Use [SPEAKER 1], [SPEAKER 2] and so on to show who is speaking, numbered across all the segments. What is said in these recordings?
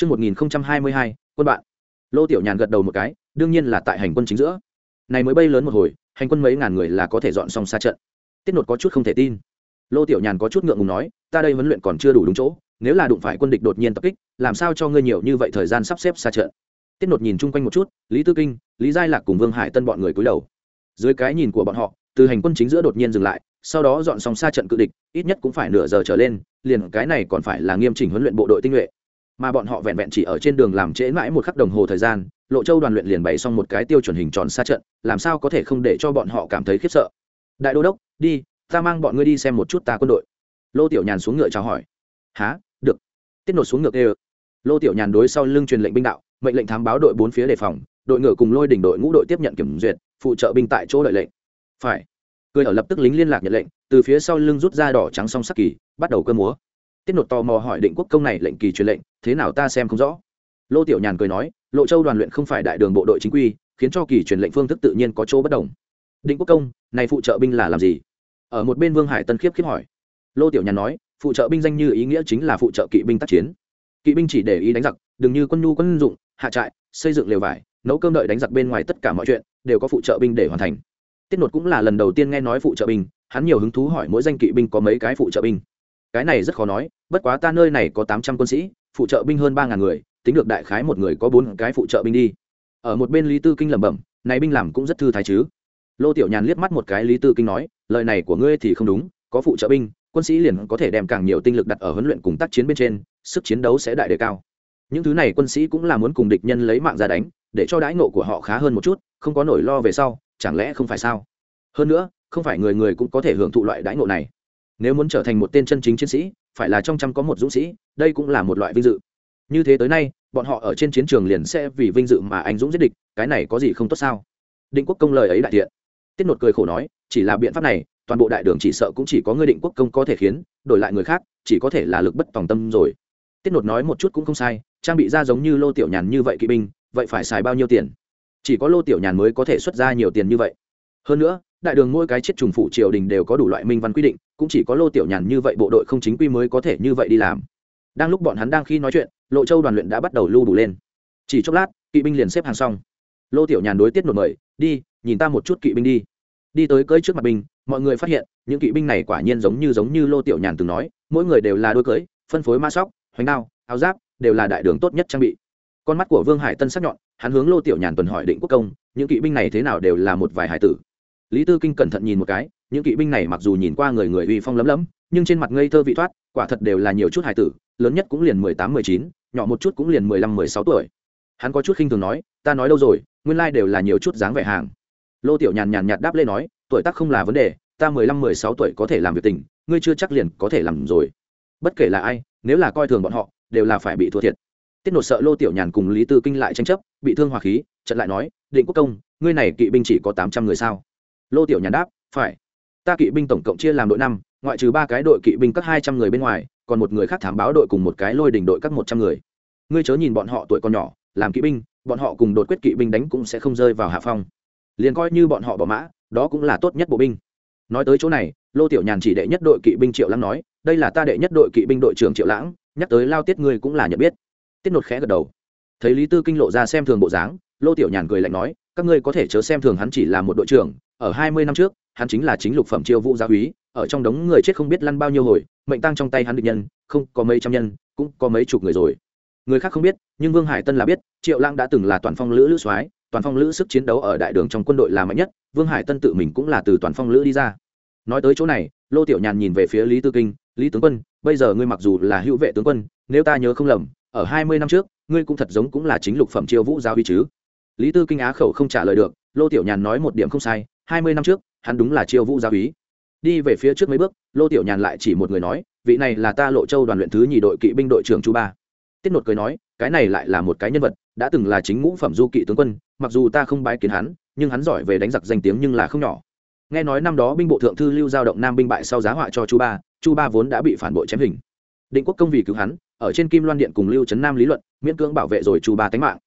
[SPEAKER 1] Trước 1022, quân bạn. Lô Tiểu Nhàn gật đầu một cái, đương nhiên là tại hành quân chính giữa. Này mới bay lớn một hồi, hành quân mấy ngàn người là có thể dọn xong xa trận. Tiết Nột có chút không thể tin. Lô Tiểu Nhàn có chút ngượng ngùng nói, ta đây huấn luyện còn chưa đủ đúng chỗ, nếu là đụng phải quân địch đột nhiên tập kích, làm sao cho ngươi nhiều như vậy thời gian sắp xếp xa trận. Tiết Nột nhìn chung quanh một chút, Lý Tư Kinh, Lý Giai Lạc cùng Vương Hải Tân bọn người cúi đầu. Dưới cái nhìn của bọn họ, từ hành quân chính giữa đột nhiên dừng lại, sau đó dọn xong xa trận cự địch, ít nhất cũng phải nửa giờ trở lên, liền cái này còn phải là nghiêm chỉnh huấn luyện bộ đội tinh nhuệ mà bọn họ vẹn vẹn chỉ ở trên đường làm trễ mãi một khắc đồng hồ thời gian, lộ châu đoàn luyện liền bày xong một cái tiêu chuẩn hình tròn xa trận, làm sao có thể không để cho bọn họ cảm thấy khiếp sợ. Đại đô đốc, đi, ta mang bọn ngươi đi xem một chút ta quân đội. Lô tiểu nhàn xuống ngựa chào hỏi. Há được. Tiết nột xuống ngựa ê lô tiểu nhàn đối sau lưng truyền lệnh binh đạo, mệnh lệnh thám báo đội bốn phía đề phòng, đội ngựa cùng lôi đỉnh đội ngũ đội tiếp nhận kiểm duyệt, phụ trợ binh tại chỗ đợi lệnh. Phải. Cười ở lập tức lính liên lạc nhận lệnh, từ phía sau lưng rút ra đỏ trắng song sắc kỳ, bắt đầu cơ múa tiết nột tò mò hỏi định quốc công này lệnh kỳ truyền lệnh, thế nào ta xem không rõ. Lô tiểu nhàn cười nói, lộ châu đoàn luyện không phải đại đường bộ đội chính quy, khiến cho kỳ truyền lệnh phương thức tự nhiên có chỗ bất đồng. Định quốc công, này phụ trợ binh là làm gì? Ở một bên vương hải tân khiếp khiếp hỏi. Lô tiểu nhàn nói, phụ trợ binh danh như ý nghĩa chính là phụ trợ kỵ binh tác chiến. Kỵ binh chỉ để ý đánh giặc, đừng như quân nhu quân dụng, hạ trại, xây dựng lều vải, nấu cơm đợi đánh giặc bên ngoài tất cả mọi chuyện, đều có phụ trợ binh để hoàn thành. Tiết nột cũng là lần đầu tiên nghe nói phụ trợ binh, hắn nhiều hứng thú hỏi mỗi danh kỵ binh có mấy cái phụ trợ binh cái này rất khó nói, bất quá ta nơi này có tám trăm quân sĩ, phụ trợ binh hơn ba ngàn người, tính được đại khái một người có bốn cái phụ trợ binh đi. Ở một bên lý tư kinh lẩm bẩm, này binh làm cũng rất thư thái chứ. Lô tiểu nhàn liếc mắt một cái lý tư kinh nói, lời này của ngươi thì không đúng, có phụ trợ binh, quân sĩ liền có thể đem càng nhiều tinh lực đặt ở huấn luyện cùng tác chiến bên trên, sức chiến đấu sẽ đại đề cao. Những thứ này quân sĩ cũng là muốn cùng địch nhân lấy mạng ra đánh, để cho đãi ngộ của họ khá hơn một chút, không có nỗi lo về sau, chẳng lẽ không phải sao? Hơn nữa, không phải người người cũng có thể hưởng thụ loại đãi ngộ này nếu muốn trở thành một tên chân chính chiến sĩ, phải là trong trăm có một dũng sĩ, đây cũng là một loại vinh dự. Như thế tới nay, bọn họ ở trên chiến trường liền sẽ vì vinh dự mà anh dũng giết địch, cái này có gì không tốt sao? Định quốc công lời ấy đại thiện. Tiết nột cười khổ nói, chỉ là biện pháp này, toàn bộ đại đường chỉ sợ cũng chỉ có ngươi định quốc công có thể khiến, đổi lại người khác, chỉ có thể là lực bất tòng tâm rồi. Tiết nột nói một chút cũng không sai, trang bị ra giống như lô tiểu nhàn như vậy kỵ binh, vậy phải xài bao nhiêu tiền? Chỉ có lô tiểu nhàn mới có thể xuất ra nhiều tiền như vậy. Hơn nữa, đại đường mỗi cái chết trùng phụ triều đình đều có đủ loại minh văn quy định cũng chỉ có lô tiểu nhàn như vậy bộ đội không chính quy mới có thể như vậy đi làm. Đang lúc bọn hắn đang khi nói chuyện, lộ châu đoàn luyện đã bắt đầu lưu đủ lên. Chỉ chốc lát, kỵ binh liền xếp hàng xong. Lô tiểu nhàn đối tiết một mời, đi, nhìn ta một chút kỵ binh đi. Đi tới cưỡi trước mặt binh, mọi người phát hiện, những kỵ binh này quả nhiên giống như giống như lô tiểu nhàn từng nói, mỗi người đều là đôi cưỡi, phân phối ma sóc, hoành đao, áo giáp, đều là đại đường tốt nhất trang bị. Con mắt của vương hải tân sắc nhọn, hắn hướng lô tiểu nhàn tuần hỏi định quốc công, những kỵ binh này thế nào đều là một vài hải tử? Lý tư kinh cẩn thận nhìn một cái những kỵ binh này mặc dù nhìn qua người người uy phong lấm lấm, nhưng trên mặt ngây thơ vị thoát, quả thật đều là nhiều chút hải tử, lớn nhất cũng liền mười tám, mười chín, nhỏ một chút cũng liền mười lăm, mười sáu tuổi. Hắn có chút khinh thường nói, ta nói đâu rồi, nguyên lai đều là nhiều chút dáng vẻ hàng. Lô tiểu nhàn nhàn nhạt đáp lên nói, tuổi tác không là vấn đề, ta mười lăm, mười sáu tuổi có thể làm việc tình, ngươi chưa chắc liền có thể làm rồi. Bất kể là ai, nếu là coi thường bọn họ, đều là phải bị thua thiệt. Tiết nột sợ lô tiểu nhàn cùng lý tư kinh lại tranh chấp, bị thương hòa khí trận lại nói, định quốc công, ngươi này kỵ binh chỉ có tám trăm người sao? Lô tiểu nhàn đáp, phải ta kỵ binh tổng cộng chia làm đội năm, ngoại trừ ba cái đội kỵ binh các hai trăm người bên ngoài, còn một người khác thám báo đội cùng một cái lôi đỉnh đội các một trăm người. Ngươi chớ nhìn bọn họ tuổi còn nhỏ, làm kỵ binh, bọn họ cùng đột quyết kỵ binh đánh cũng sẽ không rơi vào hạ phong. Liền coi như bọn họ bỏ mã, đó cũng là tốt nhất bộ binh. Nói tới chỗ này, lô tiểu nhàn chỉ đệ nhất đội kỵ binh triệu lãng nói, đây là ta đệ nhất đội kỵ binh đội trưởng triệu lãng, nhắc tới lao tiết ngươi cũng là nhận biết. Tiết nột khẽ gật đầu. Thấy lý tư kinh lộ ra xem thường bộ dáng, lô tiểu nhàn cười lạnh nói, các ngươi có thể chớ xem thường hắn chỉ là một đội trưởng, ở hai mươi năm trước hắn chính là chính lục phẩm chiêu vũ gia úy, ở trong đống người chết không biết lăn bao nhiêu hồi, mệnh tăng trong tay hắn địch nhân, không có mấy trăm nhân, cũng có mấy chục người rồi. Người khác không biết, nhưng vương hải tân là biết, triệu lang đã từng là toàn phong lữ lữ soái, toàn phong lữ sức chiến đấu ở đại đường trong quân đội là mạnh nhất, vương hải tân tự mình cũng là từ toàn phong lữ đi ra. Nói tới chỗ này, lô tiểu nhàn nhìn về phía lý tư kinh, lý tướng quân, bây giờ ngươi mặc dù là hữu vệ tướng quân, nếu ta nhớ không lầm, ở hai mươi năm trước, ngươi cũng thật giống cũng là chính lục phẩm chiêu vũ giáo uy chứ? Lý tư kinh á khẩu không trả lời được, lô tiểu nhàn nói một điểm không sai, hai mươi năm trước hắn đúng là chiêu vũ gia úy. Đi về phía trước mấy bước, lô tiểu nhàn lại chỉ một người nói, vị này là ta lộ châu đoàn luyện thứ nhì đội kỵ binh đội trưởng chu ba. Tiết nột cười nói, cái này lại là một cái nhân vật, đã từng là chính ngũ phẩm du kỵ tướng quân, mặc dù ta không bái kiến hắn, nhưng hắn giỏi về đánh giặc danh tiếng nhưng là không nhỏ. Nghe nói năm đó binh bộ thượng thư lưu giao động nam binh bại sau giá họa cho chu ba chu ba vốn đã bị phản bội chém hình. Định quốc công vì cứu hắn, ở trên kim loan điện cùng lưu trấn nam lý luận, miễn cưỡng bảo vệ rồi chu ba tánh mạng.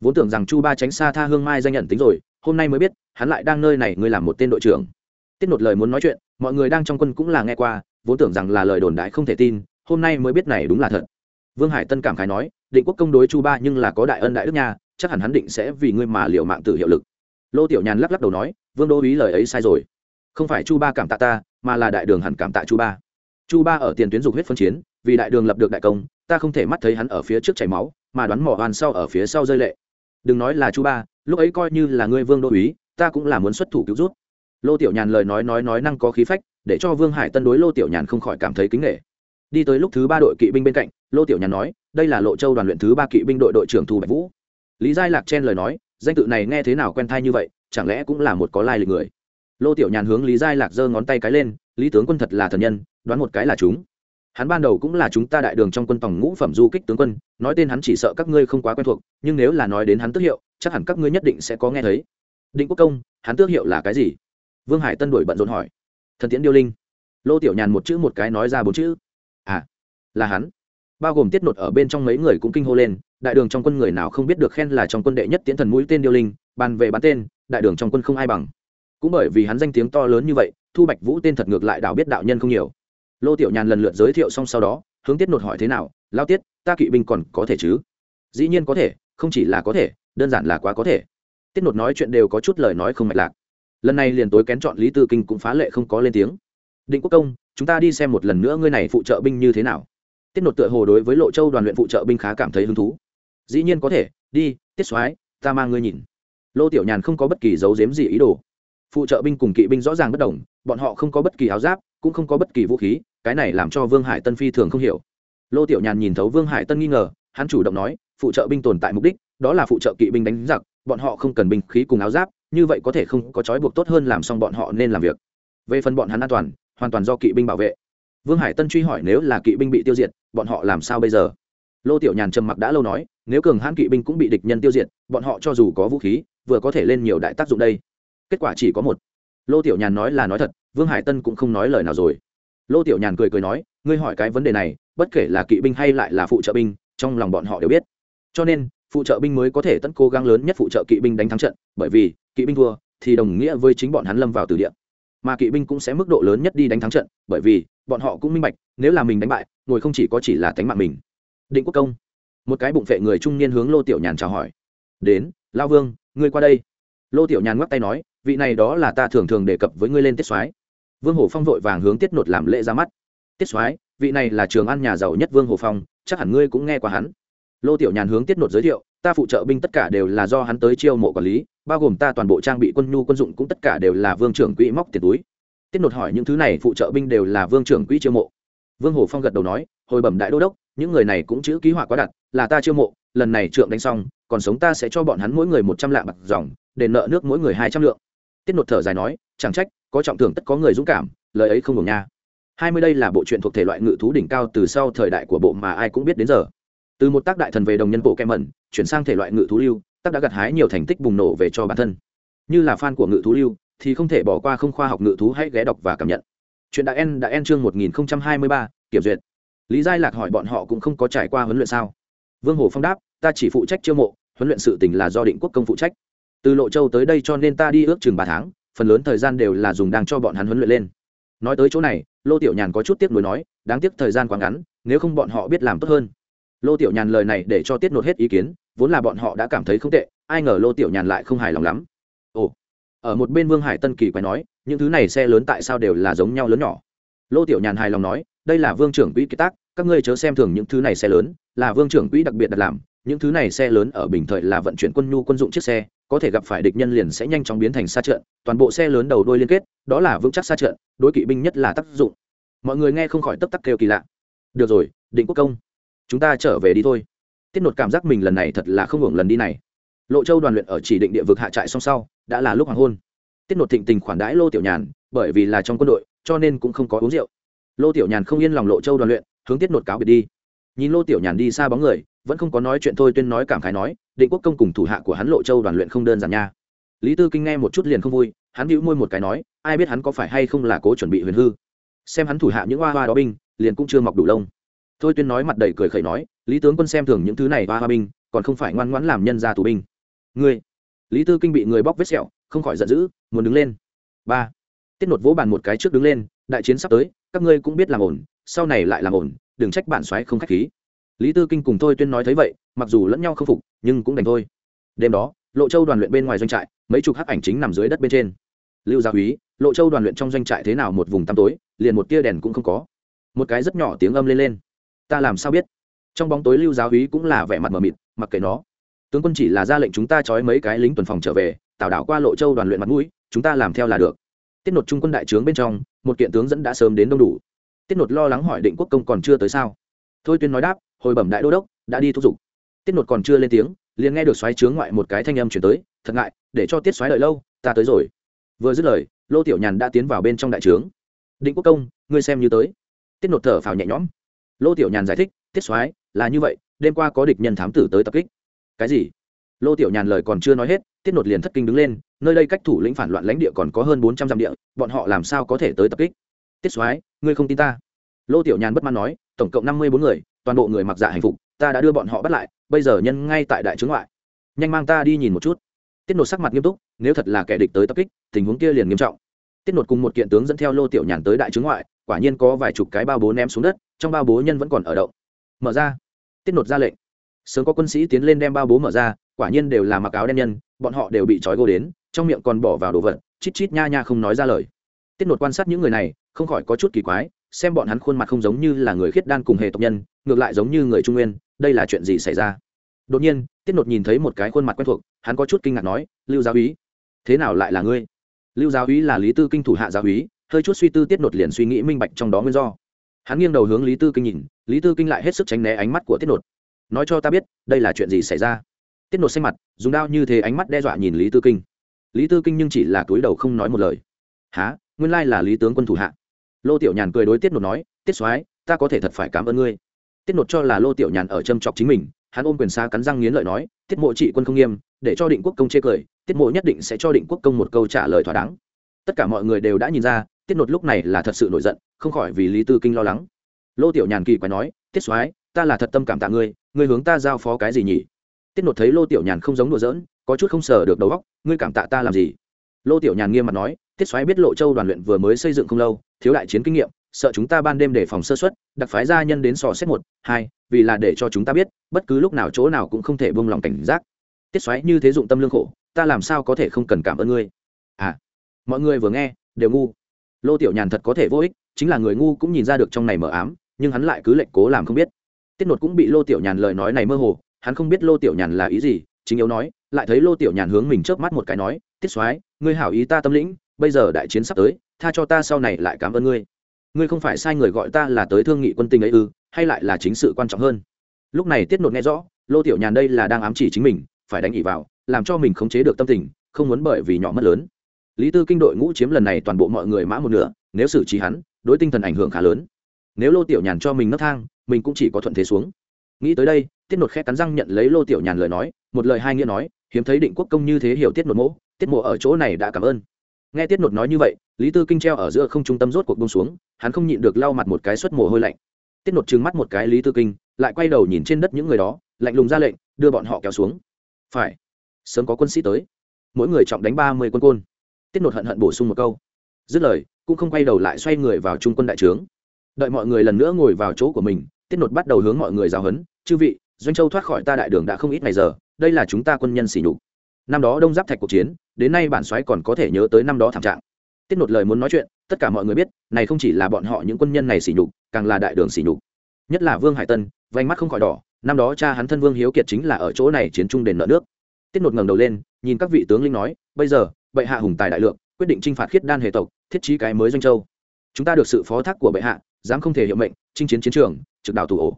[SPEAKER 1] Vốn tưởng rằng chu ba tránh xa tha hương mai danh nhận tính rồi hôm nay mới biết, hắn lại đang nơi này, ngươi làm một tên đội trưởng. Tiết nột lời muốn nói chuyện, mọi người đang trong quân cũng là nghe qua, vốn tưởng rằng là lời đồn đại không thể tin, hôm nay mới biết này đúng là thật. Vương hải tân cảm khái nói, định quốc công đối chu ba nhưng là có đại ân đại đức nha, chắc hẳn hắn định sẽ vì ngươi mà liệu mạng tử hiệu lực. Lô tiểu nhàn lắc lắc đầu nói, vương đô ý lời ấy sai rồi. Không phải chu ba cảm tạ ta, mà là đại đường hẳn cảm tạ chu ba. Chu ba ở tiền tuyến dục huyết phân chiến, vì đại đường lập được đại công, ta không thể mắt thấy hắn ở phía trước chảy máu, mà đoán mỏ hoàn sau ở phía sau rơi lệ đừng nói là chu ba, lúc ấy coi như là ngươi vương đô úy, ta cũng là muốn xuất thủ cứu rút lô tiểu nhàn lời nói nói nói năng có khí phách, để cho vương hải tân đối lô tiểu nhàn không khỏi cảm thấy kính nghệ đi tới lúc thứ ba đội kỵ binh bên cạnh, lô tiểu nhàn nói, đây là lộ châu đoàn luyện thứ ba kỵ binh đội đội trưởng thu bạch vũ. Lý giai lạc chen lời nói, danh tự này nghe thế nào quen thai như vậy, chẳng lẽ cũng là một có lai lịch người? Lô tiểu nhàn hướng lý giai lạc giơ ngón tay cái lên, lý tướng quân thật là thần nhân, đoán một cái là chúng hắn ban đầu cũng là chúng ta đại đường trong quân tổng ngũ phẩm du kích tướng quân, nói tên hắn chỉ sợ các ngươi không quá quen thuộc, nhưng nếu là nói đến hắn tước hiệu, chắc hẳn các ngươi nhất định sẽ có nghe thấy. Định quốc công, hắn tước hiệu là cái gì? Vương hải tân đổi bận rộn hỏi. Thần tiễn điêu linh. Lô tiểu nhàn một chữ một cái nói ra bốn chữ. À là hắn. Bao gồm tiết nột ở bên trong mấy người cũng kinh hô lên, đại đường trong quân người nào không biết được khen là trong quân đệ nhất tiễn thần mũi tên điêu linh, bàn về bán tên, đại đường trong quân không ai bằng. Cũng bởi vì hắn danh tiếng to lớn như vậy, thu bạch vũ tên thật ngược lại đảo biết đạo nhân không nhiều lô tiểu nhàn lần lượt giới thiệu xong sau đó, hướng tiết nột hỏi thế nào lao tiết, ta kỵ binh còn có thể chứ? Dĩ nhiên có thể, không chỉ là có thể, đơn giản là quá có thể. Tiết nột nói chuyện đều có chút lời nói không mạch lạc. Lần này liền tối kén chọn lý tư kinh cũng phá lệ không có lên tiếng. Định quốc công, chúng ta đi xem một lần nữa ngươi này phụ trợ binh như thế nào. Tiết nột tựa hồ đối với lộ châu đoàn luyện phụ trợ binh khá cảm thấy hứng thú. Dĩ nhiên có thể, đi, tiết soái, ta mang ngươi nhìn. Lô tiểu nhàn không có bất kỳ dấu dếm gì ý đồ. Phụ trợ binh cùng kỵ binh rõ ràng bất đồng, bọn họ không có bất kỳ áo giáp, cũng không có bất kỳ vũ khí cái này làm cho vương hải tân phi thường không hiểu. Lô tiểu nhàn nhìn thấu vương hải tân nghi ngờ, hắn chủ động nói, phụ trợ binh tồn tại mục đích, đó là phụ trợ kỵ binh đánh giặc, bọn họ không cần binh khí cùng áo giáp, như vậy có thể không có trói buộc tốt hơn làm xong bọn họ nên làm việc. Về phần bọn hắn an toàn, hoàn toàn do kỵ binh bảo vệ. Vương hải tân truy hỏi nếu là kỵ binh bị tiêu diệt, bọn họ làm sao bây giờ? Lô tiểu nhàn trầm mặc đã lâu nói, nếu cường hãn kỵ binh cũng bị địch nhân tiêu diệt, bọn họ cho dù có vũ khí, vừa có thể lên nhiều đại tác dụng đây. Kết quả chỉ có một. Lô tiểu nhàn nói là nói thật, vương hải tân cũng không nói lời nào rồi lô tiểu nhàn cười cười nói, ngươi hỏi cái vấn đề này, bất kể là kỵ binh hay lại là phụ trợ binh, trong lòng bọn họ đều biết. Cho nên, phụ trợ binh mới có thể tận cố gắng lớn nhất phụ trợ kỵ binh đánh thắng trận, bởi vì, kỵ binh thua, thì đồng nghĩa với chính bọn hắn lâm vào từ địa. Mà kỵ binh cũng sẽ mức độ lớn nhất đi đánh thắng trận, bởi vì, bọn họ cũng minh bạch, nếu là mình đánh bại, ngồi không chỉ có chỉ là tánh mạng mình. Định quốc công. Một cái bụng phệ người trung niên hướng lô tiểu nhàn chào hỏi. Đến, lao vương, ngươi qua đây. Lô tiểu nhàn ngoắc tay nói, vị này đó là ta thường thường đề cập với ngươi lên tiết soái vương hồ phong vội vàng hướng tiết nột làm lễ ra mắt. Tiết soái, vị này là trường ăn nhà giàu nhất vương hồ phong, chắc hẳn ngươi cũng nghe qua hắn. Lô tiểu nhàn hướng tiết nột giới thiệu, ta phụ trợ binh tất cả đều là do hắn tới chiêu mộ quản lý, bao gồm ta toàn bộ trang bị quân nhu quân dụng cũng tất cả đều là vương trưởng quỹ móc tiền túi. Tiết nột hỏi những thứ này phụ trợ binh đều là vương trưởng quỹ chiêu mộ. Vương hồ phong gật đầu nói, hồi bẩm đại đô đốc, những người này cũng chữ ký họa quá đặt là ta chiêu mộ, lần này trượng đánh xong, còn sống ta sẽ cho bọn hắn mỗi người một trăm lạng bạc dòng để nợ nước mỗi người hai trăm lượng tiết nột thở dài nói, chẳng trách, có trọng thưởng tất có người dũng cảm, lời ấy không ngủ nha. Hai mươi đây là bộ truyện thuộc thể loại ngự thú đỉnh cao từ sau thời đại của bộ mà ai cũng biết đến giờ. Từ một tác đại thần về đồng nhân bộ kem mẩn chuyển sang thể loại ngự thú lưu, tác đã gặt hái nhiều thành tích bùng nổ về cho bản thân. Như là fan của ngự thú lưu, thì không thể bỏ qua không khoa học ngự thú hãy ghé đọc và cảm nhận. Chuyện đã en đã en chương một nghìn hai mươi ba, kiểm duyệt. Lý giai lạc hỏi bọn họ cũng không có trải qua huấn luyện sao? Vương hồ phong đáp, ta chỉ phụ trách chiêu mộ, huấn luyện sự tình là do định quốc công phụ trách từ lộ châu tới đây cho nên ta đi ước chừng ba tháng, phần lớn thời gian đều là dùng đang cho bọn hắn huấn luyện lên. Nói tới chỗ này, lô tiểu nhàn có chút tiếc nuối nói, đáng tiếc thời gian quá ngắn, nếu không bọn họ biết làm tốt hơn. Lô tiểu nhàn lời này để cho tiết nột hết ý kiến, vốn là bọn họ đã cảm thấy không tệ, ai ngờ lô tiểu nhàn lại không hài lòng lắm. Ồ. Ở một bên vương hải tân kỳ quay nói, những thứ này xe lớn tại sao đều là giống nhau lớn nhỏ? Lô tiểu nhàn hài lòng nói, đây là vương trưởng quỹ ký tác, các ngươi chớ xem thường những thứ này xe lớn, là vương trưởng quỹ đặc biệt đặt làm, những thứ này xe lớn ở bình thời là vận chuyển quân nhu quân dụng chiếc xe có thể gặp phải địch nhân liền sẽ nhanh chóng biến thành xa trận toàn bộ xe lớn đầu đôi liên kết, đó là vững chắc xa trận đối kỵ binh nhất là tác dụng. Mọi người nghe không khỏi tấp tắc kêu kỳ lạ. Được rồi, định quốc công, chúng ta trở về đi thôi. Tiết nột cảm giác mình lần này thật là không hưởng lần đi này. Lộ châu đoàn luyện ở chỉ định địa vực hạ trại song sau, đã là lúc hoàng hôn. Tiết nột thịnh tình khoản đãi lô tiểu nhàn, bởi vì là trong quân đội, cho nên cũng không có uống rượu. Lô tiểu nhàn không yên lòng lộ châu đoàn luyện, hướng tiết nột cáo biệt đi. Nhìn lô tiểu nhàn đi xa bóng người, vẫn không có nói chuyện thôi, tuyên nói cảm khái nói định quốc công cùng thủ hạ của hắn lộ châu đoàn luyện không đơn giản nha. Lý tư kinh nghe một chút liền không vui, hắn hữu môi một cái nói, ai biết hắn có phải hay không là cố chuẩn bị huyền hư. Xem hắn thủ hạ những hoa hoa đó binh, liền cũng chưa mọc đủ lông. Thôi tuyên nói mặt đầy cười khẩy nói, lý tướng quân xem thường những thứ này hoa hoa binh, còn không phải ngoan ngoãn làm nhân gia tù binh. Ngươi, lý tư kinh bị người bóc vết sẹo, không khỏi giận dữ, muốn đứng lên. Ba, tiết nột vỗ bàn một cái trước đứng lên, đại chiến sắp tới, các ngươi cũng biết làm ổn, sau này lại làm ổn, đừng trách bản xoáy không khách khí. Lý tư kinh cùng thôi tuyên nói thấy vậy, mặc dù lẫn nhau không phục nhưng cũng đành thôi. Đêm đó, lộ châu đoàn luyện bên ngoài doanh trại, mấy chục hắc ảnh chính nằm dưới đất bên trên. Lưu gia úy lộ châu đoàn luyện trong doanh trại thế nào một vùng tăm tối, liền một tia đèn cũng không có. Một cái rất nhỏ tiếng âm lên lên. Ta làm sao biết? Trong bóng tối lưu giáo úy cũng là vẻ mặt mờ mịt, mặc kệ nó. Tướng quân chỉ là ra lệnh chúng ta trói mấy cái lính tuần phòng trở về tạo đảo qua lộ châu đoàn luyện mặt mũi, chúng ta làm theo là được. Tiết nột trung quân đại trướng bên trong, một kiện tướng dẫn đã sớm đến đông đủ. Tiết nột lo lắng hỏi định quốc công còn chưa tới sao? Thôi tuyên nói đáp, hồi bẩm đại đô đốc, đã đi thúc giục tiết nột còn chưa lên tiếng, liền nghe được xoáy trướng ngoại một cái thanh âm chuyển tới, thật ngại, để cho tiết xoáy đợi lâu, ta tới rồi. Vừa dứt lời, lô tiểu nhàn đã tiến vào bên trong đại trướng. Định quốc công, ngươi xem như tới. Tiết nột thở phào nhẹ nhõm. Lô tiểu nhàn giải thích, tiết xoáy, là như vậy, đêm qua có địch nhân thám tử tới tập kích. Cái gì? Lô tiểu nhàn lời còn chưa nói hết, tiết nột liền thất kinh đứng lên, nơi đây cách thủ lĩnh phản loạn lãnh địa còn có hơn bốn trăm dặm địa, bọn họ làm sao có thể tới tập kích? Tiết soái ngươi không tin ta? Lô tiểu nhàn bất mãn nói, tổng cộng năm mươi bốn người, toàn bộ người mặc dạ hành phục ta đã đưa bọn họ bắt lại, bây giờ nhân ngay tại đại trướng ngoại. Nhanh mang ta đi nhìn một chút. Tiết nột sắc mặt nghiêm túc, nếu thật là kẻ địch tới tập kích, tình huống kia liền nghiêm trọng. Tiết nột cùng một kiện tướng dẫn theo lô tiểu nhàn tới đại trướng ngoại, quả nhiên có vài chục cái bao bố ném xuống đất, trong bao bố nhân vẫn còn ở động. Mở ra. Tiết nột ra lệnh. Sớm có quân sĩ tiến lên đem bao bố mở ra, quả nhiên đều là mặc áo đen nhân, bọn họ đều bị trói gô đến, trong miệng còn bỏ vào đồ vật, chít chít nha nha không nói ra lời. Tiết nột quan sát những người này, không khỏi có chút kỳ quái, xem bọn hắn khuôn mặt không giống như là người khiết đan cùng hề tộc nhân, ngược lại giống như người trung nguyên đây là chuyện gì xảy ra? Đột nhiên, tiết nột nhìn thấy một cái khuôn mặt quen thuộc, hắn có chút kinh ngạc nói, lưu giáo úy, thế nào lại là ngươi? Lưu giáo úy là lý tư kinh thủ hạ giáo úy, hơi chút suy tư tiết nột liền suy nghĩ minh bạch trong đó nguyên do. Hắn nghiêng đầu hướng lý tư kinh nhìn, lý tư kinh lại hết sức tránh né ánh mắt của tiết nột. Nói cho ta biết, đây là chuyện gì xảy ra? Tiết nột xanh mặt, dùng đao như thế ánh mắt đe dọa nhìn lý tư kinh. Lý tư kinh nhưng chỉ là túi đầu không nói một lời. Há nguyên lai là lý tướng quân thủ hạ. Lô tiểu nhàn cười đối tiết nột nói, tiết soái, ta có thể thật phải cảm ơn ngươi tiết nột cho là lô tiểu nhàn ở châm chọc chính mình, hắn ôm quyền xa cắn răng nghiến lợi nói, tiết mộ trị quân không nghiêm, để cho định quốc công chê cười, tiết mộ nhất định sẽ cho định quốc công một câu trả lời thỏa đáng. Tất cả mọi người đều đã nhìn ra, tiết nột lúc này là thật sự nổi giận, không khỏi vì lý tư kinh lo lắng. Lô tiểu nhàn kỳ quái nói, tiết soái, ta là thật tâm cảm tạ ngươi ngươi hướng ta giao phó cái gì nhỉ? Tiết nột thấy lô tiểu nhàn không giống đùa giỡn, có chút không sờ được đầu óc, ngươi cảm tạ ta làm gì? Lô tiểu nhàn nghiêm mặt nói, tiết Soái biết lộ châu đoàn luyện vừa mới xây dựng không lâu, thiếu đại chiến kinh nghiệm sợ chúng ta ban đêm để phòng sơ xuất đặc phái gia nhân đến sò xét một, hai, vì là để cho chúng ta biết, bất cứ lúc nào chỗ nào cũng không thể buông lòng cảnh giác. Tiết xoáy như thế dụng tâm lương khổ, ta làm sao có thể không cần cảm ơn ngươi? À mọi người vừa nghe, đều ngu. Lô tiểu nhàn thật có thể vô ích, chính là người ngu cũng nhìn ra được trong này mờ ám, nhưng hắn lại cứ lệnh cố làm không biết. Tiết nột cũng bị lô tiểu nhàn lời nói này mơ hồ, hắn không biết lô tiểu nhàn là ý gì, chính yếu nói, lại thấy lô tiểu nhàn hướng mình chớp mắt một cái nói, tiết soái, ngươi hảo ý ta tâm lĩnh, bây giờ đại chiến sắp tới, tha cho ta sau này lại cảm ơn ngươi ngươi không phải sai người gọi ta là tới thương nghị quân tình ấy ư, hay lại là chính sự quan trọng hơn? Lúc này tiết nột nghe rõ, lô tiểu nhàn đây là đang ám chỉ chính mình, phải đánh ỉ vào, làm cho mình khống chế được tâm tình, không muốn bởi vì nhỏ mất lớn. Lý tư kinh đội ngũ chiếm lần này toàn bộ mọi người mã một nửa, nếu xử trí hắn, đối tinh thần ảnh hưởng khá lớn. Nếu lô tiểu nhàn cho mình nấc thang, mình cũng chỉ có thuận thế xuống. Nghĩ tới đây, tiết nột khẽ cắn răng nhận lấy lô tiểu nhàn lời nói, một lời hai nghĩa nói, hiếm thấy định quốc công như thế hiểu tiết nột mỗ, tiết mộ ở chỗ này đã cảm ơn nghe tiết nột nói như vậy, lý tư kinh treo ở giữa không trung tâm rốt cuộc bông xuống, hắn không nhịn được lau mặt một cái suất mồ hôi lạnh. Tiết nột trừng mắt một cái lý tư kinh, lại quay đầu nhìn trên đất những người đó, lạnh lùng ra lệnh, đưa bọn họ kéo xuống. Phải, sớm có quân sĩ tới. Mỗi người trọng đánh ba mươi quân côn. Tiết nột hận hận bổ sung một câu. Dứt lời, cũng không quay đầu lại xoay người vào trung quân đại trướng. Đợi mọi người lần nữa ngồi vào chỗ của mình, tiết nột bắt đầu hướng mọi người giáo huấn, chư vị, doanh châu thoát khỏi ta đại đường đã không ít ngày giờ, đây là chúng ta quân nhân sỉ nhục. Năm đó đông giáp thạch cuộc chiến đến nay bản soái còn có thể nhớ tới năm đó thảm trạng. Tiết nột lời muốn nói chuyện, tất cả mọi người biết, này không chỉ là bọn họ những quân nhân này xỉ nhục, càng là đại đường xỉ nhục. Nhất là vương hải tân, vành mắt không khỏi đỏ, năm đó cha hắn thân vương hiếu kiệt chính là ở chỗ này chiến trung đền nợ nước. Tiết nột ngẩng đầu lên, nhìn các vị tướng linh nói, bây giờ, bệ hạ hùng tài đại lượng, quyết định chinh phạt khiết đan hệ tộc, thiết trí cái mới doanh châu. Chúng ta được sự phó thác của bệ hạ, dám không thể hiệu mệnh, chinh chiến chiến trường, trực đạo thủ ổ.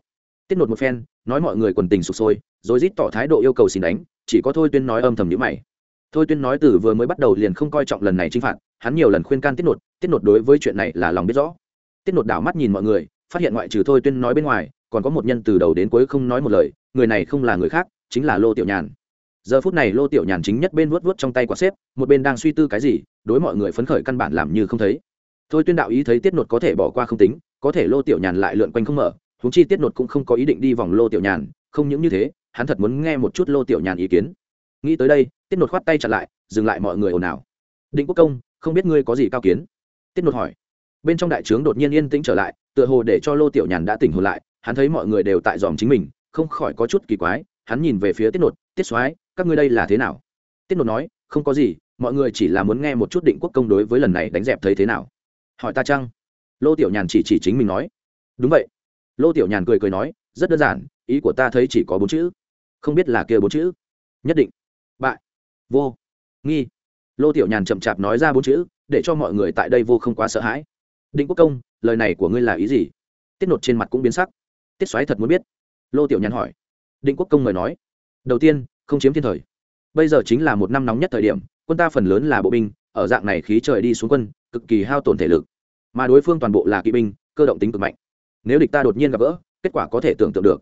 [SPEAKER 1] Tiết nột một phen, nói mọi người quần tình sụp sôi, rồi rít tỏ thái độ yêu cầu xin đánh, chỉ có thôi tuyên nói âm thầm nhữ mày thôi tuyên nói từ vừa mới bắt đầu liền không coi trọng lần này chinh phạt, hắn nhiều lần khuyên can tiết nột tiết nột đối với chuyện này là lòng biết rõ. Tiết nột đảo mắt nhìn mọi người, phát hiện ngoại trừ thôi tuyên nói bên ngoài, còn có một nhân từ đầu đến cuối không nói một lời, người này không là người khác, chính là lô tiểu nhàn. Giờ phút này lô tiểu nhàn chính nhất bên vuốt vuốt trong tay quả xếp, một bên đang suy tư cái gì, đối mọi người phấn khởi căn bản làm như không thấy. Thôi tuyên đạo ý thấy tiết nột có thể bỏ qua không tính, có thể lô tiểu nhàn lại lượn quanh không mở húng chi tiết nột cũng không có ý định đi vòng lô tiểu nhàn, không những như thế, hắn thật muốn nghe một chút lô tiểu nhàn ý kiến. Nghĩ tới đây tiết nột khoát tay chặt lại, dừng lại mọi người ồn ào. Định quốc công, không biết ngươi có gì cao kiến? Tiết nột hỏi. Bên trong đại trướng đột nhiên yên tĩnh trở lại, tựa hồ để cho lô tiểu nhàn đã tỉnh hồn lại, hắn thấy mọi người đều tại dòm chính mình, không khỏi có chút kỳ quái, hắn nhìn về phía tiết nột, tiết soái, các ngươi đây là thế nào? Tiết nột nói, không có gì, mọi người chỉ là muốn nghe một chút định quốc công đối với lần này đánh dẹp thấy thế nào. Hỏi ta chăng? Lô tiểu nhàn chỉ chỉ chính mình nói. Đúng vậy. Lô tiểu nhàn cười cười nói, rất đơn giản, ý của ta thấy chỉ có bốn chữ. Không biết là kia bốn chữ. Nhất định. Bại vô. Nghi. Lô tiểu nhàn chậm chạp nói ra bốn chữ, để cho mọi người tại đây vô không quá sợ hãi. Định quốc công, lời này của ngươi là ý gì? Tiết nột trên mặt cũng biến sắc. Tiết xoáy thật muốn biết. Lô tiểu nhàn hỏi. Định quốc công mời nói. Đầu tiên, không chiếm thiên thời. Bây giờ chính là một năm nóng nhất thời điểm, quân ta phần lớn là bộ binh, ở dạng này khí trời đi xuống quân, cực kỳ hao tổn thể lực. Mà đối phương toàn bộ là kỵ binh, cơ động tính cực mạnh. Nếu địch ta đột nhiên gặp gỡ, kết quả có thể tưởng tượng được.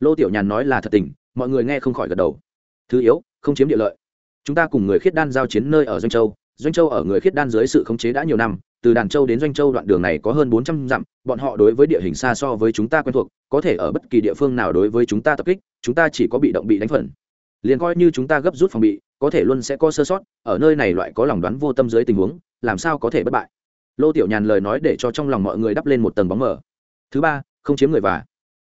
[SPEAKER 1] Lô tiểu nhàn nói là thật tình, mọi người nghe không khỏi gật đầu. Thứ yếu, không chiếm địa lợi chúng ta cùng người khiết đan giao chiến nơi ở doanh châu. Doanh châu ở người khiết đan dưới sự khống chế đã nhiều năm, từ đàn châu đến doanh châu đoạn đường này có hơn bốn trăm dặm, bọn họ đối với địa hình xa so với chúng ta quen thuộc, có thể ở bất kỳ địa phương nào đối với chúng ta tập kích, chúng ta chỉ có bị động bị đánh phần. Liền coi như chúng ta gấp rút phòng bị, có thể luôn sẽ có sơ sót, ở nơi này loại có lòng đoán vô tâm dưới tình huống, làm sao có thể bất bại? Lô tiểu nhàn lời nói để cho trong lòng mọi người đắp lên một tầng bóng mờ. Thứ ba, không chiếm người và.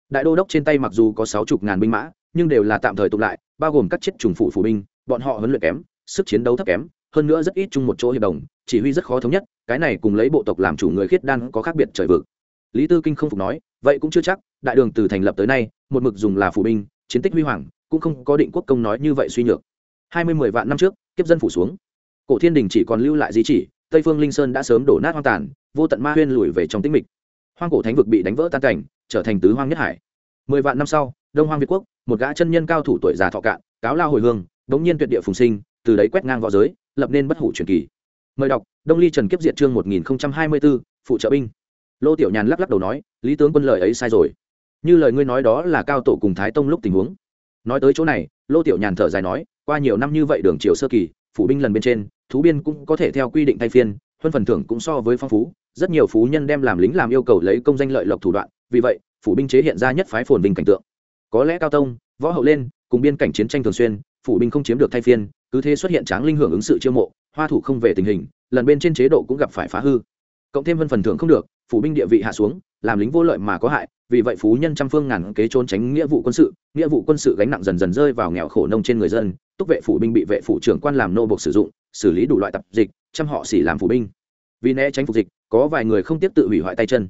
[SPEAKER 1] Đại đô đốc trên tay mặc dù có sáu chục ngàn binh mã, nhưng đều là tạm thời tụng lại, bao gồm các chiếc trùng phụ phủ binh bọn họ huấn luyện kém, sức chiến đấu thấp kém, hơn nữa rất ít chung một chỗ hiệp đồng, chỉ huy rất khó thống nhất, cái này cùng lấy bộ tộc làm chủ người khiết đan có khác biệt trời vực. Lý tư kinh không phục nói, vậy cũng chưa chắc, đại đường từ thành lập tới nay, một mực dùng là phủ binh, chiến tích huy hoàng, cũng không có định quốc công nói như vậy suy nhược. Hai mươi mười vạn năm trước, kiếp dân phủ xuống. Cổ thiên đình chỉ còn lưu lại di chỉ, tây phương linh sơn đã sớm đổ nát hoang tàn, vô tận ma huyên lùi về trong tĩnh mịch. Hoang cổ thánh vực bị đánh vỡ tan cảnh, trở thành tứ hoang nhất hải. Mười vạn năm sau, đông hoang việt quốc, một gã chân nhân cao thủ tuổi già thọ cạn, cáo lao hồi hương đống nhiên tuyệt địa phùng sinh, từ đấy quét ngang võ giới, lập nên bất hủ truyền kỳ. Mời đọc, đông ly trần kiếp diện chương một nghìn hai mươi bốn phụ trợ binh. Lô tiểu nhàn lắc lắc đầu nói, lý tướng quân lời ấy sai rồi. Như lời ngươi nói đó là cao tổ cùng thái tông lúc tình huống. Nói tới chỗ này, lô tiểu nhàn thở dài nói, qua nhiều năm như vậy đường triều sơ kỳ, phủ binh lần bên trên, thú biên cũng có thể theo quy định thay phiên, huân phần thưởng cũng so với phong phú, rất nhiều phú nhân đem làm lính làm yêu cầu lấy công danh lợi lộc thủ đoạn, vì vậy, phủ binh chế hiện ra nhất phái phồn vinh cảnh tượng. Có lẽ cao tông, võ hậu lên, cùng biên cảnh chiến tranh thường xuyên phủ binh không chiếm được thay phiên, cứ thế xuất hiện tráng linh hưởng ứng sự chiêu mộ, hoa thủ không về tình hình, lần bên trên chế độ cũng gặp phải phá hư. Cộng thêm vân phần thưởng không được, phủ binh địa vị hạ xuống, làm lính vô lợi mà có hại, vì vậy phú nhân trăm phương ngàn kế trốn tránh nghĩa vụ quân sự, nghĩa vụ quân sự gánh nặng dần dần rơi vào nghèo khổ nông trên người dân, túc vệ phủ binh bị vệ phủ trưởng quan làm nô buộc sử dụng, xử lý đủ loại tập dịch chăm họ xỉ làm phủ binh. Vì né tránh phục dịch, có vài người không tiếp tự hủy hoại tay chân.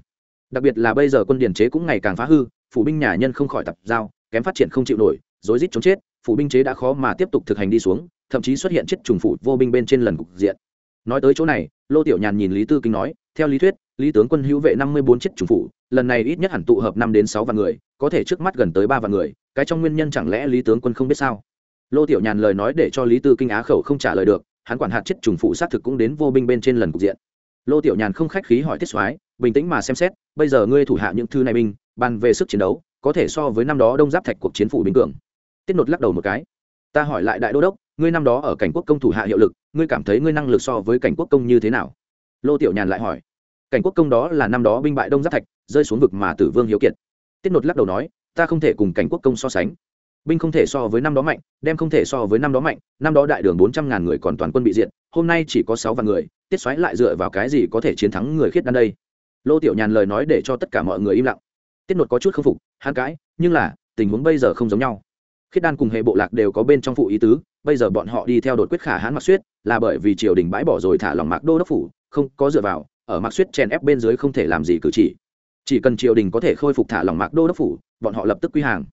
[SPEAKER 1] Đặc biệt là bây giờ quân điển chế cũng ngày càng phá hư, phủ binh nhà nhân không khỏi tập giao, kém phát triển không chịu nổi, rối rít chống chết phủ binh chế đã khó mà tiếp tục thực hành đi xuống, thậm chí xuất hiện chết trùng phủ vô binh bên trên lần cục diện. Nói tới chỗ này, lô tiểu nhàn nhìn lý tư kinh nói, theo lý thuyết, lý tướng quân hữu vệ năm mươi bốn chiếc trùng phủ, lần này ít nhất hẳn tụ hợp năm đến sáu vạn người, có thể trước mắt gần tới ba vạn người, cái trong nguyên nhân chẳng lẽ lý tướng quân không biết sao? Lô tiểu nhàn lời nói để cho lý tư kinh á khẩu không trả lời được, hắn quản hạt chết trùng phụ xác thực cũng đến vô binh bên trên lần cục diện. Lô tiểu nhàn không khách khí hỏi tiết soái, bình tĩnh mà xem xét, bây giờ ngươi thủ hạ những thứ này binh, bàn về sức chiến đấu, có thể so với năm đó đông giáp thạch cuộc chiến phủ bình cường tiết nột lắc đầu một cái. Ta hỏi lại đại đô đốc, ngươi năm đó ở cảnh quốc công thủ hạ hiệu lực, ngươi cảm thấy ngươi năng lực so với cảnh quốc công như thế nào? Lô tiểu nhàn lại hỏi. Cảnh quốc công đó là năm đó binh bại đông giáp thạch, rơi xuống vực mà tử vương hiếu kiệt. Tiết nột lắc đầu nói, ta không thể cùng cảnh quốc công so sánh. Binh không thể so với năm đó mạnh, đem không thể so với năm đó mạnh, năm đó đại đường bốn trăm ngàn người còn toàn quân bị diệt, hôm nay chỉ có sáu vạn người, tiết xoáy lại dựa vào cái gì có thể chiến thắng người khiết đan đây? Lô tiểu nhàn lời nói để cho tất cả mọi người im lặng. Tiết nột có chút k phục, hắn cãi, nhưng là, tình huống bây giờ không giống nhau khiết đan cùng hệ bộ lạc đều có bên trong phụ ý tứ, bây giờ bọn họ đi theo đột quyết khả hãn mặc suyết là bởi vì triều đình bãi bỏ rồi thả lòng mạc đô đốc phủ, không có dựa vào, ở mặc suyết chèn ép bên dưới không thể làm gì cử chỉ. Chỉ cần triều đình có thể khôi phục thả lòng mạc đô đốc phủ, bọn họ lập tức quy hàng.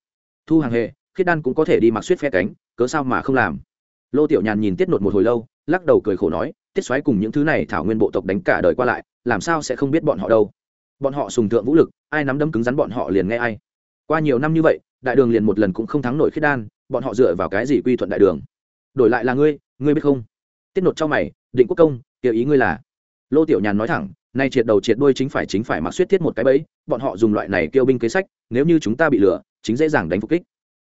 [SPEAKER 1] Thu hàng hệ, khiết đan cũng có thể đi mặc suyết phe cánh, cớ sao mà không làm? Lô tiểu nhàn nhìn tiết nột một hồi lâu, lắc đầu cười khổ nói, tiết xoáy cùng những thứ này thảo nguyên bộ tộc đánh cả đời qua lại, làm sao sẽ không biết bọn họ đâu? Bọn họ sùng thượng vũ lực, ai nắm đấm cứng rắn bọn họ liền nghe ai. Qua nhiều năm như vậy đại đường liền một lần cũng không thắng nổi khiết đan, bọn họ dựa vào cái gì quy thuận đại đường? Đổi lại là ngươi ngươi biết không? Tiết nột cho mày, định quốc công kiểu ý ngươi là? Lô tiểu nhàn nói thẳng, nay triệt đầu triệt đuôi chính phải chính phải mặc suýt thiết một cái bẫy, bọn họ dùng loại này kêu binh kế sách, nếu như chúng ta bị lừa, chính dễ dàng đánh phục kích.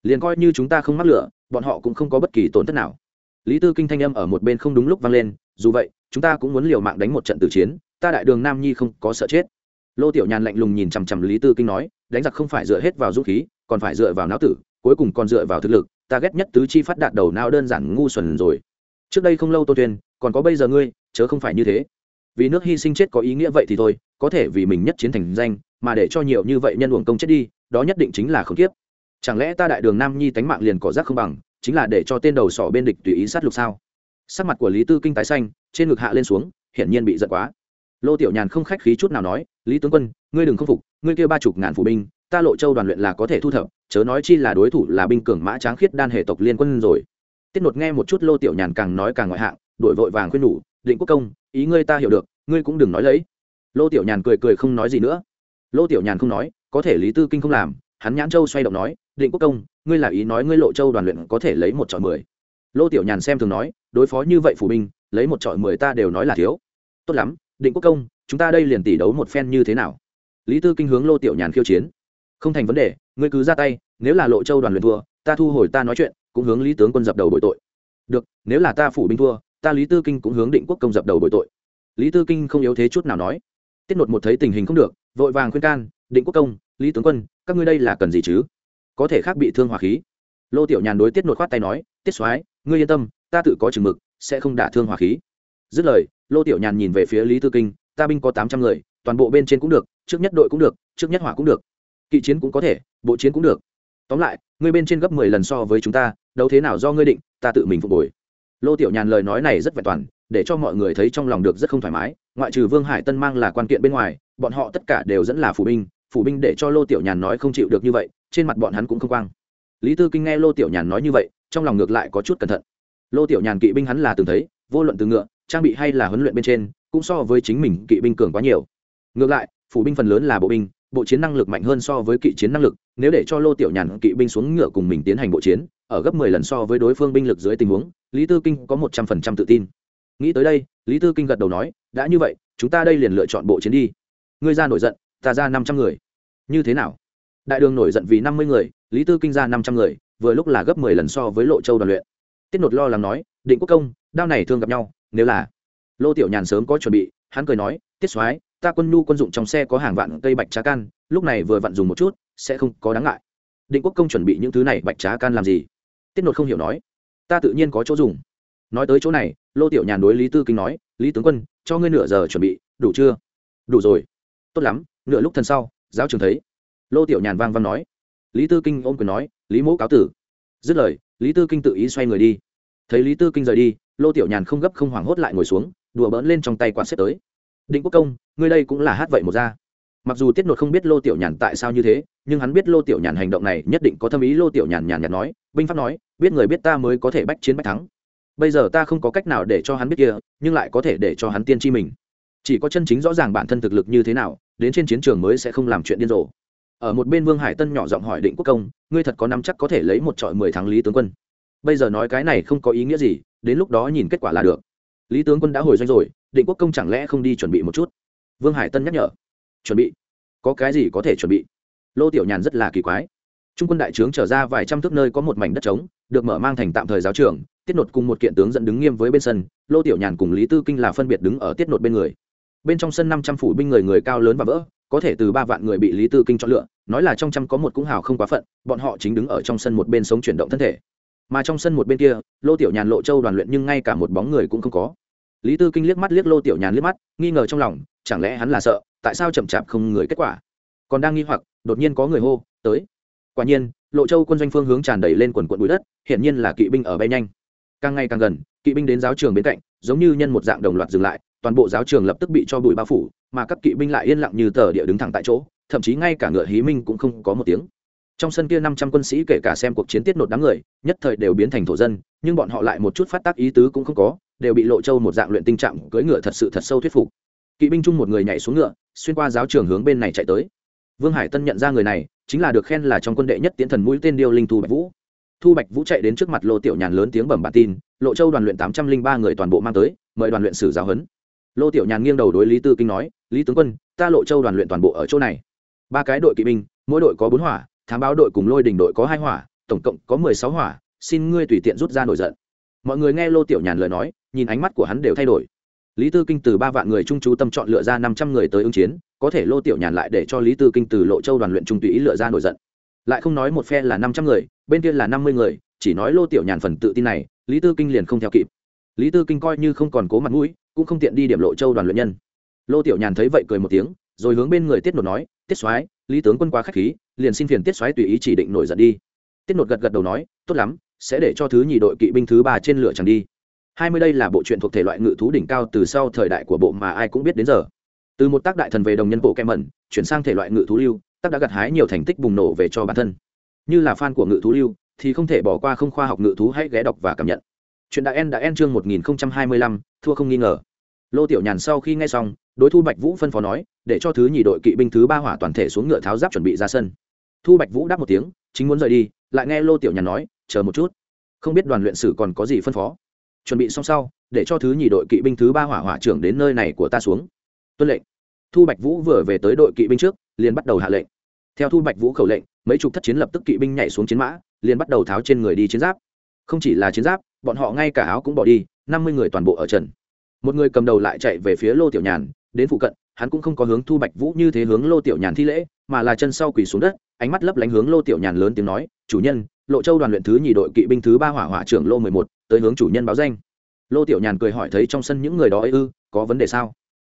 [SPEAKER 1] Liền coi như chúng ta không mắc lửa bọn họ cũng không có bất kỳ tổn thất nào. Lý tư kinh thanh âm ở một bên không đúng lúc vang lên, dù vậy, chúng ta cũng muốn liều mạng đánh một trận tử chiến, ta đại đường nam nhi không có sợ chết. Lô tiểu nhàn lạnh lùng nhìn chằm chằm lý tư kinh nói, đánh giặc không phải dựa hết vào dũng khí còn phải dựa vào não tử, cuối cùng còn dựa vào thực lực, ta ghét nhất tứ chi phát đạt đầu não đơn giản ngu xuẩn rồi. Trước đây không lâu tô tuyên, còn có bây giờ ngươi, chớ không phải như thế. Vì nước hy sinh chết có ý nghĩa vậy thì thôi, có thể vì mình nhất chiến thành danh, mà để cho nhiều như vậy nhân uổng công chết đi, đó nhất định chính là không kiếp. Chẳng lẽ ta đại đường nam nhi tánh mạng liền cỏ rác không bằng, chính là để cho tên đầu sỏ bên địch tùy ý sát lục sao? Sắc mặt của lý tư kinh tái xanh, trên ngực hạ lên xuống, hiển nhiên bị giận quá. Lô tiểu nhàn không khách khí chút nào nói, lý tướng quân, ngươi đừng không phục, ngươi kêu ba chục ngàn phủ binh ta lộ châu đoàn luyện là có thể thu thập, chớ nói chi là đối thủ là binh cường mã tráng khiết đan hệ tộc liên quân rồi. Tiết nột nghe một chút lô tiểu nhàn càng nói càng ngoại hạng, đổi vội vàng khuyên nhủ, định quốc công, ý ngươi ta hiểu được, ngươi cũng đừng nói lấy. Lô tiểu nhàn cười cười không nói gì nữa. Lô tiểu nhàn không nói, có thể lý tư kinh không làm, hắn nhãn châu xoay động nói, định quốc công, ngươi là ý nói ngươi lộ châu đoàn luyện có thể lấy một trọi mười. Lô tiểu nhàn xem thường nói, đối phó như vậy phủ binh, lấy một trọi mười ta đều nói là thiếu. Tốt lắm, định quốc công, chúng ta đây liền tỷ đấu một phen như thế nào? Lý tư kinh hướng lô tiểu nhàn khiêu chiến không thành vấn đề, ngươi cứ ra tay, nếu là lộ châu đoàn luyện thua, ta thu hồi ta nói chuyện, cũng hướng lý tướng quân dập đầu bội tội. Được, nếu là ta phủ binh thua, ta lý tư kinh cũng hướng định quốc công dập đầu bội tội. Lý tư kinh không yếu thế chút nào nói. Tiết nột một thấy tình hình không được, vội vàng khuyên can, định quốc công, lý tướng quân, các ngươi đây là cần gì chứ? Có thể khác bị thương hòa khí. Lô tiểu nhàn đối tiết nột khoát tay nói, tiết soái, ngươi yên tâm, ta tự có chừng mực, sẽ không đả thương hòa khí. Dứt lời, lô tiểu nhàn nhìn về phía lý tư kinh, ta binh có tám trăm người, toàn bộ bên trên cũng được, trước nhất đội cũng được, trước nhất hỏa cũng được kỵ chiến cũng có thể, bộ chiến cũng được. Tóm lại, ngươi bên trên gấp mười lần so với chúng ta đâu thế nào do ngươi định, ta tự mình phục hồi. Lô tiểu nhàn lời nói này rất vẹn toàn, để cho mọi người thấy trong lòng được rất không thoải mái, ngoại trừ vương hải tân mang là quan kiện bên ngoài, bọn họ tất cả đều dẫn là phủ binh phủ binh để cho lô tiểu nhàn nói không chịu được như vậy, trên mặt bọn hắn cũng không quang. Lý tư kinh nghe lô tiểu nhàn nói như vậy, trong lòng ngược lại có chút cẩn thận. Lô tiểu nhàn kỵ binh hắn là từng thấy, vô luận từ ngựa, trang bị hay là huấn luyện bên trên, cũng so với chính mình kỵ binh cường quá nhiều. Ngược lại, phủ binh phần lớn là bộ binh bộ chiến năng lực mạnh hơn so với kỵ chiến năng lực, nếu để cho lô tiểu nhàn kỵ binh xuống ngựa cùng mình tiến hành bộ chiến, ở gấp mười lần so với đối phương binh lực dưới tình huống, lý tư kinh có một trăm phần trăm tự tin. Nghĩ tới đây, lý tư kinh gật đầu nói, đã như vậy, chúng ta đây liền lựa chọn bộ chiến đi. Ngươi ra nổi giận, ta ra năm trăm người. Như thế nào? Đại đường nổi giận vì năm mươi người, lý tư kinh ra năm trăm người, vừa lúc là gấp mười lần so với lộ châu đoàn luyện. Tiết nột lo lắng nói, định quốc công, đao này thường gặp nhau, nếu là lô tiểu nhàn sớm có chuẩn bị, hắn cười nói, tiết soái ta quân nhu quân dụng trong xe có hàng vạn cây bạch trá can, lúc này vừa vặn dùng một chút, sẽ không có đáng ngại. Định quốc công chuẩn bị những thứ này bạch trá can làm gì? Tiết nột không hiểu nói. Ta tự nhiên có chỗ dùng. Nói tới chỗ này, lô tiểu nhàn đối lý tư kinh nói, lý tướng quân, cho ngươi nửa giờ chuẩn bị, đủ chưa? Đủ rồi. Tốt lắm, nửa lúc thân sau, giáo trường thấy. Lô tiểu nhàn vang vang nói. Lý tư kinh ôm quyền nói, lý mẫu cáo tử. Dứt lời, lý tư kinh tự ý xoay người đi. Thấy lý tư kinh rời đi, lô tiểu nhàn không gấp không hoảng hốt lại ngồi xuống, đùa bỡn lên trong tay quạt xếp tới định quốc công, ngươi đây cũng là hát vậy một ra. Mặc dù tiết nột không biết lô tiểu nhàn tại sao như thế, nhưng hắn biết lô tiểu nhàn hành động này nhất định có thâm ý lô tiểu nhàn nhàn nhạt nói, binh pháp nói, biết người biết ta mới có thể bách chiến bách thắng. Bây giờ ta không có cách nào để cho hắn biết kia, nhưng lại có thể để cho hắn tiên tri mình. Chỉ có chân chính rõ ràng bản thân thực lực như thế nào, đến trên chiến trường mới sẽ không làm chuyện điên rồ. Ở một bên vương hải tân nhỏ giọng hỏi định quốc công, ngươi thật có nắm chắc có thể lấy một trọi mười tháng lý tướng quân? Bây giờ nói cái này không có ý nghĩa gì, đến lúc đó nhìn kết quả là được. Lý tướng quân đã hồi doanh rồi định quốc công chẳng lẽ không đi chuẩn bị một chút? Vương hải tân nhắc nhở. Chuẩn bị. Có cái gì có thể chuẩn bị? Lô tiểu nhàn rất là kỳ quái. Trung quân đại trướng trở ra vài trăm thước nơi có một mảnh đất trống, được mở mang thành tạm thời giáo trường, tiết nột cùng một kiện tướng dẫn đứng nghiêm với bên sân, lô tiểu nhàn cùng lý tư kinh là phân biệt đứng ở tiết nột bên người. Bên trong sân năm trăm phủ binh người người cao lớn và vỡ, có thể từ ba vạn người bị lý tư kinh chọn lựa, nói là trong trăm có một cũng hào không quá phận, bọn họ chính đứng ở trong sân một bên sống chuyển động thân thể. Mà trong sân một bên kia, lô tiểu nhàn lộ châu đoàn luyện nhưng ngay cả một bóng người cũng không có lý tư kinh liếc mắt liếc lô tiểu nhàn liếc mắt, nghi ngờ trong lòng, chẳng lẽ hắn là sợ, tại sao chậm chạp không người kết quả? Còn đang nghi hoặc, đột nhiên có người hô, tới! Quả nhiên, lộ châu quân doanh phương hướng tràn đầy lên quần quận bụi đất, hiển nhiên là kỵ binh ở bay nhanh. Càng ngày càng gần, kỵ binh đến giáo trường bên cạnh, giống như nhân một dạng đồng loạt dừng lại, toàn bộ giáo trường lập tức bị cho bụi bao phủ, mà các kỵ binh lại yên lặng như tờ địa đứng thẳng tại chỗ, thậm chí ngay cả ngựa hí minh cũng không có một tiếng. Trong sân kia năm trăm quân sĩ kể cả xem cuộc chiến tiết nột đám người, nhất thời đều biến thành thổ dân, nhưng bọn họ lại một chút phát tác ý tứ cũng không có đều bị lộ châu một dạng luyện tinh trạng cưỡi ngựa thật sự thật sâu thuyết phục. Kỵ binh chung một người nhảy xuống ngựa, xuyên qua giáo trường hướng bên này chạy tới. Vương hải tân nhận ra người này, chính là được khen là trong quân đệ nhất tiến thần mũi tên điêu linh thu bạch vũ. Thu bạch vũ chạy đến trước mặt lô tiểu nhàn lớn tiếng bẩm bản tin, lộ châu đoàn luyện tám trăm linh ba người toàn bộ mang tới, mời đoàn luyện sử giáo huấn. Lô tiểu nhàn nghiêng đầu đối lý tư kinh nói, lý tướng quân, ta lộ châu đoàn luyện toàn bộ ở chỗ này. Ba cái đội kỵ binh, mỗi đội có bốn hỏa, thám báo đội cùng lôi đình đội có hai hỏa, tổng cộng có mười sáu hỏa, xin ngươi tùy tiện rút ra nổi giận. Mọi người nghe lô tiểu nhàn lời nói nhìn ánh mắt của hắn đều thay đổi. Lý tư kinh từ ba vạn người trung chú tâm chọn lựa ra năm trăm người tới ứng chiến, có thể lô tiểu nhàn lại để cho lý tư kinh từ lộ châu đoàn luyện trung tùy ý lựa ra nổi giận. Lại không nói một phe là năm trăm người, bên kia là năm mươi người, chỉ nói lô tiểu nhàn phần tự tin này, lý tư kinh liền không theo kịp. Lý tư kinh coi như không còn cố mặt mũi, cũng không tiện đi điểm lộ châu đoàn luyện nhân. Lô tiểu nhàn thấy vậy cười một tiếng, rồi hướng bên người tiết nột nói, tiết soái, lý tướng quân quá k h á c h khí, liền xin phiền tiết soái tùy ý chỉ định nổi giận đi. Tiết nột gật gật đầu nói, tốt lắm, sẽ để cho thứ nhì đội kỵ binh thứ ba trên lửa chẳng đi hai mươi đây là bộ truyện thuộc thể loại ngự thú đỉnh cao từ sau thời đại của bộ mà ai cũng biết đến giờ. Từ một tác đại thần về đồng nhân bộ kem mẩn, chuyển sang thể loại ngự thú lưu, tác đã gặt hái nhiều thành tích bùng nổ về cho bản thân. Như là fan của ngự thú lưu, thì không thể bỏ qua không khoa học ngự thú hãy ghé đọc và cảm nhận. Chuyện đã en đã en chương một nghìn hai mươi lăm, thua không nghi ngờ. Lô tiểu nhàn sau khi nghe xong, đối thu bạch vũ phân phó nói, để cho thứ nhì đội kỵ binh thứ ba hỏa toàn thể xuống ngựa tháo giáp chuẩn bị ra sân. Thu bạch vũ đáp một tiếng, chính muốn rời đi, lại nghe lô tiểu nhàn nói, chờ một chút. Không biết đoàn luyện sử còn có gì phân phó chuẩn bị xong sau, để cho thứ nhì đội kỵ binh thứ ba hỏa hỏa trưởng đến nơi này của ta xuống. Tuân lệnh. Thu bạch vũ vừa về tới đội kỵ binh trước, liền bắt đầu hạ lệnh. Theo thu bạch vũ khẩu lệnh, mấy chục thất chiến lập tức kỵ binh nhảy xuống chiến mã, liền bắt đầu tháo trên người đi chiến giáp. Không chỉ là chiến giáp, bọn họ ngay cả áo cũng bỏ đi, năm mươi người toàn bộ ở trần. Một người cầm đầu lại chạy về phía lô tiểu nhàn, đến phụ cận, hắn cũng không có hướng thu bạch vũ như thế hướng lô tiểu nhàn thi lễ, mà là chân sau quỳ xuống đất, ánh mắt lấp lánh hướng lô tiểu nhàn lớn tiếng nói, chủ nhân, lộ châu đoàn luyện thứ nhì đội kỵ binh thứ ba hỏa hỏa trưởng lô mười một tới hướng chủ nhân báo danh. Lô tiểu nhàn cười hỏi thấy trong sân những người đó ấy ư, có vấn đề sao?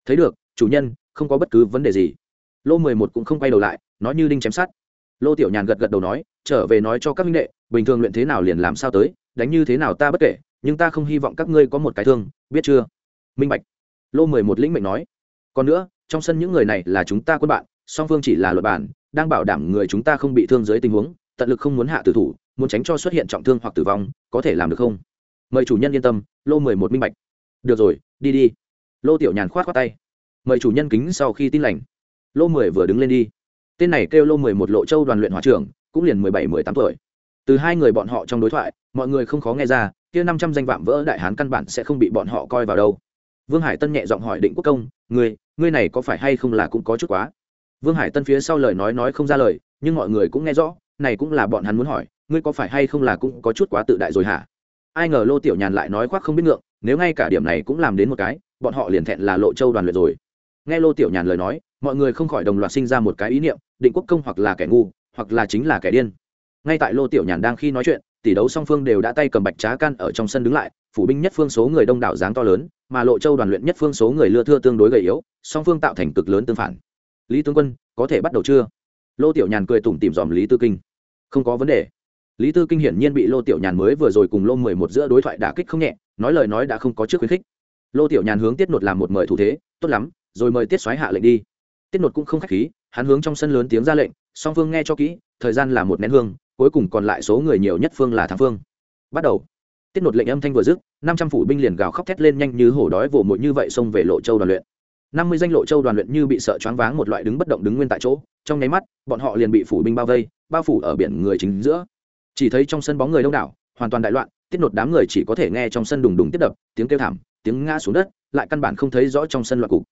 [SPEAKER 1] Thấy được, chủ nhân, không có bất cứ vấn đề gì. Lô mười một cũng không quay đầu lại, nói như đinh chém sát lô tiểu nhàn gật gật đầu nói, trở về nói cho các minh đệ, bình thường luyện thế nào liền làm sao tới, đánh như thế nào ta bất kể, nhưng ta không hy vọng các ngươi có một cái thương, biết chưa? Minh bạch. Lô mười một lĩnh mệnh nói. Còn nữa, trong sân những người này là chúng ta quân bạn, song phương chỉ là luật bản, đang bảo đảm người chúng ta không bị thương dưới tình huống, tận lực không muốn hạ tử thủ, muốn tránh cho xuất hiện trọng thương hoặc tử vong, có thể làm được không? Mời chủ nhân yên tâm, lô mười một minh bạch. Được rồi, đi đi. Lô tiểu nhàn khoát khoát tay. Mời chủ nhân kính sau khi tin lành. Lô mười vừa đứng lên đi. Tên này kêu lô mười một lộ châu đoàn luyện hỏa trưởng, cũng liền mười bảy, mười tám tuổi. Từ hai người bọn họ trong đối thoại, mọi người không khó nghe ra, kia năm trăm danh vạm vỡ đại hán căn bản sẽ không bị bọn họ coi vào đâu. Vương hải tân nhẹ giọng hỏi định quốc công, ngươi ngươi này có phải hay không là cũng có chút quá? Vương hải tân phía sau lời nói nói không ra lời, nhưng mọi người cũng nghe rõ, này cũng là bọn hắn muốn hỏi, ngươi có phải hay không là cũng có chút quá tự đại rồi hả? Ai ngờ lô tiểu nhàn lại nói khoác không biết ngượng, nếu ngay cả điểm này cũng làm đến một cái, bọn họ liền thẹn là lộ châu đoàn luyện rồi. Nghe lô tiểu nhàn lời nói, mọi người không khỏi đồng loạt sinh ra một cái ý niệm, định quốc công hoặc là kẻ ngu, hoặc là chính là kẻ điên. Ngay tại lô tiểu nhàn đang khi nói chuyện, tỷ đấu song phương đều đã tay cầm bạch trá can ở trong sân đứng lại, phủ binh nhất phương số người đông đảo dáng to lớn, mà lộ châu đoàn luyện nhất phương số người lưa thưa tương đối gầy yếu, song phương tạo thành cực lớn tương phản. Lý tướng quân, có thể bắt đầu chưa? Lô tiểu nhàn cười tủm tìm dòm lý tư kinh. Không có vấn đề lý tư kinh hiển nhiên bị lô tiểu nhàn mới vừa rồi cùng lô mười một giữa đối thoại đả kích không nhẹ, nói lời nói đã không có trước khuyến khích. Lô tiểu nhàn hướng tiết nột làm một mời thủ thế, tốt lắm, rồi mời tiết xoáy hạ lệnh đi. Tiết nột cũng không khách khí, hắn hướng trong sân lớn tiếng ra lệnh, song phương nghe cho kỹ, thời gian là một nén hương, cuối cùng còn lại số người nhiều nhất phương là thắng phương. Bắt đầu. Tiết nột lệnh âm thanh vừa dứt, năm trăm phủ binh liền gào khóc thét lên nhanh như hổ đói vồ mội như vậy xông về lộ châu đoàn luyện. Năm mươi danh lộ châu đoàn luyện như bị sợ choáng váng một loại đứng bất động đứng nguyên tại chỗ, trong nháy mắt, bọn họ liền bị phủ binh bao vây, bao phủ ở biển người chính giữa chỉ thấy trong sân bóng người đông đảo, hoàn toàn đại loạn, tiết nột đám người chỉ có thể nghe trong sân đùng đùng tiết đập, tiếng kêu thảm, tiếng ngã xuống đất, lại căn bản không thấy rõ trong sân loạn cục.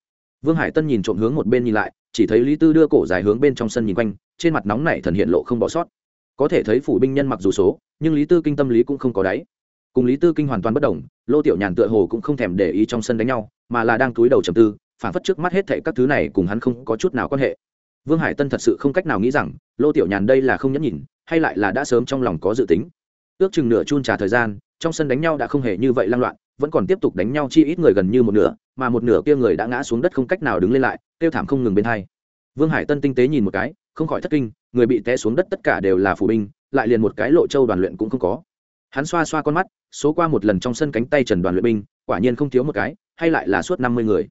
[SPEAKER 1] Vương hải tân nhìn trộm hướng một bên nhìn lại, chỉ thấy lý tư đưa cổ dài hướng bên trong sân nhìn quanh, trên mặt nóng này thần hiện lộ không bỏ sót. Có thể thấy phủ binh nhân mặc dù số, nhưng lý tư kinh tâm lý cũng không có đáy. Cùng lý tư kinh hoàn toàn bất đồng, lô tiểu nhàn tựa hồ cũng không thèm để ý trong sân đánh nhau, mà là đang túi đầu trầm tư, phản phất trước mắt hết thệ các thứ này cùng hắn không có chút nào quan hệ. Vương hải tân thật sự không cách nào nghĩ rằng, lô tiểu nhàn đây là không nhẫn nhìn hay lại là đã sớm trong lòng có dự tính. Ước chừng nửa chun trả thời gian, trong sân đánh nhau đã không hề như vậy lan loạn, vẫn còn tiếp tục đánh nhau chi ít người gần như một nửa, mà một nửa kia người đã ngã xuống đất không cách nào đứng lên lại, kêu thảm không ngừng bên hai. Vương hải tân tinh tế nhìn một cái, không khỏi thất kinh, người bị té xuống đất tất cả đều là phủ binh, lại liền một cái lộ châu đoàn luyện cũng không có. Hắn xoa xoa con mắt, số qua một lần trong sân cánh tay trần đoàn luyện binh, quả nhiên không thiếu một cái, hay lại là suốt năm mươi người.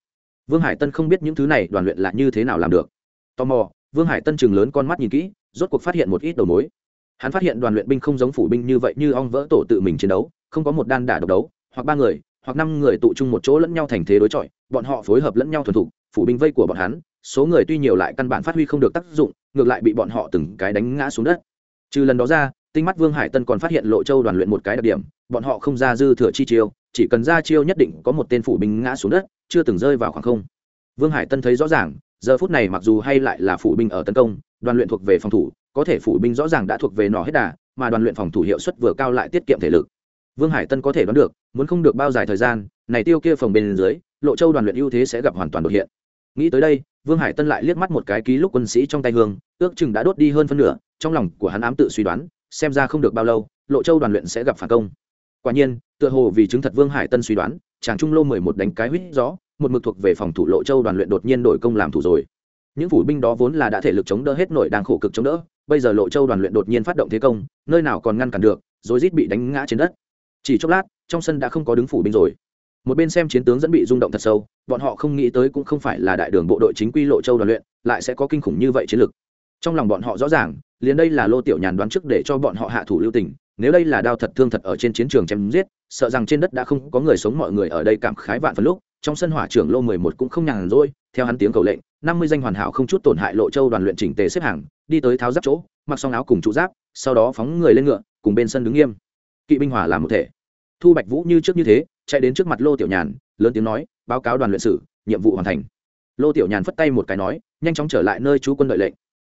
[SPEAKER 1] Vương hải tân không biết những thứ này đoàn luyện là như thế nào làm được. Tò mò, vương hải tân chừng lớn con mắt nhìn kỹ, rốt cuộc phát hiện một ít đầu mối hắn phát hiện đoàn luyện binh không giống phủ binh như vậy như ong vỡ tổ tự mình chiến đấu, không có một đan đả độc đấu, hoặc ba người, hoặc năm người tụ chung một chỗ lẫn nhau thành thế đối chọi, bọn họ phối hợp lẫn nhau thuần thục, phủ binh vây của bọn hắn, số người tuy nhiều lại căn bản phát huy không được tác dụng, ngược lại bị bọn họ từng cái đánh ngã xuống đất. Trừ lần đó ra, tinh mắt vương hải tân còn phát hiện lộ châu đoàn luyện một cái đặc điểm, bọn họ không ra dư thừa chi chiêu, chỉ cần ra chiêu nhất định có một tên phủ binh ngã xuống đất, chưa từng rơi vào khoảng không. Vương hải tân thấy rõ ràng giờ phút này mặc dù hay lại là phủ binh ở tấn công, đoàn luyện thuộc về phòng thủ, có thể phủ binh rõ ràng đã thuộc về nỏ hết đà, mà đoàn luyện phòng thủ hiệu suất vừa cao lại tiết kiệm thể lực. Vương hải tân có thể đoán được, muốn không được bao dài thời gian, này tiêu kia phòng bên dưới, lộ châu đoàn luyện ưu thế sẽ gặp hoàn toàn đột hiện. Nghĩ tới đây, vương hải tân lại liếc mắt một cái ký lúc quân sĩ trong tay hương, ước chừng đã đốt đi hơn phân nửa, trong lòng của hắn ám tự suy đoán, xem ra không được bao lâu, lộ châu đoàn luyện sẽ gặp phản công. Quả nhiên, tựa hồ vì chứng thật vương hải tân suy đoán, chàng trung lô mười một đánh cái huýt gió một mực thuộc về phòng thủ lộ châu đoàn luyện đột nhiên đổi công làm thủ rồi. Những phủ binh đó vốn là đã thể lực chống đỡ hết nổi đang khổ cực chống đỡ, bây giờ lộ châu đoàn luyện đột nhiên phát động thế công, nơi nào còn ngăn cản được, rồi rít bị đánh ngã trên đất. Chỉ chốc lát, trong sân đã không có đứng phủ binh rồi. Một bên xem chiến tướng dẫn bị rung động thật sâu, bọn họ không nghĩ tới cũng không phải là đại đường bộ đội chính quy lộ châu đoàn luyện, lại sẽ có kinh khủng như vậy chiến lực. Trong lòng bọn họ rõ ràng, liền đây là lô tiểu nhàn đoán trước để cho bọn họ hạ thủ lưu tình, nếu đây là đao thật thương thật ở trên chiến trường chém giết, sợ rằng trên đất đã không có người sống mọi người ở đây cảm khái vạn phần lúc trong sân hỏa trưởng lô mười một cũng không nhàn rỗi, theo hắn tiếng cầu lệnh, năm mươi danh hoàn hảo không chút tổn hại lộ châu đoàn luyện chỉnh tề xếp hàng, đi tới tháo giáp chỗ, mặc xong áo cùng trụ giáp, sau đó phóng người lên ngựa, cùng bên sân đứng nghiêm. Kỵ binh hỏa làm một thể. Thu bạch vũ như trước như thế, chạy đến trước mặt lô tiểu nhàn, lớn tiếng nói, báo cáo đoàn luyện sử, nhiệm vụ hoàn thành. Lô tiểu nhàn phất tay một cái nói, nhanh chóng trở lại nơi chú quân đợi lệnh.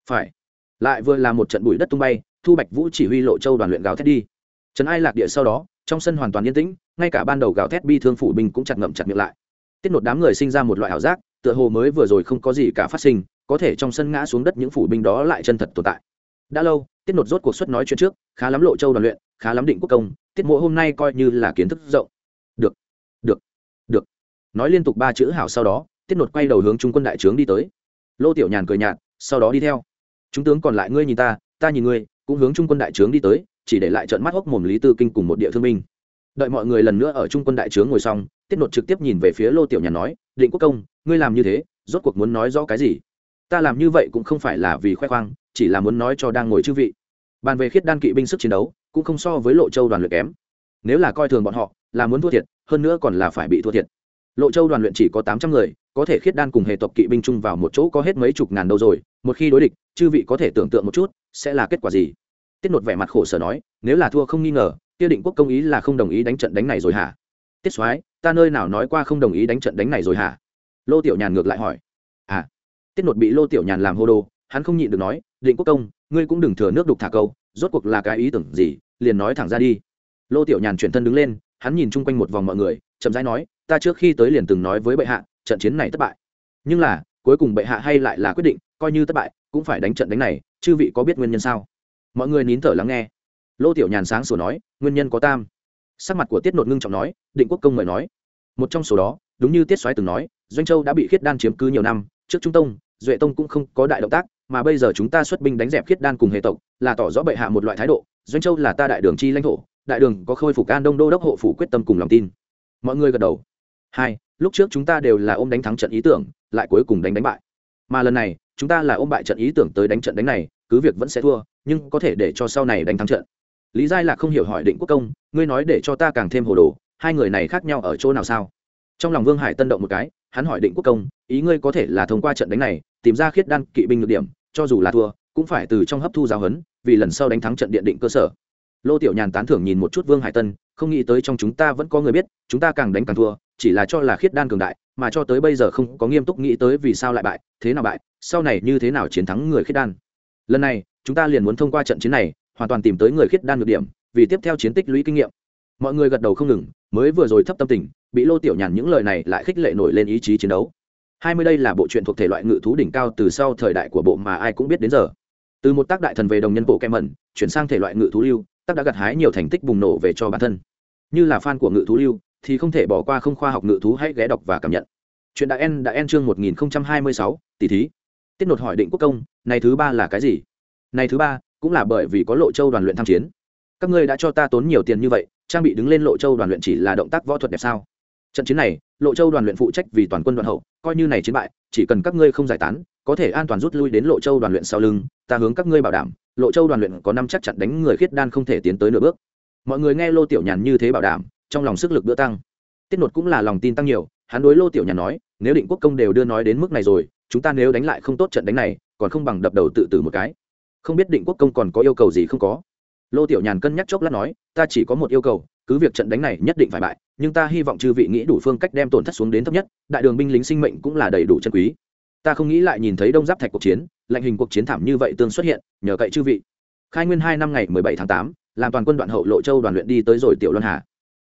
[SPEAKER 1] Phải. Lại vừa là một trận bụi đất tung bay, thu bạch vũ chỉ huy lộ châu đoàn luyện gào thét đi. Trần ai lạc địa sau đó, trong sân hoàn toàn yên tĩnh, ngay cả ban đầu gào thét bi thương phủ binh cũng chặt ngậm chặt miệng lại tiết nột đám người sinh ra một loại ảo giác, tựa hồ mới vừa rồi không có gì cả phát sinh, có thể trong sân ngã xuống đất những phủ binh đó lại chân thật tồn tại. Đã lâu, tiết nột rốt cuộc suất nói chuyện trước, khá lắm lộ châu đoàn luyện, khá lắm định quốc công, tiết mộ hôm nay coi như là kiến thức rộng. Được được được. Nói liên tục ba chữ hảo sau đó, tiết nột quay đầu hướng trung quân đại trướng đi tới. Lô tiểu nhàn cười nhạt, sau đó đi theo. Chúng tướng còn lại ngươi nhìn ta ta nhìn ngươi, cũng hướng trung quân đại trướng đi tới, chỉ để lại trận mắt hốc mồm lý tư kinh cùng một địa thương binh. Đợi mọi người lần nữa ở trung quân đại trướng ngồi xong tiết nột trực tiếp nhìn về phía lô tiểu nhàn nói, định quốc công, ngươi làm như thế, rốt cuộc muốn nói rõ cái gì? Ta làm như vậy cũng không phải là vì khoe khoang, chỉ là muốn nói cho đang ngồi chư vị. Bàn về khiết đan kỵ binh sức chiến đấu, cũng không so với lộ châu đoàn luyện kém. Nếu là coi thường bọn họ, là muốn thua thiệt, hơn nữa còn là phải bị thua thiệt. Lộ châu đoàn luyện chỉ có tám trăm người, có thể khiết đan cùng hệ tộc kỵ binh chung vào một chỗ có hết mấy chục ngàn đâu rồi, một khi đối địch, chư vị có thể tưởng tượng một chút, sẽ là kết quả gì? Tiết nột vẻ mặt khổ sở nói, nếu là thua không nghi ngờ tiêu định quốc công ý là không đồng ý đánh trận đánh này rồi hả? Tiết soái ta nơi nào nói qua không đồng ý đánh trận đánh này rồi hả? Lô tiểu nhàn ngược lại hỏi. À tiết nột bị lô tiểu nhàn làm hô đồ, hắn không nhịn được nói, định quốc công, ngươi cũng đừng thừa nước đục thả câu, rốt cuộc là cái ý tưởng gì, liền nói thẳng ra đi. Lô tiểu nhàn chuyển thân đứng lên, hắn nhìn chung quanh một vòng mọi người, chậm rãi nói, ta trước khi tới liền từng nói với bệ hạ, trận chiến này thất bại. Nhưng là, cuối cùng bệ hạ hay lại là quyết định, coi như thất bại, cũng phải đánh trận đánh này, chư vị có biết nguyên nhân sao? Mọi người nín thở lắng nghe. Lô tiểu nhàn sáng sủa nói, nguyên nhân có tam sắc mặt của tiết nột ngưng trọng nói, định quốc công mời nói. Một trong số đó, đúng như tiết soái từng nói, doanh châu đã bị khiết đan chiếm cứ nhiều năm, trước trung tông, duệ tông cũng không có đại động tác, mà bây giờ chúng ta xuất binh đánh dẹp khiết đan cùng hệ tộc, là tỏ rõ bệ hạ một loại thái độ, doanh châu là ta đại đường chi lãnh thổ, đại đường có khôi phục an đông đô đốc hộ phủ quyết tâm cùng lòng tin. Mọi người gật đầu. Hai, lúc trước chúng ta đều là ôm đánh thắng trận ý tưởng, lại cuối cùng đánh đánh bại. Mà lần này, chúng ta là ôm bại trận ý tưởng tới đánh trận đánh này, cứ việc vẫn sẽ thua, nhưng có thể để cho sau này đánh thắng trận lý giai lạc không hiểu hỏi định quốc công, ngươi nói để cho ta càng thêm hồ đồ, hai người này khác nhau ở chỗ nào sao? Trong lòng vương hải tân động một cái, hắn hỏi định quốc công, ý ngươi có thể là thông qua trận đánh này, tìm ra khiết đan, kỵ binh được điểm, cho dù là thua, cũng phải từ trong hấp thu giáo huấn, vì lần sau đánh thắng trận điện định cơ sở. Lô tiểu nhàn tán thưởng nhìn một chút vương hải tân, không nghĩ tới trong chúng ta vẫn có người biết, chúng ta càng đánh càng thua, chỉ là cho là khiết đan cường đại, mà cho tới bây giờ không có nghiêm túc nghĩ tới vì sao lại bại, thế nào bại, sau này như thế nào chiến thắng người khiết đan. Lần này, chúng ta liền muốn thông qua trận chiến này hoàn toàn tìm tới người khiết đan được điểm, vì tiếp theo chiến tích lũy kinh nghiệm. Mọi người gật đầu không ngừng, mới vừa rồi thấp tâm tình, bị lô tiểu nhàn những lời này lại khích lệ nổi lên ý chí chiến đấu. Hai mươi đây là bộ truyện thuộc thể loại ngự thú đỉnh cao từ sau thời đại của bộ mà ai cũng biết đến giờ. Từ một tác đại thần về đồng nhân bộ kem mẩn, chuyển sang thể loại ngự thú lưu, tác đã gặt hái nhiều thành tích bùng nổ về cho bản thân. Như là fan của ngự thú lưu, thì không thể bỏ qua không khoa học ngự thú hãy ghé đọc và cảm nhận. Chuyện đã en đã en chương một nghìn hai mươi sáu, tỷ thí. Tiết nột hỏi định quốc công, này thứ ba là cái gì? Này thứ ba cũng là bởi vì có lộ châu đoàn luyện tham chiến. Các ngươi đã cho ta tốn nhiều tiền như vậy, trang bị đứng lên lộ châu đoàn luyện chỉ là động tác võ thuật đẹp sao? Trận chiến này, lộ châu đoàn luyện phụ trách vì toàn quân đoàn hậu, coi như này chiến bại, chỉ cần các ngươi không giải tán, có thể an toàn rút lui đến lộ châu đoàn luyện sau lưng, ta hướng các ngươi bảo đảm, lộ châu đoàn luyện có năm chắc chặn đánh người khiết đan không thể tiến tới nửa bước. Mọi người nghe lô tiểu nhàn như thế bảo đảm, trong lòng sức lực bữa tăng. Tiết nột cũng là lòng tin tăng nhiều, hắn đối lô tiểu nhàn nói, nếu định quốc công đều đưa nói đến mức này rồi, chúng ta nếu đánh lại không tốt trận đánh này, còn không bằng đập đầu tự tử một cái không biết định quốc công còn có yêu cầu gì không có. Lô tiểu nhàn cân nhắc chốc lát nói, ta chỉ có một yêu cầu, cứ việc trận đánh này nhất định phải bại, nhưng ta hy vọng chư vị nghĩ đủ phương cách đem tổn thất xuống đến thấp nhất, đại đường binh lính sinh mệnh cũng là đầy đủ chân quý. Ta không nghĩ lại nhìn thấy đông giáp thạch cuộc chiến, lạnh hình cuộc chiến thảm như vậy tương xuất hiện, nhờ cậy chư vị. Khai nguyên hai năm ngày, mười bảy tháng tám, làm toàn quân đoạn hậu lộ châu đoàn luyện đi tới rồi tiểu luân hà.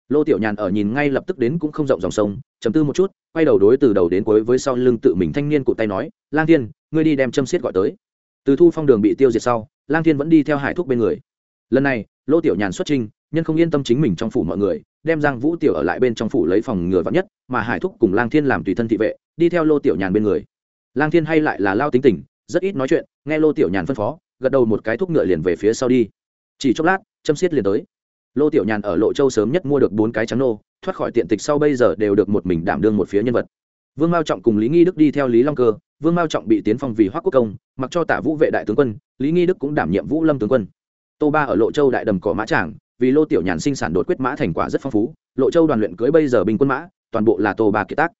[SPEAKER 1] Lô tiểu nhàn ở nhìn ngay lập tức đến cũng không rộng dòng sông chấm tư một chút, quay đầu đối từ đầu đến cuối với sau lưng tự mình thanh niên cụ tay nói, lang thiên, ngươi đi đem châm xiết gọi tới từ thu phong đường bị tiêu diệt sau, lang thiên vẫn đi theo hải thúc bên người. Lần này, lô tiểu nhàn xuất trinh nhân không yên tâm chính mình trong phủ mọi người, đem giang vũ tiểu ở lại bên trong phủ lấy phòng ngừa vắng nhất, mà hải thúc cùng lang thiên làm tùy thân thị vệ, đi theo lô tiểu nhàn bên người. Lang thiên hay lại là lao tính tình, rất ít nói chuyện, nghe lô tiểu nhàn phân phó, gật đầu một cái thúc ngựa liền về phía sau đi. Chỉ chốc lát, châm xiết liền tới. Lô tiểu nhàn ở lộ châu sớm nhất mua được bốn cái trắng nô, thoát khỏi tiện tịch sau bây giờ đều được một mình đảm đương một phía nhân vật vương mao trọng cùng lý nghi đức đi theo lý long cơ. Vương mao trọng bị tiến phong vì hoắc quốc công, mặc cho tả vũ vệ đại tướng quân, lý nghi đức cũng đảm nhiệm vũ lâm tướng quân. Tô ba ở lộ châu đại đầm cỏ mã tràng, vì lô tiểu nhàn sinh sản đột quyết mã thành quả rất phong phú, lộ châu đoàn luyện cưới bây giờ binh quân mã, toàn bộ là tô ba kiệt tác.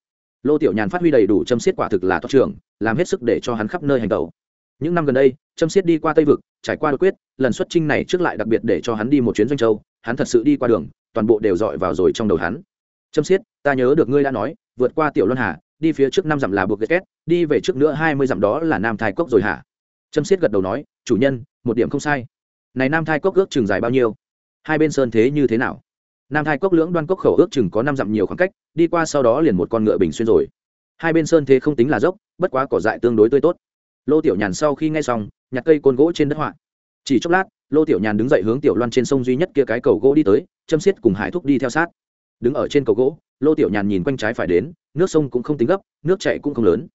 [SPEAKER 1] Lô tiểu nhàn phát huy đầy đủ châm xiết quả thực là toa trưởng làm hết sức để cho hắn khắp nơi hành tẩu. Những năm gần đây, châm xiết đi qua tây vực, trải qua đột quyết, lần xuất trinh này trước lại đặc biệt để cho hắn đi một chuyến doanh châu, hắn thật sự đi qua đường, toàn bộ đều dọi vào rồi trong đầu hắn châm xiết ta nhớ được ngươi đã nói, vượt qua tiểu luân hà, đi phía trước năm dặm là buộc kết đi về trước nữa hai mươi dặm đó là nam thai cốc rồi hả? Châm xiết gật đầu nói, chủ nhân, một điểm không sai. Này nam thai cốc ước chừng dài bao nhiêu? Hai bên sơn thế như thế nào? Nam thai cốc lưỡng đoan cốc khẩu ước chừng có năm dặm nhiều khoảng cách, đi qua sau đó liền một con ngựa bình xuyên rồi. Hai bên sơn thế không tính là dốc, bất quá cỏ dại tương đối tươi tốt. Lô tiểu nhàn sau khi nghe xong, nhặt cây côn gỗ trên đất họa. Chỉ chốc lát, lô tiểu nhàn đứng dậy hướng tiểu loan trên sông duy nhất kia cái cầu gỗ đi tới, châm xiết cùng hải thúc đi theo sát đứng ở trên cầu gỗ, lô tiểu nhàn nhìn quanh trái phải đến, nước sông cũng không tính gấp, nước chạy cũng không lớn.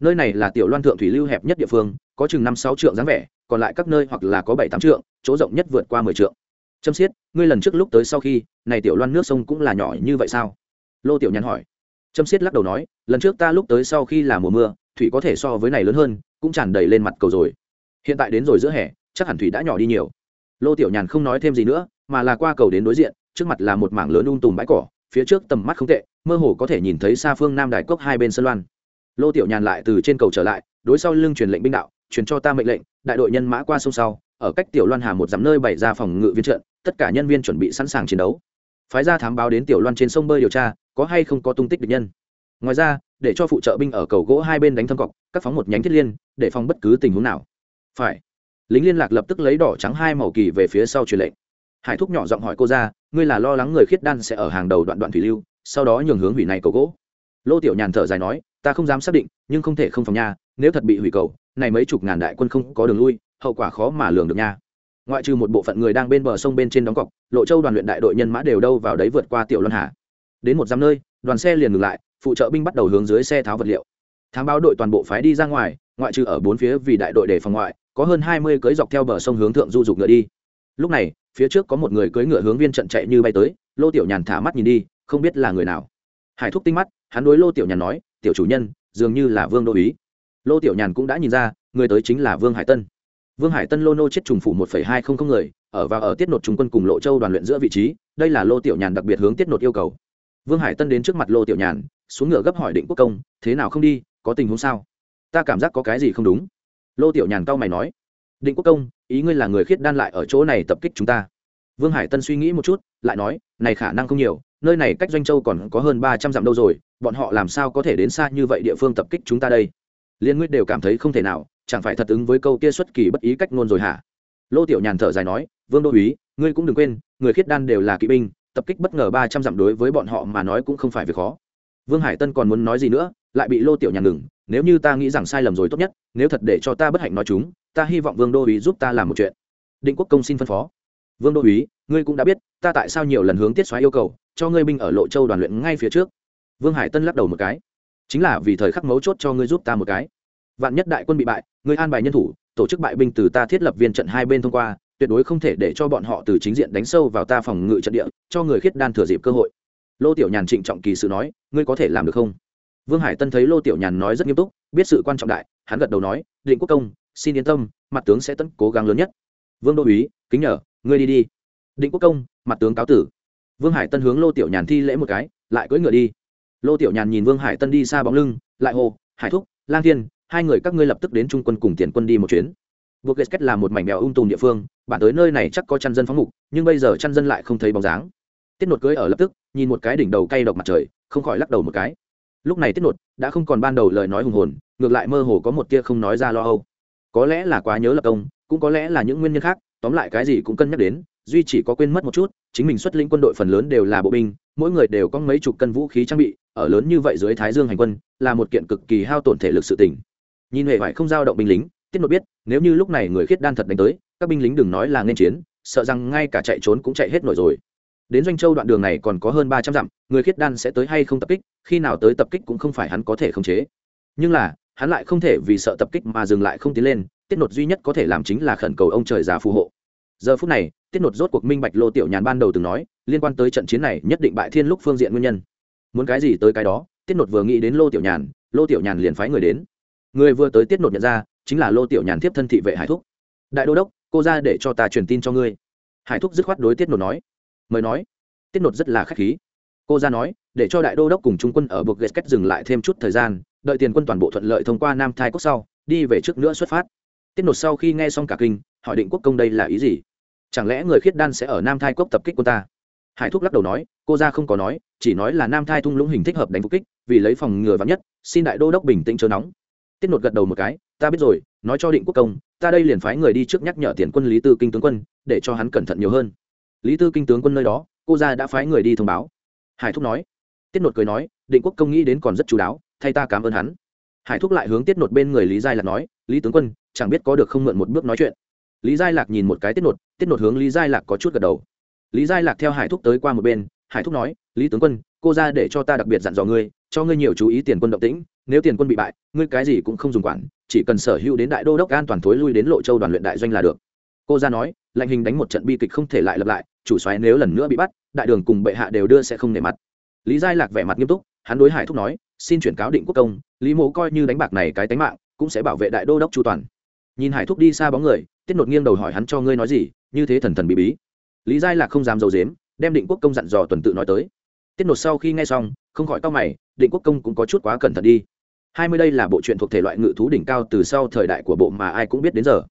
[SPEAKER 1] Nơi này là tiểu loan thượng thủy lưu hẹp nhất địa phương, có chừng năm sáu trượng dáng vẻ, còn lại các nơi hoặc là có bảy tám trượng, chỗ rộng nhất vượt qua mười trượng. Châm xiết ngươi lần trước lúc tới sau khi, này tiểu loan nước sông cũng là nhỏ như vậy sao? Lô tiểu nhàn hỏi. Châm xiết lắc đầu nói, lần trước ta lúc tới sau khi là mùa mưa, thủy có thể so với này lớn hơn, cũng tràn đầy lên mặt cầu rồi. Hiện tại đến rồi giữa hè, chắc hẳn thủy đã nhỏ đi nhiều. Lô tiểu nhàn không nói thêm gì nữa, mà là qua cầu đến đối diện, trước mặt là một mảng lớn un tùm bãi cỏ phía trước tầm mắt không tệ, mơ hồ có thể nhìn thấy xa phương nam đại cốc hai bên sân loan. Lô tiểu nhàn lại từ trên cầu trở lại, đối sau lưng truyền lệnh binh đạo, truyền cho ta mệnh lệnh, đại đội nhân mã qua sông sau, ở cách tiểu loan hà một dặm nơi bày ra phòng ngự viên trận, tất cả nhân viên chuẩn bị sẵn sàng chiến đấu. Phái ra thám báo đến tiểu loan trên sông bơi điều tra, có hay không có tung tích địch nhân. Ngoài ra, để cho phụ trợ binh ở cầu gỗ hai bên đánh thâm cọc, các phóng một nhánh thiết liên, để phòng bất cứ tình huống nào. Phải. Lính liên lạc lập tức lấy đỏ trắng hai màu kỳ về phía sau truyền lệnh hải thúc nhỏ giọng hỏi cô ra, ngươi là lo lắng người khiết đan sẽ ở hàng đầu đoạn đoạn thủy lưu, sau đó nhường hướng hủy này cầu gỗ? Lô tiểu nhàn thở dài nói, ta không dám xác định, nhưng không thể không phòng nha, nếu thật bị hủy cầu, này mấy chục ngàn đại quân không có đường lui, hậu quả khó mà lường được nha. Ngoại trừ một bộ phận người đang bên bờ sông bên trên đóng cọc, lộ châu đoàn luyện đại đội nhân mã đều đâu vào đấy vượt qua tiểu luân hà. Đến một dăm nơi, đoàn xe liền ngừng lại, phụ trợ binh bắt đầu hướng dưới xe tháo vật liệu. Thám báo đội toàn bộ phái đi ra ngoài, ngoại trừ ở bốn phía vì đại đội để phòng ngoại, có hơn hai mươi cưới dọc theo bờ sông hướng thượng du dục ngựa đi lúc này, phía trước có một người cưỡi ngựa hướng viên trận chạy như bay tới, lô tiểu nhàn thả mắt nhìn đi, không biết là người nào. Hải thúc tinh mắt, hắn đối lô tiểu nhàn nói, tiểu chủ nhân, dường như là vương đô ý. Lô tiểu nhàn cũng đã nhìn ra, người tới chính là vương hải tân. Vương hải tân lô nô chết trùng phủ một hai không không người, ở và ở tiết nột trung quân cùng lộ châu đoàn luyện giữa vị trí, đây là lô tiểu nhàn đặc biệt hướng tiết nột yêu cầu. Vương hải tân đến trước mặt lô tiểu nhàn, xuống ngựa gấp hỏi định quốc công, thế nào không đi, có tình huống sao? Ta cảm giác có cái gì không đúng. Lô tiểu nhàn cau mày nói định quốc công, ý ngươi là người khiết đan lại ở chỗ này tập kích chúng ta. Vương hải tân suy nghĩ một chút, lại nói, này khả năng không nhiều, nơi này cách doanh châu còn có hơn ba trăm dặm đâu rồi, bọn họ làm sao có thể đến xa như vậy địa phương tập kích chúng ta đây? Liên nguyên đều cảm thấy không thể nào, chẳng phải thật ứng với câu kia xuất kỳ bất ý cách ngôn rồi hả? Lô tiểu nhàn thở dài nói, vương đô úy, ngươi cũng đừng quên, người khiết đan đều là kỵ binh, tập kích bất ngờ ba trăm dặm đối với bọn họ mà nói cũng không phải việc khó. Vương hải tân còn muốn nói gì nữa, lại bị lô tiểu nhàn ngừng, nếu như ta nghĩ rằng sai lầm rồi tốt nhất, nếu thật để cho ta bất hạnh nói chúng ta hy vọng vương đô úy giúp ta làm một chuyện. Định quốc công xin phân phó. Vương đô úy ngươi cũng đã biết, ta tại sao nhiều lần hướng tiết xoáy yêu cầu, cho ngươi binh ở lộ châu đoàn luyện ngay phía trước. Vương hải tân lắc đầu một cái. Chính là vì thời khắc mấu chốt cho ngươi giúp ta một cái. Vạn nhất đại quân bị bại, ngươi an bài nhân thủ, tổ chức bại binh từ ta thiết lập viên trận hai bên thông qua, tuyệt đối không thể để cho bọn họ từ chính diện đánh sâu vào ta phòng ngự trận địa, cho người khiết đan thừa dịp cơ hội. Lô tiểu nhàn trịnh trọng kỳ sự nói, ngươi có thể làm được không? Vương hải tân thấy lô tiểu nhàn nói rất nghiêm túc, biết sự quan trọng đại, hắn gật đầu nói, định quốc công xin yên tâm, mặt tướng sẽ tận cố gắng lớn nhất. Vương đô úy, kính nhờ, ngươi đi đi. Định quốc công, mặt tướng cáo tử. Vương hải tân hướng lô tiểu nhàn thi lễ một cái, lại cưỡi ngựa đi. Lô tiểu nhàn nhìn vương hải tân đi xa bóng lưng, lại hô, hải thúc, lang thiên, hai người các ngươi lập tức đến trung quân cùng tiền quân đi một chuyến. Buộc ghét kết là một mảnh mèo ung tùm địa phương, bản tới nơi này chắc có chăn dân phóng mục, nhưng bây giờ chăn dân lại không thấy bóng dáng. Tiết nột cưới ở lập tức, nhìn một cái đỉnh đầu cay độc mặt trời, không khỏi lắc đầu một cái. Lúc này tiết nột đã không còn ban đầu lời nói hùng hồn, ngược lại mơ hồ có một tia không nói ra lo âu có lẽ là quá nhớ lập công, cũng có lẽ là những nguyên nhân khác, tóm lại cái gì cũng cân nhắc đến, duy chỉ có quên mất một chút, chính mình xuất lĩnh quân đội phần lớn đều là bộ binh, mỗi người đều có mấy chục cân vũ khí trang bị, ở lớn như vậy dưới thái dương hành quân, là một kiện cực kỳ hao tổn thể lực sự tình. Nhìn hệ vải không giao động binh lính, tiết nội biết, nếu như lúc này người khiết đan thật đánh tới, các binh lính đừng nói là nên chiến, sợ rằng ngay cả chạy trốn cũng chạy hết nổi rồi. Đến doanh châu đoạn đường này còn có hơn ba trăm dặm, người khiết đan sẽ tới hay không tập kích, khi nào tới tập kích cũng không phải hắn có thể khống chế. Nhưng là hắn lại không thể vì sợ tập kích mà dừng lại không tiến lên, tiết nột duy nhất có thể làm chính là khẩn cầu ông trời già phù hộ. Giờ phút này, tiết nột rốt cuộc minh bạch lô tiểu nhàn ban đầu từng nói, liên quan tới trận chiến này nhất định bại thiên lúc phương diện nguyên nhân. Muốn cái gì tới cái đó, tiết nột vừa nghĩ đến lô tiểu nhàn, lô tiểu nhàn liền phái người đến. Người vừa tới tiết nột nhận ra, chính là lô tiểu nhàn tiếp thân thị vệ hải thúc. Đại đô đốc, cô ra để cho ta truyền tin cho ngươi. Hải thúc dứt khoát đối tiết nột nói. Mời nói. Tiết nột rất là k h á c h khí. Cô ra nói, để cho đại đô đốc cùng trung quân ở buộc ghét cách dừng lại thêm chút thời gian đợi tiền quân toàn bộ thuận lợi thông qua nam thai Quốc sau, đi về trước nữa xuất phát. Tiết nột sau khi nghe xong cả kinh, hỏi định quốc công đây là ý gì? Chẳng lẽ người khiết đan sẽ ở nam thai cốc tập kích quân ta? Hải thúc lắc đầu nói, cô ra không có nói, chỉ nói là nam thai thung lũng hình thích hợp đánh phục kích, vì lấy phòng ngừa vắng nhất, xin đại đô đốc bình tĩnh chớ nóng. Tiết nột gật đầu một cái, ta biết rồi, nói cho định quốc công, ta đây liền phái người đi trước nhắc nhở tiền quân lý tư kinh tướng quân, để cho hắn cẩn thận nhiều hơn. Lý tư kinh tướng quân nơi đó, cô ra đã phái người đi thông báo. Hải thúc nói. Tiết nột cười nói, định quốc công nghĩ đến còn rất chú đáo thay ta cảm ơn hắn. Hải thúc lại hướng tiết nột bên người lý giai lạc nói, lý tướng quân, chẳng biết có được không mượn một bước nói chuyện. Lý giai lạc nhìn một cái tiết nột tiết nột hướng lý giai lạc có chút gật đầu. Lý giai lạc theo hải thúc tới qua một bên, hải thúc nói, lý tướng quân, cô ra để cho ta đặc biệt dặn dò ngươi, cho ngươi nhiều chú ý tiền quân động tĩnh, nếu tiền quân bị bại, ngươi cái gì cũng không dùng quản, chỉ cần sở hữu đến đại đô đốc an toàn thối lui đến lộ châu đoàn luyện đại doanh là được. Cô ra nói lệnh hình đánh một trận bi kịch không thể lại lập lại, chủ xoáy nếu lần nữa bị bắt, đại đường cùng bệ hạ đều đưa sẽ không nể mặt. Lý giai lạc vẻ mặt nghiêm túc, hắn đối hải thúc nói xin chuyển cáo định quốc công, lý mộ coi như đánh bạc này cái tánh mạng, cũng sẽ bảo vệ đại đô đốc chu toàn. Nhìn hải thúc đi xa bóng người, tiết nột nghiêng đầu hỏi hắn cho ngươi nói gì, như thế thần thần bí bí. Lý giai lạc không dám d i dếm đem định quốc công dặn dò tuần tự nói tới. Tiết nột sau khi nghe xong, không khỏi tao mày, định quốc công cũng có chút quá cẩn thận đi. Hai mươi đây là bộ truyện thuộc thể loại ngự thú đỉnh cao từ sau thời đại của bộ mà ai cũng biết đến giờ.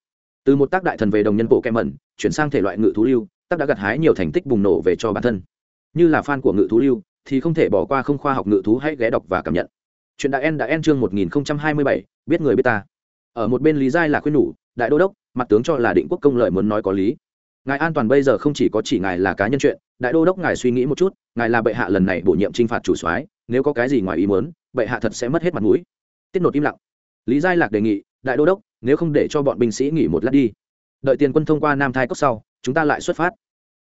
[SPEAKER 1] Từ một tác đại thần về đồng nhân bộ kem mẩn, chuyển sang thể loại ngự thú lưu, tác đã gặt hái nhiều thành tích bùng nổ về cho bản thân. Như là fan của ngự thú lưu thì không thể bỏ qua không khoa học ngự thú hãy ghé đọc và cảm nhận. Chuyện đại en đã en chương một nghìn hai mươi bảy, biết người biết ta. Ở một bên lý giai là khuyên nhủ, đại đô đốc, mặt tướng cho là định quốc công lợi muốn nói có lý. Ngài an toàn bây giờ không chỉ có chỉ ngài là cá nhân chuyện, đại đô đốc ngài suy nghĩ một chút, ngài là bệ hạ lần này bổ nhiệm t r i n h phạt chủ soái, nếu có cái gì ngoài ý muốn, bệ hạ thật sẽ mất hết mặt mũi. Tiết nột im lặng. Lý giai lạc đề nghị, đại đô đốc, nếu không để cho bọn binh sĩ nghỉ một lát đi, đợi tiền quân thông qua nam thai cốc sau, chúng ta lại xuất phát.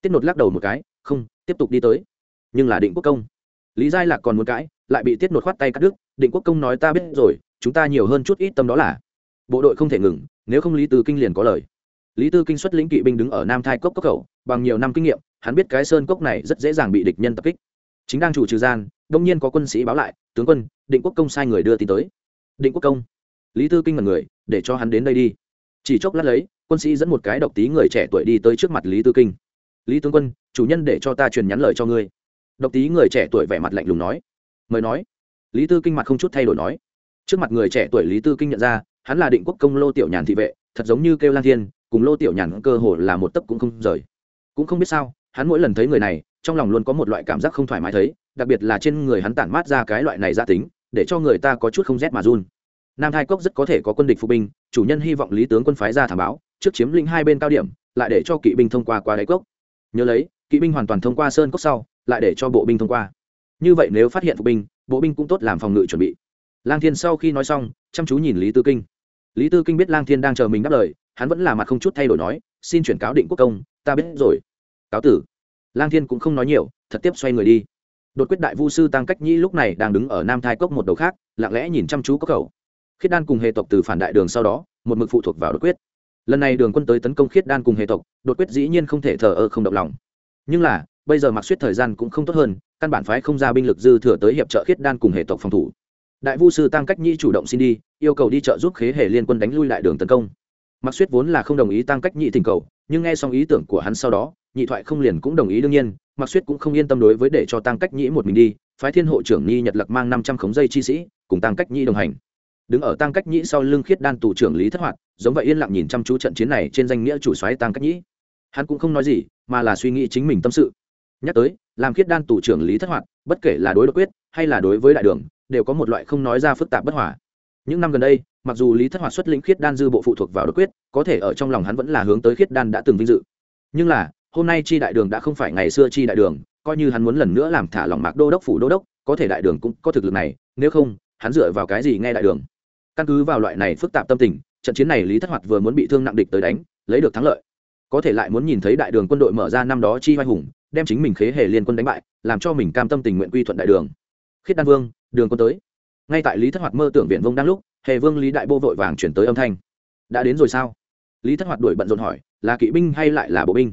[SPEAKER 1] Tiết nột lắc đầu một cái, không, tiếp tục đi tới nhưng là định quốc công. Lý giai lạc còn muốn cãi, lại bị tiết nột khoát tay cắt đứt, định quốc công nói ta biết rồi, chúng ta nhiều hơn chút ít tâm đó là. Bộ đội không thể ngừng, nếu không lý tư kinh liền có lời. Lý tư kinh xuất lĩnh kỵ binh đứng ở nam thai cốc cốc khẩu, bằng nhiều năm kinh nghiệm, hắn biết cái sơn cốc này rất dễ dàng bị địch nhân tập kích. Chính đang chủ trừ gian, đông nhiên có quân sĩ báo lại, tướng quân, định quốc công sai người đưa tin tới. Định quốc công. Lý tư kinh mật người, để cho hắn đến đây đi. Chỉ chốc lát lấy, quân sĩ dẫn một cái độc tí người trẻ tuổi đi tới trước mặt lý tư kinh. Lý tướng quân, chủ nhân để cho ta truyền nhắn lời cho ngươi độc tí người trẻ tuổi vẻ mặt lạnh lùng nói. Mời nói. Lý tư kinh mặt không chút thay đổi nói. Trước mặt người trẻ tuổi lý tư kinh nhận ra, hắn là định quốc công lô tiểu nhàn thị vệ, thật giống như kêu Lan thiên, cùng lô tiểu nhàn cơ hồ là một tấc cũng không rời. Cũng không biết sao, hắn mỗi lần thấy người này, trong lòng luôn có một loại cảm giác không thoải mái thấy, đặc biệt là trên người hắn tản mát ra cái loại này gia tính, để cho người ta có chút không rét mà run. Nam hai cốc rất có thể có quân địch phụ binh, chủ nhân hy vọng lý tướng quân phái ra thảm báo, trước chiếm lĩnh hai bên cao điểm, lại để cho kỵ binh thông qua qua đáy cốc nhớ lấy, kỵ binh hoàn toàn thông qua sơn cốc sau lại để cho bộ binh thông qua. Như vậy nếu phát hiện phục binh, bộ binh cũng tốt làm phòng ngự chuẩn bị. Lang thiên sau khi nói xong, chăm chú nhìn lý tư kinh. Lý tư kinh biết lang thiên đang chờ mình đáp lời, hắn vẫn là mặt không chút thay đổi nói, xin chuyển cáo định quốc công, ta biết rồi. Cáo tử. Lang thiên cũng không nói nhiều, thật tiếp xoay người đi. Đột quyết đại vu sư tăng cách nhĩ lúc này đang đứng ở nam thai cốc một đầu khác, lặng lẽ nhìn chăm chú cốc khẩu khiết đan cùng hệ tộc từ phản đại đường sau đó, một mực phụ thuộc vào đột quyết. Lần này đường quân tới tấn công khiết đan cùng hệ tộc, đột quyết dĩ nhiên không thể thờ ơ không động lòng. Nhưng là bây giờ mặc suýt thời gian cũng không tốt hơn căn bản phái không ra binh lực dư thừa tới hiệp trợ khiết đan cùng hệ tộc phòng thủ. Đại vu sư tăng cách nhi chủ động xin đi yêu cầu đi trợ giúp khế hệ liên quân đánh lui lại đường tấn công. Mặc suyết vốn là không đồng ý tăng cách nhị thỉnh cầu nhưng nghe xong ý tưởng của hắn sau đó nhị thoại không liền cũng đồng ý đương nhiên mặc suyết cũng không yên tâm đối với để cho tăng cách nhị một mình đi phái thiên hộ trưởng nhi nhật lặc mang năm trăm khống dây chi sĩ cùng tăng cách nhị đồng hành. Đứng ở tăng cách nhị sau lưng khiết đan tù trưởng lý thất hoạt giống vậy yên lặng nhìn chăm chú trận chiến này trên danh nghĩa chủ soái tăng cách nhị, hắn cũng không nói gì mà là suy nghĩ chính mình tâm sự nhắc tới, làm khiết đan tù trưởng lý thất hoạt, bất kể là đối đột quyết hay là đối với đại đường, đều có một loại không nói ra phức tạp bất hòa. Những năm gần đây, mặc dù lý thất hoạt xuất lĩnh khiết đan dư bộ phụ thuộc vào đột quyết, có thể ở trong lòng hắn vẫn là hướng tới khiết đan đã từng vinh dự. Nhưng là, hôm nay chi đại đường đã không phải ngày xưa chi đại đường, coi như hắn muốn lần nữa làm thả lòng mạc đô đốc phủ đô đốc, có thể đại đường cũng có thực lực này, nếu không, hắn dựa vào cái gì nghe đại đường? Căn cứ vào loại này phức tạp tâm tình, trận chiến này lý thất hoạt vừa muốn bị thương nặng địch tới đánh, lấy được thắng lợi. Có thể lại muốn nhìn thấy đại đường quân đội mở ra năm đó chi vai hùng đem chính mình khế hề liên quân đánh bại, làm cho mình cam tâm tình nguyện quy thuận đại đường. Khiết đan vương, đường quân tới. Ngay tại lý thất hoạt mơ tưởng viện vông đang lúc, hề vương lý đại bô vội vàng chuyển tới âm thanh. Đã đến rồi sao? Lý thất hoạt đuổi bận rộn hỏi, là kỵ binh hay lại là bộ binh?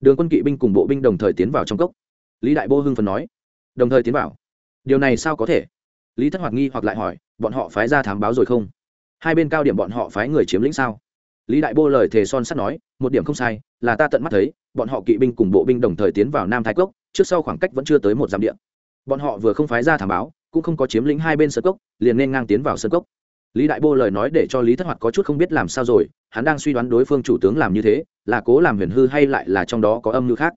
[SPEAKER 1] Đường quân kỵ binh cùng bộ binh đồng thời tiến vào trong cốc. Lý đại bô hưng phần nói, đồng thời tiến vào. Điều này sao có thể? Lý thất hoạt nghi hoặc lại hỏi, bọn họ phái ra thám báo rồi không? Hai bên cao điểm bọn họ phái người chiếm lĩnh sao? Lý đại bô lời thề son sắt nói, một điểm không sai, là ta tận mắt thấy, bọn họ kỵ binh cùng bộ binh đồng thời tiến vào nam thái cốc, trước sau khoảng cách vẫn chưa tới một dặm điện bọn họ vừa không phái ra thảm báo, cũng không có chiếm lĩnh hai bên sơ cốc, liền nên ngang tiến vào sơ cốc. Lý đại bô lời nói để cho lý thất hoạt có chút không biết làm sao rồi, hắn đang suy đoán đối phương chủ tướng làm như thế, là cố làm huyền hư hay lại là trong đó có âm mưu khác.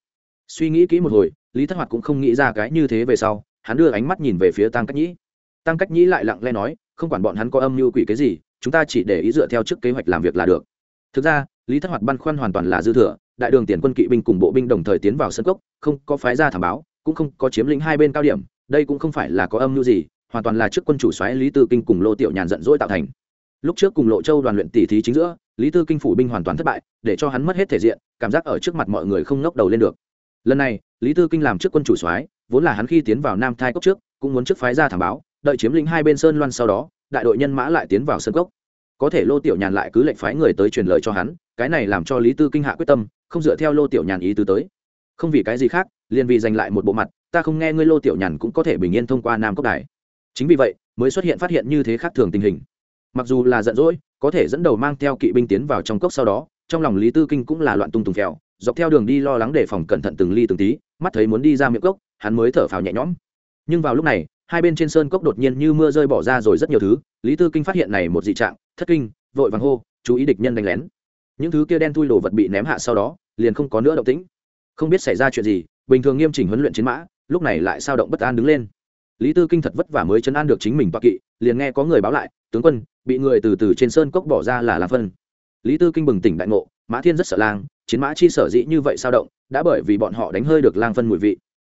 [SPEAKER 1] Suy nghĩ kỹ một hồi, lý thất hoạt cũng không nghĩ ra cái như thế về sau, hắn đưa ánh mắt nhìn về phía tăng cách nhĩ. Tăng cách nhĩ lại lặng lẽ nói, không quản bọn hắn có âm mưu quỷ cái gì, chúng ta chỉ để ý dựa theo trước kế hoạch làm việc là được thực ra, lý thất hoạt băn khoăn hoàn toàn là dư thừa, đại đường tiền quân kỵ binh cùng bộ binh đồng thời tiến vào sân cốc, không có phái ra thảm báo, cũng không có chiếm lĩnh hai bên cao điểm, đây cũng không phải là có âm mưu gì, hoàn toàn là trước quân chủ xoáy lý tư kinh cùng lô tiểu nhàn giận dỗi tạo thành. Lúc trước cùng lộ châu đoàn luyện tỷ thí chính giữa, lý tư kinh phủ binh hoàn toàn thất bại, để cho hắn mất hết thể diện, cảm giác ở trước mặt mọi người không ngóc đầu lên được. Lần này, lý tư kinh làm trước quân chủ soái, vốn là hắn khi tiến vào nam thai cốc trước, cũng muốn trước phái ra thảm báo, đợi chiếm lĩnh hai bên sơn loan sau đó, đại đội nhân mã lại tiến vào sân cốc có thể lô tiểu nhàn lại cứ lệnh phái người tới truyền lời cho hắn, cái này làm cho lý tư kinh hạ quyết tâm, không dựa theo lô tiểu nhàn ý tứ tới. Không vì cái gì khác, liền vì giành lại một bộ mặt, ta không nghe ngươi lô tiểu nhàn cũng có thể bình yên thông qua nam cốc đài. Chính vì vậy, mới xuất hiện phát hiện như thế khác thường tình hình. Mặc dù là giận dỗi, có thể dẫn đầu mang theo kỵ binh tiến vào trong cốc sau đó, trong lòng lý tư kinh cũng là loạn tung tùng kẹo dọc theo đường đi lo lắng đề phòng cẩn thận từng ly từng tí, mắt thấy muốn đi ra miệng cốc, hắn mới thở phào nhẹ nhõm. Nhưng vào lúc này, hai bên trên sơn cốc đột nhiên như mưa rơi bỏ ra rồi rất nhiều thứ, lý tư kinh phát hiện này một dị trạng thất kinh, vội vàng hô, chú ý địch nhân đánh lén. Những thứ kia đen thui đồ vật bị ném hạ sau đó, liền không có nữa động tĩnh. Không biết xảy ra chuyện gì, bình thường nghiêm chỉnh huấn luyện chiến mã, lúc này lại sao động bất an đứng lên. Lý tư kinh thật vất vả mới chấn an được chính mình toạc kỵ, liền nghe có người báo lại, tướng quân, bị người từ từ trên sơn cốc bỏ ra là làm phân lý tư kinh bừng tỉnh đại ngộ, mã thiên rất sợ lang chiến mã chi sở dĩ như vậy sao động, đã bởi vì bọn họ đánh hơi được lang phân mùi vị.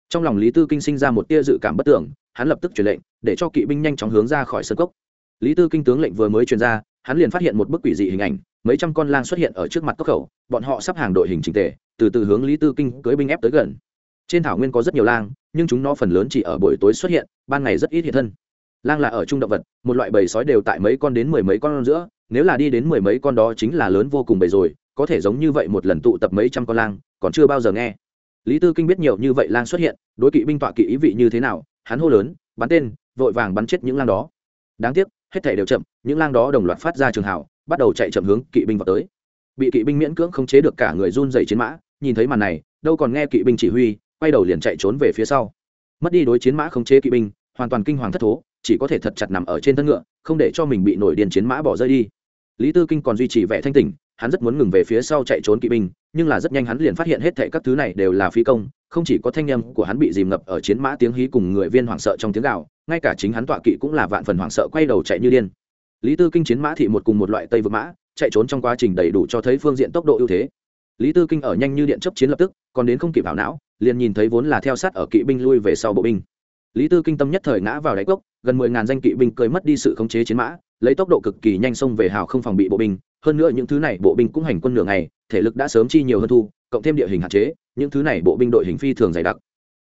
[SPEAKER 1] Trong lòng lý tư kinh sinh ra một tia dự cảm bất tưởng, hắn lập tức truyền lệnh, để cho kỵ binh nhanh chóng hướng ra khỏi sơn cốc. Lý tư kinh tướng lệnh vừa mới truyền ra hắn liền phát hiện một bức quỷ dị hình ảnh, mấy trăm con lang xuất hiện ở trước mặt cốc khẩu, bọn họ sắp hàng đội hình trình tề, từ từ hướng lý tư kinh cưới binh ép tới gần. Trên thảo nguyên có rất nhiều lang, nhưng chúng nó phần lớn chỉ ở buổi tối xuất hiện, ban ngày rất ít hiện thân. Lang là ở trung động vật, một loại bầy sói đều tại mấy con đến mười mấy con giữa, nếu là đi đến mười mấy con đó chính là lớn vô cùng bầy rồi, có thể giống như vậy một lần tụ tập mấy trăm con lang, còn chưa bao giờ nghe. Lý tư kinh biết nhiều như vậy lang xuất hiện, đối kỵ binh tọa kỵ ý vị như thế nào, hắn hô lớn, bắn tên, vội vàng bắn chết những lang đó. Đáng tiếc hết thể đều chậm, những lang đó đồng loạt phát ra trường hào, bắt đầu chạy chậm hướng kỵ binh vào tới. Bị kỵ binh miễn cưỡng không chế được cả người run dày chiến mã, nhìn thấy màn này, đâu còn nghe kỵ binh chỉ huy, quay đầu liền chạy trốn về phía sau. Mất đi đối chiến mã không chế kỵ binh, hoàn toàn kinh hoàng thất thố, chỉ có thể thật chặt nằm ở trên thân ngựa, không để cho mình bị nổi điên chiến mã bỏ rơi đi. Lý tư kinh còn duy trì vẻ thanh tỉnh, hắn rất muốn ngừng về phía sau chạy trốn kỵ binh, nhưng là rất nhanh hắn liền phát hiện hết thệ các thứ này đều là phi công, không chỉ có thanh â của hắn bị dìm ngập ở chiến mã tiếng hí cùng người viên hoảng sợ trong tiếng gạo ngay cả chính hắn tọa kỵ cũng là vạn phần hoảng sợ quay đầu chạy như điên. Lý tư kinh chiến mã thị một cùng một loại tây vực mã, chạy trốn trong quá trình đầy đủ cho thấy phương diện tốc độ ưu thế. Lý tư kinh ở nhanh như điện chấp chiến lập tức, còn đến không kịp vào não, liền nhìn thấy vốn là theo sát ở kỵ binh lui về sau bộ binh. Lý tư kinh tâm nhất thời ngã vào đáy cốc, gần mười ngàn danh kỵ binh cơi mất đi sự khống chế chiến mã, lấy tốc độ cực kỳ nhanh xông về hào không phòng bị bộ binh. Hơn nữa những thứ này bộ binh cũng hành quân nửa ngày, thể lực đã sớm chi nhiều hơn thu, cộng thêm địa hình hạn chế, những thứ này bộ binh đội hình phi thường dày đặc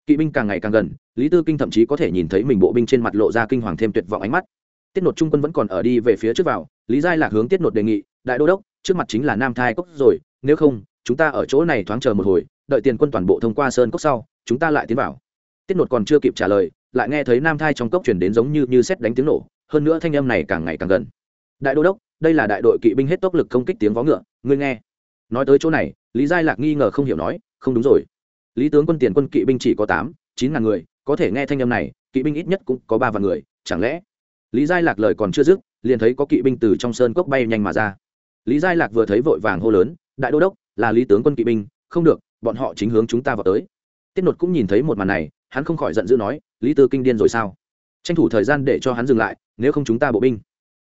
[SPEAKER 1] kỵ binh càng ngày càng gần, lý tư kinh thậm chí có thể nhìn thấy mình bộ binh trên mặt lộ ra kinh hoàng thêm tuyệt vọng ánh mắt. Tiết nột trung quân vẫn còn ở đi về phía trước vào, lý giai lạc hướng tiết nột đề nghị, đại đô đốc, trước mặt chính là nam thai cốc rồi, nếu không, chúng ta ở chỗ này thoáng chờ một hồi, đợi tiền quân toàn bộ thông qua sơn cốc sau, chúng ta lại tiến vào. Tiết nột còn chưa kịp trả lời, lại nghe thấy nam thai trong cốc chuyển đến giống như như xét đánh tiếng nổ, hơn nữa thanh âm này càng ngày càng gần. Đại đô đốc, đây là đại đội kỵ binh hết tốc lực công kích tiếng vó ngựa, ngươi nghe. Nói tới chỗ này, lý giai lạc nghi ngờ không hiểu nói, không đúng rồi lý tướng quân tiền quân kỵ binh chỉ có tám, chín ngàn người, có thể nghe thanh âm này, kỵ binh ít nhất cũng có ba vạn người, chẳng lẽ? Lý giai lạc lời còn chưa dứt, liền thấy có kỵ binh từ trong sơn cốc bay nhanh mà ra. Lý giai lạc vừa thấy vội vàng hô lớn, đại đô đốc, là lý tướng quân kỵ binh, không được, bọn họ chính hướng chúng ta vào tới. Tiết nột cũng nhìn thấy một màn này, hắn không khỏi giận dữ nói, lý tư kinh điên rồi sao? Tranh thủ thời gian để cho hắn dừng lại, nếu không chúng ta bộ binh.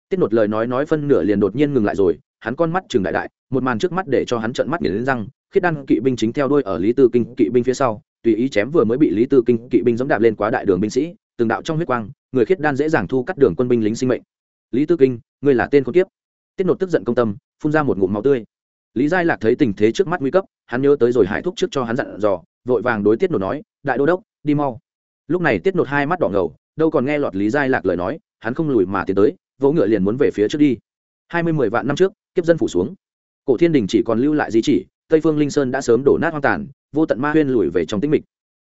[SPEAKER 1] Tiết nột lời nói nói phân nửa liền đột nhiên ngừng lại rồi hắn con mắt trừng đại đại, một màn trước mắt để cho hắn trợn mắt nghiến lên răng, khiết đan kỵ binh chính theo đuôi ở lý tư kinh kỵ binh phía sau, tùy ý chém vừa mới bị lý tư kinh kỵ binh dẫm đạp lên quá đại đường binh sĩ, từng đạo trong huyết quang, người khiết đan dễ dàng thu cắt đường quân binh lính sinh mệnh. Lý tư kinh, ngươi là tên con kiếp. Tiết nột tức giận công tâm, phun ra một ngụm máu tươi. Lý giai lạc thấy tình thế trước mắt nguy cấp, hắn nhớ tới rồi hải thúc trước cho hắn dặn dò, vội vàng đối tiết nột nói, đại đô đốc, đi mau. Lúc này tiết nột hai mắt đỏ ngầu, đâu còn nghe lọt lý giai lạc lời nói, hắn không lùi mà tiến tới, vỗ ngựa liền muốn về phía trước đi. Hai mươi mười vạn năm trước kiếp dân phủ xuống. Cổ thiên đình chỉ còn lưu lại di chỉ, tây phương linh sơn đã sớm đổ nát hoang tàn, vô tận ma huyên lùi về trong tĩnh mịch.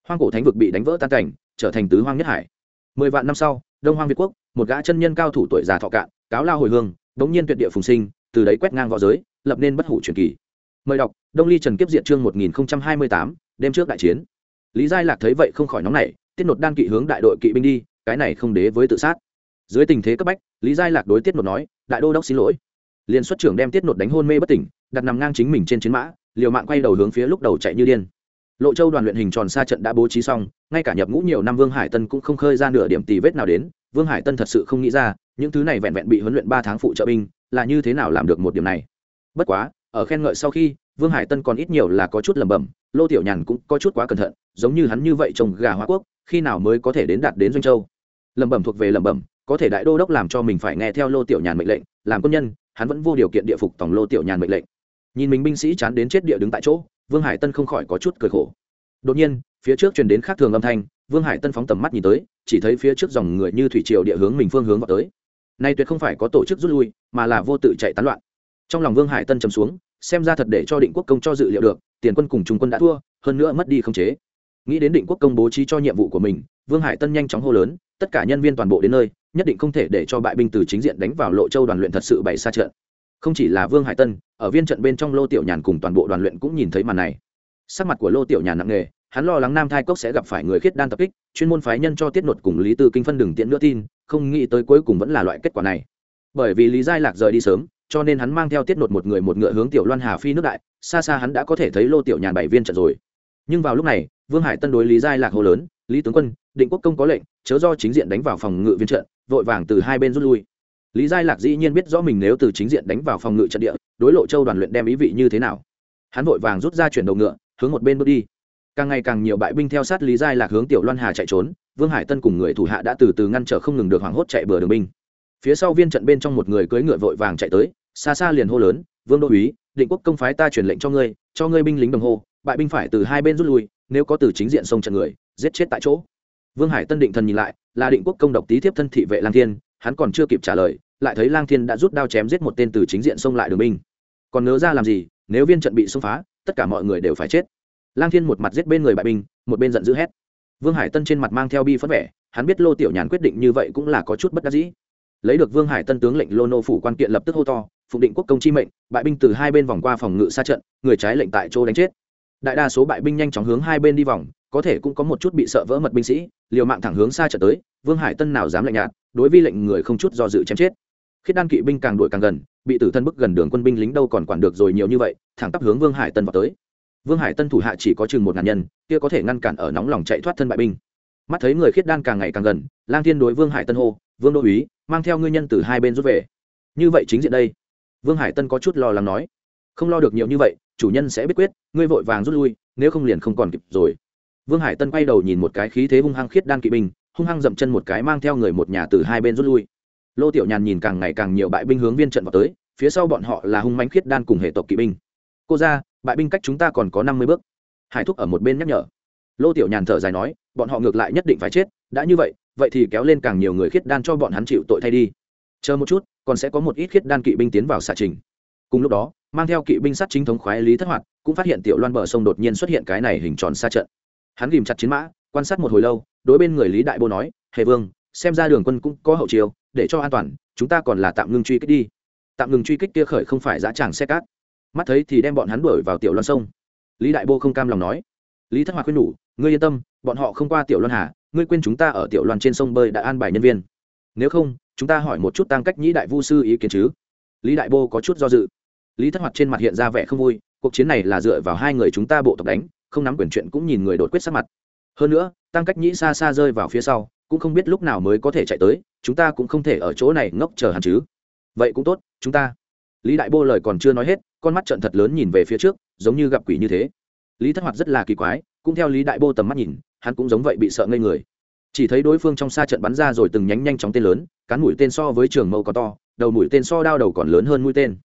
[SPEAKER 1] Hoang cổ thánh vực bị đánh vỡ tan cảnh, trở thành tứ hoang nhất hải. Mười vạn năm sau, đông hoang việt quốc, một gã chân nhân cao thủ tuổi già thọ cạn, cáo lao hồi hương bỗng nhiên tuyệt địa phùng sinh, từ đấy quét ngang v õ giới, lập nên bất hủ truyền kỳ. Mời đọc, đông ly trần kiếp diện chương một nghìn hai mươi tám, đêm trước đại chiến. Lý giai lạc thấy vậy không khỏi nóng nảy, tiết nột đan kỵ hướng đại đội kỵ binh đi, cái này không đế với tự sát. Dưới tình thế cấp bách, lý giai lạc đối tiết nột nói, đại đô đốc xin lỗi liền xuất trưởng đem tiết nột đánh hôn mê bất tỉnh, đặt nằm ngang chính mình trên chiến mã, liều mạng quay đầu hướng phía lúc đầu chạy như điên. Lộ châu đoàn luyện hình tròn xa trận đã bố trí xong, ngay cả nhập ngũ nhiều năm vương hải tân cũng không khơi ra nửa điểm tì vết nào đến, vương hải tân thật sự không nghĩ ra, những thứ này vẹn vẹn bị huấn luyện ba tháng phụ trợ binh, là như thế nào làm được một điểm này. Bất quá, ở khen ngợi sau khi, vương hải tân còn ít nhiều là có chút lẩm bẩm, lô tiểu nhàn cũng có chút quá cẩn thận, giống như hắn như vậy trồng gà hoa quốc, khi nào mới có thể đến đạt đến doanh châu. Lẩm bẩm thuộc về lẩm bẩm, có thể đại đô đốc làm cho mình phải nghe theo lô tiểu nhàn mệnh lệnh, làm quân nhân hắn vẫn vô điều kiện địa phục tổng lô tiểu nhàn mệnh lệnh. Nhìn mình binh sĩ chán đến chết địa đứng tại chỗ, vương hải tân không khỏi có chút cười khổ. Đột nhiên, phía trước truyền đến khác thường âm thanh, vương hải tân phóng tầm mắt nhìn tới, chỉ thấy phía trước dòng người như thủy triều địa hướng mình phương hướng vào tới. Nay tuyệt không phải có tổ chức rút lui, mà là vô tự chạy tán loạn. Trong lòng vương hải tân trầm xuống, xem ra thật để cho định quốc công cho dự liệu được, tiền quân cùng trung quân đã thua, hơn nữa mất đi không chế. Nghĩ đến định quốc công bố trí cho nhiệm vụ của mình vương hải tân nhanh chóng hô lớn, tất cả nhân viên toàn bộ đến nơi, nhất định không thể để cho bại binh từ chính diện đánh vào lộ châu đoàn luyện thật sự bày xa trận. Không chỉ là vương hải tân, ở viên trận bên trong lô tiểu nhàn cùng toàn bộ đoàn luyện cũng nhìn thấy màn này. Sắc mặt của lô tiểu nhàn nặng nề, hắn lo lắng nam thai cốc sẽ gặp phải người khiết đan tập kích, chuyên môn phái nhân cho tiết nột cùng lý tư kinh phân đừng tiện nữa tin, không nghĩ tới cuối cùng vẫn là loại kết quả này. Bởi vì lý giai lạc rời đi sớm, cho nên hắn mang theo tiết nột một người một ngựa hướng tiểu loan hà phi nước đại, xa xa hắn đã có thể thấy lô tiểu nhàn bảy viên trận rồi. Nhưng vào lúc này, vương hải tân đối lý giai lạc hô lớn lý tướng quân, định quốc công có lệnh, chớ do chính diện đánh vào phòng ngự viên trận, vội vàng từ hai bên rút lui. Lý giai lạc dĩ nhiên biết rõ mình nếu từ chính diện đánh vào phòng ngự trận địa, đối lộ châu đoàn luyện đem ý vị như thế nào. Hắn vội vàng rút ra chuyển đầu ngựa, hướng một bên bước đi. Càng ngày càng nhiều bại binh theo sát lý giai lạc hướng tiểu loan hà chạy trốn, vương hải tân cùng người thủ hạ đã từ từ ngăn trở không ngừng được hoảng hốt chạy bừa đường binh. Phía sau viên trận bên trong một người cưỡi ngựa vội vàng chạy tới, xa xa liền hô lớn, vương đô úy, định quốc công phái ta truyền lệnh cho ngươi cho ngươi binh lính đồng hồ, bại binh phải từ hai bên rút lui nếu có từ chính diện sông trận người, giết chết tại chỗ. Vương hải tân định thần nhìn lại, là định quốc công độc tý thiếp thân thị vệ lang thiên, hắn còn chưa kịp trả lời, lại thấy lang thiên đã rút đao chém giết một tên từ chính diện xông lại đường binh. Còn nhớ ra làm gì, nếu viên trận bị xông phá, tất cả mọi người đều phải chết. Lang thiên một mặt giết bên người bại binh, một bên giận dữ hét. Vương hải tân trên mặt mang theo bi phất vẻ, hắn biết lô tiểu nhàn quyết định như vậy cũng là có chút bất đắc dĩ. Lấy được vương hải tân tướng lệnh lô nô phủ quan kiện lập tức hô to, phụng định quốc công chi mệnh, bại binh từ hai bên vòng qua phòng ngự xa trận, người trái lệnh tại chỗ đánh chết đại đa số bại binh nhanh chóng hướng hai bên đi vòng, có thể cũng có một chút bị sợ vỡ mật binh sĩ, liều mạng thẳng hướng xa trở tới, vương hải tân nào dám lạnh nhạt, đối vi lệnh người không chút do dự chém chết. Khiết đan kỵ binh càng đuổi càng gần, bị tử thân bức gần đường quân binh lính đâu còn quản được rồi nhiều như vậy, thẳng tắp hướng vương hải tân vào tới. Vương hải tân thủ hạ chỉ có chừng một ngàn nhân, kia có thể ngăn cản ở nóng lòng chạy thoát thân bại binh. Mắt thấy người khiết đan càng ngày càng gần, lang thiên đối vương hải tân hô, vương đô úy, mang theo ngươi nhân từ hai bên rút về. Như vậy chính diện đây. Vương hải tân có chút lo lắng nói. Không lo được nhiều như vậy chủ nhân sẽ biết quyết, ngươi vội vàng rút lui, nếu không liền không còn kịp rồi. Vương hải tân quay đầu nhìn một cái khí thế hung hăng khiết đan kỵ binh, hung hăng dậm chân một cái mang theo người một nhà từ hai bên rút lui. Lô tiểu nhàn nhìn càng ngày càng nhiều bại binh hướng viên trận vào tới, phía sau bọn họ là hung mánh khiết đan cùng hệ tộc kỵ binh. Cô ra bại binh cách chúng ta còn có năm mươi bước. Hải thúc ở một bên nhắc nhở. Lô tiểu nhàn thở dài nói, bọn họ ngược lại nhất định phải chết, đã như vậy vậy thì kéo lên càng nhiều người khiết đan cho bọn hắn chịu tội thay đi. Chờ một chút, còn sẽ có một ít khiết đan kỵ binh tiến vào xạ trình. Cùng lúc đó mang theo kỵ binh sát chính thống khoái lý thất hoạt, cũng phát hiện tiểu loan bờ sông đột nhiên xuất hiện cái này hình tròn xa trận. Hắn ghìm chặt chiến mã, quan sát một hồi lâu, đối bên người lý đại bô nói, hề vương, xem ra đường quân cũng có hậu chiều để cho an toàn, chúng ta còn là tạm ngừng truy kích đi. Tạm ngừng truy kích kia khởi không phải dã tràng xe cát. Mắt thấy thì đem bọn hắn đuổi vào tiểu loan sông. Lý đại bô không cam lòng nói, lý thất hoạt khuyên nhủ, ngươi yên tâm, bọn họ không qua tiểu loan hà, ngươi quên chúng ta ở tiểu loan trên sông bơi đã an bài nhân viên. Nếu không, chúng ta hỏi một chút tăng cách nhĩ đại vu sư ý kiến chứ? Lý đại bô có chút do dự lý thất hoạt trên mặt hiện ra vẻ không vui, cuộc chiến này là dựa vào hai người chúng ta bộ tộc đánh, không nắm quyền chuyện cũng nhìn người đột quyết sát mặt. Hơn nữa, tăng cách nhĩ xa xa rơi vào phía sau, cũng không biết lúc nào mới có thể chạy tới, chúng ta cũng không thể ở chỗ này ngốc chờ hẳn chứ. Vậy cũng tốt, chúng ta. Lý đại bô lời còn chưa nói hết, con mắt trận thật lớn nhìn về phía trước, giống như gặp quỷ như thế. Lý thất hoạt rất là kỳ quái, cũng theo lý đại bô tầm mắt nhìn, hắn cũng giống vậy bị sợ ngây người. Chỉ thấy đối phương trong xa trận bắn ra rồi từng nhánh nhanh chóng tên lớn, cán mũi tên so với trường mâu có to, đầu mũi tên so đao đầu còn lớn hơn mũi tên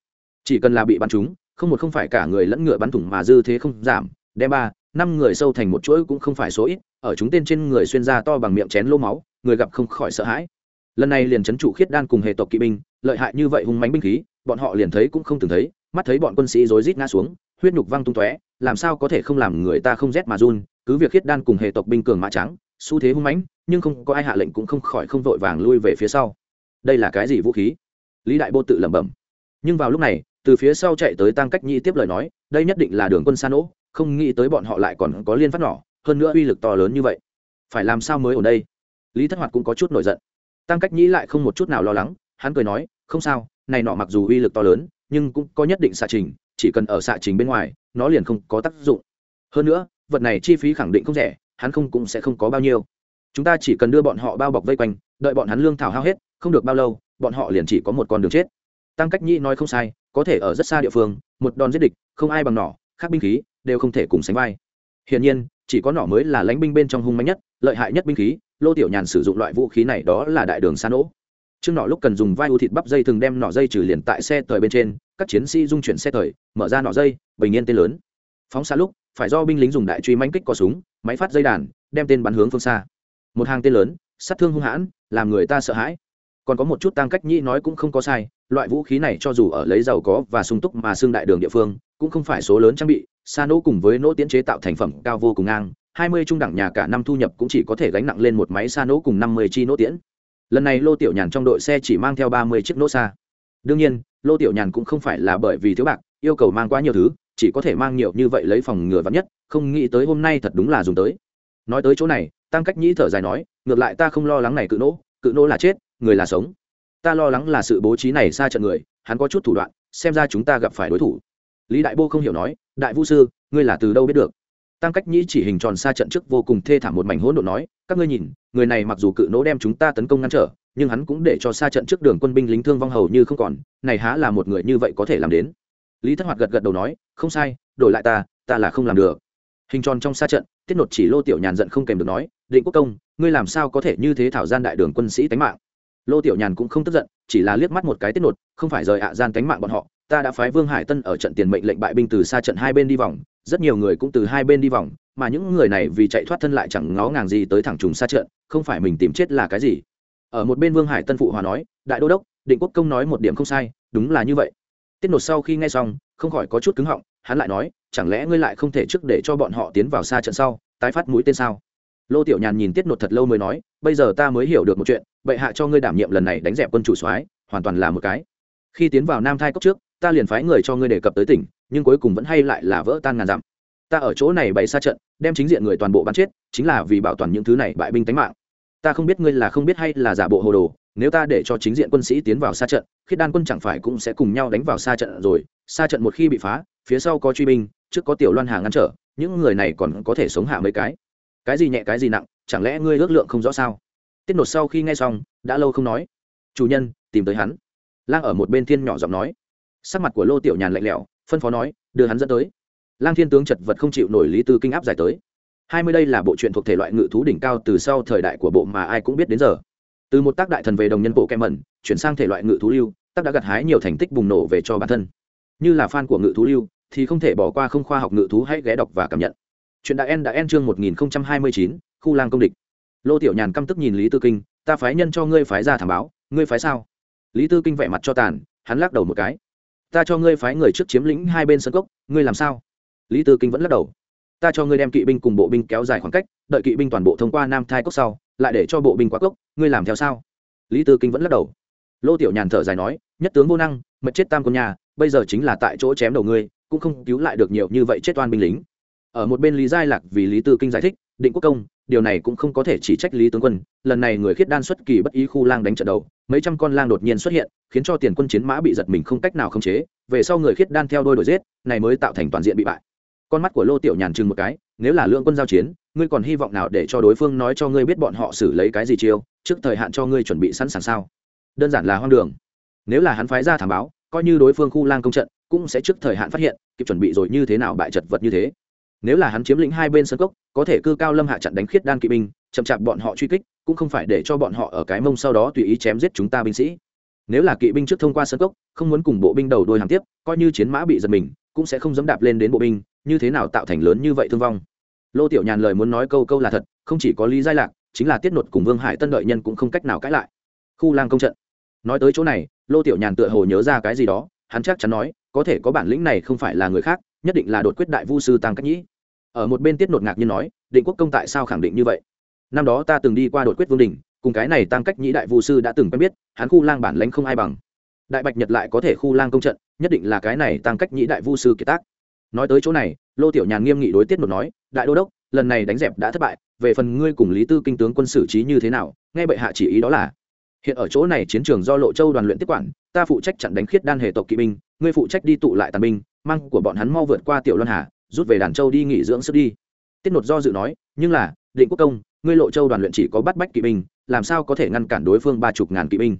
[SPEAKER 1] chỉ cần là bị bắn trúng, không một không phải cả người lẫn ngựa bắn thủng mà dư thế không giảm. Đem ba, năm người sâu thành một chuỗi cũng không phải số ít, ở chúng tên trên người xuyên ra to bằng miệng chén lô máu, người gặp không khỏi sợ hãi. Lần này liền trấn trụ khiết đan cùng hệ tộc kỵ binh, lợi hại như vậy hung mánh binh khí, bọn họ liền thấy cũng không từng thấy, mắt thấy bọn quân sĩ rối rít ngã xuống, huyết nhục văng tung tóe, làm sao có thể không làm người ta không rét mà run, cứ việc khiết đan cùng hệ tộc binh cường mã trắng, xu thế hung mãnh, nhưng không có ai hạ lệnh cũng không khỏi không vội vàng lui về phía sau. Đây là cái gì vũ khí? Lý đại bô tự lẩm bẩm. Nhưng vào lúc này từ phía sau chạy tới tăng cách nhĩ tiếp lời nói, đây nhất định là đường quân sa nỗ, không nghĩ tới bọn họ lại còn có liên phát nỏ hơn nữa uy lực to lớn như vậy. Phải làm sao mới ở đây? Lý thất hoạt cũng có chút nổi giận. Tăng cách nhĩ lại không một chút nào lo lắng, hắn cười nói, không sao, này nọ mặc dù uy lực to lớn, nhưng cũng có nhất định xạ trình, chỉ cần ở xạ trình bên ngoài, nó liền không có tác dụng. Hơn nữa, vật này chi phí khẳng định không rẻ, hắn không cũng sẽ không có bao nhiêu. Chúng ta chỉ cần đưa bọn họ bao bọc vây quanh, đợi bọn hắn lương thảo hao hết, không được bao lâu, bọn họ liền chỉ có một con đường chết. Tăng cách nhĩ nói không sai có thể ở rất xa địa phương, một đòn giết địch, không ai bằng nỏ, khác binh khí, đều không thể cùng sánh vai. Hiển nhiên, chỉ có nỏ mới là lãnh binh bên trong hung mạnh nhất, lợi hại nhất binh khí, lô tiểu nhàn sử dụng loại vũ khí này đó là đại đường xa nỗ trước nọ lúc cần dùng vai u thịt bắp dây thường đem nỏ dây trừ liền tại xe tời bên trên, các chiến sĩ dung chuyển xe tời, mở ra nỏ dây, bình yên tên lớn. Phóng xa lúc, phải do binh lính dùng đại truy mãnh kích có súng, máy phát dây đàn, đem tên bắn hướng phương xa. Một hàng tên lớn, sát thương hung hãn, làm người ta sợ hãi. Còn có một chút tăng cách nhĩ nói cũng không có sai loại vũ khí này cho dù ở lấy giàu có và sung túc mà xương đại đường địa phương, cũng không phải số lớn trang bị, xa nỗ cùng với nỗ tiến chế tạo thành phẩm cao vô cùng ngang, hai mươi trung đẳng nhà cả năm thu nhập cũng chỉ có thể gánh nặng lên một máy xa nỗ cùng năm mươi chi nỗ tiễn. Lần này lô tiểu nhàn trong đội xe chỉ mang theo ba mươi chiếc nỗ xa. Đương nhiên, lô tiểu nhàn cũng không phải là bởi vì thiếu bạc, yêu cầu mang quá nhiều thứ, chỉ có thể mang nhiều như vậy lấy phòng ngừa vắn nhất, không nghĩ tới hôm nay thật đúng là dùng tới. Nói tới chỗ này, tăng cách nhĩ thở dài nói, ngược lại ta không lo lắng này, cự nỗ cự nỗ là chết, người là sống ta lo lắng là sự bố trí này xa trận người, hắn có chút thủ đoạn, xem ra chúng ta gặp phải đối thủ. Lý đại bô không hiểu nói, đại vũ sư, ngươi là từ đâu biết được? Tăng cách nhĩ chỉ hình tròn xa trận trước vô cùng thê thảm một mảnh hỗn độn nói, các ngươi nhìn, người này mặc dù cự nỗ đem chúng ta tấn công ngăn trở, nhưng hắn cũng để cho xa trận trước đường quân binh lính thương vong hầu như không còn, này há là một người như vậy có thể làm đến? Lý thất hoạt gật gật đầu nói, không sai, đổi lại ta ta là không làm được. Hình tròn trong xa trận, tiết nột chỉ lô tiểu nhàn giận không kèm được nói, định quốc công, ngươi làm sao có thể như thế thảo gian đại đường quân sĩ tánh mạng? Lô tiểu nhàn cũng không tức giận, chỉ là liếc mắt một cái tiết nột, không phải rời ạ gian cánh mạng bọn họ, ta đã phái vương hải tân ở trận tiền mệnh lệnh bại binh từ xa trận hai bên đi vòng, rất nhiều người cũng từ hai bên đi vòng, mà những người này vì chạy thoát thân lại chẳng ngó ngàng gì tới thẳng trùng xa trận, không phải mình tìm chết là cái gì. Ở một bên vương hải tân phụ hòa nói, đại đô đốc, định quốc công nói một điểm không sai, đúng là như vậy. Tiết nột sau khi nghe xong, không khỏi có chút cứng họng, hắn lại nói, chẳng lẽ ngươi lại không thể trước để cho bọn họ tiến vào xa trận sau, tái phát mũi tên sao? Lô tiểu nhàn nhìn tiết nột thật lâu mới nói, bây giờ ta mới hiểu được một chuyện, bệ hạ cho ngươi đảm nhiệm lần này đánh dẹp quân chủ soái, hoàn toàn là một cái. Khi tiến vào nam thai cốc trước, ta liền phái người cho ngươi đề cập tới tỉnh, nhưng cuối cùng vẫn hay lại là vỡ tan ngàn dặm. Ta ở chỗ này bày xa trận, đem chính diện người toàn bộ bắn chết, chính là vì bảo toàn những thứ này bại binh tánh mạng. Ta không biết ngươi là không biết hay là giả bộ hồ đồ, nếu ta để cho chính diện quân sĩ tiến vào xa trận khi đan quân chẳng phải cũng sẽ cùng nhau đánh vào xa trận rồi, xa trận một khi bị phá, phía sau có truy binh, trước có tiểu loan hà ngăn trở, những người này còn có thể sống hạ mấy cái cái gì nhẹ, cái gì nặng, chẳng lẽ ngươi ước lượng không rõ sao? Tiết nột sau khi nghe xong, đã lâu không nói. Chủ nhân, tìm tới hắn. Lang ở một bên thiên nhỏ giọng nói. Sắc mặt của lô tiểu nhàn lạnh lẽo, phân phó nói, đưa hắn dẫn tới. Lang thiên tướng chật vật không chịu nổi lý tư kinh áp giải tới. Hai mươi đây là bộ truyện thuộc thể loại ngự thú đỉnh cao từ sau thời đại của bộ mà ai cũng biết đến giờ. Từ một tác đại thần về đồng nhân bộ kem mẩn chuyển sang thể loại ngự thú lưu, tác đã gặt hái nhiều thành tích bùng nổ về cho bản thân. Như là fan của ngự thú lưu, thì không thể bỏ qua không khoa học ngự thú hãy ghé đọc và cảm nhận chuyện đã en đã en chương một nghìn hai mươi chín, khu lang công địch. Lô tiểu nhàn căm tức nhìn lý tư kinh, ta phái nhân cho ngươi phái ra thảm báo, ngươi phái sao? Lý tư kinh vẻ mặt cho tàn, hắn lắc đầu một cái. Ta cho ngươi phái người trước chiếm lĩnh hai bên sân cốc, ngươi làm sao? Lý tư kinh vẫn lắc đầu. Ta cho ngươi đem kỵ binh cùng bộ binh kéo dài khoảng cách, đợi kỵ binh toàn bộ thông qua nam thai cốc sau, lại để cho bộ binh quá cốc, ngươi làm theo sao? Lý tư kinh vẫn lắc đầu. Lô tiểu nhàn thở dài nói, nhất tướng vô năng, mật chết tam quân nhà, bây giờ chính là tại chỗ chém đầu ngươi, cũng không cứu lại được nhiều như vậy chết oan binh lính ở một bên lý giai lạc vì lý tư kinh giải thích, định quốc công, điều này cũng không có thể chỉ trách lý tướng quân, lần này người khiết đan xuất kỳ bất ý khu lang đánh trận đầu, mấy trăm con lang đột nhiên xuất hiện, khiến cho tiền quân chiến mã bị giật mình không cách nào khống chế, về sau người khiết đan theo đôi đổi giết, này mới tạo thành toàn diện bị bại. Con mắt của lô tiểu nhàn chừng một cái, nếu là lượng quân giao chiến, ngươi còn hy vọng nào để cho đối phương nói cho ngươi biết bọn họ xử lấy cái gì chiêu, trước thời hạn cho ngươi chuẩn bị sẵn sàng sao? Đơn giản là hoang đường. Nếu là hắn phái ra thảm báo, coi như đối phương khu lang công trận, cũng sẽ trước thời hạn phát hiện, kịp chuẩn bị rồi như thế nào bại chật vật như thế nếu là hắn chiếm lĩnh hai bên sân cốc, có thể cư cao lâm hạ chặn đánh khiết đan kỵ binh, chậm chạp bọn họ truy kích, cũng không phải để cho bọn họ ở cái mông sau đó tùy ý chém giết chúng ta binh sĩ. Nếu là kỵ binh trước thông qua sân cốc, không muốn cùng bộ binh đầu đôi hàng tiếp, coi như chiến mã bị giật mình, cũng sẽ không dẫm đạp lên đến bộ binh, như thế nào tạo thành lớn như vậy thương vong? Lô tiểu nhàn lời muốn nói câu câu là thật, không chỉ có lý giai lạc, chính là tiết nột cùng vương hải tân đợi nhân cũng không cách nào cãi lại. Khu lang công trận. Nói tới chỗ này, lô tiểu nhàn tựa hồ nhớ ra cái gì đó, hắn chắc chắn nói, có thể có bản lĩnh này không phải là người khác, nhất định là đột quyết đại vu sư tăng cách nhĩ ở một bên tiết nột ngạc như nói, định quốc công tại sao khẳng định như vậy? Năm đó ta từng đi qua đột quyết vương đình cùng cái này tăng cách nhĩ đại vu sư đã từng quen biết, hắn khu lang bản lãnh không ai bằng. Đại bạch nhật lại có thể khu lang công trận, nhất định là cái này tăng cách nhĩ đại vu sư kiệt tác. Nói tới chỗ này, lô tiểu nhàn nghiêm nghị đối tiết nột nói, đại đô đốc, lần này đánh dẹp đã thất bại, về phần ngươi cùng lý tư kinh tướng quân xử trí như thế nào, nghe bệ hạ chỉ ý đó là, hiện ở chỗ này chiến trường do lộ châu đoàn luyện tiếp quản, ta phụ trách chặn đánh khiết đan hệ tộc kỵ binh, ngươi phụ trách đi tụ lại tàn binh, mang của bọn hắn mau vượt qua tiểu luân hà rút về đàn châu đi nghỉ dưỡng sức đi. Tiết nột do dự nói, nhưng là, định quốc công, ngươi lộ châu đoàn luyện chỉ có bắt bách kỵ binh, làm sao có thể ngăn cản đối phương ba chục ngàn kỵ binh?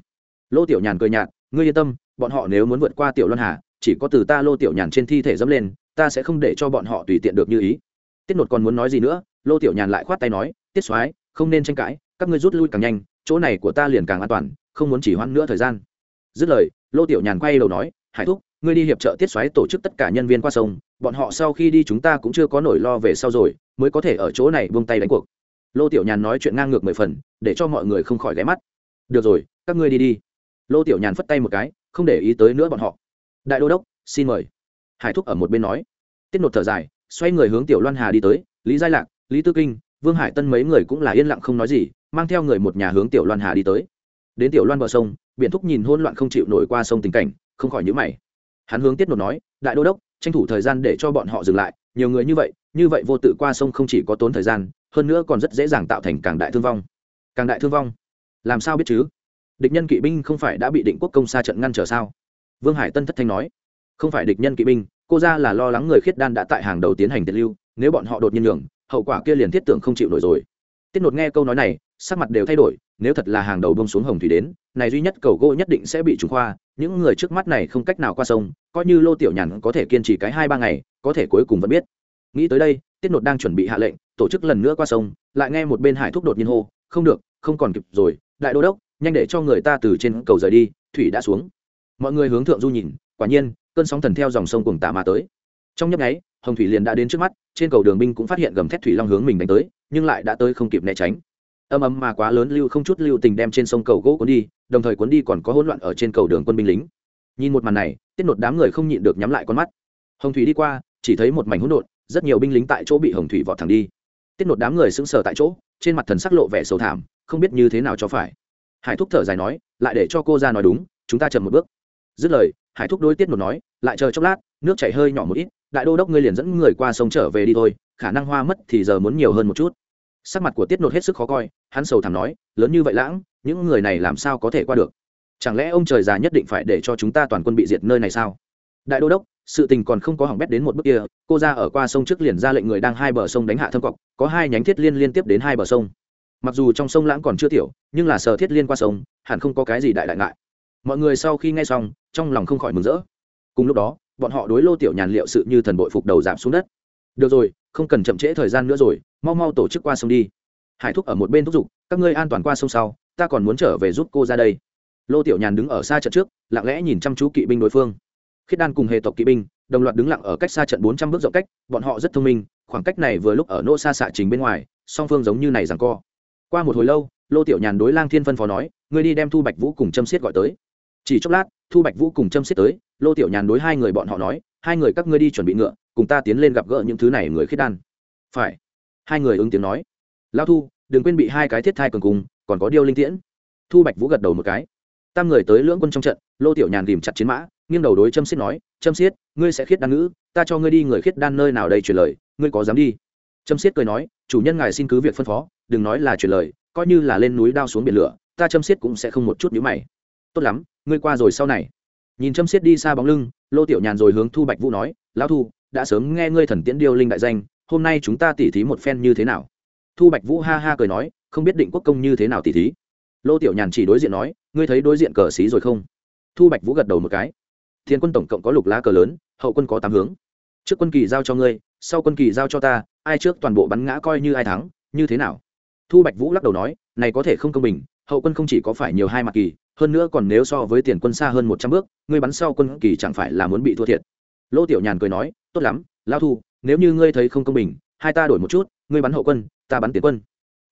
[SPEAKER 1] Lô tiểu nhàn cười nhạt, ngươi yên tâm, bọn họ nếu muốn vượt qua tiểu luân hà, chỉ có từ ta lô tiểu nhàn trên thi thể dẫm lên, ta sẽ không để cho bọn họ tùy tiện được như ý. Tiết nột còn muốn nói gì nữa, lô tiểu nhàn lại khoát tay nói, tiết soái, không nên tranh cãi, các ngươi rút lui càng nhanh, chỗ này của ta liền càng an toàn, không muốn chỉ hoãn nữa thời gian. Dứt lời, lô tiểu nhàn quay đầu nói, hải thúc ngươi đi hiệp trợ tiết xoáy tổ chức tất cả nhân viên qua sông, bọn họ sau khi đi chúng ta cũng chưa có nổi lo về sau rồi, mới có thể ở chỗ này buông tay đánh cuộc. Lô tiểu nhàn nói chuyện ngang ngược mười phần, để cho mọi người không khỏi ghé mắt. Được rồi, các ngươi đi đi. Lô tiểu nhàn phất tay một cái, không để ý tới nữa bọn họ. Đại đô đốc, xin mời. Hải thúc ở một bên nói. Tiết nột thở dài, xoay người hướng tiểu loan hà đi tới, lý giai lạc, lý tư kinh, vương hải tân mấy người cũng là yên lặng không nói gì, mang theo người một nhà hướng tiểu loan hà đi tới. Đến tiểu loan bờ sông biện thúc nhìn hôn loạn không chịu nổi qua sông tình cảnh, không khỏi nhữ mày hắn hướng tiết nột nói, đại đô đốc, tranh thủ thời gian để cho bọn họ dừng lại, nhiều người như vậy như vậy vô tự qua sông không chỉ có tốn thời gian, hơn nữa còn rất dễ dàng tạo thành càng đại thương vong. Càng đại thương vong? Làm sao biết chứ? Địch nhân kỵ binh không phải đã bị định quốc công xa trận ngăn trở sao? Vương hải tân thất thanh nói. Không phải địch nhân kỵ binh, cô ra là lo lắng người khiết đan đã tại hàng đầu tiến hành tiệt lưu, nếu bọn họ đột nhiên nhường, hậu quả kia liền thiết tưởng không chịu nổi rồi tiết nột nghe câu nói này, sắc mặt đều thay đổi, nếu thật là hàng đầu bông xuống hồng thủy đến, này duy nhất cầu gỗ nhất định sẽ bị trùng khoa, những người trước mắt này không cách nào qua sông, coi như lô tiểu nhàn có thể kiên trì cái hai ba ngày, có thể cuối cùng vẫn biết. Nghĩ tới đây, tiết nột đang chuẩn bị hạ lệnh, tổ chức lần nữa qua sông, lại nghe một bên hải thúc đột nhiên hô, không được, không còn kịp rồi, đại đô đốc, nhanh để cho người ta từ trên cầu rời đi, thủy đã xuống. Mọi người hướng thượng du nhìn, quả nhiên, cơn sóng thần theo dòng sông cùng tạ mà tới. Trong nhấp nháy hồng thủy liền đã đến trước mắt, trên cầu đường binh cũng phát hiện gầm thét thủy long hướng mình đánh tới, nhưng lại đã tới không kịp né tránh. Âm ấm mà quá lớn lưu không chút lưu tình đem trên sông cầu gỗ cuốn đi, đồng thời cuốn đi còn có hỗn loạn ở trên cầu đường quân binh lính. Nhìn một màn này, tiết nột đám người không nhịn được nhắm lại con mắt. Hồng thủy đi qua, chỉ thấy một mảnh hỗn độn, rất nhiều binh lính tại chỗ bị hồng thủy vọt thẳng đi. Tiết nột đám người sững sờ tại chỗ, trên mặt thần sắc lộ vẻ sầu thảm, không biết như thế nào cho phải. Hải thúc thở dài nói, lại để cho cô ra nói đúng, chúng ta chậm một bước. Dứt lời, hải thúc đối tiết nột nói, lại chờ chốc lát, nước chảy hơi nhỏ một ít đại đô đốc ngươi liền dẫn người qua sông trở về đi thôi, khả năng hoa mất thì giờ muốn nhiều hơn một chút. Sắc mặt của tiết nột hết sức khó coi, hắn sầu thảm nói, lớn như vậy lãng, những người này làm sao có thể qua được? Chẳng lẽ ông trời già nhất định phải để cho chúng ta toàn quân bị diệt nơi này sao? Đại đô đốc, sự tình còn không có hỏng bét đến một bước kia, cô ra ở qua sông trước liền ra lệnh người đang hai bờ sông đánh hạ thâm cọc, có hai nhánh thiết liên liên tiếp đến hai bờ sông. Mặc dù trong sông lãng còn chưa tiểu, nhưng là sở thiết liên qua sông, hẳn không có cái gì đại đại ngại. Mọi người sau khi nghe xong, trong lòng không khỏi mừng rỡ. Cùng lúc đó bọn họ đối lô tiểu nhàn liệu sự như thần bội phục đầu giảm xuống đất. Được rồi, không cần chậm trễ thời gian nữa rồi, mau mau tổ chức qua sông đi. Hải thúc ở một bên thúc giục, các ngươi an toàn qua sông sau, ta còn muốn trở về giúp cô ra đây. Lô tiểu nhàn đứng ở xa trận trước, lặng lẽ nhìn chăm chú kỵ binh đối phương. Khiết đan cùng hệ tộc kỵ binh, đồng loạt đứng lặng ở cách xa trận bốn trăm bước rộng cách, bọn họ rất thông minh, khoảng cách này vừa lúc ở nô xa xạ trình bên ngoài, song phương giống như này rằng co. Qua một hồi lâu, lô tiểu nhàn đối lang thiên phân phó nói, ngươi đi đem thu bạch vũ cùng châm xiết gọi tới chỉ chốc lát, thu bạch vũ cùng châm xiết tới, lô tiểu nhàn đối hai người bọn họ nói, hai người các ngươi đi chuẩn bị ngựa, cùng ta tiến lên gặp gỡ những thứ này người khiết đan. Phải. Hai người ứng tiếng nói. Lao thu, đừng quên bị hai cái thiết thai cường cùng, còn có điêu linh tiễn. Thu bạch vũ gật đầu một cái. Tam người tới lưỡng quân trong trận, lô tiểu nhàn tìm chặt chiến mã, nghiêng đầu đối châm xiết nói châm xiết ngươi sẽ khiết đan ngữ, ta cho ngươi đi người khiết đan nơi nào đây truyền lời, ngươi có dám đi? Châm xiết cười nói, chủ nhân ngài xin cứ việc phân phó, đừng nói là truyền lời, coi như là lên núi đao xuống biển lửa, ta châm xiết cũng sẽ không một chút nhữ mày. Tốt lắm ngươi qua rồi sau này. Nhìn châm xiết đi xa bóng lưng, lô tiểu nhàn rồi hướng thu bạch vũ nói, lão thu, đã sớm nghe ngươi thần tiễn điêu linh đại danh, hôm nay chúng ta tỉ thí một phen như thế nào? Thu bạch vũ ha ha cười nói, không biết định quốc công như thế nào tỉ thí. Lô tiểu nhàn chỉ đối diện nói, ngươi thấy đối diện cờ xí rồi không? Thu bạch vũ gật đầu một cái. Thiên quân tổng cộng có lục lá cờ lớn, hậu quân có tám hướng. Trước quân kỳ giao cho ngươi, sau quân kỳ giao cho ta, ai trước toàn bộ bắn ngã coi như ai thắng, như thế nào? Thu bạch vũ lắc đầu nói, này có thể không công bình, hậu quân không chỉ có phải nhiều hai mặt kỳ hơn nữa còn nếu so với tiền quân xa hơn một trăm bước, ngươi bắn sau quân kỳ chẳng phải là muốn bị thua thiệt. Lô tiểu nhàn cười nói, tốt lắm lao thu, nếu như ngươi thấy không công bình, hai ta đổi một chút, ngươi bắn hậu quân, ta bắn tiền quân.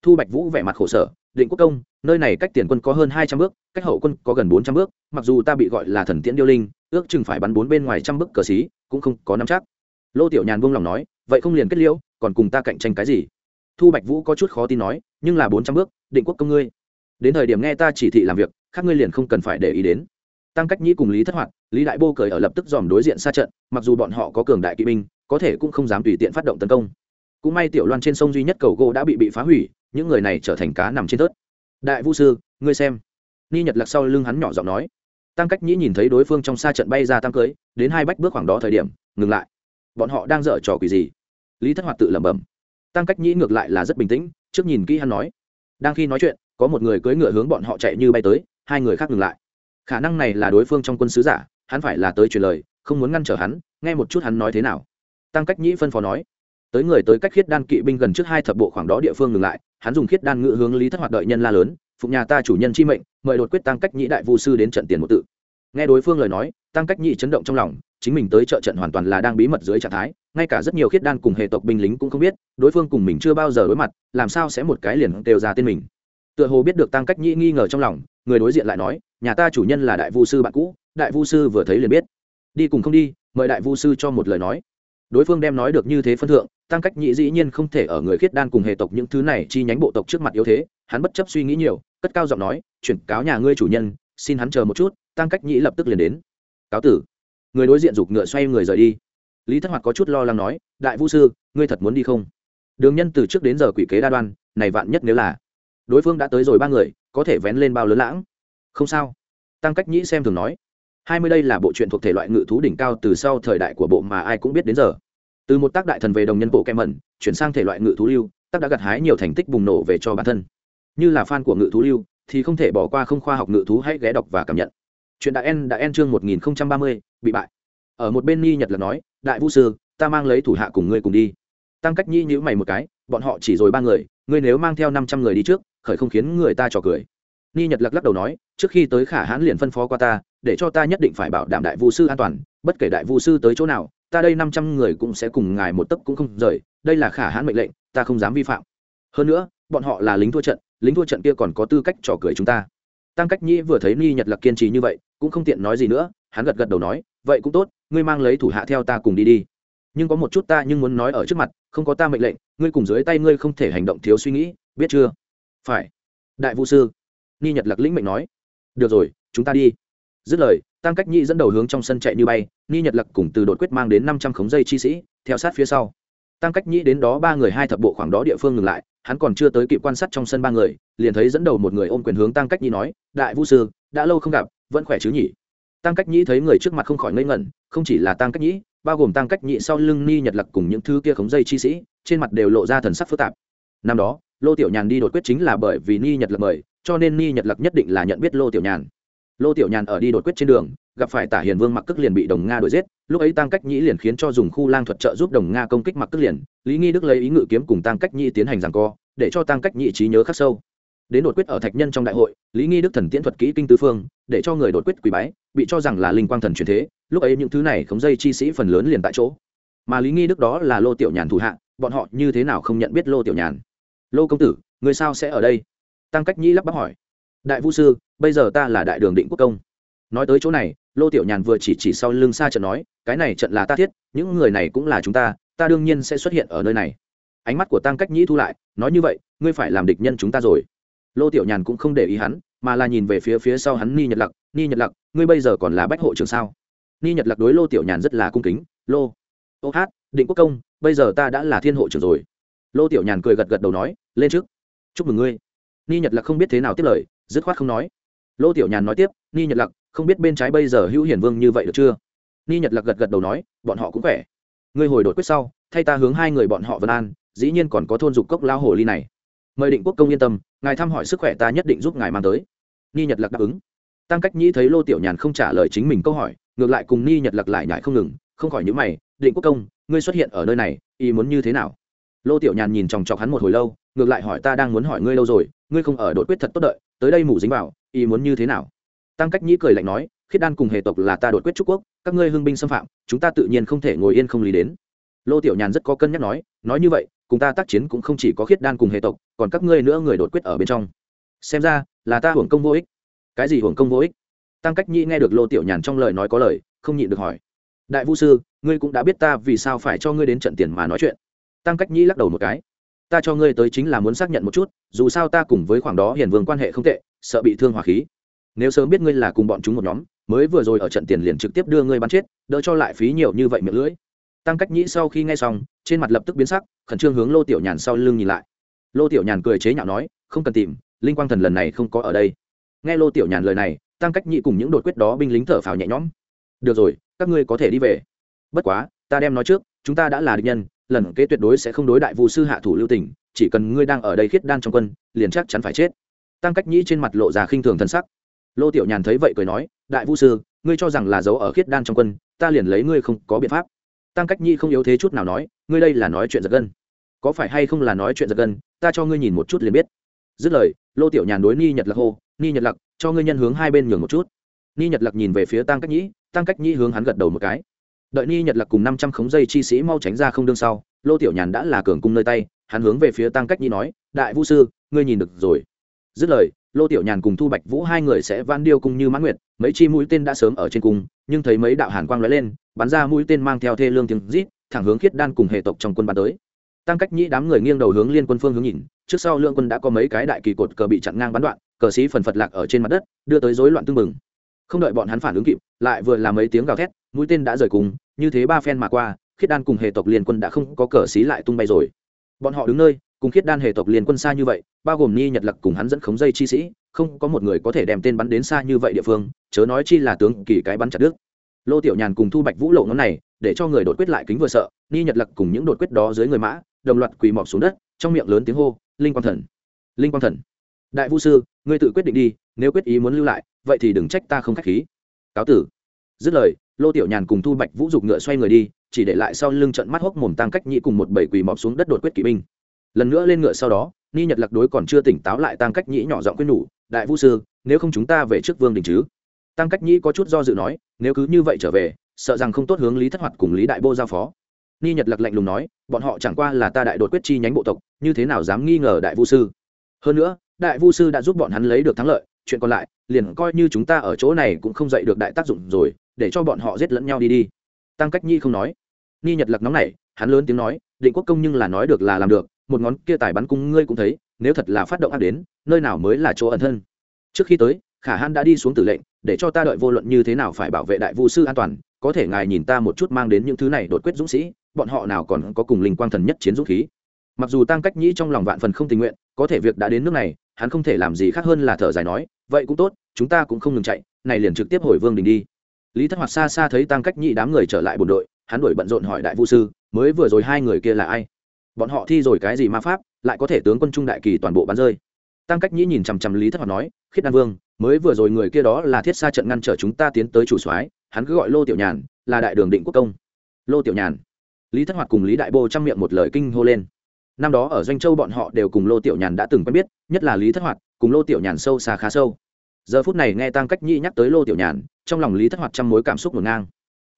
[SPEAKER 1] Thu bạch vũ vẻ mặt khổ sở, định quốc công, nơi này cách tiền quân có hơn hai trăm bước, cách hậu quân có gần bốn trăm bước, mặc dù ta bị gọi là thần tiễn điêu linh, ước chừng phải bắn bốn bên ngoài trăm bước cờ xí, cũng không có nắm chắc. Lô tiểu nhàn buông lòng nói, vậy không liền kết liễu, còn cùng ta cạnh tranh cái gì? Thu bạch vũ có chút khó tin nói, nhưng là bốn trăm bước, định quốc công ngươi đến thời điểm nghe ta chỉ thị làm việc, khác ngươi liền không cần phải để ý đến. Tăng cách nhĩ cùng lý thất hoạt, lý đại bô cởi ở lập tức dòm đối diện xa trận, mặc dù bọn họ có cường đại kỵ binh, có thể cũng không dám tùy tiện phát động tấn công. Cũng may tiểu loan trên sông duy nhất cầu gỗ đã bị bị phá hủy, những người này trở thành cá nằm trên tớt đại vũ sư, ngươi xem. Ni nhật lạc sau lưng hắn nhỏ giọng nói. Tăng cách nhĩ nhìn thấy đối phương trong xa trận bay ra tăng cưới, đến hai bách bước khoảng đó thời điểm, ngừng lại. Bọn họ đang dở trò quỷ gì? Lý thất hoạt tự lẩm bẩm. Tăng cách nhĩ ngược lại là rất bình tĩnh, trước nhìn kỹ hắn nói. Đang khi nói chuyện có một người cưỡi ngựa hướng bọn họ chạy như bay tới, hai người khác ngừng lại. Khả năng này là đối phương trong quân sứ giả, hắn phải là tới truyền lời, không muốn ngăn trở hắn, nghe một chút hắn nói thế nào. Tăng cách nhĩ phân phó nói, tới người tới cách khiết đan kỵ binh gần trước hai thập bộ khoảng đó địa phương ngừng lại, hắn dùng khiết đan ngự hướng lý thất hoạt đợi nhân la lớn phụng nhà ta chủ nhân chi mệnh, mời đột quyết tăng cách nhĩ đại vu sư đến trận tiền một tự. Nghe đối phương lời nói, tăng cách nhĩ chấn động trong lòng, chính mình tới trợ trận hoàn toàn là đang bí mật dưới trạng thái, ngay cả rất nhiều khiết đan cùng hệ tộc binh lính cũng không biết, đối phương cùng mình chưa bao giờ đối mặt, làm sao sẽ một cái liền đều ra tên mình tựa hồ biết được tăng cách nhĩ nghi ngờ trong lòng, người đối diện lại nói, nhà ta chủ nhân là đại vu sư bạn cũ, đại vu sư vừa thấy liền biết. Đi cùng không đi, mời đại vu sư cho một lời nói. Đối phương đem nói được như thế phân thượng, tăng cách nhĩ dĩ nhiên không thể ở người khiết đan cùng hệ tộc những thứ này chi nhánh bộ tộc trước mặt yếu thế, hắn bất chấp suy nghĩ nhiều, cất cao giọng nói, chuyển cáo nhà ngươi chủ nhân, xin hắn chờ một chút, tăng cách nhĩ lập tức liền đến. Cáo tử. Người đối diện giục ngựa xoay người rời đi. Lý thất hoạt có chút lo lắng nói, đại vũ sư, ngươi thật muốn đi không? Đường nhân từ trước đến giờ quỷ kế đa đoan, này vạn nhất nếu là đối phương đã tới rồi ba người, có thể vén lên bao lớn lãng. Không sao. Tăng cách nhĩ xem thường nói, hai mươi đây là bộ truyện thuộc thể loại ngự thú đỉnh cao từ sau thời đại của bộ mà ai cũng biết đến giờ. Từ một tác đại thần về đồng nhân bộ kem mẩn, chuyển sang thể loại ngự thú lưu, tác đã gặt hái nhiều thành tích bùng nổ về cho bản thân. Như là fan của ngự thú lưu, thì không thể bỏ qua không khoa học ngự thú hãy ghé đọc và cảm nhận. Chuyện đại en đã en chương một nghìn ba mươi, bị bại. Ở một bên ni nhật là nói, đại vũ sư, ta mang lấy thủ hạ cùng ngươi cùng đi. Tăng cách nhi nhữ mày một cái, bọn họ chỉ rồi ba người, ngươi nếu mang theo năm trăm người đi trước khởi không khiến người ta trò cười. Ni nhật lắc lắc đầu nói, trước khi tới khả hãn liền phân phó qua ta, để cho ta nhất định phải bảo đảm đại vũ sư an toàn, bất kể đại vũ sư tới chỗ nào, ta đây năm trăm người cũng sẽ cùng ngài một tấc cũng không rời, đây là khả hãn mệnh lệnh, ta không dám vi phạm. Hơn nữa, bọn họ là lính thua trận, lính thua trận kia còn có tư cách trò cười chúng ta. Tăng cách nhĩ vừa thấy ni nhật lạc kiên trì như vậy, cũng không tiện nói gì nữa, hắn gật gật đầu nói, vậy cũng tốt, ngươi mang lấy thủ hạ theo ta cùng đi đi. Nhưng có một chút ta nhưng muốn nói ở trước mặt, không có ta mệnh lệnh, ngươi cùng dưới tay ngươi không thể hành động thiếu suy nghĩ, biết chưa? Phải. Đại vũ sư. Ni nhật lạc lĩnh mệnh nói. Được rồi, chúng ta đi. Dứt lời, tăng cách nhĩ dẫn đầu hướng trong sân chạy như bay, ni nhật lạc cùng từ đột quyết mang đến năm trăm khống dây chi sĩ, theo sát phía sau. Tăng cách nhĩ đến đó ba người hai thập bộ khoảng đó địa phương ngừng lại, hắn còn chưa tới kịp quan sát trong sân ba người, liền thấy dẫn đầu một người ôm quyền hướng tăng cách nhĩ nói, đại vũ sư, đã lâu không gặp, vẫn khỏe chứ nhỉ? Tăng cách nhĩ thấy người trước mặt không khỏi ngây ngẩn, không chỉ là tăng cách nhĩ, bao gồm tăng cách nhĩ sau lưng ni nhật lạc cùng những thứ kia khống dây chi sĩ, trên mặt đều lộ ra thần sắc phức tạp. Năm đó lô tiểu nhàn đi đột quyết chính là bởi vì ni nhật lập mời, cho nên ni nhật lập nhất định là nhận biết lô tiểu nhàn. Lô tiểu nhàn ở đi đột quyết trên đường, gặp phải tả hiền vương mặc cước liền bị đồng nga đuổi giết, lúc ấy tăng cách nhĩ liền khiến cho dùng khu lang thuật trợ giúp đồng nga công kích mặc cước liền, lý nghi đức lấy ý ngự kiếm cùng tăng cách nhĩ tiến hành rằng co, để cho tăng cách nhĩ trí nhớ khắc sâu. Đến đột quyết ở thạch nhân trong đại hội, lý nghi đức thần tiễn thuật kỹ kinh tứ phương, để cho người đột quyết quỳ bái, bị cho rằng là linh quang thần truyền thế, lúc ấy những thứ này khống dây chi sĩ phần lớn liền tại chỗ. Mà lý nghi đức đó là lô tiểu nhàn thủ hạ, bọn họ như thế nào không nhận biết lô tiểu nhàn? Lô công tử, người sao sẽ ở đây? Tăng cách nhĩ lắp bắp hỏi. Đại vũ sư, bây giờ ta là đại đường định quốc công. Nói tới chỗ này, lô tiểu nhàn vừa chỉ chỉ sau lưng xa trận nói, cái này trận là ta thiết, những người này cũng là chúng ta ta đương nhiên sẽ xuất hiện ở nơi này. Ánh mắt của tăng cách nhĩ thu lại, nói như vậy, ngươi phải làm địch nhân chúng ta rồi. Lô tiểu nhàn cũng không để ý hắn, mà là nhìn về phía phía sau hắn ni nhật lặc, ni nhật lặc, ngươi bây giờ còn là bách hộ trưởng sao? Ni nhật lặc đối lô tiểu nhàn rất là cung kính, lô, ô hát, định quốc công, bây giờ ta đã là thiên hộ trưởng rồi lô tiểu nhàn cười gật gật đầu nói lên trước. Chúc mừng ngươi. Ni nhật lạc không biết thế nào tiếp lời dứt khoát không nói. Lô tiểu nhàn nói tiếp ni nhật Lạc, không biết bên trái bây giờ hữu hiển vương như vậy được chưa? Ni nhật Lạc gật gật đầu nói bọn họ cũng khỏe. Ngươi hồi đột quyết sau thay ta hướng hai người bọn họ vân an dĩ nhiên còn có thôn dục cốc lao hồ ly này. Mời định quốc công yên tâm ngài thăm hỏi sức khỏe ta nhất định giúp ngài mang tới. Ni nhật Lạc đáp ứng. Tăng cách nhĩ thấy lô tiểu nhàn không trả lời chính mình câu hỏi ngược lại cùng ni nhật Lạc lại nhại không ngừng không khỏi những mày định quốc công ngươi xuất hiện ở nơi này ý muốn như thế nào? Lô tiểu nhàn nhìn chòng chọc hắn một hồi lâu, ngược lại hỏi ta đang muốn hỏi ngươi lâu rồi, ngươi không ở đội quyết thật tốt đợi, tới đây mủ dính vào, ý muốn như thế nào? Tăng cách nhĩ cười lạnh nói, khiết đan cùng hệ tộc là ta đột quyết trúc quốc, các ngươi hưng binh xâm phạm, chúng ta tự nhiên không thể ngồi yên không lý đến. Lô tiểu nhàn rất có cân nhắc nói nói như vậy, cùng ta tác chiến cũng không chỉ có khiết đan cùng hệ tộc, còn các ngươi nữa người đột quyết ở bên trong. Xem ra, là ta hưởng công vô ích. Cái gì hưởng công vô ích? Tăng cách nhĩ nghe được lô tiểu nhàn trong lời nói có lời, không nhịn được hỏi. Đại vũ sư, ngươi cũng đã biết ta vì sao phải cho ngươi đến trận tiền mà nói chuyện tăng cách nhĩ lắc đầu một cái. Ta cho ngươi tới chính là muốn xác nhận một chút, dù sao ta cùng với khoảng đó hiền vương quan hệ không tệ, sợ bị thương hỏa khí. Nếu sớm biết ngươi là cùng bọn chúng một nhóm, mới vừa rồi ở trận tiền liền trực tiếp đưa ngươi bắn chết, đỡ cho lại phí nhiều như vậy miệng lưỡi. Tăng cách nhĩ sau khi nghe xong, trên mặt lập tức biến sắc, khẩn trương hướng lô tiểu nhàn sau lưng nhìn lại. Lô tiểu nhàn cười chế nhạo nói, không cần tìm, linh quang thần lần này không có ở đây. Nghe lô tiểu nhàn lời này, tăng cách nhĩ cùng những đột quyết đó binh lính thở phào nhẹ nhõm. Được rồi, các ngươi có thể đi về. Bất quá, ta đem nói trước, chúng ta đã là địch nhân lần kế tuyệt đối sẽ không đối đại vu sư hạ thủ lưu tình, chỉ cần ngươi đang ở đây khiết đan trong quân, liền chắc chắn phải chết. Tăng cách nhĩ trên mặt lộ ra khinh thường thân sắc. Lô tiểu nhàn thấy vậy cười nói, đại vu sư, ngươi cho rằng là giấu ở khiết đan trong quân, ta liền lấy ngươi không có biện pháp. Tăng cách nhĩ không yếu thế chút nào nói, ngươi đây là nói chuyện giật gân. Có phải hay không là nói chuyện giật gân, ta cho ngươi nhìn một chút liền biết. Dứt lời, lô tiểu nhàn đối ni nhật lạc hô, ni nhật lạc, cho ngươi nhân hướng hai bên nhường một chút. Ni nhật lạc nhìn về phía tăng cách nhĩ, tăng cách nhĩ hướng hắn gật đầu một cái đợi ni nhật lạc cùng năm trăm khống dây chi sĩ mau tránh ra không đương sau, lô tiểu nhàn đã là cường cung nơi tay, hắn hướng về phía tăng cách nhi nói, đại vũ sư, ngươi nhìn được rồi. Dứt lời, lô tiểu nhàn cùng thu bạch vũ hai người sẽ van điêu cung như mãn nguyệt, mấy chi mũi tên đã sớm ở trên cung, nhưng thấy mấy đạo hàn quang lóe lên, bắn ra mũi tên mang theo thê lương tiếng rít, thẳng hướng khiết đan cùng hệ tộc trong quân bắn tới. Tăng cách nhĩ đám người nghiêng đầu hướng liên quân phương hướng nhìn, trước sau lượng quân đã có mấy cái đại kỳ cột cờ bị chặn ngang bắn đoạn, cờ sĩ phần phật lạc ở trên mặt đất, đưa tới rối loạn tương mừng không đợi bọn hắn phản ứng kịp, lại vừa làm mấy tiếng gào thét, mũi tên đã rời cùng như thế ba phen mà qua, khiết đan cùng hệ tộc liên quân đã không có cờ xí lại tung bay rồi. Bọn họ đứng nơi, cùng khiết đan hệ tộc liên quân xa như vậy, bao gồm ni nhật lặc cùng hắn dẫn khống dây chi sĩ, không có một người có thể đem tên bắn đến xa như vậy địa phương, chớ nói chi là tướng kỳ cái bắn chặt đứt. Lô tiểu nhàn cùng thu bạch vũ lộ ngón này, để cho người đột quyết lại kính vừa sợ, ni nhật lặc cùng những đột quyết đó dưới người mã, đồng loạt quỳ mọp xuống đất, trong miệng lớn tiếng hô, linh quang thần! Linh quang thần! Đại vũ sư, ngươi tự quyết định đi, nếu quyết ý muốn lưu lại, vậy thì đừng trách ta không khách khí. Cáo tử! Dứt lời lô tiểu nhàn cùng thu bạch vũ dục ngựa xoay người đi, chỉ để lại sau lưng trận mắt hốc mồm tăng cách Nhĩ cùng một bảy quỳ mọp xuống đất đột quyết kỵ binh. Lần nữa lên ngựa sau đó, ni nhật lạc đối còn chưa tỉnh táo lại tăng cách nhĩ nhỏ giọng quyết nhủ, đại vũ sư, nếu không chúng ta về trước vương đình chứ? Tăng cách nhĩ có chút do dự nói, nếu cứ như vậy trở về, sợ rằng không tốt hướng lý thất hoạt cùng lý đại bô giao phó. Ni nhật lạc lạnh lùng nói, bọn họ chẳng qua là ta đại đột quyết chi nhánh bộ tộc, như thế nào dám nghi ngờ đại vũ sư? Hơn nữa, đại vũ sư đã giúp bọn hắn lấy được thắng lợi chuyện còn lại, liền coi như chúng ta ở chỗ này cũng không dạy được đại tác dụng rồi, để cho bọn họ giết lẫn nhau đi đi. Tăng cách nhi không nói. Ni nhật lạc nóng này hắn lớn tiếng nói, định quốc công nhưng là nói được là làm được, một ngón kia tài bắn cung ngươi cũng thấy, nếu thật là phát động ác đến, nơi nào mới là chỗ ẩn thân? Trước khi tới, khả hãn đã đi xuống tử lệnh, để cho ta đợi vô luận như thế nào phải bảo vệ đại vũ sư an toàn, có thể ngài nhìn ta một chút mang đến những thứ này đột quyết dũng sĩ, bọn họ nào còn có cùng linh quang thần nhất chiến dũng khí. Mặc dù tăng cách nhĩ trong lòng vạn phần không tình nguyện, có thể việc đã đến nước này hắn không thể làm gì khác hơn là thở dài nói, vậy cũng tốt, chúng ta cũng không ngừng chạy, này liền trực tiếp hồi vương đình đi. Lý thất hoạt xa xa thấy tăng cách nhị đám người trở lại bộ đội, hắn đuổi bận rộn hỏi đại vũ sư, mới vừa rồi hai người kia là ai? Bọn họ thi rồi cái gì ma pháp, lại có thể tướng quân trung đại kỳ toàn bộ bắn rơi? Tăng cách nhĩ nhìn chằm chằm lý thất hoạt nói, khiết đan vương, mới vừa rồi người kia đó là thiết xa trận ngăn trở chúng ta tiến tới chủ soái, hắn cứ gọi lô tiểu nhàn, là đại đường định quốc công. Lô tiểu nhàn? Lý thất hoạt cùng lý đại bô trang miệng một lời kinh hô lên năm đó ở doanh châu bọn họ đều cùng lô tiểu nhàn đã từng quen biết, nhất là lý thất hoạt, cùng lô tiểu nhàn sâu xa khá sâu. Giờ phút này nghe tăng cách nhĩ nhắc tới lô tiểu nhàn, trong lòng lý thất hoạt trăm mối cảm xúc ngổn ngang.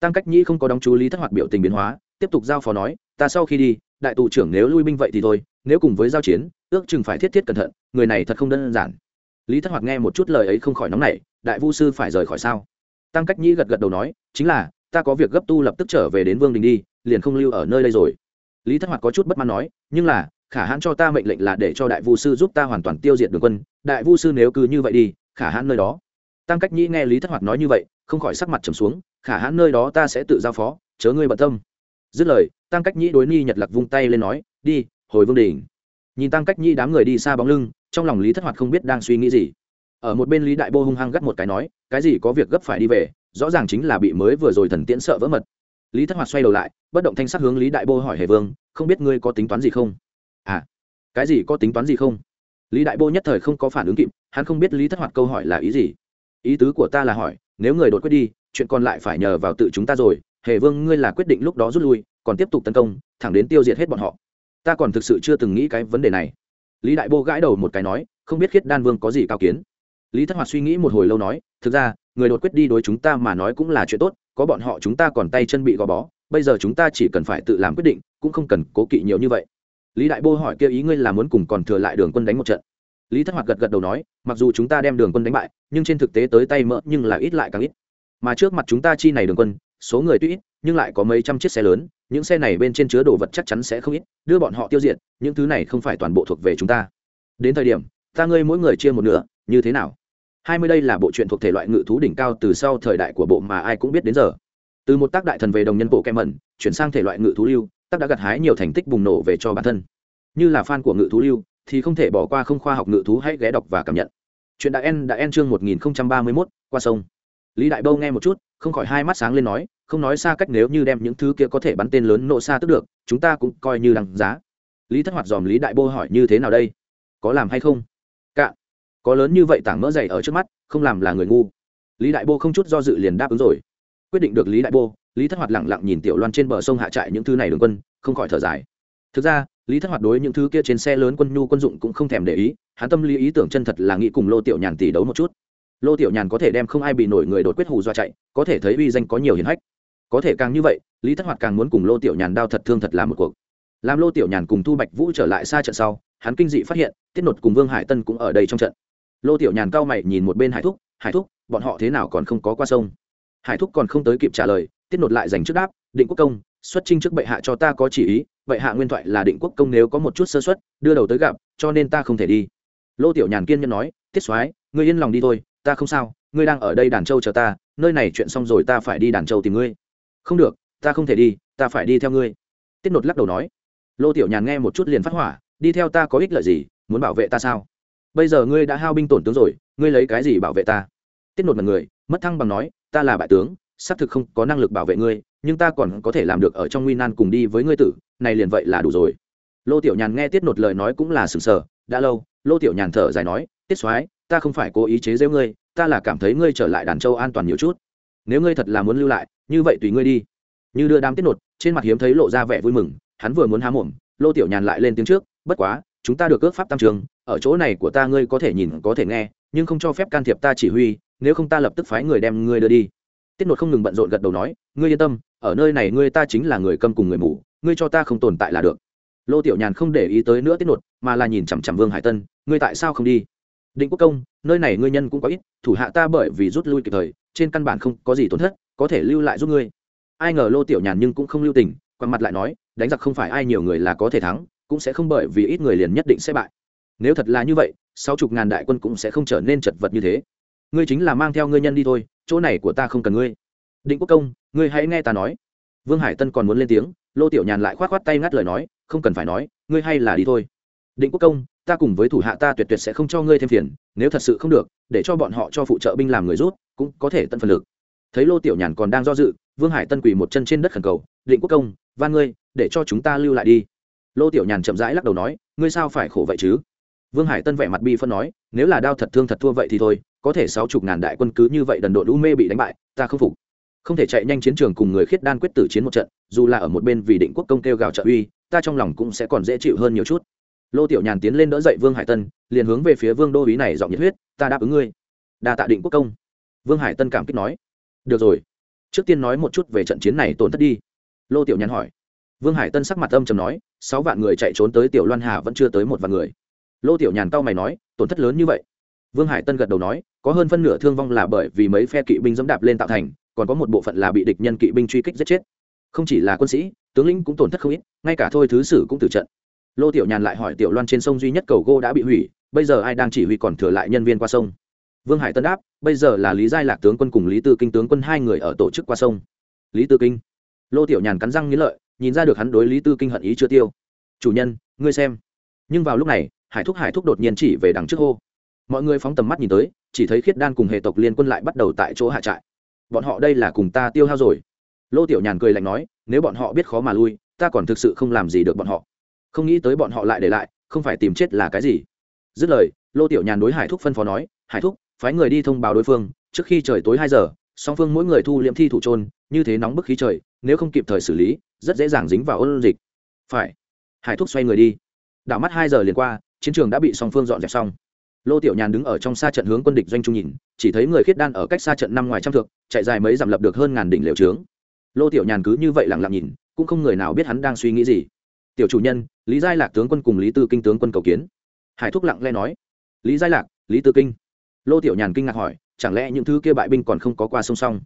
[SPEAKER 1] Tăng cách nhĩ không có đóng chú lý thất hoạt biểu tình biến hóa, tiếp tục giao phó nói, ta sau khi đi, đại tù trưởng nếu lui binh vậy thì thôi, nếu cùng với giao chiến, ước chừng phải thiết thiết cẩn thận, người này thật không đơn giản. Lý thất hoạt nghe một chút lời ấy không khỏi nóng nảy, đại vu sư phải rời khỏi sao? Tăng cách nhĩ gật gật đầu nói, chính là, ta có việc gấp tu lập tức trở về đến vương đình đi, liền không lưu ở nơi đây rồi lý thất hoạt có chút bất mãn nói, nhưng là, khả hãn cho ta mệnh lệnh là để cho đại vu sư giúp ta hoàn toàn tiêu diệt đường quân. Đại vu sư nếu cứ như vậy đi, khả hãn nơi đó. Tăng cách nhĩ nghe lý thất hoạt nói như vậy, không khỏi sắc mặt trầm xuống, khả hãn nơi đó ta sẽ tự giao phó, chớ ngươi bận tâm. Dứt lời, tăng cách nhĩ đối ni nhật lạc vung tay lên nói, đi, hồi vương đình. Nhìn tăng cách nhĩ đám người đi xa bóng lưng, trong lòng lý thất hoạt không biết đang suy nghĩ gì. Ở một bên lý đại bô hung hăng gắt một cái nói, cái gì có việc gấp phải đi về, rõ ràng chính là bị mới vừa rồi thần tiễn sợ vỡ mật lý thất hoạt xoay đầu lại, bất động thanh sắc hướng lý đại bô hỏi hề vương, không biết ngươi có tính toán gì không? À cái gì có tính toán gì không? Lý đại bô nhất thời không có phản ứng kịp, hắn không biết lý thất hoạt câu hỏi là ý gì. Ý tứ của ta là hỏi, nếu người đột quyết đi, chuyện còn lại phải nhờ vào tự chúng ta rồi. Hề vương, ngươi là quyết định lúc đó rút lui, còn tiếp tục tấn công, thẳng đến tiêu diệt hết bọn họ. Ta còn thực sự chưa từng nghĩ cái vấn đề này. Lý đại bô gãi đầu một cái nói, không biết khiết đan vương có gì cao kiến? Lý thất hoạt suy nghĩ một hồi lâu nói, thực ra người đột quyết đi đối chúng ta mà nói cũng là chuyện tốt, có bọn họ chúng ta còn tay chân bị gò bó, bây giờ chúng ta chỉ cần phải tự làm quyết định, cũng không cần cố kỵ nhiều như vậy. Lý đại bô hỏi kêu ý ngươi là muốn cùng còn thừa lại đường quân đánh một trận. Lý thất hoạt gật gật đầu nói, mặc dù chúng ta đem đường quân đánh bại, nhưng trên thực tế tới tay mỡ nhưng là ít lại càng ít. Mà trước mặt chúng ta chi này đường quân, số người tuy ít, nhưng lại có mấy trăm chiếc xe lớn, những xe này bên trên chứa đồ vật chắc chắn sẽ không ít, đưa bọn họ tiêu diệt, những thứ này không phải toàn bộ thuộc về chúng ta. Đến thời điểm, ta ngươi mỗi người chia một nửa, như thế nào? Hai mươi đây là bộ truyện thuộc thể loại ngự thú đỉnh cao từ sau thời đại của bộ mà ai cũng biết đến giờ. Từ một tác đại thần về đồng nhân bộ kem mẩn chuyển sang thể loại ngự thú lưu, tác đã gặt hái nhiều thành tích bùng nổ về cho bản thân. Như là fan của ngự thú lưu, thì không thể bỏ qua không khoa học ngự thú hãy ghé đọc và cảm nhận. Chuyện đại en đã en chương một nghìn ba mươi mốt, qua sông. Lý đại bâu nghe một chút, không khỏi hai mắt sáng lên nói, không nói xa cách nếu như đem những thứ kia có thể bắn tên lớn nộ xa tức được, chúng ta cũng coi như đằng giá. Lý thất hoạt dòm lý đại bô hỏi như thế nào đây? Có làm hay không? Có lớn như vậy tảng mỡ dày ở trước mắt, không làm là người ngu. Lý đại bô không chút do dự liền đáp ứng rồi. Quyết định được lý đại bô, lý thất hoạt lẳng lặng nhìn tiểu loan trên bờ sông hạ trại những thứ này đường quân, không khỏi thở dài. Thực ra, lý thất hoạt đối những thứ kia trên xe lớn quân nhu quân dụng cũng không thèm để ý, hắn tâm lý ý tưởng chân thật là nghĩ cùng lô tiểu nhàn tỷ đấu một chút. Lô tiểu nhàn có thể đem không ai bị nổi người đột quyết hù do chạy, có thể thấy uy danh có nhiều hiền hách. Có thể càng như vậy, lý thất hoạt càng muốn cùng lô tiểu nhàn đao thật thương thật là một cuộc. Làm lô tiểu nhàn cùng thu bạch vũ trở lại xa trận sau, hắn kinh dị phát hiện, tiết nột cùng vương hải tân cũng ở đây trong trận lô tiểu nhàn cao mày nhìn một bên hải thúc hải thúc, bọn họ thế nào còn không có qua sông? Hải thúc còn không tới kịp trả lời, tiết nột lại dành trước đáp, định quốc công, xuất trinh trước bệ hạ cho ta có chỉ ý, bệ hạ nguyên thoại là định quốc công nếu có một chút sơ xuất đưa đầu tới gặp, cho nên ta không thể đi. Lô tiểu nhàn kiên nhân nói, tiết soái, ngươi yên lòng đi thôi, ta không sao, ngươi đang ở đây đàn châu chờ ta, nơi này chuyện xong rồi ta phải đi đàn châu tìm ngươi. Không được, ta không thể đi, ta phải đi theo ngươi. Tiết nột lắc đầu nói. Lô tiểu nhàn nghe một chút liền phát hỏa, đi theo ta có ích lợi gì, muốn bảo vệ ta sao? Bây giờ ngươi đã hao binh tổn tướng rồi, ngươi lấy cái gì bảo vệ ta? Tiết nột mật người, mất thăng bằng nói, ta là bại tướng, xác thực không có năng lực bảo vệ ngươi, nhưng ta còn có thể làm được ở trong nguy nan cùng đi với ngươi tử, này liền vậy là đủ rồi. Lô tiểu nhàn nghe tiết nột lời nói cũng là sừng sờ, đã lâu, lô tiểu nhàn thở dài nói, tiết soái, ta không phải cố ý chế giễu ngươi, ta là cảm thấy ngươi trở lại đàn châu an toàn nhiều chút. Nếu ngươi thật là muốn lưu lại, như vậy tùy ngươi đi. Như đưa đám tiết nột, trên mặt hiếm thấy lộ ra vẻ vui mừng, hắn vừa muốn há mồm, lô tiểu nhàn lại lên tiếng trước, bất quá, chúng ta được ước pháp tam trường ở chỗ này của ta ngươi có thể nhìn, có thể nghe, nhưng không cho phép can thiệp ta chỉ huy, nếu không ta lập tức phái người đem ngươi đưa đi. Tiết nột không ngừng bận rộn gật đầu nói, ngươi yên tâm, ở nơi này ngươi ta chính là người câm cùng người mù, ngươi cho ta không tồn tại là được. Lô tiểu nhàn không để ý tới nữa tiết nột, mà là nhìn chằm chằm vương hải tân, ngươi tại sao không đi? Định quốc công, nơi này ngươi nhân cũng có ít, thủ hạ ta bởi vì rút lui kịp thời, trên căn bản không có gì tổn thất, có thể lưu lại giúp ngươi. Ai ngờ lô tiểu nhàn nhưng cũng không lưu tình, quằn mặt lại nói, đánh giặc không phải ai nhiều người là có thể thắng, cũng sẽ không bởi vì ít người liền nhất định sẽ bại nếu thật là như vậy, sáu chục ngàn đại quân cũng sẽ không trở nên chật vật như thế. Ngươi chính là mang theo ngươi nhân đi thôi, chỗ này của ta không cần ngươi. Định quốc công, ngươi hãy nghe ta nói. Vương hải tân còn muốn lên tiếng, lô tiểu nhàn lại k h o á t k h o á t tay ngắt lời nói, không cần phải nói, ngươi hay là đi thôi. Định quốc công, ta cùng với thủ hạ ta tuyệt tuyệt sẽ không cho ngươi thêm phiền, nếu thật sự không được, để cho bọn họ cho phụ trợ binh làm người rút, cũng có thể tận phần lực. Thấy lô tiểu nhàn còn đang do dự, vương hải tân quỳ một chân trên đất khẩn cầu, định quốc công, van ngươi, để cho chúng ta lưu lại đi. Lô tiểu nhàn chậm rãi lắc đầu nói, ngươi sao phải khổ vậy chứ? Vương hải tân vẻ mặt bi phân nói, nếu là đao thật thương thật thua vậy thì thôi, có thể sáu chục ngàn đại quân cứ như vậy đần độn u mê bị đánh bại, ta không phục. Không thể chạy nhanh chiến trường cùng người khiết đan quyết tử chiến một trận, dù là ở một bên vì định quốc công kêu gào trợ uy, ta trong lòng cũng sẽ còn dễ chịu hơn nhiều chút. Lô tiểu nhàn tiến lên đỡ dậy vương hải tân, liền hướng về phía vương đô ý này giọng nhiệt huyết, ta đáp ứng ngươi, đa tạ định quốc công. Vương hải tân cảm kích nói, được rồi, trước tiên nói một chút về trận chiến này tổn thất đi. Lô tiểu nhàn hỏi. Vương hải tân sắc mặt âm trầm nói, sáu vạn người chạy trốn tới tiểu loan hà vẫn chưa tới một vạn người lô tiểu nhàn tao mày nói, tổn thất lớn như vậy? Vương hải tân gật đầu nói, có hơn phân nửa thương vong là bởi vì mấy phe kỵ binh dẫm đạp lên tạo thành, còn có một bộ phận là bị địch nhân kỵ binh truy kích giết chết. Không chỉ là quân sĩ, tướng lĩnh cũng tổn thất không ít, ngay cả thôi thứ sử cũng tử trận. Lô tiểu nhàn lại hỏi tiểu loan trên sông duy nhất cầu gô đã bị hủy, bây giờ ai đang chỉ huy còn thừa lại nhân viên qua sông? Vương hải tân đáp, bây giờ là lý giai lạc tướng quân cùng lý tư kinh tướng quân hai người ở tổ chức qua sông. Lý tư kinh. Lô tiểu nhàn cắn răng nghĩ lợi, nhìn ra được hắn đối lý tư kinh hận ý chưa tiêu. Chủ nhân, ngươi xem. Nhưng vào lúc này hải thúc hải thúc đột nhiên chỉ về đằng trước hô. Mọi người phóng tầm mắt nhìn tới, chỉ thấy khiết đan cùng hệ tộc liên quân lại bắt đầu tại chỗ hạ trại. Bọn họ đây là cùng ta tiêu hao rồi. Lô tiểu nhàn cười lạnh nói, nếu bọn họ biết khó mà lui, ta còn thực sự không làm gì được bọn họ. Không nghĩ tới bọn họ lại để lại, không phải tìm chết là cái gì. Dứt lời, lô tiểu nhàn đối hải thúc phân phó nói, hải thúc, phái người đi thông báo đối phương, trước khi trời tối hai giờ, song phương mỗi người thu liệm thi thủ trôn như thế nóng bức khí trời, nếu không kịp thời xử lý, rất dễ dàng dính vào ôn dịch. Phải. Hải thúc xoay người đi. Đảo mắt hai giờ liền qua chiến trường đã bị song phương dọn dẹp xong. Lô tiểu nhàn đứng ở trong xa trận hướng quân địch doanh trung nhìn, chỉ thấy người khiết đan ở cách xa trận năm ngoài trăm thượng chạy dài mấy dặm lập được hơn ngàn đỉnh liều trướng. Lô tiểu nhàn cứ như vậy lặng lặng nhìn, cũng không người nào biết hắn đang suy nghĩ gì. Tiểu chủ nhân, lý giai lạc tướng quân cùng lý tư kinh tướng quân cầu kiến. Hải thúc lặng lẽ nói. Lý giai lạc, lý tư kinh. Lô tiểu nhàn kinh ngạc hỏi, chẳng lẽ những thứ kia bại binh còn không có qua sông xong?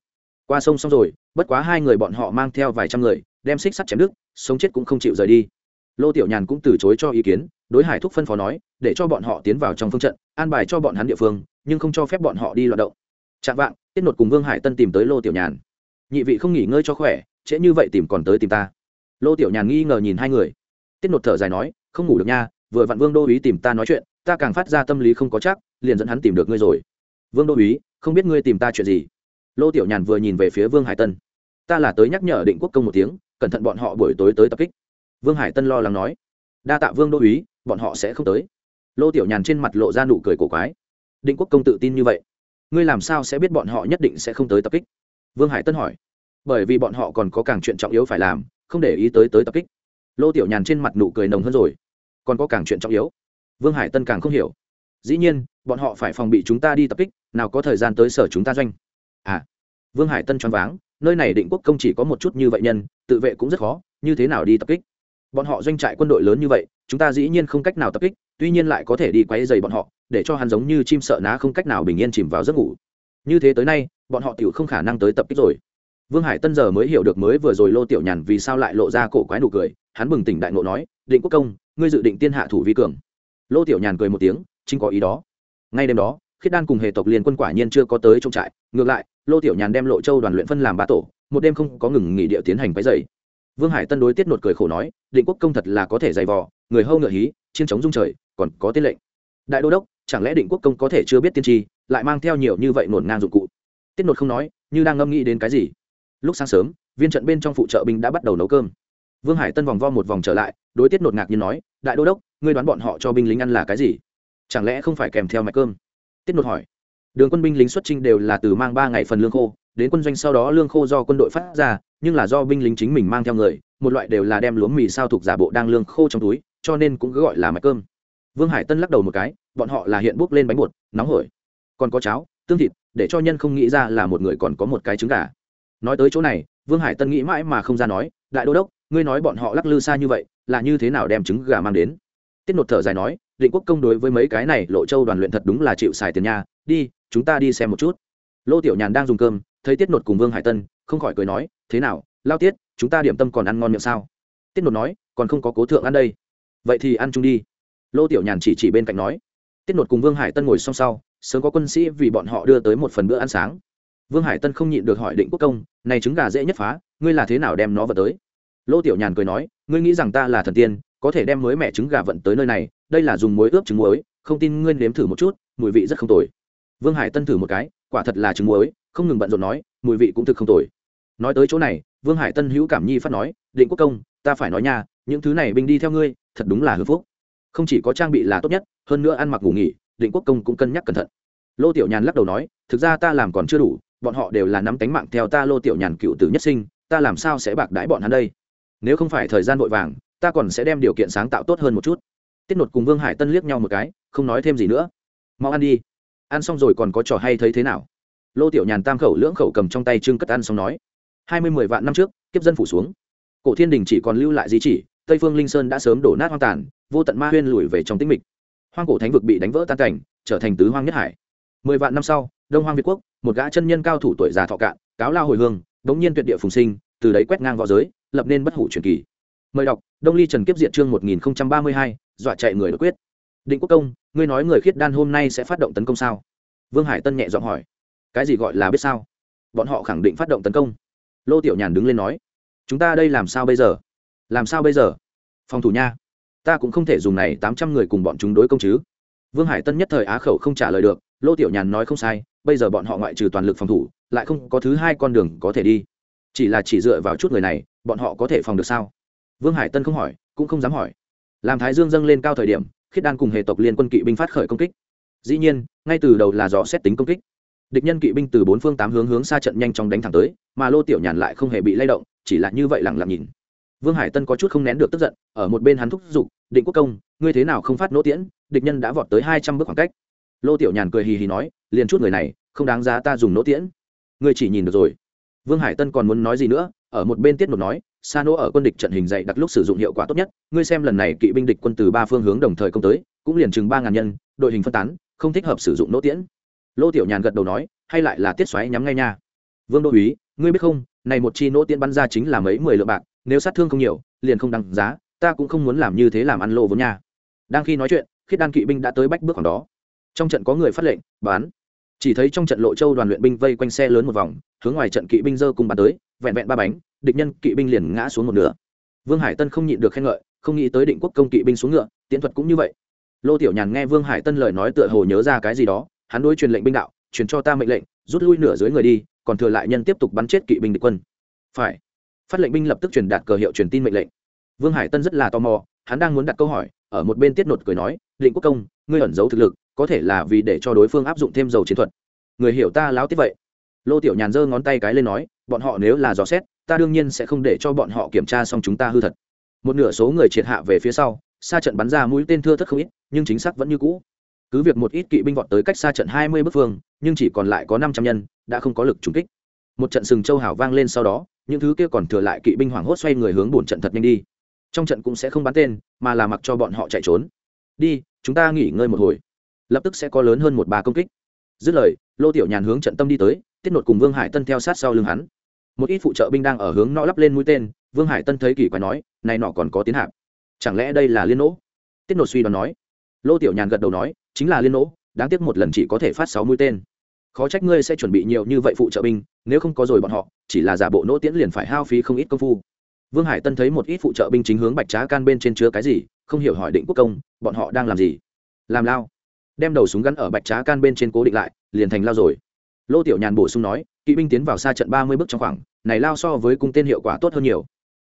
[SPEAKER 1] Qua sông xong rồi, bất quá hai người bọn họ mang theo vài trăm người, đem xích sắt chém đức sống chết cũng không chịu rời đi lô tiểu nhàn cũng từ chối cho ý kiến, đối hải thúc phân phó nói, để cho bọn họ tiến vào trong phương trận, an bài cho bọn hắn địa phương, nhưng không cho phép bọn họ đi loạt động. Chạm vạng, tiết nột cùng vương hải tân tìm tới lô tiểu nhàn. Nhị vị không nghỉ ngơi cho khỏe, trễ như vậy tìm còn tới tìm ta. Lô tiểu nhàn nghi ngờ nhìn hai người. Tiết nột thở dài nói, không ngủ được nha, vừa vặn vương đô ý tìm ta nói chuyện, ta càng phát ra tâm lý không có chắc, liền dẫn hắn tìm được ngươi rồi. Vương đô ý không biết ngươi tìm ta chuyện gì? Lô tiểu nhàn vừa nhìn về phía vương hải tân. Ta là tới nhắc nhở định quốc công một tiếng, cẩn thận bọn họ buổi tối tới tập kích vương hải tân lo lắng nói, đa tạ vương đô uý bọn họ sẽ không tới. Lô tiểu nhàn trên mặt lộ ra nụ cười cổ quái, định quốc công tự tin như vậy, ngươi làm sao sẽ biết bọn họ nhất định sẽ không tới tập kích? Vương hải tân hỏi, bởi vì bọn họ còn có càng chuyện trọng yếu phải làm, không để ý tới tới tập kích. Lô tiểu nhàn trên mặt nụ cười nồng hơn rồi, còn có càng chuyện trọng yếu. Vương hải tân càng không hiểu, dĩ nhiên, bọn họ phải phòng bị chúng ta đi tập kích, nào có thời gian tới sở chúng ta doanh. À vương hải tân choáng váng, nơi này định quốc công chỉ có một chút như vậy nhân, tự vệ cũng rất khó, như thế nào đi tập kích? Bọn họ doanh trại quân đội lớn như vậy, chúng ta dĩ nhiên không cách nào tập kích, tuy nhiên lại có thể đi quay dày bọn họ, để cho hắn giống như chim sợ ná không cách nào bình yên chìm vào giấc ngủ. Như thế tới nay, bọn họ tiểu không khả năng tới tập kích rồi. Vương hải tân giờ mới hiểu được mới vừa rồi lô tiểu nhàn vì sao lại lộ ra cổ quái nụ cười, hắn bừng tỉnh đại ngộ nói, định quốc công, ngươi dự định tiên hạ thủ vi cường. Lô tiểu nhàn cười một tiếng, chính có ý đó. Ngay đêm đó, khiết đan cùng hệ tộc liên quân quả nhiên chưa có tới trong trại. Ngược lại, lô tiểu nhàn đem lộ châu đoàn luyện phân làm ba tổ, một đêm không có ngừng nghỉ địa tiến hành váy dày vương hải tân đối tiết nột cười khổ nói, định quốc công thật là có thể dày vò, người hâu ngựa hí, chiến chống dung trời, còn có tiên lệnh. Đại đô đốc, chẳng lẽ định quốc công có thể chưa biết tiên tri, lại mang theo nhiều như vậy nổn ngang dụng cụ? Tiết nột không nói, như đang ngâm nghĩ đến cái gì. Lúc sáng sớm, viên trận bên trong phụ trợ binh đã bắt đầu nấu cơm. Vương hải tân vòng vo một vòng trở lại, đối tiết nột ngạc nhiên nói, đại đô đốc, ngươi đoán bọn họ cho binh lính ăn là cái gì? Chẳng lẽ không phải kèm theo mạch cơm? Tiết nột hỏi. Đường quân binh lính xuất trinh đều là từ mang ba ngày phần lương khô đến quân doanh sau đó lương khô do quân đội phát ra, nhưng là do binh lính chính mình mang theo người, một loại đều là đem lúa mì sao thuộc giả bộ đang lương khô trong túi, cho nên cũng cứ gọi là mạch cơm. Vương hải tân lắc đầu một cái, bọn họ là hiện bốc lên bánh bột, nóng hổi. Còn có cháo, tương thịt, để cho nhân không nghĩ ra là một người còn có một cái trứng gà. Nói tới chỗ này, vương hải tân nghĩ mãi mà không ra nói, đại đô đốc, ngươi nói bọn họ lắc lư xa như vậy, là như thế nào đem trứng gà mang đến? Tiết nột thở dài nói, định quốc công đối với mấy cái này, lộ châu đoàn luyện thật đúng là chịu xài tiền nha, đi, chúng ta đi xem một chút. Lô tiểu nhàn đang dùng cơm thấy tiết nột cùng vương hải tân, không khỏi cười nói, thế nào, lao tiết, chúng ta điểm tâm còn ăn ngon miệng sao? Tiết nột nói, còn không có cố thượng ăn đây. Vậy thì ăn chung đi. Lô tiểu nhàn chỉ chỉ bên cạnh nói. Tiết nột cùng vương hải tân ngồi song sau, sớm có quân sĩ vì bọn họ đưa tới một phần bữa ăn sáng. Vương hải tân không nhịn được hỏi định quốc công, này trứng gà dễ nhất phá, ngươi là thế nào đem nó vào tới? Lô tiểu nhàn cười nói, ngươi nghĩ rằng ta là thần tiên, có thể đem mới mẹ trứng gà vận tới nơi này, đây là dùng muối ướp trứng muối, không tin ngươi nếm thử một chút, mùi vị rất không tồi. Vương hải tân thử một cái, quả thật là trứng muối không ngừng bận rộn nói, mùi vị cũng thực không tồi. Nói tới chỗ này, vương hải tân hữu cảm nhi phát nói, định quốc công, ta phải nói nha, những thứ này binh đi theo ngươi, thật đúng là hưng phúc. Không chỉ có trang bị là tốt nhất, hơn nữa ăn mặc ngủ nghỉ, định quốc công cũng cân nhắc cẩn thận. Lô tiểu nhàn lắc đầu nói, thực ra ta làm còn chưa đủ, bọn họ đều là nắm tánh mạng theo ta lô tiểu nhàn cựu tử nhất sinh, ta làm sao sẽ bạc đãi bọn hắn đây? Nếu không phải thời gian vội vàng, ta còn sẽ đem điều kiện sáng tạo tốt hơn một chút. Tiết nột cùng vương hải tân liếc nhau một cái, không nói thêm gì nữa. Mau ăn đi. Ăn xong rồi còn có trò hay thấy thế nào? Lô tiểu nhàn tam khẩu lưỡng khẩu cầm trong tay trưng cất ăn xong nói, hai mươi mười vạn năm trước, kiếp dân phủ xuống. Cổ thiên đình chỉ còn lưu lại di chỉ, tây phương linh sơn đã sớm đổ nát hoang tàn, vô tận ma huyên lùi về trong tĩnh mịch. Hoang cổ thánh vực bị đánh vỡ tan cảnh, trở thành tứ hoang nhất hải. Mười vạn năm sau, đông hoang việt quốc, một gã chân nhân cao thủ tuổi già thọ cạn, cáo lao hồi hương, đống nhiên tuyệt địa phùng sinh, từ đấy quét ngang v õ giới, lập nên bất hủ truyền kỳ. Mời đọc, đông ly trần kiếp diện chương một nghìn ba mươi hai, dọa chạy người đột quyết. Định quốc công, ngươi nói người khiết đan hôm nay sẽ phát động tấn công sao? Vương hải tân nhẹ giọng hỏi cái gì gọi là biết sao? Bọn họ khẳng định phát động tấn công. Lô tiểu nhàn đứng lên nói, chúng ta đây làm sao bây giờ? Làm sao bây giờ? Phòng thủ nha. Ta cũng không thể dùng này tám trăm người cùng bọn chúng đối công chứ. Vương hải tân nhất thời á khẩu không trả lời được, lô tiểu nhàn nói không sai, bây giờ bọn họ ngoại trừ toàn lực phòng thủ, lại không có thứ hai con đường có thể đi. Chỉ là chỉ dựa vào chút người này, bọn họ có thể phòng được sao? Vương hải tân không hỏi, cũng không dám hỏi. Làm thái dương dâng lên cao thời điểm, khiết đan cùng hệ tộc liên quân kỵ binh phát khởi công kích. Dĩ nhiên, ngay từ đầu là dò xét tính công kích địch nhân kỵ binh từ bốn phương tám hướng hướng xa trận nhanh chóng đánh thẳng tới, mà lô tiểu nhàn lại không hề bị lay động, chỉ là như vậy lẳng lặng nhìn. Vương hải tân có chút không nén được tức giận, ở một bên hắn thúc giục, định quốc công, ngươi thế nào không phát nỗ tiễn, địch nhân đã vọt tới hai trăm bước khoảng cách. Lô tiểu nhàn cười hì hì nói, liền chút người này, không đáng giá ta dùng nỗ tiễn. Ngươi chỉ nhìn được rồi. Vương hải tân còn muốn nói gì nữa, ở một bên tiết một nói, sa nỗ ở quân địch trận hình dạy đặt lúc sử dụng hiệu quả tốt nhất, ngươi xem lần này kỵ binh địch quân từ ba phương hướng đồng thời công tới, cũng liền chừng ba ngàn nhân, đội hình phân tán, không thích hợp sử dụng nỗ tiễn lô tiểu nhàn gật đầu nói, hay lại là tiết xoáy nhắm ngay nha. Vương đô úy, ngươi biết không, này một chi nỗ tiễn bắn ra chính là mấy mười lượng bạc, nếu sát thương không nhiều, liền không đăng giá, ta cũng không muốn làm như thế làm ăn lộ vốn nha. Đang khi nói chuyện, khiết đan kỵ binh đã tới bách bước khoảng đó. Trong trận có người phát lệnh bán chỉ thấy trong trận lộ châu đoàn luyện binh vây quanh xe lớn một vòng, hướng ngoài trận kỵ binh dơ cùng bắn tới, vẹn vẹn ba bánh, địch nhân kỵ binh liền ngã xuống một nửa. Vương hải tân không nhịn được khen ngợi, không nghĩ tới định quốc công kỵ binh xuống ngựa, tiễn thuật cũng như vậy. Lô tiểu nhàn nghe vương hải tân lời nói tựa hồ nhớ ra cái gì đó hắn đối truyền lệnh binh đạo, truyền cho ta mệnh lệnh, rút lui nửa dưới người đi, còn thừa lại nhân tiếp tục bắn chết kỵ binh địch quân. Phải. Phát lệnh binh lập tức truyền đạt cờ hiệu truyền tin mệnh lệnh. Vương hải tân rất là tò mò, hắn đang muốn đặt câu hỏi, ở một bên tiết nột cười nói định quốc công, ngươi ẩn giấu thực lực, có thể là vì để cho đối phương áp dụng thêm dầu chiến thuật. Người hiểu ta láo tiết vậy. Lô tiểu nhàn giơ ngón tay cái lên nói, bọn họ nếu là dò xét, ta đương nhiên sẽ không để cho bọn họ kiểm tra xong chúng ta hư thật. Một nửa số người triệt hạ về phía sau, xa trận bắn ra mũi tên thưa thất không ít, nhưng chính xác vẫn như cũ cứ việc một ít kỵ binh vọt tới cách xa trận hai mươi bước phương, nhưng chỉ còn lại có năm trăm nhân, đã không có lực trùng kích. Một trận sừng châu hào vang lên sau đó, những thứ kia còn thừa lại kỵ binh hoảng hốt xoay người hướng bổn trận thật nhanh đi. Trong trận cũng sẽ không bắn tên, mà là mặc cho bọn họ chạy trốn. Đi, chúng ta nghỉ ngơi một hồi. Lập tức sẽ có lớn hơn một bà công kích. Dứt lời, lô tiểu nhàn hướng trận tâm đi tới, tiết nột cùng vương hải tân theo sát sau lưng hắn. Một ít phụ trợ binh đang ở hướng nọ lắp lên mũi tên, vương hải tân thấy kỳ quái nói, này nọ còn có tiến hạp. Chẳng lẽ đây là liên nỗ? Tiết nột suy đoán nói. Lô tiểu nhàn gật đầu nói chính là liên nỗ, đáng tiếc một lần chỉ có thể phát sáu mũi tên. Khó trách ngươi sẽ chuẩn bị nhiều như vậy phụ trợ binh, nếu không có rồi bọn họ, chỉ là giả bộ nỗ tiễn liền phải hao phí không ít công phu. Vương hải tân thấy một ít phụ trợ binh chính hướng bạch trá can bên trên chứa cái gì, không hiểu hỏi định quốc công, bọn họ đang làm gì? Làm lao. Đem đầu súng gắn ở bạch trá can bên trên cố định lại, liền thành lao rồi. Lô tiểu nhàn bổ sung nói, kỵ binh tiến vào xa trận ba mươi bước trong khoảng, này lao so với cung tên hiệu quả tốt hơn nhiều.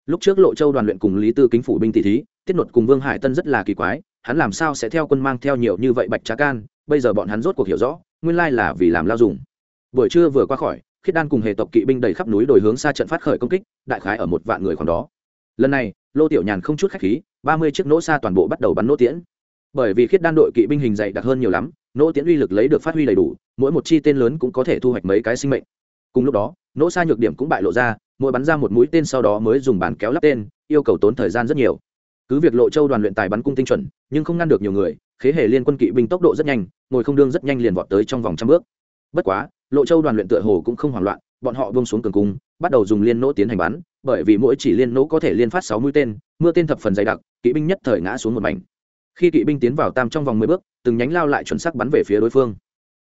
[SPEAKER 1] Lúc trước lộ châu đoàn luyện cùng lý tư kính phủ binh tỷ thí, tiết nột cùng vương hải tân rất là kỳ quái hắn làm sao sẽ theo quân mang theo nhiều như vậy bạch trá can? Bây giờ bọn hắn rốt cuộc hiểu rõ, nguyên lai là vì làm lao dùng. Buổi trưa vừa qua khỏi, khiết đan cùng hệ tộc kỵ binh đầy khắp núi đồi hướng xa trận phát khởi công kích, đại khái ở một vạn người khoảng đó. Lần này, lô tiểu nhàn không chút khách khí, ba mươi chiếc nỗ xa toàn bộ bắt đầu bắn nỗ tiễn. Bởi vì khiết đan đội kỵ binh hình dày đặc hơn nhiều lắm, nỗ tiễn uy lực lấy được phát huy đầy đủ, mỗi một chi tên lớn cũng có thể thu hoạch mấy cái sinh mệnh. Cùng lúc đó, nỗ xa nhược điểm cũng bại lộ ra, mỗi bắn ra một mũi tên sau đó mới dùng bàn kéo lắp tên, yêu cầu tốn thời gian rất nhiều cứ việc lộ châu đoàn luyện tài bắn cung tinh chuẩn, nhưng không ngăn được nhiều người, khế hề liên quân kỵ binh tốc độ rất nhanh, ngồi không đương rất nhanh liền vọt tới trong vòng trăm bước. Bất quá, lộ châu đoàn luyện tựa hồ cũng không hoảng loạn, bọn họ bông xuống cường cung, bắt đầu dùng liên nỗ tiến hành bắn, bởi vì mỗi chỉ liên nỗ có thể liên phát sáu mũi tên, mưa tên thập phần dày đặc, kỵ binh nhất thời ngã xuống một mảnh. Khi kỵ binh tiến vào tam trong vòng mười bước, từng nhánh lao lại chuẩn xác bắn về phía đối phương.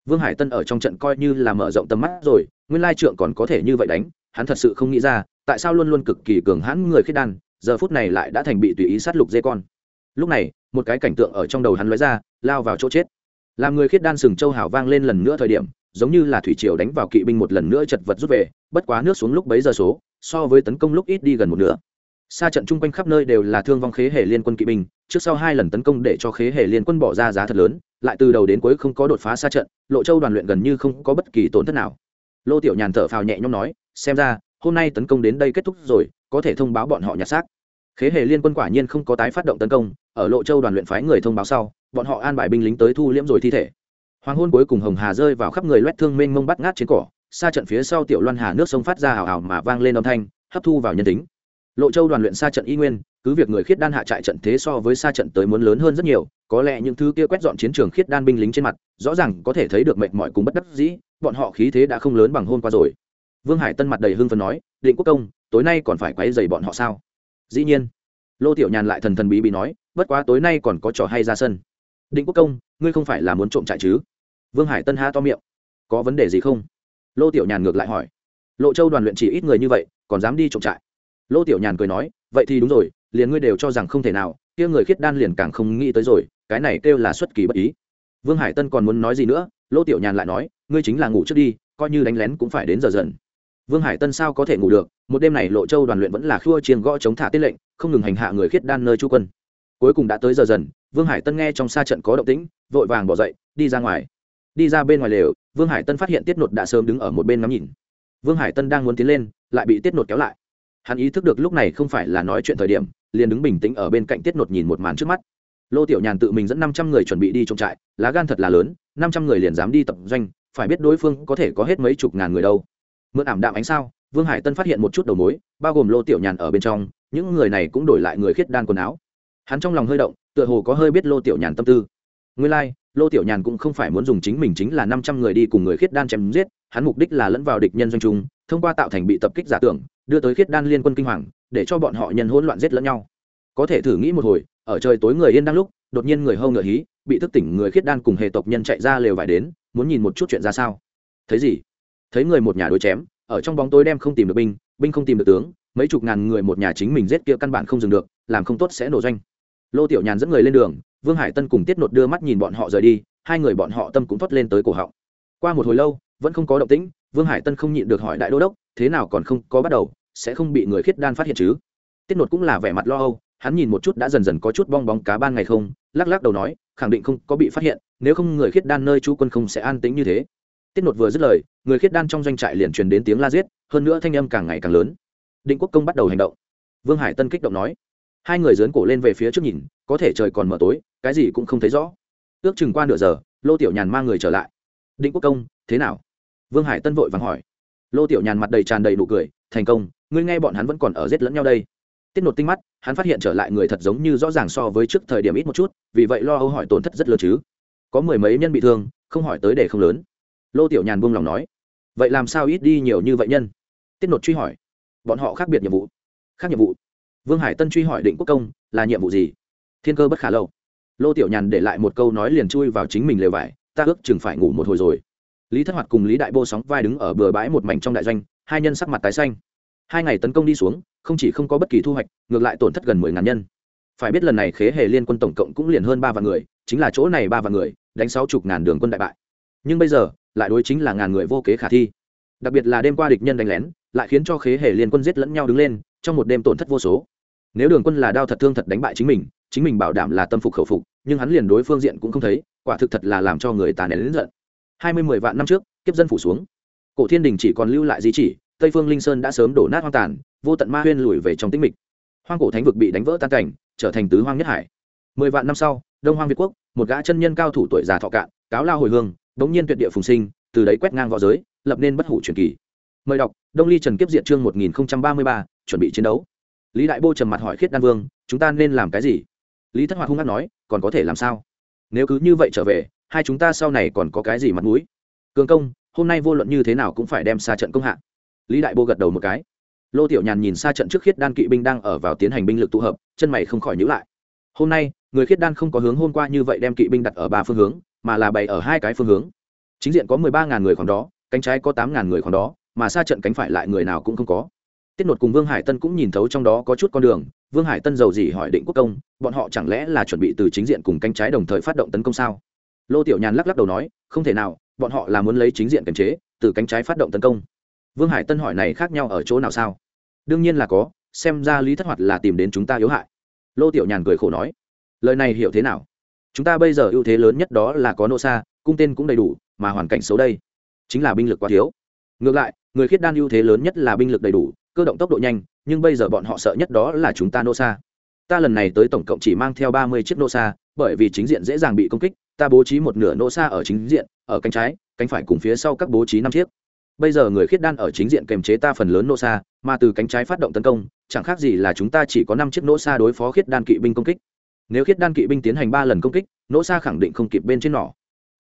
[SPEAKER 1] Vương hải tân ở trong trận coi như là mở rộng tầm mắt rồi, nguyên lai trượng còn có thể như vậy đánh, hắn thật sự không nghĩ ra, tại sao luôn luôn cực kỳ cường hãn người khiết đan giờ phút này lại đã thành bị tùy ý sát lục dê con. Lúc này, một cái cảnh tượng ở trong đầu hắn lóe ra, lao vào chỗ chết. Làm người khiết đan sừng châu hào vang lên lần nữa thời điểm, giống như là thủy triều đánh vào kỵ binh một lần nữa chật vật rút về, bất quá nước xuống lúc bấy giờ số, so với tấn công lúc ít đi gần một nửa. Xa trận chung quanh khắp nơi đều là thương vong khế hệ liên quân kỵ binh, trước sau hai lần tấn công để cho khế hệ liên quân bỏ ra giá thật lớn, lại từ đầu đến cuối không có đột phá xa trận, lộ châu đoàn luyện gần như không có bất kỳ tổn thất nào. Lô tiểu nhàn thở phào nhẹ nhõm nói, xem ra, hôm nay tấn công đến đây kết thúc rồi có thể thông báo bọn họ nhặt xác. Khế hệ liên quân quả nhiên không có tái phát động tấn công, ở lộ châu đoàn luyện phái người thông báo sau, bọn họ an bài binh lính tới thu liễm rồi thi thể. Hoàng hôn cuối cùng hồng hà rơi vào khắp người loét thương mênh mông bắt ngát trên cỏ, xa trận phía sau tiểu loan hà nước sông phát ra hào hào mà vang lên âm thanh, hấp thu vào nhân tính. Lộ châu đoàn luyện xa trận y nguyên, cứ việc người khiết đan hạ trại trận thế so với xa trận tới muốn lớn hơn rất nhiều, có lẽ những thứ kia quét dọn chiến trường khiết đan binh lính trên mặt, rõ ràng có thể thấy được mệt mỏi cùng bất đắc dĩ, bọn họ khí thế đã không lớn bằng hôm qua rồi. Vương hải tân mặt đầy hưng phấn nói, định quốc công tối nay còn phải quấy dày bọn họ sao? Dĩ nhiên. Lô tiểu nhàn lại thần thần bí bí nói, bất quá tối nay còn có trò hay ra sân. Định quốc công, ngươi không phải là muốn trộm trại chứ? Vương hải tân ha to miệng. Có vấn đề gì không? Lô tiểu nhàn ngược lại hỏi. Lộ châu đoàn luyện chỉ ít người như vậy, còn dám đi trộm trại? Lô tiểu nhàn cười nói, vậy thì đúng rồi, liền ngươi đều cho rằng không thể nào, kia người khiết đan liền càng không nghĩ tới rồi, cái này kêu là xuất kỳ bất ý. Vương hải tân còn muốn nói gì nữa, lô tiểu nhàn lại nói, ngươi chính là ngủ trước đi, coi như đánh lén cũng phải đến giờ dần. Vương hải tân sao có thể ngủ được? Một đêm này lộ châu đoàn luyện vẫn là khua chiêng gõ chống thả tiết lệnh, không ngừng hành hạ người khiết đan nơi chu quân. Cuối cùng đã tới giờ dần, vương hải tân nghe trong xa trận có động tĩnh, vội vàng bỏ dậy, đi ra ngoài. Đi ra bên ngoài lều, vương hải tân phát hiện tiết nột đã sớm đứng ở một bên ngắm nhìn. Vương hải tân đang muốn tiến lên, lại bị tiết nột kéo lại. Hắn ý thức được lúc này không phải là nói chuyện thời điểm, liền đứng bình tĩnh ở bên cạnh tiết nột nhìn một màn trước mắt. Lô tiểu nhàn tự mình dẫn năm trăm người chuẩn bị đi trong trại, lá gan thật là lớn, năm trăm người liền dám đi tập doanh, phải biết đối phương có thể có hết mấy chục ngàn người đâu. Mượn ảm đạm ánh sao vương hải tân phát hiện một chút đầu mối bao gồm lô tiểu nhàn ở bên trong những người này cũng đổi lại người khiết đan quần áo. Hắn trong lòng hơi động tựa hồ có hơi biết lô tiểu nhàn tâm tư. Nguyên lai、like, lô tiểu nhàn cũng không phải muốn dùng chính mình chính là năm trăm người đi cùng người khiết đan chém giết hắn mục đích là lẫn vào địch nhân doanh trung thông qua tạo thành bị tập kích giả tưởng đưa tới khiết đan liên quân kinh hoàng để cho bọn họ nhân hỗn loạn giết lẫn nhau. Có thể thử nghĩ một hồi ở trời tối người yên đang lúc đột nhiên người hâu ngựa hí bị thức tỉnh người khiết đan cùng hệ tộc nhân chạy ra lều vải đến muốn nhìn một chút chuyện ra sao. Thấy gì? Thấy người một nhà đối chém ở trong bóng tối đem không tìm được binh binh không tìm được tướng, mấy chục ngàn người một nhà chính mình giết kia căn bản không dừng được, làm không tốt sẽ nổ doanh. Lô tiểu nhàn dẫn người lên đường, vương hải tân cùng tiết nột đưa mắt nhìn bọn họ rời đi, hai người bọn họ tâm cũng thoát lên tới cổ họng. Qua một hồi lâu, vẫn không có động tĩnh, vương hải tân không nhịn được hỏi đại đô đốc, thế nào còn không có bắt đầu, sẽ không bị người khiết đan phát hiện chứ? Tiết nột cũng là vẻ mặt lo âu, hắn nhìn một chút đã dần dần có chút bong bóng cá ban ngày không, lắc lắc đầu nói, khẳng định không có bị phát hiện, nếu không người khiết đan nơi chú quân không sẽ an tĩnh như thế tiết nột vừa dứt lời, người khiết đan trong doanh trại liền truyền đến tiếng la giết, hơn nữa thanh âm càng ngày càng lớn. Định quốc công bắt đầu hành động. Vương hải tân kích động nói, hai người dướn cổ lên về phía trước nhìn, có thể trời còn mở tối, cái gì cũng không thấy rõ. Ước chừng qua nửa giờ, lô tiểu nhàn mang người trở lại. Định quốc công, thế nào? Vương hải tân vội vàng hỏi. Lô tiểu nhàn mặt đầy tràn đầy nụ cười, thành công, ngươi nghe bọn hắn vẫn còn ở giết lẫn nhau đây. Tiết nột tinh mắt, hắn phát hiện trở lại người thật giống như rõ ràng so với trước thời điểm ít một chút, vì vậy lo âu hỏi tổn thất rất lớn chứ. Có mười mấy nhân bị thương, không hỏi tới để không lớn lô tiểu nhàn buông lòng nói, vậy làm sao ít đi nhiều như vậy nhân? Tiết nột truy hỏi, bọn họ khác biệt nhiệm vụ. Khác nhiệm vụ? Vương hải tân truy hỏi định quốc công, là nhiệm vụ gì? Thiên cơ bất khả lâu. Lô tiểu nhàn để lại một câu nói liền chui vào chính mình lều vải, ta ước chừng phải ngủ một hồi rồi. Lý thất hoạt cùng lý đại bô sóng vai đứng ở bờ bãi một mảnh trong đại doanh, hai nhân sắc mặt tái xanh. Hai ngày tấn công đi xuống, không chỉ không có bất kỳ thu hoạch, ngược lại tổn thất gần mười ngàn nhân. Phải biết lần này khế hề liên quân tổng cộng cũng liền hơn ba vạn người, chính là chỗ này ba vạn người, đánh sáu chục ngàn đường quân đại bại. Nhưng bây giờ lại đối chính là ngàn người vô kế khả thi. Đặc biệt là đêm qua địch nhân đánh lén, lại khiến cho khế hề liên quân giết lẫn nhau đứng lên, trong một đêm tổn thất vô số. Nếu đường quân là đao thật thương thật đánh bại chính mình chính mình bảo đảm là tâm phục khẩu phục, nhưng hắn liền đối phương diện cũng không thấy, quả thực thật là làm cho người ta nén lớn giận. Hai mươi mười vạn năm trước, kiếp dân phủ xuống. Cổ thiên đình chỉ còn lưu lại di chỉ, tây phương linh sơn đã sớm đổ nát hoang tàn, vô tận ma huyên lùi về trong tĩnh mịch. Hoang cổ thánh vực bị đánh vỡ tan cảnh, trở thành tứ hoang nhất hải. Mười vạn năm sau, đông hoang việt quốc, một gã chân nhân cao thủ tuổi già thọ cạn, cáo lao hồi hương bỗng nhiên tuyệt địa phùng sinh, từ đấy quét ngang v õ giới, lập nên bất hủ truyền kỳ. Mời đọc, đông ly trần kiếp diệt chương một nghìn ba mươi ba, chuẩn bị chiến đấu. Lý đại bô trầm mặt hỏi khiết đan vương, chúng ta nên làm cái gì? Lý thất hoạt hung hát nói, còn có thể làm sao? Nếu cứ như vậy trở về, hai chúng ta sau này còn có cái gì mặt mũi? Cường công, hôm nay vô luận như thế nào cũng phải đem xa trận công hạ. Lý đại bô gật đầu một cái. Lô tiểu nhàn nhìn xa trận trước khiết đan kỵ binh đang ở vào tiến hành binh lực tụ hợp, chân mày không khỏi nhữ lại. Hôm nay, người khiết đan không có hướng hôm qua như vậy đem kỵ binh đặt ở ba phương hướng mà là bày ở hai cái phương hướng. Chính diện có mười ba ngàn người khoảng đó, cánh trái có tám ngàn người khoảng đó, mà xa trận cánh phải lại người nào cũng không có. Tiết nột cùng vương hải tân cũng nhìn thấu trong đó có chút con đường, vương hải tân giàu gì hỏi định quốc công, bọn họ chẳng lẽ là chuẩn bị từ chính diện cùng cánh trái đồng thời phát động tấn công sao? Lô tiểu nhàn lắc lắc đầu nói, không thể nào, bọn họ là muốn lấy chính diện kiềm chế, từ cánh trái phát động tấn công. Vương hải tân hỏi này khác nhau ở chỗ nào sao? Đương nhiên là có, xem ra lý thất hoạt là tìm đến chúng ta yếu hại. Lô tiểu nhàn cười khổ nói, lời này hiểu thế nào? Chúng ta bây giờ ưu thế lớn nhất đó là có nô xa cung tên cũng đầy đủ, mà hoàn cảnh xấu đây chính là binh lực quá thiếu. Ngược lại, người khiết đan ưu thế lớn nhất là binh lực đầy đủ, cơ động tốc độ nhanh, nhưng bây giờ bọn họ sợ nhất đó là chúng ta nô xa ta lần này tới tổng cộng chỉ mang theo ba mươi chiếc nô xa bởi vì chính diện dễ dàng bị công kích, ta bố trí một nửa nô xa ở chính diện, ở cánh trái, cánh phải cùng phía sau các bố trí năm chiếc. Bây giờ người khiết đan ở chính diện kềm chế ta phần lớn nô xa mà từ cánh trái phát động tấn công, chẳng khác gì là chúng ta chỉ có năm chiếc nô xa đối phó khiết đan kỵ binh công kích nếu khiết đan kỵ binh tiến hành ba lần công kích, Nỗ xa khẳng định không kịp bên trên nỏ.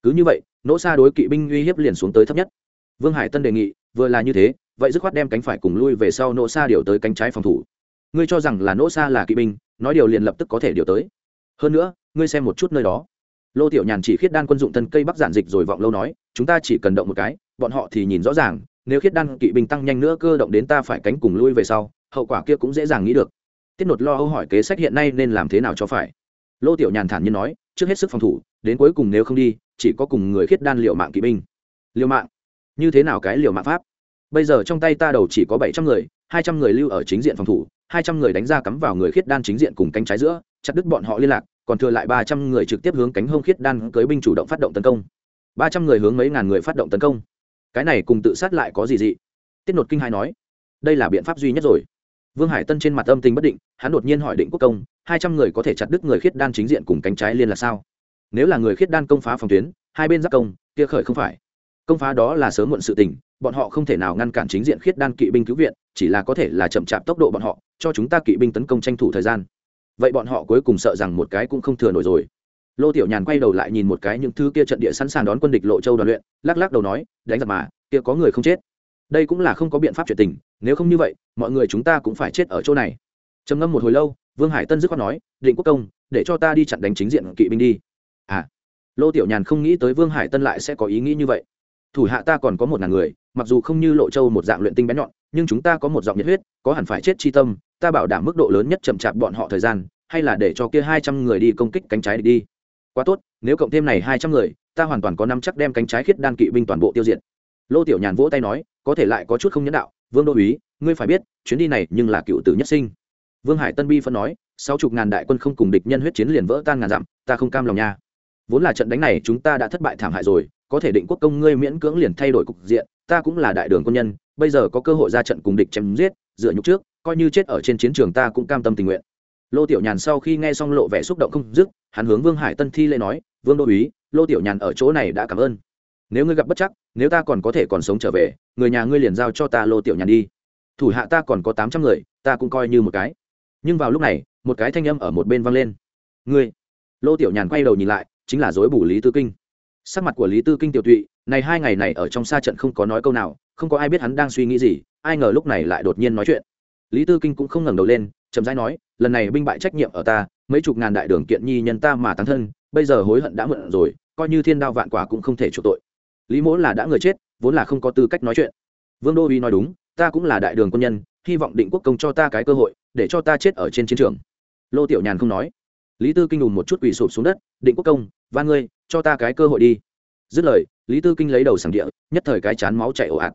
[SPEAKER 1] Cứ như vậy, Nỗ xa đối kỵ binh uy hiếp liền xuống tới thấp nhất. Vương hải tân đề nghị, vừa là như thế, vậy dứt khoát đem cánh phải cùng lui về sau nỗ xa điều tới cánh trái phòng thủ. Ngươi cho rằng là nỗ xa là kỵ binh, nói điều liền lập tức có thể điều tới. Hơn nữa, ngươi xem một chút nơi đó. Lô tiểu nhàn chỉ khiết đan quân dụng thân cây bắc giản dịch rồi vọng lâu nói, chúng ta chỉ cần động một cái, bọn họ thì nhìn rõ ràng, nếu khiết đan kỵ binh tăng nhanh nữa cơ động đến ta phải cánh cùng lui về sau, hậu quả kia cũng dễ dàng nghĩ được tiết nột lo âu hỏi kế sách hiện nay nên làm thế nào cho phải. Lô tiểu nhàn thản nhiên nói, trước hết sức phòng thủ, đến cuối cùng nếu không đi, chỉ có cùng người khiết đan liệu mạng kỵ binh. Liều mạng? Như thế nào cái liều mạng pháp? Bây giờ trong tay ta đầu chỉ có bảy trăm người, hai trăm người lưu ở chính diện phòng thủ, hai trăm người đánh ra cắm vào người khiết đan chính diện cùng cánh trái giữa, chặt đứt bọn họ liên lạc, còn thừa lại ba trăm người trực tiếp hướng cánh hông khiết đan cưới binh chủ động phát động tấn công. Ba trăm người hướng mấy ngàn người phát động tấn công. Cái này cùng tự sát lại có gì dị? Tiết nột kinh hai nói, đây là biện pháp duy nhất rồi vương hải tân trên mặt âm tình bất định, hắn đột nhiên hỏi định quốc công, hai trăm người có thể chặt đứt người khiết đan chính diện cùng cánh trái liên là sao? Nếu là người khiết đan công phá phòng tuyến, hai bên giáp công, kia khởi không phải. Công phá đó là sớm muộn sự tình, bọn họ không thể nào ngăn cản chính diện khiết đan kỵ binh cứu viện, chỉ là có thể là chậm chạp tốc độ bọn họ, cho chúng ta kỵ binh tấn công tranh thủ thời gian. Vậy bọn họ cuối cùng sợ rằng một cái cũng không thừa nổi rồi. Lô tiểu nhàn quay đầu lại nhìn một cái những thứ kia trận địa sẵn sàng đón quân địch lộ châu đoàn luyện, lắc lắc đầu nói, đánh giặc mà, kia có người không chết đây cũng là không có biện pháp chuyện tình, nếu không như vậy, mọi người chúng ta cũng phải chết ở chỗ này. Trầm ngâm một hồi lâu, vương hải tân dứt khoát nói, định quốc công, để cho ta đi chặn đánh chính diện kỵ binh đi. À lô tiểu nhàn không nghĩ tới vương hải tân lại sẽ có ý nghĩ như vậy. Thủ hạ ta còn có một ngàn người, mặc dù không như lộ châu một dạng luyện tinh bén nhọn, nhưng chúng ta có một giọng nhiệt huyết, có hẳn phải chết chi tâm, ta bảo đảm mức độ lớn nhất chậm chạp bọn họ thời gian, hay là để cho kia hai trăm người đi công kích cánh trái đi. Quá tốt, nếu cộng thêm này hai trăm người, ta hoàn toàn có năm chắc đem cánh trái khiết đan kỵ binh toàn bộ tiêu diệt lô tiểu nhàn vỗ tay nói, có thể lại có chút không nhân đạo, vương đô úy, ngươi phải biết, chuyến đi này nhưng là cựu tử nhất sinh. Vương hải tân bi phân nói, sáu chục ngàn đại quân không cùng địch nhân huyết chiến liền vỡ tan ngàn dặm, ta không cam lòng nha. Vốn là trận đánh này chúng ta đã thất bại thảm hại rồi, có thể định quốc công ngươi miễn cưỡng liền thay đổi cục diện, ta cũng là đại đường quân nhân, bây giờ có cơ hội ra trận cùng địch chém giết, dựa nhục trước, coi như chết ở trên chiến trường ta cũng cam tâm tình nguyện. Lô tiểu nhàn sau khi nghe xong lộ vẻ xúc động không dứt, hắn hướng vương hải tân thi lễ nói, vương đô úy, lô tiểu nhàn ở chỗ này đã cảm ơn. Nếu ngươi gặp bất chắc nếu ta còn có thể còn sống trở về, người nhà ngươi liền giao cho ta lô tiểu nhàn đi. Thủ hạ ta còn có tám trăm người, ta cũng coi như một cái. Nhưng vào lúc này, một cái thanh âm ở một bên vang lên. Ngươi! Lô tiểu nhàn quay đầu nhìn lại, chính là dối bù lý tư kinh. Sắc mặt của lý tư kinh tiểu tụy, này hai ngày này ở trong xa trận không có nói câu nào, không có ai biết hắn đang suy nghĩ gì, ai ngờ lúc này lại đột nhiên nói chuyện. Lý tư kinh cũng không ngẩng đầu lên, chậm rãi nói, lần này binh bại trách nhiệm ở ta, mấy chục ngàn đại đường kiện nhi nhân ta mà tăng thân, bây giờ hối hận đã mượn rồi, coi như thiên đao vạn quả cũng không thể chuộc tội lý mỗ là đã người chết, vốn là không có tư cách nói chuyện. Vương đô uy nói đúng, ta cũng là đại đường quân nhân, hy vọng định quốc công cho ta cái cơ hội, để cho ta chết ở trên chiến trường. Lô tiểu nhàn không nói. Lý tư kinh đùn một chút quỳ sụp xuống đất, định quốc công và ngươi, cho ta cái cơ hội đi. Dứt lời, lý tư kinh lấy đầu sảng địa, nhất thời cái chán máu chạy ồ ạt.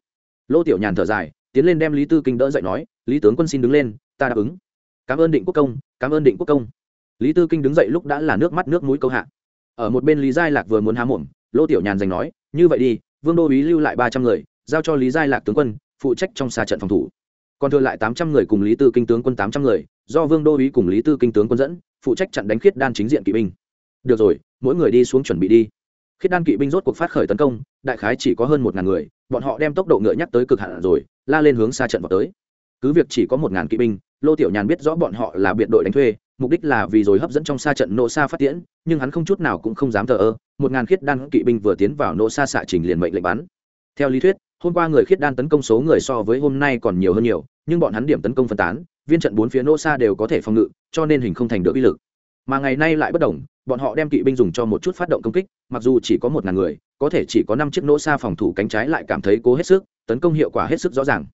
[SPEAKER 1] Lô tiểu nhàn thở dài, tiến lên đem lý tư kinh đỡ dậy nói, lý tướng quân xin đứng lên, ta đáp ứng. Cảm ơn định quốc công, cảm ơn định quốc công. Lý tư kinh đứng dậy lúc đã là nước mắt nước mũi câu hạ. Ở một bên lý giai lạc vừa muốn há mồm, lô tiểu nhàn giành nói như vậy đi, vương đô ý lưu lại ba trăm người, giao cho lý giai lạc tướng quân, phụ trách trong xa trận phòng thủ. Còn thừa lại tám trăm người cùng lý tư kinh tướng quân tám trăm người, do vương đô ý cùng lý tư kinh tướng quân dẫn, phụ trách chặn đánh khiết đan chính diện kỵ binh. Được rồi, mỗi người đi xuống chuẩn bị đi. Khiết đan kỵ binh rốt cuộc phát khởi tấn công, đại khái chỉ có hơn một ngàn người, bọn họ đem tốc độ ngựa nhắc tới cực hạn rồi, la lên hướng xa trận vào tới. Cứ việc chỉ có một ngàn kỵ binh, lô tiểu nhàn biết rõ bọn họ là biệt đội đánh thuê mục đích là vì rồi hấp dẫn trong xa trận nộ xa phát tiễn, nhưng hắn không chút nào cũng không dám thờ ơ, một ngàn khiết đan kỵ binh vừa tiến vào nộ xa xạ trình liền mệnh lệnh bắn. Theo lý thuyết, hôm qua người khiết đan tấn công số người so với hôm nay còn nhiều hơn nhiều, nhưng bọn hắn điểm tấn công phân tán, viên trận bốn phía nô xa đều có thể phòng ngự, cho nên hình không thành được uy lực. Mà ngày nay lại bất đồng, bọn họ đem kỵ binh dùng cho một chút phát động công kích, mặc dù chỉ có một ngàn người, có thể chỉ có năm chiếc nỗ xa phòng thủ cánh trái lại cảm thấy cố hết sức, tấn công hiệu quả hết sức rõ ràng.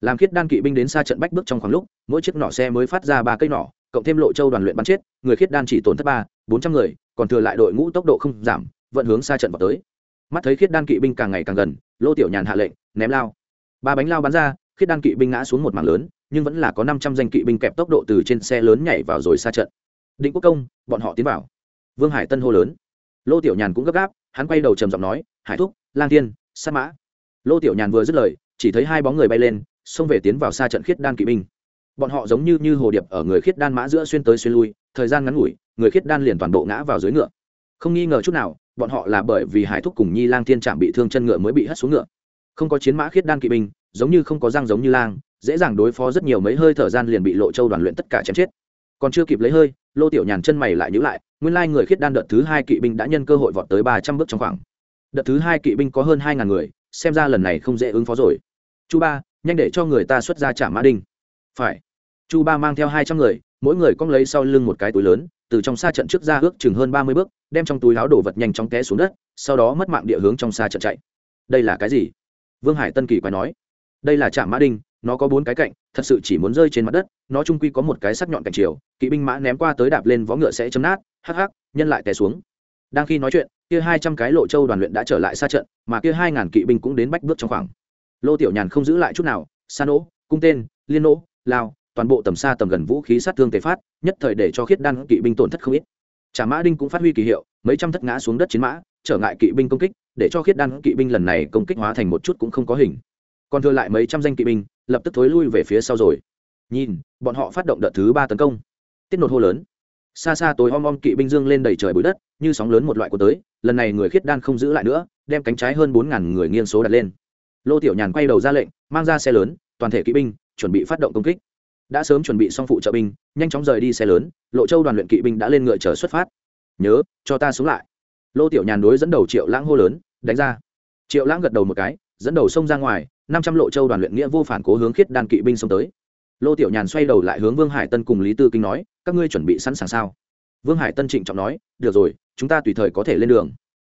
[SPEAKER 1] Làm khiết đan kỵ binh đến xa trận bách bước trong khoảng lúc, mỗi chiếc nỏ xe mới phát ra ba cây nỏ cộng thêm lộ châu đoàn luyện bắn chết, người khiết đan chỉ tổn thất ba, bốn trăm người, còn thừa lại đội ngũ tốc độ không giảm, vận hướng xa trận vào tới. Mắt thấy khiết đan kỵ binh càng ngày càng gần, lô tiểu nhàn hạ lệnh, ném lao. Ba bánh lao bắn ra, khiết đan kỵ binh ngã xuống một mảng lớn, nhưng vẫn là có năm trăm danh kỵ binh kẹp tốc độ từ trên xe lớn nhảy vào rồi xa trận. Định quốc công, bọn họ tiến vào. Vương hải tân hô lớn. Lô tiểu nhàn cũng gấp gáp, hắn quay đầu trầm giọng nói, hải thúc, lang thiên, sát mã. Lô tiểu nhàn vừa dứt lời, chỉ thấy hai bóng người bay lên, xông về tiến vào xa trận khiết đan kỵ binh bọn họ giống như như hồ điệp ở người khiết đan mã giữa xuyên tới xuyên lui, thời gian ngắn ngủi, người khiết đan liền toàn bộ ngã vào dưới ngựa. Không nghi ngờ chút nào, bọn họ là bởi vì hải thúc cùng nhi lang thiên trạm bị thương chân ngựa mới bị hất xuống ngựa. Không có chiến mã khiết đan kỵ binh, giống như không có răng giống như lang, dễ dàng đối phó rất nhiều mấy hơi thời gian liền bị lộ châu đoàn luyện tất cả chém chết. Còn chưa kịp lấy hơi, lô tiểu nhàn chân mày lại nhữ lại, nguyên lai người khiết đan đợt thứ hai kỵ binh đã nhân cơ hội vọt tới ba trăm bước trong khoảng. Đợt thứ hai kỵ binh có hơn hai ngàn người, xem ra lần này không dễ ứng phó rồi. Chu ba, nhanh để cho người ta xuất ra trả mã đinh. Phải chu ba mang theo hai trăm người, mỗi người cong lấy sau lưng một cái túi lớn, từ trong xa trận trước ra ước chừng hơn ba mươi bước, đem trong túi láo đổ vật nhanh chóng té xuống đất, sau đó mất mạng địa hướng trong xa trận chạy. Đây là cái gì? Vương hải tân kỳ quay nói. Đây là trạm mã đinh, nó có bốn cái cạnh, thật sự chỉ muốn rơi trên mặt đất, nó trung quy có một cái sắc nhọn cạnh chiều, kỵ binh mã ném qua tới đạp lên vó ngựa sẽ chấm nát, hắc hắc, nhân lại té xuống. Đang khi nói chuyện, kia hai trăm cái lộ châu đoàn luyện đã trở lại xa trận, mà kia hai ngàn kỵ binh cũng đến bách bước trong khoảng. Lô tiểu nhàn không giữ lại chút nào sa nỗ cung tên, liên nỗ lao toàn bộ tầm xa tầm gần vũ khí sát thương tề phát, nhất thời để cho khiết đan kỵ binh tổn thất không ít. Trả mã đinh cũng phát huy kỳ hiệu, mấy trăm thất ngã xuống đất chiến mã, trở ngại kỵ binh công kích, để cho khiết đan kỵ binh lần này công kích hóa thành một chút cũng không có hình. Còn thừa lại mấy trăm danh kỵ binh, lập tức thối lui về phía sau rồi. Nhìn, bọn họ phát động đợt thứ ba tấn công. Tiết nột hô lớn. Xa xa tối om om kỵ binh dương lên đầy trời bụi đất, như sóng lớn một loại của tới, lần này người khiết đan không giữ lại nữa, đem cánh trái hơn bốn ngàn người nghiên số đặt lên. Lô tiểu nhàn quay đầu ra lệnh, mang ra xe lớn, toàn thể kỵ binh, chuẩn bị phát động công kích đã sớm chuẩn bị xong phụ trợ binh, nhanh chóng rời đi xe lớn, lộ châu đoàn luyện kỵ binh đã lên ngựa chờ xuất phát. Nhớ, cho ta xuống lại. Lô tiểu nhàn đối dẫn đầu triệu lãng hô lớn, đánh ra. Triệu lãng gật đầu một cái, dẫn đầu sông ra ngoài, năm trăm lộ châu đoàn luyện nghĩa vô phản cố hướng khiết đan kỵ binh xông tới. Lô tiểu nhàn xoay đầu lại hướng vương hải tân cùng lý tư kinh nói, các ngươi chuẩn bị sẵn sàng sao? Vương hải tân trịnh trọng nói, được rồi, chúng ta tùy thời có thể lên đường.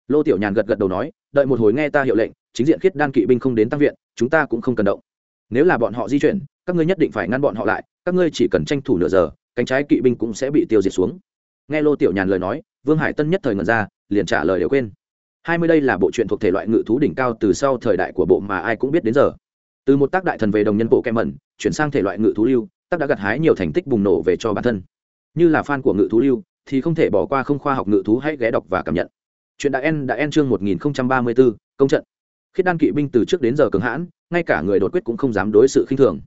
[SPEAKER 1] Lô tiểu nhàn gật gật đầu nói, đợi một hồi nghe ta hiệu lệnh, chính diện khiết đan kỵ binh không đến tăng viện, chúng ta cũng không cần động. Nếu là bọn họ di chuyển các ngươi nhất định phải ngăn bọn họ lại, các ngươi chỉ cần tranh thủ nửa giờ, cánh trái kỵ binh cũng sẽ bị tiêu diệt xuống. Nghe lô tiểu nhàn lời nói, vương hải tân nhất thời ngần ra, liền trả lời đều quên. Hai mươi đây là bộ truyện thuộc thể loại ngự thú đỉnh cao từ sau thời đại của bộ mà ai cũng biết đến giờ. Từ một tác đại thần về đồng nhân bộ kem mẩn, chuyển sang thể loại ngự thú lưu, tác đã gặt hái nhiều thành tích bùng nổ về cho bản thân. Như là fan của ngự thú lưu, thì không thể bỏ qua không khoa học ngự thú hãy ghé đọc và cảm nhận. Chuyện đã en đã en chương một nghìn ba mươi bốn công trận. Khiết đan kỵ binh từ trước đến giờ cường hãn, ngay cả người đột quyết cũng không dám đối sự khinh thường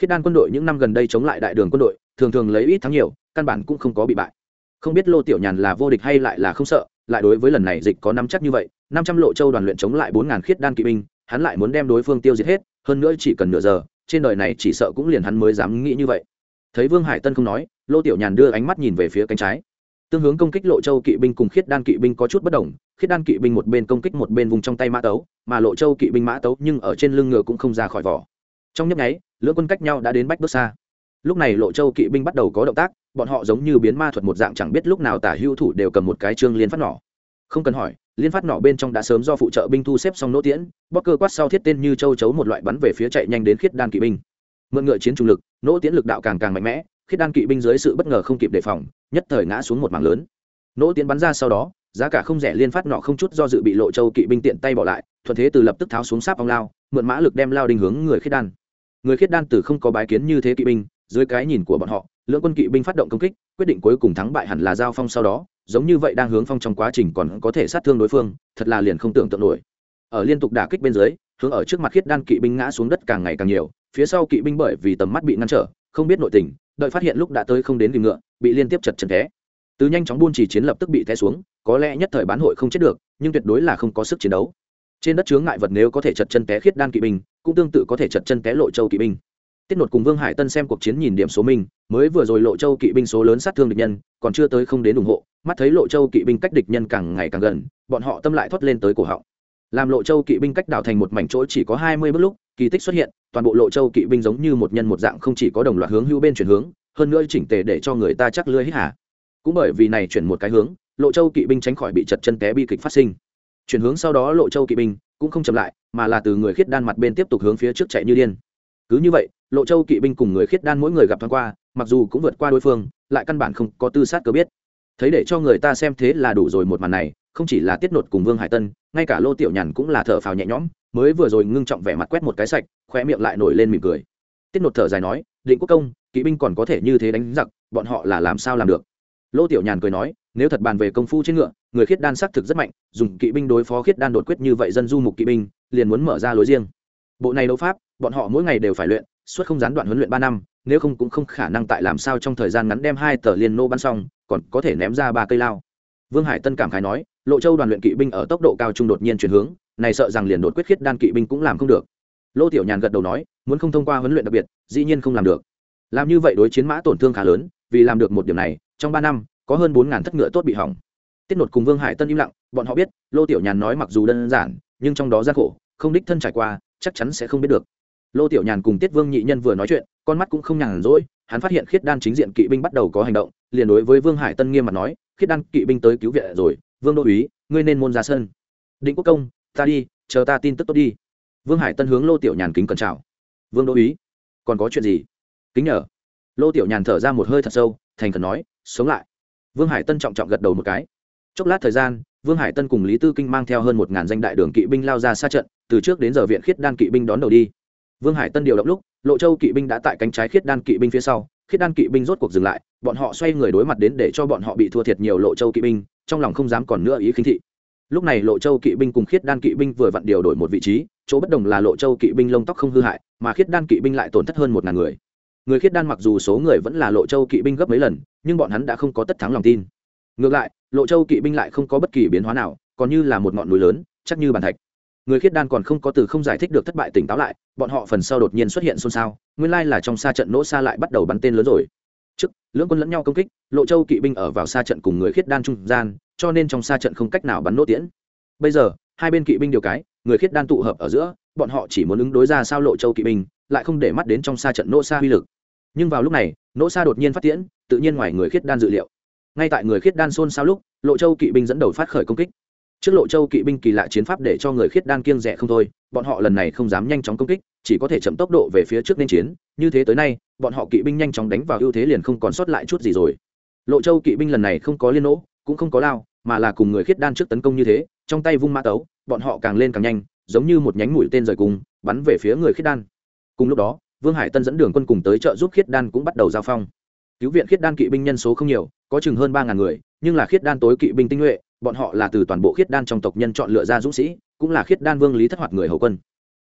[SPEAKER 1] khiết đan quân đội những năm gần đây chống lại đại đường quân đội, thường thường lấy ít thắng nhiều, căn bản cũng không có bị bại. Không biết lô tiểu nhàn là vô địch hay lại là không sợ, lại đối với lần này dịch có năm chắc như vậy, năm trăm lộ châu đoàn luyện chống lại bốn ngàn khiết đan kỵ binh, hắn lại muốn đem đối phương tiêu diệt hết, hơn nữa chỉ cần nửa giờ, trên đời này chỉ sợ cũng liền hắn mới dám nghĩ như vậy. Thấy vương hải tân không nói, lô tiểu nhàn đưa ánh mắt nhìn về phía cánh trái. Tương hướng công kích lộ châu kỵ binh cùng khiết đan kỵ binh có chút bất đồng, khiết đan kỵ binh một bên công kích một bên vùng trong tay mã tấu, mà lộ châu kỵ binh mã tấu nhưng ở trên lưng ngựa cũng không ra khỏi vỏ. Trong nhấp nháy lưỡng quân cách nhau đã đến bách bước xa. Lúc này lộ châu kỵ binh bắt đầu có động tác, bọn họ giống như biến ma thuật một dạng chẳng biết lúc nào tả hưu thủ đều cầm một cái trương liên phát nỏ. Không cần hỏi, liên phát nỏ bên trong đã sớm do phụ trợ binh thu xếp xong nỗ tiễn bóc cơ quát sau thiết tên như châu chấu một loại bắn về phía chạy nhanh đến khiết đan kỵ binh. Mượn ngựa chiến trung lực, nỗ tiễn lực đạo càng càng mạnh mẽ, khiết đan kỵ binh dưới sự bất ngờ không kịp đề phòng, nhất thời ngã xuống một mảng lớn. Nỗ tiễn bắn ra sau đó, giá cả không rẻ liên phát nọ không chút do dự bị lộ châu kỵ binh tiện tay bỏ lại, thuận thế từ lập tức tháo xuống sáp ong lao, mượn mã lực đem lao đình hướng người khiết đan người khiết đan Tử không có bái kiến như thế kỵ binh, dưới cái nhìn của bọn họ, lưỡng quân kỵ binh phát động công kích, quyết định cuối cùng thắng bại hẳn là giao phong sau đó, giống như vậy đang hướng phong trong quá trình còn có thể sát thương đối phương, thật là liền không tưởng tượng nổi. Ở liên tục đả kích bên dưới, hướng ở trước mặt khiết đan kỵ binh ngã xuống đất càng ngày càng nhiều, phía sau kỵ binh bởi vì tầm mắt bị ngăn trở, không biết nội tình, đợi phát hiện lúc đã tới không đến tìm ngựa, bị liên tiếp chật chật té. Từ nhanh chóng buôn chỉ chiến lập tức bị té xuống, có lẽ nhất thời bán hội không chết được, nhưng tuyệt đối là không có sức chiến đấu trên đất chướng ngại vật nếu có thể chật chân té khiết đan kỵ binh, cũng tương tự có thể chật chân té lộ châu kỵ binh. Tiết nột cùng vương hải tân xem cuộc chiến nhìn điểm số mình, mới vừa rồi lộ châu kỵ binh số lớn sát thương địch nhân, còn chưa tới không đến ủng hộ, mắt thấy lộ châu kỵ binh cách địch nhân càng ngày càng gần, bọn họ tâm lại thoát lên tới cổ họng. Làm lộ châu kỵ binh cách đảo thành một mảnh chỗ chỉ có hai mươi bước lúc, kỳ tích xuất hiện, toàn bộ lộ châu kỵ binh giống như một nhân một dạng không chỉ có đồng loạt hướng hưu bên chuyển hướng, hơn nữa chỉnh tề để cho người ta chắc lưới hít hả cũng bởi vì này chuyển một cái hướng, lộ châu kỵ binh tránh khỏi bị chật chân té bi kịch phát sinh chuyển hướng sau đó lộ châu kỵ binh cũng không chậm lại, mà là từ người khiết đan mặt bên tiếp tục hướng phía trước chạy như điên. Cứ như vậy, lộ châu kỵ binh cùng người khiết đan mỗi người gặp thoáng qua, mặc dù cũng vượt qua đối phương, lại căn bản không có tư sát cơ biết. Thấy để cho người ta xem thế là đủ rồi một màn này, không chỉ là tiết nột cùng vương hải tân, ngay cả lô tiểu nhàn cũng là thở phào nhẹ nhõm, mới vừa rồi ngưng trọng vẻ mặt quét một cái sạch khoe miệng lại nổi lên mỉm cười. Tiết nột thở dài nói, định quốc công, kỵ binh còn có thể như thế đánh giặc, bọn họ là làm sao làm được? Lô tiểu nhàn cười nói nếu thật bàn về công phu trên ngựa, người khiết đan xác thực rất mạnh, dùng kỵ binh đối phó khiết đan đột quyết như vậy dân du mục kỵ binh, liền muốn mở ra lối riêng. Bộ này đấu pháp, bọn họ mỗi ngày đều phải luyện, suốt không gián đoạn huấn luyện ba năm, nếu không cũng không khả năng tại làm sao trong thời gian ngắn đem hai tờ liên nô bắn xong, còn có thể ném ra ba cây lao. Vương hải tân cảm khái nói, lộ châu đoàn luyện kỵ binh ở tốc độ cao trung đột nhiên chuyển hướng, này sợ rằng liền đột quyết khiết đan kỵ binh cũng làm không được. Lô tiểu nhàn gật đầu nói, muốn không thông qua huấn luyện đặc biệt, dĩ nhiên không làm được. Làm như vậy đối chiến mã tổn thương khá lớn, vì làm được một điểm này, trong ba năm có hơn bốn ngàn thất ngựa tốt bị hỏng. Tiết nột cùng vương hải tân im lặng, bọn họ biết, lô tiểu nhàn nói mặc dù đơn giản, nhưng trong đó gian khổ, không đích thân trải qua, chắc chắn sẽ không biết được. Lô tiểu nhàn cùng tiết vương nhị nhân vừa nói chuyện, con mắt cũng không nhàn rỗi, hắn phát hiện khiết đan chính diện kỵ binh bắt đầu có hành động, liền đối với vương hải tân nghiêm mặt nói, khiết đan kỵ binh tới cứu viện rồi, vương đô úy, ngươi nên môn ra sân. Định quốc công, ta đi, chờ ta tin tức tốt đi. Vương hải tân hướng lô tiểu nhàn kính cẩn chào. Vương đô úy, còn có chuyện gì? Kính nhờ. Lô tiểu nhàn thở ra một hơi thật sâu, thành khẩn nói, sống lại vương hải tân trọng trọng gật đầu một cái. Chốc lát thời gian, vương hải tân cùng lý tư kinh mang theo hơn một ngàn danh đại đường kỵ binh lao ra xa trận, từ trước đến giờ viện khiết đan kỵ binh đón đầu đi. Vương hải tân điều động lúc, lộ châu kỵ binh đã tại cánh trái khiết đan kỵ binh phía sau, khiết đan kỵ binh rốt cuộc dừng lại, bọn họ xoay người đối mặt đến để cho bọn họ bị thua thiệt nhiều lộ châu kỵ binh, trong lòng không dám còn nữa ý khinh thị. Lúc này lộ châu kỵ binh cùng khiết đan kỵ binh vừa vặn điều đổi một vị trí, chỗ bất đồng là lộ châu kỵ binh lông tóc không hư hại, mà khiết đan kỵ binh lại tổn thất hơn một ngàn người người khiết đan mặc dù số người vẫn là lộ châu kỵ binh gấp mấy lần, nhưng bọn hắn đã không có tất thắng lòng tin. Ngược lại, lộ châu kỵ binh lại không có bất kỳ biến hóa nào, còn như là một ngọn núi lớn, chắc như bàn thạch. Người khiết đan còn không có từ không giải thích được thất bại tỉnh táo lại, bọn họ phần sau đột nhiên xuất hiện xôn xao, nguyên lai là trong xa trận nỗ xa lại bắt đầu bắn tên lớn rồi. Trước, lưỡng quân lẫn nhau công kích, lộ châu kỵ binh ở vào xa trận cùng người khiết đan trung gian, cho nên trong xa trận không cách nào bắn nỗ tiễn. Bây giờ, hai bên kỵ binh điều cái, người khiết đan tụ hợp ở giữa, bọn họ chỉ muốn ứng đối ra sao lộ châu kỵ binh, lại không để mắt đến trong xa trận nỗ xa uy lực nhưng vào lúc này, nỗ xa đột nhiên phát tiễn, tự nhiên ngoài người khiết đan dự liệu. Ngay tại người khiết đan xôn xao lúc, lộ châu kỵ binh dẫn đầu phát khởi công kích. Trước lộ châu kỵ binh kỳ lạ chiến pháp để cho người khiết đan kiêng rẻ không thôi, bọn họ lần này không dám nhanh chóng công kích, chỉ có thể chậm tốc độ về phía trước nên chiến. Như thế tới nay, bọn họ kỵ binh nhanh chóng đánh vào ưu thế liền không còn sót lại chút gì rồi. Lộ châu kỵ binh lần này không có liên nỗ, cũng không có lao, mà là cùng người khiết đan trước tấn công như thế, trong tay vung mã tấu, bọn họ càng lên càng nhanh, giống như một nhánh mũi tên rời cùng, bắn về phía người khiết đan. Cùng lúc đó vương hải tân dẫn đường quân cùng tới trợ giúp khiết đan cũng bắt đầu giao phong. Cứu viện khiết đan kỵ binh nhân số không nhiều, có chừng hơn ba ngàn người, nhưng là khiết đan tối kỵ binh tinh nhuệ, bọn họ là từ toàn bộ khiết đan trong tộc nhân chọn lựa ra dũng sĩ, cũng là khiết đan vương lý thất hoạt người hầu quân.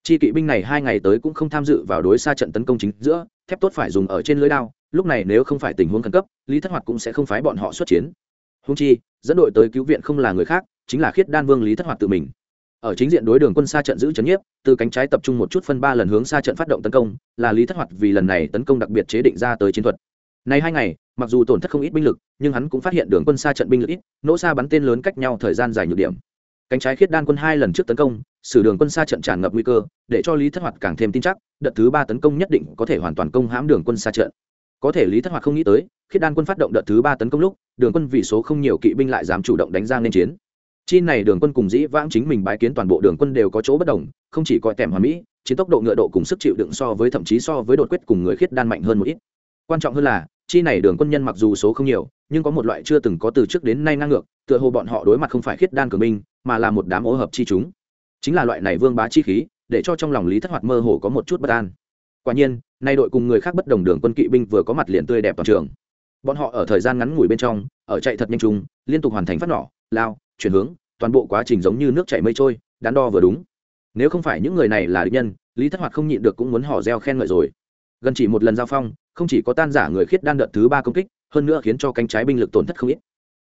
[SPEAKER 1] Chi kỵ binh này hai ngày tới cũng không tham dự vào đối xa trận tấn công chính giữa, thép tốt phải dùng ở trên lưới đao, lúc này nếu không phải tình huống khẩn cấp, lý thất hoạt cũng sẽ không phái bọn họ xuất chiến. Húng chi, dẫn đội tới cứu viện không là người khác, chính là khiết đan vương lý thất hoạt tự mình ở chính diện đối đường quân xa trận giữ chấn nhiếp, từ cánh trái tập trung một chút phân ba lần hướng xa trận phát động tấn công, là lý thất hoạt vì lần này tấn công đặc biệt chế định ra tới chiến thuật. Này hai ngày, mặc dù tổn thất không ít binh lực, nhưng hắn cũng phát hiện đường quân xa trận binh lực ít, nỗ xa bắn tên lớn cách nhau thời gian dài nhược điểm. Cánh trái khiết đan quân hai lần trước tấn công xử đường quân xa trận tràn ngập nguy cơ, để cho lý thất hoạt càng thêm tin chắc, đợt thứ ba tấn công nhất định có thể hoàn toàn công hãm đường quân xa trận. Có thể lý thất hoạt không nghĩ tới, khiết đan quân phát động đợt thứ ba tấn công lúc, đường quân vì số không nhiều kỵ binh lại dám chủ động đánh ra nên chiến chi này đường quân cùng dĩ vãng chính mình bái kiến toàn bộ đường quân đều có chỗ bất đồng, không chỉ coi tèm hoàn mỹ, chiến tốc độ ngựa độ cùng sức chịu đựng so với thậm chí so với đột quyết cùng người khiết đan mạnh hơn một ít. Quan trọng hơn là, chi này đường quân nhân mặc dù số không nhiều, nhưng có một loại chưa từng có từ trước đến nay ngang ngược, tựa hồ bọn họ đối mặt không phải khiết đan cường binh mà là một đám ô hợp chi chúng. Chính là loại này vương bá chi khí, để cho trong lòng lý thất hoạt mơ hồ có một chút bất an. Quả nhiên, nay đội cùng người khác bất đồng đường quân kỵ binh vừa có mặt liền tươi đẹp toàn trường. Bọn họ ở thời gian ngắn ngủi bên trong, ở chạy thật nhanh chung, liên tục hoàn thành phát nỏ, lao chuyển hướng, toàn bộ quá trình giống như nước chảy mây trôi, đắn đo vừa đúng. Nếu không phải những người này là địch nhân, lý thất hoạt không nhịn được cũng muốn họ reo khen ngợi rồi. Gần chỉ một lần giao phong, không chỉ có tan giả người khiết đan đợt thứ ba công kích, hơn nữa khiến cho cánh trái binh lực tổn thất không ít.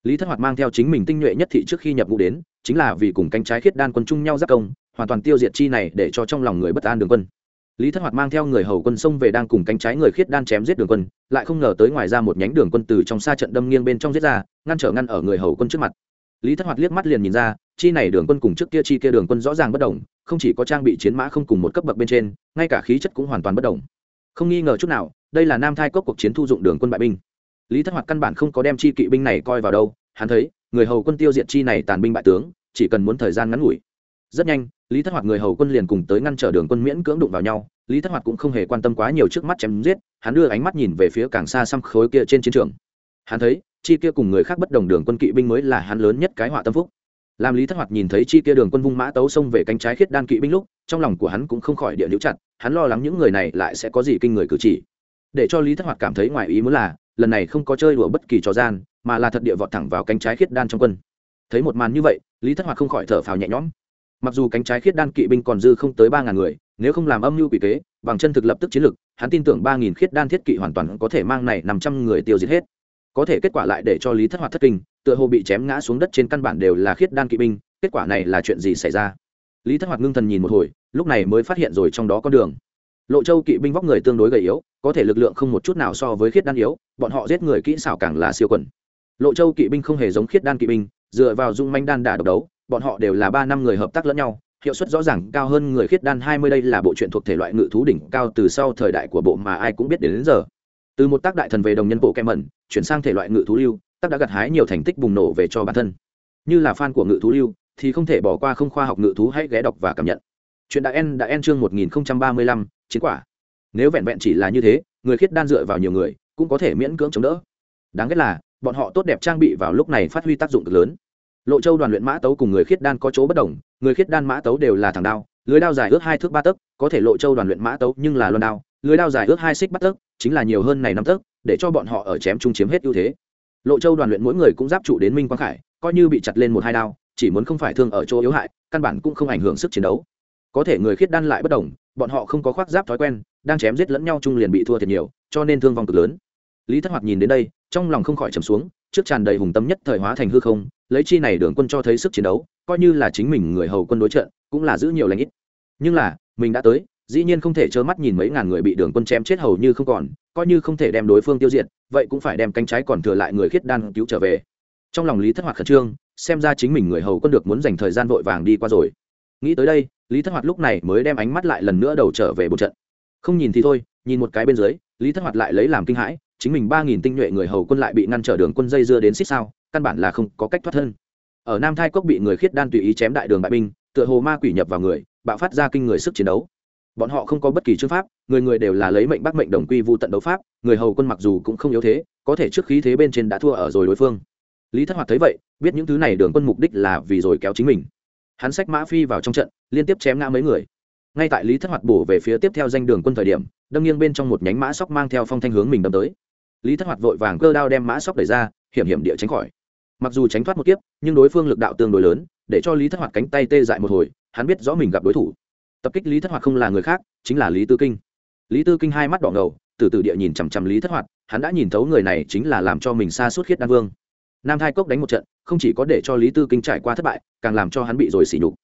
[SPEAKER 1] Lý thất hoạt mang theo chính mình tinh nhuệ nhất thị trước khi nhập ngũ đến, chính là vì cùng cánh trái khiết đan quân chung nhau giáp công, hoàn toàn tiêu diệt chi này để cho trong lòng người bất an đường quân. Lý thất hoạt mang theo người hầu quân xông về đang cùng cánh trái người khiết đan chém giết đường quân, lại không ngờ tới ngoài ra một nhánh đường quân từ trong xa trận đâm nghiêng bên trong giết ra, ngăn trở ngăn ở người hầu quân trước mặt lý thất hoạt liếc mắt liền nhìn ra, chi này đường quân cùng trước kia chi kia đường quân rõ ràng bất đồng, không chỉ có trang bị chiến mã không cùng một cấp bậc bên trên, ngay cả khí chất cũng hoàn toàn bất đồng. Không nghi ngờ chút nào, đây là nam thai cốc cuộc chiến thu dụng đường quân bại binh. Lý thất hoạt căn bản không có đem chi kỵ binh này coi vào đâu, hắn thấy, người hầu quân tiêu diệt chi này tàn binh bại tướng, chỉ cần muốn thời gian ngắn ngủi. Rất nhanh, lý thất hoạt người hầu quân liền cùng tới ngăn trở đường quân miễn cưỡng đụng vào nhau, lý thất hoạt cũng không hề quan tâm quá nhiều trước mắt chém giết, hắn đưa ánh mắt nhìn về phía càng xa xăm khối kia trên chiến trường. Hắn thấy chi kia cùng người khác bất đồng đường quân kỵ binh mới là hắn lớn nhất cái họa tâm phúc. Làm lý thất hoạt nhìn thấy chi kia đường quân vung mã tấu xông về cánh trái khiết đan kỵ binh lúc, trong lòng của hắn cũng không khỏi địa liễu chặt, hắn lo lắng những người này lại sẽ có gì kinh người cử chỉ. Để cho lý thất hoạt cảm thấy ngoài ý muốn là, lần này không có chơi đùa bất kỳ trò gian, mà là thật địa vọt thẳng vào cánh trái khiết đan trong quân. Thấy một màn như vậy, lý thất hoạt không khỏi thở phào nhẹ nhõm. Mặc dù cánh trái khiết đan kỵ binh còn dư không tới ba ngàn người, nếu không làm âm mưu quỷ kế, bằng chân thực lập tức chiến lực hắn tin tưởng ba nghìn khiết đan thiết kỵ hoàn toàn có thể mang này năm trăm người tiêu diệt hết có thể kết quả lại để cho lý thất hoạt thất kinh tựa hồ bị chém ngã xuống đất trên căn bản đều là khiết đan kỵ binh kết quả này là chuyện gì xảy ra? Lý thất hoạt ngưng thần nhìn một hồi lúc này mới phát hiện rồi trong đó con đường. Lộ châu kỵ binh vóc người tương đối gầy yếu có thể lực lượng không một chút nào so với khiết đan yếu bọn họ giết người kỹ xảo càng là siêu quần. Lộ châu kỵ binh không hề giống khiết đan kỵ binh dựa vào dung manh đan đả độc đấu bọn họ đều là ba năm người hợp tác lẫn nhau hiệu suất rõ ràng cao hơn người khiết đan hai mươi đây là bộ truyện thuộc thể loại ngự thú đỉnh cao từ sau thời đại của bộ mà ai cũng biết đến, đến giờ từ một tác đại thần về đồng nhân bộ kem mẩn, chuyển sang thể loại ngự thú lưu, tác đã gặt hái nhiều thành tích bùng nổ về cho bản thân. Như là fan của ngự thú lưu, thì không thể bỏ qua không khoa học ngự thú hãy ghé đọc và cảm nhận. Chuyện đã en đã en chương một nghìn ba mươi lăm, chiến quả. Nếu vẹn vẹn chỉ là như thế, người khiết đan dựa vào nhiều người, cũng có thể miễn cưỡng chống đỡ. Đáng ghét là, bọn họ tốt đẹp trang bị vào lúc này phát huy tác dụng cực lớn. Lộ châu đoàn luyện mã tấu cùng người khiết đan có chỗ bất đồng, người khiết đan mã tấu đều là thằng đao, lưới đao dài ước hai thước ba tấc, có thể lộ châu đoàn luyện mã tấu nhưng là loan đao, lưới đao dài ước hai xích bắt tấc chính là nhiều hơn này năm tấc, để cho bọn họ ở chém chung chiếm hết ưu thế. Lộ châu đoàn luyện mỗi người cũng giáp trụ đến minh quang khải, coi như bị chặt lên một hai đao, chỉ muốn không phải thương ở chỗ yếu hại, căn bản cũng không ảnh hưởng sức chiến đấu. Có thể người khiết đan lại bất đồng, bọn họ không có khoác giáp thói quen, đang chém giết lẫn nhau chung liền bị thua thiệt nhiều, cho nên thương vong cực lớn. Lý thất hoạt nhìn đến đây, trong lòng không khỏi trầm xuống, trước tràn đầy hùng tâm nhất thời hóa thành hư không, lấy chi này đường quân cho thấy sức chiến đấu, coi như là chính mình người hầu quân đối trận, cũng là giữ nhiều lãnh ít. Nhưng là, mình đã tới dĩ nhiên không thể trơ mắt nhìn mấy ngàn người bị đường quân chém chết hầu như không còn, coi như không thể đem đối phương tiêu diệt, vậy cũng phải đem cánh trái còn thừa lại người khiết đan cứu trở về. Trong lòng lý thất hoạt khẩn trương, xem ra chính mình người hầu quân được muốn dành thời gian vội vàng đi qua rồi. Nghĩ tới đây, lý thất hoạt lúc này mới đem ánh mắt lại lần nữa đầu trở về một trận. Không nhìn thì thôi, nhìn một cái bên dưới, lý thất hoạt lại lấy làm kinh hãi, chính mình ba nghìn tinh nhuệ người hầu quân lại bị ngăn trở đường quân dây dưa đến xích sao, căn bản là không có cách thoát thân. Ở nam thai cốc bị người khiết đan tùy ý chém đại đường bại binh, tựa hồ ma quỷ nhập vào người, bạo phát ra kinh người sức chiến đấu bọn họ không có bất kỳ chương pháp, người người đều là lấy mệnh bắt mệnh đồng quy vu tận đấu pháp, người hầu quân mặc dù cũng không yếu thế, có thể trước khí thế bên trên đã thua ở rồi đối phương. Lý thất hoạt thấy vậy, biết những thứ này đường quân mục đích là vì rồi kéo chính mình. Hắn xách mã phi vào trong trận, liên tiếp chém ngã mấy người. Ngay tại lý thất hoạt bổ về phía tiếp theo danh đường quân thời điểm, đâm nghiêng bên trong một nhánh mã sóc mang theo phong thanh hướng mình đâm tới. Lý thất hoạt vội vàng cơ đao đem mã sóc đẩy ra, hiểm hiểm địa tránh khỏi. Mặc dù tránh thoát một kiếp, nhưng đối phương lực đạo tương đối lớn, để cho lý thất hoạt cánh tay tê dại một hồi, hắn biết rõ mình gặp đối thủ tập kích lý thất hoạt không là người khác, chính là lý tư kinh. Lý tư kinh hai mắt đỏ ngầu, từ từ địa nhìn chằm chằm lý thất hoạt, hắn đã nhìn thấu người này chính là làm cho mình xa suốt khiết đan vương. Nam thai cốc đánh một trận, không chỉ có để cho lý tư kinh trải qua thất bại, càng làm cho hắn bị rồi xỉ nhục.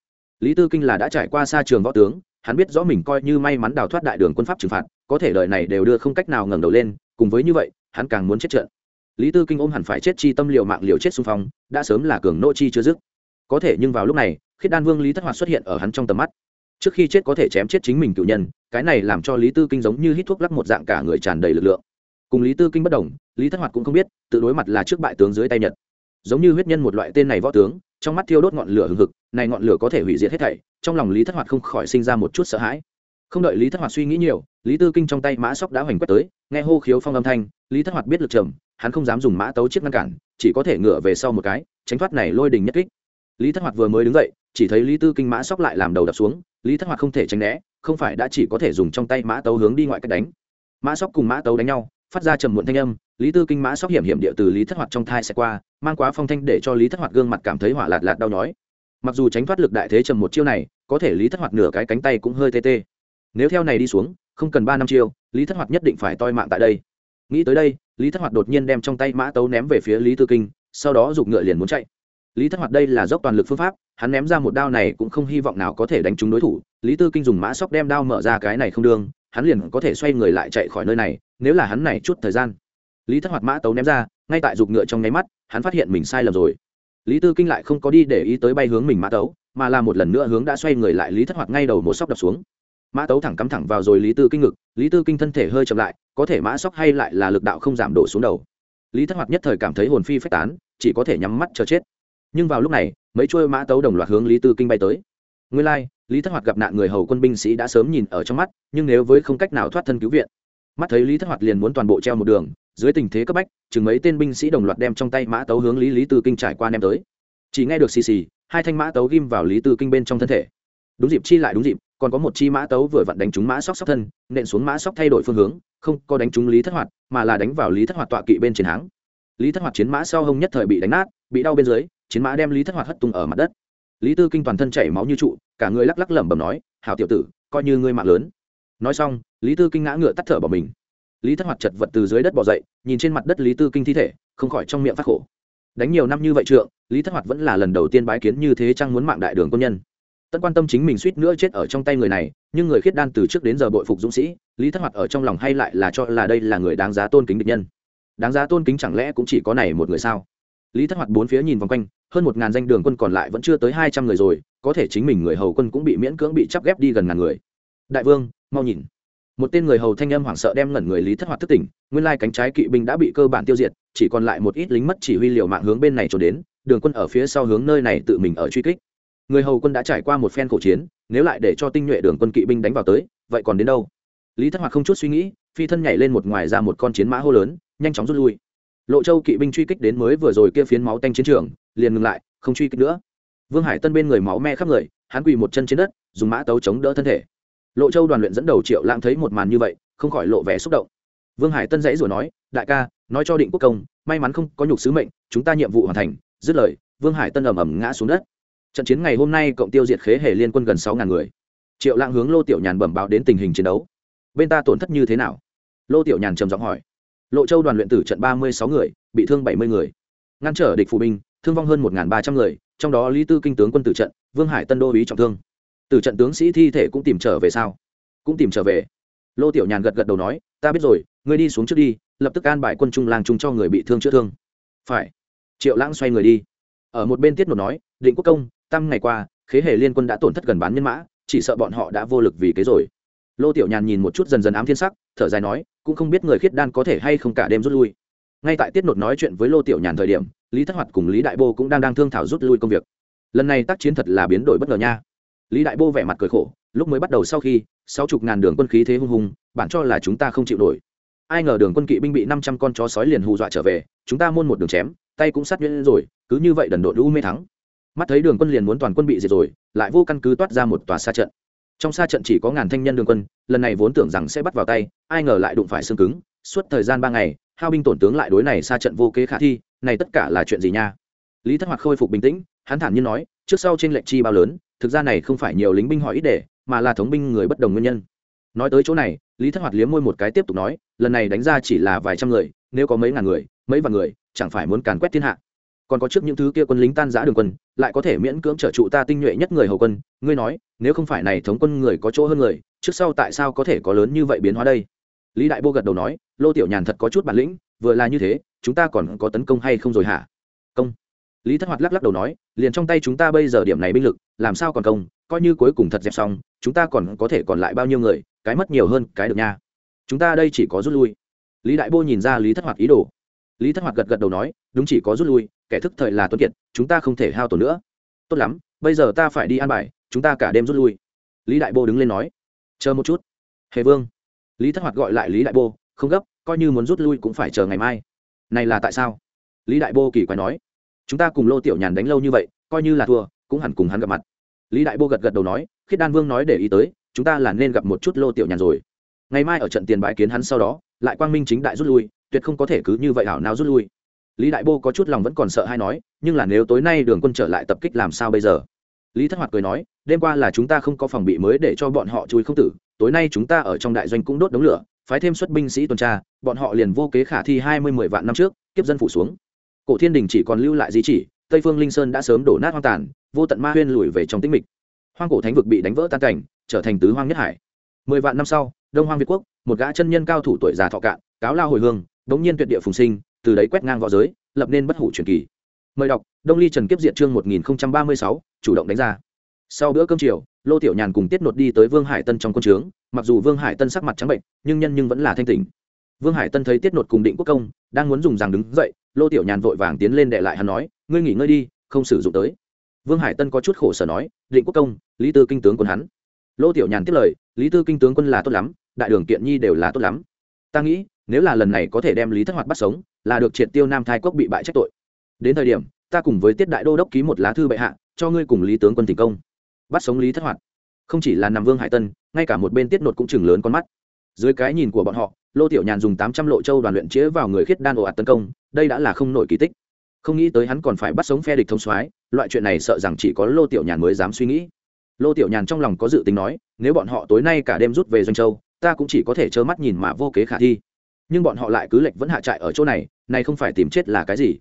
[SPEAKER 1] Lý tư kinh là đã trải qua xa trường võ tướng, hắn biết rõ mình coi như may mắn đào thoát đại đường quân pháp trừng phạt, có thể đời này đều đưa không cách nào ngẩng đầu lên, cùng với như vậy, hắn càng muốn chết trận. Lý tư kinh ôm hẳn phải chết chi tâm liều mạng liều chết xung phong, đã sớm là cường nô chi chưa dứt. Có thể nhưng vào lúc này, khiết đan vương lý thất hoạt xuất hiện ở hắn trong tầm mắt trước khi chết có thể chém chết chính mình cựu nhân, cái này làm cho lý tư kinh giống như hít thuốc lắc một dạng cả người tràn đầy lực lượng. Cùng lý tư kinh bất đồng, lý thất hoạt cũng không biết, tự đối mặt là trước bại tướng dưới tay nhật. Giống như huyết nhân một loại tên này võ tướng, trong mắt thiêu đốt ngọn lửa hừng hực, này ngọn lửa có thể hủy diệt hết thảy, trong lòng lý thất hoạt không khỏi sinh ra một chút sợ hãi. Không đợi lý thất hoạt suy nghĩ nhiều, lý tư kinh trong tay mã sóc đã hoành quét tới, nghe hô khiếu phong âm thanh, lý thất hoạt biết lực trầm, hắn không dám dùng mã tấu chiếc ngăn cản, chỉ có thể ngửa về sau một cái, tránh thoát này lôi đình nhất kích. Lý thất hoạt vừa mới đứng dậy, chỉ thấy lý tư kinh mã sóc lại làm đầu đập xuống lý thất hoạt không thể tránh né, không phải đã chỉ có thể dùng trong tay mã tấu hướng đi ngoại cách đánh. Mã sóc cùng mã tấu đánh nhau, phát ra trầm muộn thanh âm, lý tư kinh, mã sóc hiểm hiểm địa từ lý thất hoạt trong thai sẽ qua, mang quá phong thanh để cho lý thất hoạt gương mặt cảm thấy hỏa lạt lạt đau nhói. Mặc dù tránh thoát lực đại thế trầm một chiêu này, có thể lý thất hoạt nửa cái cánh tay cũng hơi tê tê. Nếu theo này đi xuống, không cần ba năm chiêu, lý thất hoạt nhất định phải toi mạng tại đây. Nghĩ tới đây, lý thất hoạt đột nhiên đem trong tay mã tấu ném về phía lý tư kinh, sau đó giục ngựa liền muốn chạy lý thất hoạt đây là dốc toàn lực phương pháp, hắn ném ra một đao này cũng không hy vọng nào có thể đánh trúng đối thủ. Lý tư kinh dùng mã sóc đem đao mở ra cái này không đương, hắn liền có thể xoay người lại chạy khỏi nơi này, nếu là hắn này chút thời gian. Lý thất hoạt mã tấu ném ra, ngay tại giục ngựa trong nháy mắt, hắn phát hiện mình sai lầm rồi. Lý tư kinh lại không có đi để ý tới bay hướng mình mã tấu, mà là một lần nữa hướng đã xoay người lại lý thất hoạt ngay đầu một sóc đập xuống. Mã tấu thẳng cắm thẳng vào rồi lý tư kinh ngực, lý tư kinh thân thể hơi chậm lại, có thể mã sóc hay lại là lực đạo không giảm đổ xuống đầu. Lý thất hoạt nhất thời cảm thấy hồn phi phách tán, chỉ có thể nhắm mắt chờ chết nhưng vào lúc này mấy chuôi mã tấu đồng loạt hướng lý tư kinh bay tới. Nguyên lai, lý thất hoạt gặp nạn người hầu quân binh sĩ đã sớm nhìn ở trong mắt nhưng nếu với không cách nào thoát thân cứu viện mắt thấy lý thất hoạt liền muốn toàn bộ treo một đường dưới tình thế cấp bách chừng mấy tên binh sĩ đồng loạt đem trong tay mã tấu hướng lý lý tư kinh trải qua đem tới. Chỉ nghe được xì xì hai thanh mã tấu ghim vào lý tư kinh bên trong thân thể. Đúng dịp chi lại đúng dịp còn có một chi mã tấu vừa vặn đánh trúng mã sóc sóc thân nện xuống mã sóc thay đổi phương hướng không có đánh trúng lý thất hoạt mà là đánh vào lý thất hoạt tọa kỵ bên trên háng. Lý thất hoạt chiến mã sau hông nhất thời bị đánh nát bị đau bên dưới chiến mã đem lý thất hoạt hất tung ở mặt đất. Lý tư kinh toàn thân chảy máu như trụ, cả người lắc lắc lẩm bẩm nói hào tiểu tử, coi như ngươi mạng lớn. Nói xong, lý tư kinh ngã ngựa tắt thở bỏ mình. Lý thất hoạt chật vật từ dưới đất bỏ dậy, nhìn trên mặt đất lý tư kinh thi thể, không khỏi trong miệng phát khổ. Đánh nhiều năm như vậy trượng, lý thất hoạt vẫn là lần đầu tiên bái kiến như thế chăng muốn mạng đại đường công nhân. Tất quan tâm chính mình suýt nữa chết ở trong tay người này, nhưng người khiết đan từ trước đến giờ bội phục dũng sĩ, lý thất hoạt ở trong lòng hay lại là cho là đây là người đáng giá tôn kính địch nhân. Đáng giá tôn kính chẳng lẽ cũng chỉ có này một người sao? Lý thất hoạt bốn phía nhìn vòng quanh, hơn một ngàn danh đường quân còn lại vẫn chưa tới hai trăm người rồi, có thể chính mình người hầu quân cũng bị miễn cưỡng bị chắp ghép đi gần ngàn người. Đại vương, mau nhìn. Một tên người hầu thanh âm hoảng sợ đem ngẩn người lý thất hoạt thức tỉnh, nguyên lai cánh trái kỵ binh đã bị cơ bản tiêu diệt, chỉ còn lại một ít lính mất chỉ huy liều mạng hướng bên này trốn đến, đường quân ở phía sau hướng nơi này tự mình ở truy kích. Người hầu quân đã trải qua một phen khổ chiến, nếu lại để cho tinh nhuệ đường quân kỵ binh đánh vào tới, vậy còn đến đâu? Lý thất hoạt không chút suy nghĩ, phi thân nhảy lên một ngoài ra một con chiến mã hô lớn, nhanh chóng rút lui lộ châu kỵ binh truy kích đến mới vừa rồi kia phiến máu tanh chiến trường, liền ngừng lại, không truy kích nữa. Vương hải tân bên người máu me khắp người, hắn quỳ một chân trên đất, dùng mã tấu chống đỡ thân thể. Lộ châu đoàn luyện dẫn đầu triệu lãng thấy một màn như vậy, không khỏi lộ vẻ xúc động. Vương hải tân dãy rồi nói, đại ca, nói cho định quốc công, may mắn không có nhục sứ mệnh, chúng ta nhiệm vụ hoàn thành. Dứt lời, vương hải tân ầm ầm ngã xuống đất. Trận chiến ngày hôm nay cộng tiêu diệt khế hề liên quân gần sáu ngàn người. Triệu lãng hướng lô tiểu nhàn bẩm báo đến tình hình chiến đấu. Bên ta tổn thất như thế nào? Lô tiểu nhàn trầm giọng hỏi lộ châu đoàn luyện tử trận ba mươi sáu người, bị thương bảy mươi người. Ngăn trở địch phụ binh, thương vong hơn một ba trăm người, trong đó lý tư kinh tướng quân tử trận, vương hải tân đô ý trọng thương. Tử trận tướng sĩ thi thể cũng tìm trở về sao? Cũng tìm trở về. Lô tiểu nhàn gật gật đầu nói, ta biết rồi, ngươi đi xuống trước đi, lập tức an bài quân trung lang trung cho người bị thương chữa thương. Phải. Triệu lãng xoay người đi. Ở một bên tiết nột nói, định quốc công tăng ngày qua, khế hệ liên quân đã tổn thất gần bán nhân mã, chỉ sợ bọn họ đã vô lực vì kế rồi lô tiểu nhàn nhìn một chút dần dần ám thiên sắc, thở dài nói, cũng không biết người khiết đan có thể hay không cả đêm rút lui. Ngay tại tiết nột nói chuyện với lô tiểu nhàn thời điểm, lý thất hoạt cùng lý đại bô cũng đang đang thương thảo rút lui công việc. Lần này tác chiến thật là biến đổi bất ngờ nha. Lý đại bô vẻ mặt cười khổ, lúc mới bắt đầu sau khi, sáu chục ngàn đường quân khí thế hung hùng, bản cho là chúng ta không chịu nổi. Ai ngờ đường quân kỵ binh bị năm trăm con chó sói liền hù dọa trở về, chúng ta môn một đường chém, tay cũng sát nhuyễn rồi, cứ như vậy đần đội lũ mê thắng. Mắt thấy đường quân liền muốn toàn quân bị diệt rồi, lại vô căn cứ toát ra một tòa xa trận trong xa trận chỉ có ngàn thanh nhân đường quân, lần này vốn tưởng rằng sẽ bắt vào tay, ai ngờ lại đụng phải xương cứng, suốt thời gian ba ngày, hao binh tổn tướng lại đối này xa trận vô kế khả thi, này tất cả là chuyện gì nha? Lý thất hoạt khôi phục bình tĩnh, hắn thản nhiên nói, trước sau trên lệnh chi bao lớn, thực ra này không phải nhiều lính binh hỏi ít để, mà là thống binh người bất đồng nguyên nhân. Nói tới chỗ này, lý thất hoạt liếm môi một cái tiếp tục nói, lần này đánh ra chỉ là vài trăm người, nếu có mấy ngàn người, mấy vạn người, chẳng phải muốn càn quét thiên hạ còn có trước những thứ kia quân lính tan giã đường quân, lại có thể miễn cưỡng trở trụ ta tinh nhuệ nhất người hầu quân. Ngươi nói, nếu không phải này thống quân người có chỗ hơn người, trước sau tại sao có thể có lớn như vậy biến hóa đây? Lý đại bô gật đầu nói, lô tiểu nhàn thật có chút bản lĩnh, vừa là như thế, chúng ta còn có tấn công hay không rồi hả? Công. Lý thất hoạt lắc lắc đầu nói, liền trong tay chúng ta bây giờ điểm này binh lực, làm sao còn công, coi như cuối cùng thật dẹp xong, chúng ta còn có thể còn lại bao nhiêu người, cái mất nhiều hơn cái được nha. Chúng ta đây chỉ có rút lui. Lý đại bô nhìn ra lý thất hoạt ý đồ lý thất hoạt gật gật đầu nói, đúng chỉ có rút lui, kẻ thức thời là tuân kiệt, chúng ta không thể hao tổn nữa. Tốt lắm, bây giờ ta phải đi an bài, chúng ta cả đêm rút lui. Lý đại bô đứng lên nói, chờ một chút. Hề vương. Lý thất hoạt gọi lại lý đại bô, không gấp, coi như muốn rút lui cũng phải chờ ngày mai. Này là tại sao? Lý đại bô kỳ quái nói, chúng ta cùng lô tiểu nhàn đánh lâu như vậy, coi như là thua, cũng hẳn cùng hắn gặp mặt. Lý đại bô gật gật đầu nói, khiết đan vương nói để ý tới, chúng ta là nên gặp một chút lô tiểu nhàn rồi. Ngày mai ở trận tiền bãi kiến hắn sau đó, lại quang minh chính đại rút lui tuyệt không có thể cứ như vậy hảo nào rút lui. Lý đại bô có chút lòng vẫn còn sợ hay nói, nhưng là nếu tối nay đường quân trở lại tập kích làm sao bây giờ? Lý thất hoạt cười nói, đêm qua là chúng ta không có phòng bị mới để cho bọn họ chui không tử, tối nay chúng ta ở trong đại doanh cũng đốt đống lửa, phái thêm xuất binh sĩ tuần tra, bọn họ liền vô kế khả thi hai mươi mười vạn năm trước, kiếp dân phủ xuống. Cổ thiên đình chỉ còn lưu lại di chỉ, tây phương linh sơn đã sớm đổ nát hoang tàn, vô tận ma huyên lùi về trong tĩnh mịch. Hoang cổ thánh vực bị đánh vỡ tan cảnh, trở thành tứ hoang nhất hải. Mười vạn năm sau, đông hoang việt quốc, một gã chân nhân cao thủ tuổi già thọ cạn, cáo lao hồi hương đống nhiên tuyệt địa phùng sinh, từ đấy quét ngang võ giới, lập nên bất hủ truyền kỳ. Mời đọc, đông ly trần kiếp diện chương một nghìn ba mươi sáu, chủ động đánh ra. Sau bữa cơm chiều, lô tiểu nhàn cùng tiết nột đi tới vương hải tân trong quân trướng, mặc dù vương hải tân sắc mặt trắng bệnh, nhưng nhân nhưng vẫn là thanh tỉnh. Vương hải tân thấy tiết nột cùng định quốc công, đang muốn dùng rằng đứng dậy, lô tiểu nhàn vội vàng tiến lên đệ lại hắn nói, ngươi nghỉ ngơi đi, không sử dụng tới. Vương hải tân có chút khổ sở nói, định quốc công, lý tư kinh tướng quân hắn. Lô tiểu nhàn tiếp lời, lý tư kinh tướng quân là tốt lắm, đại đường kiện nhi đều là tốt lắm. Ta nghĩ nếu là lần này có thể đem lý thất hoạt bắt sống, là được triệt tiêu nam thai quốc bị bại trách tội. Đến thời điểm, ta cùng với tiết đại đô đốc ký một lá thư bệ hạ, cho ngươi cùng lý tướng quân tình công. Bắt sống lý thất hoạt. Không chỉ là nằm vương hải tân, ngay cả một bên tiết nột cũng chừng lớn con mắt. Dưới cái nhìn của bọn họ, lô tiểu nhàn dùng tám trăm lộ châu đoàn luyện chĩa vào người khiết đan ồ ạt tấn công, đây đã là không nổi kỳ tích. Không nghĩ tới hắn còn phải bắt sống phe địch thông soái, loại chuyện này sợ rằng chỉ có lô tiểu nhàn mới dám suy nghĩ. Lô tiểu nhàn trong lòng có dự tính nói, nếu bọn họ tối nay cả đêm rút về doanh châu, ta cũng chỉ có thể trơ mắt nhìn mà vô kế khả thi nhưng bọn họ lại cứ lệch vẫn hạ trại ở chỗ này này không phải tìm chết là cái gì?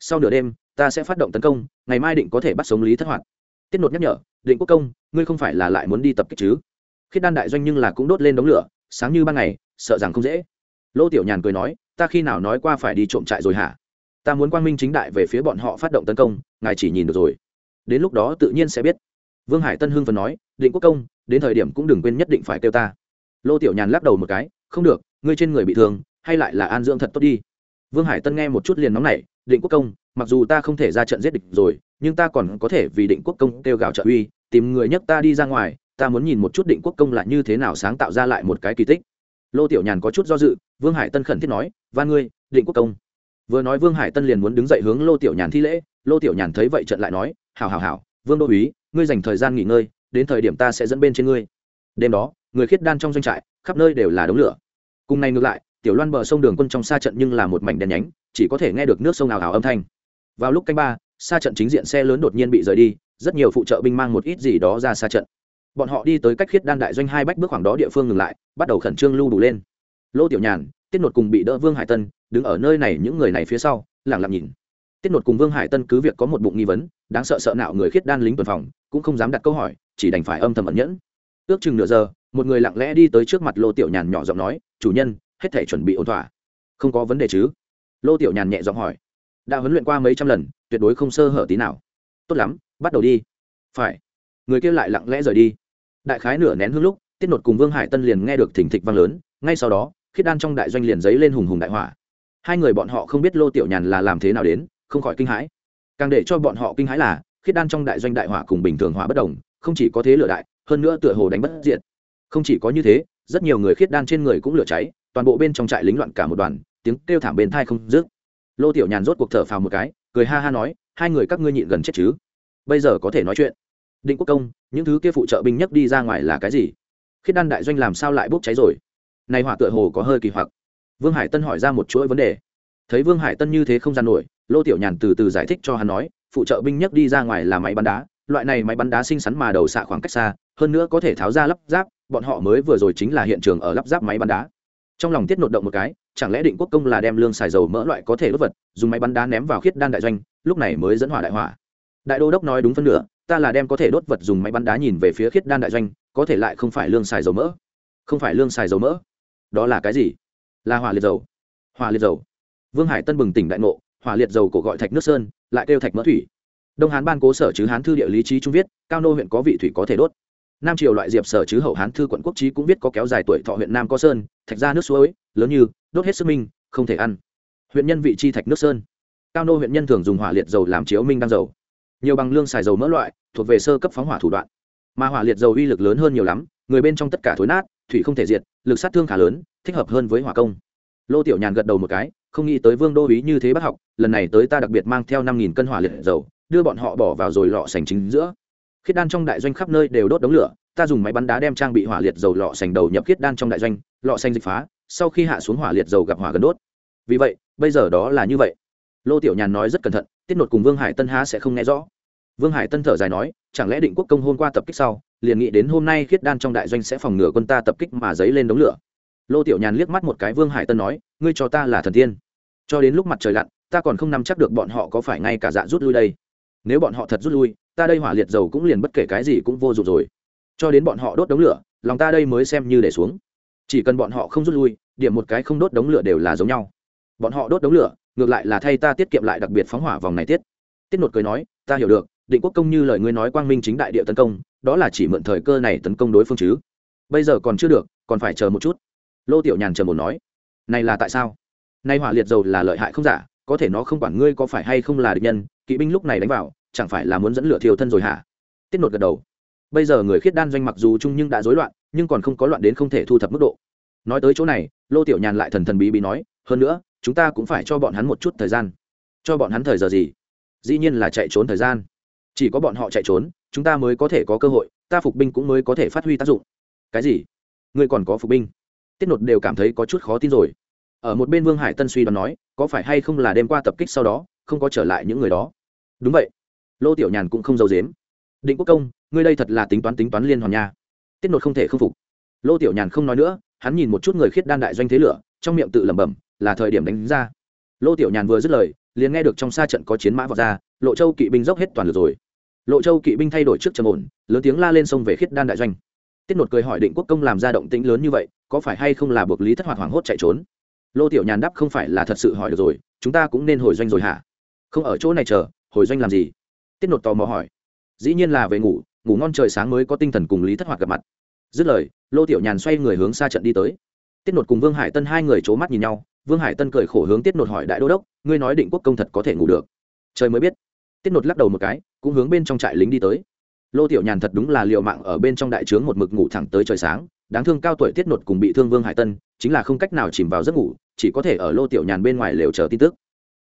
[SPEAKER 1] Sau nửa đêm, ta sẽ phát động tấn công, ngày mai định có thể bắt sống lý thất hoạt. Tiết nột nhắc nhở, định quốc công, ngươi không phải là lại muốn đi tập kích chứ? Khiết đan đại doanh nhưng là cũng đốt lên đống lửa, sáng như ban ngày, sợ rằng không dễ. Lô tiểu nhàn cười nói, ta khi nào nói qua phải đi trộm trại rồi hả? Ta muốn quang minh chính đại về phía bọn họ phát động tấn công, ngài chỉ nhìn được rồi. Đến lúc đó tự nhiên sẽ biết. Vương hải tân hưng phần nói, định quốc công, đến thời điểm cũng đừng quên nhất định phải kêu ta. Lô tiểu nhàn lắc đầu một cái, không được ngươi trên người bị thương, hay lại là an dưỡng thật tốt đi. Vương hải tân nghe một chút liền nóng nảy, định quốc công, mặc dù ta không thể ra trận giết địch rồi, nhưng ta còn có thể vì định quốc công kêu gào trợ uy, tìm người nhấc ta đi ra ngoài, ta muốn nhìn một chút định quốc công là như thế nào sáng tạo ra lại một cái kỳ tích. Lô tiểu nhàn có chút do dự, vương hải tân khẩn thiết nói, và ngươi, định quốc công. Vừa nói vương hải tân liền muốn đứng dậy hướng lô tiểu nhàn thi lễ, lô tiểu nhàn thấy vậy trận lại nói, hảo hảo hảo, vương đô úy, ngươi dành thời gian nghỉ ngơi, đến thời điểm ta sẽ dẫn bên trên ngươi. Đêm đó, người khiết đan trong doanh trại, khắp nơi đều là đống lửa cùng này ngược lại, tiểu loan bờ sông đường quân trong xa trận nhưng là một mảnh đèn nhánh, chỉ có thể nghe được nước sông ào ào âm thanh. Vào lúc canh ba xa trận chính diện xe lớn đột nhiên bị rời đi, rất nhiều phụ trợ binh mang một ít gì đó ra xa trận. Bọn họ đi tới cách khiết đan đại doanh hai bách bước khoảng đó địa phương ngừng lại, bắt đầu khẩn trương lưu đủ lên. Lô tiểu nhàn, tiết nột cùng bị đỡ vương hải tân, đứng ở nơi này những người này phía sau lẳng lặng nhìn. Tiết nột cùng vương hải tân cứ việc có một bụng nghi vấn, đáng sợ sợ nạo người khiết đan lính tuần phòng, cũng không dám đặt câu hỏi, chỉ đành phải âm thầm ẩn nhẫn. Ước chừng nửa giờ, một người lặng lẽ đi tới trước mặt lô tiểu nhàn nhỏ giọng nói chủ nhân, hết thể chuẩn bị ổn thỏa. Không có vấn đề chứ? Lô tiểu nhàn nhẹ giọng hỏi. Đã huấn luyện qua mấy trăm lần, tuyệt đối không sơ hở tí nào. Tốt lắm, bắt đầu đi. Phải. Người kia lại lặng lẽ rời đi. Đại khái nửa nén hương lúc, tiết nột cùng vương hải tân liền nghe được thỉnh thịch vang lớn, ngay sau đó, khiết đan trong đại doanh liền giấy lên hùng hùng đại hỏa. Hai người bọn họ không biết lô tiểu nhàn là làm thế nào đến, không khỏi kinh hãi. Càng để cho bọn họ kinh hãi là, khiết đan trong đại doanh đại hỏa cùng bình thường hỏa bất đồng, không chỉ có thế lửa đại, hơn nữa tựa hồ đánh bất diện không chỉ có như thế rất nhiều người khiết đan trên người cũng lửa cháy, toàn bộ bên trong trại lính loạn cả một đoàn, tiếng kêu thảm bên thai không dứt. Lô tiểu nhàn rốt cuộc thở phào một cái, cười ha ha nói, hai người các ngươi nhịn gần chết chứ? Bây giờ có thể nói chuyện. Định quốc công, những thứ kia phụ trợ binh nhất đi ra ngoài là cái gì? Khiết đan đại doanh làm sao lại bốc cháy rồi? Này hỏa tựa hồ có hơi kỳ hoặc. Vương hải tân hỏi ra một chuỗi vấn đề. Thấy vương hải tân như thế không gian nổi, lô tiểu nhàn từ từ giải thích cho hắn nói, phụ trợ binh nhất đi ra ngoài là máy bắn đá, loại này máy bắn đá xinh xắn mà đầu xạ khoảng cách xa, hơn nữa có thể tháo ra lắp ráp bọn họ mới vừa rồi chính là hiện trường ở lắp ráp máy bắn đá. Trong lòng tiết nột động một cái, chẳng lẽ định quốc công là đem lương xài dầu mỡ loại có thể đốt vật, dùng máy bắn đá ném vào khiết đan đại doanh, lúc này mới dẫn hỏa đại hỏa. Đại đô đốc nói đúng phân nửa, ta là đem có thể đốt vật dùng máy bắn đá nhìn về phía khiết đan đại doanh, có thể lại không phải lương xài dầu mỡ. Không phải lương xài dầu mỡ. Đó là cái gì? Là hỏa liệt dầu. Hỏa liệt dầu. Vương hải tân bừng tỉnh đại ngộ, hỏa liệt dầu cổ gọi thạch nước sơn, lại kêu thạch mỡ thủy. Đông hán ban cố sở chứ hán thư địa lý trí trung viết, cao nô huyện có vị thủy có thể đốt nam triều loại diệp sở chứ hậu hán thư quận quốc trí cũng viết có kéo dài tuổi thọ huyện nam có sơn, thạch ra nước suối, lớn như, đốt hết sức minh, không thể ăn. Huyện nhân vị chi thạch nước sơn. Cao nô huyện nhân thường dùng hỏa liệt dầu làm chiếu minh đăng dầu. Nhiều bằng lương xài dầu mỡ loại, thuộc về sơ cấp phóng hỏa thủ đoạn. Mà hỏa liệt dầu uy lực lớn hơn nhiều lắm, người bên trong tất cả thối nát, thủy không thể diệt, lực sát thương khá lớn, thích hợp hơn với hỏa công. Lô tiểu nhàn gật đầu một cái, không nghĩ tới vương đô ý như thế bắt học, lần này tới ta đặc biệt mang theo năm nghìn cân hỏa liệt dầu, đưa bọn họ bỏ vào rồi lọ sành chính giữa khiết đan trong đại doanh khắp nơi đều đốt đống lửa, ta dùng máy bắn đá đem trang bị hỏa liệt dầu lọ sành đầu nhập khiết đan trong đại doanh, lọ xanh dịch phá, sau khi hạ xuống hỏa liệt dầu gặp hỏa gần đốt. Vì vậy, bây giờ đó là như vậy. Lô tiểu nhàn nói rất cẩn thận, tiết nột cùng vương hải tân há sẽ không nghe rõ. Vương hải tân thở dài nói, chẳng lẽ định quốc công hôm qua tập kích sau, liền nghĩ đến hôm nay khiết đan trong đại doanh sẽ phòng ngừa quân ta tập kích mà dấy lên đống lửa. Lô tiểu nhàn liếc mắt một cái vương hải tân nói, ngươi cho ta là thần tiên. Cho đến lúc mặt trời lặn, ta còn không nắm chắc được bọn họ có phải ngay cả dạ rút lui đây. Nếu bọn họ thật rút lui ta đây hỏa liệt dầu cũng liền bất kể cái gì cũng vô dụng rồi. Cho đến bọn họ đốt đống lửa, lòng ta đây mới xem như để xuống. Chỉ cần bọn họ không rút lui, điểm một cái không đốt đống lửa đều là giống nhau. Bọn họ đốt đống lửa, ngược lại là thay ta tiết kiệm lại đặc biệt phóng hỏa vòng này tiết. Tiết nột cười nói, ta hiểu được, định quốc công như lời ngươi nói quang minh chính đại địa tấn công, đó là chỉ mượn thời cơ này tấn công đối phương chứ. Bây giờ còn chưa được, còn phải chờ một chút. Lô tiểu nhàn chờ một nói, này là tại sao? Nay hỏa liệt dầu là lợi hại không giả, có thể nó không quản ngươi có phải hay không là địch nhân, kỵ binh lúc này đánh vào chẳng phải là muốn dẫn lửa thiêu thân rồi hả? Tiết nột gật đầu. Bây giờ người khiết đan doanh mặc dù chung nhưng đã rối loạn, nhưng còn không có loạn đến không thể thu thập mức độ. Nói tới chỗ này, lô tiểu nhàn lại thần thần bí bí nói, hơn nữa, chúng ta cũng phải cho bọn hắn một chút thời gian. Cho bọn hắn thời giờ gì? Dĩ nhiên là chạy trốn thời gian. Chỉ có bọn họ chạy trốn, chúng ta mới có thể có cơ hội, ta phục binh cũng mới có thể phát huy tác dụng. Cái gì? Ngươi còn có phục binh? Tiết nột đều cảm thấy có chút khó tin rồi. Ở một bên vương hải tân suy đoán nói, có phải hay không là đêm qua tập kích sau đó, không có trở lại những người đó? Đúng vậy lô tiểu nhàn cũng không giấu dếm định quốc công, ngươi đây thật là tính toán tính toán liên hoàn nha. Tiết nột không thể không phục. Lô tiểu nhàn không nói nữa, hắn nhìn một chút người khiết đan đại doanh thế lửa, trong miệng tự lẩm bẩm, là thời điểm đánh ra. Lô tiểu nhàn vừa dứt lời, liền nghe được trong xa trận có chiến mã vọt ra, lộ châu kỵ binh dốc hết toàn lực rồi. Lộ châu kỵ binh thay đổi trước trầm ổn, lớn tiếng la lên sông về khiết đan đại doanh. Tiết nột cười hỏi định quốc công làm ra động tĩnh lớn như vậy, có phải hay không là buộc lý thất hoạt hoảng hốt chạy trốn? Lô tiểu nhàn đáp không phải là thật sự hỏi được rồi, chúng ta cũng nên hồi doanh rồi hả? Không ở chỗ này chờ, hồi doanh làm gì? Tiết nột tò mò hỏi. Dĩ nhiên là về ngủ ngủ ngon trời sáng mới có tinh thần cùng lý thất hoạt gặp mặt. Dứt lời, lô tiểu nhàn xoay người hướng xa trận đi tới. Tiết nột cùng vương hải tân hai người c h ố mắt nhìn nhau, vương hải tân cười khổ hướng tiết nột hỏi đại đô đốc, ngươi nói định quốc công thật có thể ngủ được. Trời mới biết. Tiết nột lắc đầu một cái, cũng hướng bên trong trại lính đi tới. Lô tiểu nhàn thật đúng là liệu mạng ở bên trong đại trướng một mực ngủ thẳng tới trời sáng, đáng thương cao tuổi tiết nột cùng bị thương vương hải tân, chính là không cách nào chìm vào giấc ngủ, chỉ có thể ở lô tiểu nhàn bên ngoài lều chờ tin tức.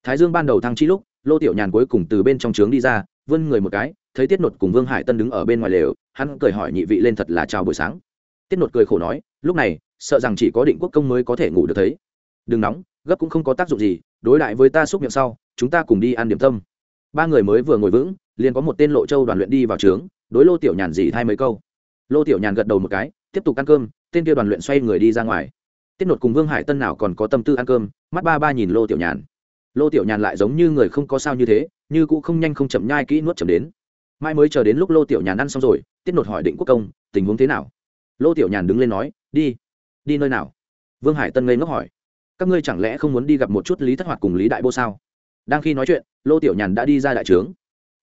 [SPEAKER 1] Thái dương ban đầu thăng chi lúc, lô tiểu nhàn cuối cùng từ bên trong trướng đi ra vươn người một cái, thấy tiết nột cùng vương hải tân đứng ở bên ngoài lều, hắn cười hỏi nhị vị lên thật là chào buổi sáng. Tiết nột cười khổ nói, lúc này, sợ rằng chỉ có định quốc công mới có thể ngủ được thấy. Đừng nóng, gấp cũng không có tác dụng gì, đối lại với ta xúc miệng sau, chúng ta cùng đi ăn điểm tâm. Ba người mới vừa ngồi vững, liền có một tên lộ châu đoàn luyện đi vào trướng, đối lô tiểu nhàn dì thay mấy câu. Lô tiểu nhàn gật đầu một cái, tiếp tục ăn cơm, tên kia đoàn luyện xoay người đi ra ngoài. Tiết nột cùng vương hải tân nào còn có tâm tư ăn cơm, mắt ba ba nhìn lô tiểu nhàn. Lô tiểu nhàn lại giống như người không có sao như thế như cũ không nhanh không chậm nhai kỹ nuốt chậm đến. Mai mới chờ đến lúc lô tiểu nhàn ăn xong rồi, tiết nột hỏi định quốc công, tình huống thế nào? Lô tiểu nhàn đứng lên nói, đi. Đi nơi nào? Vương hải tân ngây ngốc hỏi. Các ngươi chẳng lẽ không muốn đi gặp một chút lý thất hoạt cùng lý đại bô sao? Đang khi nói chuyện, lô tiểu nhàn đã đi ra đại trướng.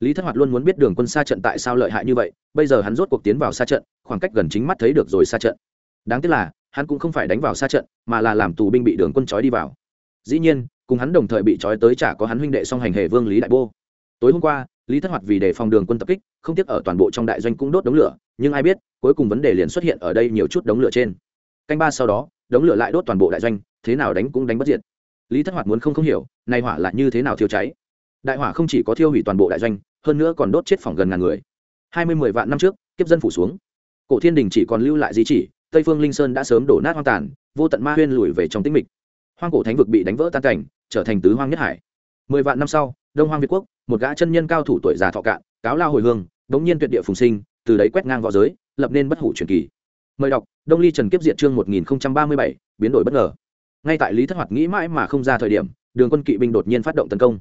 [SPEAKER 1] Lý thất hoạt luôn muốn biết đường quân xa trận tại sao lợi hại như vậy, bây giờ hắn rốt cuộc tiến vào xa trận, khoảng cách gần chính mắt thấy được rồi xa trận. Đáng tiếc là, hắn cũng không phải đánh vào xa trận, mà là làm tù binh bị đường quân trói đi vào. Dĩ nhiên, cùng hắn đồng thời bị trói tới chả có hắn huynh đệ song hành hề vương lý đại bô tối hôm qua, lý thất hoạt vì đề phòng đường quân tập kích, không tiếc ở toàn bộ trong đại doanh cũng đốt đống lửa, nhưng ai biết, cuối cùng vấn đề liền xuất hiện ở đây nhiều chút đống lửa trên. Canh ba sau đó, đống lửa lại đốt toàn bộ đại doanh, thế nào đánh cũng đánh bất diệt. Lý thất hoạt muốn không không hiểu, nay hỏa là như thế nào thiêu cháy. Đại hỏa không chỉ có thiêu hủy toàn bộ đại doanh, hơn nữa còn đốt chết phòng gần ngàn người. Hai mươi mười vạn năm trước, kiếp dân phủ xuống. Cổ thiên đình chỉ còn lưu lại di chỉ, tây phương linh sơn đã sớm đổ nát hoang tàn, vô tận ma huyên lùi về trong tĩnh mịch. Hoang cổ thánh vực bị đánh vỡ tan cảnh, trở thành tứ hoang nhất hải. Mười vạn năm sau, đông hoang việt quốc một gã chân nhân cao thủ tuổi già thọ cạn, cáo lao hồi hương, đống nhiên tuyệt địa phùng sinh, từ đấy quét ngang v õ giới, lập nên bất hủ truyền kỳ. Mời đọc, đông ly trần kiếp diệt chương một nghìn ba mươi bảy, biến đổi bất ngờ. Ngay tại lý thất hoạt nghĩ mãi mà không ra thời điểm, đường quân kỵ binh đột nhiên phát động tấn công.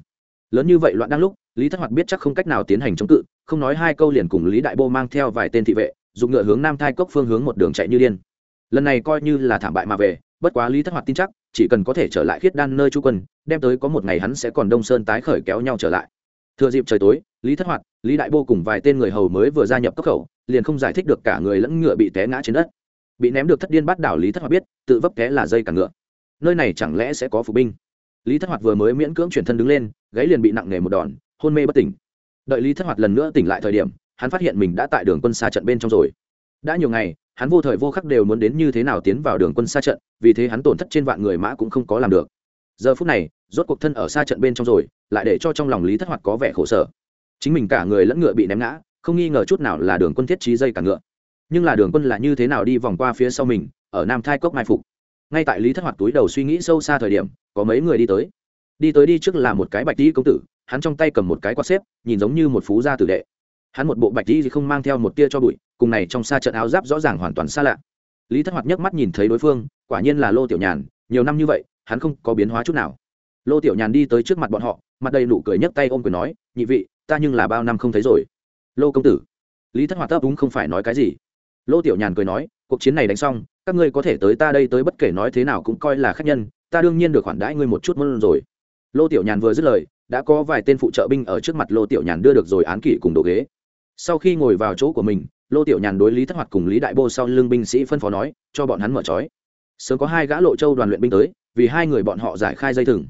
[SPEAKER 1] Lớn như vậy loạn đang lúc, lý thất hoạt biết chắc không cách nào tiến hành chống cự, không nói hai câu liền cùng lý đại bô mang theo vài tên thị vệ, dùng ngựa hướng nam thai cốc phương hướng một đường chạy như điên. Lần này coi như là thảm bại mà về, bất quá lý thất hoạt tin chắc, chỉ cần có thể trở lại khiết đan nơi chu quân, đem tới có một ngày hắn sẽ còn đông sơn tái khởi kéo nhau trở lại thừa dịp trời tối, lý thất hoạt, lý đại bô cùng vài tên người hầu mới vừa gia nhập cấp khẩu, liền không giải thích được cả người lẫn ngựa bị té ngã trên đất. Bị ném được thất điên bắt đảo lý thất hoạt biết, tự vấp té là dây cả ngựa. Nơi này chẳng lẽ sẽ có phục binh? Lý thất hoạt vừa mới miễn cưỡng chuyển thân đứng lên, gáy liền bị nặng nề một đòn, hôn mê bất tỉnh. Đợi lý thất hoạt lần nữa tỉnh lại thời điểm, hắn phát hiện mình đã tại đường quân xa trận bên trong rồi. Đã nhiều ngày, hắn vô thời vô khắc đều muốn đến như thế nào tiến vào đường quân xa trận, vì thế hắn tổn thất trên vạn người mã cũng không có làm được. Giờ phút này rốt cuộc thân ở xa trận bên trong rồi, lại để cho trong lòng lý thất hoạt có vẻ khổ sở. Chính mình cả người lẫn ngựa bị ném ngã, không nghi ngờ chút nào là đường quân thiết trí dây cả ngựa. Nhưng là đường quân là như thế nào đi vòng qua phía sau mình, ở nam thai cốc mai phục? Ngay tại lý thất hoạt túi đầu suy nghĩ sâu xa thời điểm, có mấy người đi tới. Đi tới đi trước là một cái bạch đi công tử, hắn trong tay cầm một cái quạt xếp, nhìn giống như một phú gia tử đệ. Hắn một bộ bạch đi không mang theo một tia cho bụi, cùng này trong xa trận áo giáp rõ ràng hoàn toàn xa lạ. Lý thất hoạt nhấc mắt nhìn thấy đối phương, quả nhiên là lô tiểu nhàn, nhiều năm như vậy, hắn không có biến hóa chút nào lô tiểu nhàn đi tới trước mặt bọn họ, mặt đầy nụ cười nhấc tay ôm quyền nói, nhị vị, ta nhưng là bao năm không thấy rồi. Lô công tử. Lý thất hoạt ấp úng không phải nói cái gì. Lô tiểu nhàn cười nói, cuộc chiến này đánh xong, các ngươi có thể tới ta đây tới bất kể nói thế nào cũng coi là khách nhân, ta đương nhiên được khoản đãi ngươi một chút mơn rồi. Lô tiểu nhàn vừa dứt lời, đã có vài tên phụ trợ binh ở trước mặt lô tiểu nhàn đưa được rồi án kỷ cùng đồ ghế. Sau khi ngồi vào chỗ của mình, lô tiểu nhàn đối lý thất hoạt cùng lý đại bô sau lưng binh sĩ phân phó nói, cho bọn hắn mở trói. Sớm có hai gã lộ châu đoàn luyện binh tới, vì hai người bọn họ giải khai dây thừng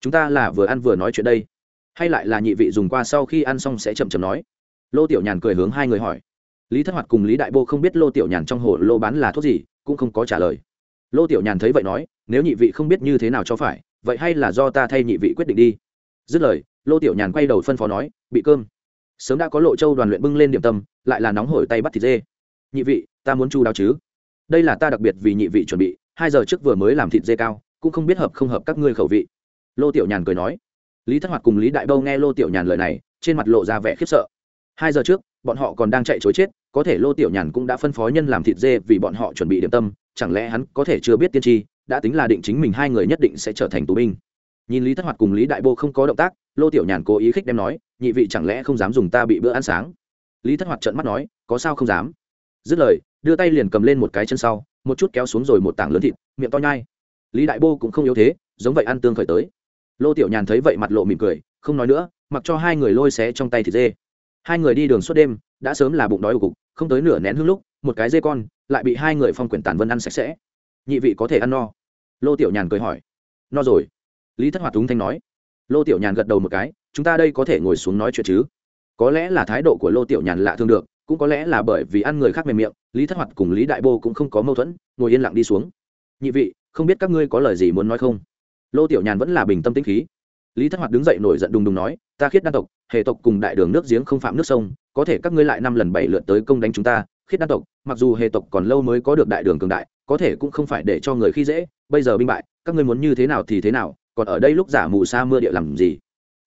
[SPEAKER 1] chúng ta là vừa ăn vừa nói chuyện đây. Hay lại là nhị vị dùng qua sau khi ăn xong sẽ chậm chậm nói. Lô tiểu nhàn cười hướng hai người hỏi. Lý thất hoạt cùng lý đại bô không biết lô tiểu nhàn trong hồ lô bán là thuốc gì, cũng không có trả lời. Lô tiểu nhàn thấy vậy nói, nếu nhị vị không biết như thế nào cho phải, vậy hay là do ta thay nhị vị quyết định đi. Dứt lời, lô tiểu nhàn quay đầu phân phó nói, bị cơm. Sớm đã có lộ châu đoàn luyện bưng lên điểm tâm, lại là nóng hổi tay bắt thịt dê. Nhị vị, ta muốn chu đáo chứ? Đây là ta đặc biệt vì nhị vị chuẩn bị, hai giờ trước vừa mới làm thịt dê cao, cũng không biết hợp không hợp các ngươi khẩu vị lô tiểu nhàn cười nói, lý thất hoạt cùng lý đại bâu nghe lô tiểu nhàn lời này, trên mặt lộ ra vẻ khiếp sợ. Hai giờ trước, bọn họ còn đang chạy chối chết, có thể lô tiểu nhàn cũng đã phân phó nhân làm thịt dê vì bọn họ chuẩn bị điểm tâm, chẳng lẽ hắn có thể chưa biết tiên tri, đã tính là định chính mình hai người nhất định sẽ trở thành tù binh. Nhìn lý thất hoạt cùng lý đại bô không có động tác, lô tiểu nhàn cố ý khích đem nói, nhị vị chẳng lẽ không dám dùng ta bị bữa ăn sáng? Lý thất hoạt trợn mắt nói, có sao không dám? Dứt lời, đưa tay liền cầm lên một cái chân sau, một chút kéo xuống rồi một tảng lớn thịt, miệng to nhai. Lý đại bô cũng không yếu thế, giống vậy ăn tương khởi tới lô tiểu nhàn thấy vậy mặt lộ mỉm cười, không nói nữa, mặc cho hai người lôi xé trong tay thịt dê. Hai người đi đường suốt đêm, đã sớm là bụng đói ủ cục, không tới nửa nén hương lúc, một cái dê con lại bị hai người phong quyển tản vân ăn sạch sẽ. Nhị vị có thể ăn no? Lô tiểu nhàn cười hỏi. No rồi. Lý thất hoạt túng thanh nói. Lô tiểu nhàn gật đầu một cái, chúng ta đây có thể ngồi xuống nói chuyện chứ? Có lẽ là thái độ của lô tiểu nhàn lạ thương được, cũng có lẽ là bởi vì ăn người khác mềm miệng, lý thất hoạt cùng lý đại bô cũng không có mâu thuẫn, ngồi yên lặng đi xuống. Nhị vị, không biết các ngươi có lời gì muốn nói không? Lô tiểu nhàn vẫn là bình tâm tĩnh khí. Lý thất hoạt đứng dậy nổi giận đùng đùng nói, ta khiết đan tộc hệ tộc cùng đại đường nước giếng không phạm nước sông, có thể các ngươi lại năm lần bảy lượt tới công đánh chúng ta, khiết đan tộc, mặc dù hệ tộc còn lâu mới có được đại đường cường đại, có thể cũng không phải để cho người khi dễ, bây giờ binh bại, các ngươi muốn như thế nào thì thế nào, còn ở đây lúc giả mù sa mưa địa làm gì?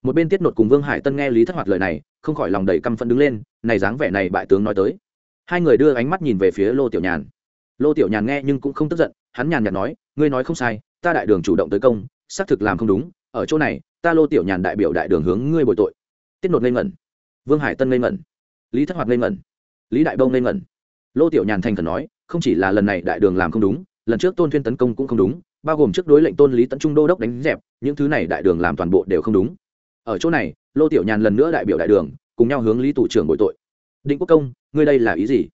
[SPEAKER 1] Một bên tiết nột cùng vương hải tân nghe lý thất hoạt lời này, không khỏi lòng đầy căm phẫn đứng lên, này dáng vẻ này bại tướng nói tới. Hai người đưa ánh mắt nhìn về phía lô tiểu nhàn. Lô tiểu nhàn nghe nhưng cũng không tức giận, hắn nhàn nhạt nói, ngươi nói không sai, ta đại đường chủ động tới công xác thực làm không đúng, ở chỗ này, ta lô tiểu nhàn đại biểu đại đường hướng ngươi bồi tội. Tiết nột ngây ngẩn, vương hải tân ngây ngẩn, lý thất hoạt ngây ngẩn, lý đại bông ngây ngẩn. Lô tiểu nhàn thành khẩn nói, không chỉ là lần này đại đường làm không đúng, lần trước tôn thuyên tấn công cũng không đúng, bao gồm trước đối lệnh tôn lý tấn trung đô đốc đánh dẹp, những thứ này đại đường làm toàn bộ đều không đúng. Ở chỗ này, lô tiểu nhàn lần nữa đại biểu đại đường, cùng nhau hướng lý tù trưởng bội tội. Định quốc công, ngươi đây là ý gì?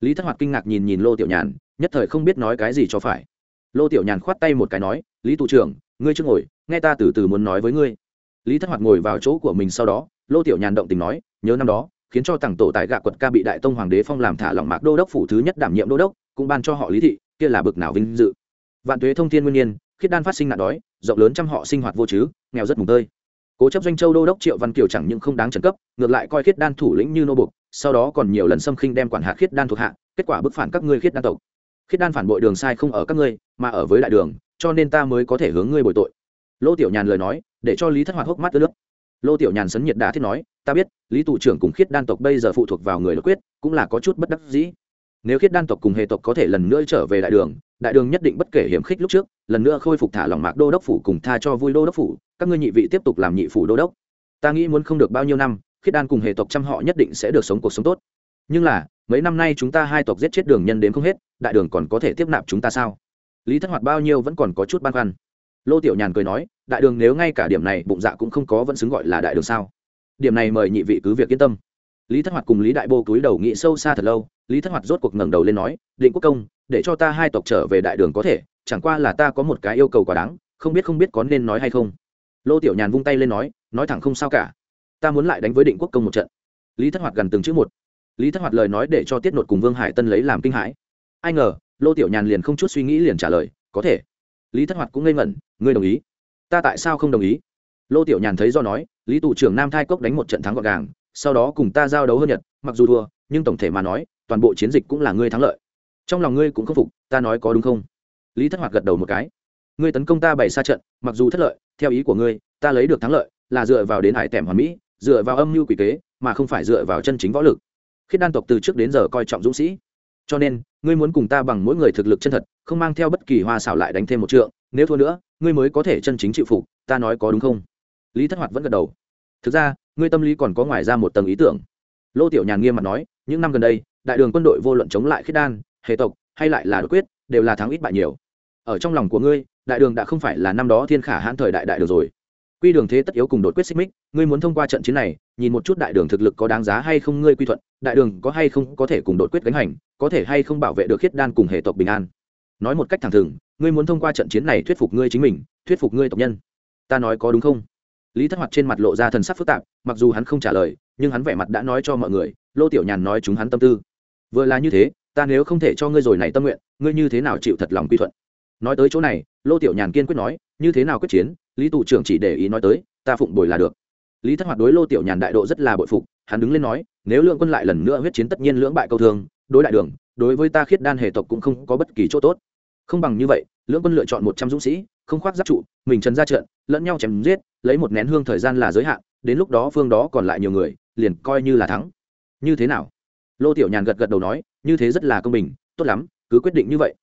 [SPEAKER 1] Lý thất hoạt kinh ngạc nhìn nhìn lô tiểu nhàn, nhất thời không biết nói cái gì cho phải. Lô tiểu nhàn khoát tay một cái nói, lý tù trưởng ngươi chưa ngồi, nghe ta từ từ muốn nói với ngươi. Lý thất hoạt ngồi vào chỗ của mình sau đó, lô tiểu nhàn động tình nói, nhớ năm đó, khiến cho tặng tổ tại gạ quật ca bị đại tông hoàng đế phong làm thả lỏng mạc đô đốc phủ thứ nhất đảm nhiệm đô đốc, cũng ban cho họ lý thị, kia là bực nào vinh dự. Vạn tuế thông thiên nguyên nhiên, khiết đan phát sinh nạn đói, rộng lớn trăm họ sinh hoạt vô chứ nghèo rất mùng tơi. Cố chấp doanh châu đô đốc triệu văn kiều chẳng những không đáng trần cấp, ngược lại coi khiết đan thủ lĩnh như nô bục sau đó còn nhiều lần xâm khinh đem quản hạt khiết đan thuộc hạ, kết quả bức phản các ngươi khiết đan tộc. Khiết đan phản bội đường sai không ở các ngươi, mà ở với đại đường cho nên ta mới có thể hướng ngươi bồi tội. Lô tiểu nhàn lời nói, để cho lý thất hoạt hốc mắt ướt nước. Lô tiểu nhàn sấn nhiệt đà thiết nói, ta biết, lý tụ trưởng cùng khiết đan tộc bây giờ phụ thuộc vào người đột quyết, cũng là có chút bất đắc dĩ. Nếu khiết đan tộc cùng hệ tộc có thể lần nữa trở về đại đường đại đường nhất định bất kể hiểm khích lúc trước, lần nữa khôi phục thả lòng mạc đô đốc phủ cùng tha cho vui đô đốc phủ, các ngươi nhị vị tiếp tục làm nhị phủ đô đốc. Ta nghĩ muốn không được bao nhiêu năm, khiết đan cùng hệ tộc trăm họ nhất định sẽ được sống cuộc sống tốt. Nhưng là, mấy năm nay chúng ta hai tộc giết chết đường nhân đến không hết, đại đường còn có thể tiếp nạp chúng ta sao? Lý thất hoạt bao nhiêu vẫn còn có chút băn khoăn. Lô tiểu nhàn cười nói, đại đường nếu ngay cả điểm này, bụng dạ cũng không có vẫn xứng gọi là đại đường sao? Điểm này mời nhị vị cứ việc yên tâm. Lý thất hoạt cùng lý đại bô cúi đầu nghị sâu xa thật lâu, lý thất hoạt rốt cuộc ngẩng đầu lên nói, định quốc công, để cho ta hai tộc trở về đại đường có thể, chẳng qua là ta có một cái yêu cầu quá đáng, không biết không biết có nên nói hay không. Lô tiểu nhàn vung tay lên nói nói thẳng không sao cả. Ta muốn lại đánh với định quốc công một trận. Lý thất hoạt gần từng chữ một. Lý thất hoạt lời nói để cho tiết nột cùng vương hải tân lấy làm kinh hãi. Ai ngờ lô tiểu nhàn liền không chút suy nghĩ liền trả lời, có thể. Lý thất hoạt cũng ngây ngẩn, ngươi đồng ý? Ta tại sao không đồng ý? Lô tiểu nhàn thấy do nói, lý tụ trưởng nam thai cốc đánh một trận thắng gọn gàng, sau đó cùng ta giao đấu hơn nhật, mặc dù thua, nhưng tổng thể mà nói, toàn bộ chiến dịch cũng là ngươi thắng lợi. Trong lòng ngươi cũng không phục, ta nói có đúng không? Lý thất hoạt gật đầu một cái, ngươi tấn công ta bày xa trận, mặc dù thất lợi, theo ý của ngươi, ta lấy được thắng lợi là dựa vào đến hải tẻm hoàn mỹ, dựa vào âm mưu quỷ kế, mà không phải dựa vào chân chính võ lực. Khiết đan tộc từ trước đến giờ coi trọng dũng sĩ cho nên, ngươi muốn cùng ta bằng mỗi người thực lực chân thật, không mang theo bất kỳ hoa xảo lại đánh thêm một trượng, nếu thua nữa, ngươi mới có thể chân chính chịu phục, ta nói có đúng không? Lý thất hoạt vẫn gật đầu. Thực ra, ngươi tâm lý còn có ngoài ra một tầng ý tưởng. Lô tiểu nhàn nghiêm mặt nói, những năm gần đây, đại đường quân đội vô luận chống lại khiết đan, hệ tộc, hay lại là đột quyết, đều là thắng ít bại nhiều. Ở trong lòng của ngươi, đại đường đã không phải là năm đó thiên khả hãn thời đại đại đường rồi. Quy đường thế tất yếu cùng đột quyết xích mích, ngươi muốn thông qua trận chiến này, nhìn một chút đại đường thực lực có đáng giá hay không, ngươi quy thuận đại đường có hay không có thể cùng đột quyết gánh hành, có thể hay không bảo vệ được khiết đan cùng hệ tộc bình an. Nói một cách thẳng thừng, ngươi muốn thông qua trận chiến này thuyết phục ngươi chính mình, thuyết phục ngươi tộc nhân. Ta nói có đúng không? Lý thất hoạt trên mặt lộ ra thần sắc phức tạp, mặc dù hắn không trả lời, nhưng hắn vẻ mặt đã nói cho mọi người, lô tiểu nhàn nói chúng hắn tâm tư. Vừa là như thế, ta nếu không thể cho ngươi rồi này tâm nguyện, ngươi như thế nào chịu thật lòng quy thuận? Nói tới chỗ này, lô tiểu nhàn kiên quyết nói, như thế nào quyết chiến, lý tù trưởng chỉ để ý nói tới, ta phụng bồi là được. Lý thất hoạt đối lô tiểu nhàn đại độ rất là bội phục, hắn đứng lên nói nếu lượng quân lại lần nữa huyết chiến tất nhiên lưỡng bại câu thương, đối đại đường, đối với ta khiết đan hệ tộc cũng không có bất kỳ chỗ tốt. Không bằng như vậy, lưỡng quân lựa chọn một trăm dũng sĩ, không khoác giáp trụ, mình trần ra trận, lẫn nhau chém giết, lấy một nén hương thời gian là giới hạn, đến lúc đó phương đó còn lại nhiều người, liền coi như là thắng. Như thế nào? Lô tiểu nhàn gật gật đầu nói, như thế rất là công bình, tốt lắm, cứ quyết định như vậy.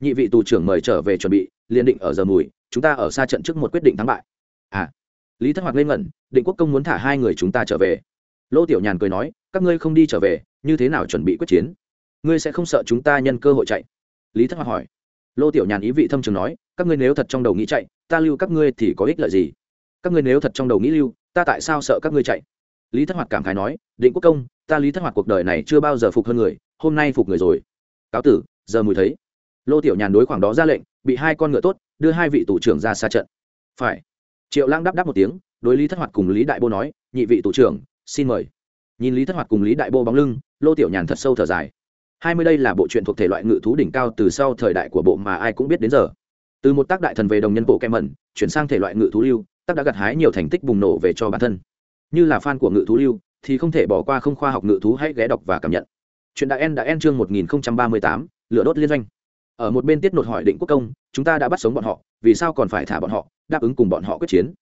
[SPEAKER 1] Nhị vị tù trưởng mời trở về chuẩn bị, liền định ở giờ mùi, chúng ta ở xa trận trước một quyết định thắng bại. À lý thất hoạt lên ngẩn, định quốc công muốn thả hai người chúng ta trở về lô tiểu nhàn cười nói, các ngươi không đi trở về, như thế nào chuẩn bị quyết chiến? Ngươi sẽ không sợ chúng ta nhân cơ hội chạy? Lý thất hoạt hỏi. Lô tiểu nhàn ý vị thâm trường nói, các ngươi nếu thật trong đầu nghĩ chạy, ta lưu các ngươi thì có ích lợi gì? Các ngươi nếu thật trong đầu nghĩ lưu, ta tại sao sợ các ngươi chạy? Lý thất hoạt cảm khái nói, định quốc công, ta lý thất hoạt cuộc đời này chưa bao giờ phục hơn người, hôm nay phục người rồi. Cáo tử, giờ mùi thấy. Lô tiểu nhàn đối khoảng đó ra lệnh, bị hai con ngựa tốt, đưa hai vị tù trưởng ra xa trận. Phải. Triệu lang đáp đáp một tiếng, đối lý thất hoạt cùng lý đại bô nói, nhị vị tù trưởng xin mời. Nhìn lý thất hoạt cùng lý đại bô bóng lưng, lô tiểu nhàn thật sâu thở dài. Hai mươi đây là bộ truyện thuộc thể loại ngự thú đỉnh cao từ sau thời đại của bộ mà ai cũng biết đến giờ. Từ một tác đại thần về đồng nhân bộ kem mẩn, chuyển sang thể loại ngự thú lưu, tác đã gặt hái nhiều thành tích bùng nổ về cho bản thân. Như là fan của ngự thú lưu, thì không thể bỏ qua không khoa học ngự thú hãy ghé đọc và cảm nhận. Chuyện đại en đã en chương một nghìn ba mươi tám, lửa đốt liên doanh. Ở một bên tiết nột hỏi định quốc công, chúng ta đã bắt sống bọn họ, vì sao còn phải thả bọn họ, đáp ứng cùng bọn họ quyết chiến?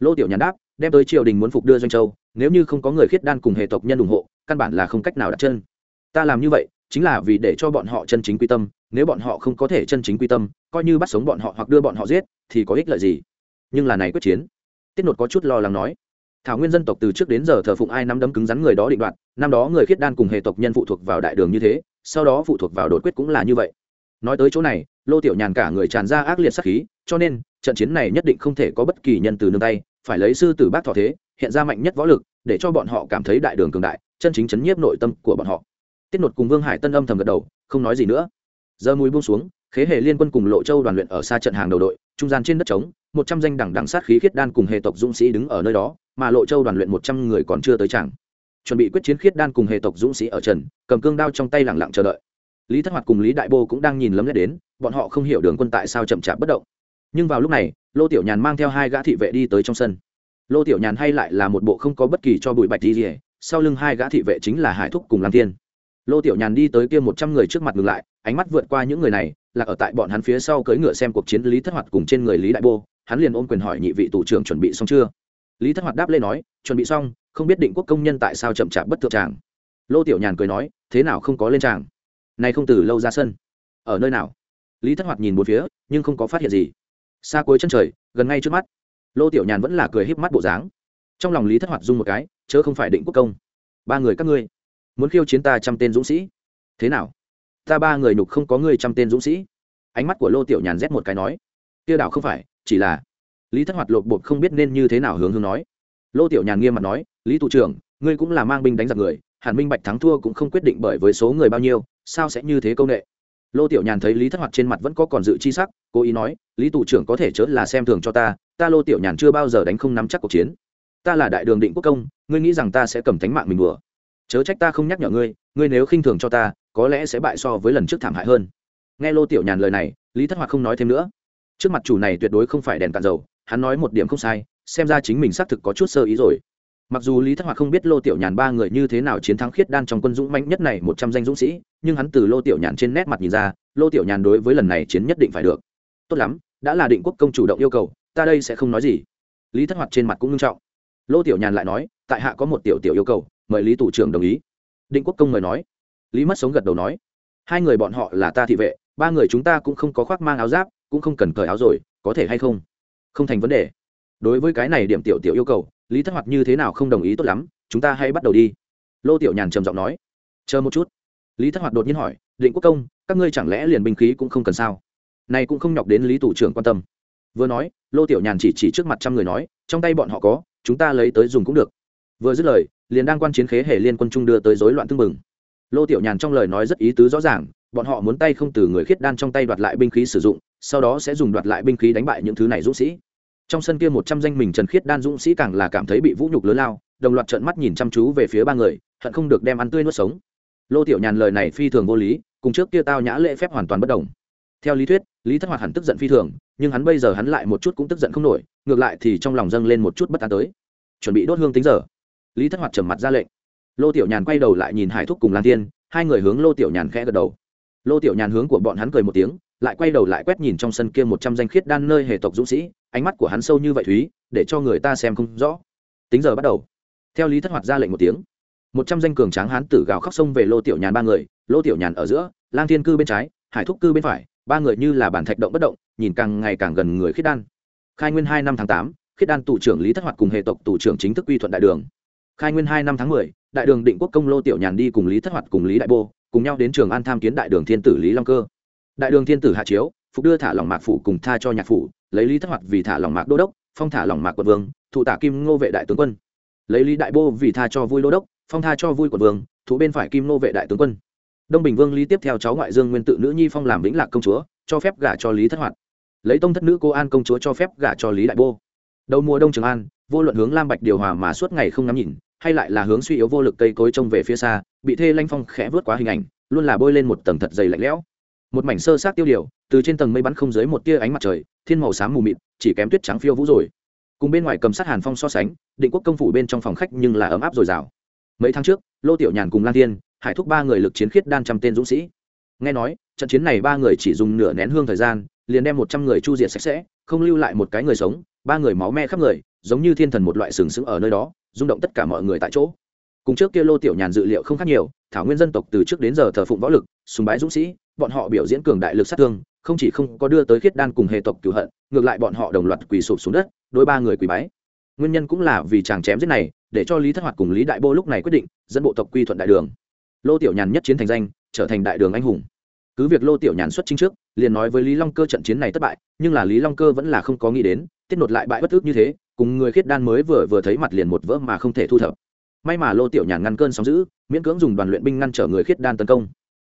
[SPEAKER 1] Lô tiểu nhàn đáp đem tới triều đình muốn phục đưa doanh châu, nếu như không có người khiết đan cùng hệ tộc nhân ủng hộ, căn bản là không cách nào đặt chân. Ta làm như vậy, chính là vì để cho bọn họ chân chính quy tâm, nếu bọn họ không có thể chân chính quy tâm, coi như bắt sống bọn họ hoặc đưa bọn họ giết, thì có ích lợi gì? Nhưng là này quyết chiến, tiết nột có chút lo lắng nói. Thảo nguyên dân tộc từ trước đến giờ thờ phụng ai nắm đấm cứng rắn người đó định đoạt, năm đó người khiết đan cùng hệ tộc nhân phụ thuộc vào đại đường như thế, sau đó phụ thuộc vào đột quyết cũng là như vậy. Nói tới chỗ này, lô tiểu nhàn cả người tràn ra ác liệt sắc khí, cho nên, trận chiến này nhất định không thể có bất kỳ nhân từ nương tay phải lấy sư tử bác thọ thế, hiện ra mạnh nhất võ lực, để cho bọn họ cảm thấy đại đường cường đại, chân chính chấn nhiếp nội tâm của bọn họ. Tiết nột cùng vương hải tân âm thầm gật đầu, không nói gì nữa. Giờ mùi buông xuống, khế hệ liên quân cùng lộ châu đoàn luyện ở xa trận hàng đầu đội, trung gian trên đất trống, một trăm danh đẳng đẳng sát khí khiết đan cùng hệ tộc dũng sĩ đứng ở nơi đó, mà lộ châu đoàn luyện một trăm người còn chưa tới chẳng. Chuẩn bị quyết chiến khiết đan cùng hệ tộc dũng sĩ ở trần, cầm cương đao trong tay lẳng lặng chờ đợi. Lý thất hoạt cùng lý đại bô cũng đang nhìn lấm lét đến, bọn họ không hiểu đường quân tại sao chậm chạp bất động. Nhưng vào lúc này lô tiểu nhàn mang theo hai gã thị vệ đi tới trong sân. Lô tiểu nhàn hay lại là một bộ không có bất kỳ cho bụi bạch gì sau lưng hai gã thị vệ chính là hải thúc cùng lam thiên. Lô tiểu nhàn đi tới kia một trăm người trước mặt ngừng lại, ánh mắt vượt qua những người này, là ở tại bọn hắn phía sau cưỡi ngựa xem cuộc chiến lý thất hoạt cùng trên người lý đại bô, hắn liền ôm quyền hỏi nhị vị thủ trưởng chuẩn bị xong chưa? Lý thất hoạt đáp lên nói, chuẩn bị xong, không biết định quốc công nhân tại sao chậm chạp bất thượng tràng. Lô tiểu nhàn cười nói, thế nào không có lên tràng? Này không từ lâu ra sân. Ở nơi nào? Lý thất hoạt nhìn một phía, nhưng không có phát hiện gì xa cuối chân trời, gần ngay trước mắt. Lô tiểu nhàn vẫn là cười híp mắt bộ dáng. Trong lòng lý thất hoạt dung một cái, chớ không phải định quốc công. Ba người các ngươi, muốn khiêu chiến ta trăm tên dũng sĩ. Thế nào? Ta ba người nhục không có ngươi trăm tên dũng sĩ. Ánh mắt của lô tiểu nhàn rét một cái nói. Kia đảo không phải, chỉ là lý thất hoạt lột bột không biết nên như thế nào hướng hướng nói. Lô tiểu nhàn nghiêm mặt nói, lý thủ trưởng, ngươi cũng là mang binh đánh giặc người hàn minh bạch thắng thua cũng không quyết định bởi với số người bao nhiêu, sao sẽ như thế công nghệ? Lô tiểu nhàn thấy lý thất hoạt trên mặt vẫn có còn dự chi sắc, cố ý nói, lý thủ trưởng có thể chớ là xem thường cho ta ta lô tiểu nhàn chưa bao giờ đánh không nắm chắc cuộc chiến. Ta là đại đường định quốc công, ngươi nghĩ rằng ta sẽ cầm tánh mạng mình đùa? Chớ trách ta không nhắc nhở ngươi ngươi nếu khinh thường cho ta, có lẽ sẽ bại so với lần trước thảm hại hơn. Nghe lô tiểu nhàn lời này, lý thất hoạt không nói thêm nữa. Trước mặt chủ này tuyệt đối không phải đèn cạn dầu, hắn nói một điểm không sai, xem ra chính mình xác thực có chút sơ ý rồi mặc dù lý thất hoạt không biết lô tiểu nhàn ba người như thế nào chiến thắng khiết đan trong quân dũng mạnh nhất này một trăm danh dũng sĩ, nhưng hắn từ lô tiểu nhàn trên nét mặt nhìn ra, lô tiểu nhàn đối với lần này chiến nhất định phải được. Tốt lắm, đã là định quốc công chủ động yêu cầu, ta đây sẽ không nói gì. Lý thất hoạt trên mặt cũng nghiêm trọng. Lô tiểu nhàn lại nói, tại hạ có một tiểu tiểu yêu cầu, mời lý thủ trưởng đồng ý. Định quốc công mời nói. Lý mất sống gật đầu nói, hai người bọn họ là ta thị vệ, ba người chúng ta cũng không có khoác mang áo giáp, cũng không cần cởi áo rồi, có thể hay không? Không thành vấn đề. Đối với cái này điểm tiểu tiểu yêu cầu lý thất hoạt như thế nào không đồng ý tốt lắm, chúng ta hãy bắt đầu đi. Lô tiểu nhàn trầm giọng nói. Chờ một chút. Lý thất hoạt đột nhiên hỏi, định quốc công, các ngươi chẳng lẽ liền binh khí cũng không cần sao? Này cũng không nhọc đến lý thủ trưởng quan tâm. Vừa nói, lô tiểu nhàn chỉ chỉ trước mặt trăm người nói, trong tay bọn họ có, chúng ta lấy tới dùng cũng được. Vừa dứt lời, liền đang quan chiến khế hệ liên quân trung đưa tới rối loạn tương mừng lô tiểu nhàn trong lời nói rất ý tứ rõ ràng, bọn họ muốn tay không từ người khiết đan trong tay đoạt lại binh khí sử dụng, sau đó sẽ dùng đoạt lại binh khí đánh bại những thứ này dũng sĩ trong sân kia một trăm danh mình trần khiết đan dũng sĩ càng là cảm thấy bị vũ nhục lớn lao, đồng loạt trợn mắt nhìn chăm chú về phía ba người, hận không được đem ăn tươi nuốt sống. Lô tiểu nhàn lời này phi thường vô lý, cùng trước kia tao nhã lễ phép hoàn toàn bất đồng. Theo lý thuyết, lý thất hoạt hẳn tức giận phi thường, nhưng hắn bây giờ hắn lại một chút cũng tức giận không nổi, ngược lại thì trong lòng dâng lên một chút bất an tới. Chuẩn bị đốt hương tính giờ. Lý thất hoạt trầm mặt ra lệnh. Lô tiểu nhàn quay đầu lại nhìn hải thúc cùng lan tiên hai người hướng lô tiểu nhàn khẽ gật đầu. Lô tiểu nhàn hướng của bọn hắn cười một tiếng, lại quay đầu lại quét nhìn trong sân kia một trăm danh khiết đan nơi hề tộc dũng sĩ ánh mắt của hắn sâu như vậy thúy, để cho người ta xem không rõ. Tính giờ bắt đầu. Theo lý thất hoạt ra lệnh một tiếng. Một trăm danh cường tráng hán tử gào khóc sông về lô tiểu nhàn ba người. Lô tiểu nhàn ở giữa, lang thiên cư bên trái, hải thúc cư bên phải, ba người như là bản thạch động bất động, nhìn càng ngày càng gần người khiết đan. Khai nguyên hai năm tháng tám, khiết đan tù trưởng lý thất hoạt cùng hệ tộc tù trưởng chính thức quy thuận đại đường. Khai nguyên hai năm tháng mười, đại đường định quốc công lô tiểu nhàn đi cùng lý thất hoạt cùng lý đại bô, cùng nhau đến trường an tham kiến đại đường thiên tử lý long cơ. Đại đường thiên tử hạ chiếu, phục đưa thả lòng mạc phủ cùng tha cho nhạc phủ lấy lý thất hoạt vì thả lòng mạc đô đốc, phong thả lòng mạc quận vương, thụ tả kim ngô vệ đại tướng quân. Lấy lý đại bô vì tha cho vui đô đốc, phong tha cho vui quận vương thủ bên phải kim ngô vệ đại tướng quân. Đông bình vương lý tiếp theo cháu ngoại dương nguyên tự nữ nhi phong làm vĩnh lạc công chúa, cho phép gả cho lý thất hoạt. Lấy tông thất nữ cô an công chúa cho phép gả cho lý đại bô. Đầu mùa đông trường an, vô luận hướng lam bạch điều hòa mà suốt ngày không ngắm nhìn, hay lại là hướng suy yếu vô lực cây cối trông về phía xa, bị thê lanh phong khẽ vớt quá hình ảnh, luôn là bôi lên một tầng thật dày lạnh lẽo. Một mảnh sơ sát tiêu điều, từ trên tầng mây bắn không dưới một tia ánh mặt trời thiên màu xám mù mịt, chỉ kém tuyết trắng phiêu vũ rồi. Cùng bên ngoài cầm sát hàn phong so sánh, định quốc công phủ bên trong phòng khách nhưng là ấm áp dồi dào. Mấy tháng trước, lô tiểu nhàn cùng lan thiên, hải thúc ba người lực chiến khiết đan trăm tên dũng sĩ. Nghe nói, trận chiến này ba người chỉ dùng nửa nén hương thời gian, liền đem một trăm người chu diệt sạch sẽ, không lưu lại một cái người sống, ba người máu me khắp người, giống như thiên thần một loại sừng sững ở nơi đó, rung động tất cả mọi người tại chỗ. Cùng trước kia lô tiểu nhàn dự liệu không khác nhiều, thảo nguyên dân tộc từ trước đến giờ thờ phụng võ lực, sùng bái dũng sĩ, bọn họ biểu diễn cường đại lực sát thương không chỉ không có đưa tới khiết đan cùng hệ tộc cửu hận, ngược lại bọn họ đồng loạt quỳ sụp xuống đất đôi ba người quỳ bái. Nguyên nhân cũng là vì chàng chém giết này, để cho lý thất hoạt cùng lý đại bô lúc này quyết định dẫn bộ tộc quy thuận đại đường. Lô tiểu nhàn nhất chiến thành danh, trở thành đại đường anh hùng. Cứ việc lô tiểu nhàn xuất chính trước, liền nói với lý long cơ trận chiến này thất bại, nhưng là lý long cơ vẫn là không có nghĩ đến, tiết nột lại bại bất ước như thế, cùng người khiết đan mới vừa vừa thấy mặt liền một vỡ mà không thể thu thập. May mà lô tiểu nhàn ngăn cơn sóng giữ miễn cưỡng dùng đoàn luyện binh ngăn trở người khiết đan tấn công.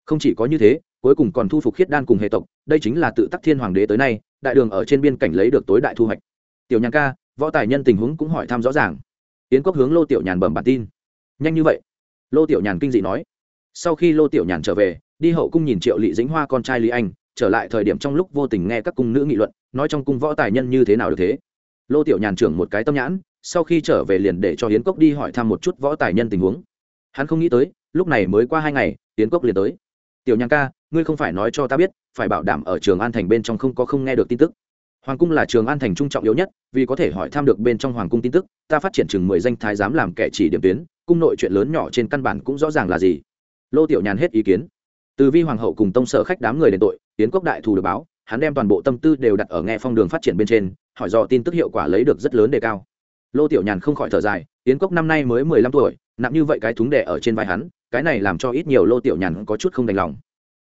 [SPEAKER 1] Không chỉ có như thế cuối cùng còn thu phục khiết đan cùng hệ tộc, đây chính là tự tắc thiên hoàng đế tới nay, đại đường ở trên biên cảnh lấy được tối đại thu hoạch. Tiểu nhàn ca, võ tài nhân tình huống cũng hỏi thăm rõ ràng. Yến quốc hướng lô tiểu nhàn bẩm bản tin. Nhanh như vậy? Lô tiểu nhàn kinh dị nói. Sau khi lô tiểu nhàn trở về, đi hậu cung nhìn triệu lị dĩnh hoa con trai lý anh, trở lại thời điểm trong lúc vô tình nghe các cung nữ nghị luận, nói trong cung võ tài nhân như thế nào được thế. Lô tiểu nhàn trưởng một cái tâm nhãn, sau khi trở về liền để cho hiến cốc đi hỏi thăm một chút võ tài nhân tình huống. Hắn không nghĩ tới, lúc này mới qua hai ngày hiến cốc liền tới. Tiểu nhàn ca ngươi không phải nói cho ta biết, phải bảo đảm ở trường an thành bên trong không có không nghe được tin tức. Hoàng cung là trường an thành trung trọng yếu nhất, vì có thể hỏi thăm được bên trong hoàng cung tin tức, ta phát triển chừng mười danh thái giám làm kẻ chỉ điểm tuyến, cung nội chuyện lớn nhỏ trên căn bản cũng rõ ràng là gì. Lô tiểu nhàn hết ý kiến. Từ vi hoàng hậu cùng tông sở khách đám người đền tội tiến quốc đại thù được báo, hắn đem toàn bộ tâm tư đều đặt ở nghe phong đường phát triển bên trên, hỏi dò tin tức hiệu quả lấy được rất lớn đề cao. Lô tiểu nhàn không khỏi thở dài tiến cốc năm nay mới mười lăm tuổi, nặng như vậy cái thúng đẻ ở trên vai hắn, cái này làm cho ít nhiều lô tiểu nhàn có chút không đành lòng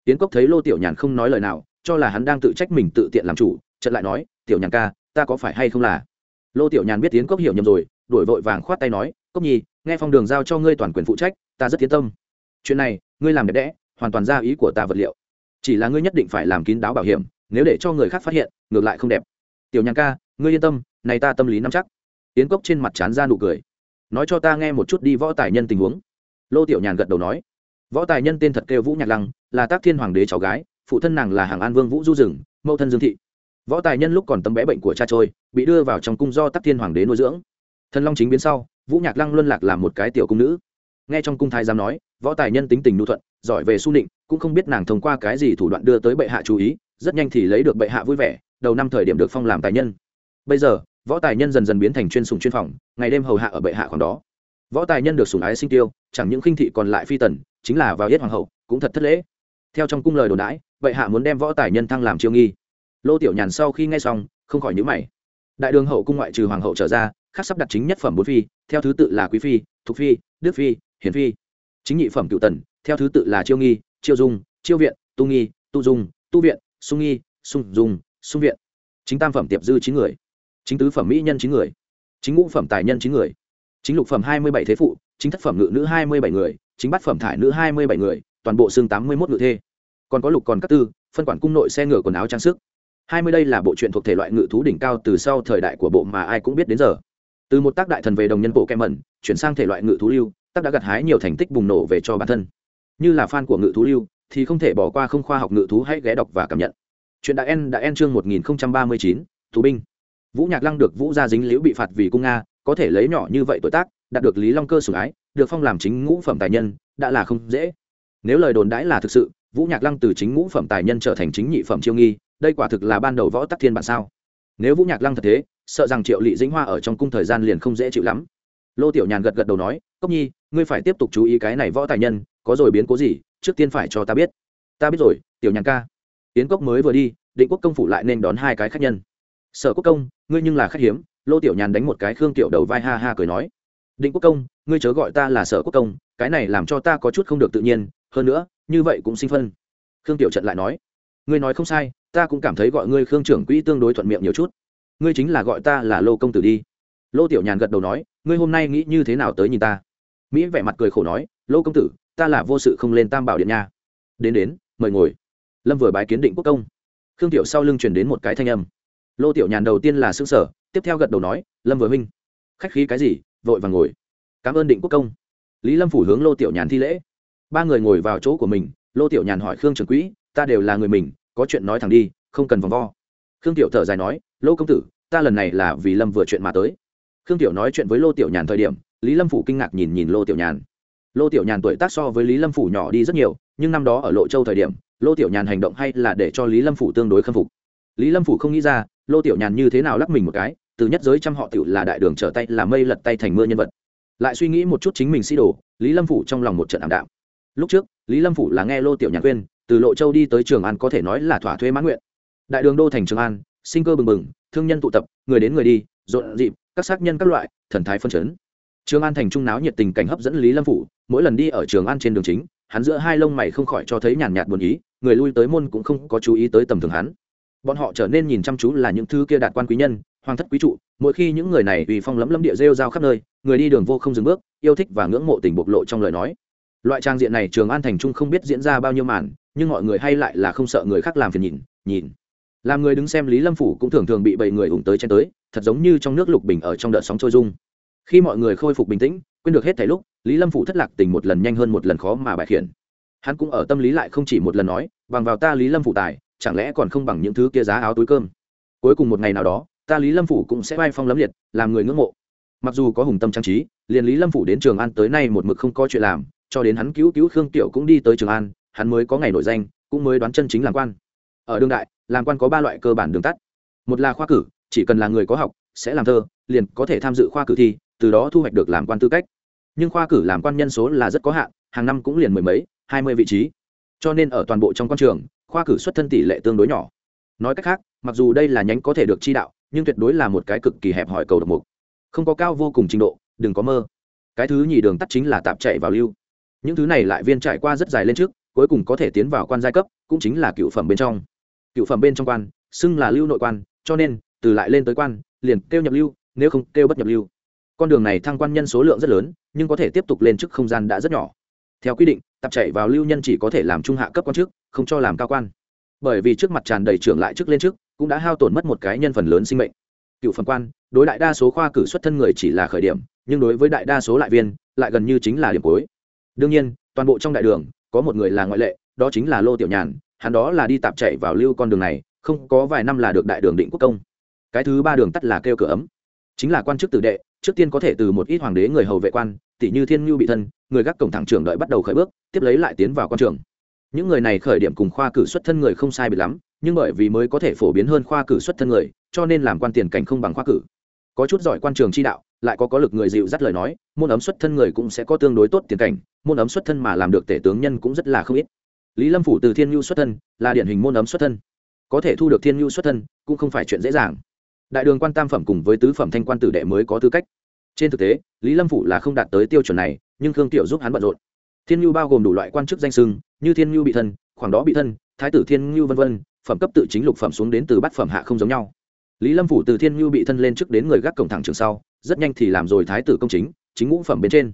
[SPEAKER 1] tiến cốc thấy lô tiểu nhàn không nói lời nào, cho là hắn đang tự trách mình tự tiện làm chủ trận lại nói, tiểu nhàn ca, ta có phải hay không là? Lô tiểu nhàn biết tiến cốc hiểu nhầm rồi, đuổi vội vàng khoát tay nói, cốc nhi, nghe phong đường giao cho ngươi toàn quyền phụ trách, ta rất yên tâm. Chuyện này, ngươi làm đẹp đẽ, hoàn toàn ra ý của ta vật liệu. Chỉ là ngươi nhất định phải làm kín đáo bảo hiểm, nếu để cho người khác phát hiện, ngược lại không đẹp. Tiểu nhàn ca, ngươi yên tâm, này ta tâm lý nắm chắc. Tiễn cốc trên mặt chán ra nụ cười. Nói cho ta nghe một chút đi võ tài nhân tình huống. Lô tiểu nhàn gật đầu nói. Võ tài nhân tên thật kêu vũ nhạc lăng là tác thiên hoàng đế cháu gái, phụ thân nàng là hàng an vương vũ du rừng mẫu thân dương thị. Võ tài nhân lúc còn tấm bé bệnh của cha trôi, bị đưa vào trong cung do tác thiên hoàng đế nuôi dưỡng. Thần long chính biến sau, vũ nhạc lăng luân lạc làm một cái tiểu cung nữ. Nghe trong cung thái giám nói, võ tài nhân tính tình nhu thuận, giỏi về su nịnh, cũng không biết nàng thông qua cái gì thủ đoạn đưa tới bệ hạ chú ý, rất nhanh thì lấy được bệ hạ vui vẻ, đầu năm thời điểm được phong làm tài nhân. Bây giờ, võ tài nhân dần dần biến thành chuyên sùng chuyên phòng, ngày đêm hầu hạ ở bệ hạ còn đó. Võ tài nhân được sùng ái sinh tiêu, chẳng những khinh thị còn lại phi tần, chính là vào yết hoàng hậu, cũng thật thất lễ theo trong cung lời đồn đãi, vậy hạ muốn đem võ tài nhân thăng làm chiêu nghi. Lô tiểu nhàn sau khi nghe xong, không khỏi nhữ mày. Đại đường hậu cung ngoại trừ hoàng hậu trở ra, khác sắp đặt chính nhất phẩm bốn phi, theo thứ tự là quý phi, thục phi, đức phi hiền phi. Chính nhị phẩm cựu tần, theo thứ tự là chiêu nghi, chiêu dung, chiêu viện, tu nghi, tu dung, tu viện sung nghi sung dung sung viện. Chính tam phẩm tiệp dư chín người. Chính tứ phẩm mỹ nhân chín người. Chính ngũ phẩm tài nhân chín người. Chính lục phẩm hai mươi bảy thế phụ, chính thất phẩm ngự nữ hai mươi bảy người, chính bát phẩm thải nữ hai mươi bảy người toàn bộ xương tám mươi một ngự thê. Còn có lục còn các tư, phân quản cung nội xe ngựa quần áo trang sức. Hai mươi đây là bộ truyện thuộc thể loại ngự thú đỉnh cao từ sau thời đại của bộ mà ai cũng biết đến giờ. Từ một tác đại thần về đồng nhân bộ kem mẩn, chuyển sang thể loại ngự thú lưu, tác đã gặt hái nhiều thành tích bùng nổ về cho bản thân. Như là fan của ngự thú lưu, thì không thể bỏ qua không khoa học ngự thú hãy ghé đọc và cảm nhận. Chuyện đã en đã en chương một nghìn ba mươi chín thú binh. Vũ nhạc lăng được vũ gia dính liễu bị phạt vì cung nga, có thể lấy nhỏ như vậy tuổi tác, đạt được lý long cơ sủng ái, được phong làm chính ngũ phẩm tài nhân, đã là không dễ nếu lời đồn đãi là thực sự, vũ nhạc lăng từ chính ngũ phẩm tài nhân trở thành chính nhị phẩm chiêu nghi, đây quả thực là ban đầu võ tắc thiên bản sao? Nếu vũ nhạc lăng thật thế, sợ rằng triệu lị dĩnh hoa ở trong cung thời gian liền không dễ chịu lắm. Lô tiểu nhàn gật gật đầu nói, cốc nhi, ngươi phải tiếp tục chú ý cái này võ tài nhân, có rồi biến cố gì, trước tiên phải cho ta biết. Ta biết rồi, tiểu nhàn ca. Tiến cốc mới vừa đi, định quốc công phủ lại nên đón hai cái khách nhân. Sở quốc công, ngươi nhưng là khách hiếm. Lô tiểu nhàn đánh một cái khương tiểu đầu vai ha ha cười nói. Định quốc công, ngươi chớ gọi ta là sở quốc công, cái này làm cho ta có chút không được tự nhiên hơn nữa, như vậy cũng sinh phân. Khương tiểu trận lại nói, ngươi nói không sai, ta cũng cảm thấy gọi ngươi khương trưởng quỹ tương đối thuận miệng nhiều chút. Ngươi chính là gọi ta là lô công tử đi. Lô tiểu nhàn gật đầu nói, ngươi hôm nay nghĩ như thế nào tới nhìn ta? Mỹ vẻ mặt cười khổ nói, lô công tử, ta là vô sự không lên tam bảo điện nha. Đến đến, mời ngồi. Lâm vừa bái kiến định quốc công. Khương tiểu sau lưng chuyển đến một cái thanh âm. Lô tiểu nhàn đầu tiên là xương sở tiếp theo gật đầu nói, lâm vừa huynh, khách khí cái gì, vội vàng ngồi. Cảm ơn định quốc công. Lý lâm phủ hướng lô tiểu nhàn thi lễ ba người ngồi vào chỗ của mình, lô tiểu nhàn hỏi khương trường quỹ, ta đều là người mình, có chuyện nói thẳng đi, không cần vòng vo. Khương tiểu thở dài nói, lô công tử, ta lần này là vì lâm vừa chuyện mà tới. Khương tiểu nói chuyện với lô tiểu nhàn thời điểm, lý lâm phủ kinh ngạc nhìn nhìn lô tiểu nhàn. Lô tiểu nhàn tuổi tác so với lý lâm phủ nhỏ đi rất nhiều, nhưng năm đó ở lộ châu thời điểm, lô tiểu nhàn hành động hay là để cho lý lâm phủ tương đối khâm phục. Lý lâm phủ không nghĩ ra, lô tiểu nhàn như thế nào lắc mình một cái, từ nhất giới trăm họ tiểu là đại đường trở tay, là mây lật tay thành mưa nhân vật. Lại suy nghĩ một chút chính mình sĩ đồ, lý lâm phủ trong lòng một trận ảm đạm lúc trước, lý lâm phủ là nghe lô tiểu nhạc viên từ lộ châu đi tới trường an có thể nói là thỏa thuê mãn nguyện. Đại đường đô thành trường an, sinh cơ bừng bừng, thương nhân tụ tập, người đến người đi, rộn rịp, các xác nhân các loại, thần thái phân chấn. Trường an thành trung náo nhiệt tình cảnh hấp dẫn lý lâm phủ, mỗi lần đi ở trường an trên đường chính, hắn giữa hai lông mày không khỏi cho thấy nhàn nhạt buồn ý, người lui tới môn cũng không có chú ý tới tầm thường hắn. Bọn họ trở nên nhìn chăm chú là những thứ kia đạt quan quý nhân, hoàng thất quý trụ, mỗi khi những người này vì phong lấm lấm địa rêu rao khắp nơi, người đi đường vô không dừng bước, yêu thích và ngưỡng mộ tình bộc lộ trong lời nói loại trang diện này trường an thành trung không biết diễn ra bao nhiêu màn, nhưng mọi người hay lại là không sợ người khác làm phiền nhìn nhìn. Làm người đứng xem lý lâm phủ cũng thường thường bị bảy người ủng tới chen tới, thật giống như trong nước lục bình ở trong đợt sóng trôi dung khi mọi người khôi phục bình tĩnh, quên được hết thảy lúc, lý lâm phủ thất lạc tình một lần nhanh hơn một lần khó mà bại khiển. Hắn cũng ở tâm lý lại không chỉ một lần nói, bằng vào ta lý lâm phủ tài, chẳng lẽ còn không bằng những thứ kia giá áo túi cơm? Cuối cùng một ngày nào đó, ta lý lâm phủ cũng sẽ vai phong lấm liệt, làm người ngưỡng mộ. Mặc dù có hùng tâm trang trí, liền lý lâm phủ đến trường an tới nay một mực không có chuyện làm cho đến hắn cứu cứu khương tiểu cũng đi tới trường an, hắn mới có ngày nổi danh, cũng mới đoán chân chính làm quan. Ở đương đại, làm quan có ba loại cơ bản đường tắt. Một là khoa cử, chỉ cần là người có học, sẽ làm thơ, liền có thể tham dự khoa cử thi, từ đó thu hoạch được làm quan tư cách. Nhưng khoa cử làm quan nhân số là rất có hạn, hàng năm cũng liền mười mấy, hai mươi vị trí. Cho nên ở toàn bộ trong quan trường, khoa cử xuất thân tỷ lệ tương đối nhỏ. Nói cách khác, mặc dù đây là nhánh có thể được chi đạo, nhưng tuyệt đối là một cái cực kỳ hẹp hòi cầu độc mục. Không có cao vô cùng trình độ, đừng có mơ. Cái thứ nhì đường tắt chính là tạp chạy vào lưu những thứ này lại viên trải qua rất dài lên trước, cuối cùng có thể tiến vào quan giai cấp, cũng chính là cựu phẩm bên trong. Cựu phẩm bên trong quan, xưng là lưu nội quan, cho nên, từ lại lên tới quan, liền kêu nhập lưu, nếu không kêu bất nhập lưu. Con đường này thăng quan nhân số lượng rất lớn, nhưng có thể tiếp tục lên chức không gian đã rất nhỏ. Theo quy định, tập chạy vào lưu nhân chỉ có thể làm trung hạ cấp quan chức không cho làm cao quan. Bởi vì trước mặt tràn đầy trưởng lại chức lên chức cũng đã hao tổn mất một cái nhân phần lớn sinh mệnh. Cựu phần quan, đối đại đa số khoa cử xuất thân người chỉ là khởi điểm, nhưng đối với đại đa số lại viên, lại gần như chính là điểm cuối đương nhiên, toàn bộ trong đại đường, có một người là ngoại lệ, đó chính là lô tiểu nhàn, hắn đó là đi tạp chạy vào lưu con đường này, không có vài năm là được đại đường định quốc công. Cái thứ ba đường tắt là kêu cửa ấm. Chính là quan chức tử đệ, trước tiên có thể từ một ít hoàng đế người hầu vệ quan tỷ như thiên nhu bị thân, người gác cổng thẳng trưởng đợi bắt đầu khởi bước, tiếp lấy lại tiến vào quan trường. Những người này khởi điểm cùng khoa cử xuất thân người không sai bị lắm, nhưng bởi vì mới có thể phổ biến hơn khoa cử xuất thân người, cho nên làm quan tiền cảnh không bằng khoa cử. Có chút giỏi quan trường chi đạo, lại có có lực người dịu dắt lời nói, môn ấm xuất thân người cũng sẽ có tương đối tốt tiền cảnh môn ấm xuất thân mà làm được tể tướng nhân cũng rất là không ít. Lý lâm phủ từ thiên nhu xuất thân, là điển hình môn ấm xuất thân. Có thể thu được thiên nhu xuất thân, cũng không phải chuyện dễ dàng. Đại đường quan tam phẩm cùng với tứ phẩm thanh quan tử đệ mới có tư cách. Trên thực tế, lý lâm phủ là không đạt tới tiêu chuẩn này, nhưng khương tiểu giúp hắn bận rộn. Thiên nhu bao gồm đủ loại quan chức danh sưng, như thiên nhu bị thân, khoảng đó bị thân, thái tử thiên nhu v v phẩm cấp tự chính lục phẩm xuống đến từ bát phẩm hạ không giống nhau. Lý lâm phủ từ thiên nhu bị thân lên trước đến người gác cổng thẳng trường sau, rất nhanh thì làm rồi thái tử công chính chính ngũ phẩm bên trên.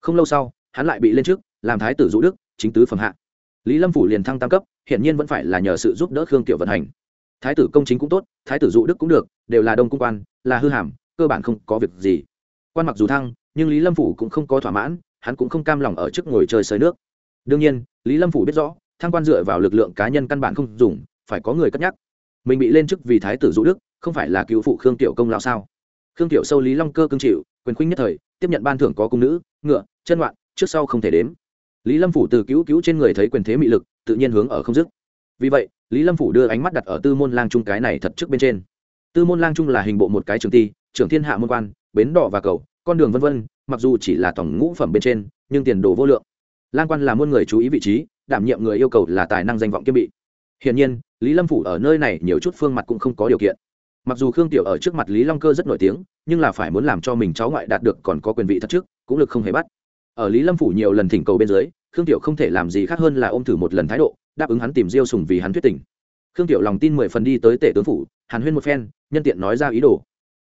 [SPEAKER 1] Không lâu sau hắn lại bị lên trước, làm thái tử dũ đức, chính tứ phẩm hạ. Lý lâm phủ liền thăng tam cấp hiện nhiên vẫn phải là nhờ sự giúp đỡ khương tiểu vận hành. Thái tử công chính cũng tốt, thái tử dụ đức cũng được, đều là đông cung quan, là hư hàm, cơ bản không có việc gì. Quan mặc dù thăng, nhưng lý lâm phủ cũng không có thỏa mãn, hắn cũng không cam lòng ở trước ngồi chơi sới nước. Đương nhiên, lý lâm phủ biết rõ, thăng quan dựa vào lực lượng cá nhân căn bản không dùng, phải có người cất nhắc. Mình bị lên chức vì thái tử dụ đức, không phải là cứu phụ khương tiểu công lao sao? Khương tiểu sâu lý long cơ cương chịu, quyền khuynh nhất thời, tiếp nhận ban thưởng có cung nữ, ngựa, chân loạn trước sau không thể đếm. Lý lâm phủ từ cứu cứu trên người thấy quyền thế mị lực, tự nhiên hướng ở không dứt. Vì vậy, lý lâm phủ đưa ánh mắt đặt ở tư môn lang trung cái này thật trước bên trên. Tư môn lang trung là hình bộ một cái trường ti, trưởng thiên hạ môn quan, bến đỏ và cầu, con đường vân vân, mặc dù chỉ là tổng ngũ phẩm bên trên, nhưng tiền đồ vô lượng. Lang quan là muôn người chú ý vị trí, đảm nhiệm người yêu cầu là tài năng danh vọng kiêm bị. Hiển nhiên, lý lâm phủ ở nơi này nhiều chút phương mặt cũng không có điều kiện. Mặc dù khương tiểu ở trước mặt lý long cơ rất nổi tiếng, nhưng là phải muốn làm cho mình cháu ngoại đạt được còn có quyền vị thật trước, cũng lực không hề bắt ở lý lâm phủ nhiều lần thỉnh cầu bên dưới, khương tiểu không thể làm gì khác hơn là ôm thử một lần thái độ, đáp ứng hắn tìm diêu sùng vì hắn thuyết tình. Khương tiểu lòng tin mười phần đi tới tể tướng phủ, hàn huyên một phen, nhân tiện nói ra ý đồ.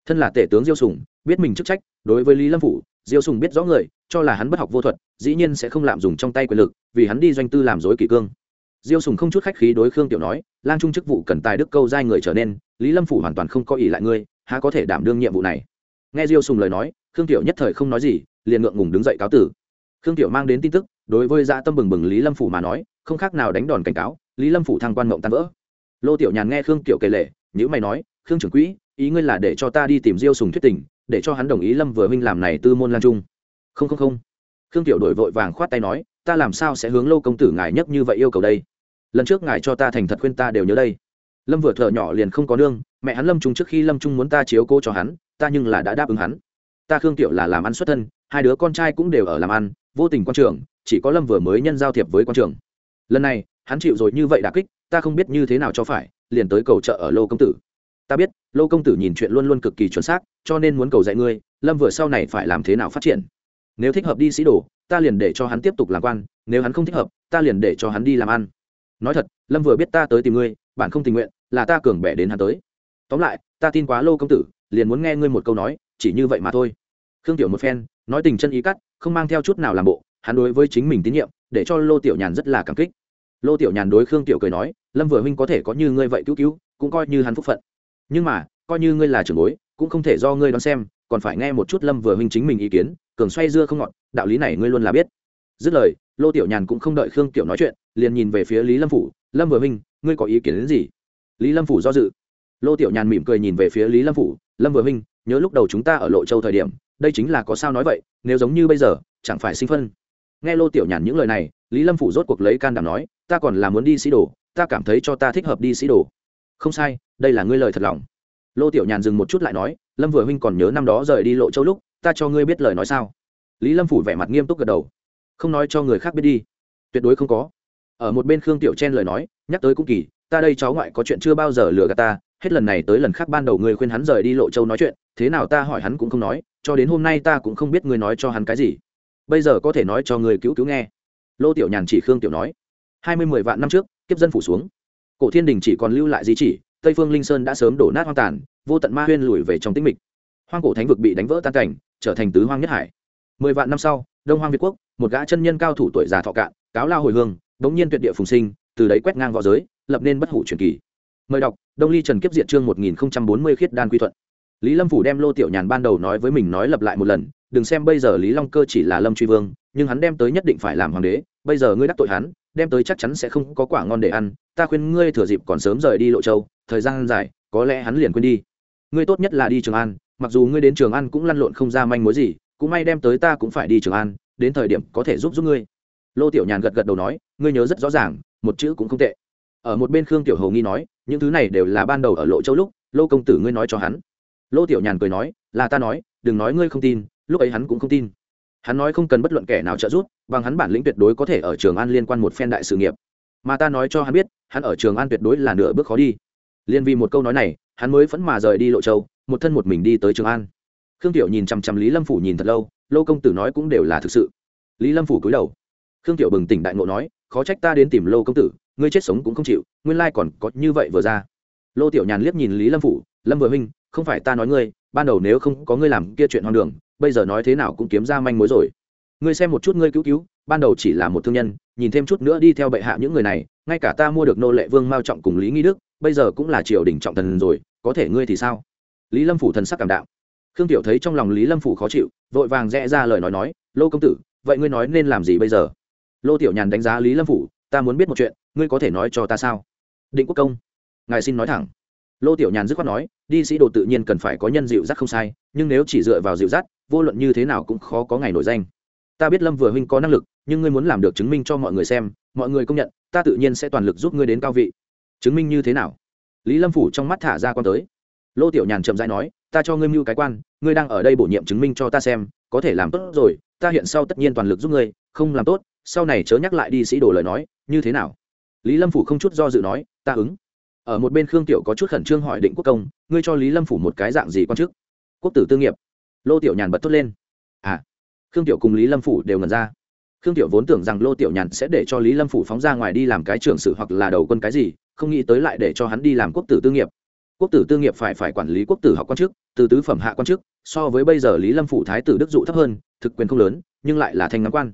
[SPEAKER 1] Thân là tể tướng diêu sùng, biết mình chức trách, đối với lý lâm phủ, diêu sùng biết rõ người, cho là hắn bất học vô thuật, dĩ nhiên sẽ không lạm dùng trong tay quyền lực, vì hắn đi doanh tư làm dối kỷ cương. Diêu sùng không chút khách khí đối khương tiểu nói, lang trung chức vụ cần tài đức câu giai người trở nên, lý lâm phủ hoàn toàn không có ỷ lại ngươi, há có thể đảm đương nhiệm vụ này? Nghe diêu sùng lời nói, khương tiểu nhất thời không nói gì, liền ngượng ngùng đứng dậy cáo tử khương tiểu mang đến tin tức, đối với dạ tâm bừng bừng lý lâm phủ mà nói, không khác nào đánh đòn cảnh cáo, lý lâm phủ thăng quan mộng tan vỡ. Lô tiểu nhàn nghe khương tiểu kể lể nhữ mày nói, khương trưởng quỹ, ý ngươi là để cho ta đi tìm diêu sùng thuyết tình, để cho hắn đồng ý lâm vừa minh làm này tư môn lan trung. Không không không. Khương tiểu đổi vội vàng khoát tay nói, ta làm sao sẽ hướng lô công tử ngài nhất như vậy yêu cầu đây? Lần trước ngài cho ta thành thật khuyên ta đều nhớ đây. Lâm vừa thợ nhỏ liền không có nương, mẹ hắn lâm trung trước khi lâm trung muốn ta chiếu cô cho hắn, ta nhưng là đã đáp ứng hắn. Ta khương tiểu là làm ăn xuất thân, hai đứa con trai cũng đều ở làm ăn vô tình quan trường, chỉ có lâm vừa mới nhân giao thiệp với quan trường. Lần này, hắn chịu rồi như vậy đà kích, ta không biết như thế nào cho phải, liền tới cầu trợ ở lô công tử. Ta biết, lô công tử nhìn chuyện luôn luôn cực kỳ chuẩn xác, cho nên muốn cầu dạy ngươi, lâm vừa sau này phải làm thế nào phát triển. Nếu thích hợp đi sĩ đồ, ta liền để cho hắn tiếp tục làm quan, nếu hắn không thích hợp, ta liền để cho hắn đi làm ăn. Nói thật, lâm vừa biết ta tới tìm ngươi, bạn không tình nguyện, là ta cường bẻ đến hắn tới. Tóm lại, ta tin quá lô công tử, liền muốn nghe ngươi một câu nói, chỉ như vậy mà thôi. Khương tiểu một phen nói tình chân ý cắt, không mang theo chút nào làm bộ, hắn đối với chính mình tín nhiệm, để cho lô tiểu nhàn rất là cảm kích. Lô tiểu nhàn đối khương tiểu cười nói, lâm vừa huynh có thể có như ngươi vậy cứu cứu, cũng coi như hắn phúc phận. Nhưng mà, coi như ngươi là trưởng bối, cũng không thể do ngươi đón xem, còn phải nghe một chút lâm vừa huynh chính mình ý kiến, cường xoay dưa không ngọt, đạo lý này ngươi luôn là biết. Dứt lời, lô tiểu nhàn cũng không đợi khương tiểu nói chuyện, liền nhìn về phía lý lâm phủ, lâm vừa huynh, ngươi có ý kiến đến gì? Lý lâm phủ do dự. Lô tiểu nhàn mỉm cười nhìn về phía lý lâm phủ, lâm vừa huynh nhớ lúc đầu chúng ta ở lộ châu thời điểm, đây chính là có sao nói vậy, nếu giống như bây giờ, chẳng phải sinh phân. Nghe lô tiểu nhàn những lời này, lý lâm phủ rốt cuộc lấy can đảm nói, ta còn là muốn đi sĩ đồ, ta cảm thấy cho ta thích hợp đi sĩ đồ. Không sai, đây là ngươi lời thật lòng. Lô tiểu nhàn dừng một chút lại nói, lâm vừa huynh còn nhớ năm đó rời đi lộ châu lúc, ta cho ngươi biết lời nói sao? Lý lâm phủ vẻ mặt nghiêm túc gật đầu. Không nói cho người khác biết đi. Tuyệt đối không có. Ở một bên khương tiểu chen lời nói, nhắc tới cũng kỳ, ta đây cháu ngoại có chuyện chưa bao giờ lừa gạt ta hết lần này tới lần khác ban đầu người khuyên hắn rời đi lộ châu nói chuyện, thế nào ta hỏi hắn cũng không nói, cho đến hôm nay ta cũng không biết người nói cho hắn cái gì. Bây giờ có thể nói cho người cứu cứu nghe. Lô tiểu nhàn chỉ khương tiểu nói. Hai mươi mười vạn năm trước, kiếp dân phủ xuống. Cổ thiên đình chỉ còn lưu lại di chỉ, tây phương linh sơn đã sớm đổ nát hoang tàn, vô tận ma huyên lùi về trong tĩnh mịch. Hoang cổ thánh vực bị đánh vỡ tan cảnh, trở thành tứ hoang nhất hải. Mười vạn năm sau, đông hoang việt quốc, một gã chân nhân cao thủ tuổi già thọ cạn, cáo lao hồi hương, bỗng nhiên tuyệt địa phùng sinh, từ đấy quét ngang v õ giới, lập nên bất hủ truyền kỳ mời đọc, đông ly trần kiếp diện chương một nghìn bốn mươi khiết đan quy thuận. Lý lâm phủ đem lô tiểu nhàn ban đầu nói với mình nói lặp lại một lần, đừng xem bây giờ lý long cơ chỉ là lâm truy vương, nhưng hắn đem tới nhất định phải làm hoàng đế, bây giờ ngươi đắc tội hắn, đem tới chắc chắn sẽ không có quả ngon để ăn, ta khuyên ngươi thừa dịp còn sớm rời đi lộ châu, thời gian dài, có lẽ hắn liền quên đi. Ngươi tốt nhất là đi trường an, mặc dù ngươi đến trường an cũng lăn lộn không ra manh mối gì, cũng may đem tới ta cũng phải đi trường an, đến thời điểm có thể giúp giúp ngươi. Lô tiểu nhàn gật gật đầu nói, ngươi nhớ rất rõ ràng, một chữ cũng không tệ. Ở một bên khương tiểu hầu nghi nói những thứ này đều là ban đầu ở lộ châu lúc, lô công tử ngươi nói cho hắn. Lô tiểu nhàn cười nói, là ta nói, đừng nói ngươi không tin, lúc ấy hắn cũng không tin. Hắn nói không cần bất luận kẻ nào trợ giúp, bằng hắn bản lĩnh tuyệt đối có thể ở trường an liên quan một phen đại sự nghiệp. Mà ta nói cho hắn biết, hắn ở trường an tuyệt đối là nửa bước khó đi. Liên vì một câu nói này, hắn mới phẫn mà rời đi lộ châu, một thân một mình đi tới trường an. Khương tiểu nhìn chằm chằm lý lâm phủ nhìn thật lâu, lô công tử nói cũng đều là thực sự. Lý lâm phủ cúi đầu. Khương tiểu bừng tỉnh đại ngộ nói, khó trách ta đến tìm lô công tử ngươi chết sống cũng không chịu, nguyên lai còn có như vậy vừa ra. Lô tiểu nhàn liếc nhìn lý lâm phủ, lâm vừa huynh, không phải ta nói ngươi, ban đầu nếu không có ngươi làm kia chuyện hoang đường, bây giờ nói thế nào cũng kiếm ra manh mối rồi. Ngươi xem một chút ngươi cứu cứu, ban đầu chỉ là một thương nhân, nhìn thêm chút nữa đi theo bệ hạ những người này, ngay cả ta mua được nô lệ vương mao trọng cùng lý nghi đức, bây giờ cũng là triều đình trọng thần rồi, có thể ngươi thì sao? Lý lâm phủ thần sắc cảm đạo khương tiểu thấy trong lòng lý lâm phủ khó chịu, vội vàng rẽ ra lời nói nói, lô công tử, vậy ngươi nói nên làm gì bây giờ? Lô tiểu nhàn đánh giá lý lâm phủ, ta muốn biết một chuyện ngươi có thể nói cho ta sao? Định quốc công, ngài xin nói thẳng. Lô tiểu nhàn dứt khoát nói, đi sĩ đồ tự nhiên cần phải có nhân dịu dắt không sai, nhưng nếu chỉ dựa vào dịu dắt, vô luận như thế nào cũng khó có ngày nổi danh. Ta biết lâm vừa huynh có năng lực, nhưng ngươi muốn làm được chứng minh cho mọi người xem, mọi người công nhận, ta tự nhiên sẽ toàn lực giúp ngươi đến cao vị. Chứng minh như thế nào? Lý lâm phủ trong mắt thả ra con tới. Lô tiểu nhàn chậm rãi nói, ta cho ngươi mưu cái quan, ngươi đang ở đây bổ nhiệm chứng minh cho ta xem, có thể làm tốt rồi, ta hiện sau tất nhiên toàn lực giúp ngươi, không làm tốt, sau này chớ nhắc lại đi sĩ đồ lời nói, như thế nào? Lý lâm phủ không chút do dự nói, ta ứng. Ở một bên khương tiểu có chút khẩn trương hỏi định quốc công, ngươi cho lý lâm phủ một cái dạng gì quan chức? Quốc tử tư nghiệp. Lô tiểu nhàn bật thốt lên. À. Khương tiểu cùng lý lâm phủ đều ngần ra. Khương tiểu vốn tưởng rằng lô tiểu nhàn sẽ để cho lý lâm phủ phóng ra ngoài đi làm cái trưởng sự hoặc là đầu quân cái gì, không nghĩ tới lại để cho hắn đi làm quốc tử tư nghiệp. Quốc tử tư nghiệp phải phải quản lý quốc tử học quan chức, từ tứ phẩm hạ quan chức, so với bây giờ lý lâm phủ thái tử đức dụ thấp hơn, thực quyền không lớn, nhưng lại là thanh ngắm quan.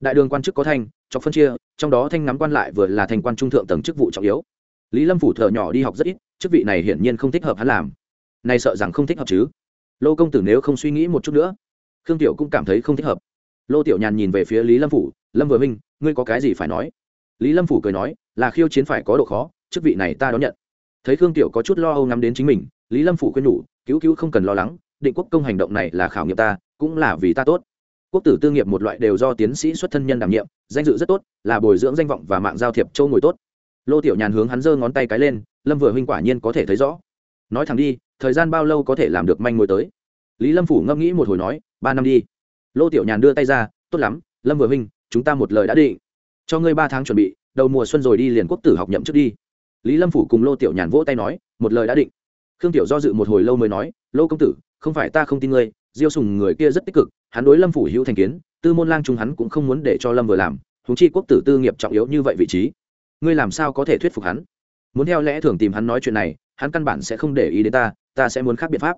[SPEAKER 1] Đại đường quan chức có thanh cho phân chia trong đó thanh ngắm quan lại vừa là thành quan trung thượng tầng chức vụ trọng yếu. Lý lâm phủ thợ nhỏ đi học rất ít, chức vị này hiển nhiên không thích hợp hắn làm. Này sợ rằng không thích hợp chứ. Lô công tử nếu không suy nghĩ một chút nữa, khương tiểu cũng cảm thấy không thích hợp. Lô tiểu nhàn nhìn về phía lý lâm phủ, lâm vừa minh, ngươi có cái gì phải nói? Lý lâm phủ cười nói, là khiêu chiến phải có độ khó, chức vị này ta đón nhận. Thấy khương tiểu có chút lo âu ngắm đến chính mình, lý lâm phủ khuyên nhủ, cứu cứu không cần lo lắng, định quốc công hành động này là khảo nghiệm ta, cũng là vì ta tốt quốc tử tư nghiệp một loại đều do tiến sĩ xuất thân nhân đảm nhiệm, danh dự rất tốt, là bồi dưỡng danh vọng và mạng giao thiệp châu ngồi tốt. Lô tiểu nhàn hướng hắn giơ ngón tay cái lên, lâm vừa huynh quả nhiên có thể thấy rõ. Nói thẳng đi, thời gian bao lâu có thể làm được manh mối tới? Lý lâm phủ ngẫm nghĩ một hồi nói, ba năm đi. Lô tiểu nhàn đưa tay ra, tốt lắm, lâm vừa huynh, chúng ta một lời đã định. Cho ngươi ba tháng chuẩn bị, đầu mùa xuân rồi đi liền quốc tử học nhậm trước đi. Lý lâm phủ cùng lô tiểu nhàn vỗ tay nói, một lời đã định. Khương tiểu do dự một hồi lâu mới nói, lô công tử, không phải ta không tin ngươi diêu sùng người kia rất tích cực, hắn đối lâm phủ hữu thành kiến, tư môn lang trung hắn cũng không muốn để cho lâm vừa làm húng chi quốc tử tư nghiệp trọng yếu như vậy vị trí. Ngươi làm sao có thể thuyết phục hắn? Muốn theo lẽ thường tìm hắn nói chuyện này, hắn căn bản sẽ không để ý đến ta ta sẽ muốn khác biện pháp.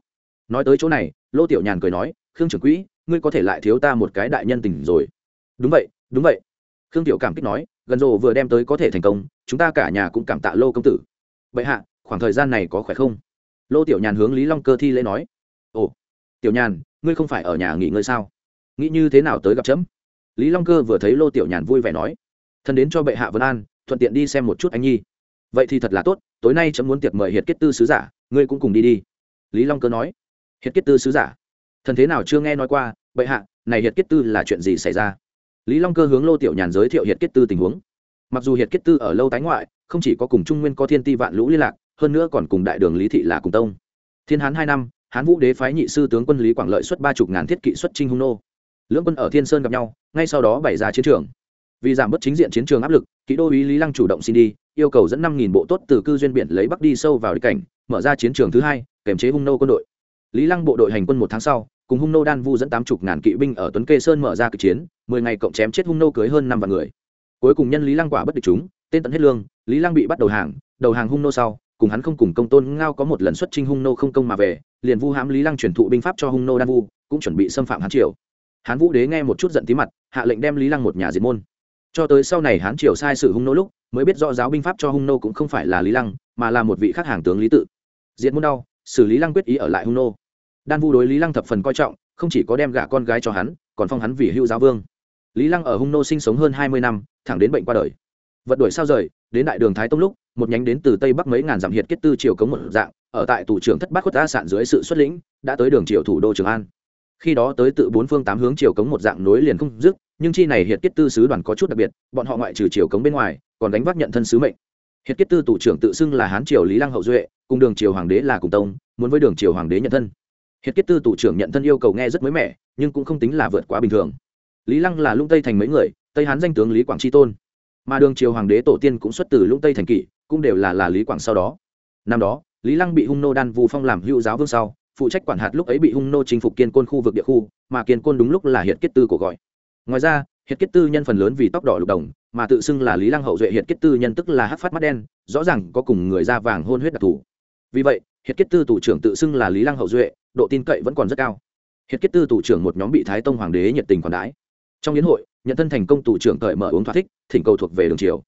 [SPEAKER 1] Nói tới chỗ này, lô tiểu nhàn cười nói, khương trưởng quỹ, ngươi có thể lại thiếu ta một cái đại nhân tình rồi. Đúng vậy đúng vậy. Khương tiểu cảm kích nói, gần rồ vừa đem tới có thể thành công, chúng ta cả nhà cũng cảm tạ lô công tử. Vậy hạ, khoảng thời gian này có khỏe không? Lô tiểu nhàn hướng lý long cơ thi lễ nói tiểu nhàn, ngươi không phải ở nhà nghỉ ngơi sao? Nghĩ như thế nào tới gặp chấm? Lý long cơ vừa thấy lô tiểu nhàn vui vẻ nói, thân đến cho bệ hạ vân an, thuận tiện đi xem một chút anh nhi. Vậy thì thật là tốt, tối nay chấm muốn tiệc mời hiệt kết tư sứ giả, ngươi cũng cùng đi đi. Lý long cơ nói, hiệt kết tư sứ giả? Thần thế nào chưa nghe nói qua, bệ hạ, này hiệt kết tư là chuyện gì xảy ra? Lý long cơ hướng lô tiểu nhàn giới thiệu hiệt kết tư tình huống. Mặc dù hiệt kết tư ở lâu tái ngoại, không chỉ có cùng trung nguyên có thiên ti vạn lũ liên lạc, hơn nữa còn cùng đại đường lý thị là cùng tông. Thiên hán hai năm hán vũ đế phái nhị sư tướng quân lý quảng lợi xuất ba chục ngàn thiết kỵ xuất trinh hung nô. Lưỡng quân ở thiên sơn gặp nhau, ngay sau đó bày ra chiến trường. Vì giảm bớt chính diện chiến trường áp lực kỹ đô ý lý lăng chủ động xin đi, yêu cầu dẫn năm nghìn bộ tốt từ cư duyên biển lấy bắc đi sâu vào địch cảnh, mở ra chiến trường thứ hai kèm chế hung nô quân đội. Lý lăng bộ đội hành quân một tháng sau, cùng hung nô đan vu dẫn tám chục ngàn kỵ binh ở tuấn kê sơn mở ra kịch chiến, mười ngày cộng chém chết hung nô cưới hơn năm vạn người. Cuối cùng nhân lý lăng quả bất địch chúng, tên tận hết lương, lý lăng bị bắt đầu hàng đầu hàng hung nô sau, cùng hắn không cùng công tôn ngao có một lần xuất trinh hung nô không công mà về liền vu hãm lý lăng chuyển thụ binh pháp cho hung nô đan vu, cũng chuẩn bị xâm phạm hán triều. Hán vũ đế nghe một chút giận tí mặt, hạ lệnh đem lý lăng một nhà diệt môn. Cho tới sau này hán triều sai sự hung nô lúc, mới biết rõ giáo binh pháp cho hung nô cũng không phải là lý lăng, mà là một vị khác hàng tướng lý tự. Diệt môn đau, xử lý lăng quyết ý ở lại hung nô. Đan vu đối lý lăng thập phần coi trọng, không chỉ có đem gả con gái cho hắn, còn phong hắn vì hữu giáo vương. Lý lăng ở hung nô sinh sống hơn hai mươi năm, thẳng đến bệnh qua đời vật đuổi sao rời, đến đại đường thái tông lúc, một nhánh đến từ tây bắc mấy ngàn dặm hiệt kết tư triều cống một dạng, ở tại tù trưởng thất bát khuất ta sạn dưới sự xuất lĩnh, đã tới đường triều thủ đô trường an. Khi đó tới tự bốn phương tám hướng triều cống một dạng nối liền không dứt, nhưng chi này hiệt kết tư sứ đoàn có chút đặc biệt, bọn họ ngoại trừ triều cống bên ngoài, còn đánh vác nhận thân sứ mệnh. Hiệt kết tư tù trưởng tự xưng là hán triều lý lăng hậu duệ, cùng đường triều hoàng đế là cùng tông, muốn với đường triều hoàng đế nhận thân. Hiệt kết tư tù trưởng nhận thân yêu cầu nghe rất mới mẻ, nhưng cũng không tính là vượt quá bình thường. Lý lăng là lung tây thành mấy người, tây hán danh tướng lý quảng tri tôn mà đường triều hoàng đế tổ tiên cũng xuất từ lũng tây thành kỷ, cũng đều là là lý quảng sau đó. Năm đó, lý lăng bị hung nô đan vu phong làm hữu giáo vương sau, phụ trách quản hạt lúc ấy bị hung nô chinh phục kiên côn khu vực địa khu, mà kiên côn đúng lúc là hiệt kết tư của gọi. Ngoài ra, hiệt kết tư nhân phần lớn vì tóc đỏ lục đồng, mà tự xưng là lý lăng hậu duệ hiệt kết tư nhân tức là hát phát mắt đen, rõ ràng có cùng người da vàng hôn huyết đặc thù. Vì vậy, hiệt kết tư thủ trưởng tự xưng là lý lăng hậu duệ, độ tin cậy vẫn còn rất cao. Hiệt kết tư thủ trưởng một nhóm bị thái tông hoàng đế nhiệt tình còn đái trong yến hội, nhận thân thành công tù trưởng cởi mở uống thỏa thích, thỉnh cầu thuộc về đường triều.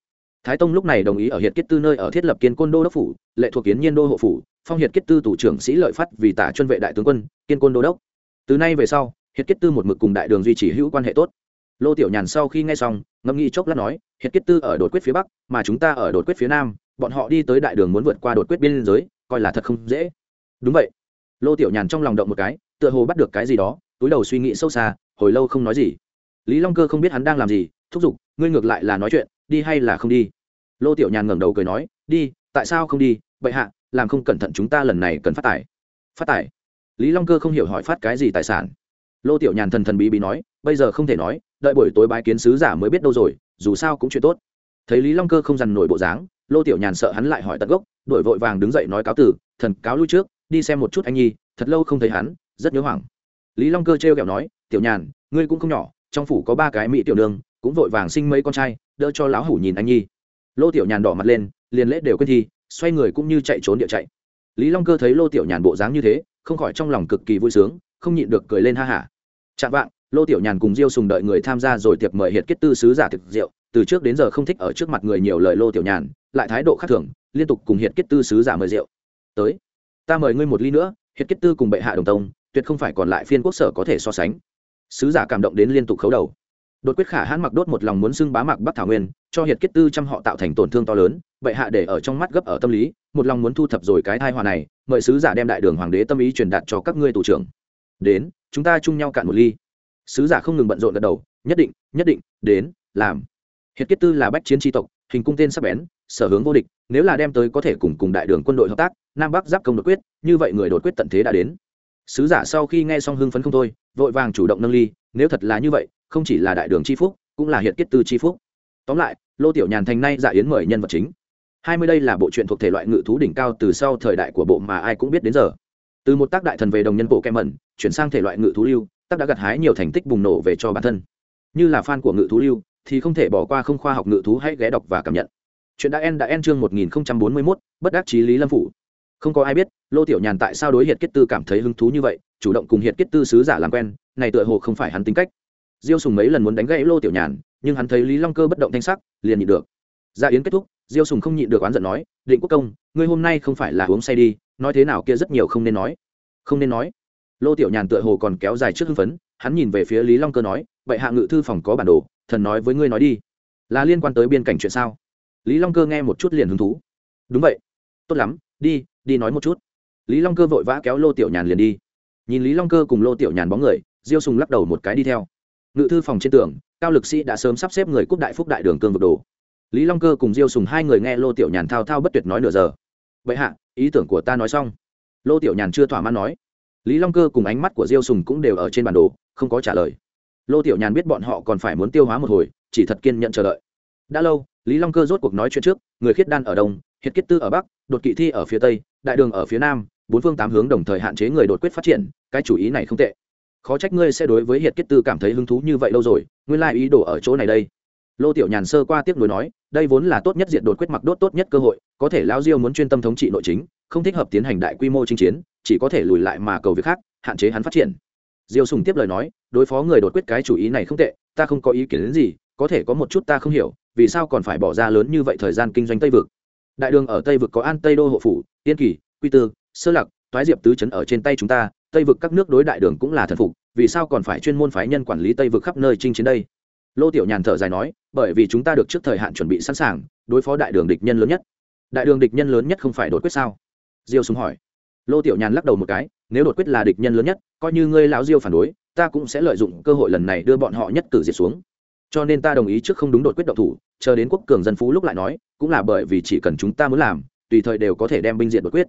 [SPEAKER 1] Thái tông lúc này đồng ý ở hiệt kết tư nơi ở thiết lập kiên côn đô đốc phủ, lệ thuộc kiến nhiên đô hộ phủ, phong hiệt kết tư tù trưởng sĩ lợi phát vì tả chuyên vệ đại tướng quân, kiên côn đô đốc. Từ nay về sau, hiệt kết tư một mực cùng đại đường duy trì hữu quan hệ tốt. Lô tiểu nhàn sau khi nghe xong, ngẫm nghĩ chốc lát nói, hiệt kết tư ở đột quyết phía bắc, mà chúng ta ở đột quyết phía nam, bọn họ đi tới đại đường muốn vượt qua đột quyết biên giới, coi là thật không dễ. Đúng vậy. Lô tiểu nhàn trong lòng động một cái, tựa hồ bắt được cái gì đó, túi đầu suy nghĩ sâu xa, hồi lâu không nói gì lý long cơ không biết hắn đang làm gì, thúc giục, ngươi ngược lại là nói chuyện, đi hay là không đi? Lô tiểu nhàn ngẩng đầu cười nói, đi, tại sao không đi? Bệ hạ, làm không cẩn thận chúng ta lần này cần phát tài. Phát tài? Lý long cơ không hiểu hỏi phát cái gì tài sản. Lô tiểu nhàn thần thần bí bí nói, bây giờ không thể nói, đợi buổi tối bái kiến sứ giả mới biết đâu rồi, dù sao cũng chuyện tốt. Thấy lý long cơ không dằn nổi bộ dáng, lô tiểu nhàn sợ hắn lại hỏi tận gốc đội vội vàng đứng dậy nói cáo tử thần cáo lui trước, đi xem một chút anh nhi, thật lâu không thấy hắn, rất nhớ hoảng. Lý long cơ trêu kẹo nói, tiểu nhàn, ngươi cũng không nhỏ trong phủ có ba cái mỹ tiểu nương, cũng vội vàng sinh mấy con trai, đỡ cho lão hủ nhìn anh nhi. Lô tiểu nhàn đỏ mặt lên, liền lễ đều quên thi, xoay người cũng như chạy trốn địa chạy. Lý long cơ thấy lô tiểu nhàn bộ dáng như thế, không khỏi trong lòng cực kỳ vui sướng, không nhịn được cười lên ha hả. Chạm vạng, lô tiểu nhàn cùng diêu sùng đợi người tham gia rồi tiệc mời hiệt kết tư sứ giả thực rượu, từ trước đến giờ không thích ở trước mặt người nhiều lời lô tiểu nhàn, lại thái độ khác thường, liên tục cùng hiệt kết tư sứ giả mời rượu. Tới, ta mời ngươi một ly nữa, hiệt kết tư cùng bệ hạ đồng tông, tuyệt không phải còn lại phiên quốc sở có thể so sánh sứ giả cảm động đến liên tục khấu đầu. Đột quyết khả hãn mặc đốt một lòng muốn xưng bá mạc bắc thảo nguyên, cho hiệt kết tư trăm họ tạo thành tổn thương to lớn, bệ hạ để ở trong mắt gấp ở tâm lý, một lòng muốn thu thập rồi cái thai hòa này, mời sứ giả đem đại đường hoàng đế tâm ý truyền đạt cho các ngươi tù trưởng. Đến, chúng ta chung nhau cạn một ly. Sứ giả không ngừng bận rộn gật đầu, nhất định nhất định, đến, làm. Hiệt kết tư là bách chiến tri tộc, hình cung tên sắc bén, sở hướng vô địch, nếu là đem tới có thể cùng cùng đại đường quân đội hợp tác, nam bắc giáp công đột quyết, như vậy người đột quyết tận thế đã đến. Sứ giả sau khi nghe xong hưng phấn không thôi vội vàng chủ động nâng ly, nếu thật là như vậy, không chỉ là đại đường c phúc, cũng là hiện kết tư c phúc. Tóm lại, lô tiểu nhàn thành nay dạ yến mời nhân vật chính. Hai mươi đây là bộ truyện thuộc thể loại ngự thú đỉnh cao từ sau thời đại của bộ mà ai cũng biết đến giờ. Từ một tác đại thần về đồng nhân bộ kem mẩn chuyển sang thể loại ngự thú lưu, tác đã gặt hái nhiều thành tích bùng nổ về cho bản thân. Như là fan của ngự thú lưu, thì không thể bỏ qua không khoa học ngự thú hãy ghé đọc và cảm nhận. Chuyện đã en đã en chương một nghìn bốn mươi mốt, bất đắc chí lý lâm phủ. Không có ai biết, lô tiểu nhàn tại sao đối hiệt kết tư cảm thấy hứng thú như vậy chủ động cùng hiệt kết tư sứ giả làm quen, này tựa hồ không phải hắn tính cách. Diêu sùng mấy lần muốn đánh gãy lô tiểu nhàn, nhưng hắn thấy lý long cơ bất động thanh sắc, liền nhịn được. Gia yến kết thúc, diêu sùng không nhịn được oán giận nói, định quốc công, ngươi hôm nay không phải là uống say đi, nói thế nào kia rất nhiều không nên nói. Không nên nói. Lô tiểu nhàn tựa hồ còn kéo dài trước hưng phấn, hắn nhìn về phía lý long cơ nói vậy hạ ngự thư phòng có bản đồ, thần nói với ngươi nói đi. Là liên quan tới biên cảnh chuyện sao? Lý long cơ nghe một chút liền hứng thú. Đúng vậy. Tốt lắm, đi đi nói một chút. Lý long cơ vội vã kéo lô tiểu nhàn liền đi nhìn lý long cơ cùng lô tiểu nhàn bóng người, diêu sùng lắc đầu một cái đi theo. Ngự thư phòng trên tường, cao lực sĩ đã sớm sắp xếp người cúp đại phúc đại đường cương vực đồ. Lý long cơ cùng diêu sùng hai người nghe lô tiểu nhàn thao thao bất tuyệt nói nửa giờ. Vậy hạ, ý tưởng của ta nói xong. Lô tiểu nhàn chưa thỏa mãn nói. Lý long cơ cùng ánh mắt của diêu sùng cũng đều ở trên bản đồ, không có trả lời. Lô tiểu nhàn biết bọn họ còn phải muốn tiêu hóa một hồi, chỉ thật kiên nhận chờ đợi. Đã lâu, lý long cơ rốt cuộc nói chuyện trước, người khiết đan ở đông, hiệt kết tư ở bắc, đột kỵ thi ở phía tây, đại đường ở phía nam bốn phương tám hướng đồng thời hạn chế người đột quyết phát triển, cái chủ ý này không tệ. Khó trách ngươi sẽ đối với hiệt kết tư cảm thấy hứng thú như vậy lâu rồi, nguyên lai ý đồ ở chỗ này đây. Lô tiểu nhàn sơ qua tiếc nuối nói, đây vốn là tốt nhất diện đột quyết mặc đốt tốt nhất cơ hội, có thể lao diêu muốn chuyên tâm thống trị nội chính, không thích hợp tiến hành đại quy mô chinh chiến, chỉ có thể lùi lại mà cầu việc khác, hạn chế hắn phát triển. Diêu sùng tiếp lời nói, đối phó người đột quyết cái chủ ý này không tệ, ta không có ý kiến đến gì, có thể có một chút ta không hiểu, vì sao còn phải bỏ ra lớn như vậy thời gian kinh doanh tây vực? Đại đường ở tây vực có an tây đô hộ phủ tiên kỳ, quy tư sơ lạc thoái diệp tứ chấn ở trên tay chúng ta, tây vực các nước đối đại đường cũng là thần phục, vì sao còn phải chuyên môn phái nhân quản lý tây vực khắp nơi chinh chiến đây? Lô tiểu nhàn thở dài nói, bởi vì chúng ta được trước thời hạn chuẩn bị sẵn sàng, đối phó đại đường địch nhân lớn nhất. Đại đường địch nhân lớn nhất không phải đột quyết sao? Diêu súng hỏi. Lô tiểu nhàn lắc đầu một cái, nếu đột quyết là địch nhân lớn nhất, coi như ngươi lão diêu phản đối, ta cũng sẽ lợi dụng cơ hội lần này đưa bọn họ nhất cử diệt xuống. Cho nên ta đồng ý trước không đúng đột quyết động thủ, chờ đến quốc cường dân phú lúc lại nói, cũng là bởi vì chỉ cần chúng ta muốn làm, tùy thời đều có thể đem binh diện đột quyết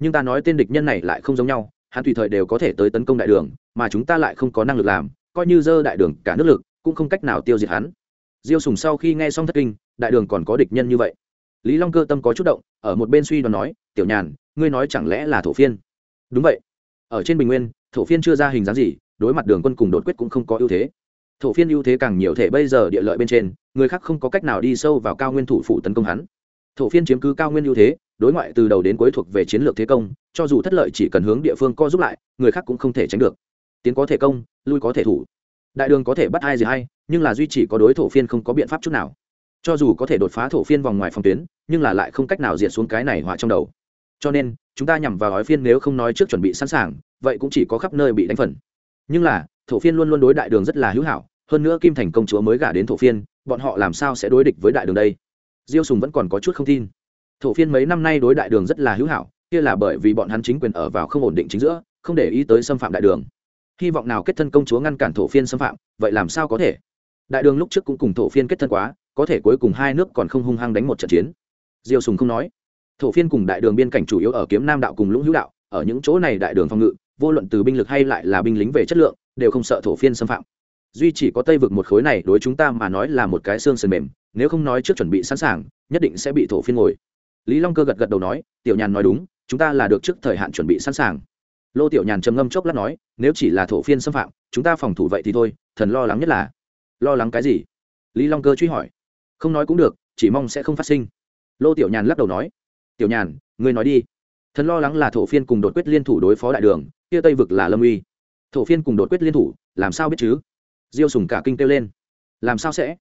[SPEAKER 1] nhưng ta nói tên địch nhân này lại không giống nhau, hắn tùy thời đều có thể tới tấn công đại đường, mà chúng ta lại không có năng lực làm, coi như dơ đại đường cả nước lực, cũng không cách nào tiêu diệt hắn. Diêu sùng sau khi nghe xong thất kinh, đại đường còn có địch nhân như vậy. Lý long cơ tâm có chút động, ở một bên suy đoán nói, tiểu nhàn, ngươi nói chẳng lẽ là thổ phiên? Đúng vậy. Ở trên bình nguyên, thổ phiên chưa ra hình dáng gì, đối mặt đường quân cùng đột quyết cũng không có ưu thế. Thổ phiên ưu thế càng nhiều thể bây giờ địa lợi bên trên, người khác không có cách nào đi sâu vào cao nguyên thủ phủ tấn công hắn thổ phiên chiếm cứ cao nguyên ưu thế, đối ngoại từ đầu đến cuối thuộc về chiến lược thế công, cho dù thất lợi chỉ cần hướng địa phương co giúp lại, người khác cũng không thể tránh được. Tiến có thể công, lui có thể thủ. Đại đường có thể bắt ai gì hay, nhưng là duy chỉ có đối thổ phiên không có biện pháp chút nào. Cho dù có thể đột phá thổ phiên vòng ngoài phòng tuyến, nhưng là lại không cách nào diệt xuống cái này họa trong đầu. Cho nên, chúng ta nhằm vào gói phiên nếu không nói trước chuẩn bị sẵn sàng, vậy cũng chỉ có khắp nơi bị đánh phần. Nhưng là, thổ phiên luôn luôn đối đại đường rất là hữu hảo, hơn nữa kim thành công chúa mới gả đến thổ phiên, bọn họ làm sao sẽ đối địch với đại đường đây? Diêu sùng vẫn còn có chút không tin. Thổ phiên mấy năm nay đối đại đường rất là hữu hảo, kia là bởi vì bọn hắn chính quyền ở vào không ổn định chính giữa, không để ý tới xâm phạm đại đường. Hy vọng nào kết thân công chúa ngăn cản thổ phiên xâm phạm, vậy làm sao có thể? Đại đường lúc trước cũng cùng thổ phiên kết thân quá, có thể cuối cùng hai nước còn không hung hăng đánh một trận chiến. Diêu sùng không nói. Thổ phiên cùng đại đường biên cảnh chủ yếu ở kiếm nam đạo cùng lũng hữu đạo, ở những chỗ này đại đường phòng ngự, vô luận từ binh lực hay lại là binh lính về chất lượng, đều không sợ thổ phiên xâm phạm. Duy chỉ có tây vực một khối này đối chúng ta mà nói là một cái xương sườn mềm nếu không nói trước chuẩn bị sẵn sàng, nhất định sẽ bị thổ phiên ngồi. Lý long cơ gật gật đầu nói, tiểu nhàn nói đúng, chúng ta là được trước thời hạn chuẩn bị sẵn sàng. Lô tiểu nhàn trầm ngâm chốc lát nói, nếu chỉ là thổ phiên xâm phạm, chúng ta phòng thủ vậy thì thôi, thần lo lắng nhất là lo lắng cái gì? Lý long cơ truy hỏi. Không nói cũng được, chỉ mong sẽ không phát sinh. Lô tiểu nhàn lắc đầu nói, tiểu nhàn, ngươi nói đi. Thần lo lắng là thổ phiên cùng đột quyết liên thủ đối phó đại đường, kia tây vực là lâm uy. Thổ phiên cùng đột quyết liên thủ, làm sao biết chứ? Diêu sùng cả kinh kêu lên. Làm sao sẽ?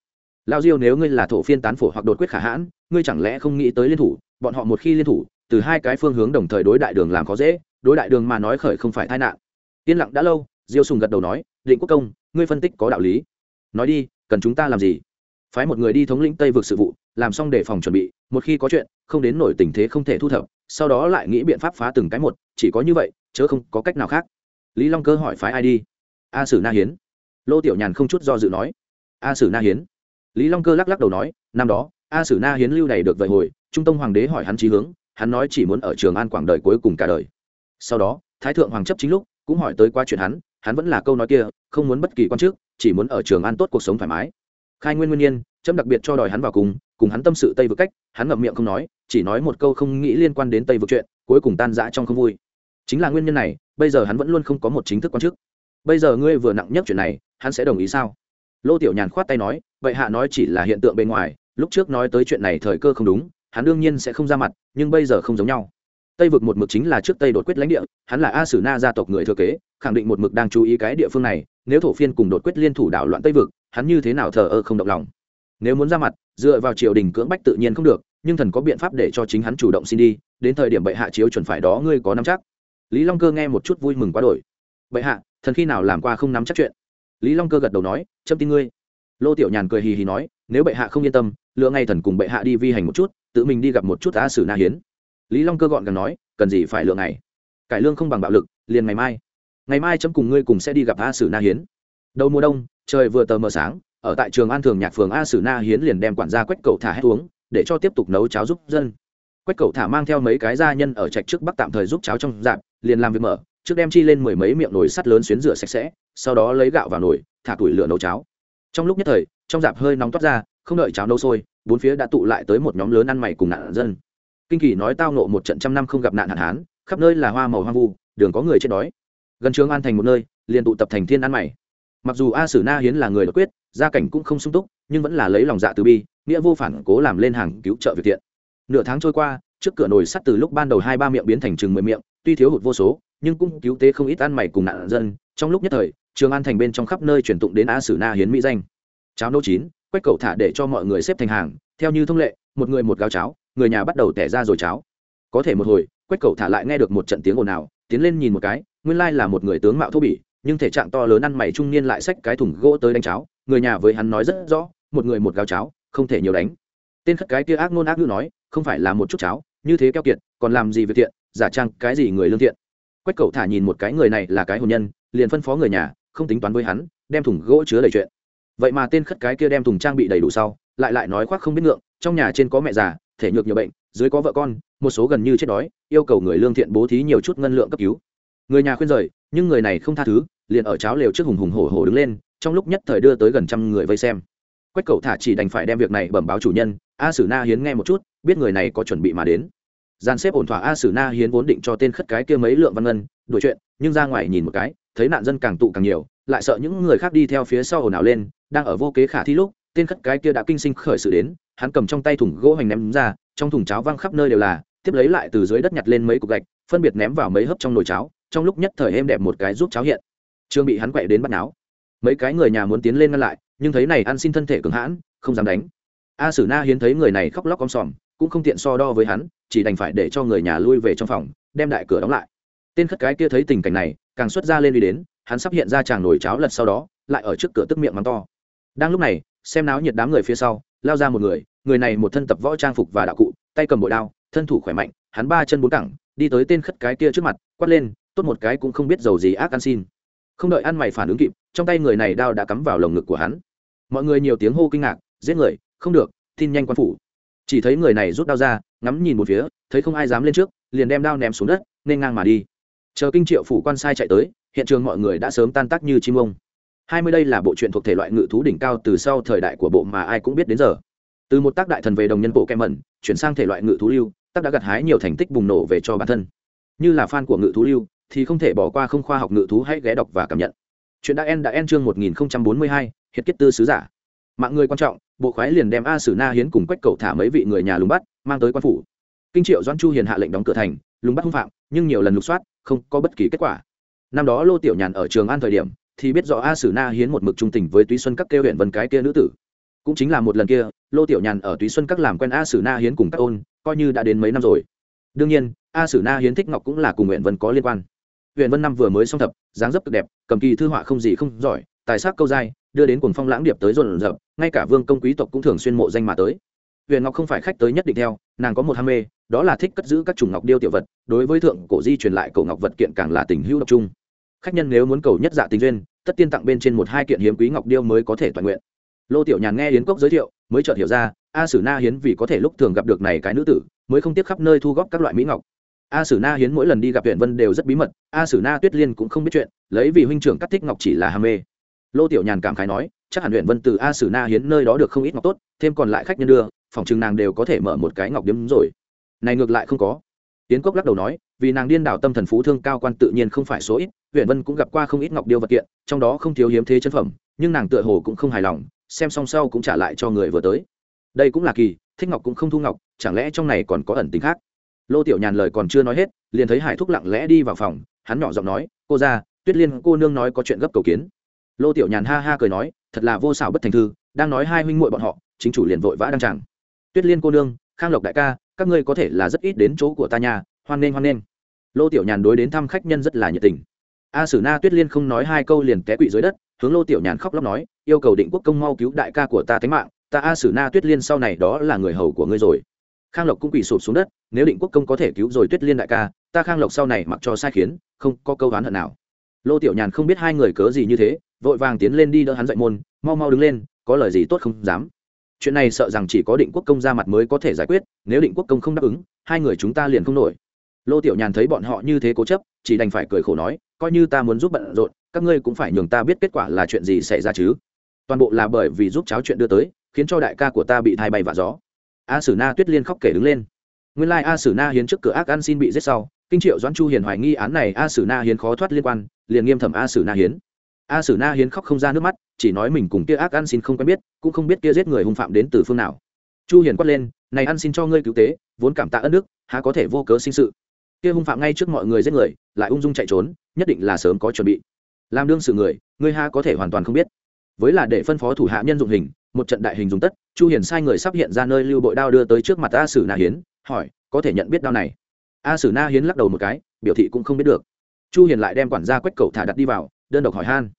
[SPEAKER 1] Lao diêu nếu ngươi là thổ phiên tán phổ hoặc đột quyết khả hãn, ngươi chẳng lẽ không nghĩ tới liên thủ, bọn họ một khi liên thủ, từ hai cái phương hướng đồng thời đối đại đường làm khó dễ, đối đại đường mà nói khởi không phải tai nạn. Yên lặng đã lâu, diêu sùng gật đầu nói, định quốc công, ngươi phân tích có đạo lý. Nói đi, cần chúng ta làm gì? Phái một người đi thống lĩnh tây vực sự vụ, làm xong để phòng chuẩn bị, một khi có chuyện, không đến nổi tình thế không thể thu thập, sau đó lại nghĩ biện pháp phá từng cái một, chỉ có như vậy, chớ không có cách nào khác. Lý long cơ hỏi phái ai đi? A sử na hiến. Lô tiểu nhàn không chút do dự nói. A sử na hiến lý long cơ lắc lắc đầu nói, năm đó, a sử na hiến lưu này được vậy hồi, trung tông hoàng đế hỏi hắn trí hướng, hắn nói chỉ muốn ở trường an quảng đời cuối cùng cả đời. Sau đó, thái thượng hoàng chấp chính lúc, cũng hỏi tới qua chuyện hắn hắn vẫn là câu nói kia, không muốn bất kỳ quan chức, chỉ muốn ở trường an tốt cuộc sống thoải mái. Khai nguyên nguyên nhiên trâm đặc biệt cho đòi hắn vào cùng cùng hắn tâm sự tây vực cách, hắn ngậm miệng không nói, chỉ nói một câu không nghĩ liên quan đến tây vực chuyện, cuối cùng tan rã trong không vui. Chính là nguyên nhân này, bây giờ hắn vẫn luôn không có một chính thức quan chức. Bây giờ ngươi vừa nặng nhất chuyện này, hắn sẽ đồng ý sao? Lô tiểu nhàn khoát tay nói vậy hạ nói chỉ là hiện tượng bên ngoài, lúc trước nói tới chuyện này thời cơ không đúng, hắn đương nhiên sẽ không ra mặt, nhưng bây giờ không giống nhau. Tây vực một mực chính là trước tây đột quyết lãnh địa, hắn là a sử na gia tộc người thừa kế, khẳng định một mực đang chú ý cái địa phương này, nếu thổ phiên cùng đột quyết liên thủ đảo loạn tây vực, hắn như thế nào thờ ơ không động lòng. Nếu muốn ra mặt, dựa vào triều đình cưỡng bách tự nhiên không được, nhưng thần có biện pháp để cho chính hắn chủ động xin đi, đến thời điểm bệ hạ chiếu chuẩn phải đó, ngươi có nắm chắc. Lý long cơ nghe một chút vui mừng quá đổi. Bệ hạ, thần khi nào làm qua không nắm chắc chuyện? Lý long cơ gật đầu nói, châm tin ngươi. Lô tiểu nhàn cười hì hì nói, nếu bệ hạ không yên tâm, lựa ngay thần cùng bệ hạ đi vi hành một chút, tự mình đi gặp một chút a sử na hiến. Lý long cơ gọn gần nói, cần gì phải lựa ngày? Cải lương không bằng bạo lực, liền ngày mai. Ngày mai chấm cùng ngươi cùng sẽ đi gặp a sử na hiến. Đầu mùa đông, trời vừa tờ mờ sáng, ở tại trường an thường nhạc phường a sử na hiến liền đem quản gia quách cầu thả hết uống, để cho tiếp tục nấu cháo giúp dân. Quách cầu thả mang theo mấy cái gia nhân ở trạch trước bắc tạm thời giúp cháo trong dạp, liền làm việc mở trước đem chi lên mười mấy miệng nồi sắt lớn xuyến rửa sạch sẽ, sau đó lấy gạo vào nồi, thả củi lửa nấu cháo. Trong lúc nhất thời, trong dạp hơi nóng toát ra, không đợi cháo nấu sôi, bốn phía đã tụ lại tới một nhóm lớn ăn mày cùng nạn dân. Kinh kỳ nói tao nộ một trận trăm năm không gặp nạn hạn hán, khắp nơi là hoa màu hoang vu, đường có người chết đói. Gần trường an thành một nơi, liền tụ tập thành thiên ăn mày. Mặc dù a sử na hiến là người đột quyết, gia cảnh cũng không sung túc, nhưng vẫn là lấy lòng dạ từ bi, nghĩa vô phản cố làm lên hàng cứu trợ việc thiện. Nửa tháng trôi qua, trước cửa nồi sắt từ lúc ban đầu hai ba miệng biến thành chừng mười miệng, tuy thiếu hụt vô số nhưng cũng cứu tế không ít ăn mày cùng nạn dân. Trong lúc nhất thời, trường an thành bên trong khắp nơi truyền tụng đến a sử na hiến mỹ danh. Cháo nấu chín quách cầu thả để cho mọi người xếp thành hàng. Theo như thông lệ, một người một gáo cháo, người nhà bắt đầu tẻ ra rồi cháo. Có thể một hồi quách cầu thả lại nghe được một trận tiếng ồn ào, tiến lên nhìn một cái, nguyên lai là một người tướng mạo thô bỉ, nhưng thể trạng to lớn ăn mày trung niên lại xách cái thùng gỗ tới đánh cháo. Người nhà với hắn nói rất rõ, một người một gáo cháo, không thể nhiều đánh. Tên khất cái kia ác nôn ác ngữ nói, không phải là một chút cháo, như thế keo kiệt, còn làm gì việc thiện, giả trang cái gì người lương thiện quách cậu thả nhìn một cái người này là cái hồn nhân, liền phân phó người nhà, không tính toán với hắn, đem thùng gỗ chứa đầy chuyện. Vậy mà tên khất cái kia đem thùng trang bị đầy đủ sau, lại lại nói khoác không biết ngượng, trong nhà trên có mẹ già, thể nhược nhiều bệnh, dưới có vợ con, một số gần như chết đói, yêu cầu người lương thiện bố thí nhiều chút ngân lượng cấp cứu. Người nhà khuyên rời, nhưng người này không tha thứ, liền ở cháo lều trước hùng hùng hổ hổ đứng lên, trong lúc nhất thời đưa tới gần trăm người vây xem. Quách cậu thả chỉ đành phải đem việc này bẩm báo chủ nhân, a sử na hiến nghe một chút, biết người này có chuẩn bị mà đến gian xếp ổn thỏa a sử na hiến vốn định cho tên khất cái kia mấy lượng văn ngân, đuổi chuyện, nhưng ra ngoài nhìn một cái, thấy nạn dân càng tụ càng nhiều, lại sợ những người khác đi theo phía sau ồn ào lên, đang ở vô kế khả thi lúc, tên khất cái kia đã kinh sinh khởi sự đến, hắn cầm trong tay thùng gỗ hoành ném ra, trong thùng cháo văng khắp nơi đều là, tiếp lấy lại từ dưới đất nhặt lên mấy cục gạch, phân biệt ném vào mấy hớp trong nồi cháo, trong lúc nhất thời êm đẹp một cái giúp cháo hiện. Trương bị hắn quậy đến bắt náo. Mấy cái người nhà muốn tiến lên ngăn lại, nhưng thấy này ăn xin thân thể cường hãn, không dám đánh. A sử na hiến thấy người này khóc lóc om sòm, cũng không tiện so đo với hắn chỉ đành phải để cho người nhà lui về trong phòng, đem đại cửa đóng lại. Tên khất cái kia thấy tình cảnh này, càng xuất ra lên đi đến, hắn sắp hiện ra chàng nồi cháo lật sau đó, lại ở trước cửa tức miệng mắng to. Đang lúc này, xem náo nhiệt đám người phía sau, lao ra một người người này một thân tập võ trang phục và đạo cụ, tay cầm bội đao, thân thủ khỏe mạnh, hắn ba chân bốn cẳng, đi tới tên khất cái kia trước mặt, quát lên, tốt một cái cũng không biết giàu gì ác ăn xin. Không đợi ăn mày phản ứng kịp, trong tay người này đao đã cắm vào lồng ngực của hắn. Mọi người nhiều tiếng hô kinh ngạc, giết người, không được, tin nhanh quan phủ chỉ thấy người này rút đao ra, ngắm nhìn một phía, thấy không ai dám lên trước, liền đem đao ném xuống đất, nên ngang mà đi. Chờ kinh triệu phủ quan sai chạy tới, hiện trường mọi người đã sớm tan tác như chim ông. Hai mươi đây là bộ truyện thuộc thể loại ngự thú đỉnh cao từ sau thời đại của bộ mà ai cũng biết đến giờ. Từ một tác đại thần về đồng nhân bộ kem mẩn chuyển sang thể loại ngự thú lưu, tác đã gặt hái nhiều thành tích bùng nổ về cho bản thân. Như là fan của ngự thú lưu, thì không thể bỏ qua không khoa học ngự thú hãy ghé đọc và cảm nhận. Chuyện đã en đã en chương một nghìn bốn mươi hai hiệt kết tư sứ giả. Mạng người quan trọng bộ khoái liền đem a sử na hiến cùng quách cầu thả mấy vị người nhà lùng bắt, mang tới quan phủ. Kinh triệu doãn chu hiền hạ lệnh đóng cửa thành, lùng bắt hung phạm, nhưng nhiều lần lục soát, không có bất kỳ kết quả. Năm đó lô tiểu nhàn ở trường an thời điểm, thì biết rõ a sử na hiến một mực trung tình với túy xuân các kêu huyện vân cái kia nữ tử. Cũng chính là một lần kia, lô tiểu nhàn ở túy xuân các làm quen a sử na hiến cùng các ôn, coi như đã đến mấy năm rồi. Đương nhiên, a sử na hiến thích ngọc cũng là cùng huyện vân có liên quan. Huyện vân năm vừa mới xong thập, dáng dấp cực đẹp, cầm kỳ thư họa không gì không giỏi, tài sắc câu dai đưa đến cuồng phong lãng điệp tới rộn rập, ngay cả vương công quý tộc cũng thường xuyên mộ danh mà tới. Huyền ngọc không phải khách tới nhất định theo, nàng có một ham mê, đó là thích cất giữ các chủng ngọc điêu tiểu vật, đối với thượng cổ di truyền lại cổ ngọc vật kiện càng là tình hữu độc trung khách nhân nếu muốn cầu nhất dạ tình duyên, tất tiên tặng bên trên một hai kiện hiếm quý ngọc điêu mới có thể toàn nguyện. Lô tiểu nhàn nghe yến cốc giới thiệu, mới chợt hiểu ra, a sử na hiến vì có thể lúc thường gặp được này cái nữ tử, mới không tiếc khắp nơi thu góp các loại mỹ ngọc. A sử na hiến mỗi lần đi gặp huyện vân đều rất bí mật, a sử na tuyết liên cũng không biết chuyện, lấy vì huynh trưởng cắt thích ngọc chỉ là ham mê lô tiểu nhàn cảm khái nói, chắc hẳn luyện vân từ a sử na hiến nơi đó được không ít ngọc tốt, thêm còn lại khách nhân đưa, phòng chừng nàng đều có thể mở một cái ngọc điếm rồi. Này ngược lại không có. Tiến cốc lắc đầu nói, vì nàng điên đảo tâm thần phú thương cao quan tự nhiên không phải số ít, huyện vân cũng gặp qua không ít ngọc điêu vật kiện, trong đó không thiếu hiếm thế chân phẩm, nhưng nàng tựa hồ cũng không hài lòng, xem xong sau cũng trả lại cho người vừa tới. Đây cũng là kỳ, thích ngọc cũng không thu ngọc, chẳng lẽ trong này còn có ẩn tính khác? Lô tiểu nhàn lời còn chưa nói hết, liền thấy hải thúc lặng lẽ đi vào phòng, hắn nhỏ giọng nói, cô ra tuyết liên cô nương nói có chuyện gấp cầu kiến lô tiểu nhàn ha ha cười nói, thật là vô xảo bất thành thư, đang nói hai huynh muội bọn họ, chính chủ liền vội vã đăng tràng. Tuyết liên cô nương, khang lộc đại ca, các ngươi có thể là rất ít đến chỗ của ta nhà hoan nghênh hoan nghênh. Lô tiểu nhàn đối đến thăm khách nhân rất là nhiệt tình. A sử na tuyết liên không nói hai câu liền té quỵ dưới đất, hướng lô tiểu nhàn khóc lóc nói, yêu cầu định quốc công mau cứu đại ca của ta tính mạng, ta a sử na tuyết liên sau này đó là người hầu của ngươi rồi. Khang lộc cũng quỳ sụp xuống đất, nếu định quốc công có thể cứu rồi tuyết liên đại ca, ta khang lộc sau này mặc cho sai khiến, không có câu oán hận nào. Lô tiểu nhàn không biết hai người cớ gì như thế vội vàng tiến lên đi đỡ hắn dậy môn, mau mau đứng lên, có lời gì tốt không dám. Chuyện này sợ rằng chỉ có định quốc công ra mặt mới có thể giải quyết, nếu định quốc công không đáp ứng, hai người chúng ta liền không nổi. Lô tiểu nhàn thấy bọn họ như thế cố chấp, chỉ đành phải cười khổ nói, coi như ta muốn giúp bận rộn, các ngươi cũng phải nhường ta biết kết quả là chuyện gì xảy ra chứ. Toàn bộ là bởi vì giúp cháo chuyện đưa tới, khiến cho đại ca của ta bị thai bay và gió. A sử na tuyết liên khóc kể đứng lên. Nguyên lai a sử na hiến trước cửa ác ăn xin bị giết sau, kinh triệu doãn chu hiền hoài nghi án này a sử na hiến khó thoát liên quan, liền nghiêm thẩm a sử na hiến a sử na hiến khóc không ra nước mắt, chỉ nói mình cùng kia ác ăn xin không quen biết, cũng không biết kia giết người hung phạm đến từ phương nào. Chu hiền quát lên, này ăn xin cho ngươi cứu tế, vốn cảm tạ ân đức, há có thể vô cớ sinh sự? Kia hung phạm ngay trước mọi người giết người, lại ung dung chạy trốn, nhất định là sớm có chuẩn bị. Làm đương sự người, ngươi ha có thể hoàn toàn không biết. Với là để phân phó thủ hạ nhân dụng hình, một trận đại hình dùng tất, chu hiền sai người sắp hiện ra nơi lưu bội đao đưa tới trước mặt a sử na hiến, hỏi, có thể nhận biết đao này? A sử na hiến lắc đầu một cái, biểu thị cũng không biết được. Chu hiền lại đem quản gia quách cầu thả đặt đi vào, đơn độc hỏi han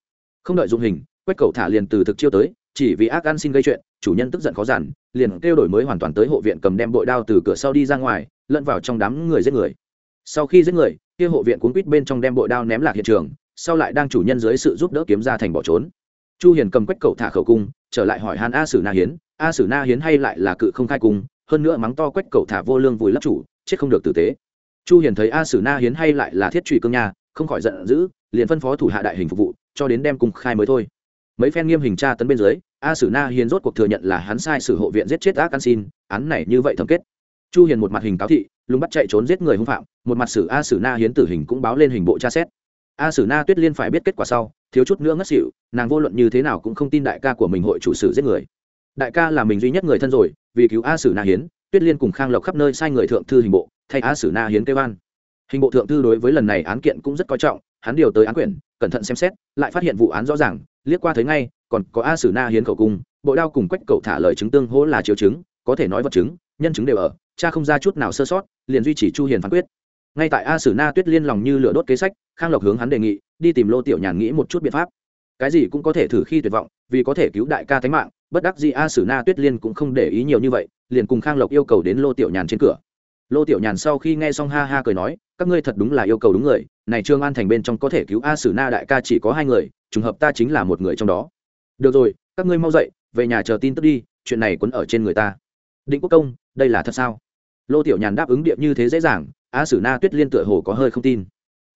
[SPEAKER 1] không đợi dụng hình, quách cầu thả liền từ thực chiêu tới, chỉ vì ác ăn xin gây chuyện, chủ nhân tức giận khó giản, liền kêu đổi mới hoàn toàn tới hộ viện cầm đem bội đao từ cửa sau đi ra ngoài, lẫn vào trong đám người giết người. Sau khi giết người, kia hộ viện cuốn quýt bên trong đem bội đao ném lạc hiện trường, sau lại đang chủ nhân dưới sự giúp đỡ kiếm ra thành bỏ trốn. Chu hiền cầm quách cầu thả khẩu cung, trở lại hỏi Hàn a sử na hiến, a sử na hiến hay lại là cự không khai cung, hơn nữa mắng to quách cầu thả vô lương vùi lấp chủ, chết không được tử tế. Chu hiền thấy a sử na hiến hay lại là thiết trụ cương nha, không khỏi giận dữ, liền phân phó thủ hạ đại hình phục vụ cho đến đem cùng khai mới thôi. Mấy phen nghiêm hình tra tấn bên dưới, a sử na hiến rốt cuộc thừa nhận là hắn sai sử hộ viện giết chết ác An xin, án này như vậy thâm kết. Chu hiền một mặt hình cáo thị, lùng bắt chạy trốn giết người hung phạm, một mặt sử a sử na hiến tử hình cũng báo lên hình bộ tra xét. A sử na tuyết liên phải biết kết quả sau, thiếu chút nữa ngất xỉu, nàng vô luận như thế nào cũng không tin đại ca của mình hội chủ sử giết người. Đại ca là mình duy nhất người thân rồi, vì cứu a sử na hiến, tuyết liên cùng khang lộc khắp nơi sai người thượng thư hình bộ, thay a sử na hiến kêu an. Hình bộ thượng thư đối với lần này án kiện cũng rất coi trọng, hắn điều tới án quyển cẩn thận xem xét, lại phát hiện vụ án rõ ràng, liếc qua thấy ngay, còn có a sử na hiến khẩu cung, bộ đao cùng quách cậu thả lời chứng tương hỗ là chiếu chứng, có thể nói vật chứng, nhân chứng đều ở, cha không ra chút nào sơ sót, liền duy trì chu hiền phán quyết. Ngay tại a sử na tuyết liên lòng như lửa đốt kế sách, khang lộc hướng hắn đề nghị, đi tìm lô tiểu nhàn nghĩ một chút biện pháp. Cái gì cũng có thể thử khi tuyệt vọng, vì có thể cứu đại ca thánh mạng, bất đắc gì a sử na tuyết liên cũng không để ý nhiều như vậy, liền cùng khang lộc yêu cầu đến lô tiểu nhàn trên cửa. Lô tiểu nhàn sau khi nghe xong ha ha cười nói các ngươi thật đúng là yêu cầu đúng người, này trương an thành bên trong có thể cứu a sử na đại ca chỉ có hai người, trùng hợp ta chính là một người trong đó. Được rồi, các ngươi mau dậy, về nhà chờ tin tức đi, chuyện này quấn ở trên người ta. Định quốc công, đây là thật sao? Lô tiểu nhàn đáp ứng điệp như thế dễ dàng, a sử na tuyết liên tựa hồ có hơi không tin.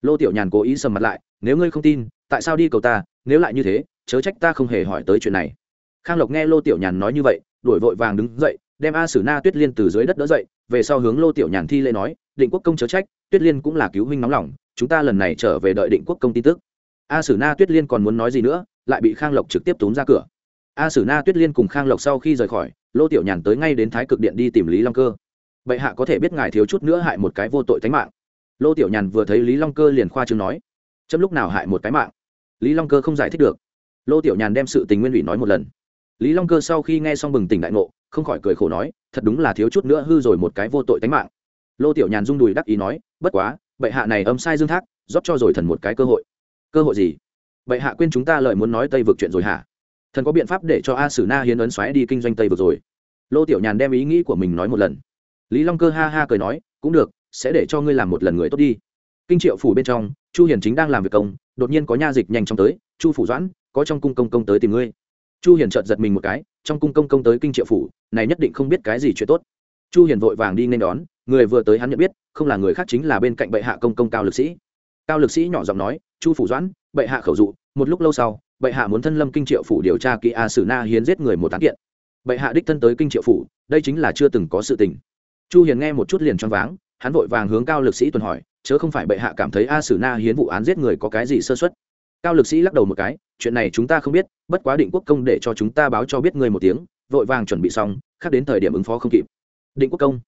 [SPEAKER 1] Lô tiểu nhàn cố ý sầm mặt lại, nếu ngươi không tin, tại sao đi cầu ta, nếu lại như thế, chớ trách ta không hề hỏi tới chuyện này. Khang lộc nghe lô tiểu nhàn nói như vậy, đuổi vội vàng đứng dậy, đem a sử na tuyết liên từ dưới đất đỡ dậy, về sau hướng lô tiểu nhàn thi lễ nói định quốc công chớ trách, tuyết liên cũng là cứu huynh nóng lòng, chúng ta lần này trở về đợi định quốc công tin tức. A sử na tuyết liên còn muốn nói gì nữa, lại bị khang lộc trực tiếp tốn ra cửa. A sử na tuyết liên cùng khang lộc sau khi rời khỏi, lô tiểu nhàn tới ngay đến thái cực điện đi tìm lý long cơ. Bệ hạ có thể biết ngài thiếu chút nữa hại một cái vô tội tánh mạng. Lô tiểu nhàn vừa thấy lý long cơ liền khoa chừng nói, chấm lúc nào hại một cái mạng? Lý long cơ không giải thích được. Lô tiểu nhàn đem sự tình nguyên ủy nói một lần. Lý long cơ sau khi nghe xong bừng tỉnh đại ngộ, không khỏi cười khổ nói, thật đúng là thiếu chút nữa hư rồi một cái vô tội tánh mạng lô tiểu nhàn rung đùi đắc ý nói, bất quá, bệ hạ này âm sai dương thác, rót cho rồi thần một cái cơ hội. Cơ hội gì? Bệ hạ quên chúng ta lợi muốn nói tây vực chuyện rồi hả? Thần có biện pháp để cho a sử na hiến ấn xoáy đi kinh doanh tây vực rồi. Lô tiểu nhàn đem ý nghĩ của mình nói một lần. Lý long cơ ha ha cười nói, cũng được, sẽ để cho ngươi làm một lần người tốt đi. Kinh triệu phủ bên trong, chu hiền chính đang làm việc công, đột nhiên có nha dịch nhanh chóng tới, chu phủ doãn, có trong cung công công tới tìm ngươi. Chu hiền chợt giật mình một cái, trong cung công công tới kinh triệu phủ, này nhất định không biết cái gì chuyện tốt. Chu hiền vội vàng đi nên đón người vừa tới hắn nhận biết, không là người khác chính là bên cạnh bệ hạ công công cao lực sĩ. Cao lực sĩ nhỏ giọng nói, chu phủ doãn, bệ hạ khẩu dụ, một lúc lâu sau, bệ hạ muốn thân lâm kinh triệu phủ điều tra kỹ a sử na hiến giết người một tán kiện. Bệ hạ đích thân tới kinh triệu phủ, đây chính là chưa từng có sự tình. Chu hiền nghe một chút liền choáng váng, hắn vội vàng hướng cao lực sĩ tuần hỏi, chớ không phải bệ hạ cảm thấy a sử na hiến vụ án giết người có cái gì sơ suất? Cao lực sĩ lắc đầu một cái, chuyện này chúng ta không biết, bất quá định quốc công để cho chúng ta báo cho biết người một tiếng. Vội vàng chuẩn bị xong khác đến thời điểm ứng phó không kịp. Định quốc công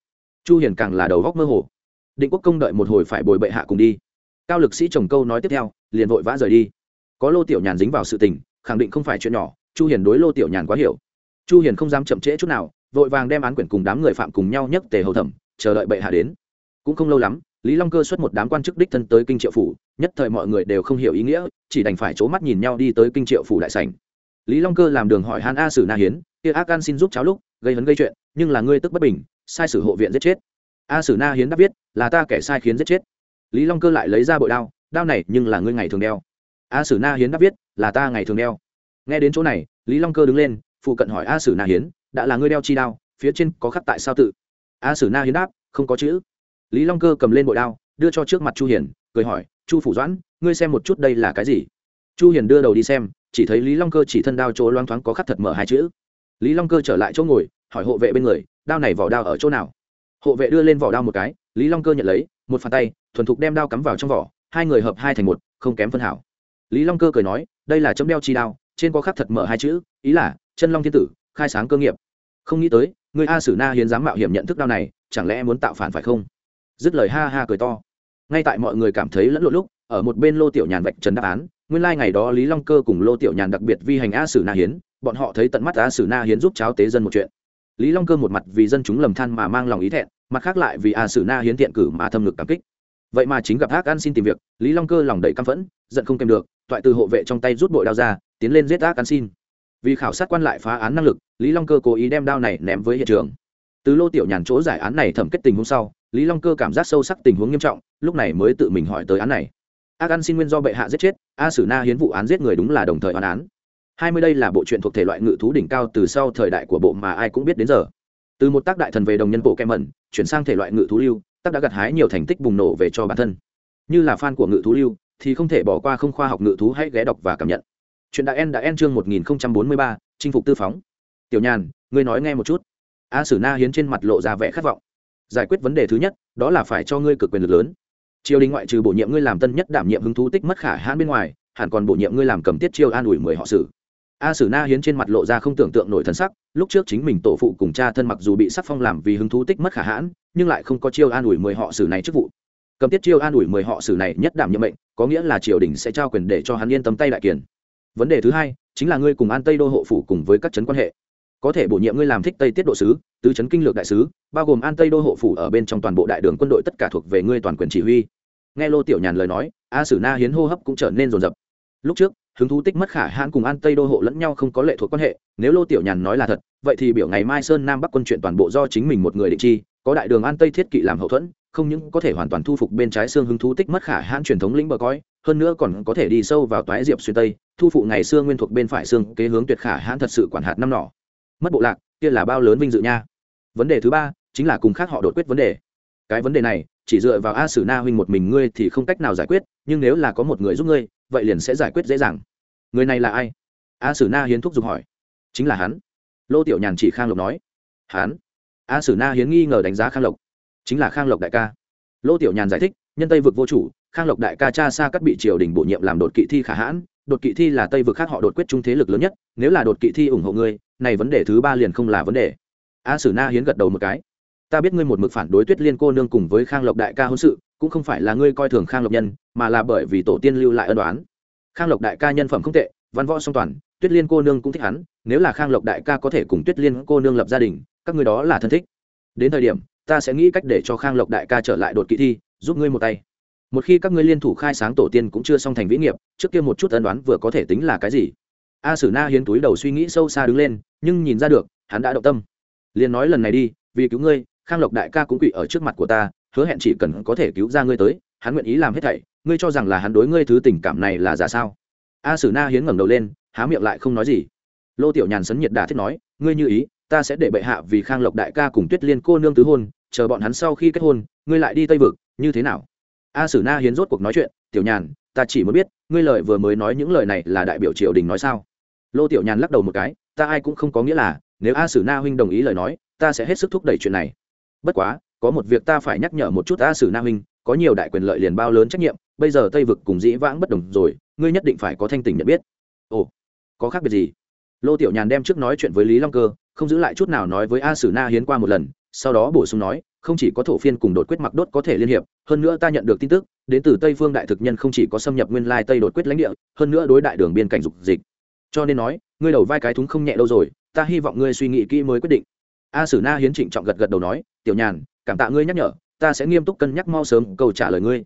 [SPEAKER 1] chu hiền càng là đầu góc mơ hồ. Định quốc công đợi một hồi phải bồi bệ hạ cùng đi. Cao lực sĩ chồng câu nói tiếp theo, liền vội vã rời đi. Có lô tiểu nhàn dính vào sự tình, khẳng định không phải chuyện nhỏ, chu hiền đối lô tiểu nhàn quá hiểu. Chu hiền không dám chậm trễ chút nào, vội vàng đem án quyển cùng đám người phạm cùng nhau nhấc tề hầu thẩm, chờ đợi bệ hạ đến. Cũng không lâu lắm, lý long cơ xuất một đám quan chức đích thân tới kinh triệu phủ, nhất thời mọi người đều không hiểu ý nghĩa, chỉ đành phải c mắt nhìn nhau đi tới kinh triệu phủ đại sảnh. Lý long cơ làm đường hỏi hàn a sử na hiến, kia ác an xin giúp cháu lúc, gây hấn gây chuyện, nhưng là ngươi tức bất bình sai sử hộ viện giết chết. A sử na hiến đáp viết, là ta kẻ sai khiến giết chết. Lý long cơ lại lấy ra bội đao đao này nhưng là ngươi ngày thường đeo. A sử na hiến đáp viết, là ta ngày thường đeo. Nghe đến chỗ này, lý long cơ đứng lên, phụ cận hỏi a sử na hiến, đã là ngươi đeo chi đao, phía trên có khắc tại sao tự? A sử na hiến đáp, không có chữ. Lý long cơ cầm lên bội đao, đưa cho trước mặt chu hiền, cười hỏi, chu phủ doãn, ngươi xem một chút đây là cái gì? Chu hiền đưa đầu đi xem, chỉ thấy lý long cơ chỉ thân đao chỗ loang thoáng có khắc thật mở hai chữ. Lý long cơ trở lại chỗ ngồi, hỏi hộ vệ bên người đao này vỏ đao ở chỗ nào? Hộ vệ đưa lên vỏ đao một cái, lý long cơ nhận lấy, một phản tay, thuần thục đem đao cắm vào trong vỏ, hai người hợp hai thành một, không kém phân hảo. Lý long cơ cười nói, đây là chấm đeo chi đao, trên có khắc thật mở hai chữ, ý là, chân long thiên tử, khai sáng cơ nghiệp. Không nghĩ tới, người a sử na hiến dám mạo hiểm nhận thức đao này, chẳng lẽ muốn tạo phản phải không? Dứt lời ha ha cười to. Ngay tại mọi người cảm thấy lẫn lộn lúc, ở một bên lô tiểu nhàn vạch trần đáp án, nguyên lai、like、ngày đó lý long cơ cùng lô tiểu nhàn đặc biệt vi hành a sử na hiến, bọn họ thấy tận mắt a sử na hiến giúp cháo tế dân một chuyện lý long cơ một mặt vì dân chúng lầm than mà mang lòng ý thẹn, mặt khác lại vì a sử na hiến thiện cử mà thâm ngực cảm kích. Vậy mà chính gặp ác An xin tìm việc, lý long cơ lòng đầy căm phẫn, giận không kèm được, toại từ hộ vệ trong tay rút bội đao ra, tiến lên giết ác An xin. Vì khảo sát quan lại phá án năng lực, lý long cơ cố ý đem đao này ném với hiện trường. Từ lô tiểu nhàn chỗ giải án này thẩm kết tình huống sau, lý long cơ cảm giác sâu sắc tình huống nghiêm trọng, lúc này mới tự mình hỏi tới án này. Ác ăn xin nguyên do bệ hạ giết chết, a sử na hiến vụ án giết người đúng là đồng thời oán án hai mươi đây là bộ truyện thuộc thể loại ngự thú đỉnh cao từ sau thời đại của bộ mà ai cũng biết đến giờ. Từ một tác đại thần về đồng nhân bộ kem mẩn chuyển sang thể loại ngự thú lưu, tác đã gặt hái nhiều thành tích bùng nổ về cho bản thân. Như là fan của ngự thú lưu, thì không thể bỏ qua không khoa học ngự thú hãy ghé đọc và cảm nhận. Chuyện đại en đã en chương một nghìn bốn mươi ba, chinh phục tư phóng. Tiểu nhàn, ngươi nói nghe một chút. A sử na hiến trên mặt lộ ra vẻ khát vọng. Giải quyết vấn đề thứ nhất, đó là phải cho ngươi cực quyền lực lớn. Triều đình ngoại trừ bổ nhiệm ngươi làm tân nhất đảm nhiệm hứng thú tích mất khả hãn bên ngoài, hẳn còn bổ nhiệm ngươi làm cầm tiết chiêu an ủi mười họ sử a sử na hiến trên mặt lộ ra không tưởng tượng nổi thân sắc, lúc trước chính mình tổ phụ cùng cha thân mặc dù bị sắc phong làm vì hứng thú tích mất khả hãn, nhưng lại không có chiêu an ủi mười họ sử này chức vụ. Cầm tiết chiêu an ủi mười họ sử này nhất đảm nhiệm mệnh, có nghĩa là triều đình sẽ trao quyền để cho hắn yên tâm tay đại kiền vấn đề thứ hai, chính là ngươi cùng an tây đô hộ phủ cùng với các trấn quan hệ. Có thể bổ nhiệm ngươi làm thích tây tiết độ sứ, tứ trấn kinh lược đại sứ, bao gồm an tây đô hộ phủ ở bên trong toàn bộ đại đường quân đội tất cả thuộc về ngươi toàn quyền chỉ huy. Nghe lô tiểu nhàn lời nói, a sử na hiến hô hấp cũng trở nên rồn rập lúc trước hứng thú tích mất khả hãn cùng an tây đô hộ lẫn nhau không có lệ thuộc quan hệ nếu lô tiểu nhàn nói là thật vậy thì biểu ngày mai sơn nam bắc quân chuyện toàn bộ do chính mình một người định chi có đại đường an tây thiết kỵ làm hậu thuẫn không những có thể hoàn toàn thu phục bên trái xương hứng thú tích mất khả hãn truyền thống lĩnh bờ cõi, hơn nữa còn có thể đi sâu vào toái diệp xuyên tây thu phụ ngày xưa nguyên thuộc bên phải xương kế hướng tuyệt khả hãn thật sự quản hạt năm nọ. mất bộ lạc kia là bao lớn vinh dự nha. Vấn đề thứ ba chính là cùng khác họ đột quyết vấn đề. Cái vấn đề này chỉ dựa vào a sử na huynh một mình ngươi thì không cách nào giải quyết nhưng nếu là có một người giúp ngươi vậy liền sẽ giải quyết dễ dàng người này là ai? A sử na hiến thúc giục hỏi. Chính là hắn. Lô tiểu nhàn chỉ khang lộc nói. Hắn. A sử na hiến nghi ngờ đánh giá khang lộc. Chính là khang lộc đại ca. Lô tiểu nhàn giải thích, nhân tây vực vô chủ, khang lộc đại ca cha xa cắt bị triều đình bổ nhiệm làm đột kỵ thi khả hãn, đột kỵ thi là tây vực khác họ đột quyết trung thế lực lớn nhất, nếu là đột kỵ thi ủng hộ ngươi, này vấn đề thứ ba liền không là vấn đề. A sử na hiến gật đầu một cái. Ta biết ngươi một mực phản đối tuyết liên cô nương cùng với khang lộc đại ca hôn sự, cũng không phải là ngươi coi thường khang lộc nhân, mà là bởi vì tổ tiên lưu lại ân đoán khang lộc đại ca nhân phẩm không tệ, văn võ song toàn, tuyết liên cô nương cũng thích hắn, nếu là khang lộc đại ca có thể cùng tuyết liên cô nương lập gia đình, các người đó là thân thích. Đến thời điểm, ta sẽ nghĩ cách để cho khang lộc đại ca trở lại đột kỵ thi, giúp ngươi một tay. Một khi các ngươi liên thủ khai sáng tổ tiên cũng chưa xong thành vĩ nghiệp, trước kia một chút ân đoán vừa có thể tính là cái gì? A sử na hiến túi đầu suy nghĩ sâu xa đứng lên, nhưng nhìn ra được, hắn đã động tâm. Liền nói lần này đi, vì cứu ngươi, khang lộc đại ca cũng quỵ ở trước mặt của ta, hứa hẹn chỉ cần có thể cứu ra ngươi tới, hắn nguyện ý làm hết thảy ngươi cho rằng là hắn đối ngươi thứ tình cảm này là giả sao? A sử na hiến ngẩng đầu lên, há miệng lại không nói gì. Lô tiểu nhàn sấn nhiệt đà thiết nói, ngươi như ý, ta sẽ để bệ hạ vì khang lộc đại ca cùng tuyết liên cô nương tứ hôn, chờ bọn hắn sau khi kết hôn, ngươi lại đi tây vực, như thế nào? A sử na hiến rốt cuộc nói chuyện, tiểu nhàn, ta chỉ muốn biết, ngươi lời vừa mới nói những lời này là đại biểu triều đình nói sao? Lô tiểu nhàn lắc đầu một cái, ta ai cũng không có nghĩa là, nếu a sử na huynh đồng ý lời nói, ta sẽ hết sức thúc đẩy chuyện này. Bất quá, có một việc ta phải nhắc nhở một chút a sử na huynh có nhiều đại quyền lợi liền bao lớn trách nhiệm, bây giờ tây vực cùng dĩ vãng bất đồng rồi, ngươi nhất định phải có thanh tình nhận biết. Ồ, có khác biệt gì? Lô tiểu nhàn đem trước nói chuyện với lý long cơ, không giữ lại chút nào nói với a sử na hiến qua một lần, sau đó bổ sung nói, không chỉ có thổ phiên cùng đột quyết mặc đốt có thể liên hiệp, hơn nữa ta nhận được tin tức, đến từ tây phương đại thực nhân không chỉ có xâm nhập nguyên lai tây đột quyết lãnh địa, hơn nữa đối đại đường biên cảnh dục dịch. Cho nên nói, ngươi đầu vai cái thúng không nhẹ đâu rồi, ta hy vọng ngươi suy nghĩ kỹ mới quyết định. A sử na hiến trịnh trọng gật gật đầu nói, tiểu nhàn, cảm tạ ngươi nhắc nhở ta sẽ nghiêm túc cân nhắc mau sớm câu trả lời ngươi.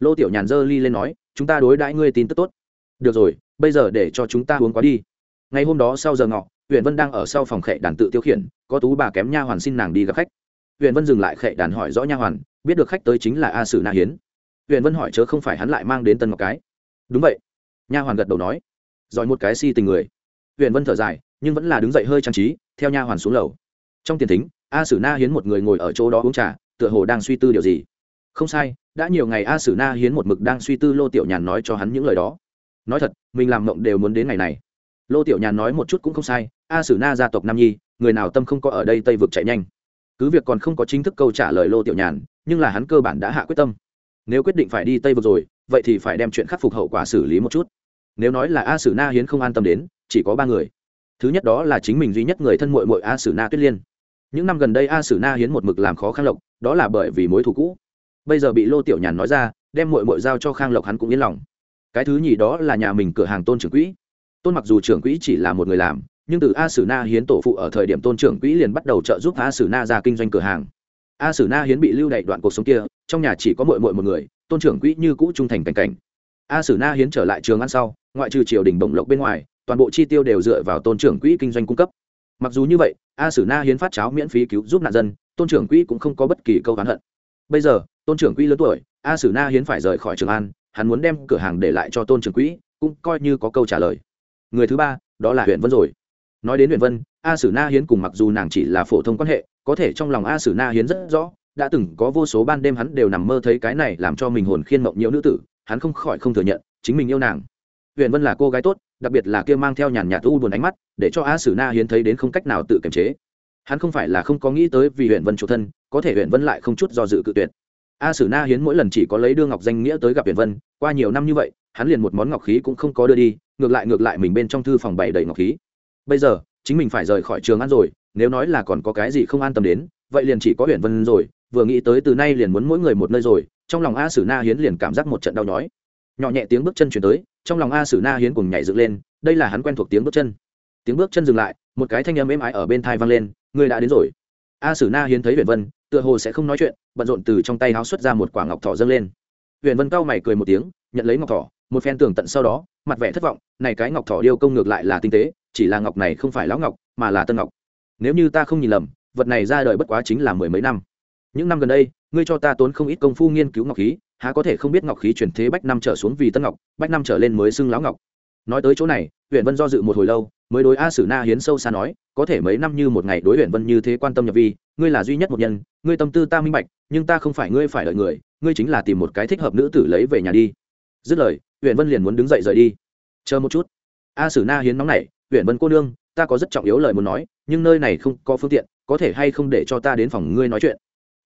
[SPEAKER 1] Lô tiểu nhàn dơ ly lên nói, chúng ta đối đãi ngươi tin tức tốt. Được rồi, bây giờ để cho chúng ta uống quá đi. Ngày hôm đó sau giờ ngọ huyện vân đang ở sau phòng khệ đàn tự tiêu khiển, có tú bà kém nha hoàn xin nàng đi gặp khách. Huyện vân dừng lại khệ đàn hỏi rõ nha hoàn, biết được khách tới chính là a sử na hiến. Huyện vân hỏi chớ không phải hắn lại mang đến tân ngọc cái. Đúng vậy. Nha hoàn gật đầu nói. Giỏi một cái si tình người. Huyện vân thở dài, nhưng vẫn là đứng dậy hơi trang trí, theo nha hoàn xuống lầu. Trong tiền thính, a sử na hiến một người ngồi ở chỗ đó uống trà tựa hồ đang suy tư điều gì. Không sai, đã nhiều ngày a sử na hiến một mực đang suy tư lô tiểu nhàn nói cho hắn những lời đó. Nói thật, mình làm mộng đều muốn đến ngày này. Lô tiểu nhàn nói một chút cũng không sai, a sử na gia tộc nam nhi, người nào tâm không có ở đây tây vực chạy nhanh. Cứ việc còn không có chính thức câu trả lời lô tiểu nhàn, nhưng là hắn cơ bản đã hạ quyết tâm. Nếu quyết định phải đi tây vực rồi, vậy thì phải đem chuyện khắc phục hậu quả xử lý một chút. Nếu nói là a sử na hiến không an tâm đến, chỉ có ba người. Thứ nhất đó là chính mình duy nhất người thân mội mội a sử na tuyết liên những năm gần đây a sử na hiến một mực làm khó khang lộc, đó là bởi vì mối thù cũ. Bây giờ bị lô tiểu nhàn nói ra, đem mội mội giao cho khang lộc hắn cũng yên lòng. Cái thứ nhì đó là nhà mình cửa hàng tôn trưởng quỹ. Tôn mặc dù trưởng quỹ chỉ là một người làm, nhưng từ a sử na hiến tổ phụ ở thời điểm tôn trưởng quỹ liền bắt đầu trợ giúp a sử na ra kinh doanh cửa hàng. A sử na hiến bị lưu đày đoạn cuộc sống kia, trong nhà chỉ có mội mội một người, tôn trưởng quỹ như cũ trung thành cảnh cảnh. A sử na hiến trở lại trường ăn sau, ngoại trừ triều đình bổng lộc bên ngoài, toàn bộ chi tiêu đều dựa vào tôn trưởng quỹ kinh doanh cung cấp mặc dù như vậy, a sử na hiến phát cháo miễn phí cứu giúp nạn dân, tôn trưởng quỹ cũng không có bất kỳ câu oán hận. Bây giờ, tôn trưởng quỹ lớn tuổi, a sử na hiến phải rời khỏi trường an, hắn muốn đem cửa hàng để lại cho tôn trưởng quỹ, cũng coi như có câu trả lời. Người thứ ba, đó là huyện vân rồi. Nói đến huyện vân, a sử na hiến cùng mặc dù nàng chỉ là phổ thông quan hệ, có thể trong lòng a sử na hiến rất rõ, đã từng có vô số ban đêm hắn đều nằm mơ thấy cái này làm cho mình hồn khiên mộng nhiễu nữ tử, hắn không khỏi không thừa nhận, chính mình yêu nàng. Huyện vân là cô gái tốt đặc biệt là kia mang theo nhàn nhạt u buồn ánh mắt, để cho a sử na hiến thấy đến không cách nào tự kiềm chế. Hắn không phải là không có nghĩ tới vì huyện vân chủ thân, có thể huyện vân lại không chút do dự cự tuyệt. A sử na hiến mỗi lần chỉ có lấy đưa ngọc danh nghĩa tới gặp huyện vân, qua nhiều năm như vậy, hắn liền một món ngọc khí cũng không có đưa đi, ngược lại ngược lại mình bên trong thư phòng bày đầy ngọc khí. Bây giờ, chính mình phải rời khỏi trường ăn rồi, nếu nói là còn có cái gì không an tâm đến, vậy liền chỉ có huyện vân rồi, vừa nghĩ tới từ nay liền muốn mỗi người một nơi rồi, trong lòng a sử na hiến liền cảm giác một trận đau nhói nhỏ nhẹ tiếng bước chân chuyển tới, trong lòng a sử na hiến cùng nhảy dựng lên, đây là hắn quen thuộc tiếng bước chân. Tiếng bước chân dừng lại, một cái thanh âm êm ái ở bên thai vang lên người đã đến rồi. A sử na hiến thấy huyền vân, tựa hồ sẽ không nói chuyện, bận rộn từ trong tay háo xuất ra một quả ngọc thỏ dâng lên. Huyền vân cau mày cười một tiếng, nhận lấy ngọc thỏ, một phen tưởng tận sau đó, mặt vẻ thất vọng, này cái ngọc thỏ điêu công ngược lại là tinh tế, chỉ là ngọc này không phải lão ngọc, mà là tân ngọc. Nếu như ta không nhìn lầm, vật này ra đời bất quá chính là mười mấy năm. Những năm gần đây, ngươi cho ta tốn không ít công phu nghiên cứu ngọc khí há có thể không biết ngọc khí chuyển thế bách năm trở xuống vì tân ngọc, bách năm trở lên mới xưng lão ngọc. Nói tới chỗ này huyện vân do dự một hồi lâu, mới đối a sử na hiến sâu xa nói, có thể mấy năm như một ngày đối huyện vân như thế quan tâm nhập vi, ngươi là duy nhất một nhân, ngươi tâm tư ta minh bạch, nhưng ta không phải ngươi phải đợi người, ngươi chính là tìm một cái thích hợp nữ tử lấy về nhà đi. Dứt lời huyện vân liền muốn đứng dậy rời đi. Chờ một chút. A sử na hiến nóng nảy huyện vân cô nương, ta có rất trọng yếu lời muốn nói, nhưng nơi này không có phương tiện, có thể hay không để cho ta đến phòng ngươi nói chuyện?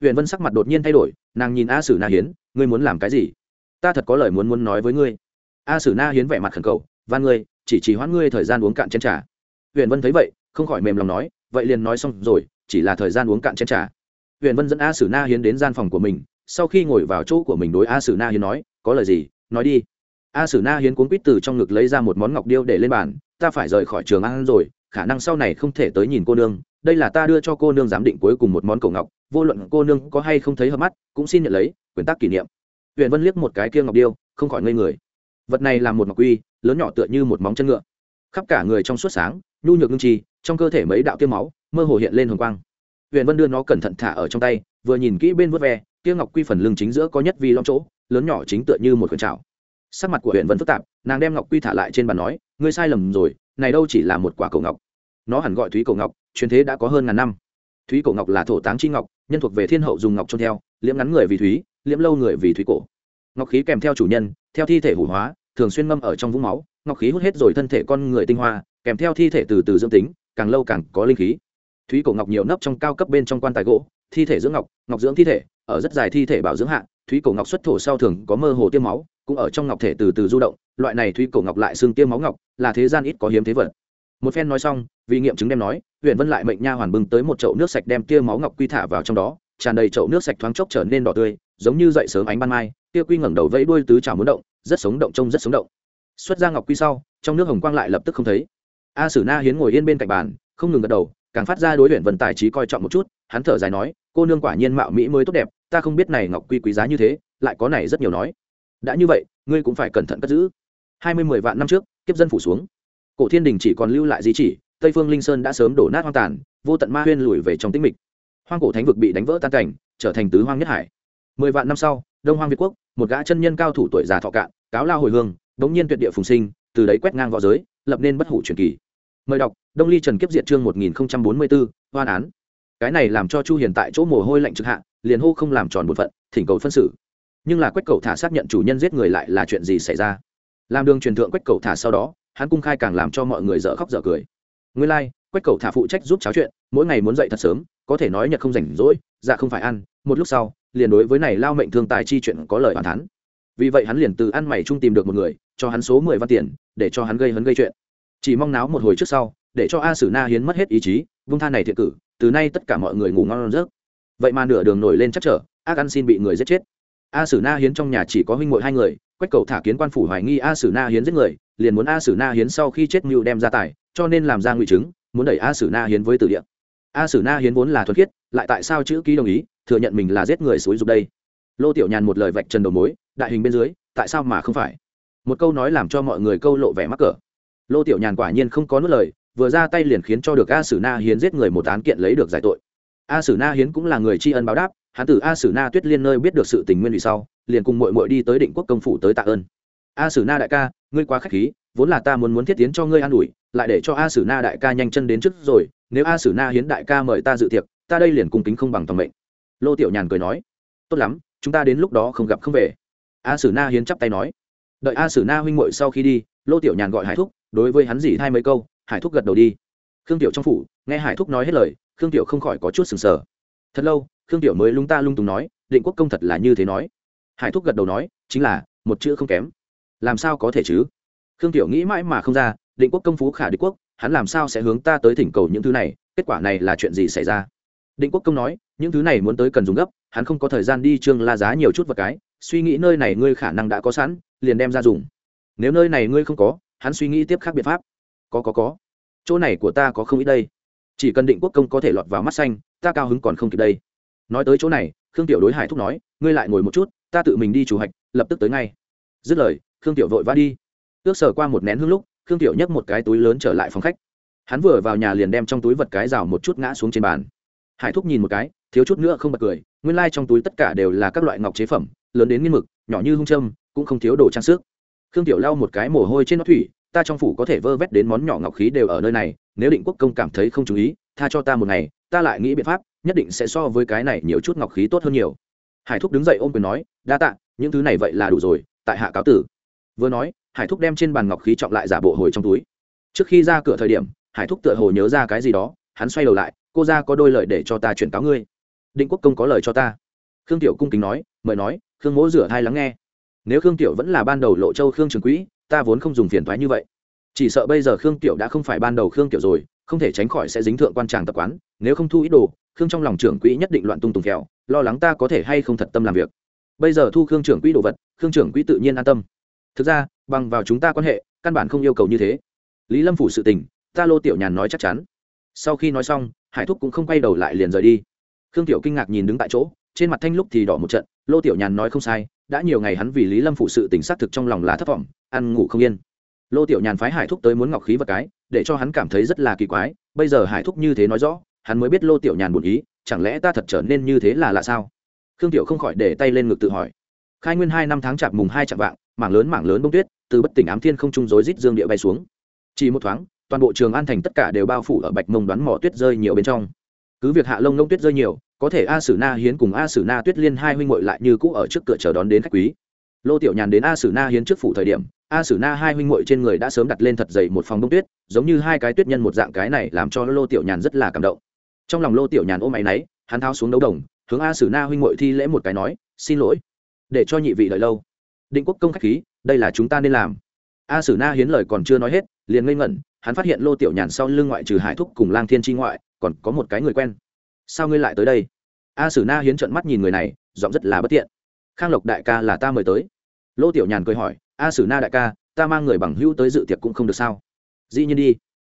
[SPEAKER 1] Huyện vân sắc mặt đột nhiên thay đổi, nàng nhìn a sử na hiến ngươi muốn làm cái gì? Ta thật có lời muốn muốn nói với ngươi. A sử na hiến vẻ mặt khẩn cầu, van ngươi, chỉ chỉ hoãn ngươi thời gian uống cạn chén trà. Huyền vân thấy vậy, không khỏi mềm lòng nói, vậy liền nói xong rồi, chỉ là thời gian uống cạn chén trà. Huyền vân dẫn a sử na hiến đến gian phòng của mình, sau khi ngồi vào chỗ của mình đối a sử na hiến nói, có lời gì? Nói đi. A sử na hiến cuốn quýt từ trong ngực lấy ra một món ngọc điêu để lên bàn, ta phải rời khỏi trường ăn rồi, khả năng sau này không thể tới nhìn cô nương. Đây là ta đưa cho cô nương giám định cuối cùng một món cổ ngọc, vô luận cô nương có hay không thấy hợp mắt, cũng xin nhận lấy quyền tác kỷ niệm. Huyện vân liếc một cái kia ngọc điêu, không khỏi ngây người. Vật này là một ngọc quy, lớn nhỏ tựa như một móng chân ngựa. Khắp cả người trong suốt sáng, nhu nhược ngưng trì, trong cơ thể mấy đạo tiêm máu, mơ hồ hiện lên hồng quang. Huyện vân đưa nó cẩn thận thả ở trong tay, vừa nhìn kỹ bên vớt ve, kia ngọc quy phần lưng chính giữa có nhất vi long chỗ, lớn nhỏ chính tựa như một quần trào sắc mặt của huyện vân phức tạp, nàng đem ngọc quy thả lại trên bàn nói, ngươi sai lầm rồi, này đâu chỉ là một quả cầu ngọc. Nó hẳn gọi thúy cầu ngọc, truyền thế đã có hơn ngàn năm. Thúy cổ ngọc là thổ táng chi ngọc, nhân thuộc về thiên hậu dùng ngọc trôn theo, liễm ngắn người vì thúy liễm lâu người vì thúy cổ. Ngọc khí kèm theo chủ nhân, theo thi thể hủ hóa, thường xuyên ngâm ở trong vũng máu. Ngọc khí hút hết rồi thân thể con người tinh hoa, kèm theo thi thể từ từ dưỡng tính, càng lâu càng có linh khí. Thúy cổ ngọc nhiều nấp trong cao cấp bên trong quan tài gỗ, thi thể dưỡng ngọc ngọc dưỡng thi thể, ở rất dài thi thể bảo dưỡng hạ, thúy cổ ngọc xuất thổ sau thường có mơ hồ tiêm máu, cũng ở trong ngọc thể từ từ du động, loại này thúy cổ ngọc lại xương tiêm máu ngọc, là thế gian ít có hiếm thế vật. Một phen nói xong, vì nghiệm chứng đem nói, huyện vân lại mệnh nha hoàn bưng tới một chậu nước sạch đem tia máu ngọc quy thả vào trong đó tràn đầy chậu nước sạch thoáng chốc trở nên đỏ tươi, giống như dậy sớm ánh ban mai, kia quy ngẩng đầu vẫy đuôi tứ trào muốn động, rất sống động trông rất sống động. Xuất ra ngọc quy sau, trong nước hồng quang lại lập tức không thấy. A sử na hiến ngồi yên bên cạnh bàn, không ngừng gật đầu, càng phát ra đối luyện vận tài trí coi trọng một chút, hắn thở dài nói, cô nương quả nhiên mạo mỹ mới tốt đẹp, ta không biết này ngọc quy quý giá như thế, lại có này rất nhiều nói. Đã như vậy, ngươi cũng phải cẩn thận cất giữ. Hai mươi mười vạn năm trước, kiếp dân phủ xuống. Cổ thiên đình chỉ còn lưu lại di chỉ, tây phương linh sơn đã sớm đổ nát hoang tàn, vô tận ma huyên lùi về trong tĩnh mịch hoang cổ thánh vực bị đánh vỡ tan cảnh trở thành tứ hoang nhất hải. Mười vạn năm sau đông hoang việt quốc một gã chân nhân cao thủ tuổi già thọ cạn cáo lao hồi hương bỗng nhiên tuyệt địa phùng sinh từ đấy quét ngang v õ giới lập nên bất hủ truyền kỳ. Mời đọc đông ly trần kiếp diệt chương một nghìn bốn mươi bốn hoan án. Cái này làm cho chu hiền tại chỗ mồ hôi lạnh trực hạ liền hô không làm tròn bổn phận thỉnh cầu phân xử. Nhưng là quách cầu thả xác nhận chủ nhân giết người lại là chuyện gì xảy ra? Làm đường truyền thượng quách cầu thả sau đó hắn cung khai càng làm cho mọi người dở khóc dở cười. Nguyên lai、like, quách cầu thả phụ trách giúp cháo chuyện mỗi ngày muốn dậy thật sớm có thể nói nhật không rảnh rỗi dạ không phải ăn, một lúc sau, liền đối với này lao mệnh thương tài chi chuyện có lời hoàn thắn vì vậy hắn liền từ ăn mày chung tìm được một người, cho hắn số mười văn tiền, để cho hắn gây hấn gây chuyện. Chỉ mong náo một hồi trước sau, để cho a sử na hiến mất hết ý chí, vung than này thiện cử, từ nay tất cả mọi người ngủ ngon rớt vậy mà nửa đường nổi lên chắc trở, ác ăn xin bị người giết chết. A sử na hiến trong nhà chỉ có huynh muội hai người, quách cầu thả kiến quan phủ hoài nghi a sử na hiến giết người, liền muốn a sử na hiến sau khi chết mưu đem ra tài, cho nên làm ra ngụy chứng, muốn đẩy a sử na hiến với tử địa a sử na hiến vốn là thuần khiết, lại tại sao chữ ký đồng ý, thừa nhận mình là giết người xúi dục đây? Lô tiểu nhàn một lời vạch trần đầu mối, đại hình bên dưới, tại sao mà không phải? Một câu nói làm cho mọi người câu lộ vẻ mắc cỡ. Lô tiểu nhàn quả nhiên không có nốt lời, vừa ra tay liền khiến cho được a sử na hiến giết người một án kiện lấy được giải tội. A sử na hiến cũng là người tri ân báo đáp, hắn từ a sử na tuyết liên nơi biết được sự tình nguyên vì sau, liền cùng mội mội đi tới định quốc công phủ tới tạ ơn. A sử na đại ca, ngươi quá k h á c h khí, vốn là ta muốn muốn thiết tiến cho ngươi an ủi, lại để cho a sử na đại ca nhanh chân đến trước rồi nếu a sử na hiến đại ca mời ta dự tiệc, ta đây liền cung kính không bằng toàn mệnh. Lô tiểu nhàn cười nói, tốt lắm, chúng ta đến lúc đó không gặp không về. A sử na hiến chắp tay nói. Đợi a sử na huynh Ngội sau khi đi, lô tiểu nhàn gọi hải thúc, đối với hắn dỉ hai mấy câu, hải thúc gật đầu đi. Khương tiểu trong phủ, nghe hải thúc nói hết lời, khương tiểu không khỏi có chút sừng sờ. Thật lâu, khương tiểu mới lung ta lung tùng nói, định quốc công thật là như thế nói. Hải thúc gật đầu nói, chính là, một chữ không kém. Làm sao có thể chứ? Khương tiểu nghĩ mãi mà không ra, định quốc công phú khả địch quốc hắn làm sao sẽ hướng ta tới thỉnh cầu những thứ này, kết quả này là chuyện gì xảy ra? Định quốc công nói, những thứ này muốn tới cần dùng gấp, hắn không có thời gian đi trương la giá nhiều chút vật cái, suy nghĩ nơi này ngươi khả năng đã có sẵn, liền đem ra dùng. Nếu nơi này ngươi không có, hắn suy nghĩ tiếp khác biện pháp. Có có có. Chỗ này của ta có không ít đây. Chỉ cần định quốc công có thể lọt vào mắt xanh, ta cao hứng còn không kịp đây. Nói tới chỗ này, khương tiểu đối hải thúc nói, ngươi lại ngồi một chút, ta tự mình đi chủ hạch, lập tức tới ngay. Dứt lời, khương tiểu vội vã đi. Ước sở qua một nén hương lúc khương tiểu nhấc một cái túi lớn trở lại phòng khách. Hắn vừa vào nhà liền đem trong túi vật cái rào một chút ngã xuống trên bàn. Hải thúc nhìn một cái, thiếu chút nữa không bật cười, nguyên lai、like、trong túi tất cả đều là các loại ngọc chế phẩm, lớn đến nghiên mực, nhỏ như hung châm, cũng không thiếu đồ trang sức. Khương tiểu lau một cái mồ hôi trên nó thủy, ta trong phủ có thể vơ vét đến món nhỏ ngọc khí đều ở nơi này, nếu định quốc công cảm thấy không chú ý, tha cho ta một ngày, ta lại nghĩ biện pháp, nhất định sẽ so với cái này nhiều chút ngọc khí tốt hơn nhiều. Hải thúc đứng dậy ôm quyền nói, đa tạ, những thứ này vậy là đủ rồi, tại hạ cáo tử. Vừa nói hải thúc đem trên bàn ngọc khí trọng lại giả bộ hồi trong túi. Trước khi ra cửa thời điểm, hải thúc tựa hồ nhớ ra cái gì đó, hắn xoay đầu lại, cô ra có đôi lời để cho ta chuyển cáo ngươi. Định quốc công có lời cho ta. Khương tiểu cung kính nói, mời nói, khương mỗ rửa thai lắng nghe. Nếu khương tiểu vẫn là ban đầu lộ châu khương trường quỹ, ta vốn không dùng phiền thoái như vậy. Chỉ sợ bây giờ khương tiểu đã không phải ban đầu khương tiểu rồi, không thể tránh khỏi sẽ dính thượng quan tràng tập quán, nếu không thu ít đồ, khương trong lòng trưởng quỹ nhất định loạn tung tùng kẹo lo lắng ta có thể hay không thật tâm làm việc. Bây giờ thu khương trưởng quỹ đồ vật, khương trưởng quỹ tự nhiên an tâm. Thực ra bằng vào chúng ta quan hệ, căn bản không yêu cầu như thế. Lý lâm phủ sự tình, ta lô tiểu nhàn nói chắc chắn. Sau khi nói xong, hải thúc cũng không quay đầu lại liền rời đi. Khương tiểu kinh ngạc nhìn đứng tại chỗ, trên mặt thanh lúc thì đỏ một trận, lô tiểu nhàn nói không sai, đã nhiều ngày hắn vì lý lâm phụ sự tỉnh xác thực trong lòng là thất vọng, ăn ngủ không yên. Lô tiểu nhàn phái hải thúc tới muốn ngọc khí vật cái, để cho hắn cảm thấy rất là kỳ quái, bây giờ hải thúc như thế nói rõ, hắn mới biết lô tiểu nhàn buồn ý, chẳng lẽ ta thật trở nên như thế là lạ sao? Khương tiểu không khỏi để tay lên ngực tự hỏi. Khai nguyên hai năm tháng chạp mùng hai chạp vạng, mảng lớn mảng lớn bông tuyết từ bất tỉnh ám thiên không trung rối rít dương địa bay xuống. Chỉ một thoáng, toàn bộ trường an thành tất cả đều bao phủ ở bạch mông đoán mỏ tuyết rơi nhiều bên trong. Cứ việc hạ lông lông tuyết rơi nhiều, có thể a sử na hiến cùng a sử na tuyết liên hai huynh ngội lại như cũ ở trước cửa chờ đón đến khách quý. Lô tiểu nhàn đến a sử na hiến trước phủ thời điểm, a sử na hai huynh ngội trên người đã sớm đặt lên thật dày một phòng đông tuyết, giống như hai cái tuyết nhân một dạng cái này làm cho lô tiểu nhàn rất là cảm động. Trong lòng lô tiểu nhàn ôm áy náy, hắn thao xuống đấu đồng, hướng a sử na huynh ngội thi lễ một cái nói, xin lỗi, để cho nhị vị đợi lâu. Định quốc công khách khí đây là chúng ta nên làm. A sử na hiến lời còn chưa nói hết, liền ngây ngẩn, hắn phát hiện lô tiểu nhàn sau lưng ngoại trừ hải thúc cùng lang thiên tri ngoại, còn có một cái người quen. Sao ngươi lại tới đây? A sử na hiến trợn mắt nhìn người này, giọng rất là bất tiện. Khang lộc đại ca là ta mời tới. Lô tiểu nhàn cười hỏi, a sử na đại ca, ta mang người bằng hữu tới dự tiệc cũng không được sao? Dĩ nhiên đi.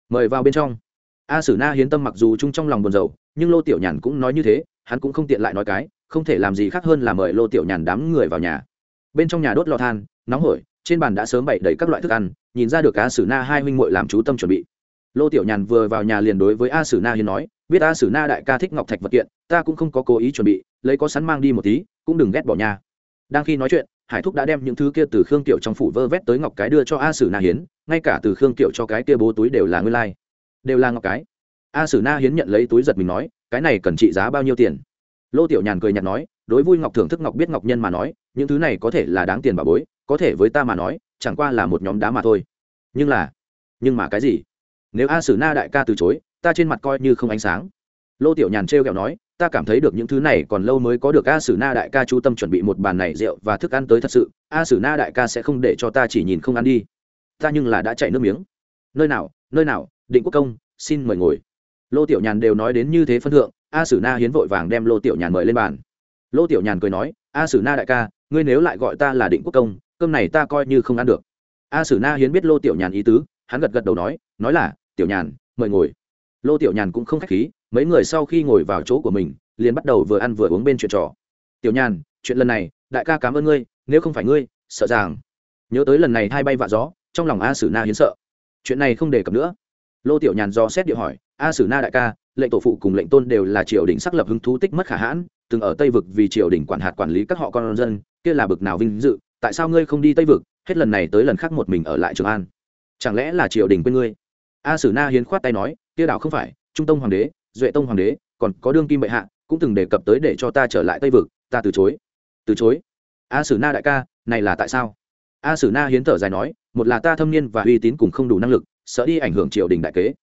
[SPEAKER 1] Mời vào bên trong. A sử na hiến tâm mặc dù chung trong lòng buồn rầu, nhưng lô tiểu nhàn cũng nói như thế, hắn cũng không tiện lại nói cái, không thể làm gì khác hơn là mời lô tiểu nhàn đám người vào nhà bên trong nhà đốt lò than, nóng hổi, trên bàn đã sớm bày đầy các loại thức ăn, nhìn ra được a sử na hai huynh muội làm chú tâm chuẩn bị. Lô tiểu nhàn vừa vào nhà liền đối với a sử na hiến nói, biết a sử na đại ca thích ngọc thạch vật kiện, ta cũng không có cố ý chuẩn bị, lấy có sẵn mang đi một tí, cũng đừng ghét bỏ nhà. Đang khi nói chuyện, hải thúc đã đem những thứ kia từ khương kiệu trong phủ vơ vét tới ngọc cái đưa cho a sử na hiến, ngay cả từ khương kiệu cho cái kia bố túi đều là nguyên lai、like. đều là ngọc cái. A sử na hiến nhận lấy túi giật mình nói, cái này cần trị giá bao nhiêu tiền? Lô tiểu nhàn cười nhạt nói đối vui ngọc thưởng thức ngọc biết ngọc nhân mà nói, những thứ này có thể là đáng tiền bà bối, có thể với ta mà nói, chẳng qua là một nhóm đá mà thôi. Nhưng là, nhưng mà cái gì? Nếu a sử na đại ca từ chối, ta trên mặt coi như không ánh sáng. Lô tiểu nhàn trêu kẹo nói, ta cảm thấy được những thứ này còn lâu mới có được a sử na đại ca chú tâm chuẩn bị một bàn này rượu và thức ăn tới thật sự, a sử na đại ca sẽ không để cho ta chỉ nhìn không ăn đi. Ta nhưng là đã chạy nước miếng. Nơi nào nơi nào, định quốc công, xin mời ngồi. Lô tiểu nhàn đều nói đến như thế phân thượng, a sử na hiến vội vàng đem lô tiểu nhàn mời lên bàn lô tiểu nhàn cười nói, a sử na đại ca, ngươi nếu lại gọi ta là định quốc công, cơm này ta coi như không ăn được. A sử na hiến biết lô tiểu nhàn ý tứ, hắn gật gật đầu nói nói là, tiểu nhàn, mời ngồi. Lô tiểu nhàn cũng không k h á c h khí, mấy người sau khi ngồi vào chỗ của mình, liền bắt đầu vừa ăn vừa uống bên chuyện trò. Tiểu nhàn, chuyện lần này, đại ca cảm ơn ngươi, nếu không phải ngươi, sợ rằng. Nhớ tới lần này hai bay vạ gió, trong lòng a sử na hiến sợ. Chuyện này không đề cập nữa. Lô tiểu nhàn do xét điệu hỏi, a sử na đại ca, lệnh tổ phụ cùng lệnh tôn đều là triều đình xác lập hứng thú tích mất khả hãn từng ở tây vực vì triều đình quản hạt quản lý các họ con dân, kia là bực nào vinh dự, tại sao ngươi không đi tây vực? Hết lần này tới lần khác một mình ở lại trường an. Chẳng lẽ là triều đình quên ngươi? A sử na hiến khoát tay nói, kia đảo không phải, trung tông hoàng đế, duệ tông hoàng đế, còn có đương kim bệ hạ, cũng từng đề cập tới để cho ta trở lại tây vực, ta từ chối. Từ chối? A sử na đại ca, này là tại sao? A sử na hiến thở dài nói, một là ta thâm niên và uy tín cùng không đủ năng lực, sợ đi ảnh hưởng triều đình đại kế.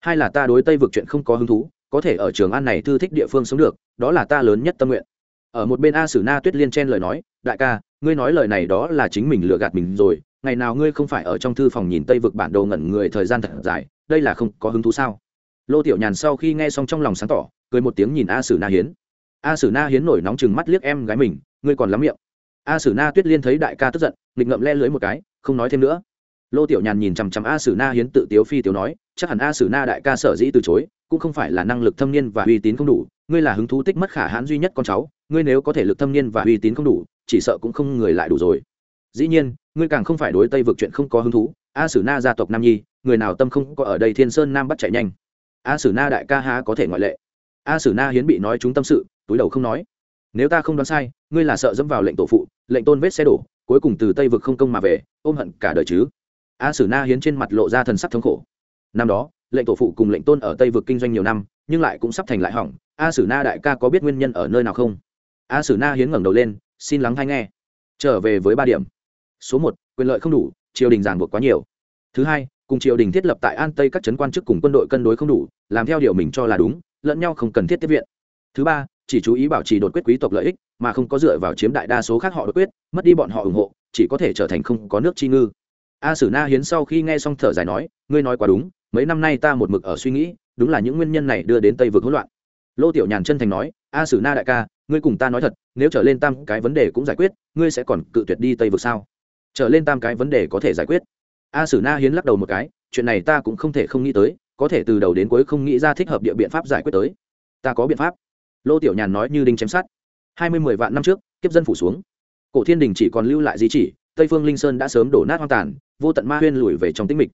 [SPEAKER 1] Hai là ta đối tây vực chuyện không có hứng thú có thể ở trường an này thư thích địa phương sống được, đó là ta lớn nhất tâm nguyện. Ở một bên a sử na tuyết liên chen lời nói, đại ca, ngươi nói lời này đó là chính mình lừa gạt mình rồi, ngày nào ngươi không phải ở trong thư phòng nhìn tây vực bản đồ ngẩn người thời gian thật dài, đây là không có hứng thú sao? Lô tiểu nhàn sau khi nghe xong trong lòng sáng tỏ, cười một tiếng nhìn a sử na hiến. A sử na hiến nổi nóng chừng mắt liếc em gái mình, ngươi còn lắm miệng. A sử na tuyết liên thấy đại ca tức giận, nghịch ngậm le lưới một cái, không nói thêm nữa lô tiểu nhàn nhìn chằm chằm a sử na hiến tự tiếu phi tiểu nói, chắc hẳn a sử na đại ca sở dĩ từ chối, cũng không phải là năng lực thâm niên và uy tín không đủ, ngươi là hứng thú tích mất khả hãn duy nhất con cháu, ngươi nếu có thể lực thâm niên và uy tín không đủ, chỉ sợ cũng không người lại đủ rồi. Dĩ nhiên, ngươi càng không phải đối tây vực chuyện không có hứng thú, a sử na gia tộc nam nhi, người nào tâm không có ở đây thiên sơn nam bắt chạy nhanh. A sử na đại ca há có thể ngoại lệ? A sử na hiến bị nói chúng tâm sự, túi đầu không nói. Nếu ta không đoán sai, ngươi là sợ dẫm vào lệnh tổ phụ, lệnh tôn vết xe đổ, cuối cùng từ tây vực không công mà về, ôm hận cả đời chứ a sử na hiến trên mặt lộ ra thần sắc thống khổ. Năm đó, lệnh tổ phụ cùng lệnh tôn ở tây vực kinh doanh nhiều năm, nhưng lại cũng sắp thành lại hỏng. A sử na đại ca có biết nguyên nhân ở nơi nào không? A sử na hiến ngẩng đầu lên, xin lắng hay nghe. Trở về với ba điểm. Số một, quyền lợi không đủ, triều đình giảng buộc quá nhiều. Thứ hai, cùng triều đình thiết lập tại an tây các trấn quan chức cùng quân đội cân đối không đủ, làm theo điều mình cho là đúng, lẫn nhau không cần thiết tiếp viện. Thứ ba, chỉ chú ý bảo trì đột quyết quý tộc lợi ích, mà không có dựa vào chiếm đại đa số khác họ đột quyết, mất đi bọn họ ủng hộ, chỉ có thể trở thành không có nước chi ngư a sử na hiến sau khi nghe xong thở dài nói, ngươi nói quá đúng, mấy năm nay ta một mực ở suy nghĩ, đúng là những nguyên nhân này đưa đến tây vực hỗn loạn. Lô tiểu nhàn chân thành nói, a sử na đại ca, ngươi cùng ta nói thật, nếu trở lên tam cái vấn đề cũng giải quyết, ngươi sẽ còn cự tuyệt đi tây vực sao? Trở lên tam cái vấn đề có thể giải quyết. A sử na hiến lắc đầu một cái, chuyện này ta cũng không thể không nghĩ tới, có thể từ đầu đến cuối không nghĩ ra thích hợp địa biện pháp giải quyết tới. Ta có biện pháp. Lô tiểu nhàn nói như đinh chém sát hai mươi mười vạn năm trước, kiếp dân phủ xuống. Cổ thiên đình chỉ còn lưu lại di chỉ, tây phương linh sơn đã sớm đổ nát hoang tàn vô tận ma huyên lùi về trong tĩnh mịch.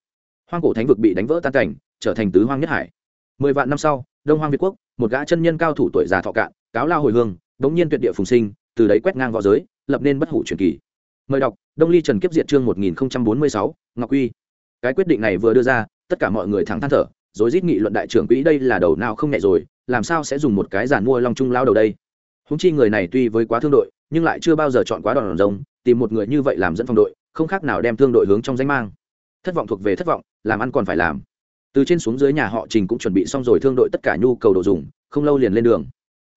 [SPEAKER 1] Hoang cổ thánh vực bị đánh vỡ tan cảnh, trở thành tứ hoang nhất hải. Mười vạn năm sau, đông hoang việt quốc, một gã chân nhân cao thủ tuổi già thọ cạn, cáo lao hồi hương, đống nhiên tuyệt địa phùng sinh, từ đấy quét ngang v õ giới, lập nên bất hủ truyền kỳ. Mời đọc, đông ly trần kiếp diệt chương một nghìn bốn mươi sáu, ngọc quy. Cái quyết định này vừa đưa ra, tất cả mọi người thẳng than thở rồi rít nghị luận đại trưởng quỹ đây là đầu nào không nhẹ rồi, làm sao sẽ dùng một cái giàn mua long trung lao đầu đây? Húng chi người này tuy với quá thương đội, nhưng lại chưa bao giờ chọn quá đòn rồng, tìm một người như vậy làm dẫn phòng đội không khác nào đem thương đội hướng trong danh mang. Thất vọng thuộc về thất vọng, làm ăn còn phải làm. Từ trên xuống dưới nhà họ trình cũng chuẩn bị xong rồi thương đội tất cả nhu cầu đồ dùng, không lâu liền lên đường.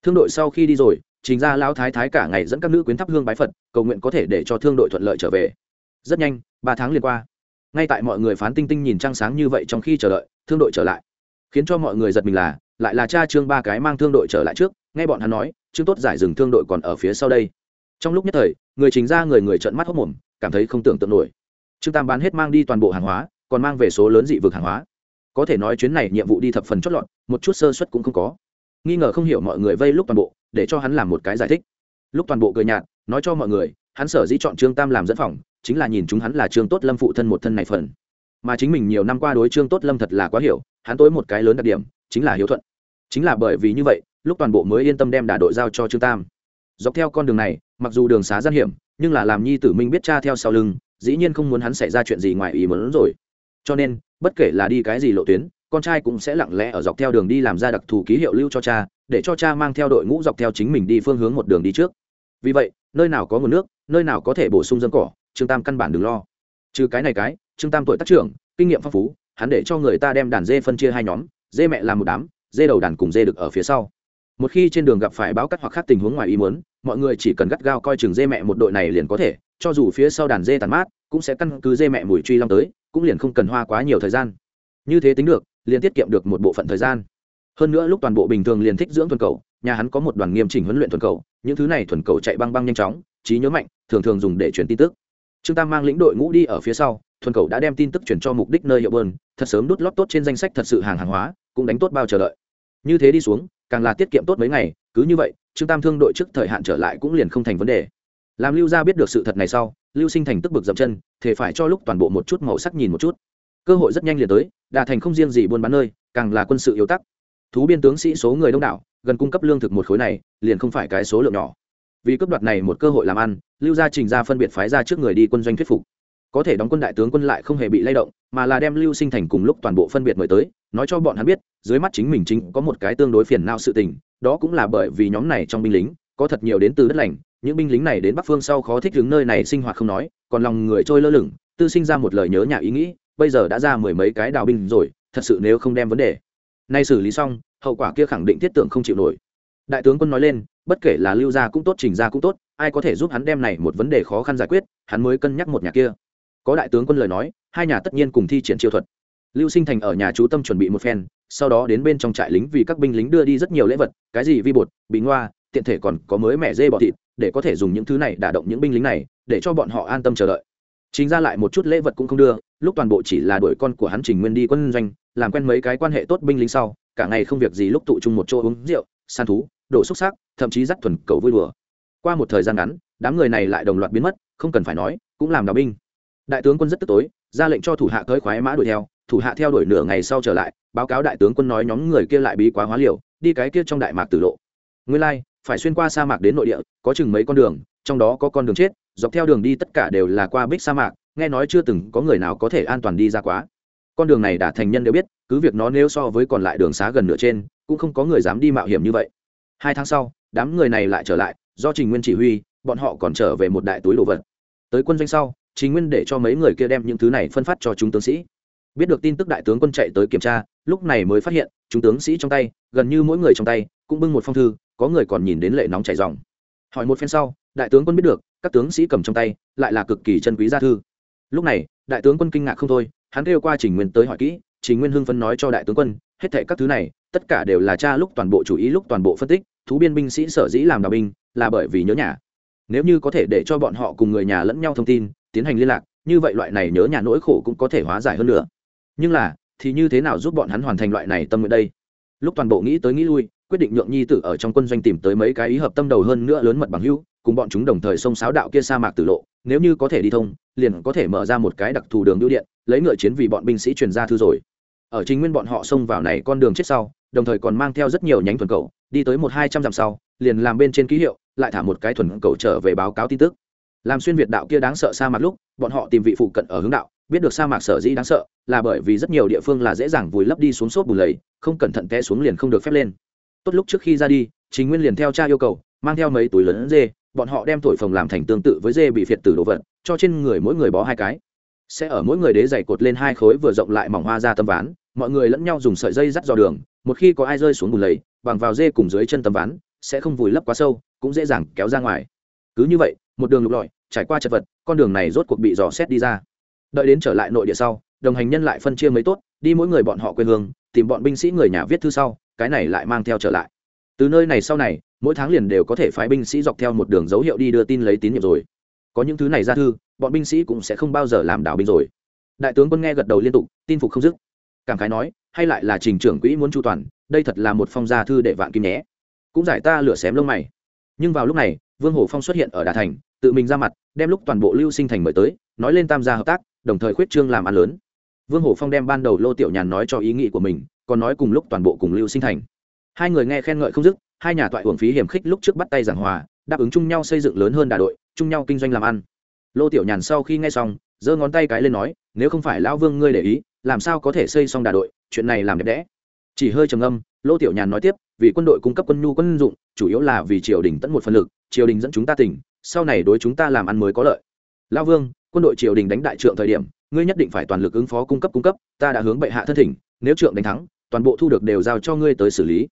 [SPEAKER 1] Thương đội sau khi đi rồi, trình ra lão thái thái cả ngày dẫn các nữ quyến thắp hương bái phật, cầu nguyện có thể để cho thương đội thuận lợi trở về. Rất nhanh, ba tháng liền qua. Ngay tại mọi người phán tinh tinh nhìn trăng sáng như vậy trong khi chờ đợi, thương đội trở lại. Khiến cho mọi người giật mình là, lại là cha trương ba cái mang thương đội trở lại trước, nghe bọn hắn nói, trương tốt giải dừng thương đội còn ở phía sau đây. Trong lúc nhất thời, người chính ra người người trợn mắt hốc mồm cảm thấy không tưởng tượng nổi. Trương tam bán hết mang đi toàn bộ hàng hóa, còn mang về số lớn dị vực hàng hóa. Có thể nói chuyến này nhiệm vụ đi thập phần chót lọt, một chút sơ suất cũng không có. Nghi ngờ không hiểu mọi người vây lúc toàn bộ, để cho hắn làm một cái giải thích. Lúc toàn bộ cười nhạt, nói cho mọi người, hắn sở dĩ chọn trương tam làm dẫn phòng, chính là nhìn chúng hắn là trương tốt lâm phụ thân một thân này phần. Mà chính mình nhiều năm qua đối trương tốt lâm thật là quá hiểu, hắn tối một cái lớn đặc điểm, chính là hiếu thuận. Chính là bởi vì như vậy, lúc toàn bộ mới yên tâm đem đà đội giao cho trương tam. Dọc theo con đường này, mặc dù đường xá gian hiểm nhưng là làm nhi tử minh biết cha theo sau lưng, dĩ nhiên không muốn hắn xảy ra chuyện gì ngoài ý muốn rồi. Cho nên, bất kể là đi cái gì lộ tuyến, con trai cũng sẽ lặng lẽ ở dọc theo đường đi làm ra đặc thù ký hiệu lưu cho cha, để cho cha mang theo đội ngũ dọc theo chính mình đi phương hướng một đường đi trước. Vì vậy, nơi nào có nguồn nước, nơi nào có thể bổ sung dân cỏ, trương tam căn bản đừng lo. Trừ cái này cái, trương tam tuổi tác trưởng, kinh nghiệm phong phú, hắn để cho người ta đem đàn dê phân chia hai nhóm, dê mẹ làm một đám, dê đầu đàn cùng dê được ở phía sau. Một khi trên đường gặp phải báo cắt hoặc khác tình huống ngoài ý muốn mọi người chỉ cần gắt gao coi chừng dê mẹ một đội này liền có thể, cho dù phía sau đàn dê tàn mát, cũng sẽ căn cứ dê mẹ mùi truy long tới, cũng liền không cần hoa quá nhiều thời gian. Như thế tính được, liền tiết kiệm được một bộ phận thời gian. Hơn nữa lúc toàn bộ bình thường liền thích dưỡng thuần cầu, nhà hắn có một đoàn nghiêm chỉnh huấn luyện thuần cầu, những thứ này thuần cầu chạy băng băng nhanh chóng, trí nhớ mạnh, thường thường dùng để truyền tin tức. Trương tam mang lĩnh đội ngũ đi ở phía sau, thuần cầu đã đem tin tức chuyển cho mục đích nơi hiệu bơn, thật sớm đút lót tốt trên danh sách thật sự hàng hàng hóa, cũng đánh tốt bao chờ đợi như thế đi xuống, càng là tiết kiệm tốt mấy ngày, cứ như vậy, trương tam thương đội trước thời hạn trở lại cũng liền không thành vấn đề. Làm lưu gia biết được sự thật này sau, lưu sinh thành tức bực dậm chân thể phải cho lúc toàn bộ một chút màu sắc nhìn một chút. Cơ hội rất nhanh liền tới, đà thành không riêng gì buôn bán nơi, càng là quân sự yếu tắc. Thú biên tướng sĩ số người đông đảo, gần cung cấp lương thực một khối này, liền không phải cái số lượng nhỏ. Vì cấp đoạt này một cơ hội làm ăn, lưu gia trình ra phân biệt phái ra trước người đi quân doanh thuyết phục. Có thể đóng quân đại tướng quân lại không hề bị lay động, mà là đem lưu sinh thành cùng lúc toàn bộ phân biệt mời tới nói cho bọn hắn biết, dưới mắt chính mình chính có một cái tương đối phiền não sự tình, đó cũng là bởi vì nhóm này trong binh lính, có thật nhiều đến từ đất lành, những binh lính này đến bắc phương sau khó thích đứng nơi này sinh hoạt không nói, còn lòng người trôi lơ lửng, tư sinh ra một lời nhớ nhà ý nghĩ, bây giờ đã ra mười mấy cái đào binh rồi, thật sự nếu không đem vấn đề nay xử lý xong, hậu quả kia khẳng định thiết tưởng không chịu nổi. Đại tướng quân nói lên, bất kể là lưu gia cũng tốt, trình gia cũng tốt, ai có thể giúp hắn đem này một vấn đề khó khăn giải quyết, hắn mới cân nhắc một nhà kia. Có đại tướng quân lời nói, hai nhà tất nhiên cùng thi triển chiêu thuật lưu sinh thành ở nhà chú tâm chuẩn bị một phen, sau đó đến bên trong trại lính vì các binh lính đưa đi rất nhiều lễ vật, cái gì vi bột bị ngoa tiện thể còn có mới mẻ dê bọ thịt, để có thể dùng những thứ này đả động những binh lính này, để cho bọn họ an tâm chờ đợi. Chính ra lại một chút lễ vật cũng không đưa, lúc toàn bộ chỉ là đuổi con của hắn trình nguyên đi quân doanh, làm quen mấy cái quan hệ tốt binh lính sau, cả ngày không việc gì lúc tụ chung một chỗ uống rượu, săn thú, đổ xúc xác, thậm chí dắt thuần cầu vui đùa. Qua một thời gian ngắn, đám người này lại đồng loạt biến mất, không cần phải nói, cũng làm đào binh. Đại tướng quân rất tức tối, ra lệnh cho thủ hạ cưỡi khoái mã đuổi theo thủ hạ theo đuổi nửa ngày sau trở lại, báo cáo đại tướng quân nói nhóm người kia lại bí quá hóa liều, đi cái kia trong đại mạc tử lộ. Nguyên lai, phải xuyên qua sa mạc đến nội địa, có chừng mấy con đường, trong đó có con đường chết, dọc theo đường đi tất cả đều là qua bích sa mạc, nghe nói chưa từng có người nào có thể an toàn đi ra quá. Con đường này đã thành nhân đều biết, cứ việc nó nếu so với còn lại đường xá gần nửa trên, cũng không có người dám đi mạo hiểm như vậy. Hai tháng sau, đám người này lại trở lại, do trình nguyên chỉ huy, bọn họ còn trở về một đại túi đồ vật. Tới quân doanh sau, trình nguyên để cho mấy người kia đem những thứ này phân phát cho chúng tướng sĩ biết được tin tức đại tướng quân chạy tới kiểm tra, lúc này mới phát hiện, chúng tướng sĩ trong tay, gần như mỗi người trong tay, cũng bưng một phong thư, có người còn nhìn đến lệ nóng chảy dòng. Hỏi một phen sau, đại tướng quân biết được, các tướng sĩ cầm trong tay, lại là cực kỳ chân quý gia thư. Lúc này, đại tướng quân kinh ngạc không thôi, hắn kêu qua trình nguyên tới hỏi kỹ, trình nguyên hưng phân nói cho đại tướng quân, hết thệ các thứ này, tất cả đều là cha lúc toàn bộ chủ ý, lúc toàn bộ phân tích, thú biên binh sĩ sở dĩ làm đào binh, là bởi vì nhớ nhà. Nếu như có thể để cho bọn họ cùng người nhà lẫn nhau thông tin, tiến hành liên lạc, như vậy loại này nhớ nhà nỗi khổ cũng có thể hóa giải hơn nữa nhưng là, thì như thế nào giúp bọn hắn hoàn thành loại này tâm nguyện đây? Lúc toàn bộ nghĩ tới nghĩ lui, quyết định nhượng nhi tử ở trong quân doanh tìm tới mấy cái ý hợp tâm đầu hơn nữa lớn mật bằng hữu, cùng bọn chúng đồng thời xông sáo đạo kia sa mạc tử lộ. Nếu như có thể đi thông, liền có thể mở ra một cái đặc thù đường đưa điện, lấy ngựa chiến vì bọn binh sĩ truyền ra thư rồi. Ở chính nguyên bọn họ xông vào này con đường chết sau, đồng thời còn mang theo rất nhiều nhánh thuần cầu, đi tới một hai trăm dặm sau, liền làm bên trên ký hiệu, lại thả một cái thuần cầu trở về báo cáo tin tức. Làm xuyên việt đạo kia đáng sợ sa mạc lúc, bọn họ tìm vị phụ cận ở hướng đạo biết được sa mạc sở dĩ đáng sợ là bởi vì rất nhiều địa phương là dễ dàng vùi lấp đi xuống sốt bùn lầy, không cẩn thận té xuống liền không được phép lên. Tốt lúc trước khi ra đi chính nguyên liền theo cha yêu cầu, mang theo mấy túi lớn dê, bọn họ đem thổi phồng làm thành tương tự với dê bị phiệt tử đồ vật, cho trên người mỗi người bó hai cái. Sẽ ở mỗi người đế dày cột lên hai khối vừa rộng lại mỏng hoa ra tấm ván, mọi người lẫn nhau dùng sợi dây dắt dò đường, một khi có ai rơi xuống bùn lầy, bằng vào dê cùng dưới chân tấm ván, sẽ không vùi lấp quá sâu, cũng dễ dàng kéo ra ngoài. Cứ như vậy, một đường lục lọi, trải qua chật vật, con đường này rốt cuộc bị dò xét đi ra đợi đến trở lại nội địa sau, đồng hành nhân lại phân chia mấy tốt, đi mỗi người bọn họ quê hương, tìm bọn binh sĩ người nhà viết thư sau, cái này lại mang theo trở lại. Từ nơi này sau này, mỗi tháng liền đều có thể phái binh sĩ dọc theo một đường dấu hiệu đi đưa tin lấy tín nhiệm rồi. Có những thứ này ra thư, bọn binh sĩ cũng sẽ không bao giờ làm đảo binh rồi. Đại tướng quân nghe gật đầu liên tục, tin phục không dứt. Cảm khái nói, hay lại là trình trưởng quỹ muốn chu toàn, đây thật là một phong gia thư để vạn kim nhé. Cũng giải ta lửa xém lông mày. Nhưng vào lúc này, vương hổ phong xuất hiện ở đà thành, tự mình ra mặt, đem lúc toàn bộ lưu sinh thành mời tới, nói lên tam gia hợp tác đồng thời khuyết trương làm ăn lớn. Vương hổ phong đem ban đầu lô tiểu nhàn nói cho ý nghĩ của mình, còn nói cùng lúc toàn bộ cùng lưu sinh thành. Hai người nghe khen ngợi không dứt, hai nhà toại hưởng phí hiểm khích lúc trước bắt tay giảng hòa, đáp ứng chung nhau xây dựng lớn hơn đà đội, chung nhau kinh doanh làm ăn. Lô tiểu nhàn sau khi nghe xong, giơ ngón tay cái lên nói, nếu không phải lão vương ngươi để ý, làm sao có thể xây xong đà đội, chuyện này làm đẹp đẽ. Chỉ hơi trầm âm lô tiểu nhàn nói tiếp, vì quân đội cung cấp quân nhu quân dụng, chủ yếu là vì triều đình tận một phần lực, triều đình dẫn chúng ta tỉnh, sau này đối chúng ta làm ăn mới có lợi. Lão vương quân đội triều đình đánh đại trượng thời điểm, ngươi nhất định phải toàn lực ứng phó cung cấp cung cấp, ta đã hướng bệ hạ thân thỉnh, nếu trượng đánh thắng, toàn bộ thu được đều giao cho ngươi tới xử lý.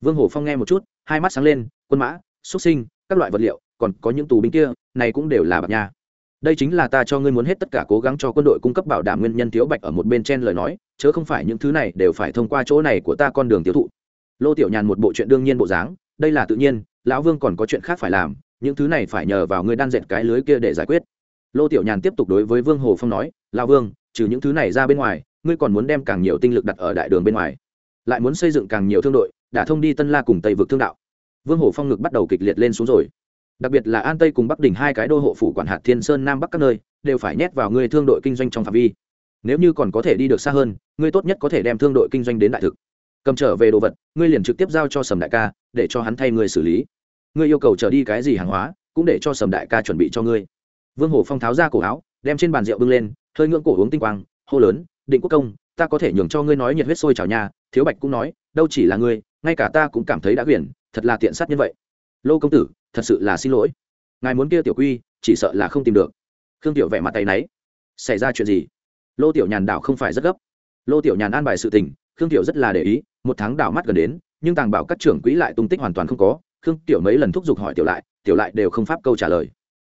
[SPEAKER 1] Vương hổ phong nghe một chút, hai mắt sáng lên, quân mã, xuất sinh, các loại vật liệu, còn có những tù binh kia, này cũng đều là bạc nha. Đây chính là ta cho ngươi muốn hết tất cả cố gắng cho quân đội cung cấp bảo đảm nguyên nhân thiếu bạch ở một bên trên lời nói, chớ không phải những thứ này đều phải thông qua chỗ này của ta con đường tiêu thụ. Lô tiểu nhàn một bộ chuyện đương nhiên bộ dáng, đây là tự nhiên, lão vương còn có chuyện khác phải làm, những thứ này phải nhờ vào ngươi đan dệt cái lưới kia để giải quyết lô tiểu nhàn tiếp tục đối với vương hồ phong nói, lão vương, trừ những thứ này ra bên ngoài, ngươi còn muốn đem càng nhiều tinh lực đặt ở đại đường bên ngoài. Lại muốn xây dựng càng nhiều thương đội đã thông đi tân la cùng tây vực thương đạo. Vương hồ phong ngực bắt đầu kịch liệt lên xuống rồi. Đặc biệt là an tây cùng bắc đình hai cái đô hộ phủ quản hạt thiên sơn nam bắc các nơi, đều phải nhét vào ngươi thương đội kinh doanh trong phạm vi. Nếu như còn có thể đi được xa hơn, ngươi tốt nhất có thể đem thương đội kinh doanh đến đại thực. Cầm trở về đồ vật, ngươi liền trực tiếp giao cho sầm đại ca, để cho hắn thay ngươi xử lý. Ngươi yêu cầu trở đi cái gì hàng hóa, cũng để cho sầm đại ca chuẩn bị cho ngươi vương hổ phong tháo ra cổ áo, đem trên bàn rượu bưng lên, hơi ngưỡng cổ uống tinh quang, hô lớn, định quốc công, ta có thể nhường cho ngươi nói nhiệt huyết sôi trào nhà thiếu bạch cũng nói, đâu chỉ là ngươi, ngay cả ta cũng cảm thấy đã quyển, thật là tiện sát như vậy. Lô công tử, thật sự là xin lỗi. Ngài muốn kia tiểu quy, chỉ sợ là không tìm được. Khương tiểu vẻ mặt tay náy. Xảy ra chuyện gì? Lô tiểu nhàn đảo không phải rất gấp. Lô tiểu nhàn an bài sự tình, khương tiểu rất là để ý, một tháng đảo mắt gần đến, nhưng tàng bảo các trưởng quỹ lại tung tích hoàn toàn không có. Khương tiểu mấy lần thúc giục hỏi tiểu lại tiểu lại đều không pháp câu trả lời.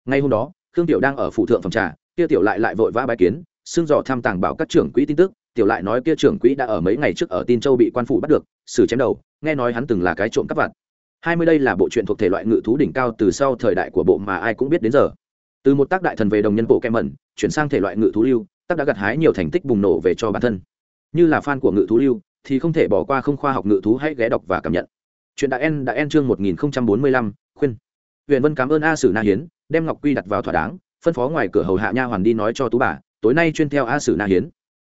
[SPEAKER 1] Ngay hôm đó khương tiểu đang ở phụ thượng phòng trà, kia tiểu lại lại vội vã bái kiến xương dò tham tàng bảo các trưởng quỹ tin tức, tiểu lại nói kia trưởng quỹ đã ở mấy ngày trước ở tin châu bị quan phủ bắt được, xử chém đầu, nghe nói hắn từng là cái trộm cắp vặt. Hai mươi đây là bộ truyện thuộc thể loại ngự thú đỉnh cao từ sau thời đại của bộ mà ai cũng biết đến giờ. Từ một tác đại thần về đồng nhân bộ kem mẩn, chuyển sang thể loại ngự thú lưu, tác đã gặt hái nhiều thành tích bùng nổ về cho bản thân. Như là fan của ngự thú lưu, thì không thể bỏ qua không khoa học ngự thú hãy ghé đọc và cảm nhận. Chuyện đã en đã en chương một nghìn bốn mươi lăm, khuyên. Huyện vân cảm ơn a sử na hiến đem ngọc quy đặt vào thỏa đáng, phân phó ngoài cửa hầu hạ nha hoàn đi nói cho tú bà, tối nay chuyên theo a sử na hiến.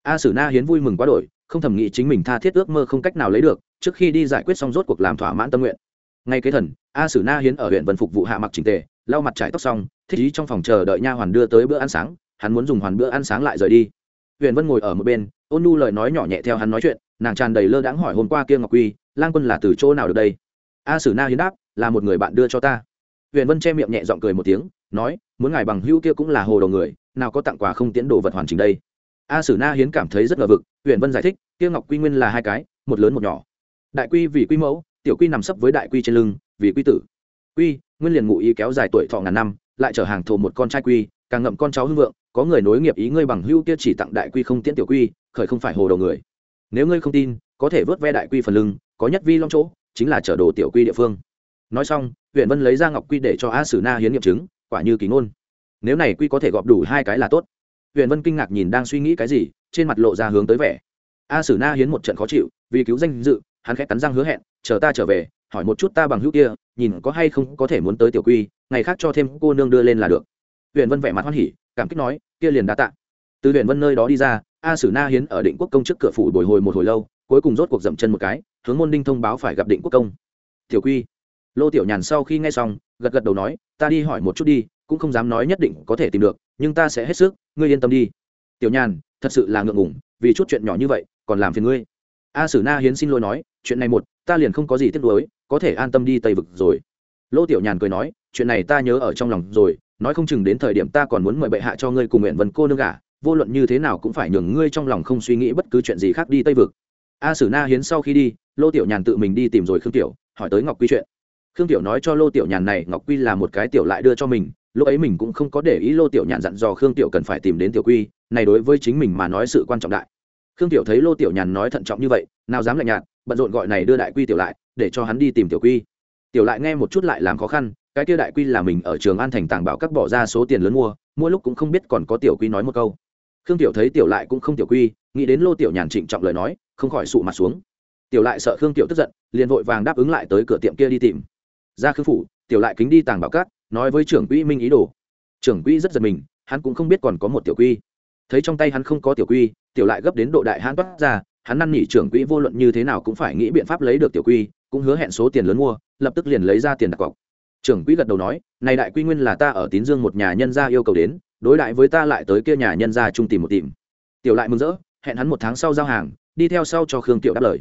[SPEAKER 1] A sử na hiến vui mừng quá đổi, không thầm nghĩ chính mình tha thiết ước mơ không cách nào lấy được, trước khi đi giải quyết xong rốt cuộc làm thỏa mãn tâm nguyện. Ngay kế thần, a sử na hiến ở huyện vân phục vụ hạ mặc trình tề, lau mặt trải tóc xong, thích ý trong phòng chờ đợi nha hoàn đưa tới bữa ăn sáng, hắn muốn dùng hoàn bữa ăn sáng lại rời đi. Huyện vân ngồi ở một bên, ôn nu lời nói nhỏ nhẹ theo hắn nói chuyện, nàng tràn đầy lơ đãng hỏi hôm qua kia ngọc quy, lang quân là từ chỗ nào được đây? A sử na hiến đáp, là một người bạn đưa cho ta. Huyền vân che miệng nhẹ giọng cười một tiếng, nói, muốn ngài bằng hữu kia cũng là hồ đầu người, nào có tặng quà không tiến đồ vật hoàn chỉnh đây? A sử na hiến cảm thấy rất ngờ vực, Huyền vân giải thích, kia ngọc quy nguyên là hai cái, một lớn một nhỏ. Đại quy vì quy mẫu, tiểu quy nằm sấp với đại quy trên lưng, vì quy tử. Quy, nguyên liền ngụ ý kéo dài tuổi thọ ngàn năm, lại chở hàng thổ một con trai quy, càng ngậm con cháu hưng vượng, có người nối nghiệp ý ngươi bằng hưu kia chỉ tặng đại quy không tiễn tiểu quy, khởi không phải hồ đầu người. Nếu ngươi không tin, có thể vớt ve đại quy phần lưng, có nhất vi long chỗ, chính là chở đồ tiểu quy địa phương nói xong huyện vân lấy ra ngọc quy để cho a sử na hiến nghiệm chứng, quả như kỳ ngôn. Nếu này quy có thể gọp đủ hai cái là tốt. Huyện vân kinh ngạc nhìn đang suy nghĩ cái gì, trên mặt lộ ra hướng tới vẻ. A sử na hiến một trận khó chịu, vì cứu danh dự, hắn khẽ cắn răng hứa hẹn, chờ ta trở về, hỏi một chút ta bằng hữu kia, nhìn có hay không có thể muốn tới tiểu quy, ngày khác cho thêm cô nương đưa lên là được. Huyện vân vẻ mặt hoan hỉ, cảm kích nói, kia liền đã tạ. Từ huyện vân nơi đó đi ra, a sử na hiến ở định quốc công trước cửa phủ bồi hồi một hồi lâu, cuối cùng rốt cuộc dậm chân một cái, hướng môn đinh thông báo phải gặp định quốc công. Tiểu quy lô tiểu nhàn sau khi nghe xong, gật gật đầu nói, ta đi hỏi một chút đi, cũng không dám nói nhất định có thể tìm được, nhưng ta sẽ hết sức, ngươi yên tâm đi. Tiểu nhàn, thật sự là ngượng ngủng vì chút chuyện nhỏ như vậy, còn làm phiền ngươi. A sử na hiến xin lỗi nói, chuyện này một, ta liền không có gì tiếc nuối, có thể an tâm đi tây vực rồi. Lô tiểu nhàn cười nói, chuyện này ta nhớ ở trong lòng rồi, nói không chừng đến thời điểm ta còn muốn mời bệ hạ cho ngươi cùng nguyện vân cô nương gả, vô luận như thế nào cũng phải nhường ngươi trong lòng không suy nghĩ bất cứ chuyện gì khác đi tây vực. A sử na hiến sau khi đi, lô tiểu nhàn tự mình đi tìm rồi khương tiểu, hỏi tới ngọc quy chuyện khương tiểu nói cho lô tiểu nhàn này, ngọc quy là một cái tiểu lại đưa cho mình, lúc ấy mình cũng không có để ý lô tiểu nhàn dặn dò khương tiểu cần phải tìm đến tiểu quy, này đối với chính mình mà nói sự quan trọng đại. Khương tiểu thấy lô tiểu nhàn nói thận trọng như vậy, nào dám lạnh nhạt, bận rộn gọi này đưa đại quy tiểu lại, để cho hắn đi tìm tiểu quy. Tiểu lại nghe một chút lại làm khó khăn, cái kia đại quy là mình ở trường an thành tàng bảo các bỏ ra số tiền lớn mua mua lúc cũng không biết còn có tiểu quy nói một câu. Khương tiểu thấy tiểu lại cũng không tiểu quy, nghĩ đến lô tiểu nhàn trịnh trọng lời nói, không khỏi sụ mặt xuống. Tiểu lại sợ khương tiểu tức giận, liền vội vàng đáp ứng lại tới cửa tiệm kia đi tìm ra khư phủ, tiểu lại kính đi tàng bảo cát nói với trưởng quỹ minh ý đồ. Trưởng quỹ rất giật mình, hắn cũng không biết còn có một tiểu quy. Thấy trong tay hắn không có tiểu quy, tiểu lại gấp đến độ đại hắn toát ra, hắn năn nỉ trưởng quỹ vô luận như thế nào cũng phải nghĩ biện pháp lấy được tiểu quy, cũng hứa hẹn số tiền lớn mua, lập tức liền lấy ra tiền đặt cọc. Trưởng quỹ gật đầu nói, này đại quy nguyên là ta ở tín dương một nhà nhân gia yêu cầu đến, đối đại với ta lại tới kia nhà nhân gia chung tìm một tìm. Tiểu lại mừng rỡ, hẹn hắn một tháng sau giao hàng, đi theo sau cho khương tiểu đáp lời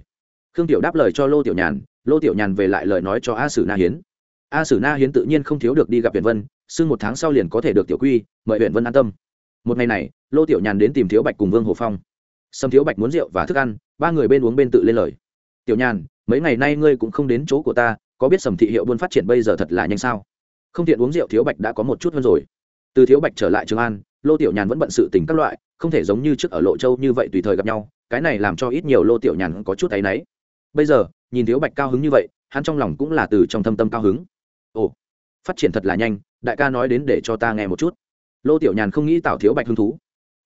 [SPEAKER 1] khương tiểu đáp lời cho lô tiểu nhàn, lô tiểu nhàn về lại lời nói cho a sử na hiến. A sử na hiến tự nhiên không thiếu được đi gặp huyện vân, xưng một tháng sau liền có thể được tiểu quy, mời huyện vân an tâm. Một ngày này, lô tiểu nhàn đến tìm thiếu bạch cùng vương hồ phong. Sâm thiếu bạch muốn rượu và thức ăn, ba người bên uống bên tự lên lời. Tiểu nhàn, mấy ngày nay ngươi cũng không đến chỗ của ta, có biết sầm thị hiệu buôn phát triển bây giờ thật là nhanh sao? Không tiện uống rượu thiếu bạch đã có một chút hơn rồi. Từ thiếu bạch trở lại trường an, lô tiểu nhàn vẫn bận sự tình các loại, không thể giống như trước ở lộ châu như vậy tùy thời gặp nhau, cái này làm cho ít nhiều lô tiểu nhàn có chút áy náy bây giờ, nhìn thiếu bạch cao hứng như vậy, hắn trong lòng cũng là từ trong thâm tâm cao hứng. Ồ, phát triển thật là nhanh, đại ca nói đến để cho ta nghe một chút. Lô tiểu nhàn không nghĩ tạo thiếu bạch hứng thú.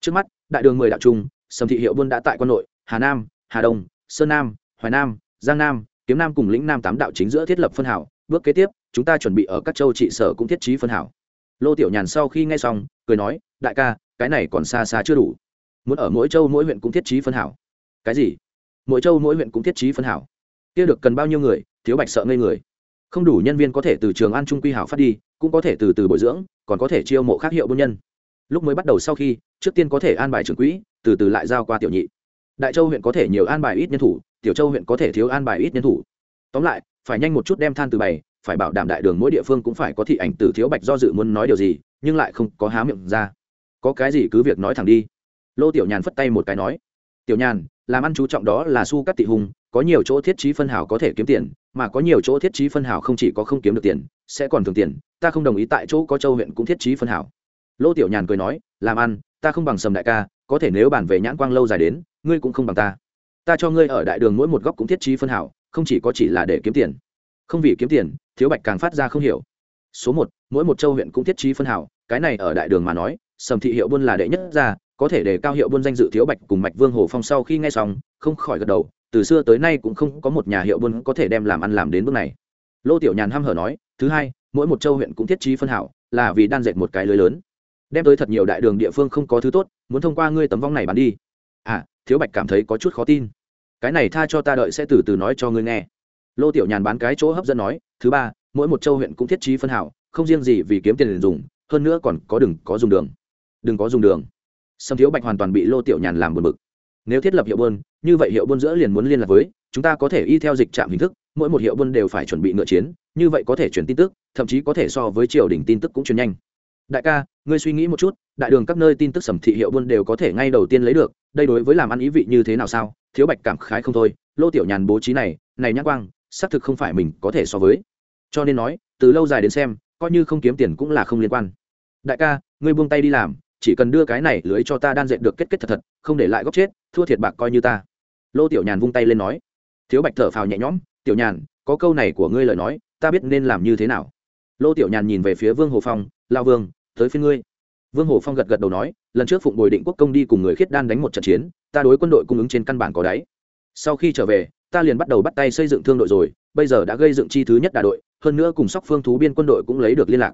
[SPEAKER 1] Trước mắt, đại đường mười đạo trung, sầm thị hiệu buôn đã tại quân nội, hà nam, hà đông, sơn nam, hoài nam, giang nam, kiếm nam cùng lĩnh nam tám đạo chính giữa thiết lập phân hảo. Bước kế tiếp, chúng ta chuẩn bị ở các châu trị sở cũng thiết trí phân hảo. Lô tiểu nhàn sau khi nghe xong, cười nói, đại ca, cái này còn xa xa chưa đủ. Muốn ở mỗi châu mỗi huyện cũng thiết trí phân hảo. Cái gì? Mỗi châu mỗi huyện cũng thiết trí phân hảo. Kia được cần bao nhiêu người, thiếu bạch sợ ngây người. Không đủ nhân viên có thể từ trường an trung quy hảo phát đi, cũng có thể từ từ bồi dưỡng, còn có thể chiêu mộ khác hiệu buôn nhân. Lúc mới bắt đầu sau khi, trước tiên có thể an bài trưởng quỹ, từ từ lại giao qua tiểu nhị. Đại châu huyện có thể nhiều an bài ít nhân thủ, tiểu châu huyện có thể thiếu an bài ít nhân thủ. Tóm lại, phải nhanh một chút đem than từ bày, phải bảo đảm đại đường mỗi địa phương cũng phải có thị ảnh từ thiếu bạch do dự muốn nói điều gì, nhưng lại không có há miệng ra. Có cái gì cứ việc nói thẳng đi. Lô tiểu nhàn phất tay một cái nói. Tiểu nhàn làm ăn chú trọng đó là su cắt tị hùng, có nhiều chỗ thiết trí phân hảo có thể kiếm tiền, mà có nhiều chỗ thiết trí phân hảo không chỉ có không kiếm được tiền, sẽ còn thường tiền, ta không đồng ý tại chỗ có châu huyện cũng thiết trí phân hảo lô tiểu nhàn cười nói, làm ăn, ta không bằng sầm đại ca, có thể nếu bản về nhãn quang lâu dài đến, ngươi cũng không bằng ta. Ta cho ngươi ở đại đường mỗi một góc cũng thiết trí phân hảo không chỉ có chỉ là để kiếm tiền. Không vì kiếm tiền, thiếu bạch càng phát ra không hiểu. Số một, mỗi một châu huyện cũng thiết trí phân hảo cái này ở đại đường mà nói, sầm thị hiệu buôn là đệ nhất ra có thể để cao hiệu buôn danh dự thiếu bạch cùng mạch vương hồ phong sau khi nghe xong, không khỏi gật đầu, từ xưa tới nay cũng không có một nhà hiệu buôn có thể đem làm ăn làm đến bước này. Lô tiểu nhàn ham hở nói, thứ hai, mỗi một châu huyện cũng thiết trí phân hảo, là vì đan dệt một cái lưới lớn. Đem tới thật nhiều đại đường địa phương không có thứ tốt, muốn thông qua ngươi tấm vong này bán đi. À thiếu bạch cảm thấy có chút khó tin. Cái này tha cho ta đợi sẽ từ từ nói cho ngươi nghe. Lô tiểu nhàn bán cái chỗ hấp dẫn nói, thứ ba, mỗi một châu huyện cũng thiết trí phân hảo, không riêng gì vì kiếm tiền dùng, hơn nữa còn có đừng có dùng đường. Đừng có dùng đường sâm thiếu bạch hoàn toàn bị lô tiểu nhàn làm buồn bực. Nếu thiết lập hiệu buôn, như vậy hiệu buôn giữa liền muốn liên lạc với, chúng ta có thể y theo dịch trạm hình thức, mỗi một hiệu buôn đều phải chuẩn bị ngựa chiến, như vậy có thể chuyển tin tức, thậm chí có thể so với triều đình tin tức cũng truyền nhanh. Đại ca, ngươi suy nghĩ một chút, đại đường các nơi tin tức sầm thị hiệu buôn đều có thể ngay đầu tiên lấy được, đây đối với làm ăn ý vị như thế nào sao? Thiếu bạch cảm khái không thôi, lô tiểu nhàn bố trí này này nhắc quang, xác thực không phải mình có thể so với. Cho nên nói, từ lâu dài đến xem, coi như không kiếm tiền cũng là không liên quan. Đại ca, ngươi buông tay đi làm chỉ cần đưa cái này lưới cho ta đan dệt được kết kết thật thật, không để lại góc chết, thua thiệt bạc coi như ta. Lô tiểu nhàn vung tay lên nói. Thiếu bạch thở phào nhẹ nhõm, tiểu nhàn, có câu này của ngươi lời nói, ta biết nên làm như thế nào. Lô tiểu nhàn nhìn về phía vương hồ phong lao vương, tới phía ngươi. Vương hồ phong gật gật đầu nói, lần trước phụng bồi định quốc công đi cùng người khiết đan đánh một trận chiến, ta đối quân đội cung ứng trên căn bản có đáy. Sau khi trở về, ta liền bắt đầu bắt tay xây dựng thương đội rồi, bây giờ đã gây dựng chi thứ nhất đà đội, hơn nữa cùng sóc phương thú biên quân đội cũng lấy được liên lạc.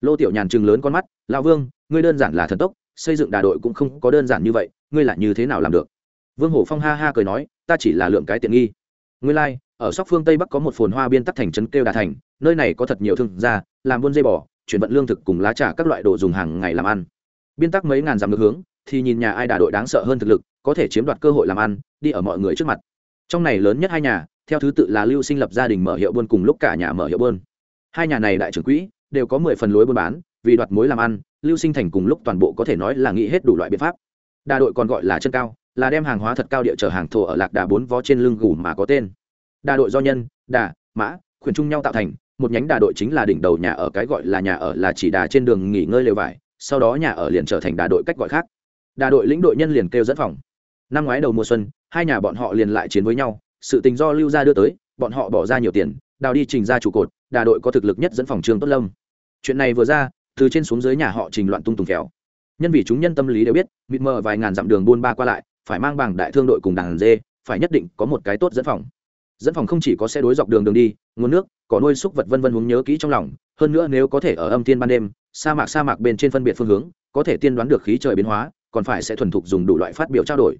[SPEAKER 1] Lô tiểu nhàn chừng lớn con mắt lao vương ngươi đơn giản là thần tốc xây dựng đà đội cũng không có đơn giản như vậy ngươi là như thế nào làm được? Vương hổ phong ha ha cười nói ta chỉ là lượng cái tiện nghi. Ngươi lai、like, ở sóc phương tây bắc có một phồn hoa biên tắc thành trấn kêu đà thành nơi này có thật nhiều thương gia làm buôn dây bò chuyển vận lương thực cùng lá trà các loại đồ dùng hàng ngày làm ăn. Biên tắc mấy ngàn dặm ngược hướng thì nhìn nhà ai đà đội đáng sợ hơn thực lực có thể chiếm đoạt cơ hội làm ăn đi ở mọi người trước mặt. Trong này lớn nhất hai nhà theo thứ tự là lưu sinh lập gia đình mở hiệu buôn cùng lúc cả nhà mở hiệu buôn. Hai nhà này đại trưởng quỹ đều có mười phần lối buôn bán vì đoạt mối làm ăn, lưu sinh thành cùng lúc toàn bộ có thể nói là nghĩ hết đủ loại biện pháp. Đà đội còn gọi là chân cao, là đem hàng hóa thật cao địa chở hàng thổ ở lạc đà bốn vó trên lưng gù mà có tên. Đà đội do nhân, đà, mã, khuyển chung nhau tạo thành, một nhánh đà đội chính là đỉnh đầu nhà ở, cái gọi là nhà ở là chỉ đà trên đường nghỉ ngơi lều vải, sau đó nhà ở liền trở thành đà đội cách gọi khác. Đà đội lĩnh đội nhân liền kêu dẫn phòng. Năm ngoái đầu mùa xuân, hai nhà bọn họ liền lại chiến với nhau, sự tình do lưu gia đưa tới, bọn họ bỏ ra nhiều tiền, đào đi trình ra trụ cột, đà đội có thực lực nhất dẫn phòng trương tốt lâm. Chuyện này vừa ra từ trên xuống dưới nhà họ trình loạn tung tùng khéo nhân vì chúng nhân tâm lý đều biết, mịt mờ vài ngàn dặm đường buôn ba qua lại, phải mang bằng đại thương đội cùng đàn dê, phải nhất định có một cái tốt dẫn phòng. Dẫn phòng không chỉ có xe đối dọc đường đường đi, nguồn nước có nuôi súc vật vân vân hướng nhớ kỹ trong lòng, hơn nữa nếu có thể ở âm tiên ban đêm, sa mạc sa mạc bên trên phân biệt phương hướng, có thể tiên đoán được khí trời biến hóa, còn phải sẽ thuần thục dùng đủ loại phát biểu trao đổi.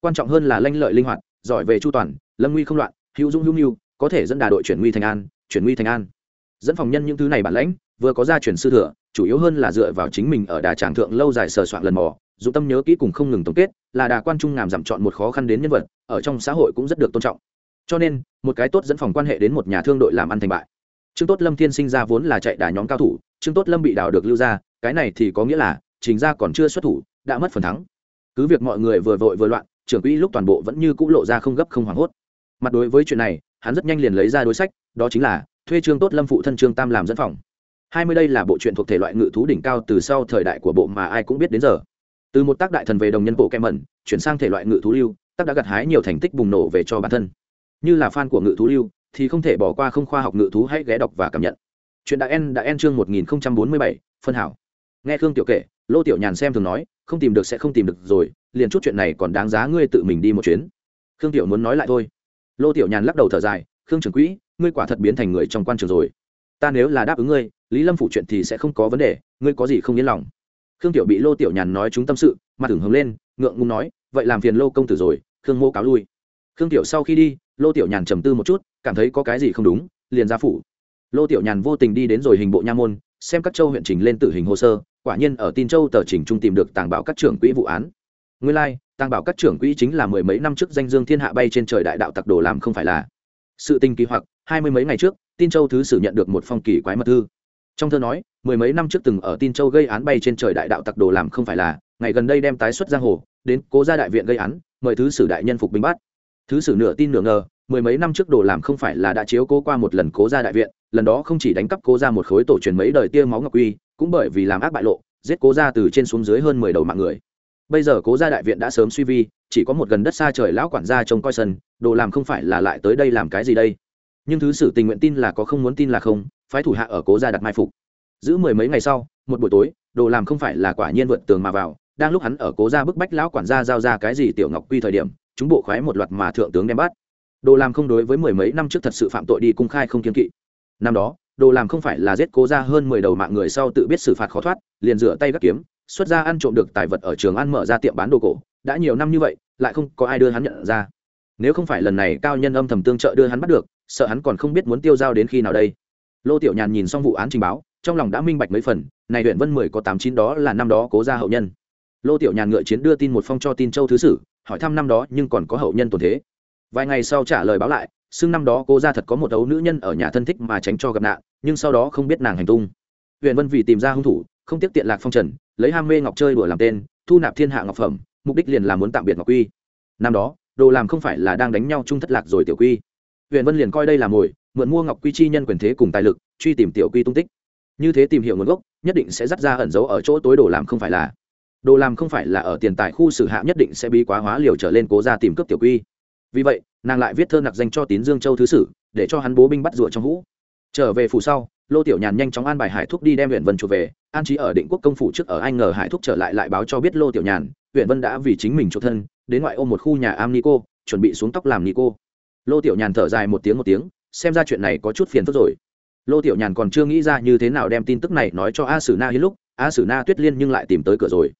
[SPEAKER 1] Quan trọng hơn là lanh lợi linh hoạt, giỏi về chu toàn, lâm nguy không loạn, hữu dung hữu mưu, có thể dẫn đà đội chuyển nguy thành an, chuyển nguy thành an. Dẫn phòng nhân những thứ này bản lãnh, vừa có gia truyền sư thừa chủ yếu hơn là dựa vào chính mình ở đà tràng thượng lâu dài sờ soạn lần mò dù tâm nhớ kỹ cùng không ngừng tổng kết, là đà quan trung ngàm giảm chọn một khó khăn đến nhân vật, ở trong xã hội cũng rất được tôn trọng. Cho nên, một cái tốt dẫn phòng quan hệ đến một nhà thương đội làm ăn thành bại. Trương tốt lâm thiên sinh ra vốn là chạy đà nhóm cao thủ, trương tốt lâm bị đào được lưu ra, cái này thì có nghĩa là chính ra còn chưa xuất thủ, đã mất phần thắng. Cứ việc mọi người vừa vội vừa loạn, trưởng quỹ lúc toàn bộ vẫn như cũ lộ ra không gấp không hoảng hốt. Mặt đối với chuyện này, hắn rất nhanh liền lấy ra đối sách, đó chính là, thuê trương tốt lâm phụ thân trương tam làm dẫn phòng hai mươi đây là bộ truyện thuộc thể loại ngự thú đỉnh cao từ sau thời đại của bộ mà ai cũng biết đến giờ. Từ một tác đại thần về đồng nhân bộ kem mẩn chuyển sang thể loại ngự thú lưu, tác đã gặt hái nhiều thành tích bùng nổ về cho bản thân. Như là fan của ngự thú lưu, thì không thể bỏ qua không khoa học ngự thú hãy ghé đọc và cảm nhận. Chuyện đã en đã en chương một nghìn bốn mươi bảy, phân hảo. Nghe khương tiểu kể, lô tiểu nhàn xem thường nói, không tìm được sẽ không tìm được rồi, liền chút chuyện này còn đáng giá ngươi tự mình đi một chuyến. Khương tiểu muốn nói lại thôi. Lô tiểu nhàn lắc đầu thở dài, khương trưởng quỹ, ngươi quả thật biến thành người trong quan trường rồi. Ta nếu là đáp ứng ngươi lý lâm phủ chuyện thì sẽ không có vấn đề ngươi có gì không yên lòng? Khương tiểu bị lô tiểu nhàn nói chúng tâm sự mặt tưởng hứng lên ngượng ngùng nói vậy làm phiền lô công tử rồi khương mô cáo lui. Khương tiểu sau khi đi lô tiểu nhàn trầm tư một chút cảm thấy có cái gì không đúng liền ra phủ. Lô tiểu nhàn vô tình đi đến rồi hình bộ nha môn xem các châu huyện trình lên tử hình hồ sơ quả nhiên ở tin châu tờ trình trung tìm được tàng bảo các trưởng quỹ vụ án. Nguyên lai、like, tàng bảo các trưởng quỹ chính là mười mấy năm trước danh dương thiên hạ bay trên trời đại đạo tặc đồ làm không phải là. Sự tình kỳ hoặc hai mươi mấy ngày trước tin châu thứ sử nhận được một phong kỳ quái mật thư trong thơ nói, mười mấy năm trước từng ở tin châu gây án bay trên trời đại đạo tặc đồ làm không phải là, ngày gần đây đem tái xuất giang hồ, đến cố gia đại viện gây án, mời thứ sử đại nhân phục binh bắt. Thứ sử nửa tin nửa ngờ, mười mấy năm trước đồ làm không phải là đã chiếu cố qua một lần cố gia đại viện, lần đó không chỉ đánh cắp cố gia một khối tổ truyền mấy đời tia máu ngọc uy, cũng bởi vì làm ác bại lộ, giết cố gia từ trên xuống dưới hơn mười đầu mạng người. Bây giờ cố gia đại viện đã sớm suy vi, chỉ có một gần đất xa trời lão quản gia trông coi sân, đồ làm không phải là lại tới đây làm cái gì đây? Nhưng thứ sử tình nguyện tin là có không muốn tin là không phái thủ hạ ở cố gia đặt mai phục. Giữ mười mấy ngày sau, một buổi tối, đồ làm không phải là quả nhiên vượt tường mà vào, đang lúc hắn ở cố gia bức bách lão quản gia giao ra cái gì tiểu ngọc quy thời điểm, chúng bộ khoái một loạt mà thượng tướng đem bắt. Đồ làm không đối với mười mấy năm trước thật sự phạm tội đi cung khai không kiên kỵ. Năm đó, đồ làm không phải là giết cố ra hơn mười đầu mạng người sau tự biết xử phạt khó thoát, liền rửa tay gắt kiếm, xuất ra ăn trộm được tài vật ở trường ăn mở ra tiệm bán đồ cổ, đã nhiều năm như vậy, lại không có ai đưa hắn nhận ra. Nếu không phải lần này cao nhân âm thầm tương trợ đưa hắn bắt được, sợ hắn còn không biết muốn tiêu dao đến khi nào đây lô tiểu nhàn nhìn xong vụ án trình báo, trong lòng đã minh bạch mấy phần, này huyện vân mười có tám chín đó là năm đó cố gia hậu nhân. Lô tiểu nhàn ngựa chiến đưa tin một phong cho tin châu thứ sử, hỏi thăm năm đó nhưng còn có hậu nhân tồn thế. Vài ngày sau trả lời báo lại, xưng năm đó cô ra thật có một ấu nữ nhân ở nhà thân thích mà tránh cho gặp nạn, nhưng sau đó không biết nàng hành tung. Huyện vân vì tìm ra hung thủ, không tiếp tiện lạc phong trần, lấy ham mê ngọc chơi đùa làm tên, thu nạp thiên hạ ngọc phẩm, mục đích liền là muốn tạm biệt ngọc quy. Năm đó, đồ làm không phải là đang đánh nhau chung thất lạc rồi tiểu quy. Huyện vân liền coi đây là mồi mượn mua ngọc quy chi nhân quyền thế cùng tài lực, truy tìm tiểu quy tung tích. Như thế tìm hiểu nguồn gốc, nhất định sẽ dắt ra ẩn giấu ở chỗ tối đồ làm không phải là, đồ làm không phải là ở tiền tài khu xử hạ nhất định sẽ bí quá hóa liều trở lên cố ra tìm cướp tiểu quy. Vì vậy, nàng lại viết thơ nặc danh cho tín dương châu thứ sử, để cho hắn bố binh bắt rụa trong hũ. Trở về phủ sau, lô tiểu nhàn nhanh chóng an bài hải thúc đi đem huyện vân trở về, an trí ở định quốc công phủ trước ở anh ngờ hải thúc trở lại lại báo cho biết lô tiểu nhàn, huyện vân đã vì chính mình chỗ thân, đến ngoại ô một khu nhà am nico chuẩn bị xuống tóc làm nico lô tiểu nhàn thở dài một tiếng một tiếng xem ra chuyện này có chút phiền phức rồi. Lô tiểu nhàn còn chưa nghĩ ra như thế nào đem tin tức này nói cho a sử na hiến lúc, a sử na tuyết liên nhưng lại tìm tới cửa rồi.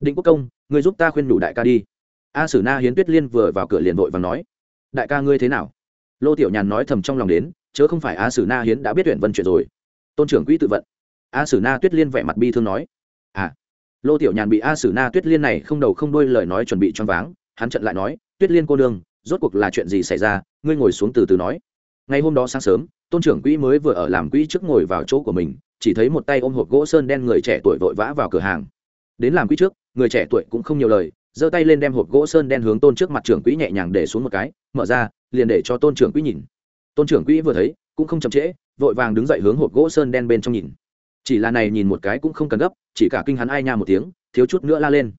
[SPEAKER 1] Định quốc công người giúp ta khuyên nhủ đại ca đi. A sử na hiến tuyết liên vừa vào cửa liền vội và nói, đại ca ngươi thế nào? Lô tiểu nhàn nói thầm trong lòng đến, chớ không phải a sử na hiến đã biết huyện vân chuyện rồi. Tôn trưởng quỹ tự vận. A sử na tuyết liên vẻ mặt bi thương nói à. Lô tiểu nhàn bị a sử na tuyết liên này không đầu không đuôi lời nói chuẩn bị choáng váng, hắn trận lại nói, tuyết liên cô đương rốt cuộc là chuyện gì xảy ra? Ngươi ngồi xuống từ từ nói ngày hôm đó sáng sớm, tôn trưởng quỹ mới vừa ở làm quỹ trước ngồi vào chỗ của mình, chỉ thấy một tay ôm hộp gỗ sơn đen người trẻ tuổi vội vã vào cửa hàng. Đến làm quỹ trước, người trẻ tuổi cũng không nhiều lời, giơ tay lên đem hộp gỗ sơn đen hướng tôn trước mặt trưởng quỹ nhẹ nhàng để xuống một cái, mở ra, liền để cho tôn trưởng quỹ nhìn. Tôn trưởng quỹ vừa thấy, cũng không chậm trễ, vội vàng đứng dậy hướng hộp gỗ sơn đen bên trong nhìn. Chỉ là này nhìn một cái cũng không cần gấp, chỉ cả kinh hắn ai nha một tiếng, thiếu chút nữa la lên.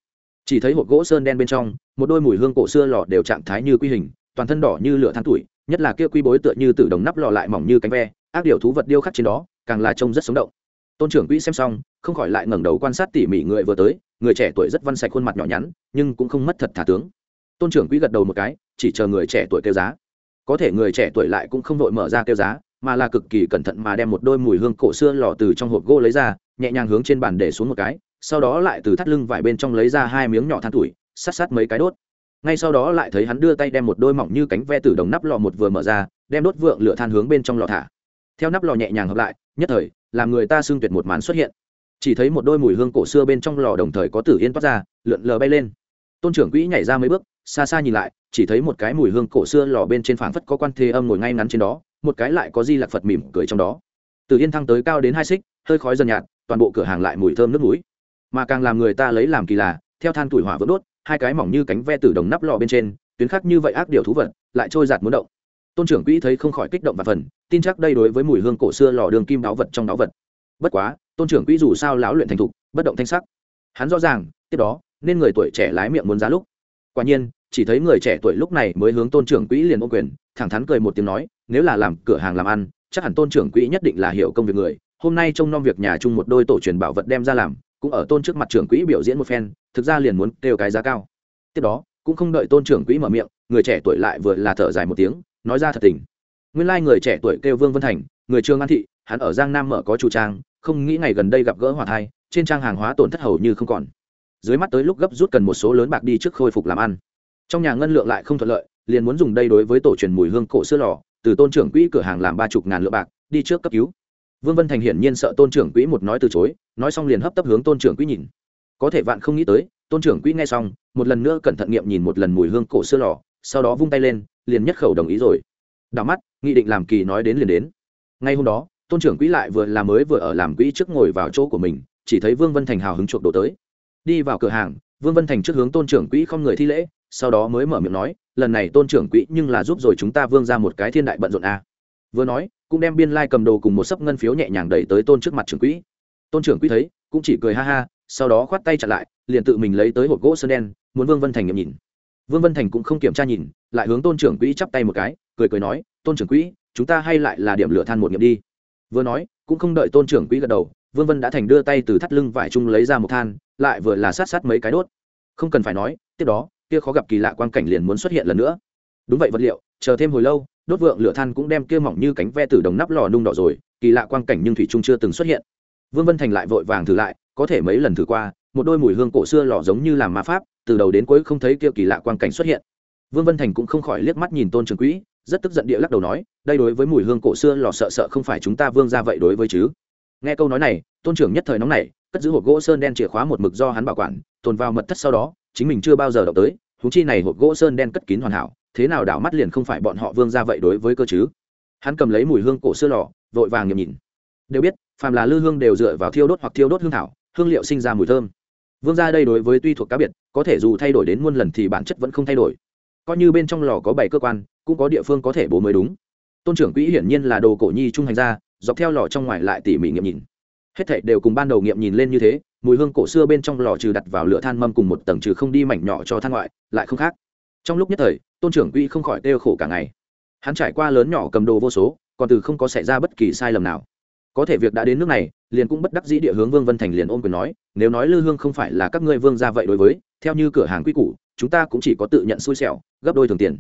[SPEAKER 1] Chỉ thấy hộp gỗ sơn đen bên trong, một đôi mùi hương cổ xưa lọ đều trạng thái như quy hình, toàn thân đỏ như lửa than tuổi nhất là kia quy bối tựa như từ đồng nắp lò lại mỏng như cánh ve, ác điều thú vật điêu khắc trên đó, càng là trông rất sống động. Tôn trưởng quỹ xem xong, không khỏi lại ngẩng đầu quan sát tỉ mỉ người vừa tới, người trẻ tuổi rất văn sạch khuôn mặt nhỏ nhắn, nhưng cũng không mất thật thả tướng. Tôn trưởng quỹ gật đầu một cái, chỉ chờ người trẻ tuổi kêu giá. Có thể người trẻ tuổi lại cũng không vội mở ra kêu giá, mà là cực kỳ cẩn thận mà đem một đôi mùi hương cổ xưa lò từ trong hộp gỗ lấy ra, nhẹ nhàng hướng trên bàn để xuống một cái, sau đó lại từ thắt lưng vải bên trong lấy ra hai miếng nhỏ than tuổi sát sát mấy cái đốt ngay sau đó lại thấy hắn đưa tay đem một đôi mỏng như cánh ve từ đồng nắp lò một vừa mở ra, đem đốt vượng lửa than hướng bên trong lò thả. Theo nắp lò nhẹ nhàng hợp lại, nhất thời, làm người ta xương tuyệt một màn xuất hiện. Chỉ thấy một đôi mùi hương cổ xưa bên trong lò đồng thời có tử yên toát ra, lượn lờ bay lên. Tôn trưởng quỹ nhảy ra mấy bước, xa xa nhìn lại, chỉ thấy một cái mùi hương cổ xưa lò bên trên phảng phất có quan thế âm ngồi ngay ngắn trên đó, một cái lại có di lạc phật mỉm cười trong đó. Tử yên thăng tới cao đến hai xích, hơi khói dần nhạt, toàn bộ cửa hàng lại mùi thơm nước núi mà càng làm người ta lấy làm kỳ lạ theo than tuổi hỏa vỡ đốt hai cái mỏng như cánh ve tử đồng nắp lò bên trên, tuyến khắc như vậy ác điều thú vật, lại trôi giạt muốn động. Tôn trưởng quỹ thấy không khỏi kích động và phần, tin chắc đây đối với mùi hương cổ xưa lò đường kim đáo vật trong đáo vật. Bất quá, tôn trưởng quỹ dù sao lão luyện thành thục, bất động thanh sắc. Hắn rõ ràng, tiếp đó, nên người tuổi trẻ lái miệng muốn giá lúc. Quả nhiên, chỉ thấy người trẻ tuổi lúc này mới hướng tôn trưởng quỹ liền ô quyền, thẳng thắn cười một tiếng nói, nếu là làm cửa hàng làm ăn, chắc hẳn tôn trưởng quỹ nhất định là hiểu công việc người. Hôm nay trông nom việc nhà chung một đôi tổ truyền bảo vật đem ra làm cũng ở tôn trước mặt trưởng quỹ biểu diễn một phen, thực ra liền muốn kêu cái giá cao. Tiếp đó, cũng không đợi tôn trưởng quỹ mở miệng, người trẻ tuổi lại vừa là thở dài một tiếng, nói ra thật tình. Nguyên lai、like、người trẻ tuổi kêu vương vân thành, người trương an thị, hắn ở giang nam mở có chủ trang, không nghĩ ngày gần đây gặp gỡ hòa thai, trên trang hàng hóa tổn thất hầu như không còn. Dưới mắt tới lúc gấp rút cần một số lớn bạc đi trước khôi phục làm ăn. Trong nhà ngân lượng lại không thuận lợi, liền muốn dùng đây đối với tổ truyền mùi hương cổ xưa lò, từ tôn trưởng quỹ cửa hàng làm ba chục ngàn lượng bạc, đi trước cấp cứu vương vân thành hiển nhiên sợ tôn trưởng quỹ một nói từ chối, nói xong liền hấp tấp hướng tôn trưởng quỹ nhìn. Có thể vạn không nghĩ tới, tôn trưởng quỹ nghe xong, một lần nữa cẩn thận nghiệm nhìn một lần mùi hương cổ xưa lò, sau đó vung tay lên, liền nhất khẩu đồng ý rồi. Đảo mắt, nghị định làm kỳ nói đến liền đến. Ngay hôm đó, tôn trưởng quỹ lại vừa làm mới vừa ở làm quỹ trước ngồi vào chỗ của mình, chỉ thấy vương vân thành hào hứng chuộc đồ tới. Đi vào cửa hàng, vương vân thành trước hướng tôn trưởng quỹ không người thi lễ, sau đó mới mở miệng nói, lần này tôn trưởng quỹ nhưng là giúp rồi chúng ta vương ra một cái thiên đại bận rộn a à vừa nói, cũng đem biên lai、like、cầm đồ cùng một sấp ngân phiếu nhẹ nhàng đẩy tới tôn trước mặt trưởng quỹ. Tôn trưởng quỹ thấy, cũng chỉ cười ha ha, sau đó khoát tay chặt lại, liền tự mình lấy tới hộp gỗ sơn đen, muốn vương vân thành nhậm nhìn. Vương vân thành cũng không kiểm tra nhìn, lại hướng tôn trưởng quỹ chắp tay một cái, cười cười nói, tôn trưởng quỹ, chúng ta hay lại là điểm lửa than một nghiệm đi. Vừa nói, cũng không đợi tôn trưởng quỹ gật đầu, vương vân đã thành đưa tay từ thắt lưng vải chung lấy ra một than, lại vừa là sát sát mấy cái đốt. Không cần phải nói, tiếp đó, kia khó gặp kỳ lạ quan cảnh liền muốn xuất hiện lần nữa đúng vậy vật liệu, chờ thêm hồi lâu, đốt vượng lửa than cũng đem kia mỏng như cánh ve từ đồng nắp lò nung đỏ rồi, kỳ lạ quang cảnh nhưng thủy trung chưa từng xuất hiện. Vương vân thành lại vội vàng thử lại, có thể mấy lần thử qua, một đôi mùi hương cổ xưa lò giống như làm ma pháp, từ đầu đến cuối không thấy kia kỳ lạ quang cảnh xuất hiện. Vương vân thành cũng không khỏi liếc mắt nhìn tôn trường quỹ, rất tức giận địa lắc đầu nói, đây đối với mùi hương cổ xưa lò sợ sợ không phải chúng ta vương ra vậy đối với chứ? Nghe câu nói này, tôn trưởng nhất thời nóng này cất giữ hộp gỗ sơn đen chìa khóa một mực do hắn bảo quản, tồn vào mật thất sau đó, chính mình chưa bao giờ đọc tới húng chi này hộp gỗ sơn đen cất kín hoàn hảo thế nào đảo mắt liền không phải bọn họ vương ra vậy đối với cơ chứ? Hắn cầm lấy mùi hương cổ xưa lò, vội vàng nhầm nhìn. Đều biết, phàm là lư hương đều dựa vào thiêu đốt hoặc thiêu đốt hương thảo, hương liệu sinh ra mùi thơm. Vương ra đây đối với tuy thuộc cá biệt, có thể dù thay đổi đến muôn lần thì bản chất vẫn không thay đổi. Coi như bên trong lò có bảy cơ quan, cũng có địa phương có thể bố mới đúng. Tôn trưởng quỹ hiển nhiên là đồ cổ nhi trung hành ra dọc theo lò trong ngoài lại tỉ mỉ nghiệm nhìn. Hết thảy đều cùng ban đầu nghiệm nhìn lên như thế, mùi hương cổ xưa bên trong lò trừ đặt vào lửa than mâm cùng một tầng trừ không đi mảnh nhỏ cho than ngoại, lại không khác trong lúc nhất thời, tôn trưởng quỹ không khỏi đeo khổ cả ngày. Hắn trải qua lớn nhỏ cầm đồ vô số, còn từ không có xảy ra bất kỳ sai lầm nào. Có thể việc đã đến nước này, liền cũng bất đắc dĩ địa hướng vương vân thành liền ôm quyền nói, nếu nói lư hương không phải là các ngươi vương ra vậy đối với, theo như cửa hàng quy củ, chúng ta cũng chỉ có tự nhận xui xẻo, gấp đôi thường tiền.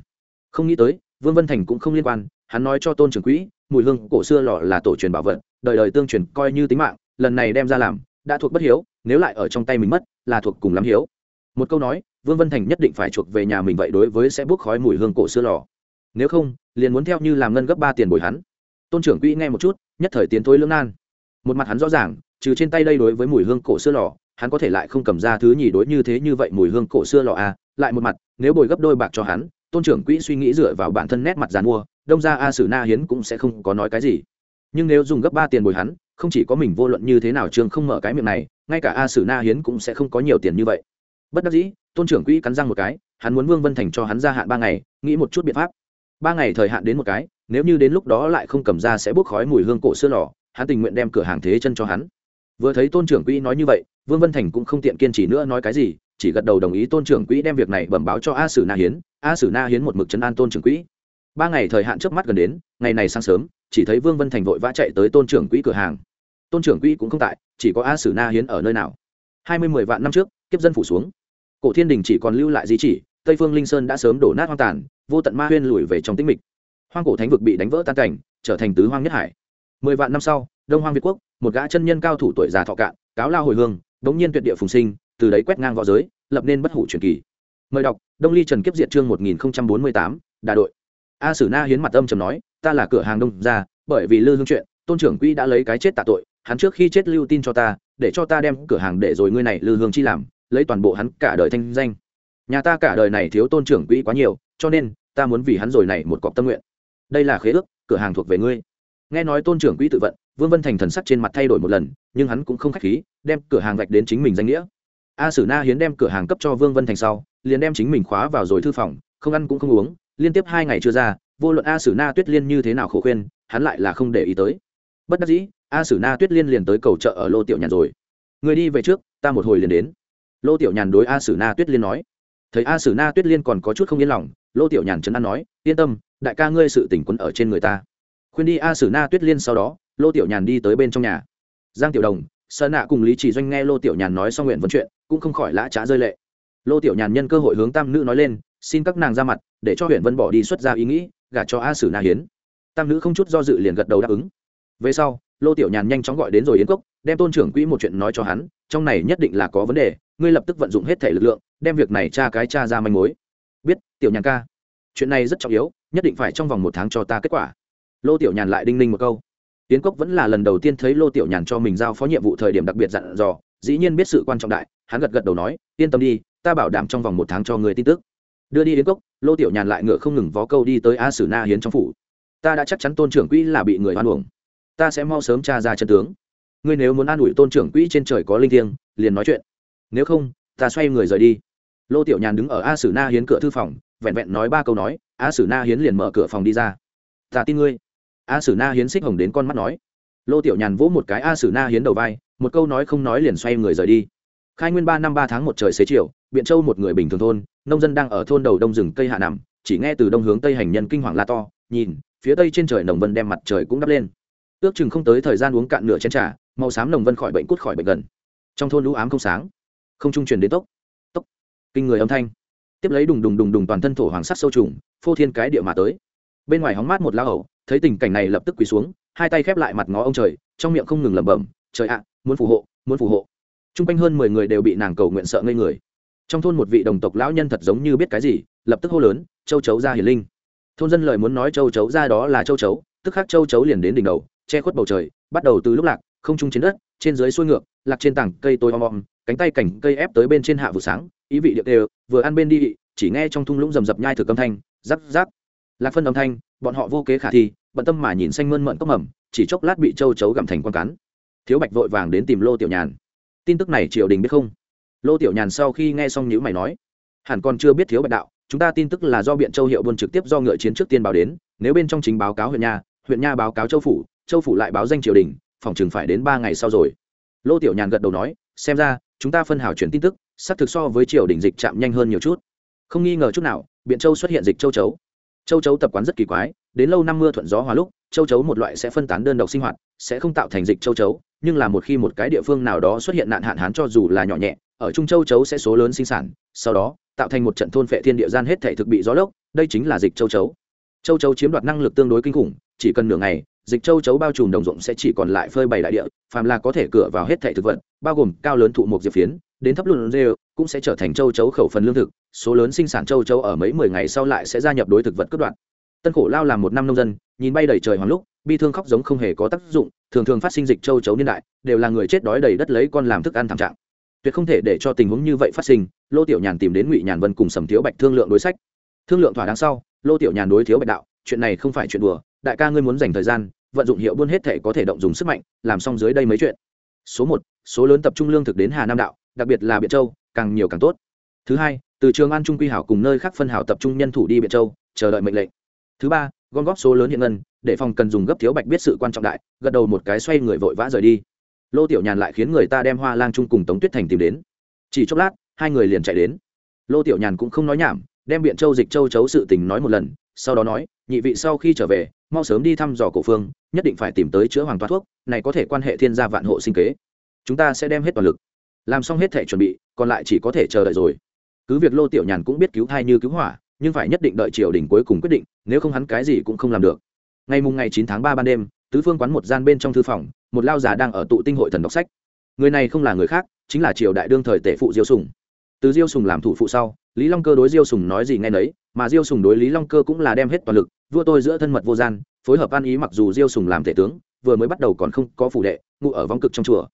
[SPEAKER 1] Không nghĩ tới, vương vân thành cũng không liên quan, hắn nói cho tôn trưởng quỹ, mùi hương cổ xưa lò là tổ truyền bảo vật, đời đời tương truyền coi như tính mạng, lần này đem ra làm, đã thuộc bất hiếu, nếu lại ở trong tay mình mất, là thuộc cùng lắm hiếu. Một câu nói vương vân thành nhất định phải chuộc về nhà mình vậy đối với sẽ bốc khói mùi hương cổ xưa lò. Nếu không, liền muốn theo như làm ngân gấp ba tiền bồi hắn. Tôn trưởng quỹ nghe một chút, nhất thời tiến thối lưỡng nan. Một mặt hắn rõ ràng, trừ trên tay đây đối với mùi hương cổ xưa lò, hắn có thể lại không cầm ra thứ nhì đối như thế như vậy mùi hương cổ xưa lò à lại một mặt, nếu bồi gấp đôi bạc cho hắn, tôn trưởng quỹ suy nghĩ dựa vào bản thân nét mặt dàn mua, đông ra a sử na hiến cũng sẽ không có nói cái gì. Nhưng nếu dùng gấp ba tiền bồi hắn, không chỉ có mình vô luận như thế nào trường không mở cái miệng này, ngay cả a sử na hiến cũng sẽ không có nhiều tiền như vậy bất đắc dĩ, tôn trưởng quỹ cắn răng một cái, hắn muốn vương vân thành cho hắn gia hạn ba ngày, nghĩ một chút biện pháp. Ba ngày thời hạn đến một cái, nếu như đến lúc đó lại không cầm ra sẽ bốc khói mùi hương cổ xưa lò, hắn tình nguyện đem cửa hàng thế chân cho hắn. Vừa thấy tôn trưởng quỹ nói như vậy, vương vân thành cũng không tiện kiên trì nữa nói cái gì, chỉ gật đầu đồng ý tôn trưởng quỹ đem việc này bẩm báo cho a sử na hiến, a sử na hiến một mực chấn an tôn trưởng quỹ. Ba ngày thời hạn trước mắt gần đến, ngày này sáng sớm, chỉ thấy vương vân thành vội vã chạy tới tôn trưởng quỹ cửa hàng. Tôn trưởng quỹ cũng không tại, chỉ có a sử na hiến ở nơi nào. Hai mươi mười vạn năm trước, kiếp dân phủ xuống cổ thiên đình chỉ còn lưu lại di chỉ, tây phương linh sơn đã sớm đổ nát hoang tàn, vô tận ma huyên lùi về trong tĩnh mịch. Hoang cổ thánh vực bị đánh vỡ tan cảnh, trở thành tứ hoang nhất hải. Mười vạn năm sau, đông hoang việt quốc, một gã chân nhân cao thủ tuổi già thọ cạn, cáo lao hồi hương bỗng nhiên tuyệt địa phùng sinh, từ đấy quét ngang v õ giới, lập nên bất hủ truyền kỳ. Mời đọc, đông ly trần kiếp diệt chương một nghìn bốn mươi tám, đà đội. A sử na hiến mặt âm trầm nói, ta là cửa hàng đông ra bởi vì lư hương chuyện, tôn trưởng quỹ đã lấy cái chết tạ tội, hắn trước khi chết lưu tin cho ta, để cho ta đem cửa hàng để rồi ngươi này lư hương chi làm lấy toàn bộ hắn cả đời thanh danh. Nhà ta cả đời này thiếu tôn trưởng quỹ quá nhiều, cho nên, ta muốn vì hắn rồi này một cọc tâm nguyện. Đây là khế ước, cửa hàng thuộc về ngươi. Nghe nói tôn trưởng quỹ tự vận, vương vân thành thần sắc trên mặt thay đổi một lần, nhưng hắn cũng không k h á c h khí, đem cửa hàng vạch đến chính mình danh nghĩa. A sử na hiến đem cửa hàng cấp cho vương vân thành sau, liền đem chính mình khóa vào rồi thư phòng, không ăn cũng không uống, liên tiếp hai ngày chưa ra, vô luận a sử na tuyết liên như thế nào khổ khuyên, hắn lại là không để ý tới. Bất đắc dĩ, a sử na tuyết liên liền tới cầu chợ ở lô tiểu nhàn rồi. Người đi về trước, ta một hồi liền đến lô tiểu nhàn đối a sử na tuyết liên nói. Thấy a sử na tuyết liên còn có chút không yên lòng, lô tiểu nhàn chấn an nói, yên tâm, đại ca ngươi sự tỉnh quấn ở trên người ta. Khuyên đi a sử na tuyết liên sau đó, lô tiểu nhàn đi tới bên trong nhà. Giang tiểu đồng sơn nạ cùng lý chỉ doanh nghe lô tiểu nhàn nói xong nguyện vấn chuyện, cũng không khỏi lã trá rơi lệ. Lô tiểu nhàn nhân cơ hội hướng tam nữ nói lên, xin các nàng ra mặt, để cho huyện vân bỏ đi xuất ra ý nghĩ, gả cho a sử na hiến. Tam nữ không chút do dự liền gật đầu đáp ứng. Về sau, lô tiểu nhàn nhanh chóng gọi đến rồi yến cốc, đem tôn trưởng quỹ một chuyện nói cho hắn, trong này nhất định là có vấn đề ngươi lập tức vận dụng hết thể lực lượng, đem việc này tra cái tra ra manh mối. Biết, tiểu nhàn ca, chuyện này rất trọng yếu, nhất định phải trong vòng một tháng cho ta kết quả. Lô tiểu nhàn lại đinh ninh một câu. Tiến cốc vẫn là lần đầu tiên thấy lô tiểu nhàn cho mình giao phó nhiệm vụ thời điểm đặc biệt dặn dò, dĩ nhiên biết sự quan trọng đại, hắn gật gật đầu nói, yên tâm đi, ta bảo đảm trong vòng một tháng cho người tin tức. Đưa đi yến cốc, lô tiểu nhàn lại ngựa không ngừng vó câu đi tới a sử na hiến trong phủ. Ta đã chắc chắn tôn trưởng quỹ là bị người hoan uổng. Ta sẽ mau sớm tra ra chân tướng. Ngươi nếu muốn an ủi tôn trưởng quỹ trên trời có linh thiêng, liền nói chuyện nếu không, ta xoay người rời đi. Lô tiểu nhàn đứng ở a sử na hiến cửa thư phòng, vẹn vẹn nói ba câu nói, a sử na hiến liền mở cửa phòng đi ra. Ta tin ngươi. A sử na hiến xích hồng đến con mắt nói. Lô tiểu nhàn vỗ một cái a sử na hiến đầu vai, một câu nói không nói liền xoay người rời đi. Khai nguyên ba năm ba tháng một trời xế chiều, biện châu một người bình thường thôn, nông dân đang ở thôn đầu đông rừng cây hạ nằm, chỉ nghe từ đông hướng tây hành nhân kinh hoàng la to, nhìn, phía tây trên trời nồng vân đem mặt trời cũng đắp lên. Ước chừng không tới thời gian uống cạn nửa chén trà, màu xám nồng vân khỏi bệnh cút khỏi bệnh gần. Trong thôn lũ ám không sáng không trung truyền đến tốc tốc, kinh người âm thanh. Tiếp lấy đùng đùng đùng đùng toàn thân thổ hoàng sắt sâu trùng, phô thiên cái địa mà tới. Bên ngoài hóng mát một lao hậu, thấy tình cảnh này lập tức quỳ xuống, hai tay khép lại mặt ngó ông trời, trong miệng không ngừng lẩm bẩm, trời ạ, muốn phù hộ, muốn phù hộ. T r u n g quanh hơn mười người đều bị nàng cầu nguyện sợ ngây người. Trong thôn một vị đồng tộc lão nhân thật giống như biết cái gì, lập tức hô lớn, châu chấu ra hiền linh. Thôn dân lời muốn nói châu chấu ra đó là châu chấu, tức khắc châu chấu liền đến đỉnh đầu, che khuất bầu trời, bắt đầu từ lúc lạc, không trung trên đất, trên dưới xuôi ngược, lạc trên tảng cây tối om om cánh tay cảnh cây ép tới bên trên hạ vụ sáng, ý vị điệp đều, vừa ăn bên đi, chỉ nghe trong thung lũng rầm rập nhai thực âm thanh, rắc rắc. Lạc phân âm thanh, bọn họ vô kế khả thi, bận tâm mà nhìn xanh mơn mận cốc mầm, chỉ chốc lát bị châu chấu gặm thành quan cắn. Thiếu bạch vội vàng đến tìm lô tiểu nhàn. Tin tức này triều đình biết không? Lô tiểu nhàn sau khi nghe xong nhữ mày nói, hẳn còn chưa biết thiếu bạch đạo, chúng ta tin tức là do biện châu hiệu buôn trực tiếp do ngựa chiến trước tiên báo đến, nếu bên trong chính báo cáo huyện nha huyện nha báo cáo châu phủ châu phủ lại báo danh triều đình, phòng chừng phải đến ba ngày sau rồi. Lô tiểu nhàn gật đầu nói, xem ra chúng ta phân hảo chuyển tin tức, xác thực so với triều đình dịch chạm nhanh hơn nhiều chút. Không nghi ngờ chút nào, biện châu xuất hiện dịch châu chấu. Châu chấu tập quán rất kỳ quái, đến lâu năm mưa thuận gió hòa lúc, châu chấu một loại sẽ phân tán đơn độc sinh hoạt, sẽ không tạo thành dịch châu chấu, nhưng là một khi một cái địa phương nào đó xuất hiện nạn hạn hán cho dù là nhỏ nhẹ, ở trung châu chấu sẽ số lớn sinh sản, sau đó, tạo thành một trận thôn phệ thiên địa gian hết thể thực bị gió lốc, đây chính là dịch châu chấu. Châu chấu chiếm đoạt năng lực tương đối kinh khủng, chỉ cần nửa ngày dịch châu chấu bao trùm đồng ruộng sẽ chỉ còn lại phơi bày đại địa, phàm là có thể cửa vào hết thẻ thực vật, bao gồm cao lớn thụ mục diệp phiến, đến thấp luôn rêu, cũng sẽ trở thành châu chấu khẩu phần lương thực, số lớn sinh sản châu chấu ở mấy mười ngày sau lại sẽ gia nhập đối thực vật cướp đoạn. Tân khổ lao làm một năm nông dân, nhìn bay đầy trời hoàng lúc, bi thương khóc giống không hề có tác dụng, thường thường phát sinh dịch châu chấu niên đại, đều là người chết đói đầy đất lấy con làm thức ăn thảm trạng. Tuyệt không thể để cho tình huống như vậy phát sinh, lô tiểu nhàn tìm đến ngụy nhàn vân cùng sầm thiếu bạch thương lượng đối sách. Thương lượng thỏa đáng sau, lô tiểu nhàn đối thiếu bạch đạo, chuyện này không phải chuyện đùa đại ca ngươi muốn dành thời gian, vận dụng hiệu buôn hết thể có thể động dùng sức mạnh, làm xong dưới đây mấy chuyện. Số một, số lớn tập trung lương thực đến hà nam đạo, đặc biệt là biện châu, càng nhiều càng tốt. Thứ hai, từ trường an trung quy hảo cùng nơi khác phân hảo tập trung nhân thủ đi biện châu, chờ đợi mệnh lệnh. Thứ ba, gom góp số lớn hiện ngân, để phòng cần dùng gấp thiếu bạch biết sự quan trọng đại, gật đầu một cái xoay người vội vã rời đi. Lô tiểu nhàn lại khiến người ta đem hoa lang Trung cùng tống tuyết thành tìm đến. Chỉ chốc lát, hai người liền chạy đến. Lô tiểu nhàn cũng không nói nhảm, đem biện châu dịch châu chấu sự tình nói một lần, sau đó nói, nhị vị sau khi trở về mau sớm đi thăm dò cổ phương, nhất định phải tìm tới chữa hoàng toa thuốc, này có thể quan hệ thiên gia vạn hộ sinh kế. Chúng ta sẽ đem hết toàn lực. Làm xong hết thể chuẩn bị, còn lại chỉ có thể chờ đợi rồi. Cứ việc lô tiểu nhàn cũng biết cứu thai như cứu hỏa, nhưng phải nhất định đợi triều đình cuối cùng quyết định, nếu không hắn cái gì cũng không làm được. Ngày mùng ngày chín tháng ba ban đêm, tứ phương quán một gian bên trong thư phòng, một lao già đang ở tụ tinh hội thần đọc sách. Người này không là người khác, chính là triều đại đương thời tể phụ diêu sùng. Từ diêu sùng làm thủ phụ sau lý long cơ đối diêu sùng nói gì nghe nấy, mà diêu sùng đối lý long cơ cũng là đem hết toàn lực, vua tôi giữa thân mật vô gian, phối hợp an ý mặc dù diêu sùng làm thể tướng, vừa mới bắt đầu còn không có phủ đệ, ngụ ở vong cực trong chùa.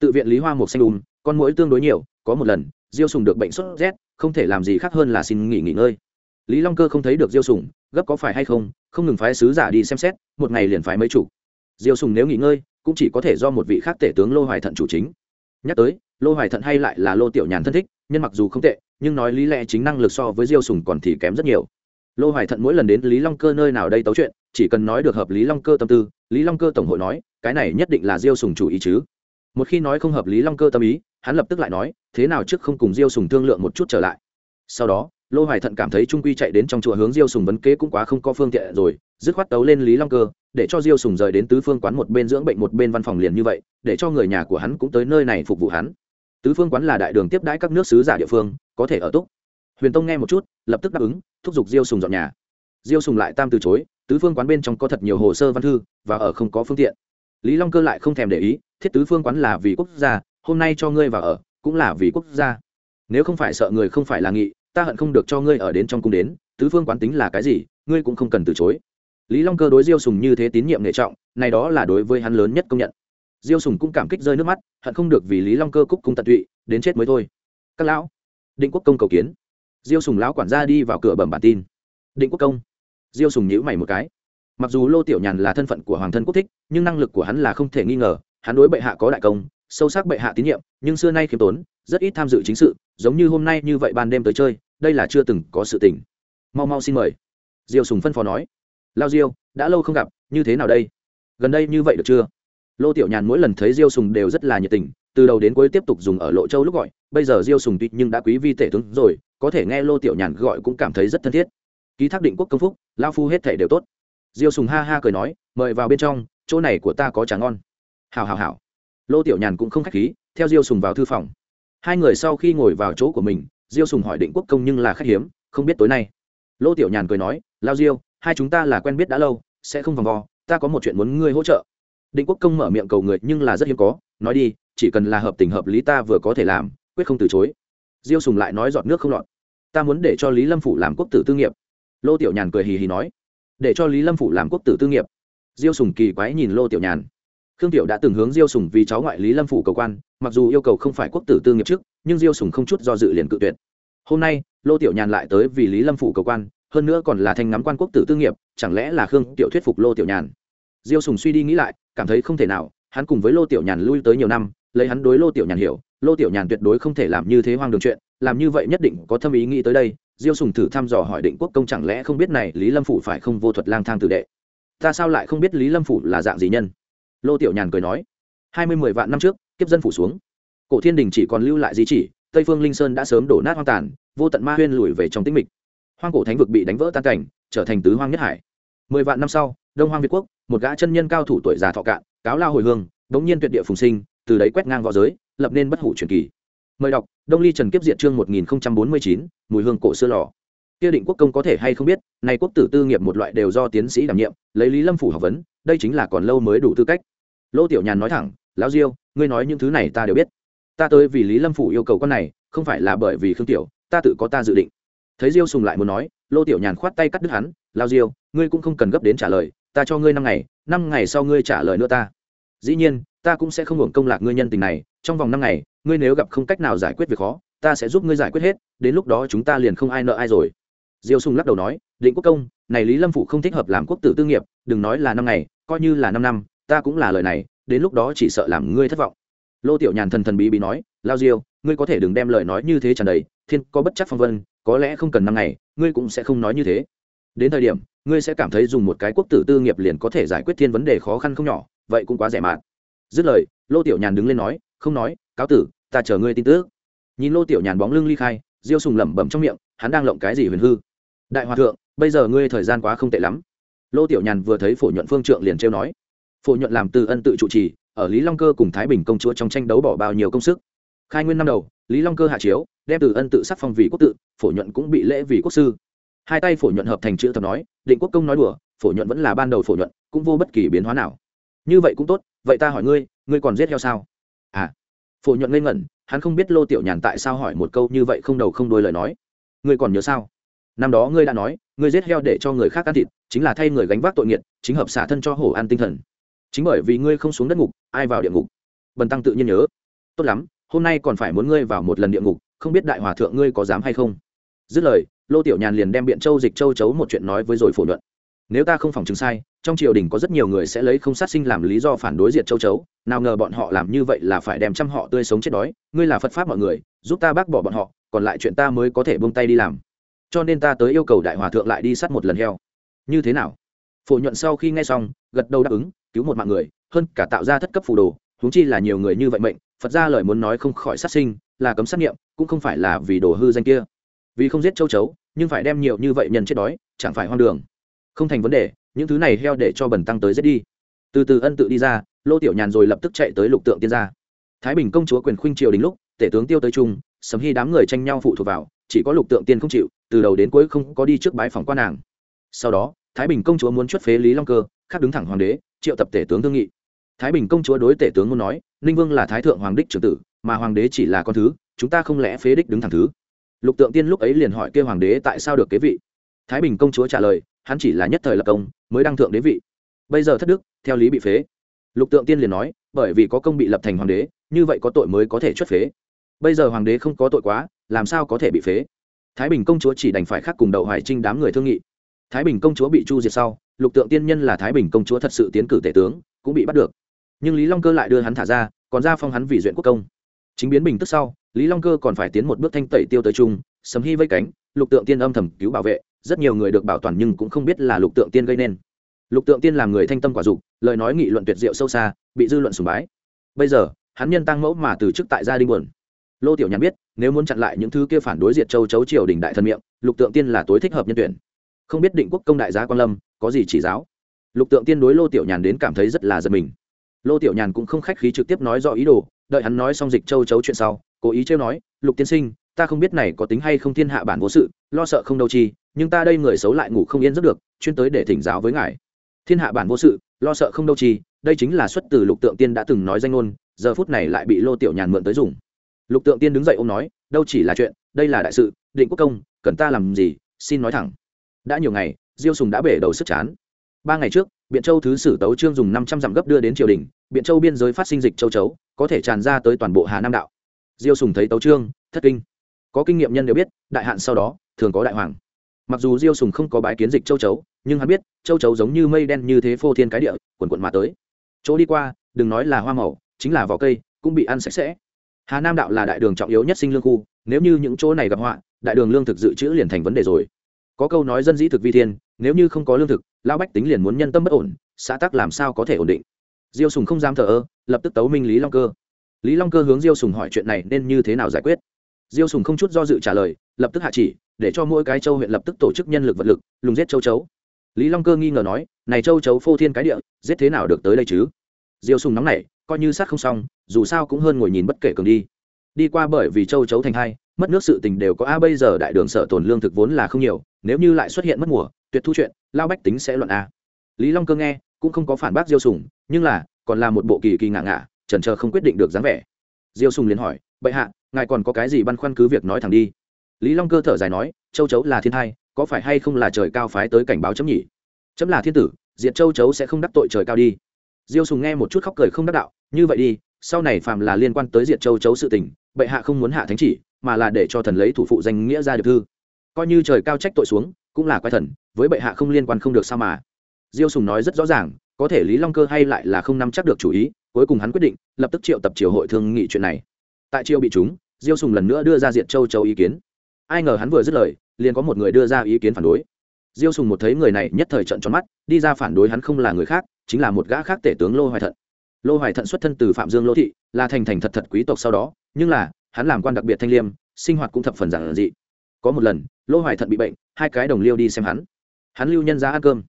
[SPEAKER 1] Tự viện lý hoa một xanh đùm con mũi tương đối nhiều, có một lần, diêu sùng được bệnh sốt rét, không thể làm gì khác hơn là xin nghỉ nghỉ ngơi. Lý long cơ không thấy được diêu sùng, gấp có phải hay không không ngừng phái sứ giả đi xem xét, một ngày liền phái mấy chủ. Diêu sùng nếu nghỉ ngơi, cũng chỉ có thể do một vị khác tể tướng lô hoài thận chủ chính. Nhắc tới, lô hoài thận hay lại là lô tiểu nhàn thân thích, nhân mặc dù không tệ nhưng nói lý lẽ chính năng lực so với diêu sùng còn thì kém rất nhiều. Lô hoài thận mỗi lần đến lý long cơ nơi nào đây tấu chuyện, chỉ cần nói được hợp lý long cơ tâm tư, lý long cơ tổng hội nói, cái này nhất định là diêu sùng chủ ý chứ. Một khi nói không hợp lý long cơ tâm ý, hắn lập tức lại nói, thế nào trước không cùng diêu sùng thương lượng một chút trở lại. Sau đó, lô hoài thận cảm thấy trung quy chạy đến trong chùa hướng diêu sùng vấn kế cũng quá không có phương tiện rồi, dứt khoát tấu lên lý long cơ, để cho diêu sùng rời đến tứ phương quán một bên dưỡng bệnh một bên văn phòng liền như vậy, để cho người nhà của hắn cũng tới nơi này phục vụ hắn tứ phương quán là đại đường tiếp đãi các nước sứ giả địa phương, có thể ở túc. Huyền tông nghe một chút, lập tức đáp ứng, thúc giục diêu sùng dọn nhà. Diêu sùng lại tam từ chối, tứ phương quán bên trong có thật nhiều hồ sơ văn thư, và ở không có phương tiện. Lý long cơ lại không thèm để ý, thiết tứ phương quán là vì quốc gia, hôm nay cho ngươi vào ở, cũng là vì quốc gia. Nếu không phải sợ người không phải là nghị, ta hận không được cho ngươi ở đến trong cung đến, tứ phương quán tính là cái gì, ngươi cũng không cần từ chối. Lý long cơ đối diêu sùng như thế tín nhiệm nghệ trọng, này đó là đối với hắn lớn nhất công nhận diêu sùng cũng cảm kích rơi nước mắt, hận không được vì lý long cơ cúc cung tận tụy, đến chết mới thôi. Các lão, định quốc công cầu kiến. Diêu sùng lão quản gia đi vào cửa bẩm bản tin. Định quốc công. Diêu sùng nhíu mày một cái. Mặc dù lô tiểu nhàn là thân phận của hoàng thân quốc thích, nhưng năng lực của hắn là không thể nghi ngờ, hắn đối bệ hạ có đại công, sâu sắc bệ hạ tín nhiệm, nhưng xưa nay khiêm tốn, rất ít tham dự chính sự, giống như hôm nay như vậy ban đêm tới chơi, đây là chưa từng có sự tình. Mau mau xin mời. Diêu sùng phân phó nói. Lao diêu, đã lâu không gặp, như thế nào đây? Gần đây như vậy được chưa? Lô tiểu nhàn mỗi lần thấy diêu sùng đều rất là nhiệt tình, từ đầu đến cuối tiếp tục dùng ở lộ châu lúc gọi, bây giờ diêu sùng tuy nhưng đã quý vi tể tướng rồi, có thể nghe lô tiểu nhàn gọi cũng cảm thấy rất thân thiết. Ký thác định quốc công phúc, lao phu hết thể đều tốt. Diêu sùng ha ha cười nói, mời vào bên trong, chỗ này của ta có trà ngon. Hào hào hào lô tiểu nhàn cũng không k h á c h khí, theo diêu sùng vào thư phòng. Hai người sau khi ngồi vào chỗ của mình, diêu sùng hỏi định quốc công nhưng là khách hiếm, không biết tối nay. Lô tiểu nhàn cười nói, lao diêu, hai chúng ta là quen biết đã lâu, sẽ không vòng vo, ta có một chuyện muốn ngươi hỗ trợ định quốc công mở miệng cầu người nhưng là rất hiếm có, nói đi, chỉ cần là hợp tình hợp lý ta vừa có thể làm, quyết không từ chối. Diêu sùng lại nói giọt nước không lọt. Ta muốn để cho lý lâm phủ làm quốc tử tư nghiệp. Lô tiểu nhàn cười hì hì nói. Để cho lý lâm phủ làm quốc tử tư nghiệp. Diêu sùng kỳ quái nhìn lô tiểu nhàn. Khương tiểu đã từng hướng diêu sùng vì cháu ngoại lý lâm phủ cầu quan, mặc dù yêu cầu không phải quốc tử tư nghiệp trước, nhưng diêu sùng không chút do dự liền cự tuyệt. Hôm nay, lô tiểu nhàn lại tới vì lý lâm phủ cầu quan, hơn nữa còn là thanh ngắm quan quốc tử tư nghiệp, chẳng lẽ là khương tiểu thuyết phục lô tiểu nhàn? Diêu sùng suy đi nghĩ lại, cảm thấy không thể nào, hắn cùng với lô tiểu nhàn lui tới nhiều năm, lấy hắn đối lô tiểu nhàn hiểu, lô tiểu nhàn tuyệt đối không thể làm như thế hoang đường chuyện, làm như vậy nhất định có thâm ý nghĩ tới đây, diêu sùng thử thăm dò hỏi định quốc công chẳng lẽ không biết này lý lâm phủ phải không vô thuật lang thang tử đệ? Ta sao lại không biết lý lâm phủ là dạng gì nhân? Lô tiểu nhàn cười nói, hai mươi mười vạn năm trước, kiếp dân phủ xuống. Cổ thiên đình chỉ còn lưu lại di chỉ, tây phương linh sơn đã sớm đổ nát hoang tàn, vô tận ma huyên lùi về trong tĩnh mịch. Hoang cổ thánh vực bị đánh vỡ tan cảnh, trở thành tứ hoang nhất hải. Mười vạn năm sau đông hoang việt quốc, một gã chân nhân cao thủ tuổi già thọ cạn, cáo lao hồi hương, đống nhiên tuyệt địa phùng sinh, từ đấy quét ngang v õ giới, lập nên bất hủ truyền kỳ. Mời đọc, đông ly trần kiếp diện chương một nghìn bốn mươi chín, mùi hương cổ xưa lò. Kia định quốc công có thể hay không biết, nay quốc tử tư nghiệp một loại đều do tiến sĩ đảm nhiệm, lấy lý lâm phủ học vấn, đây chính là còn lâu mới đủ tư cách. Lô tiểu nhàn nói thẳng, lão diêu, ngươi nói những thứ này ta đều biết. Ta tới vì lý lâm phủ yêu cầu con này, không phải là bởi vì khương tiểu, ta tự có ta dự định. Thấy diêu sùng lại muốn nói, lô tiểu nhàn khoát tay cắt đứt hắn lao diêu, ngươi cũng không cần gấp đến trả lời ta cho ngươi năm ngày năm ngày sau ngươi trả lời nữa ta. Dĩ nhiên, ta cũng sẽ không hưởng công lạc ngươi nhân tình này, trong vòng năm ngày, ngươi nếu gặp không cách nào giải quyết việc khó, ta sẽ giúp ngươi giải quyết hết, đến lúc đó chúng ta liền không ai nợ ai rồi. Diêu sùng lắc đầu nói, định quốc công, này lý lâm phụ không thích hợp làm quốc tử tư nghiệp, đừng nói là năm ngày, coi như là năm năm, ta cũng là lời này, đến lúc đó chỉ sợ làm ngươi thất vọng. Lô tiểu nhàn thần thần bí bí nói, lao diêu, ngươi có thể đừng đem lời nói như thế tràn đầy, thiên có bất chắc phong vân, có lẽ không cần năm ngày, ngươi cũng sẽ không nói như thế. Đến thời điểm ngươi sẽ cảm thấy dùng một cái quốc tử tư nghiệp liền có thể giải quyết thiên vấn đề khó khăn không nhỏ, vậy cũng quá rẻ mạt. Dứt lời, lô tiểu nhàn đứng lên nói, không nói, cáo tử, ta chờ ngươi tin tức. Nhìn lô tiểu nhàn bóng lưng ly khai, diêu sùng lẩm bẩm trong miệng, hắn đang lộng cái gì huyền hư? Đại hòa thượng, bây giờ ngươi thời gian quá không tệ lắm. Lô tiểu nhàn vừa thấy phổ nhuận phương trượng liền trêu nói, phổ nhuận làm từ ân tự trụ trì, ở lý long cơ cùng thái bình công chúa trong tranh đấu bỏ bao nhiêu công sức. Khai nguyên năm đầu, lý long cơ hạ chiếu, đem từ ân tự sắc phong vì quốc tự, phổ nhuận cũng bị lễ vì quốc sư hai tay phổ nhuận hợp thành chữ thập nói, định quốc công nói đùa, phổ nhuận vẫn là ban đầu phổ nhuận, cũng vô bất kỳ biến hóa nào. Như vậy cũng tốt, vậy ta hỏi ngươi ngươi còn giết heo sao? À phổ nhuận ngây ngẩn, hắn không biết lô tiểu nhàn tại sao hỏi một câu như vậy không đầu không đôi lời nói. Ngươi còn nhớ sao? Năm đó ngươi đã nói, ngươi giết heo để cho người khác ăn thịt, chính là thay người gánh vác tội nghiệt, chính hợp xả thân cho hổ ăn tinh thần. Chính bởi vì ngươi không xuống đất ngục, ai vào địa ngục? Bần tăng tự nhiên nhớ. Tốt lắm, hôm nay còn phải muốn ngươi vào một lần địa ngục, không biết đại hòa thượng ngươi có dám hay không? Dứt lời lô tiểu nhàn liền đem biện châu dịch châu chấu một chuyện nói với rồi phổ nhuận. Nếu ta không phòng chứng sai, trong triều đình có rất nhiều người sẽ lấy không sát sinh làm lý do phản đối diệt châu chấu, nào ngờ bọn họ làm như vậy là phải đem chăm họ tươi sống chết đói, ngươi là phật pháp mọi người, giúp ta bác bỏ bọn họ, còn lại chuyện ta mới có thể bông tay đi làm. Cho nên ta tới yêu cầu đại hòa thượng lại đi sát một lần heo. Như thế nào? Phổ nhuận sau khi nghe xong, gật đầu đáp ứng, cứu một mạng người, hơn cả tạo ra thất cấp phù đồ, huống chi là nhiều người như vậy mệnh, phật ra lời muốn nói không khỏi sát sinh, là cấm sát nghiệm cũng không phải là vì đồ hư danh kia vì không giết châu chấu, nhưng phải đem nhiều như vậy nhân chết đói, chẳng phải hoang đường. Không thành vấn đề, những thứ này heo để cho bần tăng tới giết đi. Từ từ ân tự đi ra, lô tiểu nhàn rồi lập tức chạy tới lục tượng tiên gia. Thái bình công chúa quyền khuynh triều đình lúc, tể tướng tiêu tới trung, sầm hy đám người tranh nhau phụ thuộc vào, chỉ có lục tượng tiên không chịu, từ đầu đến cuối không có đi trước bái phòng quan nàng. Sau đó, thái bình công chúa muốn chuất phế lý long cơ, khác đứng thẳng hoàng đế, triệu tập tể tướng thương nghị. Thái bình công chúa đối tể tướng muốn nói, ninh vương là thái thượng hoàng đích trưởng tử, mà hoàng đế chỉ là con thứ, chúng ta không lẽ phế đích đứng thẳng thứ? Lục tượng tiên lúc ấy liền hỏi kêu hoàng đế tại sao được kế vị. Thái bình công chúa trả lời, hắn chỉ là nhất thời lập công, mới đăng thượng đế vị. Bây giờ thất đức, theo lý bị phế. Lục tượng tiên liền nói, bởi vì có công bị lập thành hoàng đế, như vậy có tội mới có thể chuất phế. Bây giờ hoàng đế không có tội quá, làm sao có thể bị phế? Thái bình công chúa chỉ đành phải khác cùng đậu hoài trinh đám người thương nghị. Thái bình công chúa bị chu diệt sau, lục tượng tiên nhân là thái bình công chúa thật sự tiến cử tể tướng, cũng bị bắt được. Nhưng lý long cơ lại đưa hắn thả ra, còn ra phong hắn vì duyện quốc công. Chính biến bình tức sau lý long cơ còn phải tiến một bước thanh tẩy tiêu tới trung sấm hy vây cánh, lục tượng tiên âm thầm cứu bảo vệ, rất nhiều người được bảo toàn nhưng cũng không biết là lục tượng tiên gây nên. Lục tượng tiên làm người thanh tâm quả dục, lời nói nghị luận tuyệt diệu sâu xa, bị dư luận sùng bái. Bây giờ, hắn nhân tăng mẫu mà từ chức tại gia đình buồn. Lô tiểu nhàn biết, nếu muốn chặn lại những thứ kia phản đối diệt châu chấu triều đình đại thân miệng, lục tượng tiên là tối thích hợp nhân tuyển. Không biết định quốc công đại gia quan lâm, có gì chỉ giáo. Lục tượng tiên đối lô tiểu nhàn đến cảm thấy rất là giật mình lô tiểu nhàn cũng không khách khí trực tiếp nói rõ ý đồ, đợi hắn nói xong dịch châu chấu chuyện sau, cố ý trêu nói, lục tiên sinh, ta không biết này có tính hay không thiên hạ bản vô sự, lo sợ không đâu chi, nhưng ta đây người xấu lại ngủ không yên rất được, chuyên tới để thỉnh giáo với ngài. Thiên hạ bản vô sự, lo sợ không đâu chi, đây chính là xuất từ lục tượng tiên đã từng nói danh ngôn, giờ phút này lại bị lô tiểu nhàn mượn tới dùng. Lục tượng tiên đứng dậy ô m nói, đâu chỉ là chuyện, đây là đại sự, định quốc công, cần ta làm gì, xin nói thẳng. Đã nhiều ngày, diêu sùng đã bể đầu sức chán. Ba ngày trước biện châu thứ sử tấu trương dùng năm trăm dặm gấp đưa đến triều đình, biện châu biên giới phát sinh dịch châu chấu, có thể tràn ra tới toàn bộ hà nam đạo. Diêu sùng thấy tấu trương thất kinh. Có kinh nghiệm nhân đều biết, đại hạn sau đó, thường có đại hoàng. Mặc dù diêu sùng không có bái kiến dịch châu chấu, nhưng hắn biết, châu chấu giống như mây đen như thế phô thiên cái địa, quần quận mà tới. Chỗ đi qua, đừng nói là hoa màu, chính là vỏ cây, cũng bị ăn sạch sẽ. Hà nam đạo là đại đường trọng yếu nhất sinh lương khu, nếu như những chỗ này gặp họa, đại đường lương thực dự trữ liền thành vấn đề rồi có câu nói dân dĩ thực vi thiên, nếu như không có lương thực, lão bách tính liền muốn nhân tâm bất ổn, xã tắc làm sao có thể ổn định? Diêu sùng không dám thờ ơ, lập tức tấu minh lý long cơ. Lý long cơ hướng diêu sùng hỏi chuyện này nên như thế nào giải quyết. Diêu sùng không chút do dự trả lời, lập tức hạ chỉ, để cho mỗi cái châu huyện lập tức tổ chức nhân lực vật lực, lùng giết châu chấu. Lý long cơ nghi ngờ nói, này châu chấu phô thiên cái địa, giết thế nào được tới đây chứ? Diêu sùng nóng nảy, coi như sát không xong, dù sao cũng hơn ngồi nhìn bất kể cường đi đi qua bởi vì châu chấu thành hai, mất nước sự tình đều có a bây giờ đại đường sở tồn lương thực vốn là không nhiều, nếu như lại xuất hiện mất mùa, tuyệt thu chuyện, lao bách tính sẽ luận a. Lý long cơ nghe, cũng không có phản bác diêu sùng, nhưng là, còn là một bộ kỳ kỳ ngạ ngạ chần chờ không quyết định được dáng vẻ. Diêu sùng liền hỏi, bệ hạ, ngài còn có cái gì băn khoăn cứ việc nói thẳng đi. Lý long cơ thở dài nói, châu chấu là thiên thai, có phải hay không là trời cao phái tới cảnh báo chấm nhỉ? Chấm là thiên tử diện châu chấu sẽ không đắc tội trời cao đi. Diêu sùng nghe một chút khóc cười không đắc đạo, như vậy đi sau này phàm là liên quan tới Diệt châu chấu sự tình, bệ hạ không muốn hạ thánh chỉ, mà là để cho thần lấy thủ phụ danh nghĩa ra được thư. Coi như trời cao trách tội xuống, cũng là quái thần, với bệ hạ không liên quan không được sao mà. Diêu sùng nói rất rõ ràng, có thể lý long cơ hay lại là không nắm chắc được chủ ý, cuối cùng hắn quyết định, lập tức triệu tập triều hội thương nghị chuyện này. Tại triều bị chúng, diêu sùng lần nữa đưa ra Diệt châu châu ý kiến. Ai ngờ hắn vừa dứt lời, liền có một người đưa ra ý kiến phản đối. Diêu sùng một thấy người này nhất thời trận tròn mắt, đi ra phản đối hắn không là người khác, chính là một gã khác tể tướng lô hoài thận lô hoài thận xuất thân từ phạm dương lô thị, là thành thành thật thật quý tộc sau đó, nhưng là, hắn làm quan đặc biệt thanh liêm, sinh hoạt cũng thập phần giản dị. Có một lần, lô hoài thận bị bệnh, hai cái đồng liêu đi xem hắn. Hắn lưu nhân ra ăn cơm.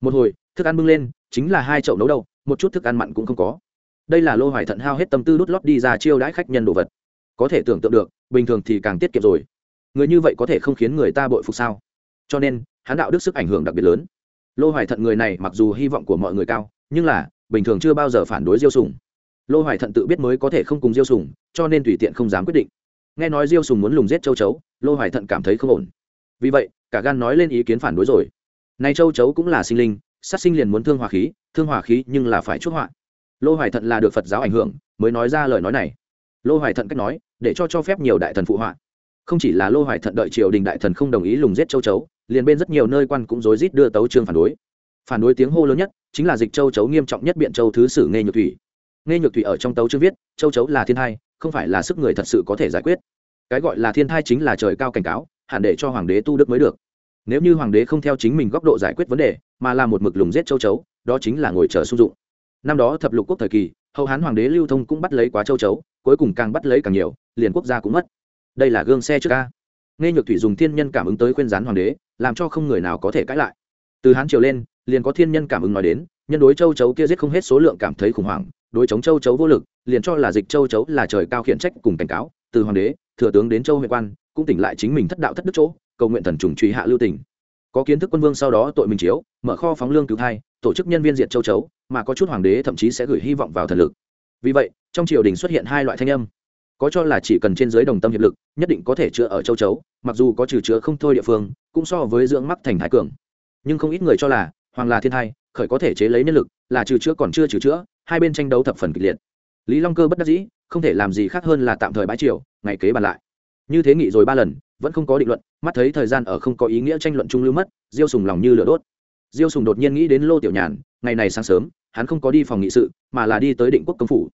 [SPEAKER 1] Một hồi, thức ăn bưng lên, chính là hai chậu nấu đâu một chút thức ăn mặn cũng không có. Đây là lô hoài thận hao hết tâm tư đút lót đi ra chiêu đãi khách nhân đồ vật. Có thể tưởng tượng được, bình thường thì càng tiết kiệm rồi. Người như vậy có thể không khiến người ta bội phục sao? Cho nên, hắn đạo đức sức ảnh hưởng đặc biệt lớn. Lô hoài thận người này mặc dù hy vọng của mọi người cao, nhưng là bình thường chưa bao giờ phản đối diêu sùng. Lô hoài thận tự biết mới có thể không cùng diêu sùng, cho nên tùy tiện không dám quyết định. Nghe nói diêu sùng muốn lùng giết châu chấu, lô hoài thận cảm thấy không ổn. Vì vậy, cả gan nói lên ý kiến phản đối rồi. Nay châu chấu cũng là sinh linh, sát sinh liền muốn thương hòa khí, thương hòa khí nhưng là phải chuốc họa. Lô hoài thận là được phật giáo ảnh hưởng, mới nói ra lời nói này. Lô hoài thận cách nói, để cho cho phép nhiều đại thần phụ họa. Không chỉ là lô hoài thận đợi triều đình đại thần không đồng ý lùng giết châu chấu, liền bên rất nhiều nơi quan cũng rối rít đưa tấu trương phản đối. Phản đối tiếng hô lớn nhất chính là dịch châu chấu nghiêm trọng nhất biện châu thứ sử nghe nhược thủy. Nghe nhược thủy ở trong tấu chương viết, châu chấu là thiên thai, không phải là sức người thật sự có thể giải quyết. Cái gọi là thiên thai chính là trời cao cảnh cáo, hẳn để cho hoàng đế tu đức mới được. Nếu như hoàng đế không theo chính mình góc độ giải quyết vấn đề, mà là một mực lùng giết châu chấu, đó chính là ngồi chờ sung dụng. Năm đó thập lục quốc thời kỳ, hậu hán hoàng đế lưu thông cũng bắt lấy quá châu chấu, cuối cùng càng bắt lấy càng nhiều, liền quốc gia cũng mất. Đây là gương xe trước ca nghe nhược thủy dùng thiên nhân cảm ứng tới khuyên gián hoàng đế, làm cho không người nào có thể cãi lại từ hán triều lên, liền có thiên nhân cảm ứng nói đến, nhân đối châu chấu kia giết không hết số lượng cảm thấy khủng hoảng, đối chống châu chấu vô lực, liền cho là dịch châu chấu là trời cao khiển trách cùng cảnh cáo, từ hoàng đế, thừa tướng đến châu huệ quan, cũng tỉnh lại chính mình thất đạo thất đức chỗ, cầu nguyện thần trùng truy hạ lưu tỉnh có kiến thức quân vương sau đó tội mình chiếu, mở kho phóng lương cứu thai, tổ chức nhân viên diệt châu chấu, mà có chút hoàng đế thậm chí sẽ gửi hy vọng vào thần lực. Vì vậy, trong triều đình xuất hiện hai loại thanh âm. Có cho là chỉ cần trên dưới đồng tâm hiệp lực, nhất định có thể chữa ở châu chấu, mặc dù có trừ chữa không thôi địa phương, cũng so với dưỡng mắc thành thái cường nhưng không ít người cho là hoàng là thiên thai, khởi có thể chế lấy nhân lực, là trừ chữa còn chưa trừ chữa, hai bên tranh đấu thập phần kịch liệt. Lý long cơ bất đắc dĩ, không thể làm gì khác hơn là tạm thời bãi triều, ngày kế bàn lại. Như thế nghị rồi ba lần, vẫn không có định luận, mắt thấy thời gian ở không có ý nghĩa tranh luận trung lưu mất, diêu sùng lòng như lửa đốt. Diêu sùng đột nhiên nghĩ đến lô tiểu nhàn, ngày này sáng sớm, hắn không có đi phòng nghị sự, mà là đi tới định quốc công phủ.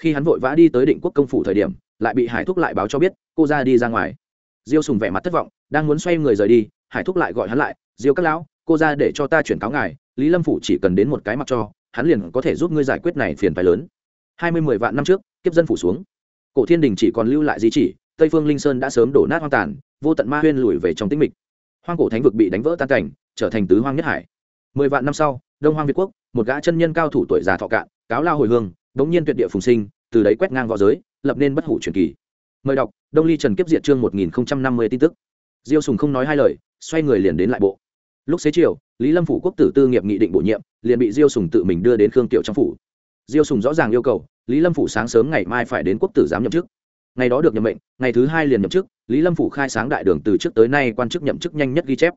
[SPEAKER 1] Khi hắn vội vã đi tới định quốc công phủ thời điểm, lại bị hải thúc lại báo cho biết, cô ra đi ra ngoài. Diêu sùng vẻ mặt thất vọng, đang muốn xoay người rời đi, hải thúc lại gọi hắn lại, diêu các lão cô ra để cho ta chuyển cáo ngài, lý lâm phủ chỉ cần đến một cái mặc cho, hắn liền có thể giúp ngươi giải quyết này phiền phái lớn. Hai mươi mười vạn năm trước, kiếp dân phủ xuống. Cổ thiên đình chỉ còn lưu lại di chỉ, tây phương linh sơn đã sớm đổ nát hoang tàn, vô tận ma huyên lùi về trong tĩnh mịch. Hoang cổ thánh vực bị đánh vỡ tan cảnh, trở thành tứ hoang nhất hải. Mười vạn năm sau, đông hoang việt quốc, một gã chân nhân cao thủ tuổi già thọ cạn, cáo lao hồi hương, đống nhiên tuyệt địa phùng sinh, từ đấy quét ngang v õ giới, lập nên bất hủ truyền kỳ. Mời đọc, đông ly trần kiếp diệt chương một nghìn năm mươi tin tức. Diêu sùng không nói hai lời, xoay người liền đến lại bộ lúc xế chiều, lý lâm phủ quốc tử tư nghiệp nghị định bổ nhiệm, liền bị diêu sùng tự mình đưa đến khương tiểu trong phủ. Diêu sùng rõ ràng yêu cầu, lý lâm phủ sáng sớm ngày mai phải đến quốc tử giám nhậm chức. Ngày đó được nhậm mệnh, ngày thứ hai liền nhậm chức, lý lâm phủ khai sáng đại đường từ trước tới nay quan chức nhậm chức nhanh nhất ghi chép.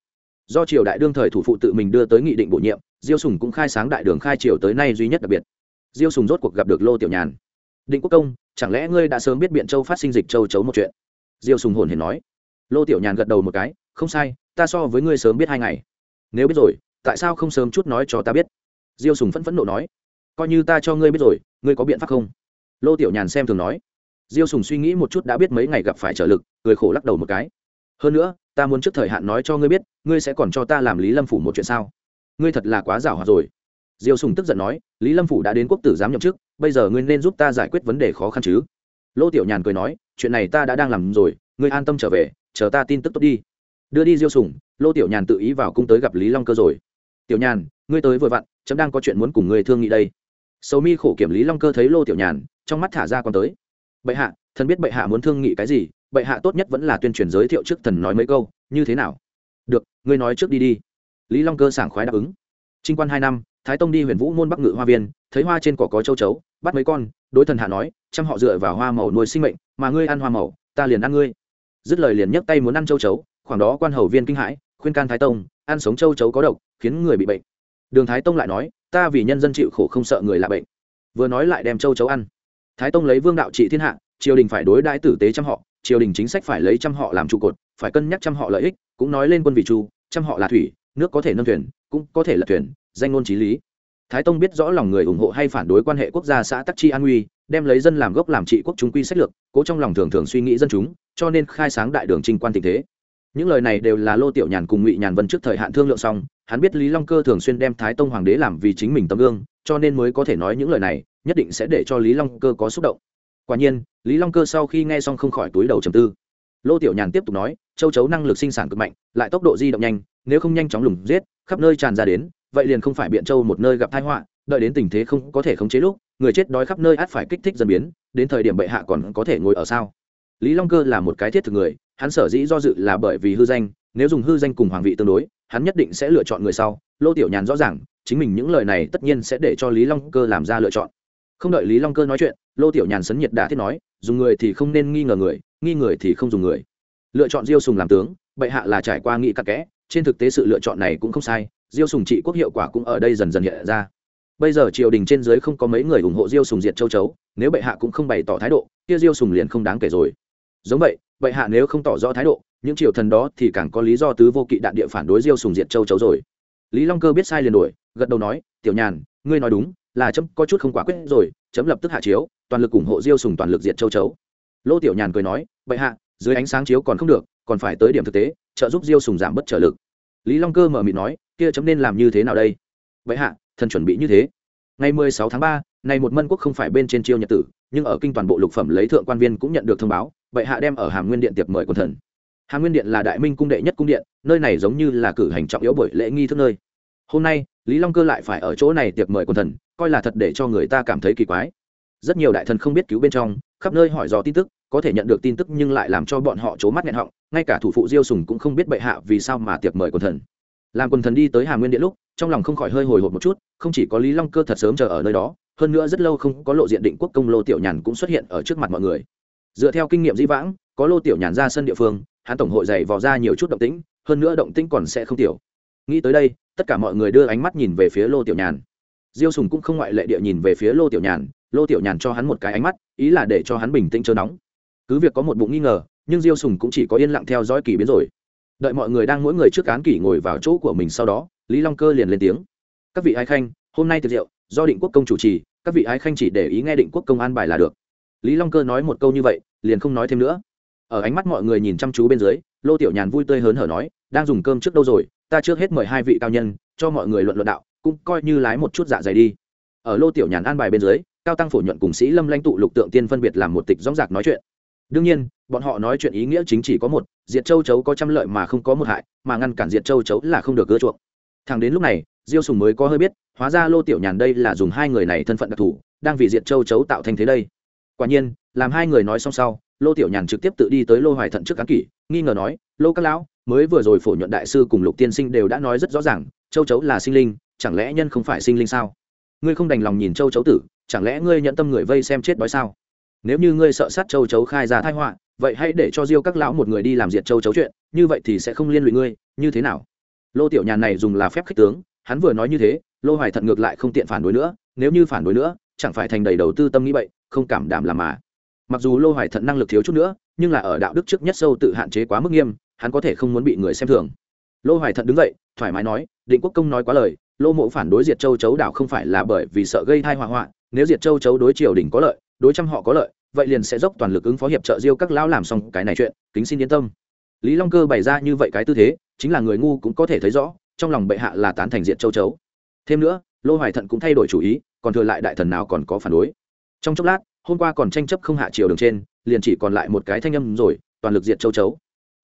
[SPEAKER 1] Do triều đại đương thời thủ phụ tự mình đưa tới nghị định bổ nhiệm, diêu sùng cũng khai sáng đại đường khai triều tới nay duy nhất đặc biệt. Diêu sùng rốt cuộc gặp được lô tiểu nhàn. Định quốc công, chẳng lẽ ngươi đã sớm biết biện châu phát sinh dịch châu chấu một chuyện? Diêu sùng hồn hển nói. Lô tiểu nhàn gật đầu một cái, không sai, ta so với ngươi sớm biết hai ngày nếu biết rồi, tại sao không sớm chút nói cho ta biết? Diêu sùng phẫn phẫn nộ nói. Coi như ta cho ngươi biết rồi, ngươi có biện pháp không? Lô tiểu nhàn xem thường nói. Diêu sùng suy nghĩ một chút đã biết mấy ngày gặp phải trở lực, cười khổ lắc đầu một cái. Hơn nữa, ta muốn trước thời hạn nói cho ngươi biết, ngươi sẽ còn cho ta làm lý lâm phủ một chuyện sao? Ngươi thật là quá giảo hoạt rồi. Diêu sùng tức giận nói, lý lâm phủ đã đến quốc tử giám nhậm chức, bây giờ ngươi nên giúp ta giải quyết vấn đề khó khăn chứ? Lô tiểu nhàn cười nói, chuyện này ta đã đang làm rồi, ngươi an tâm trở về, chờ ta tin tức tốt đi đưa đi diêu sùng, lô tiểu nhàn tự ý vào cung tới gặp lý long cơ rồi. Tiểu nhàn, ngươi tới vừa vặn, chấm đang có chuyện muốn cùng ngươi thương nghị đây. Sầu mi khổ kiểm lý long cơ thấy lô tiểu nhàn, trong mắt thả ra còn tới. Bệ hạ, thần biết bệ hạ muốn thương nghị cái gì, bệ hạ tốt nhất vẫn là tuyên truyền giới thiệu trước thần nói mấy câu, như thế nào? Được, ngươi nói trước đi đi. Lý long cơ sảng khoái đáp ứng. Trinh quan hai năm, thái tông đi huyền vũ môn bắc ngự hoa viên, thấy hoa trên cỏ có châu chấu, bắt mấy con, đối thần hạ nói chăm họ dựa vào hoa màu nuôi sinh mệnh, mà ngươi ăn hoa màu, ta liền ăn ngươi. Dứt lời liền nhấc tay muốn ăn châu chấu khoảng đó quan hầu viên kinh hãi, khuyên can thái tông, ăn sống châu chấu có độc, khiến người bị bệnh. Đường thái tông lại nói, ta vì nhân dân chịu khổ không sợ người lạ bệnh. Vừa nói lại đem châu chấu ăn. Thái tông lấy vương đạo trị thiên hạ, triều đình phải đối đãi tử tế trăm họ, triều đình chính sách phải lấy trăm họ làm trụ cột, phải cân nhắc trăm họ lợi ích, cũng nói lên quân vị chu trăm họ là thủy, nước có thể nâng thuyền, cũng có thể là thuyền, danh ngôn trí lý. Thái tông biết rõ lòng người ủng hộ hay phản đối quan hệ quốc gia xã tắc chi an nguy đem lấy dân làm gốc làm trị quốc chúng quy sách lược, cố trong lòng thường thường suy nghĩ dân chúng, cho nên khai sáng đại đường trinh quan tình thế những lời này đều là lô tiểu nhàn cùng ngụy nhàn vân trước thời hạn thương lượng xong, hắn biết lý long cơ thường xuyên đem thái tông hoàng đế làm vì chính mình tấm gương, cho nên mới có thể nói những lời này, nhất định sẽ để cho lý long cơ có xúc động. Quả nhiên, lý long cơ sau khi nghe xong không khỏi túi đầu trầm tư. Lô tiểu nhàn tiếp tục nói, châu chấu năng lực sinh sản cực mạnh, lại tốc độ di động nhanh, nếu không nhanh chóng lùng giết, khắp nơi tràn ra đến, vậy liền không phải biện châu một nơi gặp tai họa, đợi đến tình thế không có thể khống chế lúc, người chết đói khắp nơi át phải kích thích dân biến, đến thời điểm bệ hạ còn có thể ngồi ở sao? Lý long cơ là một cái thiết thực người, hắn sở dĩ do dự là bởi vì hư danh, nếu dùng hư danh cùng hoàng vị tương đối, hắn nhất định sẽ lựa chọn người sau. Lô tiểu nhàn rõ ràng, chính mình những lời này tất nhiên sẽ để cho lý long cơ làm ra lựa chọn. Không đợi lý long cơ nói chuyện, lô tiểu nhàn sấn nhiệt đã thiết nói, dùng người thì không nên nghi ngờ người, nghi người thì không dùng người. Lựa chọn diêu sùng làm tướng, bệ hạ là trải qua nghị cặn kẽ, trên thực tế sự lựa chọn này cũng không sai, diêu sùng trị quốc hiệu quả cũng ở đây dần dần hiện ra. Bây giờ triều đình trên dưới không có mấy người ủng hộ diêu sùng diệt châu chấu, nếu bệ hạ cũng không bày tỏ thái độ, kia diêu sùng liền không đáng kể rồi giống vậy bệ hạ nếu không tỏ rõ thái độ, những triều thần đó thì càng có lý do tứ vô kỵ đạn địa phản đối diêu sùng diệt châu chấu rồi. Lý long cơ biết sai liền đổi gật đầu nói, tiểu nhàn, ngươi nói đúng, là chấm có chút không quả quyết rồi, chấm lập tức hạ chiếu, toàn lực ủng hộ diêu sùng toàn lực diệt châu chấu. Lô tiểu nhàn cười nói bệ hạ, dưới ánh sáng chiếu còn không được, còn phải tới điểm thực tế, trợ giúp diêu sùng giảm bất trở lực. Lý long cơ mở mịt nói, kia chấm nên làm như thế nào đây? Bệ hạ, thần chuẩn bị như thế. Ngày mười sáu tháng ba này một mân quốc không phải bên trên chiêu nhật tử nhưng ở kinh toàn bộ lục phẩm lấy thượng quan viên cũng nhận được thông báo bệ hạ đem ở hàm nguyên điện tiệp mời quần thần. Hàm nguyên điện là đại minh cung đệ nhất cung điện, nơi này giống như là cử hành trọng yếu buổi lễ nghi thức nơi. Hôm nay, lý long cơ lại phải ở chỗ này tiệc mời quần thần, coi là thật để cho người ta cảm thấy kỳ quái. Rất nhiều đại thần không biết cứu bên trong, khắp nơi hỏi dò tin tức, có thể nhận được tin tức nhưng lại làm cho bọn họ c mắt nghẹn họng, ngay cả thủ phụ diêu sùng cũng không biết bệ hạ vì sao mà tiệc mời quần thần. Làm quần thần đi tới hà nguyên điện lúc, trong lòng không khỏi hơi hồi hộp một chút, không chỉ có lý long cơ thật sớm chờ ở nơi đó hơn nữa rất lâu không có lộ diện định quốc công lô tiểu nhàn cũng xuất hiện ở trước mặt mọi người. Dựa theo kinh nghiệm dĩ vãng, có lô tiểu nhàn ra sân địa phương, hắn tổng hội dày vò ra nhiều chút động tĩnh, hơn nữa động tĩnh còn sẽ không tiểu. Nghĩ tới đây, tất cả mọi người đưa ánh mắt nhìn về phía lô tiểu nhàn. Diêu sùng cũng không ngoại lệ địa nhìn về phía lô tiểu nhàn, lô tiểu nhàn cho hắn một cái ánh mắt, ý là để cho hắn bình tĩnh chớ nóng. Cứ việc có một bụng nghi ngờ, nhưng diêu sùng cũng chỉ có yên lặng theo dõi kỳ biến rồi. Đợi mọi người đang mỗi người trước cán kỷ ngồi vào chỗ của mình sau đó, lý long cơ liền lên tiếng. Các vị ái khanh, hôm nay tiệc rượu do định quốc công chủ trì các vị ái khanh chỉ để ý nghe định quốc công an bài là được. Lý long cơ nói một câu như vậy, liền không nói thêm nữa. Ở ánh mắt mọi người nhìn chăm chú bên dưới, lô tiểu nhàn vui tươi hớn hở nói, đang dùng cơm trước đâu rồi? Ta trước hết mời hai vị cao nhân, cho mọi người luận luận đạo, cũng coi như lái một chút dạ dày đi. Ở lô tiểu nhàn an bài bên dưới, cao tăng phổ nhuận cùng sĩ lâm lãnh tụ lục tượng tiên phân biệt làm một tịch dóng dạc nói chuyện. Đương nhiên, bọn họ nói chuyện ý nghĩa chính chỉ có một, diệt châu chấu có trăm lợi mà không có một hại, mà ngăn cản diệt châu chấu là không được ưa chuộng. Thằng đến lúc này diêu sùng mới có hơi biết, hóa ra lô tiểu nhàn đây là dùng hai người này thân phận đặc thù, đang vì diệt châu chấu tạo thành thế đây. Quả nhiên, làm hai người nói xong sau, lô tiểu nhàn trực tiếp tự đi tới lô hoài thận trước cán kỷ, nghi ngờ nói, lô các lão, mới vừa rồi phổ nhuận đại sư cùng lục tiên sinh đều đã nói rất rõ ràng, châu chấu là sinh linh, chẳng lẽ nhân không phải sinh linh sao? Ngươi không đành lòng nhìn châu chấu tử, chẳng lẽ ngươi nhận tâm người vây xem chết đói sao? Nếu như ngươi sợ sát châu chấu khai ra thai họa, vậy hãy để cho diêu các lão một người đi làm diệt châu chấu chuyện, như vậy thì sẽ không liên lụy ngươi, như thế nào? Lô tiểu nhàn này dùng là phép khích tướng hắn vừa nói như thế lô hoài thận ngược lại không tiện phản đối nữa nếu như phản đối nữa chẳng phải thành đầy đầu tư tâm nghĩ vậy không cảm đảm làm mà. Mặc dù lô hoài thận năng lực thiếu chút nữa nhưng là ở đạo đức trước nhất sâu tự hạn chế quá mức nghiêm hắn có thể không muốn bị người xem thường. Lô hoài thận đứng dậy thoải mái nói định quốc công nói quá lời lô mộ phản đối diệt châu chấu đảo không phải là bởi vì sợ gây thai họa hoạn, nếu diệt châu chấu đối triều đình có lợi đối trăm họ có lợi vậy liền sẽ dốc toàn lực ứng phó hiệp trợ diêu các lão làm xong cái này chuyện kính xin yên tâm. Lý long cơ bày ra như vậy cái tư thế chính là người ngu cũng có thể thấy rõ trong lòng bệ hạ là tán thành diện châu chấu. Thêm nữa, lô hoài thận cũng thay đổi chủ ý, còn thừa lại đại thần nào còn có phản đối. Trong chốc lát, hôm qua còn tranh chấp không hạ triều đường trên, liền chỉ còn lại một cái thanh âm rồi, toàn lực diệt châu chấu.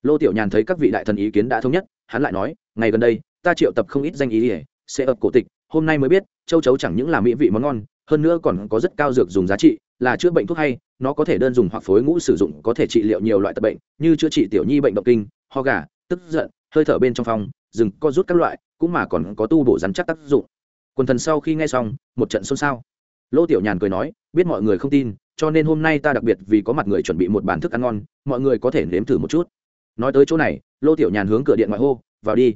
[SPEAKER 1] Lô tiểu nhàn thấy các vị đại thần ý kiến đã thống nhất, hắn lại nói, ngày gần đây, ta triệu tập không ít danh ý ỉa sẽ ập cổ tịch, hôm nay mới biết, châu chấu chẳng những là mỹ vị món ngon, hơn nữa còn có rất cao dược dùng giá trị, là chữa bệnh thuốc hay, nó có thể đơn dùng hoặc phối ngũ sử dụng, có thể trị liệu nhiều loại tật bệnh, như chữa trị tiểu nhi bệnh động kinh, ho gà, tức giận, hơi thở bên trong phòng rừng co rút các loại, cũng mà còn có tu bổ rắn chắc tác dụng. Quần thần sau khi nghe xong, một trận xôn xao. Lô tiểu nhàn cười nói, biết mọi người không tin, cho nên hôm nay ta đặc biệt vì có mặt người chuẩn bị một bàn thức ăn ngon, mọi người có thể nếm thử một chút. Nói tới chỗ này, lô tiểu nhàn hướng cửa điện ngoại hô, vào đi.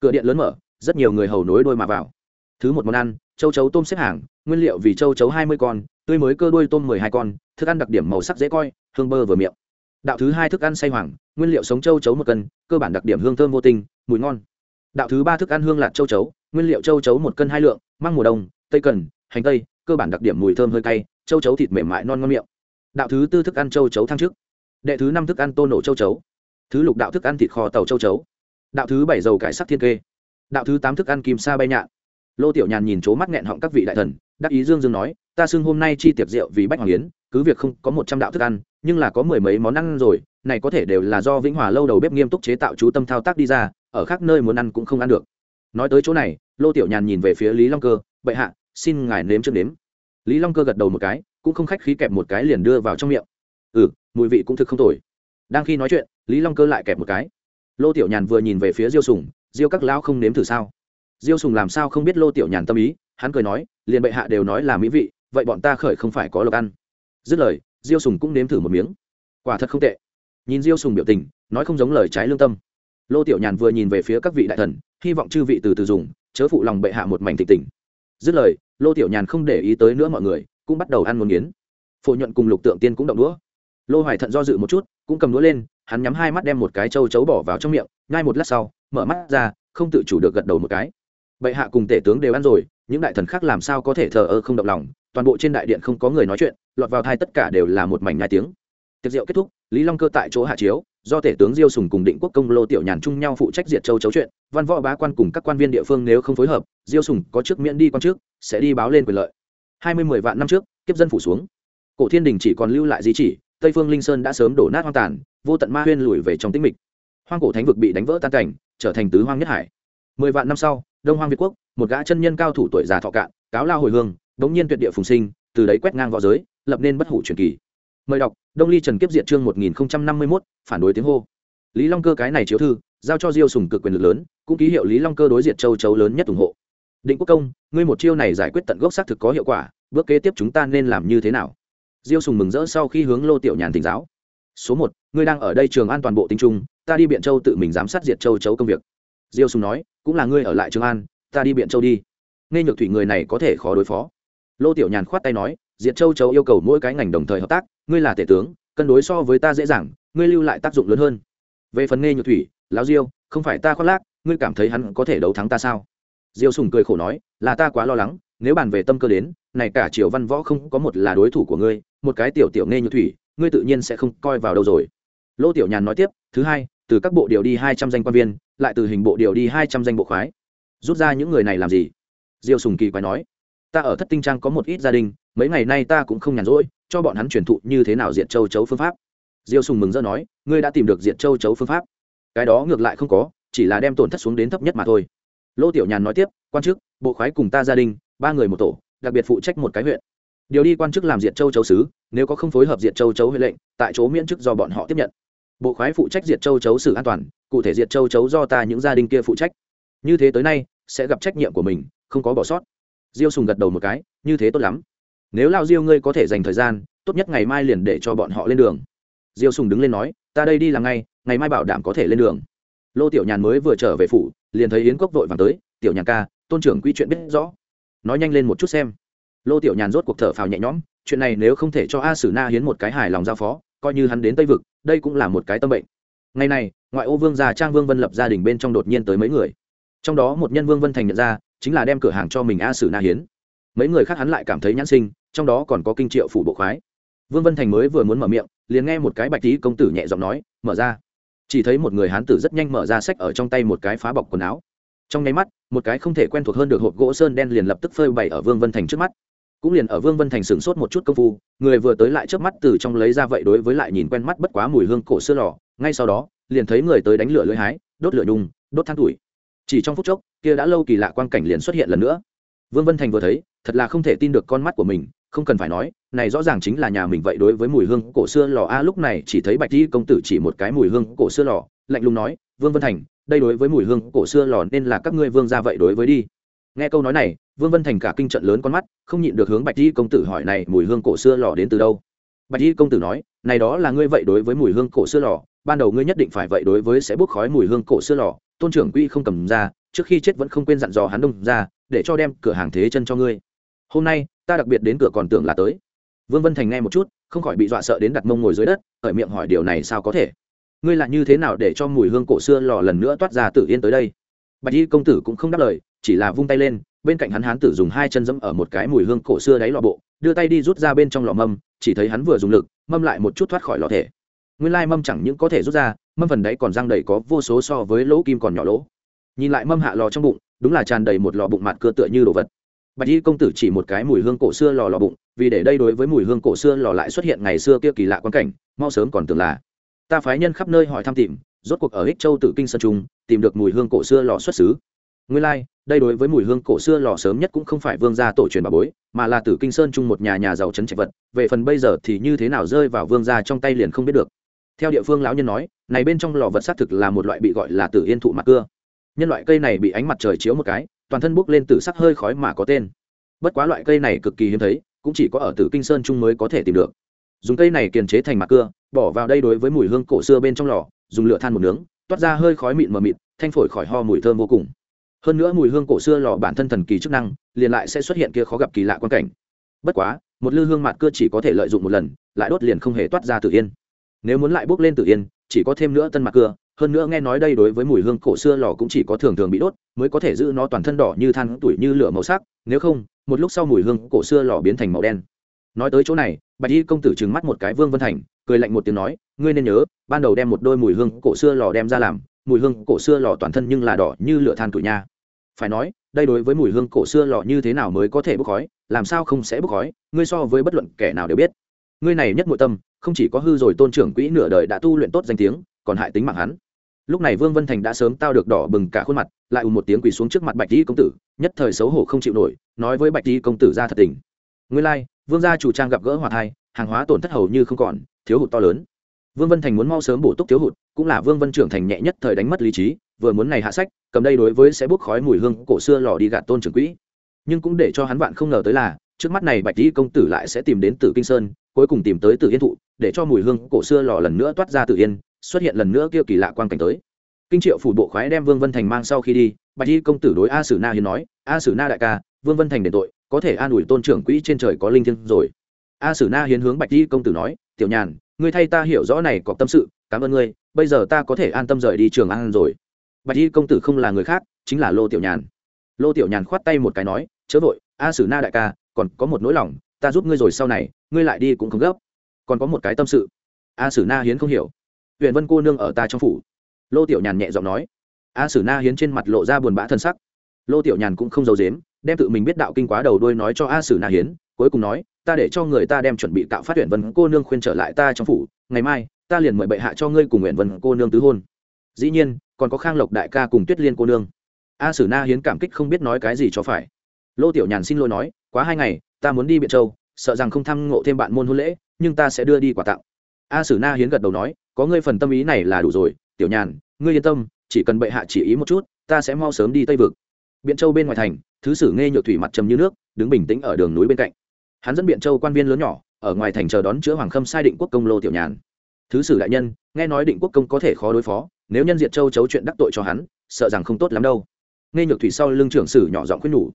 [SPEAKER 1] Cửa điện lớn mở, rất nhiều người hầu nối đôi mà vào. Thứ một món ăn, châu chấu tôm xếp hàng, nguyên liệu vì châu chấu hai mươi con, tươi mới cơ đuôi tôm mười hai con, thức ăn đặc điểm màu sắc dễ coi, hương bơ vừa miệng. Đạo thứ hai thức ăn say hoàng nguyên liệu sống châu chấu một cân, cơ bản đặc điểm hương thơm vô tình, mùi ngon đạo thứ ba thức ăn hương lạc châu chấu, nguyên liệu châu chấu một cân hai lượng, măng mùa đông, tây cần, hành tây, cơ bản đặc điểm mùi thơm hơi cay, châu chấu thịt mềm mại non ngon miệng. Đạo thứ tư thức ăn châu chấu thăng trước đệ thứ năm thức ăn tô nổ châu chấu. Thứ lục đạo thức ăn thịt kho tàu châu chấu. Đạo thứ bảy dầu cải sắc thiên kê. Đạo thứ tám thức ăn kim sa bay nhạn. Lô tiểu nhàn nhìn c mắt nghẹn họng các vị đại thần, đắc ý dương dương nói, ta xưng hôm nay chi tiệc rượu vì bách hoàng yến cứ việc không có một trăm đạo thức ăn, nhưng là có mười mấy món ăn rồi, này có thể đều là do vĩnh hòa lâu đầu bếp nghiêm túc chế tạo chú tâm thao tác đi ra, ở khác nơi muốn ăn cũng không ăn được. Nói tới chỗ này, lô tiểu nhàn nhìn về phía lý long cơ, bệ hạ, xin ngài nếm trước nếm. Lý long cơ gật đầu một cái, cũng không khách khí kẹp một cái liền đưa vào trong miệng. Ừ mùi vị cũng thực không tồi. Đang khi nói chuyện, lý long cơ lại kẹp một cái. Lô tiểu nhàn vừa nhìn về phía diêu sùng, diêu các lão không nếm thử sao? Diêu sùng làm sao không biết lô tiểu nhàn tâm ý, hắn cười nói, liền bệ hạ đều nói là mỹ vị, vậy bọn ta khởi không phải có lộc ăn dứt lời, diêu sùng cũng nếm thử một miếng. Quả thật không tệ. Nhìn diêu sùng biểu tình, nói không giống lời trái lương tâm. Lô tiểu nhàn vừa nhìn về phía các vị đại thần, hy vọng chư vị từ từ dùng, chớ phụ lòng bệ hạ một mảnh thịnh tình. Dứt lời, lô tiểu nhàn không để ý tới nữa mọi người, cũng bắt đầu ăn một nghiến. Phổ nhuận cùng lục tượng tiên cũng động đũa. Lô hoài thận do dự một chút, cũng cầm đũa lên, hắn nhắm hai mắt đem một cái châu chấu bỏ vào trong miệng ngay một lát sau, mở mắt ra, không tự chủ được gật đầu một cái. Bệ hạ cùng tể tướng đều ăn rồi, những đại thần khác làm sao có thể thờ ơ không động lòng toàn bộ trên đại điện không có người nói chuyện, lọt vào thai tất cả đều là một mảnh nhai tiếng. Tiệc rượu kết thúc, lý long cơ tại chỗ hạ chiếu, do tể tướng diêu sùng cùng định quốc công lô tiểu nhàn chung nhau phụ trách diệt châu chấu chuyện, văn võ bá quan cùng các quan viên địa phương nếu không phối hợp, diêu sùng có trước miễn đi quan trước, sẽ đi báo lên quyền lợi. Hai mươi mười vạn năm trước, kiếp dân phủ xuống. Cổ thiên đình chỉ còn lưu lại di chỉ, tây phương linh sơn đã sớm đổ nát hoang tàn, vô tận ma huyên lùi về trong tĩnh mịch. Hoang cổ thánh vực bị đánh vỡ tan cảnh, trở thành tứ hoang nhất hải. Mười vạn năm sau, đông hoang việt quốc, một gã chân nhân cao thủ tuổi già thọ cạn, cáo lao hồi hương bỗng nhiên tuyệt địa phùng sinh, từ đấy quét ngang v õ giới, lập nên bất hủ truyền kỳ. Mời đọc, đông ly trần kiếp diệt chương một nghìn năm mươi mốt, phản đối tiếng hô. Lý long cơ cái này chiếu thư, giao cho diêu sùng cực quyền lực lớn, cũng ký hiệu lý long cơ đối diệt châu chấu lớn nhất ủng hộ. Định quốc công, ngươi một chiêu này giải quyết tận gốc xác thực có hiệu quả, bước kế tiếp chúng ta nên làm như thế nào? Diêu sùng mừng rỡ sau khi hướng lô tiểu nhàn tỉnh giáo. Số một, ngươi đang ở đây trường an toàn bộ tinh trung, ta đi biện châu tự mình giám sát diệt châu chấu công việc. Diêu sùng nói, cũng là ngươi ở lại trường an, ta đi biện châu đi. Nghe nhược thủy người này có thể khó đối phó lô tiểu nhàn khoát tay nói, diệt châu Châu yêu cầu mỗi cái ngành đồng thời hợp tác, ngươi là tể tướng, cân đối so với ta dễ dàng, ngươi lưu lại tác dụng lớn hơn. Về phần nghe nhược thủy, lão diêu, không phải ta khoác lác, ngươi cảm thấy hắn có thể đấu thắng ta sao? Diêu sùng cười khổ nói, là ta quá lo lắng, nếu bàn về tâm cơ đến, này cả triều văn võ không có một là đối thủ của ngươi, một cái tiểu tiểu nghe nhược thủy, ngươi tự nhiên sẽ không coi vào đâu rồi. Lô tiểu nhàn nói tiếp, thứ hai, từ các bộ điều đi hai trăm danh quan viên, lại từ hình bộ điều đi hai trăm danh bộ khoái. Rút ra những người này làm gì? Diêu sùng kỳ quái nói ta ở thất tinh trang có một ít gia đình, mấy ngày nay ta cũng không nhàn rỗi, cho bọn hắn truyền thụ như thế nào diệt châu chấu phương pháp. Diêu sùng mừng rỡ nói, ngươi đã tìm được diệt châu chấu phương pháp. Cái đó ngược lại không có, chỉ là đem tổn thất xuống đến thấp nhất mà thôi. Lô tiểu nhàn nói tiếp, quan chức, bộ khoái cùng ta gia đình, ba người một tổ, đặc biệt phụ trách một cái huyện. Điều đi quan chức làm diệt châu chấu sứ, nếu có không phối hợp diệt châu chấu huệ lệnh, tại chỗ miễn chức do bọn họ tiếp nhận. Bộ khoái phụ trách diệt châu chấu xử an toàn, cụ thể diệt châu chấu do ta những gia đình kia phụ trách. Như thế tới nay, sẽ gặp trách nhiệm của mình, không có bỏ sót diêu sùng gật đầu một cái, như thế tốt lắm. Nếu lao diêu ngươi có thể dành thời gian, tốt nhất ngày mai liền để cho bọn họ lên đường. Diêu sùng đứng lên nói, ta đây đi làm ngay, ngày mai bảo đảm có thể lên đường. Lô tiểu nhàn mới vừa trở về phủ, liền thấy yến cốc vội vàng tới, tiểu nhàn ca, tôn trưởng quy chuyện biết rõ. Nói nhanh lên một chút xem. Lô tiểu nhàn rốt cuộc thở phào nhẹ nhõm, chuyện này nếu không thể cho a sử na hiến một cái hài lòng giao phó, coi như hắn đến tây vực, đây cũng là một cái tâm bệnh. Ngày này, ngoại ô vương già trang vương vân lập gia đình bên trong đột nhiên tới mấy người. Trong đó một nhân vương vân thành nhận ra chính là đem cửa hàng cho mình a sử na hiến. Mấy người khác hắn lại cảm thấy nhãn sinh, trong đó còn có kinh triệu phủ bộ khoái. Vương vân thành mới vừa muốn mở miệng, liền nghe một cái bạch tí công tử nhẹ giọng nói, mở ra. Chỉ thấy một người hán tử rất nhanh mở ra sách ở trong tay một cái phá bọc quần áo. Trong nháy mắt, một cái không thể quen thuộc hơn được hộp gỗ sơn đen liền lập tức phơi bày ở vương vân thành trước mắt. Cũng liền ở vương vân thành sửng sốt một chút công phu, người vừa tới lại trước mắt từ trong lấy ra vậy đối với lại nhìn quen mắt bất quá mùi hương cổ xưa lò, ngay sau đó, liền thấy người tới đánh lửa lưỡi hái, đốt lửa nhung đốt than tuổi chỉ trong phút chốc, kia đã lâu kỳ lạ quang cảnh liền xuất hiện lần nữa. Vương vân thành vừa thấy, thật là không thể tin được con mắt của mình, không cần phải nói, này rõ ràng chính là nhà mình vậy đối với mùi hương cổ xưa lò. A, lúc này chỉ thấy bạch di công tử chỉ một cái mùi hương cổ xưa lò, lạnh lùng nói, vương vân thành, đây đối với mùi hương cổ xưa lò nên là các ngươi vương ra vậy đối với đi. Nghe câu nói này, vương vân thành cả kinh trận lớn con mắt, không nhịn được hướng bạch di công tử hỏi này, mùi hương cổ xưa lò đến từ đâu? Bạch di công tử nói, này đó là ngươi vậy đối với mùi hương cổ xưa lò ban đầu ngươi nhất định phải vậy đối với sẽ bốc khói mùi hương cổ xưa lò, tôn trưởng quy không cầm ra, trước khi chết vẫn không quên dặn dò hắn đông ra, để cho đem cửa hàng thế chân cho ngươi. Hôm nay, ta đặc biệt đến cửa còn tưởng là tới. Vương vân thành nghe một chút, không khỏi bị dọa sợ đến đặt mông ngồi dưới đất ở miệng hỏi điều này sao có thể? Ngươi là như thế nào để cho mùi hương cổ xưa lò lần nữa toát ra tự yên tới đây? Bạch y công tử cũng không đáp lời, chỉ là vung tay lên, bên cạnh hắn hán tử dùng hai chân dẫm ở một cái mùi hương cổ xưa đáy lò bộ, đưa tay đi rút ra bên trong lò mâm, chỉ thấy hắn vừa dùng lực, mâm lại một chút thoát khỏi lò thể nguyên lai mâm chẳng những có thể rút ra mâm phần đấy còn răng đầy có vô số so với lỗ kim còn nhỏ lỗ. Nhìn lại mâm hạ lò trong bụng đúng là tràn đầy một lò bụng mặt cưa tựa như đồ vật. Bạch y công tử chỉ một cái mùi hương cổ xưa lò lò bụng vì để đây đối với mùi hương cổ xưa lò lại xuất hiện ngày xưa kia kỳ lạ quan cảnh mau sớm còn tưởng là ta phái nhân khắp nơi hỏi thăm tìm rốt cuộc ở ích châu tự kinh sơn trung tìm được mùi hương cổ xưa lò xuất xứ. Nguyên lai、like, đây đối với mùi hương cổ xưa lò sớm nhất cũng không phải vương gia tổ truyền bà bối mà là tử kinh sơn chung một nhà nhà giàu trấn trạch vật về phần bây giờ thì như thế nào rơi vào vương gia trong tay liền không biết được theo địa phương lão nhân nói, này bên trong lò vật xác thực là một loại bị gọi là tử yên thụ mặt cưa. Nhân loại cây này bị ánh mặt trời chiếu một cái, toàn thân bốc lên từ sắc hơi khói mà có tên. Bất quá loại cây này cực kỳ hiếm thấy, cũng chỉ có ở tử kinh sơn trung mới có thể tìm được. Dùng cây này kiềm chế thành mặt cưa, bỏ vào đây đối với mùi hương cổ xưa bên trong lò, dùng lửa than một nướng, toát ra hơi khói mịn mờ mịt, thanh phổi khỏi ho mùi thơm vô cùng. Hơn nữa mùi hương cổ xưa lò bản thân thần kỳ chức năng, liền lại sẽ xuất hiện kia khó gặp kỳ lạ quan cảnh. Bất quá, một lư hương mặt cưa chỉ có thể lợi dụng một lần, lại đốt liền không hề toát ra tự yên nếu muốn lại bước lên tự yên, chỉ có thêm nữa tân mặt cưa, hơn nữa nghe nói đây đối với mùi hương cổ xưa lò cũng chỉ có thường thường bị đốt, mới có thể giữ nó toàn thân đỏ như than tuổi như lửa màu sắc, nếu không, một lúc sau mùi hương cổ xưa lò biến thành màu đen. Nói tới chỗ này, bạch y công tử trừng mắt một cái vương vân thành, cười lạnh một tiếng nói, ngươi nên nhớ, ban đầu đem một đôi mùi hương cổ xưa lò đem ra làm, mùi hương cổ xưa lò toàn thân nhưng là đỏ như lửa than tuổi nha. Phải nói, đây đối với mùi hương cổ xưa lò như thế nào mới có thể bốc khói, làm sao không sẽ bốc khói, ngươi so với bất luận kẻ nào đều biết. Ngươi này nhất nội tâm không chỉ có hư rồi, tôn trưởng quỹ nửa đời đã tu luyện tốt danh tiếng, còn hại tính mạng hắn. Lúc này vương vân thành đã sớm tao được đỏ bừng cả khuôn mặt, lại ùn một tiếng quỳ xuống trước mặt bạch di công tử, nhất thời xấu hổ không chịu nổi, nói với bạch di công tử ra thật tình. Nguyên lai, vương gia chủ trang gặp gỡ hòa thai hàng hóa tổn thất hầu như không còn, thiếu hụt to lớn. Vương vân thành muốn mau sớm bổ túc thiếu hụt, cũng là vương vân trưởng thành nhẹ nhất thời đánh mất lý trí, vừa muốn này hạ sách, cầm đây đối với sẽ bốc khói mùi hương cổ xưa lò đi gạt tôn trưởng quỹ. Nhưng cũng để cho hắn vạn không ngờ tới là trước mắt này bạch Tý công tử lại sẽ tìm đến tử kinh sơn, cuối cùng tìm tới tử yên thụ, để cho mùi hương cổ xưa lò lần nữa toát ra tử yên, xuất hiện lần nữa kia kỳ lạ quan cảnh tới. Kinh triệu phủ bộ khoái đem vương vân thành mang sau khi đi, bạch y công tử đối a sử na hiến nói, a sử na đại ca, vương vân thành đền tội, có thể an ủi tôn trưởng quỹ trên trời có linh thiêng rồi. A sử na hiến hướng bạch y công tử nói, tiểu nhàn, ngươi thay ta hiểu rõ này có tâm sự, cảm ơn ngươi, bây giờ ta có thể an tâm rời đi trường an rồi. Bạch y công tử không là người khác, chính là lô tiểu nhàn. Lô tiểu nhàn khoát tay một cái nói, chớ vội, a sử na đại ca còn có một nỗi lòng, ta giúp ngươi rồi sau này, ngươi lại đi cũng không gấp. Còn có một cái tâm sự. A sử na hiến không hiểu. Huyện vân cô nương ở ta trong phủ. Lô tiểu nhàn nhẹ giọng nói. A sử na hiến trên mặt lộ ra buồn bã thân sắc. Lô tiểu nhàn cũng không giấu dếm đem tự mình biết đạo kinh quá đầu đôi nói cho a sử na hiến, cuối cùng nói, ta để cho người ta đem chuẩn bị tạo phát huyện vân cô nương khuyên trở lại ta trong phủ, ngày mai, ta liền mời bệ hạ cho ngươi cùng huyện vân cô nương tứ hôn. Dĩ nhiên, còn có khang lộc đại ca cùng tuyết liên cô nương. A sử na hiến cảm kích không biết nói cái gì cho phải. Lô tiểu nhàn xin lỗi nói quá hai ngày, ta muốn đi biện châu, sợ rằng không thăm ngộ thêm bạn môn hôn lễ, nhưng ta sẽ đưa đi quà tặng. A sử na hiến gật đầu nói, có ngươi phần tâm ý này là đủ rồi, tiểu nhàn, ngươi yên tâm, chỉ cần bệ hạ chỉ ý một chút, ta sẽ mau sớm đi tây vực. Biện châu bên ngoài thành, thứ sử nghe nhược thủy mặt trầm như nước, đứng bình tĩnh ở đường núi bên cạnh. Hắn dẫn biện châu quan viên lớn nhỏ, ở ngoài thành chờ đón chữa hoàng khâm sai định quốc công lô tiểu nhàn. Thứ sử đại nhân, nghe nói định quốc công có thể khó đối phó, nếu nhân diện châu chấu chuyện đắc tội cho hắn, sợ rằng không tốt lắm đâu. Nghe nhược thủy sau lưng trưởng sử nhỏ giọng khuyên nhủ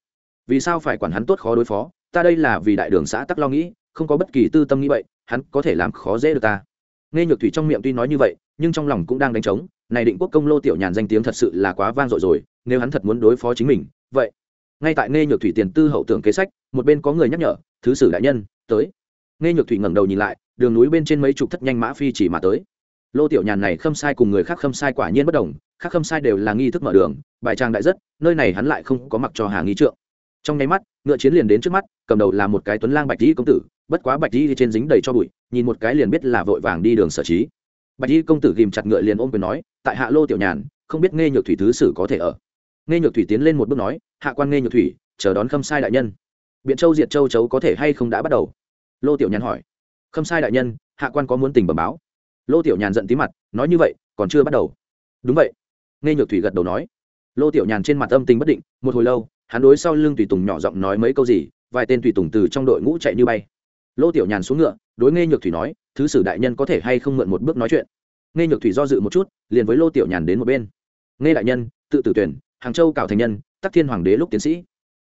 [SPEAKER 1] vì sao phải quản hắn tốt khó đối phó? Ta đây là vì đại đường xã tắc lo nghĩ, không có bất kỳ tư tâm nghĩ vậy, hắn có thể làm khó dễ được ta. Nghe nhược thủy trong miệng tuy nói như vậy, nhưng trong lòng cũng đang đánh trống, này định quốc công lô tiểu nhàn danh tiếng thật sự là quá vang dội rồi, nếu hắn thật muốn đối phó chính mình, vậy. Ngay tại nghe nhược thủy tiền tư hậu tưởng kế sách, một bên có người nhắc nhở, thứ sử đại nhân, tới. Nghe nhược thủy ngẩng đầu nhìn lại, đường núi bên trên mấy chục thất nhanh mã phi chỉ mà tới. Lô tiểu nhàn này khâm sai cùng người khác khâm sai quả nhiên bất đồng, khác khâm sai đều là nghi thức mở đường, bài trang đại rất, nơi này hắn lại không có mặc cho hà nghi trượng trong nháy mắt, ngựa chiến liền đến trước mắt, cầm đầu là một cái tuấn lang bạch di công tử, bất quá bạch di trên dính đầy cho bụi, nhìn một cái liền biết là vội vàng đi đường sở trí. Bạch di công tử ghìm chặt ngựa liền ôm quyền nói, tại hạ lô tiểu nhàn, không biết nghe nhược thủy thứ sử có thể ở. Nghe nhược thủy tiến lên một bước nói, hạ quan nghe nhược thủy, chờ đón khâm sai đại nhân. Biện châu diệt châu chấu có thể hay không đã bắt đầu? Lô tiểu nhàn hỏi. Khâm sai đại nhân, hạ quan có muốn tình bẩm báo? Lô tiểu nhàn giận tí mặt, nói như vậy, còn chưa bắt đầu. Đúng vậy. Nghe nhược thủy gật đầu nói. Lô tiểu nhàn trên mặt âm tình bất định, một hồi lâu hắn đối sau lưng tùy tùng nhỏ giọng nói mấy câu gì, vài tên tùy tùng từ trong đội ngũ chạy như bay. Lô tiểu nhàn xuống ngựa, đối nghe nhược thủy nói, thứ sử đại nhân có thể hay không mượn một bước nói chuyện? Nghe nhược thủy do dự một chút, liền với lô tiểu nhàn đến một bên. Nghe đại nhân, tự tử tuyển, hàng châu cảo thành nhân, tắc thiên hoàng đế lúc tiến sĩ.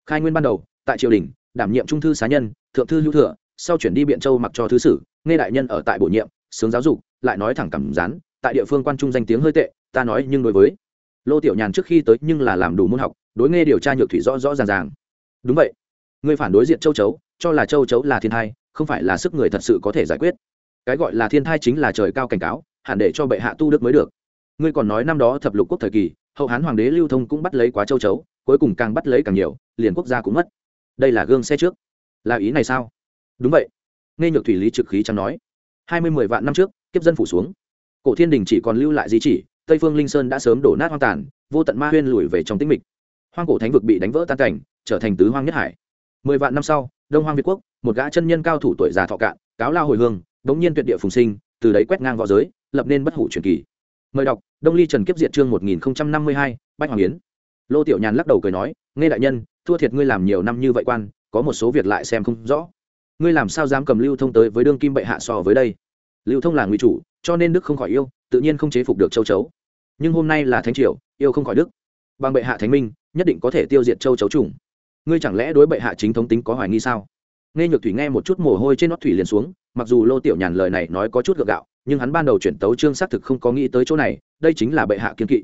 [SPEAKER 1] Khai nguyên ban đầu, tại triều đình, đảm nhiệm trung thư xá nhân, thượng thư hữu thừa, sau chuyển đi biện châu mặc cho thứ sử nghe đại nhân ở tại bổ nhiệm, sướng giáo dục, lại nói thẳng cảm rán tại địa phương quan trung danh tiếng hơi tệ, ta nói nhưng đối với. Lô tiểu nhàn trước khi tới nhưng là làm đủ môn học đối nghe điều tra nhược thủy rõ rõ ràng ràng. Đúng vậy. Người phản đối diện châu chấu, cho là châu chấu là thiên thai, không phải là sức người thật sự có thể giải quyết. Cái gọi là thiên thai chính là trời cao cảnh cáo, hẳn để cho bệ hạ tu đức mới được. Ngươi còn nói năm đó thập lục quốc thời kỳ, hậu hán hoàng đế lưu thông cũng bắt lấy quá châu chấu, cuối cùng càng bắt lấy càng nhiều, liền quốc gia cũng mất. Đây là gương xe trước. Là ý này sao? Đúng vậy. Nghe nhược thủy lý trực khí chẳng nói. Hai mươi mười vạn năm trước, kiếp dân phủ xuống. Cổ thiên đình chỉ còn lưu lại di chỉ, tây phương linh sơn đã sớm đổ nát hoang tàn, vô tận ma huyên lùi về trong tĩnh mịch hoang cổ thánh vực bị đánh vỡ tan cảnh, trở thành tứ hoang nhất hải. Mười vạn năm sau, đông hoang việt quốc, một gã chân nhân cao thủ tuổi già thọ cạn, cáo lao hồi hương, đống nhiên tuyệt địa phùng sinh, từ đấy quét ngang v õ giới, lập nên bất hủ truyền kỳ. Mời đọc, đông ly trần kiếp diệt chương một nghìn năm mươi hai, bách hoàng yến. Lô tiểu nhàn lắc đầu cười nói, nghe đại nhân, thua thiệt ngươi làm nhiều năm như vậy quan, có một số việc lại xem không rõ. Ngươi làm sao dám cầm lưu thông tới với đương kim bệ hạ so với đây? Lưu thông là nguy chủ, cho nên đức không khỏi yêu, tự nhiên không chế phục được châu chấu. Nhưng hôm nay là thánh triều, yêu không khỏi đức bằng bệ hạ thánh minh, nhất định có thể tiêu diệt châu chấu trùng. Ngươi chẳng lẽ đối bệ hạ chính thống tính có hoài nghi sao? Nghe nhược thủy nghe một chút mồ hôi trên nót thủy liền xuống, mặc dù lô tiểu nhàn lời này nói có chút gượng gạo, nhưng hắn ban đầu chuyển tấu trương xác thực không có nghĩ tới chỗ này, đây chính là bệ hạ kiên kỵ.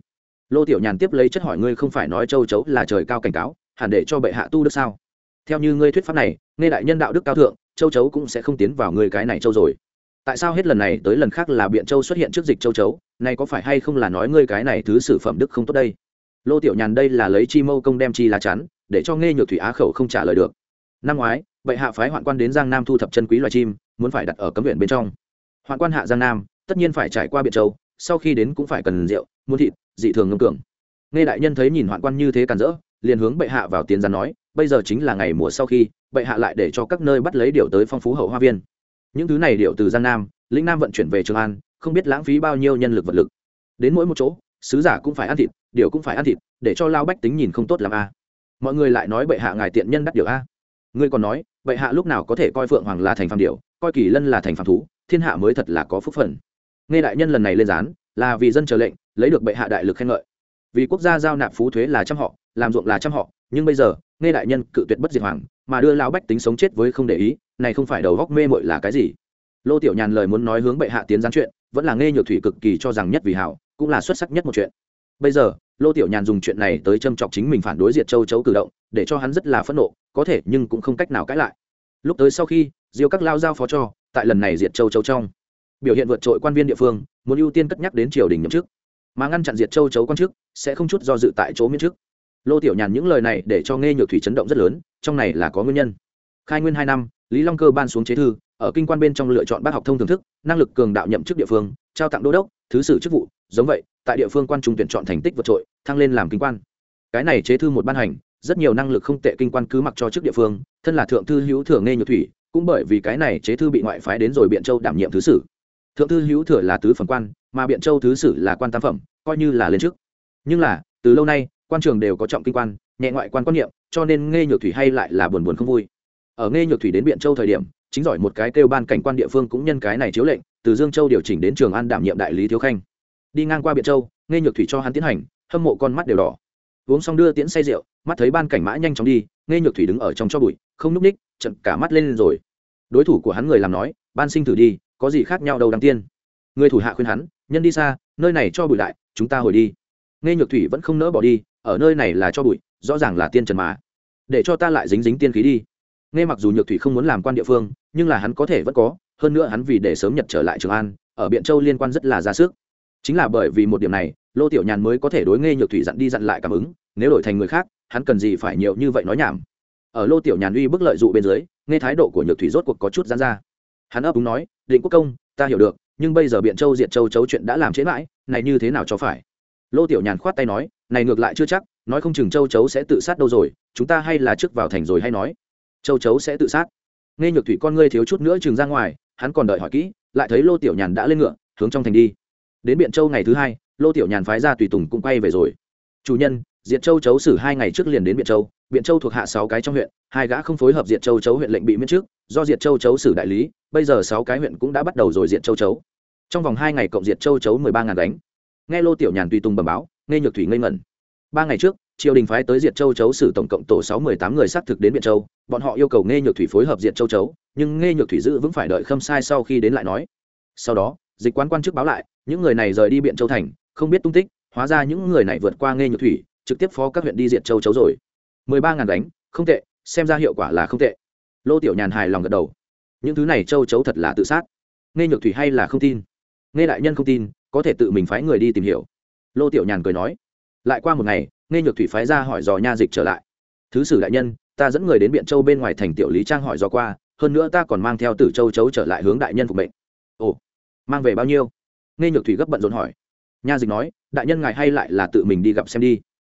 [SPEAKER 1] Lô tiểu nhàn tiếp lấy chất hỏi ngươi không phải nói châu chấu là trời cao cảnh cáo, hẳn để cho bệ hạ tu đức sao? Theo như ngươi thuyết pháp này, nghe đại nhân đạo đức cao thượng, châu chấu cũng sẽ không tiến vào ngươi cái này châu rồi. Tại sao hết lần này tới lần khác là biện châu xuất hiện trước dịch châu chấu? Này có phải hay không là nói ngươi cái này thứ sử phẩm đức không tốt đây? Lô tiểu nhàn đây là lấy chi mâu công đem chi lá chắn, để cho nghe nhược thủy á khẩu không trả lời được. Năm ngoái, bệ hạ phái hoạn quan đến giang nam thu thập chân quý loài chim, muốn phải đặt ở cấm viện bên trong. Hoạn quan hạ giang nam, tất nhiên phải trải qua biện châu, sau khi đến cũng phải cần rượu muốn thịt, dị thường ngâm cường. Nghe đại nhân thấy nhìn hoạn quan như thế càn rỡ, liền hướng bệ hạ vào tiền gián nói, bây giờ chính là ngày mùa sau khi, bệ hạ lại để cho các nơi bắt lấy điều tới phong phú hậu hoa viên. Những thứ này điệu từ giang nam, lĩnh nam vận chuyển về trường an, không biết lãng phí bao nhiêu nhân lực vật lực. Đến mỗi một chỗ, sứ giả cũng phải ăn thịt điều cũng phải ăn thịt, để cho lao bách tính nhìn không tốt làm a. Mọi người lại nói bệ hạ ngài tiện nhân đắt điều a. Ngươi còn nói, bệ hạ lúc nào có thể coi phượng hoàng là thành phàm điều coi kỳ lân là thành phàm thú, thiên hạ mới thật là có phúc phần. Nghe đại nhân lần này lên gián, là vì dân chờ lệnh, lấy được bệ hạ đại lực khen ngợi. Vì quốc gia giao nạp phú thuế là trăm họ, làm ruộng là trăm họ, nhưng bây giờ, nghe đại nhân cự tuyệt bất diệt hoàng, mà đưa lao bách tính sống chết với không để ý, này không phải đầu góc mê mội là cái gì? Lô tiểu nhàn lời muốn nói hướng bệ hạ tiến gián chuyện, vẫn là nghe nhược thủy cực kỳ cho rằng nhất vì hảo, cũng là xuất sắc nhất một chuyện bây giờ, lô tiểu nhàn dùng chuyện này tới châm chọc chính mình phản đối diệt châu chấu cử động, để cho hắn rất là phẫn nộ, có thể nhưng cũng không cách nào cãi lại. Lúc tới sau khi, diêu các lao giao phó cho, tại lần này diệt châu chấu trong, biểu hiện vượt trội quan viên địa phương, muốn ưu tiên cất nhắc đến triều đình nhậm chức. Mà ngăn chặn diệt châu chấu quan chức, sẽ không chút do dự tại chỗ miễn chức. Lô tiểu nhàn những lời này để cho nghe nhược thủy chấn động rất lớn, trong này là có nguyên nhân. Khai nguyên hai năm, lý long cơ ban xuống chế thư, ở kinh quan bên trong lựa chọn bác học thông thưởng thức, năng lực cường đạo nhậm chức địa phương, trao tặng đô đốc thứ sử chức vụ, giống vậy, tại địa phương quan trung tuyển chọn thành tích vượt trội, thăng lên làm kinh quan. Cái này chế thư một ban hành, rất nhiều năng lực không tệ kinh quan cứ mặc cho chức địa phương, thân là thượng thư hữu thừa nghe nhược thủy, cũng bởi vì cái này chế thư bị ngoại phái đến rồi biện châu đảm nhiệm thứ sử. Thượng thư hữu thừa là tứ phẩm quan, mà biện châu thứ sử là quan tam phẩm, coi như là lên chức. Nhưng là, từ lâu nay, quan trường đều có trọng kinh quan, nhẹ ngoại quan quan niệm, cho nên nghe nhược thủy hay lại là buồn buồn không vui ở nghe nhược thủy đến biện châu thời điểm, chính giỏi một cái kêu ban cảnh quan địa phương cũng nhân cái này chiếu lệnh, từ dương châu điều chỉnh đến trường an đảm nhiệm đại lý thiếu khanh. Đi ngang qua biện châu nghe nhược thủy cho hắn tiến hành, hâm mộ con mắt đều đỏ. Uống xong đưa tiễn say rượu, mắt thấy ban cảnh mã nhanh chóng đi nghe nhược thủy đứng ở trong cho bụi, không núp ních, trận cả mắt lên rồi. Đối thủ của hắn người làm nói, ban sinh thử đi, có gì khác nhau đâu đáng tiên. Người thủ hạ khuyên hắn, nhân đi xa, nơi này cho bụi lại, chúng ta hồi đi. Nghe nhược thủy vẫn không nỡ bỏ đi, ở nơi này là cho bụi, rõ ràng là tiên trần mà. Để cho ta lại dính dính tiên khí đi nghe mặc dù nhược thủy không muốn làm quan địa phương, nhưng là hắn có thể vẫn có, hơn nữa hắn vì để sớm nhật trở lại trường an, ở biện châu liên quan rất là ra sức. Chính là bởi vì một điểm này, lô tiểu nhàn mới có thể đối nghe nhược thủy dặn đi dặn lại cảm ứng, nếu đổi thành người khác, hắn cần gì phải nhiều như vậy nói nhảm. Ở lô tiểu nhàn uy bức lợi dụ bên dưới, nghe thái độ của nhược thủy rốt cuộc có chút dán ra. Hắn ấp úng nói, định quốc công, ta hiểu được, nhưng bây giờ biện châu diệt châu chấu chuyện đã làm chế mãi, này như thế nào cho phải? Lô tiểu nhàn khoát tay nói, này ngược lại chưa chắc, nói không chừng châu chấu sẽ tự sát đâu rồi, chúng ta hay là trước vào thành rồi hay nói châu chấu sẽ tự sát. Nghe nhược thủy con ngươi thiếu chút nữa chừng ra ngoài, hắn còn đợi hỏi kỹ, lại thấy lô tiểu nhàn đã lên ngựa, hướng trong thành đi. Đến biện châu ngày thứ hai, lô tiểu nhàn phái ra tùy tùng cũng quay về rồi. Chủ nhân, diệt châu chấu xử hai ngày trước liền đến biện châu biện châu thuộc hạ sáu cái trong huyện, hai gã không phối hợp diệt châu chấu huyện lệnh bị miễn trước, do diệt châu chấu xử đại lý, bây giờ sáu cái huyện cũng đã bắt đầu rồi diệt châu chấu. Trong vòng hai ngày cộng diệt châu chấu mười ba ngàn đánh nghe lô tiểu nhàn tùy tùng bẩm báo, nghe nhược thủy ngây ngẩn. Ba ngày trước triều đình phái tới diệt châu chấu xử tổng cộng tổ sáu mười tám người xác thực đến biện châu, bọn họ yêu cầu nghe nhược thủy phối hợp diệt châu chấu, nhưng nghe nhược thủy giữ vững phải đợi khâm sai sau khi đến lại nói. Sau đó, dịch quán quan chức báo lại, những người này rời đi biện châu thành, không biết tung tích, hóa ra những người này vượt qua nghe nhược thủy, trực tiếp phó các huyện đi diệt châu chấu rồi. Mười ba ngàn đánh không tệ, xem ra hiệu quả là không tệ. Lô tiểu nhàn hài lòng gật đầu. Những thứ này châu chấu thật là tự sát. Nghe nhược thủy hay là không tin? Nghe đại nhân không tin, có thể tự mình phái người đi tìm hiểu. Lô tiểu nhàn cười nói. Lại qua một ngày nghe nhược thủy phái ra hỏi dò nha dịch trở lại. Thứ sử đại nhân, ta dẫn người đến biện châu bên ngoài thành tiểu lý trang hỏi dò qua, hơn nữa ta còn mang theo tử châu chấu trở lại hướng đại nhân phục mệnh. Ồ, mang về bao nhiêu? Nghe nhược thủy gấp bận rộn hỏi. Nha dịch nói, đại nhân ngài hay lại là tự mình đi gặp xem đi.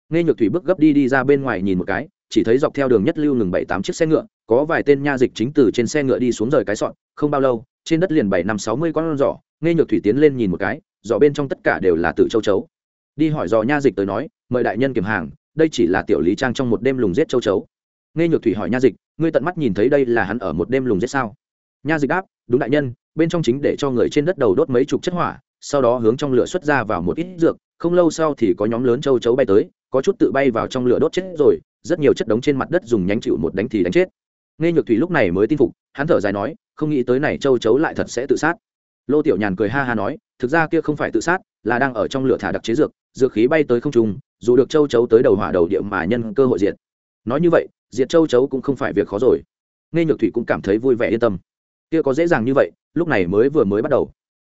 [SPEAKER 1] Nghe nhược thủy bước gấp đi đi ra bên ngoài nhìn một cái, chỉ thấy dọc theo đường nhất lưu ngừng bảy tám chiếc xe ngựa, có vài tên nha dịch chính từ trên xe ngựa đi xuống rời cái sọn, không bao lâu, trên đất liền bảy năm sáu mươi con giỏ nghe nhược thủy tiến lên nhìn một cái giỏ bên trong tất cả đều là tử châu chấu đi hỏi dò nha dịch tới nói, mời đại nhân kiểm hàng, đây chỉ là tiểu lý trang trong một đêm lùng giết châu chấu. Nghe nhược thủy hỏi nha dịch, ngươi tận mắt nhìn thấy đây là hắn ở một đêm lùng giết sao? Nha dịch đáp, đúng đại nhân, bên trong chính để cho người trên đất đầu đốt mấy chục chất hỏa, sau đó hướng trong lửa xuất ra vào một ít dược, không lâu sau thì có nhóm lớn châu chấu bay tới, có chút tự bay vào trong lửa đốt chết rồi, rất nhiều chất đống trên mặt đất dùng nhánh chịu một đánh thì đánh chết. Nghe nhược thủy lúc này mới tin phục, hắn thở dài nói, không nghĩ tới này châu chấu lại thật sẽ tự sát lô tiểu nhàn cười ha ha nói, thực ra kia không phải tự sát, là đang ở trong lửa thả đặc chế dược dược khí bay tới không trung, dù được châu chấu tới đầu hỏa đầu địa mà nhân cơ hội diệt. Nói như vậy, diệt châu chấu cũng không phải việc khó rồi. Nghe nhược thủy cũng cảm thấy vui vẻ yên tâm. Kia có dễ dàng như vậy, lúc này mới vừa mới bắt đầu.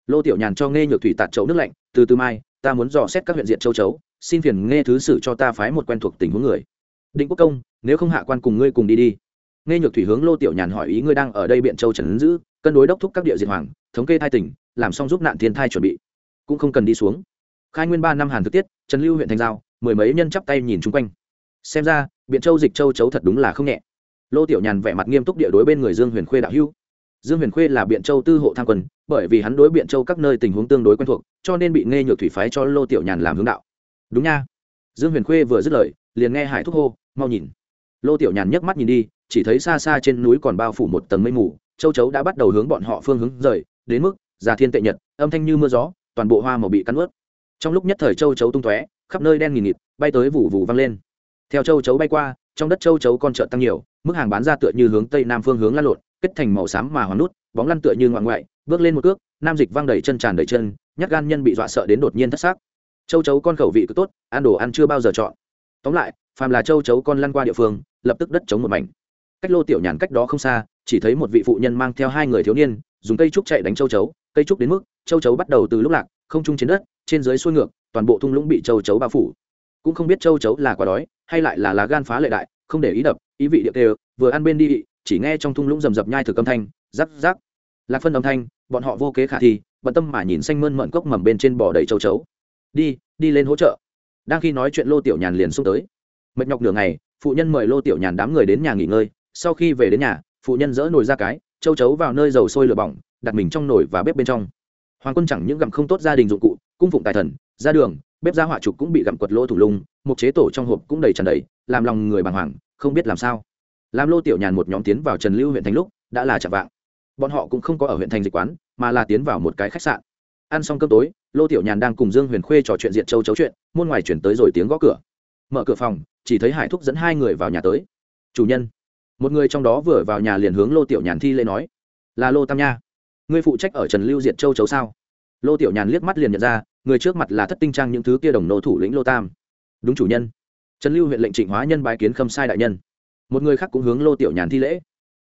[SPEAKER 1] Lô tiểu nhàn cho nghe nhược thủy tạt chấu nước lạnh, từ từ mai, ta muốn dò xét các huyện diện châu chấu, xin phiền nghe thứ sử cho ta phái một quen thuộc tình huống người. Định quốc công, nếu không hạ quan cùng ngươi cùng đi đi nghe nhược thủy hướng lô tiểu nhàn hỏi ý ngươi đang ở đây biện châu trần giữ, cân đối đốc thúc các địa diệt hoàng, thống kê thai tỉnh làm xong giúp nạn thiên thai chuẩn bị. Cũng không cần đi xuống. Khai nguyên ba năm hàn thực tiết, trần lưu huyện thành giao, mười mấy nhân chắp tay nhìn chung quanh. Xem ra, biện châu dịch châu chấu thật đúng là không nhẹ. Lô tiểu nhàn vẻ mặt nghiêm túc địa đối bên người dương huyền khuê đạo hữu. Dương huyền khuê là biện châu tư hộ tham quân, bởi vì hắn đối biện châu các nơi tình huống tương đối quen thuộc, cho nên bị nghe nhược thủy phái cho lô tiểu nhàn làm hướng đạo. Đúng nha. Dương huyền khuê vừa dứt lời, liền nghe hải thúc hô, mau nhìn. Lô tiểu nhàn nhấc mắt nhìn đi chỉ thấy xa xa trên núi còn bao phủ một tầng mây mù, châu chấu đã bắt đầu hướng bọn họ phương hướng rời, đến mức, già thiên tệ nhật, âm thanh như mưa gió, toàn bộ hoa màu bị cắn ướt. Trong lúc nhất thời châu chấu tung tóe, khắp nơi đen nghìn nghịt, bay tới vụ vụ văng lên. Theo châu chấu bay qua, trong đất châu chấu con chợ tăng nhiều, mức hàng bán ra tựa như hướng tây nam phương hướng lăn lộn, kết thành màu xám mà hoàn nút, bóng lăn tựa như ngoạn ngoại, bước lên một cước, nam dịch văng đầy chân tràn đầy chân, nhát gan nhân bị dọa sợ đến đột nhiên thất xác. Châu chấu con khẩu vị cứ tốt, ăn đồ ăn chưa bao giờ chọn. Tóm lại, phàm là châu chấu con lăn qua địa phương, lập tức đất chống một mảnh cách lô tiểu nhàn cách đó không xa, chỉ thấy một vị phụ nhân mang theo hai người thiếu niên, dùng cây trúc chạy đánh châu chấu, cây trúc đến mức, châu chấu bắt đầu từ lúc lạc, không chung trên đất, trên dưới xuôi ngược, toàn bộ thung lũng bị châu chấu bao phủ. Cũng không biết châu chấu là quả đói, hay lại là lá gan phá lệ đại, không để ý đập, ý vị điệu đều vừa ăn bên đi, chỉ nghe trong thung lũng rầm rập nhai thực âm thanh, rắc rắc. Lạc phân âm thanh, bọn họ vô kế khả thi, bận tâm mà nhìn xanh mơn mận cốc mầm bên trên bò đầy châu chấu. Đi đi lên hỗ trợ. Đang khi nói chuyện lô tiểu nhàn liền xung tới. Mệt nhọc nửa ngày, phụ nhân mời lô tiểu nhàn đám người đến nhà nghỉ ngơi sau khi về đến nhà, phụ nhân dỡ nồi ra cái, châu chấu vào nơi dầu sôi lửa bỏng, đặt mình trong nồi và bếp bên trong. Hoàng quân chẳng những gặm không tốt gia đình dụng cụ, cung phụng tài thần ra đường, bếp ra hỏa trục cũng bị gặm quật lỗ thủ lung một chế tổ trong hộp cũng đầy tràn đầy, làm lòng người bàng hoàng, không biết làm sao. Làm lô tiểu nhàn một nhóm tiến vào trần lưu huyện thành lúc, đã là chạm vạng. Bọn họ cũng không có ở huyện thành dịch quán, mà là tiến vào một cái khách sạn. Ăn xong cơm tối, lô tiểu nhàn đang cùng dương huyền khuê trò chuyện diện châu chấu chuyện, môn ngoài chuyển tới rồi tiếng gõ cửa. Mở cửa phòng, chỉ thấy hải thúc dẫn hai người vào nhà tới. Chủ nhân một người trong đó vừa vào nhà liền hướng lô tiểu nhàn thi lễ nói, là lô tam nha. Ngươi phụ trách ở trần lưu diệt châu chấu sao? Lô tiểu nhàn liếc mắt liền nhận ra, người trước mặt là thất tinh trang những thứ kia đồng nô thủ lĩnh lô tam. Đúng chủ nhân. Trần lưu huyện lệnh trịnh hóa nhân bái kiến khâm sai đại nhân. Một người khác cũng hướng lô tiểu nhàn thi lễ.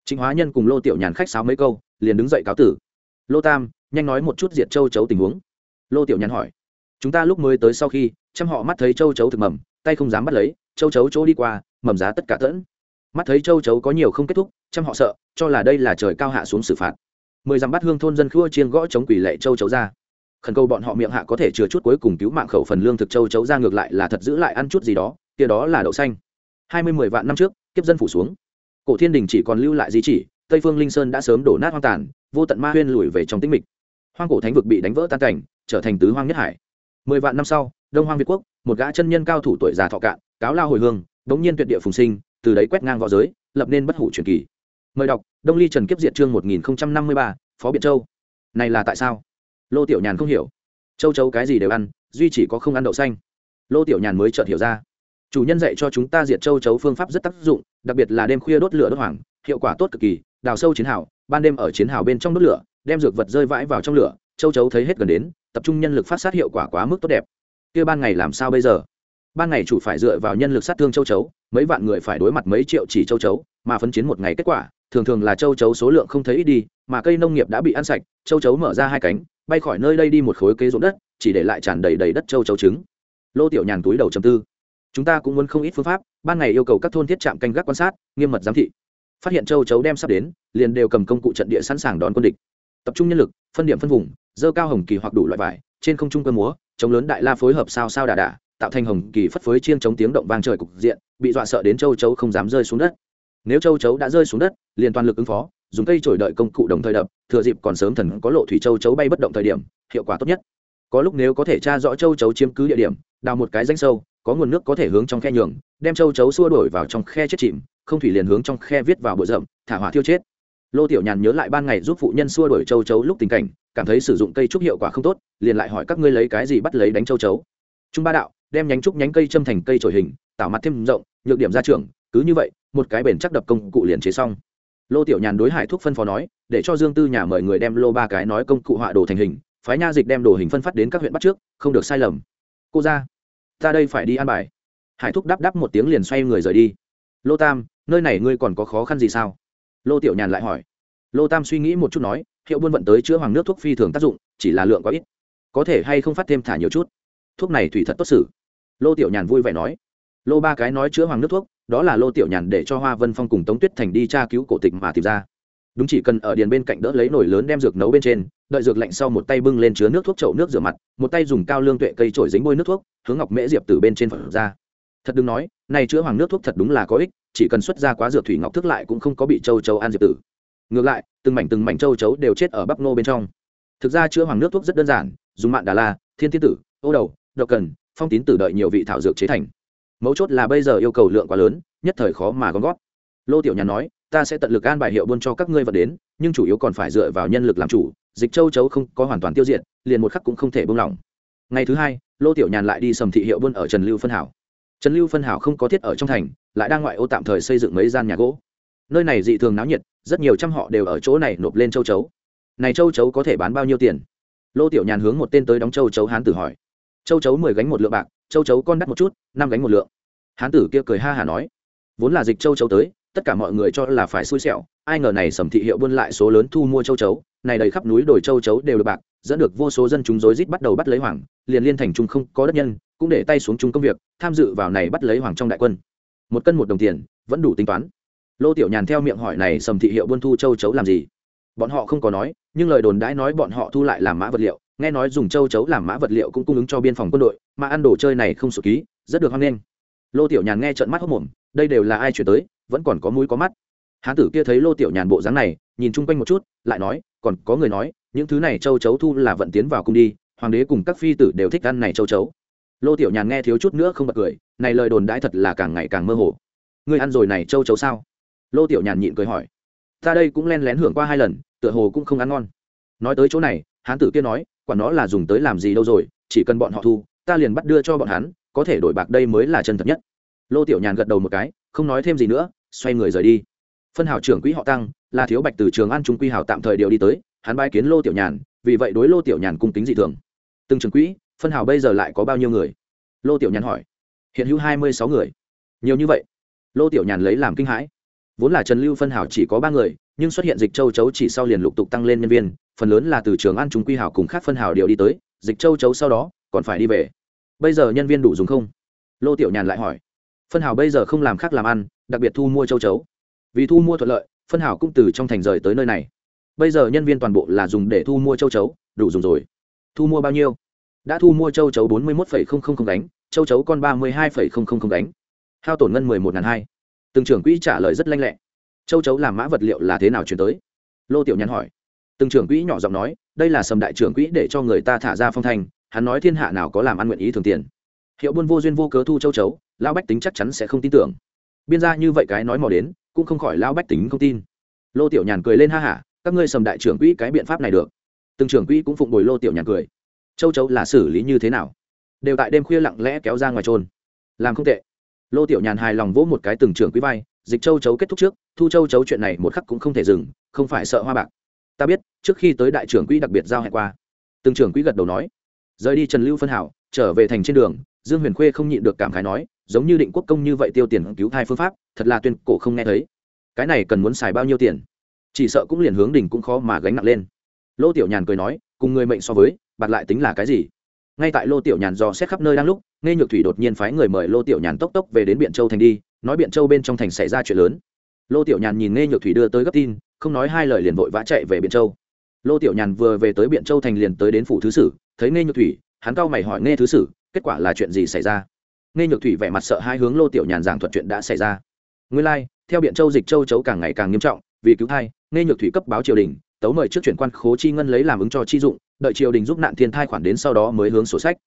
[SPEAKER 1] Trịnh hóa nhân cùng lô tiểu nhàn khách sáo mấy câu, liền đứng dậy cáo tử. Lô tam, nhanh nói một chút diệt châu chấu tình huống. Lô tiểu nhàn hỏi. Chúng ta lúc mới tới sau khi, chăm họ mắt thấy châu chấu thực mầm, tay không dám bắt lấy, châu chấu chỗ đi qua, mầm giá tất cả tẫn mắt thấy châu chấu có nhiều không kết thúc, chăm họ sợ, cho là đây là trời cao hạ xuống xử phạt. Mười dặm bắt hương thôn dân khua chiên gõ chống quỷ lệ châu chấu ra. Khẩn cầu bọn họ miệng hạ có thể chừa chút cuối cùng cứu mạng khẩu phần lương thực châu chấu ra ngược lại là thật giữ lại ăn chút gì đó, kia đó là đậu xanh. Hai mươi mười vạn năm trước, kiếp dân phủ xuống. Cổ thiên đình chỉ còn lưu lại di chỉ, tây phương linh sơn đã sớm đổ nát hoang tàn, vô tận ma huyên lùi về trong tĩnh mịch. Hoang cổ thánh vực bị đánh vỡ tan cảnh, trở thành tứ hoang nhất hải. Mười vạn năm sau, đông hoang việt quốc, một gã chân nhân cao thủ tuổi già thọ cạn, cáo lao hồi hương, đống nhiên tuyệt địa phùng sinh từ đấy quét ngang võ giới, lập nên bất hủ truyền kỳ. Mời đọc, đông ly trần kiếp diệt chương một nghìn năm mươi ba, phó biện châu. Này là tại sao? Lô tiểu nhàn không hiểu. Châu chấu cái gì đều ăn, duy chỉ có không ăn đậu xanh. Lô tiểu nhàn mới chợt hiểu ra. Chủ nhân dạy cho chúng ta diệt châu chấu phương pháp rất tác dụng, đặc biệt là đêm khuya đốt lửa đốt hoàng hiệu quả tốt cực kỳ, đào sâu chiến hào, ban đêm ở chiến hào bên trong đốt lửa, đem dược vật rơi vãi vào trong lửa, châu chấu thấy hết gần đến, tập trung nhân lực phát sát hiệu quả quá mức tốt đẹp. Kia ban ngày làm sao bây giờ? Ban ngày chủ phải dựa vào nhân lực sát thương châu chấu, mấy vạn người phải đối mặt mấy triệu chỉ châu chấu, mà phân chiến một ngày kết quả, thường thường là châu chấu số lượng không thấy ít đi, mà cây nông nghiệp đã bị ăn sạch, châu chấu mở ra hai cánh, bay khỏi nơi đây đi một khối kế ruộng đất, chỉ để lại tràn đầy đầy đất châu chấu trứng. Lô tiểu nhàn túi đầu chầm tư. Chúng ta cũng muốn không ít phương pháp, ban ngày yêu cầu các thôn thiết trạm canh gác quan sát, nghiêm mật giám thị. Phát hiện châu chấu đem sắp đến, liền đều cầm công cụ trận địa sẵn sàng đón quân địch. Tập trung nhân lực, phân điểm phân vùng, dơ cao hồng kỳ hoặc đủ loại vải, trên không trung cơ múa, chống lớn đại la phối hợp sao sao đà đà tạo thành hồng kỳ phất phới chiên chống tiếng động vang trời cục diện, bị dọa sợ đến châu chấu không dám rơi xuống đất. Nếu châu chấu đã rơi xuống đất, liền toàn lực ứng phó, dùng cây trổi đợi công cụ đồng thời đập, thừa dịp còn sớm thần có lộ thủy châu chấu bay bất động thời điểm, hiệu quả tốt nhất. Có lúc nếu có thể tra rõ châu chấu chiếm cứ địa điểm, đào một cái danh sâu, có nguồn nước có thể hướng trong khe nhường, đem châu chấu xua đổi vào trong khe chết chìm, không thủy liền hướng trong khe viết vào bụi rậm, thả hỏa thiêu chết. Lô tiểu nhàn nhớ lại ban ngày giúp phụ nhân xua đổi châu chấu lúc tình cảnh, cảm thấy sử dụng cây trúc hiệu quả không tốt, liền lại hỏi các ngươi lấy cái gì bắt lấy đánh châu chấu. Trung ba đạo đem nhánh trúc nhánh cây châm thành cây trổi hình, tạo mặt thêm rộng, nhược điểm ra trường cứ như vậy, một cái bền chắc đập công cụ liền chế xong. Lô tiểu nhàn đối hải thuốc phân phó nói, để cho dương tư nhà mời người đem lô ba cái nói công cụ họa đồ thành hình, phái nha dịch đem đồ hình phân phát đến các huyện bắt trước, không được sai lầm. Cô ra, ta đây phải đi ăn bài. Hải thúc đáp đáp một tiếng liền xoay người rời đi. Lô tam, nơi này ngươi còn có khó khăn gì sao? Lô tiểu nhàn lại hỏi. Lô tam suy nghĩ một chút nói, hiệu buôn vận tới chữa hoàng nước thuốc phi thường tác dụng, chỉ là lượng quá ít. Có thể hay không phát thêm thả nhiều chút? Thuốc này thủy thật tốt xử. Lô tiểu nhàn vui vẻ nói. Lô ba cái nói chữa hoàng nước thuốc, đó là lô tiểu nhàn để cho hoa vân phong cùng tống tuyết thành đi tra cứu cổ tịch mà tìm ra. Đúng chỉ cần ở điền bên cạnh đỡ lấy nồi lớn đem dược nấu bên trên, đợi dược lạnh sau một tay bưng lên chứa nước thuốc chậu nước rửa mặt, một tay dùng cao lương tuệ cây trổi dính bôi nước thuốc, hướng ngọc mễ diệp từ bên trên phần ra. Thật đừng nói, này chữa hoàng nước thuốc thật đúng là có ích, chỉ cần xuất ra quá dược thủy ngọc thức lại cũng không có bị châu chấu ăn diệp tử. Ngược lại, từng mảnh từng mảnh châu chấu đều chết ở bắp nô bên trong. Thực ra chữa hoàng nước thuốc rất đơn giản, dùng mạn đà la, thiên thiên tử, ô đầu độc cần, phong tín tử đợi nhiều vị thảo dược chế thành. Mấu chốt là bây giờ yêu cầu lượng quá lớn, nhất thời khó mà gom gót lô tiểu nhàn nói, ta sẽ tận lực an bài hiệu buôn cho các ngươi vật đến, nhưng chủ yếu còn phải dựa vào nhân lực làm chủ, dịch châu chấu không có hoàn toàn tiêu diệt, liền một khắc cũng không thể buông lỏng. Ngày thứ hai, lô tiểu nhàn lại đi sầm thị hiệu buôn ở trần lưu phân hảo. Trần lưu phân hảo không có thiết ở trong thành, lại đang ngoại ô tạm thời xây dựng mấy gian nhà gỗ. Nơi này dị thường náo nhiệt, rất nhiều trăm họ đều ở chỗ này nộp lên châu chấu. Này châu chấu có thể bán bao nhiêu tiền? Lô tiểu nhàn hướng một tên tới đóng châu chấu hán tử hỏi châu chấu mười gánh một lượng bạc, châu chấu con đắt một chút, năm gánh một lượng. Hán tử kia cười ha hả nói, vốn là dịch châu chấu tới, tất cả mọi người cho là phải xui xẻo, ai ngờ này sầm thị hiệu buôn lại số lớn thu mua châu chấu, này đầy khắp núi đồi châu chấu đều được bạc, dẫn được vô số dân chúng rối rít bắt đầu bắt lấy hoàng, liền liên thành trung không có đất nhân, cũng để tay xuống chung công việc, tham dự vào này bắt lấy hoàng trong đại quân. Một cân một đồng tiền, vẫn đủ tính toán. Lô tiểu nhàn theo miệng hỏi này sầm thị hiệu buôn thu châu chấu làm gì? Bọn họ không có nói, nhưng lời đồn đãi nói bọn họ thu lại làm mã vật liệu nghe nói dùng châu chấu làm mã vật liệu cũng cung ứng cho biên phòng quân đội, mà ăn đồ chơi này không sổ ký, rất được hoan nghênh. Lô tiểu nhàn nghe trận mắt hốc mồm, đây đều là ai chuyển tới, vẫn còn có mũi có mắt. Hán tử kia thấy lô tiểu nhàn bộ dáng này, nhìn chung quanh một chút, lại nói, còn có người nói, những thứ này châu chấu thu là vận tiến vào cung đi, hoàng đế cùng các phi tử đều thích ăn này châu chấu. Lô tiểu nhàn nghe thiếu chút nữa không bật cười, này lời đồn đãi thật là càng ngày càng mơ hồ. Người ăn rồi này châu chấu sao? Lô tiểu nhàn nhịn cười hỏi. Ta đây cũng len lén hưởng qua hai lần, tựa hồ cũng không ăn ngon. Nói tới chỗ này, hán tử kia nói quả nó là dùng tới làm gì đâu rồi, chỉ cần bọn họ thu, ta liền bắt đưa cho bọn hắn, có thể đổi bạc đây mới là chân thật nhất. Lô tiểu nhàn gật đầu một cái, không nói thêm gì nữa, xoay người rời đi. Phân hào trưởng quỹ họ tăng, là thiếu bạch từ trường an trung quy hào tạm thời điều đi tới, hắn bái kiến lô tiểu nhàn, vì vậy đối lô tiểu nhàn cung kính dị thường. Từng trường quỹ, phân hào bây giờ lại có bao nhiêu người? Lô tiểu nhàn hỏi. Hiện hữu hai mươi sáu người. Nhiều như vậy. Lô tiểu nhàn lấy làm kinh hãi. Vốn là trần lưu phân hào chỉ có ba người, nhưng xuất hiện dịch châu chấu chỉ sau liền lục tục tăng lên nhân viên phần lớn là từ trường an trung quy hào cùng khác phân hào điều đi tới, dịch châu chấu sau đó, còn phải đi về. Bây giờ nhân viên đủ dùng không? Lô tiểu nhàn lại hỏi. Phân hào bây giờ không làm khác làm ăn, đặc biệt thu mua châu chấu. Vì thu mua thuận lợi, phân hào cũng từ trong thành rời tới nơi này. Bây giờ nhân viên toàn bộ là dùng để thu mua châu chấu, đủ dùng rồi. Thu mua bao nhiêu? Đã thu mua châu chấu bốn mươi một đánh châu chấu con ba mươi hai đánh hao tổn ngân mười một hai từng trưởng quỹ trả lời rất lanh lẹ. Châu chấu làm mã vật liệu là thế nào chuyển tới? Lô tiểu nhàn hỏi từng trưởng quỹ nhỏ giọng nói, đây là sầm đại trưởng quỹ để cho người ta thả ra phong thanh, hắn nói thiên hạ nào có làm ăn nguyện ý thường tiền. Hiệu buôn vô duyên vô cớ thu châu chấu lao bách tính chắc chắn sẽ không tin tưởng. Biên ra như vậy cái nói mò đến, cũng không khỏi lao bách tính không tin. Lô tiểu nhàn cười lên ha hả, các ngươi sầm đại trưởng quỹ cái biện pháp này được. Từng trưởng quỹ cũng phụng bồi lô tiểu nhàn cười. Châu chấu là xử lý như thế nào? Đều tại đêm khuya lặng lẽ kéo ra ngoài trôn. Làm không tệ. Lô tiểu nhàn hài lòng vỗ một cái từng trưởng quỹ vai, dịch châu chấu kết thúc trước, thu châu chấu chuyện này một khắc cũng không thể dừng, không phải sợ hoa bạc ta biết, trước khi tới đại trưởng quỹ đặc biệt giao hẹn qua. Từng trưởng quỹ gật đầu nói. Rời đi trần lưu phân hảo, trở về thành trên đường, dương huyền khuê không nhịn được cảm khái nói, giống như định quốc công như vậy tiêu tiền cứu thai phương pháp, thật là tuyên cổ không nghe thấy. Cái này cần muốn xài bao nhiêu tiền? Chỉ sợ cũng liền hướng đỉnh cũng khó mà gánh nặng lên. Lô tiểu nhàn cười nói, cùng người mệnh so với, bạt lại tính là cái gì? Ngay tại lô tiểu nhàn dò xét khắp nơi đang lúc nghe nhược thủy đột nhiên phái người mời lô tiểu nhàn tốc tốc về đến biện châu thành đi, nói biện châu bên trong thành xảy ra chuyện lớn. Lô tiểu nhàn nhìn nghe nhược thủy đưa tới gấp tin không nói hai lời liền vội vã chạy về biện châu. Lô tiểu nhàn vừa về tới biện châu thành liền tới đến phủ thứ sử thấy nghe nhược thủy hắn cau mày hỏi nghe thứ sử kết quả là chuyện gì xảy ra? Nghe nhược thủy vẻ mặt sợ hai hướng lô tiểu nhàn giảng thuật chuyện đã xảy ra. Nguyên lai、like, theo biện châu dịch châu chấu càng ngày càng nghiêm trọng vì cứu thai nghe nhược thủy cấp báo triều đình tấu mời trước chuyển quan khố chi ngân lấy làm ứng cho chi dụng đợi triều đình giúp nạn thiên thai khoản đến sau đó mới hướng sổ sách.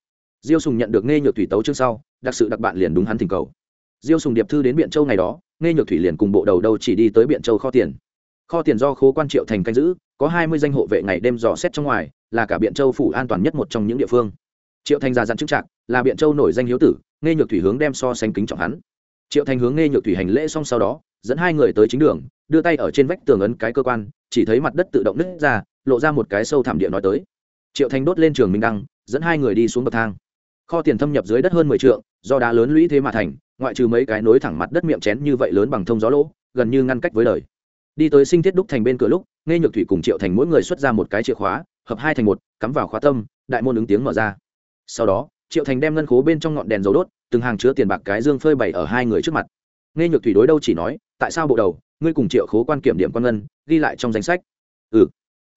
[SPEAKER 1] Diêu sùng nhận được nghe nhược thủy tấu chương sau đặc sự đặc bạn liền đúng hắn thỉnh cầu. Diêu sùng điệp thư đến biện châu ngày đó nghe nhược thủy liền cùng bộ đầu đâu chỉ đi tới biện châu kho tiền kho tiền do khố quan triệu thành canh giữ, có hai mươi danh hộ vệ ngày đêm dò xét trong ngoài, là cả biện châu phủ an toàn nhất một trong những địa phương. Triệu thành già dặn trưng trạng là biện châu nổi danh hiếu tử nghe nhược thủy hướng đem so sánh kính trọng hắn. Triệu thành hướng nghe nhược thủy hành lễ xong sau đó, dẫn hai người tới chính đường, đưa tay ở trên vách tường ấn cái cơ quan, chỉ thấy mặt đất tự động nứt ra, lộ ra một cái sâu thảm địa nói tới. Triệu thành đốt lên trường minh đăng, dẫn hai người đi xuống bậc thang. Kho tiền thâm nhập dưới đất hơn mười triệu do đá lớn lũy thế mà thành, ngoại trừ mấy cái nối thẳng mặt đất miệng chén như vậy lớn bằng thông gió lỗ, gần như ngăn cách với lời đi tới sinh thiết đúc thành bên cửa lúc nghe nhược thủy cùng triệu thành mỗi người xuất ra một cái chìa khóa, hợp hai thành một, cắm vào khóa tâm, đại môn ứng tiếng mở ra. Sau đó, triệu thành đem ngân khố bên trong ngọn đèn dầu đốt, từng hàng chứa tiền bạc cái dương phơi bày ở hai người trước mặt. Nghe nhược thủy đối đâu chỉ nói, tại sao bộ đầu, ngươi cùng triệu khố quan kiểm điểm quan ngân, ghi lại trong danh sách? Ừ.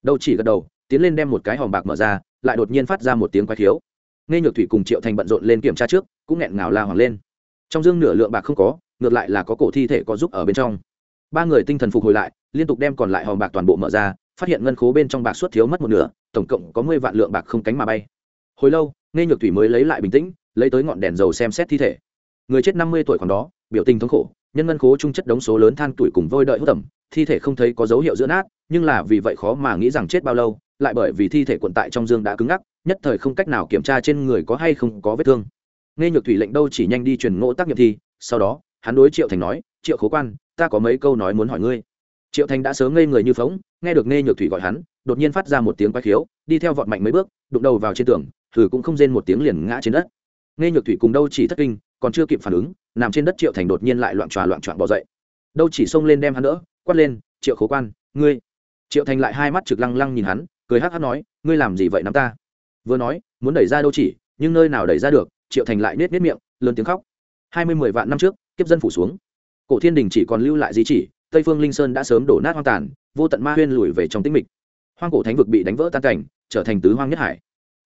[SPEAKER 1] Đâu chỉ gật đầu, tiến lên đem một cái hòm bạc mở ra, lại đột nhiên phát ra một tiếng quái thiếu nghe nhược thủy cùng triệu thành bận rộn lên kiểm tra trước, cũng nghẹn ngào la hoàng lên. Trong dương nửa lượng bạc không có, ngược lại là có cổ thi thể có giúp ở bên trong ba người tinh thần phục hồi lại, liên tục đem còn lại hòm bạc toàn bộ mở ra, phát hiện ngân khố bên trong bạc suất thiếu mất một nửa, tổng cộng có mười vạn lượng bạc không cánh mà bay. Hồi lâu nghe nhược thủy mới lấy lại bình tĩnh, lấy tới ngọn đèn dầu xem xét thi thể. Người chết năm mươi tuổi còn đó, biểu tình thống khổ, nhân ngân khố trung chất đống số lớn than tuổi cùng vôi đợi hốt tẩm thi thể không thấy có dấu hiệu giữa nát, nhưng là vì vậy khó mà nghĩ rằng chết bao lâu, lại bởi vì thi thể quận tại trong dương đã cứng ngắc, nhất thời không cách nào kiểm tra trên người có hay không có vết thương. Nghe nhược thủy lệnh đâu chỉ nhanh đi truyền ngộ tác nghiệp thi, sau đó, hắn đối triệu thành nói, triệu khố quan ta có mấy câu nói muốn hỏi ngươi. Triệu thành đã sớm ngây người như phóng, nghe được nghe nhược thủy gọi hắn, đột nhiên phát ra một tiếng quái khiếu, đi theo vọt mạnh mấy bước, đụng đầu vào trên tường, thử cũng không rên một tiếng liền ngã trên đất. Nghe nhược thủy cùng đâu chỉ thất kinh, còn chưa kịp phản ứng, nằm trên đất triệu thành đột nhiên lại loạn tròa loạn trọn bỏ dậy. Đâu chỉ xông lên đem hắn đỡ, quát lên, triệu khố quan, ngươi. Triệu thành lại hai mắt trực lăng lăng nhìn hắn, cười hắc hắc nói, ngươi làm gì vậy nắm ta? Vừa nói, muốn đẩy ra đâu chỉ, nhưng nơi nào đẩy ra được, triệu thành lại nết nết miệng, lớn tiếng khóc. Hai mươi mười vạn năm trước, kiếp dân phủ xuống cổ thiên đình chỉ còn lưu lại di chỉ, tây phương linh sơn đã sớm đổ nát hoang tàn, vô tận ma huyên lùi về trong tĩnh mịch. Hoang cổ thánh vực bị đánh vỡ tan cảnh, trở thành tứ hoang nhất hải.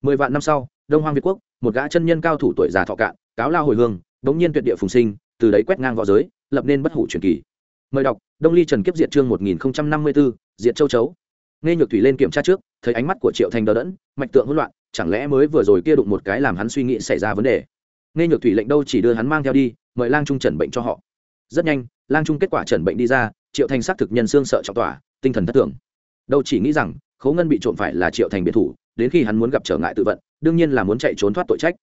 [SPEAKER 1] Mười vạn năm sau, đông hoang việt quốc, một gã chân nhân cao thủ tuổi già thọ cạn, cáo lao hồi hương, bỗng nhiên tuyệt địa phùng sinh, từ đấy quét ngang v õ giới, lập nên bất hủ truyền kỳ. Mời đọc, đông ly trần kiếp diệt chương một nghìn năm mươi b ố diệt châu chấu. Nghe nhược thủy lên kiểm tra trước, thấy ánh mắt của triệu thành đờ đẫn, mạch tượng hỗn loạn, chẳng lẽ mới vừa rồi kia đụng một cái làm hắn suy nghĩ xảy ra vấn đề? Nghe nhược thủy lệnh đâu chỉ đưa hắn mang theo đi, mời lang trung trần bệnh cho họ rất nhanh, lang trung kết quả trần bệnh đi ra, triệu thành xác thực nhân xương sợ trọng tỏa, tinh thần thất thường. đâu chỉ nghĩ rằng khấu ngân bị trộm phải là triệu thành biệt thủ, đến khi hắn muốn gặp trở ngại tự vận, đương nhiên là muốn chạy trốn thoát tội trách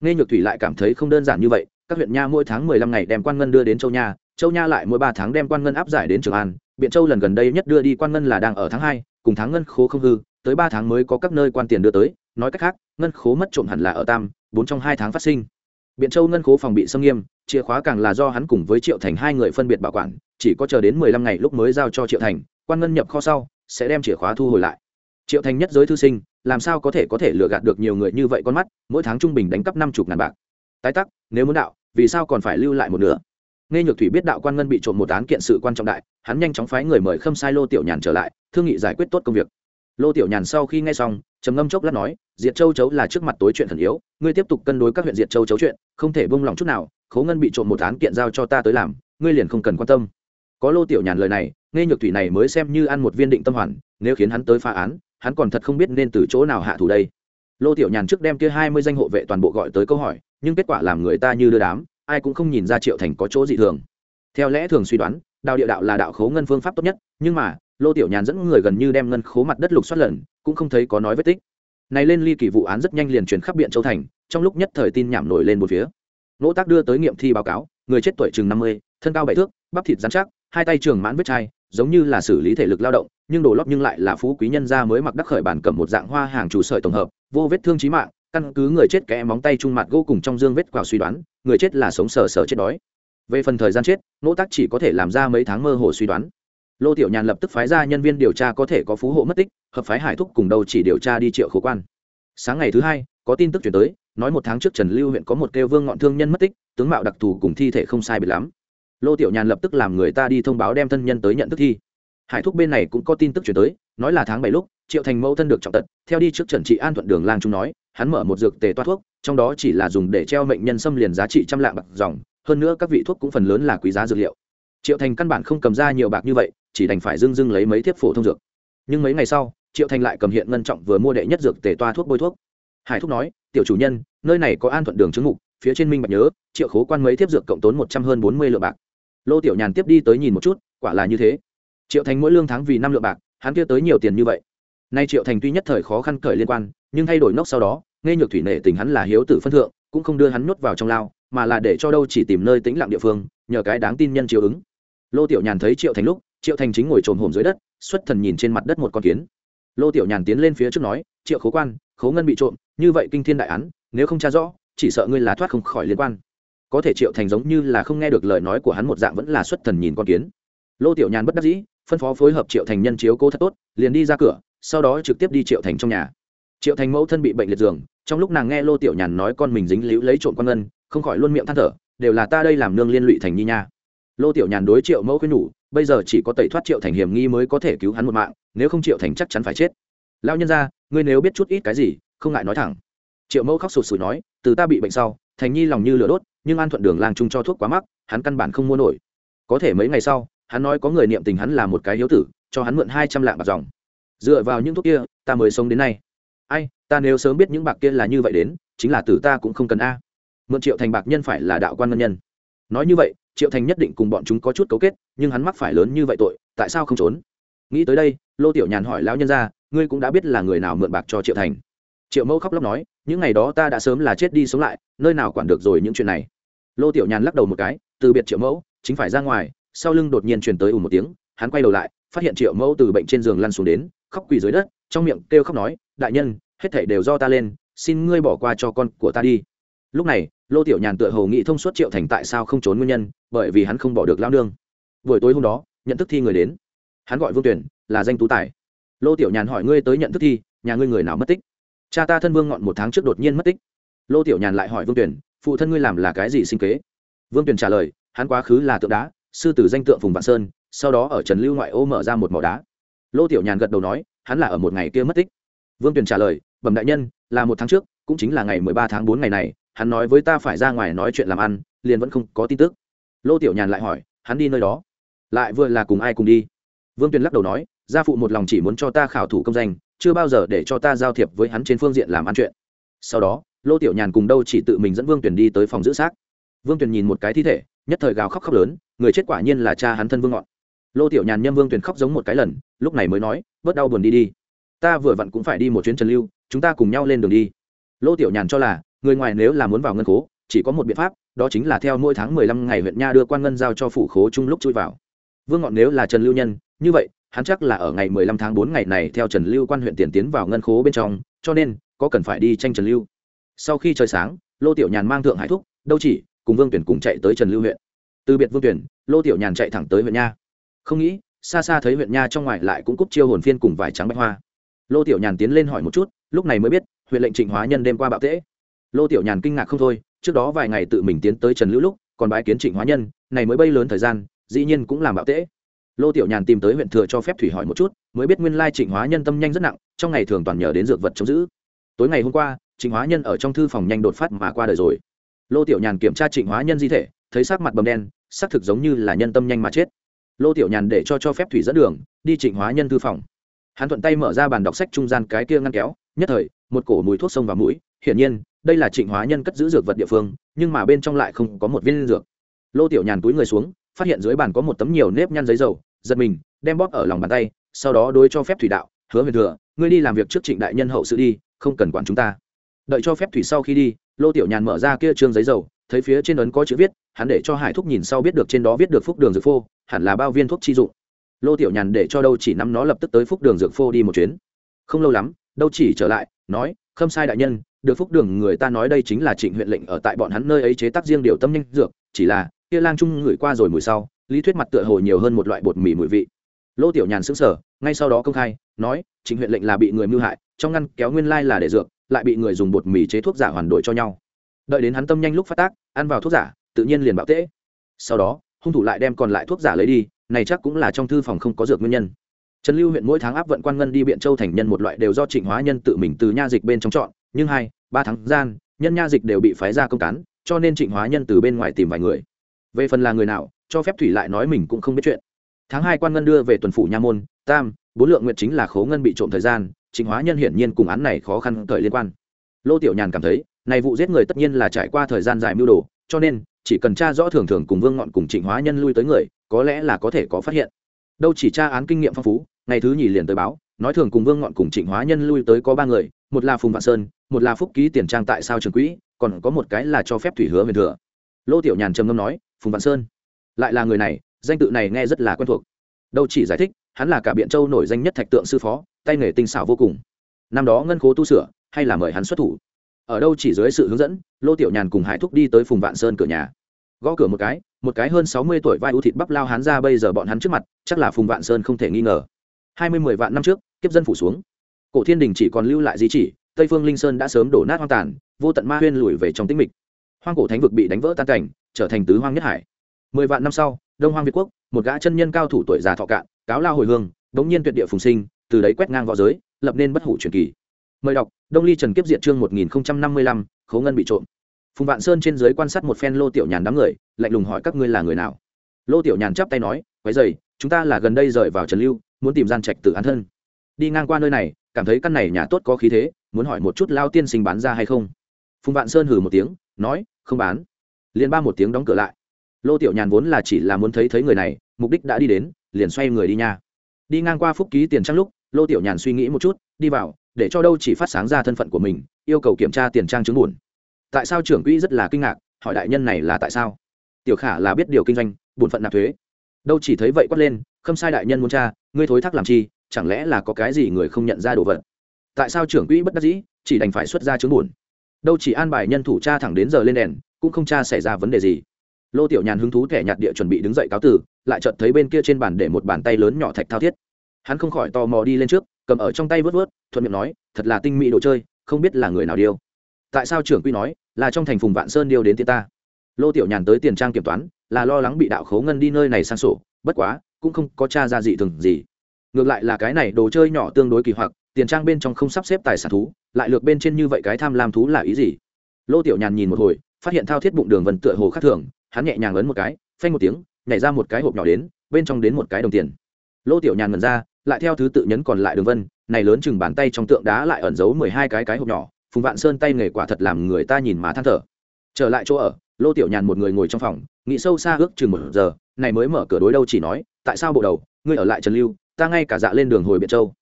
[SPEAKER 1] nghe nhược thủy lại cảm thấy không đơn giản như vậy, các huyện nha mỗi tháng mười lăm ngày đem quan ngân đưa đến châu nha châu nha lại mỗi ba tháng đem quan ngân áp giải đến trường an, biện châu lần gần đây nhất đưa đi quan ngân là đang ở tháng hai, cùng tháng ngân khố không hư, tới ba tháng mới có các nơi quan tiền đưa tới, nói cách khác, ngân khố mất trộm hẳn là ở tam, bốn trong hai tháng phát sinh biện châu ngân khố phòng bị xâm nghiêm chìa khóa càng là do hắn cùng với triệu thành hai người phân biệt bảo quản, chỉ có chờ đến mười lăm ngày lúc mới giao cho triệu thành, quan ngân nhập kho sau, sẽ đem chìa khóa thu hồi lại. Triệu thành nhất giới thư sinh, làm sao có thể có thể lừa gạt được nhiều người như vậy con mắt, mỗi tháng trung bình đánh cắp năm chục ngàn bạc. Tái tắc, nếu muốn đạo, vì sao còn phải lưu lại một nửa? Nghe nhược thủy biết đạo quan ngân bị trộm một án kiện sự quan trọng đại, hắn nhanh chóng phái người mời khâm sai lô tiểu nhàn trở lại, thương nghị giải quyết tốt công việc. Lô tiểu nhàn sau khi nghe xong, trầm ngâm chốc lát nói, diệt châu chấu là trước mặt tối chuyện thần yếu, ngươi tiếp tục cân đối các huyện diệt châu chấu chuyện, không thể bông lòng chút nào khấu ngân bị trộm một án kiện giao cho ta tới làm, ngươi liền không cần quan tâm. Có lô tiểu nhàn lời này nghe nhược thủy này mới xem như ăn một viên định tâm hoàn, nếu khiến hắn tới phá án, hắn còn thật không biết nên từ chỗ nào hạ thủ đây. Lô tiểu nhàn trước đem kia hai mươi danh hộ vệ toàn bộ gọi tới câu hỏi, nhưng kết quả làm người ta như đưa đám, ai cũng không nhìn ra triệu thành có chỗ dị thường. Theo lẽ thường suy đoán, đào địa đạo là đạo khấu ngân phương pháp tốt nhất, nhưng mà, lô tiểu nhàn dẫn người gần như đem ngân khố mặt đất lục xoát lần, cũng không thấy có nói vết tích. Này lên ly kỳ vụ án rất nhanh liền truyền khắp biện châu thành, trong lúc nhất thời tin nhảm nổi lên một phía nỗ tác đưa tới nghiệm thi báo cáo, người chết tuổi chừng năm mươi, thân cao bảy thước, bắp thịt dán chắc, hai tay trường mãn vết chai, giống như là xử lý thể lực lao động, nhưng đồ lót nhưng lại là phú quý nhân gia mới mặc đắc khởi bản cầm một dạng hoa hàng chủ sợi tổng hợp, vô vết thương chí mạng, căn cứ người chết kẽ móng tay trung mặt gỗ cùng trong dương vết quào suy đoán, người chết là sống sờ sờ chết đói. Về phần thời gian chết nỗ tác chỉ có thể làm ra mấy tháng mơ hồ suy đoán. Lô tiểu nhàn lập tức phái ra nhân viên điều tra có thể có phú hộ mất tích, hợp phái hải thúc cùng đầu chỉ điều tra đi triệu khố quan. Sáng ngày thứ hai, có tin tức chuyển tới nói một tháng trước trần lưu huyện có một kêu vương ngọn thương nhân mất tích, tướng mạo đặc thù cùng thi thể không sai biệt lắm. Lô tiểu nhàn lập tức làm người ta đi thông báo đem thân nhân tới nhận thức thi. Hải thúc bên này cũng có tin tức chuyển tới, nói là tháng bảy lúc, triệu thành mẫu thân được trọng tật, theo đi trước trần trị an thuận đường lang trung nói, hắn mở một dược tề toa thuốc, trong đó chỉ là dùng để treo mệnh nhân xâm liền giá trị trăm lạng bạc dòng, hơn nữa các vị thuốc cũng phần lớn là quý giá dược liệu. Triệu thành căn bản không cầm ra nhiều bạc như vậy, chỉ đành phải dưng dưng lấy mấy thiếp phổ thông dược. Nhưng mấy ngày sau, triệu thành lại cầm hiện ngân trọng vừa mua đệ nhất dược tề toa thuốc bôi thuốc. Hải thúc nói tiểu chủ nhân, nơi này có an thuận đường chứng mục phía trên minh bạch nhớ, triệu khố quan mấy thiếp dược cộng tốn một trăm hơn bốn mươi lượng bạc. Lô tiểu nhàn tiếp đi tới nhìn một chút, quả là như thế. Triệu thành mỗi lương tháng vì năm lượng bạc, hắn kia tới nhiều tiền như vậy. Nay triệu thành tuy nhất thời khó khăn cởi liên quan, nhưng thay đổi nốc sau đó, nghe nhược thủy nể tình hắn là hiếu tử phân thượng, cũng không đưa hắn nhốt vào trong lao, mà là để cho đâu chỉ tìm nơi tĩnh lặng địa phương, nhờ cái đáng tin nhân chiều ứng. Lô tiểu nhàn thấy triệu thành lúc, triệu thành chính ngồi trồn hổm dưới đất, xuất thần nhìn trên mặt đất một con kiến. Lô tiểu nhàn tiến lên phía trước nói, triệu khố quan, khố ngân bị trộm như vậy kinh thiên đại án, nếu không tra rõ, chỉ sợ ngươi là thoát không khỏi liên quan. Có thể triệu thành giống như là không nghe được lời nói của hắn một dạng vẫn là xuất thần nhìn con kiến. Lô tiểu nhàn bất đắc dĩ, phân phó phối hợp triệu thành nhân chiếu cố thật tốt, liền đi ra cửa, sau đó trực tiếp đi triệu thành trong nhà. Triệu thành mẫu thân bị bệnh liệt giường, trong lúc nàng nghe lô tiểu nhàn nói con mình dính líu lấy trộm con ngân, không khỏi luôn miệng than thở, đều là ta đây làm nương liên lụy thành nhi nha. Lô tiểu nhàn đối triệu mẫu khuyên nhủ, bây giờ chỉ có tẩy thoát triệu thành hiểm nghi mới có thể cứu hắn một mạng, nếu không triệu thành chắc chắn phải chết. Lao nhân ra ngươi nếu biết chút ít cái gì không ngại nói thẳng. Triệu mẫu khóc sụt sùi nói, từ ta bị bệnh sau, thành nhi lòng như lửa đốt, nhưng an thuận đường lang trung cho thuốc quá mắc, hắn căn bản không mua nổi. Có thể mấy ngày sau, hắn nói có người niệm tình hắn là một cái hiếu tử, cho hắn mượn hai trăm lạng bạc dòng. Dựa vào những thuốc kia, ta mới sống đến nay. Ai, ta nếu sớm biết những bạc kia là như vậy đến, chính là tử ta cũng không cần a. Mượn triệu thành bạc nhân phải là đạo quan ngân nhân. Nói như vậy, triệu thành nhất định cùng bọn chúng có chút cấu kết, nhưng hắn mắc phải lớn như vậy tội, tại sao không trốn? Nghĩ tới đây, lô tiểu nhàn hỏi lão nhân ra, ngươi cũng đã biết là người nào mượn bạc cho triệu thành? Triệu mẫu khóc lóc nói, những ngày đó ta đã sớm là chết đi sống lại, nơi nào quản được rồi những chuyện này? Lô tiểu nhàn lắc đầu một cái, từ biệt triệu mẫu, chính phải ra ngoài. Sau lưng đột nhiên truyền tới ù một tiếng, hắn quay đầu lại, phát hiện triệu mẫu từ bệnh trên giường lăn xuống đến, khóc quỳ dưới đất, trong miệng kêu khóc nói, đại nhân, hết thảy đều do ta lên, xin ngươi bỏ qua cho con của ta đi. Lúc này, lô tiểu nhàn tựa hồ nghĩ thông suốt triệu thành tại sao không trốn nguyên nhân, bởi vì hắn không bỏ được lao nương. Buổi tối hôm đó, nhận thức thi người đến. Hắn gọi vương tuyển, là danh tú tài. Lô tiểu nhàn hỏi, ngươi tới nhận thức thi, nhà ngươi người nào mất tích? Cha ta thân vương ngọn một tháng trước đột nhiên mất tích lô tiểu nhàn lại hỏi vương tuyển phụ thân ngươi làm là cái gì sinh kế vương tuyển trả lời hắn quá khứ là tượng đá sư tử danh tượng phùng vạn sơn sau đó ở trần lưu ngoại ô mở ra một mỏ đá lô tiểu nhàn gật đầu nói hắn là ở một ngày kia mất tích vương tuyển trả lời bẩm đại nhân là một tháng trước cũng chính là ngày mười ba tháng bốn ngày này hắn nói với ta phải ra ngoài nói chuyện làm ăn liền vẫn không có tin tức lô tiểu nhàn lại hỏi hắn đi nơi đó lại vừa là cùng ai cùng đi vương tuyền lắc đầu nói gia phụ một lòng chỉ muốn cho ta khảo thủ công danh chưa bao giờ để cho ta giao thiệp với hắn trên phương diện làm ăn chuyện. Sau đó, lô tiểu nhàn cùng đâu chỉ tự mình dẫn vương tuyền đi tới phòng giữ xác. Vương tuyền nhìn một cái thi thể, nhất thời gào khóc khóc lớn, người chết quả nhiên là cha hắn thân vương ngọn. Lô tiểu nhàn nhâm vương tuyền khóc giống một cái lần, lúc này mới nói, bớt đau buồn đi đi. Ta vừa vặn cũng phải đi một chuyến trần lưu, chúng ta cùng nhau lên đường đi. Lô tiểu nhàn cho là, người ngoài nếu là muốn vào ngân khố, chỉ có một biện pháp, đó chính là theo mỗi tháng mười lăm ngày huyện nha đưa quan ngân giao cho phủ khố chung lúc chui vào. Vương ngọn nếu là trần lưu nhân, như vậy hắn chắc là ở ngày mười lăm tháng bốn ngày này theo trần lưu quan huyện tiền tiến vào ngân khố bên trong, cho nên, có cần phải đi tranh trần lưu. Sau khi trời sáng, lô tiểu nhàn mang thượng hải thúc, đâu chỉ, cùng vương tuyển cùng chạy tới trần lưu huyện. Từ biệt vương tuyển, lô tiểu nhàn chạy thẳng tới huyện nha. Không nghĩ, xa xa thấy huyện nha trong ngoài lại cũng cúp chiêu hồn phiên cùng vài trắng bách hoa. Lô tiểu nhàn tiến lên hỏi một chút, lúc này mới biết, huyện lệnh trịnh hóa nhân đêm qua bạo tễ. Lô tiểu nhàn kinh ngạc không thôi, trước đó vài ngày tự mình tiến tới trần Lưu lúc, còn bãi kiến trịnh hóa nhân, này mới bay lớn thời gian, dĩ nhiên cũng làm bạo tễ lô tiểu nhàn tìm tới huyện thừa cho phép thủy hỏi một chút, mới biết nguyên lai trịnh hóa nhân tâm nhanh rất nặng, trong ngày thường toàn nhờ đến dược vật chống giữ. Tối ngày hôm qua, trịnh hóa nhân ở trong thư phòng nhanh đột phát mà qua đời rồi. Lô tiểu nhàn kiểm tra trịnh hóa nhân di thể, thấy sắc mặt bầm đen xác thực giống như là nhân tâm nhanh mà chết. Lô tiểu nhàn để cho cho phép thủy dẫn đường, đi trịnh hóa nhân thư phòng. Hắn thuận tay mở ra bàn đọc sách trung gian cái kia ngăn kéo, nhất thời, một cổ mùi thuốc sông vào mũi. Hiển nhiên, đây là trịnh hóa nhân cất giữ dược vật địa phương, nhưng mà bên trong lại không có một viên dược. Lô tiểu nhàn túi người xuống phát hiện dưới bàn có một tấm nhiều nếp nhăn giấy dầu, giật mình, đem bóp ở lòng bàn tay, sau đó đối cho phép thủy đạo, hứa huyền thừa, ngươi đi làm việc trước trịnh đại nhân hậu sự đi, không cần quản chúng ta. Đợi cho phép thủy sau khi đi, lô tiểu nhàn mở ra kia trương giấy dầu, thấy phía trên ấn có chữ viết, hắn để cho hải thúc nhìn sau biết được trên đó viết được phúc đường dược phô, hẳn là bao viên thuốc chi dụng. Lô tiểu nhàn để cho đâu chỉ nắm nó lập tức tới phúc đường dược phô đi một chuyến. Không lâu lắm, đâu chỉ trở lại, nói, khâm sai đại nhân, được phúc đường người ta nói đây chính là trịnh huyện lệnh ở tại bọn hắn nơi ấy chế tác riêng điều tâm nhanh dược, chỉ là kia lang trung ngửi qua rồi mùi sau, lý thuyết mặt tựa hồ nhiều hơn một loại bột mì mùi vị. Lô tiểu nhàn xứng sở ngay sau đó công khai, nói, trịnh huyện lệnh là bị người mưu hại, trong ngăn kéo nguyên lai là để dược, lại bị người dùng bột mì chế thuốc giả hoàn đổi cho nhau. Đợi đến hắn tâm nhanh lúc phát tác, ăn vào thuốc giả, tự nhiên liền bạo tễ. Sau đó, hung thủ lại đem còn lại thuốc giả lấy đi, này chắc cũng là trong thư phòng không có dược nguyên nhân. Trần lưu huyện mỗi tháng áp vận quan ngân đi biện châu thành nhân một loại đều do trịnh hóa nhân tự mình từ nha dịch bên trong chọn, nhưng hai, ba tháng gian, nhân nha dịch đều bị phái ra công cán, cho nên trịnh hóa nhân từ bên ngoài tìm vài người về phần là người nào, cho phép thủy lại nói mình cũng không biết chuyện. Tháng hai quan ngân đưa về tuần phủ nha môn, tam, bốn lượng nguyện chính là khố ngân bị trộm thời gian, trịnh hóa nhân hiển nhiên cùng án này khó khăn cởi liên quan. Lô tiểu nhàn cảm thấy, này vụ giết người tất nhiên là trải qua thời gian dài mưu đồ, cho nên, chỉ cần tra rõ thường thường cùng vương ngọn cùng trịnh hóa nhân lui tới người, có lẽ là có thể có phát hiện. Đâu chỉ tra án kinh nghiệm phong phú, ngày thứ nhì liền tới báo, nói thường cùng vương ngọn cùng trịnh hóa nhân lui tới có ba người, một là phùng vạn sơn, một là phúc ký tiền trang tại sao trường quỹ, còn có một cái là cho phép thủy hứa huyền thừa. Lô tiểu nhàn trầm ngâm nói phùng vạn sơn. Lại là người này, danh tự này nghe rất là quen thuộc. Đâu chỉ giải thích, hắn là cả biện châu nổi danh nhất thạch tượng sư phó, tay nghề tinh xảo vô cùng. Năm đó ngân khố tu sửa, hay là mời hắn xuất thủ. Ở đâu chỉ dưới sự hướng dẫn, lô tiểu nhàn cùng hải thúc đi tới phùng vạn sơn cửa nhà. Gõ cửa một cái một cái hơn sáu mươi tuổi vai ưu thịt bắp lao hắn ra bây giờ bọn hắn trước mặt, chắc là phùng vạn sơn không thể nghi ngờ. Hai mươi mười vạn năm trước, kiếp dân phủ xuống. Cổ thiên đình chỉ còn lưu lại di chỉ, tây phương linh sơn đã sớm đổ nát hoang tàn, vô tận ma huyên lùi về trong tĩnh mịch. Hoang cổ thánh vực bị đánh vỡ tan cảnh trở thành tứ hoang nhất hải. Mười vạn năm sau, đông hoang việt quốc, một gã chân nhân cao thủ tuổi già thọ cạn, cáo lao hồi hương, đống nhiên tuyệt địa phùng sinh, từ đấy quét ngang v õ giới, lập nên bất hủ truyền kỳ. Mời đọc, đông ly trần kiếp diện chương một nghìn năm mươi lăm khấu ngân bị trộm. Phùng vạn sơn trên dưới quan sát một phen lô tiểu nhàn đám người, lạnh lùng hỏi các ngươi là người nào? Lô tiểu nhàn chắp tay nói, quái dày, chúng ta là gần đây rời vào trần lưu, muốn tìm gian trạch tự an thân. Đi ngang qua nơi này, cảm thấy căn này nhà tốt có khí thế, muốn hỏi một chút lao tiên sinh bán ra hay không? Phùng vạn sơn hừ một tiếng, nói, không bán liền ba một tiếng đóng cửa lại. Lô tiểu nhàn vốn là chỉ là muốn thấy thấy người này, mục đích đã đi đến, liền xoay người đi nha. Đi ngang qua phúc ký tiền trang lúc, lô tiểu nhàn suy nghĩ một chút, đi vào, để cho đâu chỉ phát sáng ra thân phận của mình, yêu cầu kiểm tra tiền trang chứng buồn. Tại sao trưởng quỹ rất là kinh ngạc, hỏi đại nhân này là tại sao? Tiểu khả là biết điều kinh doanh bổn phận nạp thuế. Đâu chỉ thấy vậy quát lên không sai đại nhân muốn cha ngươi thối thác làm chi, chẳng lẽ là có cái gì người không nhận ra đồ vật? Tại sao trưởng quỹ bất đắc dĩ, chỉ đành phải xuất ra chứng buồn? Đâu chỉ an bài nhân thủ cha thẳng đến giờ lên đèn cũng không tra xảy ra vấn đề gì. Lô tiểu nhàn hứng thú thẻ nhạt địa chuẩn bị đứng dậy cáo tử, lại chợt thấy bên kia trên bàn để một bàn tay lớn nhỏ thạch thao thiết. Hắn không khỏi tò mò đi lên trước, cầm ở trong tay vớt vớt, thuận miệng nói, thật là tinh mỹ đồ chơi, không biết là người nào điêu. Tại sao trưởng quy nói, là trong thành phùng vạn sơn điêu đến tiết ta? Lô tiểu nhàn tới tiền trang kiểm toán, là lo lắng bị đạo khấu ngân đi nơi này sang sổ, bất quá, cũng không có cha ra dị thường gì. Ngược lại là cái này đồ chơi nhỏ tương đối kỳ hoặc, tiền trang bên trong không sắp xếp tài sản thú, lại lược bên trên như vậy cái tham lam thú là ý gì? Lô tiểu nhàn nhìn một hồi phát hiện thao thiết bụng đường vần tựa hồ khác thường, hắn nhẹ nhàng ấn một cái, phanh một tiếng, nhảy ra một cái hộp nhỏ đến, bên trong đến một cái đồng tiền. Lô tiểu nhàn ngần ra, lại theo thứ tự nhấn còn lại đường vân, này lớn chừng bàn tay trong tượng đá lại ẩn giấu mười hai cái cái hộp nhỏ, phùng vạn sơn tay nghề quả thật làm người ta nhìn má than thở. Trở lại chỗ ở, lô tiểu nhàn một người ngồi trong phòng, nghĩ sâu xa ước chừng một giờ, này mới mở cửa đối đâu chỉ nói, tại sao bộ đầu, ngươi ở lại trần lưu, ta ngay cả dạ lên đường hồi biện châu.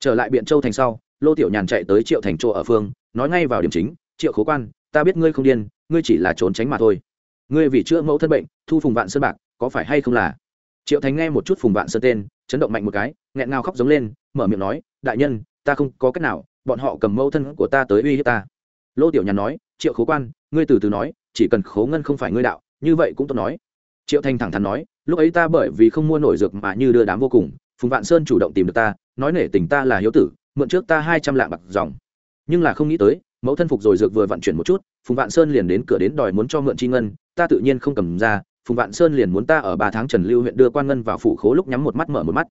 [SPEAKER 1] Trở lại biện châu thành sau, lô tiểu nhàn chạy tới triệu thành chỗ ở phương, nói ngay vào điểm chính, triệu khố quan, ta biết ngươi không điên ngươi chỉ là trốn tránh mà thôi. Ngươi vì chữa mẫu thân bệnh, thu phùng vạn sơn bạc, có phải hay không là? Triệu thành nghe một chút phùng vạn sơn tên, chấn động mạnh một cái, nghẹn ngào khóc giống lên, mở miệng nói, đại nhân, ta không có cách nào, bọn họ cầm mẫu thân của ta tới uy hiếp ta. Lô tiểu nhàn nói, triệu khố quan, ngươi từ từ nói, chỉ cần khố ngân không phải ngươi đạo, như vậy cũng tốt nói. Triệu thanh thẳng thắn nói, lúc ấy ta bởi vì không mua nổi dược mà như đưa đám vô cùng, phùng vạn sơn chủ động tìm được ta, nói nể tình ta là hiếu tử, mượn trước ta hai trăm lạng bạc dòng. Nhưng là không nghĩ tới mẫu thân phục rồi dược vừa vận chuyển một chút, phùng vạn sơn liền đến cửa đến đòi muốn cho mượn chi ngân, ta tự nhiên không cầm ra, phùng vạn sơn liền muốn ta ở ba tháng trần lưu huyện đưa quan ngân vào phủ khố lúc nhắm một mắt mở một mắt.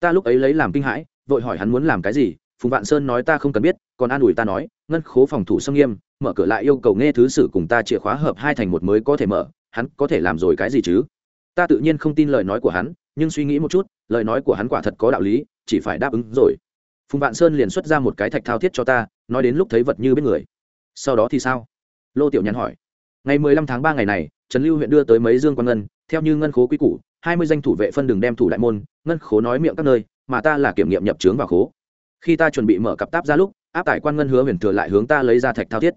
[SPEAKER 1] Ta lúc ấy lấy làm kinh hãi, vội hỏi hắn muốn làm cái gì, phùng vạn sơn nói ta không cần biết, còn an ủi ta nói, ngân khố phòng thủ xâm nghiêm, mở cửa lại yêu cầu nghe thứ sử cùng ta chìa khóa hợp hai thành một mới có thể mở, hắn có thể làm rồi cái gì chứ? Ta tự nhiên không tin lời nói của hắn, nhưng suy nghĩ một chút, lời nói của hắn quả thật có đạo lý, chỉ phải đáp ứng rồi phùng vạn sơn liền xuất ra một cái thạch thao thiết cho ta, nói đến lúc thấy vật như biết người. Sau đó thì sao? Lô tiểu nhắn hỏi. Ngày mười lăm tháng ba ngày này, trần lưu huyện đưa tới mấy dương quan ngân, theo như ngân khố quy củ, hai mươi danh thủ vệ phân đường đem thủ đại môn, ngân khố nói miệng các nơi, mà ta là kiểm nghiệm nhập trướng vào khố. Khi ta chuẩn bị mở cặp táp ra lúc, áp tải quan ngân hứa huyền thừa lại hướng ta lấy ra thạch thao thiết.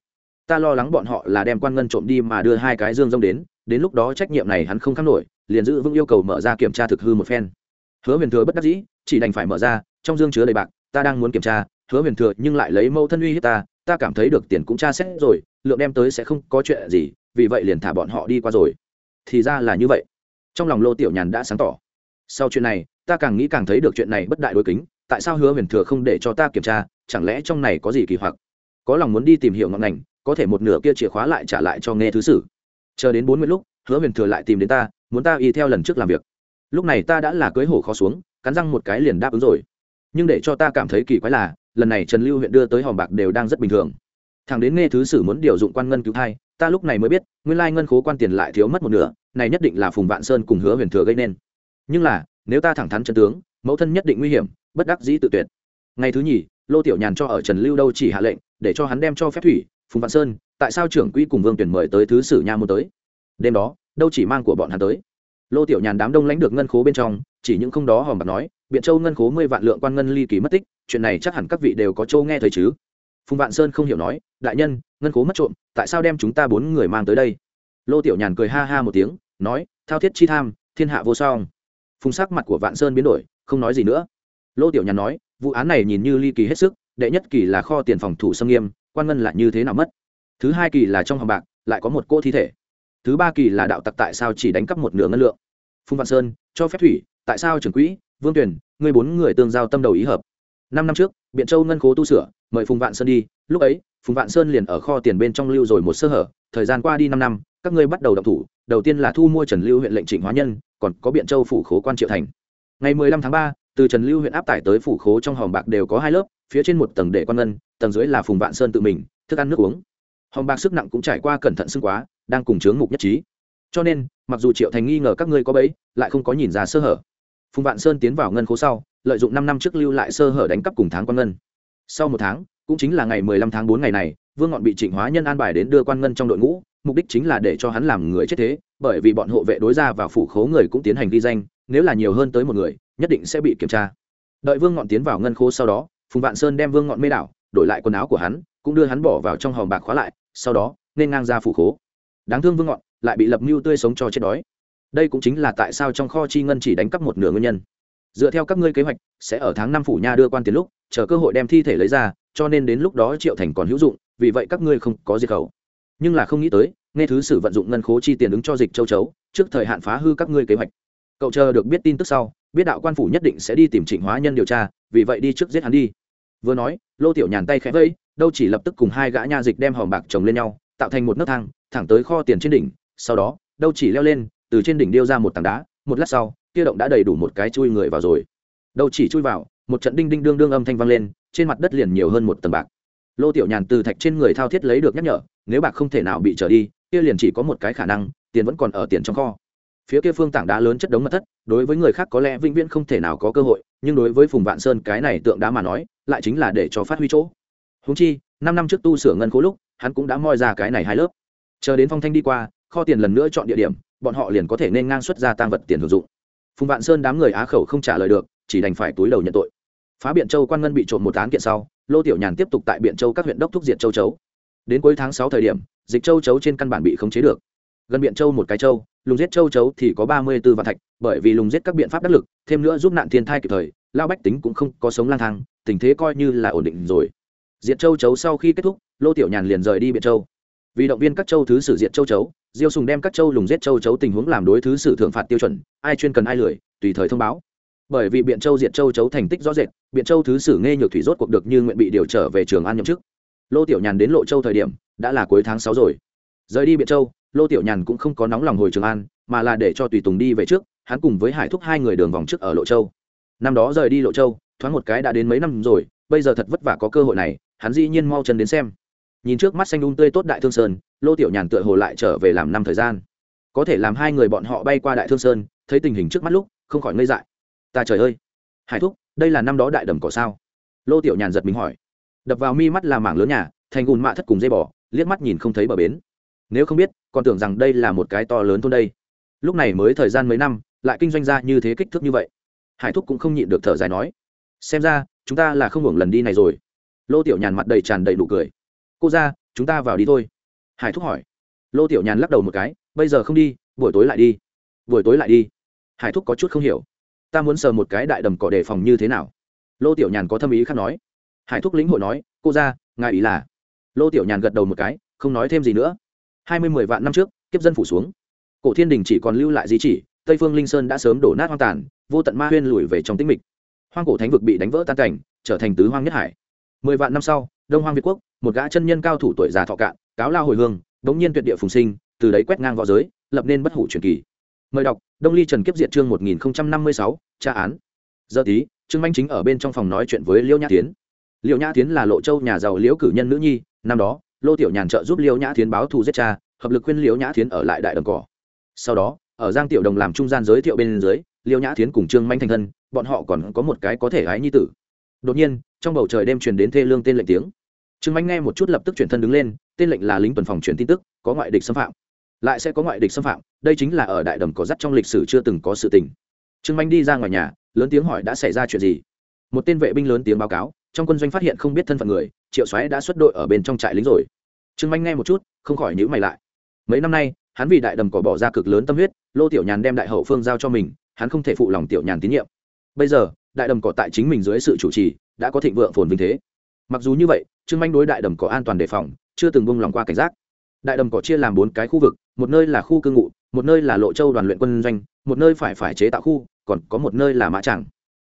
[SPEAKER 1] Ta lo lắng bọn họ là đem quan ngân trộm đi mà đưa hai cái dương rông đến đến lúc đó trách nhiệm này hắn không khắc nổi, liền giữ vững yêu cầu mở ra kiểm tra thực hư một phen. Hứa huyền thừa bất đắc dĩ, chỉ đành phải mở ra, trong dương chứa đầy bạc ta đang muốn kiểm tra, hứa huyền thừa nhưng lại lấy mâu thân uy hiếp ta ta cảm thấy được tiền cũng tra xét rồi, lượng đem tới sẽ không có chuyện gì, vì vậy liền thả bọn họ đi qua rồi. Thì ra là như vậy. Trong lòng lô tiểu nhàn đã sáng tỏ. Sau chuyện này, ta càng nghĩ càng thấy được chuyện này bất đại đối kính, tại sao hứa huyền thừa không để cho ta kiểm tra, chẳng lẽ trong này có gì kỳ hoặc? Có lòng muốn đi tìm hiểu ngọn ngành, có thể một nửa kia chìa khóa lại trả lại cho nghe thứ sử. Chờ đến bốn mươi lúc, hứa huyền thừa lại tìm đến ta, muốn ta y theo lần trước làm việc. Lúc này ta đã là cưới hổ khó xuống, cắn răng một cái liền đáp ứng rồi nhưng để cho ta cảm thấy kỳ quái là, lần này trần lưu huyện đưa tới hòm bạc đều đang rất bình thường. Thằng đến nghe thứ sử muốn điều dụng quan ngân cứu thai, ta lúc này mới biết, nguyên lai ngân khố quan tiền lại thiếu mất một nửa, này nhất định là phùng vạn sơn cùng hứa huyền thừa gây nên. Nhưng là, nếu ta thẳng thắn chân tướng, mẫu thân nhất định nguy hiểm, bất đắc dĩ tự tuyệt. Ngày thứ nhì, lô tiểu nhàn cho ở trần lưu đâu chỉ hạ lệnh, để cho hắn đem cho phép thủy, phùng vạn sơn, tại sao trưởng quỹ cùng vương tuyển mời tới thứ sử nha môn tới? Đêm đó, đâu chỉ mang của bọn hắn tới. Lô tiểu nhàn đám đông lãnh được ngân khố bên trong chỉ những không đó hòm bạc nói, biện châu ngân khố mười vạn lượng quan ngân ly kỳ mất tích, chuyện này chắc hẳn các vị đều có châu nghe thấy chứ. Phùng vạn sơn không hiểu nói, đại nhân, ngân khố mất trộm, tại sao đem chúng ta bốn người mang tới đây? Lô tiểu nhàn cười ha ha một tiếng, nói, thao thiết chi tham, thiên hạ vô song. Phùng sắc mặt của vạn sơn biến đổi, không nói gì nữa. Lô tiểu nhàn nói, vụ án này nhìn như ly kỳ hết sức, đệ nhất kỳ là kho tiền phòng thủ xâm nghiêm, quan ngân lại như thế nào mất? Thứ hai kỳ là trong hòm bạc, lại có một cô thi thể. Thứ ba kỳ là đạo tặc tại sao chỉ đánh cắp một nửa ngân lượng? Phùng vạn sơn, cho phép thủy tại sao trưởng quỹ, vương tuyển người bốn người tương giao tâm đầu ý hợp? Năm năm trước, biện châu ngân khố tu sửa, mời phùng vạn sơn đi. Lúc ấy, phùng vạn sơn liền ở kho tiền bên trong lưu rồi một sơ hở. Thời gian qua đi năm năm, các ngươi bắt đầu đọc thủ. Đầu tiên là thu mua trần lưu huyện lệnh trịnh hóa nhân, còn có biện châu phủ khố quan triệu thành. Ngày mười lăm tháng ba, từ trần lưu huyện áp tải tới phủ khố trong hòm bạc đều có hai lớp, phía trên một tầng để quan ngân, tầng dưới là phùng vạn sơn tự mình, thức ăn nước uống. Hòm bạc sức nặng cũng trải qua cẩn thận xưng quá, đang cùng chướng mục nhất trí. Cho nên, mặc dù triệu thành nghi ngờ các ngươi có bẫy, lại không có nhìn ra sơ hở phùng vạn sơn tiến vào ngân khố sau, lợi dụng năm năm trước lưu lại sơ hở đánh cắp cùng tháng quan ngân. Sau một tháng, cũng chính là ngày mười lăm tháng bốn ngày này, vương ngọn bị trịnh hóa nhân an bài đến đưa quan ngân trong đội ngũ, mục đích chính là để cho hắn làm người chết thế, bởi vì bọn hộ vệ đối ra và phủ khố người cũng tiến hành ghi danh, nếu là nhiều hơn tới một người, nhất định sẽ bị kiểm tra. Đợi vương ngọn tiến vào ngân khố sau đó, phùng vạn sơn đem vương ngọn mê đảo, đổi lại quần áo của hắn, cũng đưa hắn bỏ vào trong hòm bạc khóa lại, sau đó, nên ngang ra phủ khố. Đáng thương vương ngọn, lại bị lập mưu tươi sống cho chết đói đây cũng chính là tại sao trong kho chi ngân chỉ đánh cắp một nửa nguyên nhân. Dựa theo các ngươi kế hoạch, sẽ ở tháng năm phủ nha đưa quan tiền lúc, chờ cơ hội đem thi thể lấy ra, cho nên đến lúc đó triệu thành còn hữu dụng, vì vậy các ngươi không có diệt khẩu. Nhưng là không nghĩ tới, nghe thứ sử vận dụng ngân khố chi tiền ứng cho dịch châu chấu, trước thời hạn phá hư các ngươi kế hoạch. Cậu chờ được biết tin tức sau, biết đạo quan phủ nhất định sẽ đi tìm trịnh hóa nhân điều tra, vì vậy đi trước giết hắn đi. Vừa nói, lô tiểu nhàn tay khẽ vây, đâu chỉ lập tức cùng hai gã nha dịch đem hòm bạc chồng lên nhau, tạo thành một nấc thang, thẳng tới kho tiền trên đỉnh, sau đó, đâu chỉ leo lên từ trên đỉnh điêu ra một tảng đá, một lát sau, kia động đã đầy đủ một cái chui người vào rồi. Đâu chỉ chui vào, một trận đinh đinh đương đương âm thanh vang lên, trên mặt đất liền nhiều hơn một tầng bạc. Lô tiểu nhàn từ thạch trên người thao thiết lấy được nhắc nhở, nếu bạc không thể nào bị trở đi, kia liền chỉ có một cái khả năng, tiền vẫn còn ở tiền trong kho. Phía kia phương tảng đá lớn chất đống mật thất, đối với người khác có lẽ vĩnh viễn không thể nào có cơ hội, nhưng đối với phùng vạn sơn cái này tượng đá mà nói, lại chính là để cho phát huy chỗ. Húng chi, năm năm trước tu sửa ngân khố lúc, hắn cũng đã moi ra cái này hai lớp. Chờ đến phong thanh đi qua, kho tiền lần nữa chọn địa điểm bọn họ liền có thể nên ngang xuất ra tăng vật tiền hưởng dụng. Phùng vạn sơn đám người á khẩu không trả lời được, chỉ đành phải túi đầu nhận tội. Phá biện châu quan ngân bị trộm một án kiện sau, lô tiểu nhàn tiếp tục tại biện châu các huyện đốc thúc diệt châu chấu. Đến cuối tháng sáu thời điểm, dịch châu chấu trên căn bản bị khống chế được. Gần biện châu một cái châu, lùng giết châu chấu thì có ba mươi b ố vạn thạch, bởi vì lùng giết các biện pháp đắc lực, thêm nữa giúp nạn thiên thai kịp thời lao bách tính cũng không có sống lang thang, tình thế coi như là ổn định rồi. Diệt châu chấu sau khi kết thúc, lô tiểu nhàn liền rời đi biện châu. Vì động viên các châu thứ sử diệt châu chấu diêu sùng đem các châu lùng giết châu chấu tình huống làm đối thứ sự thưởng phạt tiêu chuẩn, ai chuyên cần ai lười, tùy thời thông báo. Bởi vì biện châu diệt châu chấu thành tích rõ rệt, biện châu thứ sử nghe nhược thủy rốt cuộc được như nguyện bị điều trở về trường an nhậm chức. Lô tiểu nhàn đến lộ châu thời điểm, đã là cuối tháng sáu rồi. Rời đi biện châu, lô tiểu nhàn cũng không có nóng lòng hồi trường an, mà là để cho tùy tùng đi về trước, hắn cùng với hải thúc hai người đường vòng trước ở lộ châu. Năm đó rời đi lộ châu, thoáng một cái đã đến mấy năm rồi, bây giờ thật vất vả có cơ hội này, hắn dĩ nhiên mau chân đến xem nhìn trước mắt xanh đun tươi tốt đại thương sơn, lô tiểu nhàn tựa hồ lại trở về làm năm thời gian. Có thể làm hai người bọn họ bay qua đại thương sơn, thấy tình hình trước mắt lúc, không khỏi ngây dại. Ta trời ơi! Hải thúc, đây là năm đó đại đầm cỏ sao? Lô tiểu nhàn giật mình hỏi. Đập vào mi mắt là mảng lớn nhà, thành gùn mạ thất cùng dây bò, liếc mắt nhìn không thấy bờ bến. Nếu không biết, còn tưởng rằng đây là một cái to lớn thôn đây. Lúc này mới thời gian mấy năm, lại kinh doanh ra như thế kích thước như vậy. Hải thúc cũng không nhịn được thở dài nói. Xem ra, chúng ta là không hưởng lần đi này rồi. Lô tiểu nhàn mặt đầy tràn đầy nụ cười cô ra, chúng ta vào đi thôi. Hải thúc hỏi. Lô tiểu nhàn lắc đầu một cái, bây giờ không đi, buổi tối lại đi. Buổi tối lại đi? Hải thúc có chút không hiểu. Ta muốn sờ một cái đại đầm cỏ đề phòng như thế nào? Lô tiểu nhàn có thâm ý khác nói. Hải thúc lĩnh hội nói, cô ra, ngài ý là? Lô tiểu nhàn gật đầu một cái, không nói thêm gì nữa. Hai mươi mười vạn năm trước, kiếp dân phủ xuống. Cổ thiên đình chỉ còn lưu lại di chỉ, tây phương linh sơn đã sớm đổ nát hoang tàn, vô tận ma huyên lùi về trong tĩnh mịch. Hoang cổ thánh vực bị đánh vỡ tan cảnh, trở thành tứ hoang nhất hải. Mười vạn năm sau đông hoang việt quốc, một gã chân nhân cao thủ tuổi già thọ cạn, cáo lao hồi hương, đống nhiên tuyệt địa phùng sinh, từ đấy quét ngang v õ giới, lập nên bất hủ truyền kỳ. Mời đọc, đông ly trần kiếp diệt chương một nghìn năm mươi sáu, tra án. Giờ tí, trương manh chính ở bên trong phòng nói chuyện với liêu nhã tiến liêu nhã tiến là lộ châu nhà giàu liễu cử nhân nữ nhi, năm đó, lô tiểu nhàn trợ giúp liêu nhã tiến báo thù giết cha, hợp lực khuyên liêu nhã tiến ở lại đại đồng cỏ. Sau đó, ở giang tiểu đồng làm trung gian giới thiệu bên dưới, liêu nhã tiến cùng trương manh thành thân, bọn họ còn có một cái có thể gái nhi tử. Đột nhiên trong bầu trời đêm truyền đến thê lương tên lệnh tiếng. Trương mạnh nghe một chút lập tức chuyển thân đứng lên, tên lệnh là lính tuần phòng truyền tin tức, có ngoại địch xâm phạm. Lại sẽ có ngoại địch xâm phạm, đây chính là ở đại đầm có dắt trong lịch sử chưa từng có sự tình. Trương mạnh đi ra ngoài nhà, lớn tiếng hỏi đã xảy ra chuyện gì. Một tên vệ binh lớn tiếng báo cáo, trong quân doanh phát hiện không biết thân phận người, triệu xoáy đã xuất đội ở bên trong trại lính rồi. Trương manh nghe một chút, không khỏi nhữ mày lại. Mấy năm nay, hắn vì đại đầm cỏ bỏ ra cực lớn tâm huyết, lô tiểu nhàn đem đại hậu phương giao cho mình, hắn không thể phụ lòng tiểu nhàn tín nhiệm. Bây giờ, đại đầm cỏ tại chính mình dưới sự chủ trì đã có thịnh vượng phồn vinh thế. Mặc dù như vậy, trương manh đối đại đầm cỏ an toàn đề phòng, chưa từng bông lòng qua cảnh giác. Đại đầm cỏ chia làm bốn cái khu vực, một nơi là khu cư ngụ, một nơi là lộ châu đoàn luyện quân doanh, một nơi phải phải chế tạo khu, còn có một nơi là mã tràng.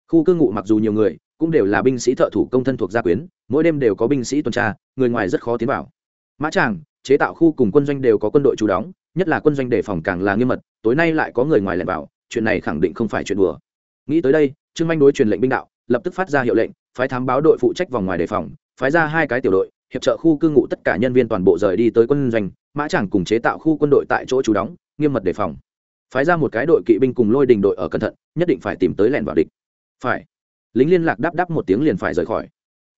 [SPEAKER 1] Khu cư ngụ mặc dù nhiều người, cũng đều là binh sĩ thợ thủ công thân thuộc gia quyến, mỗi đêm đều có binh sĩ tuần tra, người ngoài rất khó tiến vào. Mã tràng, chế tạo khu cùng quân doanh đều có quân đội chủ đóng, nhất là quân doanh đề phòng càng là nghiêm mật, tối nay lại có người ngoài lẻn vào, chuyện này khẳng định không phải chuyện đùa. Nghĩ tới đây, trương manh đối truyền lệnh binh đạo lập tức phát ra hiệu lệnh, phái thám báo đội phụ trách vòng ngoài đề phòng, phái ra hai cái tiểu đội, hiệp trợ khu cư ngụ tất cả nhân viên toàn bộ rời đi tới quân doanh, mã chẳng cùng chế tạo khu quân đội tại chỗ trú đóng, nghiêm mật đề phòng. Phái ra một cái đội kỵ binh cùng lôi đình đội ở cẩn thận, nhất định phải tìm tới lẻn vào địch. Phải. Lính liên lạc đáp đáp một tiếng liền phải rời khỏi.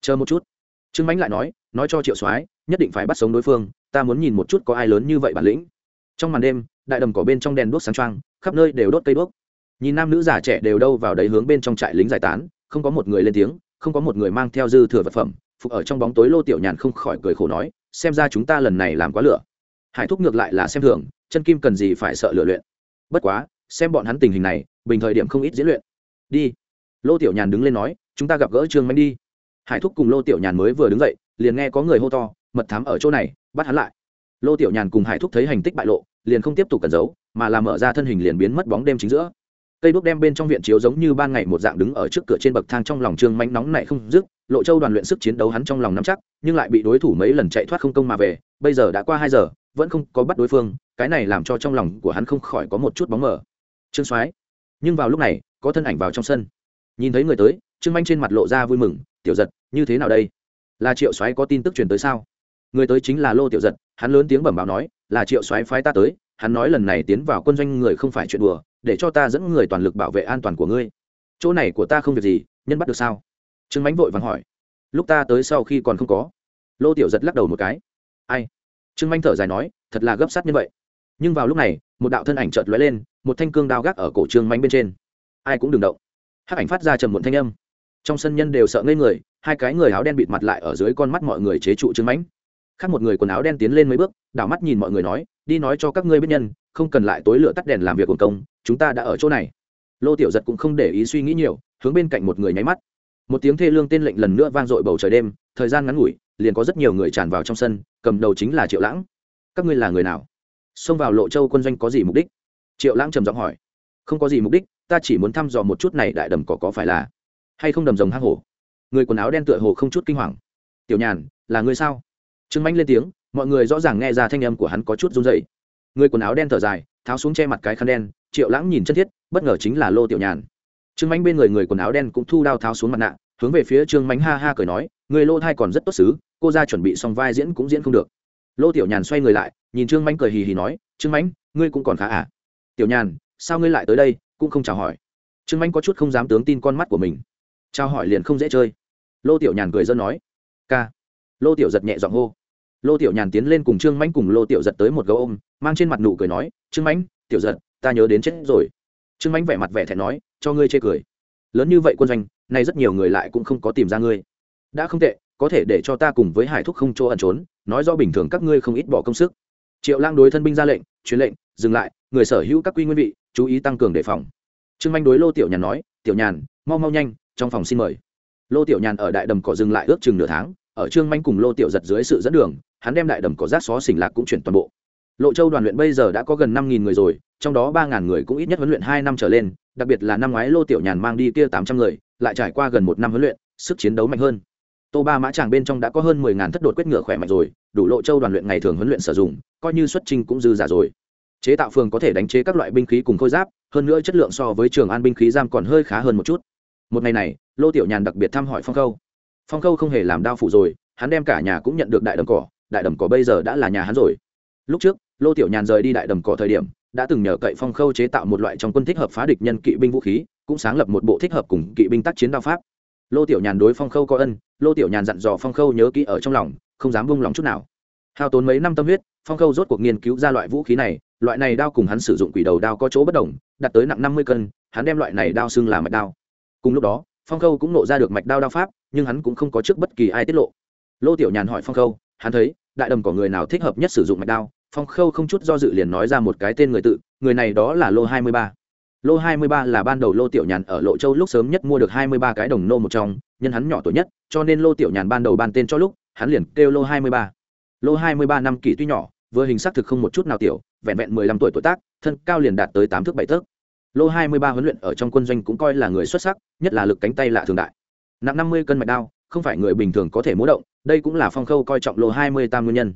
[SPEAKER 1] Chờ một chút. Trương mãnh lại nói nói cho triệu soái, nhất định phải bắt sống đối phương, ta muốn nhìn một chút có ai lớn như vậy bản lĩnh. Trong màn đêm, đại đầm cỏ bên trong đèn đuốc sáng trăng khắp nơi đều đốt cây đuốc. Nhìn nam nữ già trẻ đều đâu vào đấy hướng bên trong trại lính giải tán không có một người lên tiếng, không có một người mang theo dư thừa vật phẩm, phục ở trong bóng tối lô tiểu nhàn không khỏi cười khổ nói, xem ra chúng ta lần này làm quá lửa. Hải thúc ngược lại là xem thường, chân kim cần gì phải sợ lửa luyện. Bất quá, xem bọn hắn tình hình này, bình thời điểm không ít diễn luyện. Đi. Lô tiểu nhàn đứng lên nói, chúng ta gặp gỡ trương manh đi. Hải thúc cùng lô tiểu nhàn mới vừa đứng dậy, liền nghe có người hô to, mật thám ở chỗ này, bắt hắn lại. Lô tiểu nhàn cùng hải thúc thấy hành tích bại lộ, liền không tiếp tục cẩn giấu, mà làm mở ra thân hình liền biến mất bóng đêm chính giữa cây đuốc đem bên trong viện chiếu giống như ban ngày một dạng đứng ở trước cửa trên bậc thang trong lòng trương mánh nóng này không dứt, lộ châu đoàn luyện sức chiến đấu hắn trong lòng nắm chắc, nhưng lại bị đối thủ mấy lần chạy thoát không công mà về, bây giờ đã qua hai giờ, vẫn không có bắt đối phương, cái này làm cho trong lòng của hắn không khỏi có một chút bóng mờ. Trương soái, nhưng vào lúc này, có thân ảnh vào trong sân. Nhìn thấy người tới, trương manh trên mặt lộ ra vui mừng, tiểu giật, như thế nào đây? Là triệu soái có tin tức truyền tới sao? Người tới chính là lô tiểu giật, hắn lớn tiếng bẩm báo nói, là triệu soái phái ta tới, hắn nói lần này tiến vào quân doanh người không phải chuyện đùa để cho ta dẫn người toàn lực bảo vệ an toàn của ngươi. Chỗ này của ta không việc gì, nhân bắt được sao? Trương mánh vội vàng hỏi. Lúc ta tới sau khi còn không có. Lô tiểu giật lắc đầu một cái. Ai? Trương manh thở dài nói, thật là gấp sát như vậy. Nhưng vào lúc này, một đạo thân ảnh chợt lóe lên, một thanh cương đao gác ở cổ trương manh bên trên. Ai cũng đừng động. Hắc ảnh phát ra trầm muộn thanh âm. Trong sân nhân đều sợ ngây người, hai cái người áo đen bịt mặt lại ở dưới con mắt mọi người chế trụ trương mãnh. Khác một người quần áo đen tiến lên mấy bước, đảo mắt nhìn mọi người nói, đi nói cho các ngươi biết nhân, không cần lại tối lửa tắt đèn làm việc quần công chúng ta đã ở chỗ này. Lô tiểu giật cũng không để ý suy nghĩ nhiều, hướng bên cạnh một người nháy mắt. Một tiếng thê lương tên lệnh lần nữa vang dội bầu trời đêm, thời gian ngắn ngủi, liền có rất nhiều người tràn vào trong sân, cầm đầu chính là triệu lãng. Các ngươi là người nào? Xông vào lộ châu quân doanh có gì mục đích? Triệu lãng trầm giọng hỏi. Không có gì mục đích, ta chỉ muốn thăm dò một chút này đại đầm cỏ có phải là hay không đầm rồng hang hổ. Người quần áo đen tựa hồ không chút kinh hoàng. Tiểu nhàn, là người sao? Trương manh lên tiếng, mọi người rõ ràng nghe ra thanh âm của hắn có chút run dậy người quần áo đen thở dài, tháo xuống che mặt cái khăn đen triệu lãng nhìn chân thiết, bất ngờ chính là lô tiểu nhàn. Trương mánh bên người người quần áo đen cũng thu đao tháo xuống mặt nạ, hướng về phía trương mánh ha ha cười nói, người lô thai còn rất tốt xứ, cô ra chuẩn bị xong vai diễn cũng diễn không được. Lô tiểu nhàn xoay người lại, nhìn trương mánh cười hì hì nói, trương mánh, ngươi cũng còn khá à? Tiểu nhàn, sao ngươi lại tới đây? cũng không chào hỏi. Trương mánh có chút không dám tướng tin con mắt của mình. Chào hỏi liền không dễ chơi. Lô tiểu nhàn cười dân nói, ca. Lô tiểu giật nhẹ giọng hô. Lô tiểu nhàn tiến lên cùng trương mánh cùng lô tiểu giật tới một gấu ôm, mang trên mặt nụ cười nói, trương mánh, tiểu giật ta nhớ đến chết rồi. Trương mãnh vẻ mặt vẻ thẹn nói, cho ngươi chê cười. Lớn như vậy quân doanh, nay rất nhiều người lại cũng không có tìm ra ngươi. Đã không tệ, có thể để cho ta cùng với hải thúc không chỗ ẩn trốn, nói do bình thường các ngươi không ít bỏ công sức. Triệu lang đối thân binh ra lệnh, truyền lệnh, dừng lại, người sở hữu các quy nguyên vị, chú ý tăng cường đề phòng. Trương manh đối lô tiểu nhàn nói, tiểu nhàn, mau mau nhanh, trong phòng xin mời. Lô tiểu nhàn ở đại đầm cỏ dừng lại ước chừng nửa tháng, ở trương manh cùng lô tiểu giật dưới sự dẫn đường, hắn đem đại đầm cỏ rác xó xỉnh lạc cũng chuyển toàn bộ lộ châu đoàn luyện bây giờ đã có gần năm nghìn người rồi, trong đó ba ngàn người cũng ít nhất huấn luyện hai năm trở lên, đặc biệt là năm ngoái lô tiểu nhàn mang đi kia tám trăm người, lại trải qua gần một năm huấn luyện, sức chiến đấu mạnh hơn. Tô ba mã tràng bên trong đã có hơn mười ngàn thất đột quyết ngựa khỏe mạnh rồi, đủ lộ châu đoàn luyện ngày thường huấn luyện sử dụng, coi như xuất trình cũng dư giả rồi. Chế tạo phường có thể đánh chế các loại binh khí cùng khôi giáp, hơn nữa chất lượng so với trường an binh khí giam còn hơi khá hơn một chút. Một ngày này, lô tiểu nhàn đặc biệt thăm hỏi phong khâu. Phong khâu không hề làm đao phủ rồi, hắn đem cả nhà cũng nhận được đại đầm cỏ, đại đầm cỏ bây giờ đã là nhà hắn rồi. Lúc trước lô tiểu nhàn rời đi đại đầm cỏ thời điểm, đã từng nhờ cậy phong khâu chế tạo một loại trong quân thích hợp phá địch nhân kỵ binh vũ khí, cũng sáng lập một bộ thích hợp cùng kỵ binh tác chiến đao pháp. Lô tiểu nhàn đối phong khâu có ân, lô tiểu nhàn dặn dò phong khâu nhớ kỹ ở trong lòng, không dám bông lòng chút nào. Hao tốn mấy năm tâm huyết, phong khâu rốt cuộc nghiên cứu ra loại vũ khí này, loại này đao cùng hắn sử dụng quỷ đầu đao có chỗ bất đồng, đạt tới nặng năm mươi cân, hắn đem loại này đao xưng là mạch đao. Cùng lúc đó, phong khâu cũng nộ ra được mạch đao đao pháp, nhưng hắn cũng không có trước bất kỳ ai tiết lộ. Lô tiểu nhàn hỏi phong khâu, hắn thấy, đại đầm có người nào thích hợp nhất sử dụng mạch đao phong khâu không chút do dự liền nói ra một cái tên người tự, người này đó là lô hai mươi ba. Lô hai mươi ba là ban đầu lô tiểu nhàn ở lộ châu lúc sớm nhất mua được hai mươi ba cái đồng nô một trong, nhân hắn nhỏ tuổi nhất, cho nên lô tiểu nhàn ban đầu ban tên cho lúc, hắn liền kêu lô hai mươi ba. Lô hai mươi ba năm kỷ tuy nhỏ, vừa hình xác thực không một chút nào tiểu, vẹn vẹn mười lăm tuổi tuổi tác, thân cao liền đạt tới tám thước bảy thước. Lô hai mươi ba huấn luyện ở trong quân doanh cũng coi là người xuất sắc, nhất là lực cánh tay lạ thường đại. Nặng năm mươi cân mạch đao, không phải người bình thường có thể múa động, đây cũng là phong khâu coi trọng lô hai mươi tam nguyên nhân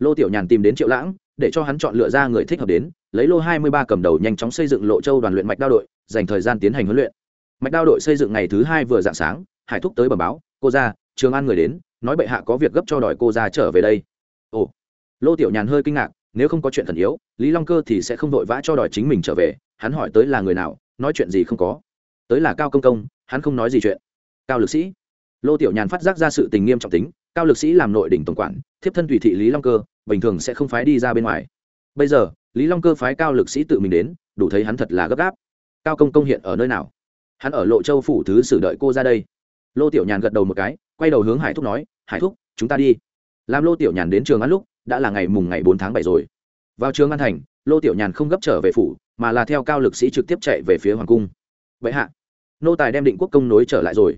[SPEAKER 1] lô tiểu nhàn tìm đến triệu lãng, để cho hắn chọn lựa ra người thích hợp đến, lấy lô hai mươi ba cầm đầu nhanh chóng xây dựng lộ châu đoàn luyện mạch đao đội, dành thời gian tiến hành huấn luyện. Mạch đao đội xây dựng ngày thứ hai vừa dạng sáng, hải thúc tới bẩm báo, cô ra trường an người đến, nói bệ hạ có việc gấp cho đòi cô ra trở về đây. Ồ. Lô tiểu nhàn hơi kinh ngạc, nếu không có chuyện thần yếu, lý long cơ thì sẽ không vội vã cho đòi chính mình trở về, hắn hỏi tới là người nào, nói chuyện gì không có. Tới là cao công công, hắn không nói gì chuyện. Cao lực sĩ. Lô tiểu nhàn phát giác ra sự tình nghiêm trọng tính cao lực sĩ làm nội đỉnh tổng quản, thiếp thân tùy thị lý long cơ, bình thường sẽ không phái đi ra bên ngoài. Bây giờ, lý long cơ phái cao lực sĩ tự mình đến, đủ thấy hắn thật là gấp gáp. Cao công công hiện ở nơi nào? Hắn ở lộ châu phủ thứ xử đợi cô ra đây. Lô tiểu nhàn gật đầu một cái, quay đầu hướng hải thúc nói, hải thúc, chúng ta đi. Làm lô tiểu nhàn đến trường ăn lúc, đã là ngày mùng ngày bốn tháng bảy rồi. Vào trường an thành, lô tiểu nhàn không gấp trở về phủ, mà là theo cao lực sĩ trực tiếp chạy về phía hoàng cung. Vậy hạ. Nô tài đem định quốc công nối trở lại rồi.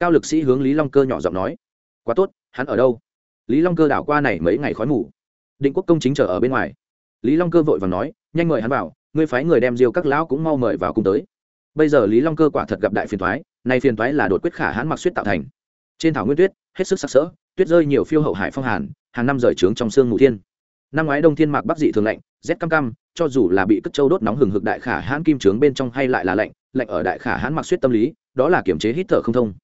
[SPEAKER 1] Cao lực sĩ hướng lý long cơ nhỏ giọng nói, quá tốt hắn ở đâu? Lý long cơ đảo qua này mấy ngày khói mù. Định quốc công chính chờ ở bên ngoài. Lý long cơ vội và nói, nhanh mời hắn vào, ngươi phái người đem diêu các lão cũng mau mời vào cung tới. Bây giờ lý long cơ quả thật gặp đại phiền thoái nay phiền thoái là đột quyết khả hãn mặc suýt tạo thành. Trên thảo nguyên tuyết, hết sức sắc sỡ, tuyết rơi nhiều phiêu hậu hải phong hàn, hàng năm rời trướng trong sương mù thiên. Năm ngoái đông thiên mạc bắc dị thường lạnh, rét cam cam cho dù là bị cất châu đốt nóng hừng hực đại khả hãn kim trướng bên trong hay lại là lạnh lạnh ở đại khả hãn mặc suýt tâm lý, đó là kiểm chế hít thở không thông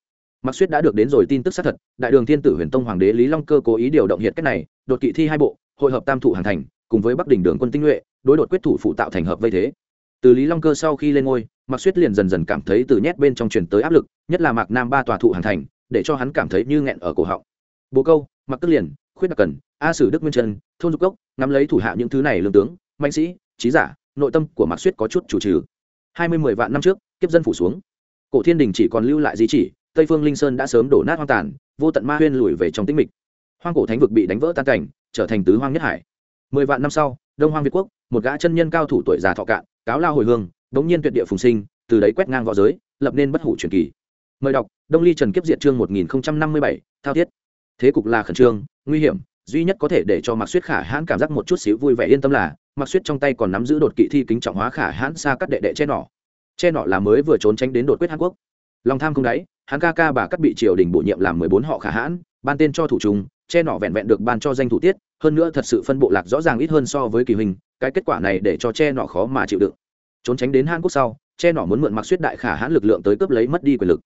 [SPEAKER 1] mặc suýt đã được đến rồi tin tức xác thật, đại đường thiên tử huyền tông hoàng đế lý long cơ cố ý điều động hiện cách này, đột kỵ thi hai bộ, hội hợp tam Thủ hàng thành, cùng với bắc đỉnh đường quân tinh nhuệ, đối đột quyết thủ phụ tạo thành hợp vây thế. Từ lý long cơ sau khi lên ngôi, Mạc suýt liền dần dần cảm thấy từ nhét bên trong truyền tới áp lực, nhất là mạc nam ba tòa thụ hàng thành, để cho hắn cảm thấy như nghẹn ở cổ họng. Bồ câu mặc tức liền, khuyết đặc cần, a sử đức nguyên trân thôn dục cốc, ngắm lấy thủ hạ những thứ này lương tướng, mạnh sĩ, trí giả, nội tâm của mạc suýt có chút chủ trừ. Hai mươi mười vạn năm trước, kiếp dân phủ xuống. Cổ thiên đình chỉ còn lưu lại di chỉ tây phương linh sơn đã sớm đổ nát hoang tàn, vô tận ma huyên lùi về trong tĩnh mịch. Hoang cổ thánh vực bị đánh vỡ tan cảnh, trở thành tứ hoang nhất hải. Mười vạn năm sau, đông hoang việt quốc, một gã chân nhân cao thủ tuổi già thọ cạn, cáo lao hồi hương, đống nhiên tuyệt địa phùng sinh, từ đấy quét ngang v õ giới, lập nên bất hủ truyền kỳ. Mời đọc, đông ly trần kiếp diệt chương một nghìn năm mươi bảy, thao thiết. Thế cục là khẩn trương, nguy hiểm, duy nhất có thể để cho mạc Suýt khả hãn cảm giác một chút xíu vui vẻ yên tâm là, mạc Suýt trong tay còn nắm giữ đột kỵ thi kính trọng hóa khả hãn xa cắt đệ đệ che nỏ. Che nỏ là mới vừa trốn tránh đến đột quyết hàn quốc. Lòng tham không đáy hắn ca ca bà cắt bị triều đình bổ nhiệm làm mười bốn họ khả hãn, ban tên cho thủ trùng che nỏ vẹn vẹn được ban cho danh thủ tiết, hơn nữa thật sự phân bộ lạc rõ ràng ít hơn so với kỳ hình cái kết quả này để cho che nỏ khó mà chịu đựng. Trốn tránh đến hàn quốc sau, che nỏ muốn mượn mặc suyết đại khả hãn lực lượng tới cướp lấy mất đi quyền lực.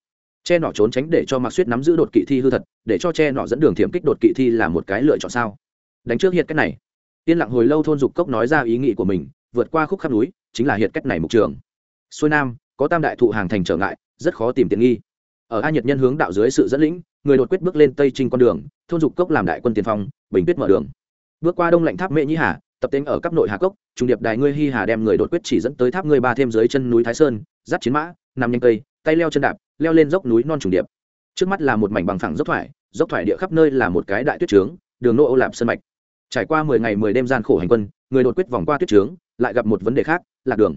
[SPEAKER 1] Che nỏ trốn tránh để cho mặc suyết nắm giữ đột kỵ thi hư thật, để cho che nỏ dẫn đường thiểm kích đột kỵ thi là một cái lựa chọn sao? Đánh trước hiệt cách này. Yên lặng hồi lâu thôn dục cốc nói ra ý nghĩ của mình, vượt qua khúc khắp núi, chính là hiệt cách này mục trường. Xuôi nam, có tam đại thụ hàng thành trở ngại, rất khó tìm tiện nghi ở a nhật nhân hướng đạo dưới sự dẫn lĩnh, người đột quyết bước lên tây trinh con đường, thôn dục cốc làm đại quân tiền phong, bình quyết mở đường. Bước qua đông lạnh tháp mễ nhĩ hà, tập tên ở cấp nội hà cốc, trung điệp đài ngươi hi hà đem người đột quyết chỉ dẫn tới tháp ngươi ba thêm dưới chân núi thái sơn, giáp chiến mã, nằm nhanh cây, tay leo chân đạp, leo lên dốc núi non trùng điệp. Trước mắt là một mảnh bằng phẳng dốc thoải dốc thoải địa khắp nơi là một cái đại tuyết trướng, đường nô ô lạp sân mạch. Trải qua mười ngày mười đêm gian khổ hành quân, người đột quyết vòng qua tuyết trướng, lại gặp một vấn đề khác, lạc đường.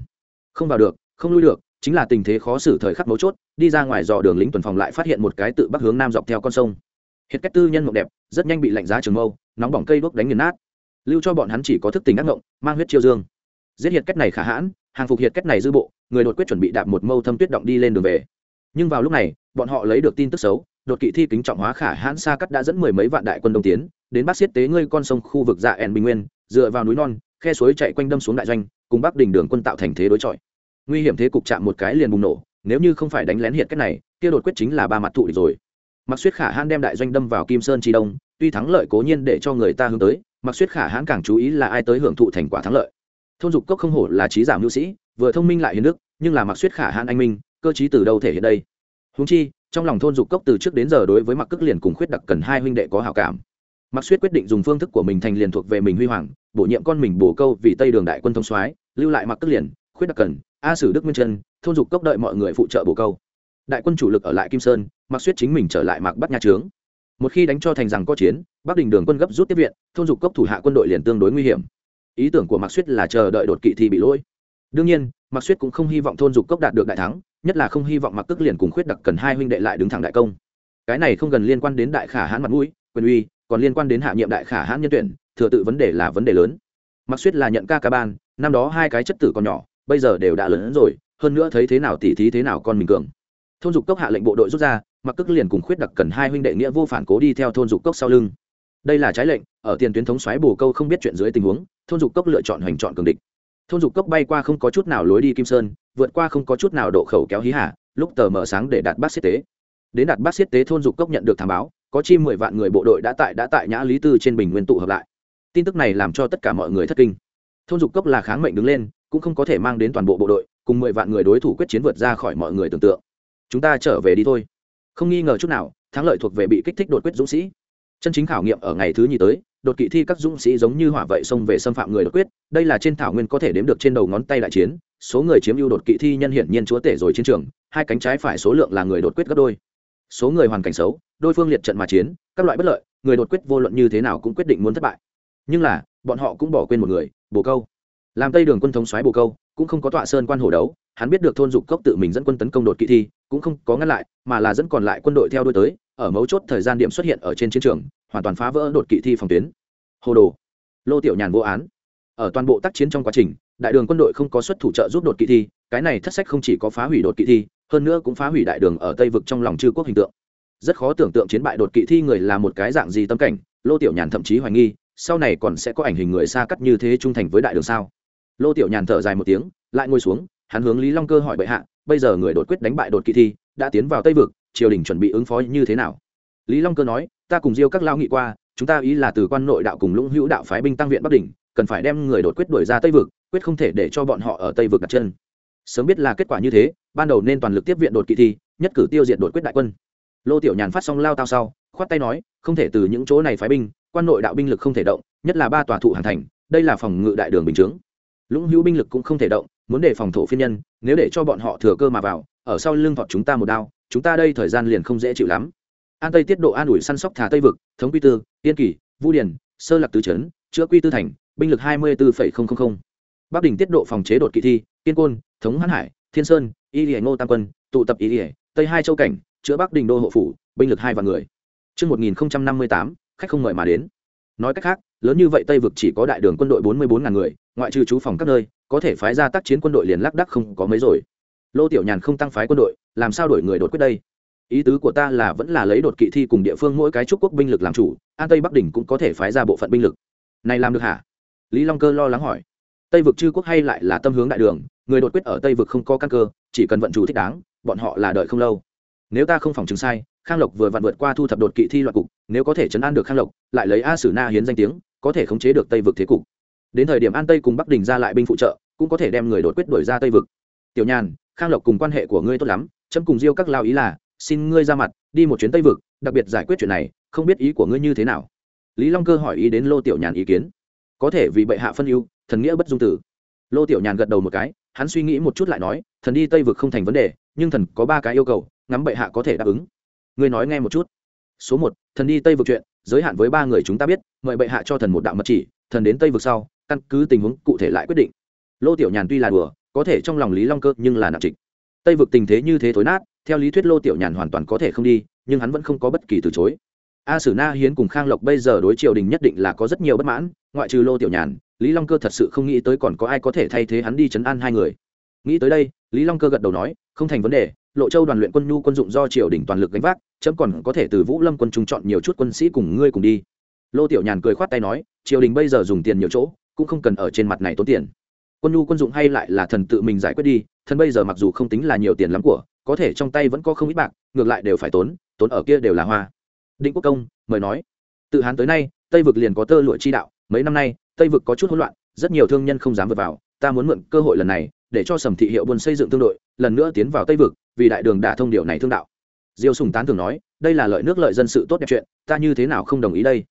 [SPEAKER 1] Không vào được, không lui được, chính là tình thế khó xử thời khắc mấu chốt đi ra ngoài dò đường lính tuần phòng lại phát hiện một cái tự bắc hướng nam dọc theo con sông. Hiện cách tư nhân mộng đẹp, rất nhanh bị lạnh giá trường mâu, nóng bỏng cây đuốc đánh nghiền nát. Lưu cho bọn hắn chỉ có thức tình ác ngộng mang huyết chiêu dương. Giết hiệt cách này khả hãn, hàng phục hiệt cách này dư bộ, người đột quyết chuẩn bị đạp một mâu thâm tuyết động đi lên đường về. Nhưng vào lúc này, bọn họ lấy được tin tức xấu, đột kỵ thi kính trọng hóa khả hãn xa cắt đã dẫn mười mấy vạn đại quân đông tiến, đến bác xiết tế ngươi con sông khu vực dạ ẻn bình nguyên, dựa vào núi non, khe suối chạy quanh đâm xuống đại doanh, cùng bắc đỉnh đường quân tạo thành thế đối chọi. Nguy hiểm thế cục chạm một cái liền bùng nổ nếu như không phải đánh lén hiệt cách này, kia đột quyết chính là ba mặt thụ địch rồi. Mặc suyết khả hãn đem đại doanh đâm vào kim sơn tri đông, tuy thắng lợi cố nhiên để cho người ta hướng tới mặc suyết khả hãn càng chú ý là ai tới hưởng thụ thành quả thắng lợi. Thôn dục cốc không hổ là trí giảm hữu sĩ, vừa thông minh lại hiền đức, nhưng là mặc suyết khả hãn anh minh, cơ chí từ đâu thể hiện đây? Húng chi, trong lòng thôn dục cốc từ trước đến giờ đối với mặc cước liền cùng khuyết đặc cần hai huynh đệ có hảo cảm. Mặc suyết quyết định dùng phương thức của mình thành liền thuộc về mình huy hoàng, bổ nhiệm con mình bổ câu vì tây đường đại quân thông soái, lưu lại mặc cước liền, khuyết đặc cần a sử đức nguyên chân thôn dục cốc đợi mọi người phụ trợ bổ câu. Đại quân chủ lực ở lại kim sơn, mặc suýt chính mình trở lại mạc bắt nha trướng. Một khi đánh cho thành rằng có chiến, bắc đình đường quân gấp rút tiếp viện, thôn dục cốc thủ hạ quân đội liền tương đối nguy hiểm. Ý tưởng của mạc suýt là chờ đợi đột kỵ thì bị lỗi. Đương nhiên, mạc suýt cũng không hy vọng thôn dục cốc đạt được đại thắng, nhất là không hy vọng mặc tức liền cùng khuyết đặc cần hai huynh đệ lại đứng thẳng đại công. Cái này không gần liên quan đến đại khả hãn mặt mũi, quyền uy, còn liên quan đến hạ nhiệm đại khả hãn nhân tuyển, thừa tự vấn đề là vấn đề lớn. Mặc suýt là nhận ca ca ban, năm đó hai cái chất tử còn nhỏ bây giờ đều đã lớn rồi, hơn nữa thấy thế nào tỉ thí thế nào con mình cường. Thôn dục cốc hạ lệnh bộ đội rút ra mặc cước liền cùng khuyết đặc cần hai huynh đệ nghĩa vô phản cố đi theo thôn dục cốc sau lưng. Đây là trái lệnh, ở tiền tuyến thống xoáy bồ câu không biết chuyện dưới tình huống, thôn dục cốc lựa chọn hoành chọn cường địch. Thôn dục cốc bay qua không có chút nào lối đi kim sơn, vượt qua không có chút nào độ khẩu kéo hí hả lúc tờ mở sáng để đạt bát xiết tế. Đến đạt bát xiết tế thôn dục cốc nhận được thảm báo, có chi mười vạn người bộ đội đã tại đã tại nhã lý tư trên bình nguyên tụ hợp lại. Tin tức này làm cho tất cả mọi người thất kinh. Thôn dục cốc là kháng mệnh đứng lên cũng không có thể mang đến toàn bộ bộ đội, cùng mười vạn người đối thủ quyết chiến vượt ra khỏi mọi người tưởng tượng. Chúng ta trở về đi thôi. Không nghi ngờ chút nào, thắng lợi thuộc về bị kích thích đột quyết dũng sĩ. Chân chính khảo nghiệm ở ngày thứ nhì tới, đột kỵ thi các dũng sĩ giống như hỏa vậy xông về xâm phạm người đột quyết, đây là trên thảo nguyên có thể đếm được trên đầu ngón tay đại chiến, số người chiếm ưu đột kỵ thi nhân hiển nhiên chúa tể rồi chiến trường, hai cánh trái phải số lượng là người đột quyết gấp đôi. Số người hoàn cảnh xấu đôi phương liệt trận mà chiến, các loại bất lợi, người đột quyết vô luận như thế nào cũng quyết định muốn thất bại. Nhưng là, bọn họ cũng bỏ quên một người, bồ câu làm tây đường quân thống xoáy bồ câu, cũng không có tọa sơn quan hổ đấu, hắn biết được thôn dục cốc tự mình dẫn quân tấn công đột kỵ thi cũng không có ngăn lại, mà là dẫn còn lại quân đội theo đuôi tới, ở mấu chốt thời gian điểm xuất hiện ở trên chiến trường, hoàn toàn phá vỡ đột kỵ thi phòng tuyến. Hồ đồ, lô tiểu nhàn vô án. Ở toàn bộ tác chiến trong quá trình, đại đường quân đội không có xuất thủ trợ giúp đột kỵ thi, cái này thất sách không chỉ có phá hủy đột kỵ thi, hơn nữa cũng phá hủy đại đường ở tây vực trong lòng chư quốc hình tượng. Rất khó tưởng tượng chiến bại đột kỵ thi người là một cái dạng gì tâm cảnh, lô tiểu nhàn thậm chí hoài nghi, sau này còn sẽ có ảnh hình người xa cắt như thế trung thành với đại đường sao? Lô tiểu nhàn thở dài một tiếng, lại ngồi xuống, hắn hướng lý long cơ hỏi bệ hạ, bây giờ người đột quyết đánh bại đột kỵ thi đã tiến vào tây vực, triều đình chuẩn bị ứng phó như thế nào? Lý long cơ nói, ta cùng diêu các lao nghị qua, chúng ta ý là từ quan nội đạo cùng lũng hữu đạo phái binh tăng viện bắc đỉnh, cần phải đem người đột quyết đuổi ra tây vực, quyết không thể để cho bọn họ ở tây vực đặt chân. Sớm biết là kết quả như thế, ban đầu nên toàn lực tiếp viện đột kỵ thi nhất cử tiêu diệt đột quyết đại quân. Lô tiểu nhàn phát xong lao tao sau, khoát tay nói, không thể từ những chỗ này phái binh, quan nội đạo binh lực không thể động, nhất là ba tòa thụ hàng thành, đây là phòng ngự đại đường bình chướng lũng hữu binh lực cũng không thể động muốn đề phòng thổ phiên nhân nếu để cho bọn họ thừa cơ mà vào ở sau lưng thọt chúng ta một đao chúng ta đây thời gian liền không dễ chịu lắm. An tây tiết độ an ủi săn sóc thả tây vực thống quy tư yên kỳ vu điền sơ lạc tứ trấn chữa quy tư thành binh lực hai mươi bốn bắc đình tiết độ phòng chế đột kỵ thi kiên côn thống hãn hải thiên sơn y lìa ngô tam quân tụ tập y lìa tây hai châu cảnh chữa bắc đình đô hộ phủ binh lực hai vạn người. Trước 1058, khách không mời mà đến. Nói cách khác, lớn như vậy Tây vực chỉ có đại đường quân đội bốn mươi bốn ngàn người, ngoại trừ chú phòng các nơi, có thể phái ra tác chiến quân đội liền lác đắc không có mấy rồi. Lô Tiểu Nhàn không tăng phái quân đội, làm sao đổi người đột quyết đây? Ý tứ của ta là vẫn là lấy đột kỵ thi cùng địa phương mỗi cái trúc quốc binh lực làm chủ, An Tây Bắc đỉnh cũng có thể phái ra bộ phận binh lực. Này làm được hả? Lý Long Cơ lo lắng hỏi. Tây vực chư quốc hay lại là tâm hướng đại đường, người đột quyết ở Tây vực không có căn cơ, chỉ cần vận chủ thích đáng, bọn họ là đợi không lâu. Nếu ta không phòng chứng sai, khang lộc vừa vặn vượt qua thu thập đột kỵ thi loại cục nếu có thể chấn an được khang lộc, lại lấy a sử na hiến danh tiếng, có thể khống chế được tây vực thế cục. Đến thời điểm an tây cùng bắc đình ra lại binh phụ trợ, cũng có thể đem người đột quyết đổi ra tây vực. Tiểu nhàn, khang lộc cùng quan hệ của ngươi tốt lắm, chấm cùng diêu các lao ý là, xin ngươi ra mặt, đi một chuyến tây vực, đặc biệt giải quyết chuyện này, không biết ý của ngươi như thế nào. Lý long cơ hỏi ý đến lô tiểu nhàn ý kiến. Có thể vì bệ hạ phân ưu, thần nghĩa bất dung tử. Lô tiểu nhàn gật đầu một cái, hắn suy nghĩ một chút lại nói, thần đi tây vực không thành vấn đề, nhưng thần có ba cái yêu cầu, ngắm bệ hạ có thể đáp ứng. Ngươi nói nghe một chút số một, thần đi tây vực chuyện, giới hạn với ba người chúng ta biết, mời bệ hạ cho thần một đạo mật chỉ, thần đến tây vực sau, căn cứ tình huống cụ thể lại quyết định. Lô tiểu nhàn tuy là đùa, có thể trong lòng lý long cơ nhưng là nặng trịch. Tây vực tình thế như thế thối nát, theo lý thuyết lô tiểu nhàn hoàn toàn có thể không đi, nhưng hắn vẫn không có bất kỳ từ chối. A sử na hiến cùng khang lộc bây giờ đối triều đình nhất định là có rất nhiều bất mãn, ngoại trừ lô tiểu nhàn, lý long cơ thật sự không nghĩ tới còn có ai có thể thay thế hắn đi chấn an hai người. Nghĩ tới đây, lý long cơ gật đầu nói, không thành vấn đề lộ châu đoàn luyện quân nhu quân dụng do triều đình toàn lực gánh vác, chấm còn có thể từ vũ lâm quân trung chọn nhiều chút quân sĩ cùng ngươi cùng đi. Lô tiểu nhàn cười khoát tay nói, triều đình bây giờ dùng tiền nhiều chỗ, cũng không cần ở trên mặt này tốn tiền. Quân nhu quân dụng hay lại là thần tự mình giải quyết đi, thần bây giờ mặc dù không tính là nhiều tiền lắm của, có thể trong tay vẫn có không ít bạc, ngược lại đều phải tốn tốn ở kia đều là hoa. Định quốc công, mời nói. Từ hán tới nay, tây vực liền có tơ lụa chi đạo, mấy năm nay, tây vực có chút hỗn loạn, rất nhiều thương nhân không dám vượt vào, ta muốn mượn cơ hội lần này, để cho sầm thị hiệu buôn xây dựng thương đội, lần nữa tiến vào tây vực vì đại đường đả thông điều này thương đạo. Diêu sùng tán thường nói, đây là lợi nước lợi dân sự tốt đẹp chuyện, ta như thế nào không đồng ý đây?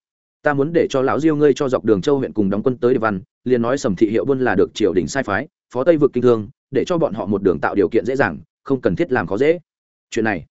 [SPEAKER 1] Ta muốn để cho lão diêu ngươi cho dọc đường châu huyện cùng đóng quân tới địa văn, liền nói sầm thị hiệu buôn là được triều đình sai phái, phó tây vực kinh thương, để cho bọn họ một đường tạo điều kiện dễ dàng, không cần thiết làm khó dễ. Chuyện này,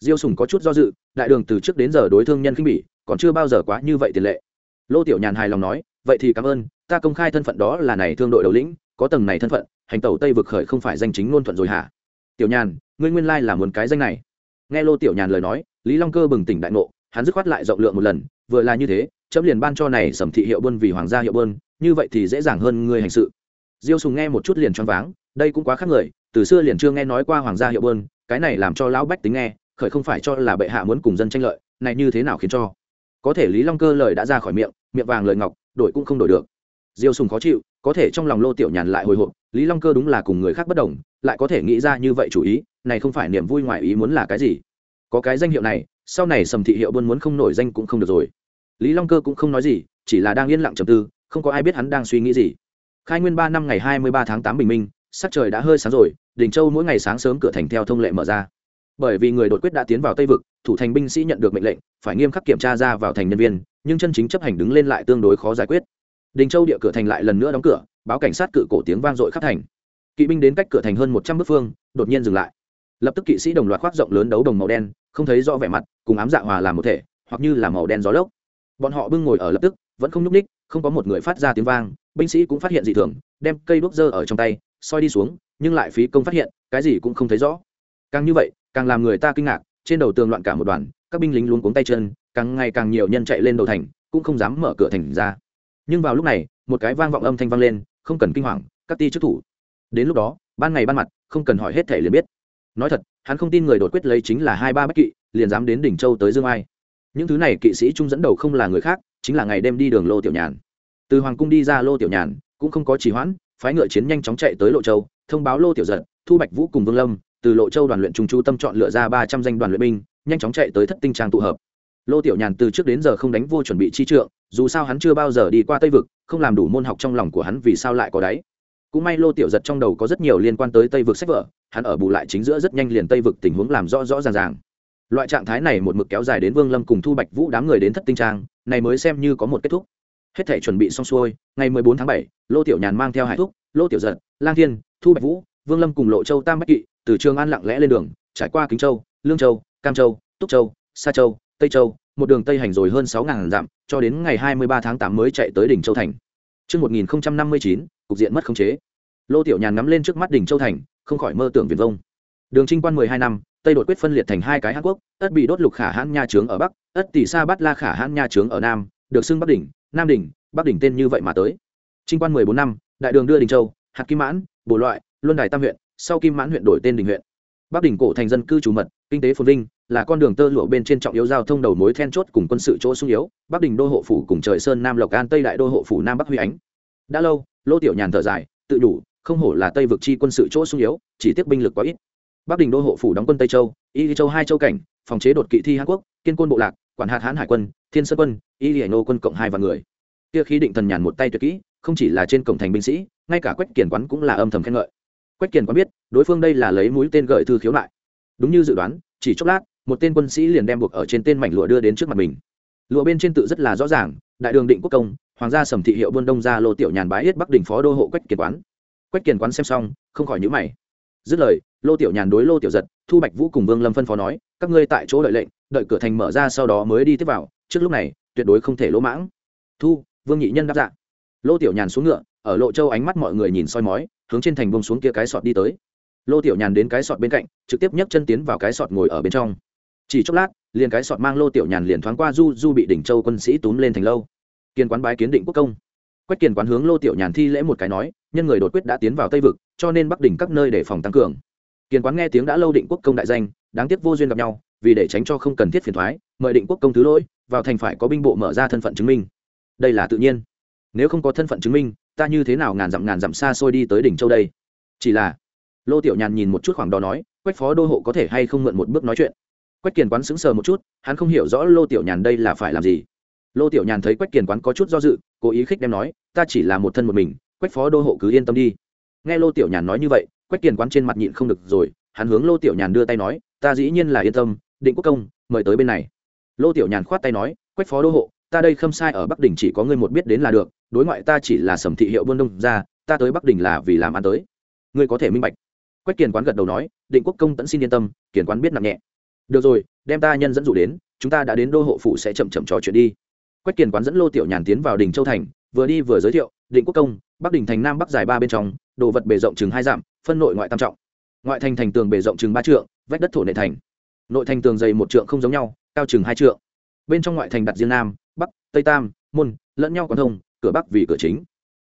[SPEAKER 1] diêu sùng có chút do dự, đại đường từ trước đến giờ đối thương nhân khinh bỉ, còn chưa bao giờ quá như vậy tiền lệ. Lô tiểu nhàn hài lòng nói, vậy thì cảm ơn, ta công khai thân phận đó là này thương đội đầu lĩnh, có tầng này thân phận, hành tẩu tây vực khởi không phải danh chính ngôn thuận rồi hả? Tiểu nhàn, ngươi nguyên lai là muốn cái danh này. Nghe lô tiểu nhàn lời nói, lý long cơ bừng tỉnh đại ngộ, hắn dứt khoát lại rộng lượng một lần, vừa là như thế, chấm liền ban cho này sầm thị hiệu bơn vì hoàng gia hiệu bơn như vậy thì dễ dàng hơn ngươi hành sự. Diêu sùng nghe một chút liền choáng váng, đây cũng quá khác người, từ xưa liền chưa nghe nói qua hoàng gia hiệu bơn cái này làm cho lão bách tính nghe, khởi không phải cho là bệ hạ muốn cùng dân tranh lợi, này như thế nào khiến cho? Có thể lý long cơ lời đã ra khỏi miệng miệng vàng lời ngọc, đổi cũng không đổi được diêu sùng khó chịu, có thể trong lòng lô tiểu nhàn lại hồi hộp, lý long cơ đúng là cùng người khác bất đồng, lại có thể nghĩ ra như vậy chủ ý, này không phải niềm vui ngoài ý muốn là cái gì? Có cái danh hiệu này, sau này sầm thị hiệu buôn muốn không nổi danh cũng không được rồi. Lý long cơ cũng không nói gì, chỉ là đang yên lặng trầm tư, không có ai biết hắn đang suy nghĩ gì. Khai nguyên ba năm ngày hai mươi ba tháng tám bình minh, sắc trời đã hơi sáng rồi, đình châu mỗi ngày sáng sớm cửa thành theo thông lệ mở ra. Bởi vì người đột quyết đã tiến vào tây vực, thủ thành binh sĩ nhận được mệnh lệnh, phải nghiêm khắc kiểm tra ra vào thành nhân viên, nhưng chân chính chấp hành đứng lên lại tương đối khó giải quyết đình châu địa cửa thành lại lần nữa đóng cửa, báo cảnh sát cự cổ tiếng vang dội khắp thành. Kỵ binh đến cách cửa thành hơn một trăm bước phương, đột nhiên dừng lại. Lập tức kỵ sĩ đồng loạt khoác rộng lớn đấu đồng màu đen, không thấy rõ vẻ mặt, cùng ám dạ hòa làm một thể, hoặc như là màu đen gió lốc. Bọn họ bưng ngồi ở lập tức, vẫn không nhúc ních không có một người phát ra tiếng vang, binh sĩ cũng phát hiện dị thường, đem cây đuốc dơ ở trong tay, soi đi xuống, nhưng lại phí công phát hiện, cái gì cũng không thấy rõ. Càng như vậy, càng làm người ta kinh ngạc, trên đầu tường loạn cả một đoàn, các binh lính luống cuống tay chân, càng ngày càng nhiều nhân chạy lên đầu thành, cũng không dám mở cửa thành ra nhưng vào lúc này, một cái vang vọng âm thanh vang lên, không cần kinh hoàng, các ti chức thủ. Đến lúc đó, ban ngày ban mặt, không cần hỏi hết thể liền biết. Nói thật, hắn không tin người đột quyết lấy chính là hai ba bách kỵ, liền dám đến đỉnh châu tới dương ai. Những thứ này kỵ sĩ trung dẫn đầu không là người khác, chính là ngày đêm đi đường lô tiểu nhàn. Từ hoàng cung đi ra lô tiểu nhàn, cũng không có trì hoãn, phái ngựa chiến nhanh chóng chạy tới lộ châu, thông báo lô tiểu giật, thu bạch vũ cùng vương lâm, từ lộ châu đoàn luyện trung chú tâm chọn lựa ra ba trăm danh đoàn luyện binh, nhanh chóng chạy tới thất tinh trang tụ hợp. Lô tiểu nhàn từ trước đến giờ không đánh vô chuẩn bị chi trượng dù sao hắn chưa bao giờ đi qua tây vực, không làm đủ môn học trong lòng của hắn vì sao lại có đáy. Cũng may lô tiểu giật trong đầu có rất nhiều liên quan tới tây vực sách vở, hắn ở bù lại chính giữa rất nhanh liền tây vực tình huống làm rõ rõ ràng ràng. Loại trạng thái này một mực kéo dài đến vương lâm cùng thu bạch vũ đám người đến thất tinh trang, này mới xem như có một kết thúc. Hết thể chuẩn bị xong xuôi, ngày mười bốn tháng bảy, lô tiểu nhàn mang theo hải thúc, lô tiểu giật, lang thiên, thu bạch vũ, vương lâm cùng lộ châu, tam bách kỵ từ trường an lặng lẽ lên đường, trải qua kính châu, lương châu, cam châu, túc châu, sa châu, tây châu một đường tây hành rồi hơn sáu ngàn dặm cho đến ngày hai mươi ba tháng tám mới chạy tới đỉnh châu thành Trước 1059, cục diện mất khống chế. Lô Tiểu Nhàn ngắm lên trước mắt đỉnh Châu Thành, không khỏi mơ tưởng viển vông. Đường Trinh Quan mười hai năm, Tây đột quyết phân liệt thành hai cái Hán quốc, ất bị đốt lục khả hãn nha trướng ở bắc, ất tỷ sa bát la khả hãn nha trướng ở nam, được xưng Bắc đỉnh, Nam đỉnh, Bắc đỉnh tên như vậy mà tới. Trinh Quan mười bốn năm, đại đường đưa đỉnh Châu, hạt kim mãn, bổ loại, luân đài tam huyện, sau kim mãn huyện đổi tên đỉnh huyện. Bắc đỉnh cổ thành dân cư chủ mật, kinh tế phồn vinh, là con đường tơ lụa bên trên trọng yếu giao thông đầu mối then chốt cùng quân sự chỗ sung yếu. Bắc đình đô hộ phủ cùng trời sơn nam lộc an tây đại đô hộ phủ nam bắc huy ánh. Đã lâu lô tiểu nhàn thở dài tự đủ không hổ là tây vực chi quân sự chỗ sung yếu chỉ tiếc binh lực quá ít. Bắc đình đô hộ phủ đóng quân tây châu y châu hai châu cảnh phòng chế đột kỵ thi hàn quốc kiên quân bộ lạc quản hạt hán hải quân thiên sơn quân y hải nô quân cộng hai vạn người. Kia khí định thần nhàn một tay tuyệt kỹ không chỉ là trên cổng thành binh sĩ ngay cả quách kiển quán cũng là âm thầm khen ngợi. Quách kiển quán biết đối phương đây là lấy mũi tên gợi thư khiếu lại đúng như dự đoán, chỉ chốc lát, một tên quân sĩ liền đem buộc ở trên tên mảnh lụa đưa đến trước mặt mình. Lụa bên trên tự rất là rõ ràng, đại đường định quốc công, hoàng gia sầm thị hiệu buôn đông gia lô tiểu nhàn bái yết bắc đình phó đô hộ quách kiền quán. Quách kiền quán xem xong, không khỏi nhữ mày. Dứt lời, lô tiểu nhàn đối lô tiểu giật, thu bạch vũ cùng vương lâm phân phó nói, các ngươi tại chỗ đợi lệnh, đợi cửa thành mở ra sau đó mới đi tiếp vào, trước lúc này, tuyệt đối không thể lỗ mãng. Thu, vương nhị nhân đáp dạ. Lô tiểu nhàn xuống ngựa, ở lộ châu ánh mắt mọi người nhìn soi mói, hướng trên thành bông xuống kia cái sọt đi tới lô tiểu nhàn đến cái sọt bên cạnh, trực tiếp nhấc chân tiến vào cái sọt ngồi ở bên trong. Chỉ chốc lát, liền cái sọt mang lô tiểu nhàn liền thoáng qua du du bị đỉnh châu quân sĩ túm lên thành lâu. Kiên quán bái kiến định quốc công. Quách kiền quán hướng lô tiểu nhàn thi lễ một cái nói, nhân người đột quyết đã tiến vào tây vực, cho nên bắc đỉnh các nơi để phòng tăng cường. Kiền quán nghe tiếng đã lâu định quốc công đại danh, đáng tiếc vô duyên gặp nhau, vì để tránh cho không cần thiết phiền thoái mời định quốc công thứ lỗi, vào thành phải có binh bộ mở ra thân phận chứng minh. Đây là tự nhiên. Nếu không có thân phận chứng minh, ta như thế nào ngàn dặm ngàn dặm xa xôi đi tới đỉnh châu đây? Chỉ là lô tiểu nhàn nhìn một chút khoảng đó nói, quách phó đô hộ có thể hay không mượn một bước nói chuyện? Quách kiền quán sững sờ một chút, hắn không hiểu rõ lô tiểu nhàn đây là phải làm gì. Lô tiểu nhàn thấy quách kiền quán có chút do dự, cố ý khích đem nói, ta chỉ là một thân một mình, quách phó đô hộ cứ yên tâm đi. Nghe lô tiểu nhàn nói như vậy, quách kiền quán trên mặt nhịn không được rồi, hắn hướng lô tiểu nhàn đưa tay nói, ta dĩ nhiên là yên tâm, định quốc công, mời tới bên này. Lô tiểu nhàn khoát tay nói, quách phó đô hộ, ta đây khâm sai ở bắc đình chỉ có ngươi một biết đến là được, đối ngoại ta chỉ là sầm thị hiệu buôn đông ra, ta tới bắc đình là vì làm ăn tới. Ngươi có thể minh bạch quách kiền quán gật đầu nói, định quốc công tẫn xin yên tâm, kiền quán biết nặng nhẹ. Được rồi, đem ta nhân dẫn dụ đến, chúng ta đã đến đô hộ phủ sẽ chậm chậm trò chuyện đi. Quách kiền quán dẫn lô tiểu nhàn tiến vào đình châu thành, vừa đi vừa giới thiệu, định quốc công, bắc đình thành nam bắc dài ba bên trong, đồ vật bề rộng chừng hai dặm, phân nội ngoại tam trọng. Ngoại thành thành tường bề rộng chừng ba trượng, vách đất thổ nệ thành. Nội thành tường dày một trượng không giống nhau, cao chừng hai trượng. Bên trong ngoại thành đặt riêng nam, bắc, tây tam, môn, lẫn nhau còn thông, cửa bắc vì cửa chính.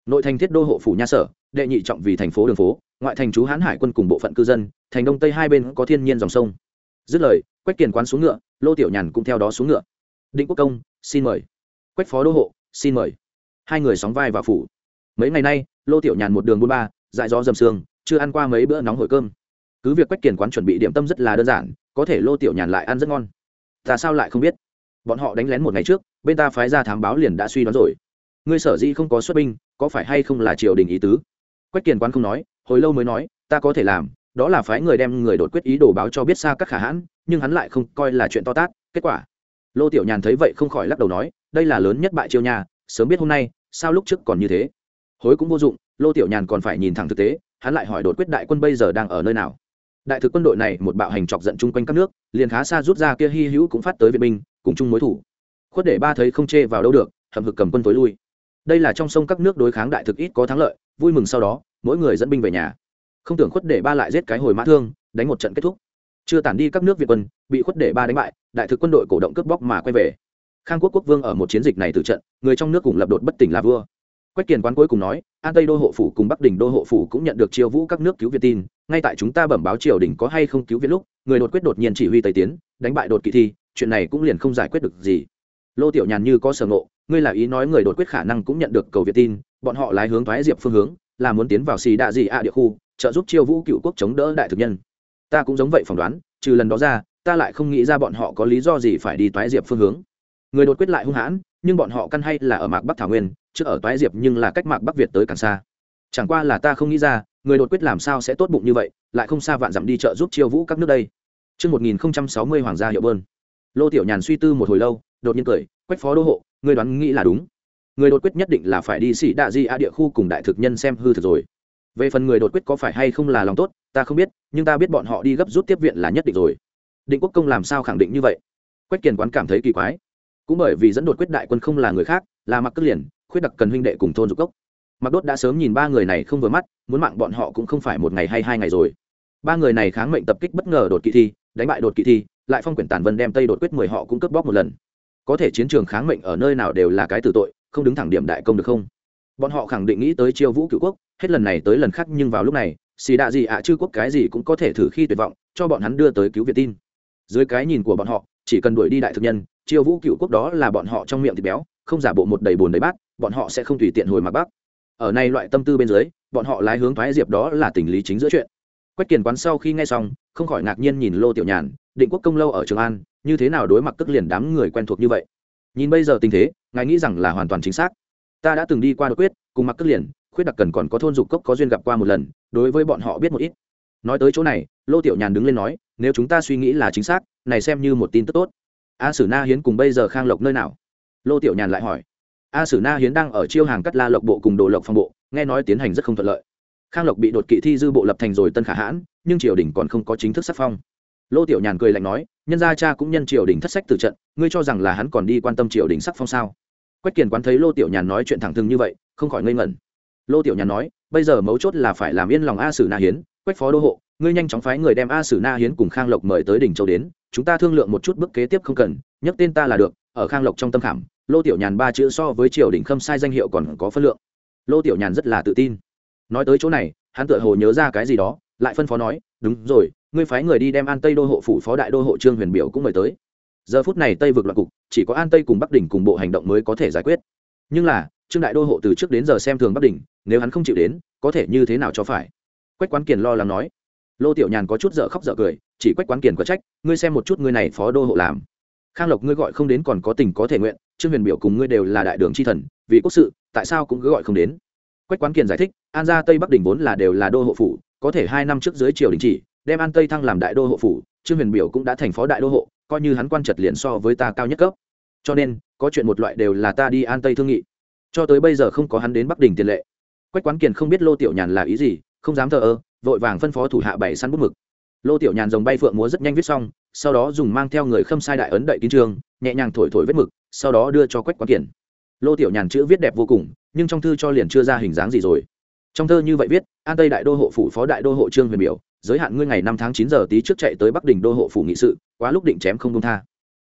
[SPEAKER 1] Nội thành thiết đô hộ phủ nha sở, đệ nhị trọng vì thành phố đường phố ngoại thành chú hán hải quân cùng bộ phận cư dân, thành đông tây hai bên có thiên nhiên dòng sông. Dứt lời, quách kiền quán xuống ngựa, lô tiểu nhàn cũng theo đó xuống ngựa. Định quốc công, xin mời. Quách phó đô hộ, xin mời. Hai người sóng vai và phủ. Mấy ngày nay, lô tiểu nhàn một đường buôn ba, dại gió dầm sương, chưa ăn qua mấy bữa nóng hổi cơm. Cứ việc quách kiền quán chuẩn bị điểm tâm rất là đơn giản, có thể lô tiểu nhàn lại ăn rất ngon. Ta sao lại không biết? Bọn họ đánh lén một ngày trước, bên ta phái ra thám báo liền đã suy đoán rồi. Ngươi sở dĩ không có xuất binh, có phải hay không là triều đình ý tứ? Quách kiền quán không nói hồi lâu mới nói, ta có thể làm, đó là phái người đem người đột quyết ý đồ báo cho biết xa các khả hãn, nhưng hắn lại không coi là chuyện to tát. Kết quả, lô tiểu nhàn thấy vậy không khỏi lắc đầu nói, đây là lớn nhất bại chiêu nhà sớm biết hôm nay, sao lúc trước còn như thế? Hối cũng vô dụng, lô tiểu nhàn còn phải nhìn thẳng thực tế, hắn lại hỏi đột quyết đại quân bây giờ đang ở nơi nào. Đại thực quân đội này một bạo hành chọc giận chung quanh các nước, liền khá xa rút ra kia hy hữu cũng phát tới viện binh, cùng chung mối thủ. Khuất để ba thấy không chê vào đâu được hầm hực cầm quân tối lui. Đây là trong sông các nước đối kháng đại thực ít có thắng lợi, vui mừng sau đó mỗi người dẫn binh về nhà. Không tưởng khuất để ba lại giết cái hồi mã thương, đánh một trận kết thúc. Chưa tản đi các nước việt quân, bị khuất để ba đánh bại, đại thực quân đội cổ động cướp bóc mà quay về. Khang quốc quốc vương ở một chiến dịch này từ trận, người trong nước cùng lập đột bất tỉnh là vua. Quách kiền quán cuối cùng nói, an tây đô hộ phủ cùng bắc đình đô hộ phủ cũng nhận được chiêu vũ các nước cứu việt tin, ngay tại chúng ta bẩm báo triều đình có hay không cứu việt lúc, người đột quyết đột nhiên chỉ huy tây tiến, đánh bại đột kỳ thi, chuyện này cũng liền không giải quyết được gì. Lô tiểu nhàn như có sở ngộ, ngươi là ý nói người đột quyết khả năng cũng nhận được cầu việt tin, bọn họ lái hướng thoái diệp phương hướng là muốn tiến vào xì đạ dị ạ địa khu trợ giúp chiêu vũ cựu quốc chống đỡ đại thực nhân ta cũng giống vậy phỏng đoán trừ lần đó ra ta lại không nghĩ ra bọn họ có lý do gì phải đi toái diệp phương hướng người đột quyết lại hung hãn nhưng bọn họ căn hay là ở mạc bắc thảo nguyên chứ ở toái diệp nhưng là cách mạc bắc việt tới càng xa chẳng qua là ta không nghĩ ra người đột quyết làm sao sẽ tốt bụng như vậy lại không xa vạn dặm đi chợ giúp chiêu vũ các nước đây Trước 1060 hoàng gia hiệu bơn. Lô Tiểu Nhàn suy tư một hồi lâu, đột nhiên cười, quách phó đô hộ, ngươi đoán nghĩ là đúng. Người đột quyết nhất định là phải đi sĩ đạ di a địa khu cùng đại thực nhân xem hư thực rồi. Về phần người đột quyết có phải hay không là lòng tốt, ta không biết, nhưng ta biết bọn họ đi gấp rút tiếp viện là nhất định rồi. Định quốc công làm sao khẳng định như vậy? Quách Kiền quán cảm thấy kỳ quái. Cũng bởi vì dẫn đột quyết đại quân không là người khác, là Mặc Cất Liền, khuyết đặc cần huynh đệ cùng thôn dục cốc mặc đốt đã sớm nhìn ba người này không vừa mắt muốn mạng bọn họ cũng không phải một ngày hay hai ngày rồi ba người này kháng mệnh tập kích bất ngờ đột kỵ thi đánh bại đột kỵ thi lại phong quyển tàn vân đem tây đột quyết mười họ cũng cướp bóc một lần có thể chiến trường kháng mệnh ở nơi nào đều là cái tử tội không đứng thẳng điểm đại công được không? Bọn họ khẳng định nghĩ tới chiêu vũ cựu quốc hết lần này tới lần khác nhưng vào lúc này xì đạ gì ạ à, chư quốc cái gì cũng có thể thử khi tuyệt vọng cho bọn hắn đưa tới cứu việt tin. Dưới cái nhìn của bọn họ chỉ cần đuổi đi đại thực nhân chiêu vũ cựu quốc đó là bọn họ trong miệng thịt béo không giả bộ một đầy bồn đầy bát bọn họ sẽ không tùy tiện hồi mặc bắc ở này loại tâm tư bên dưới bọn họ lái hướng thoái diệp đó là tình lý chính giữa chuyện. Quách kiền quán sau khi nghe xong không khỏi ngạc nhiên nhìn lô tiểu nhàn định quốc công lâu ở trường an như thế nào đối mặt tức liền đám người quen thuộc như vậy nhìn bây giờ tình thế, ngài nghĩ rằng là hoàn toàn chính xác. Ta đã từng đi qua đột quyết, cùng mặc cất liền, khuyết đặc cần còn có thôn dục cốc có duyên gặp qua một lần, đối với bọn họ biết một ít. Nói tới chỗ này, lô tiểu nhàn đứng lên nói, nếu chúng ta suy nghĩ là chính xác, này xem như một tin tức tốt. A sử na hiến cùng bây giờ khang lộc nơi nào? Lô tiểu nhàn lại hỏi. A sử na hiến đang ở chiêu hàng cắt la lộc bộ cùng đồ lộc phong bộ, nghe nói tiến hành rất không thuận lợi. Khang lộc bị đột kỵ thi dư bộ lập thành rồi tân khả hãn, nhưng triều đình còn không có chính thức sắc phong. Lô tiểu nhàn cười lạnh nói nhân gia cha cũng nhân triều đình thất sách từ trận, ngươi cho rằng là hắn còn đi quan tâm triều đình sắc phong sao? Quách kiền quán thấy lô tiểu nhàn nói chuyện thẳng thừng như vậy, không khỏi ngây ngẩn. Lô tiểu nhàn nói, bây giờ mấu chốt là phải làm yên lòng a sử na hiến, quách phó đô hộ, ngươi nhanh chóng phái người đem a sử na hiến cùng khang lộc mời tới đỉnh châu đến, chúng ta thương lượng một chút bước kế tiếp không cần nhắc tên ta là được, ở khang lộc trong tâm khảm, lô tiểu nhàn ba chữ so với triều đình khâm sai danh hiệu còn có phân lượng. Lô tiểu nhàn rất là tự tin. Nói tới chỗ này, hắn tựa hồ nhớ ra cái gì đó, lại phân phó nói, đúng rồi ngươi phái người đi đem an tây đô hộ phủ phó đại đô hộ trương huyền biểu cũng mời tới. Giờ phút này tây vượt loạn cục, chỉ có an tây cùng bắc đỉnh cùng bộ hành động mới có thể giải quyết. Nhưng là, trương đại đô hộ từ trước đến giờ xem thường bắc đỉnh, nếu hắn không chịu đến, có thể như thế nào cho phải? Quách quán kiền lo lắng nói. Lô tiểu nhàn có chút dở khóc dở cười, chỉ quách quán kiền có trách, ngươi xem một chút ngươi này phó đô hộ làm. Khang lộc ngươi gọi không đến còn có tình có thể nguyện, trương huyền biểu cùng ngươi đều là đại đường tri thần, vì quốc sự, tại sao cũng cứ gọi không đến? Quách quán kiền giải thích, an gia tây bắc đình vốn là đều là đô hộ phủ, có thể hai năm trước dưới triều đình chỉ đem an tây thăng làm đại đô hộ phủ trương huyền biểu cũng đã thành phó đại đô hộ coi như hắn quan trật liền so với ta cao nhất cấp cho nên có chuyện một loại đều là ta đi an tây thương nghị cho tới bây giờ không có hắn đến bắc đình tiền lệ quách quán kiền không biết lô tiểu nhàn là ý gì không dám thờ ơ vội vàng phân phó thủ hạ bảy săn bút mực lô tiểu nhàn dòng bay phượng múa rất nhanh viết xong sau đó dùng mang theo người khâm sai đại ấn đậy kín trường nhẹ nhàng thổi thổi vết mực sau đó đưa cho quách quán kiền lô tiểu nhàn chữ viết đẹp vô cùng nhưng trong thư cho liền chưa ra hình dáng gì rồi trong thơ như vậy viết an tây đại đô hộ phủ phó đại đô hộ trương huyền biểu giới hạn ngươi ngày năm tháng chín giờ tí trước chạy tới bắc đình đô hộ phủ nghị sự, quá lúc định chém không công tha.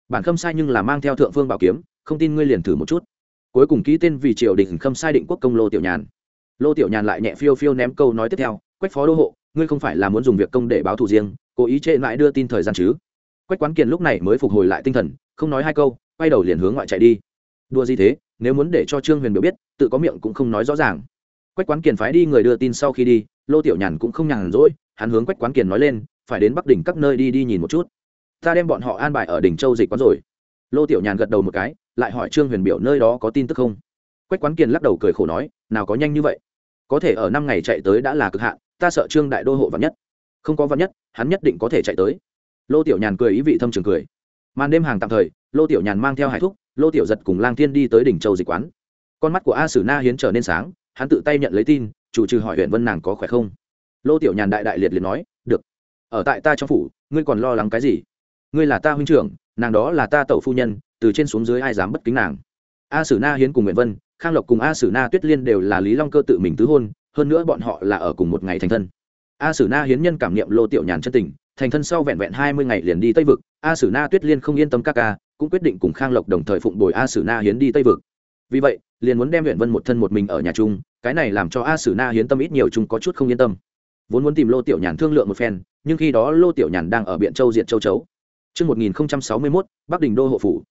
[SPEAKER 1] Bản khâm sai nhưng là mang theo thượng phương bảo kiếm, không tin ngươi liền thử một chút. Cuối cùng ký tên vì triều đình khâm sai định quốc công lô tiểu nhàn. Lô tiểu nhàn lại nhẹ phiêu phiêu ném câu nói tiếp theo, quách phó đô hộ, ngươi không phải là muốn dùng việc công để báo thù riêng, cố ý trễ mãi đưa tin thời gian chứ? Quách quán kiền lúc này mới phục hồi lại tinh thần, không nói hai câu, quay đầu liền hướng ngoại chạy đi. Đua gì thế, nếu muốn để cho trương huyền biểu biết, tự có miệng cũng không nói rõ ràng. Quách quán kiền phái đi người đưa tin sau khi đi, lô tiểu nhàn cũng không nhàn rỗi hắn hướng quách quán kiền nói lên, phải đến bắc đỉnh các nơi đi đi nhìn một chút. Ta đem bọn họ an bài ở đỉnh châu dịch quán rồi. Lô tiểu nhàn gật đầu một cái, lại hỏi trương huyền biểu nơi đó có tin tức không? Quách quán kiền lắc đầu cười khổ nói, nào có nhanh như vậy. Có thể ở năm ngày chạy tới đã là cực hạn, ta sợ trương đại đô hộ vắn nhất. Không có vắn nhất, hắn nhất định có thể chạy tới. Lô tiểu nhàn cười ý vị thâm trường cười. Màn đêm hàng tạm thời, lô tiểu nhàn mang theo hải thúc, lô tiểu giật cùng lang thiên đi tới đỉnh châu dịch quán. Con mắt của a sử na hiến trở nên sáng, hắn tự tay nhận lấy tin, chủ trừ hỏi huyện vân nàng có khỏe không? Lô tiểu nhàn đại đại liệt liệt nói, được, ở tại ta trong phủ, ngươi còn lo lắng cái gì? Ngươi là ta huynh trưởng, nàng đó là ta tẩu phu nhân, từ trên xuống dưới ai dám bất kính nàng? A sử na hiến cùng nguyễn vân, khang lộc cùng a sử na tuyết liên đều là lý long cơ tự mình tứ hôn, hơn nữa bọn họ là ở cùng một ngày thành thân. A sử na hiến nhân cảm nghiệm lô tiểu nhàn chân tình, thành thân sau vẹn vẹn hai mươi ngày liền đi tây vực, a sử na tuyết liên không yên tâm các ca, cũng quyết định cùng khang lộc đồng thời phụng bồi a sử na hiến đi tây vực. Vì vậy, liền muốn đem huyện vân một thân một mình ở nhà chung, cái này làm cho a sử na hiến tâm ít nhiều chung có chút không yên tâm vốn muốn tìm lô tiểu nhàn thương lượng một phen nhưng khi đó lô tiểu nhàn đang ở biện châu diện châu chấu Trước 1061, Bắc Đình Đô Hộ Phủ.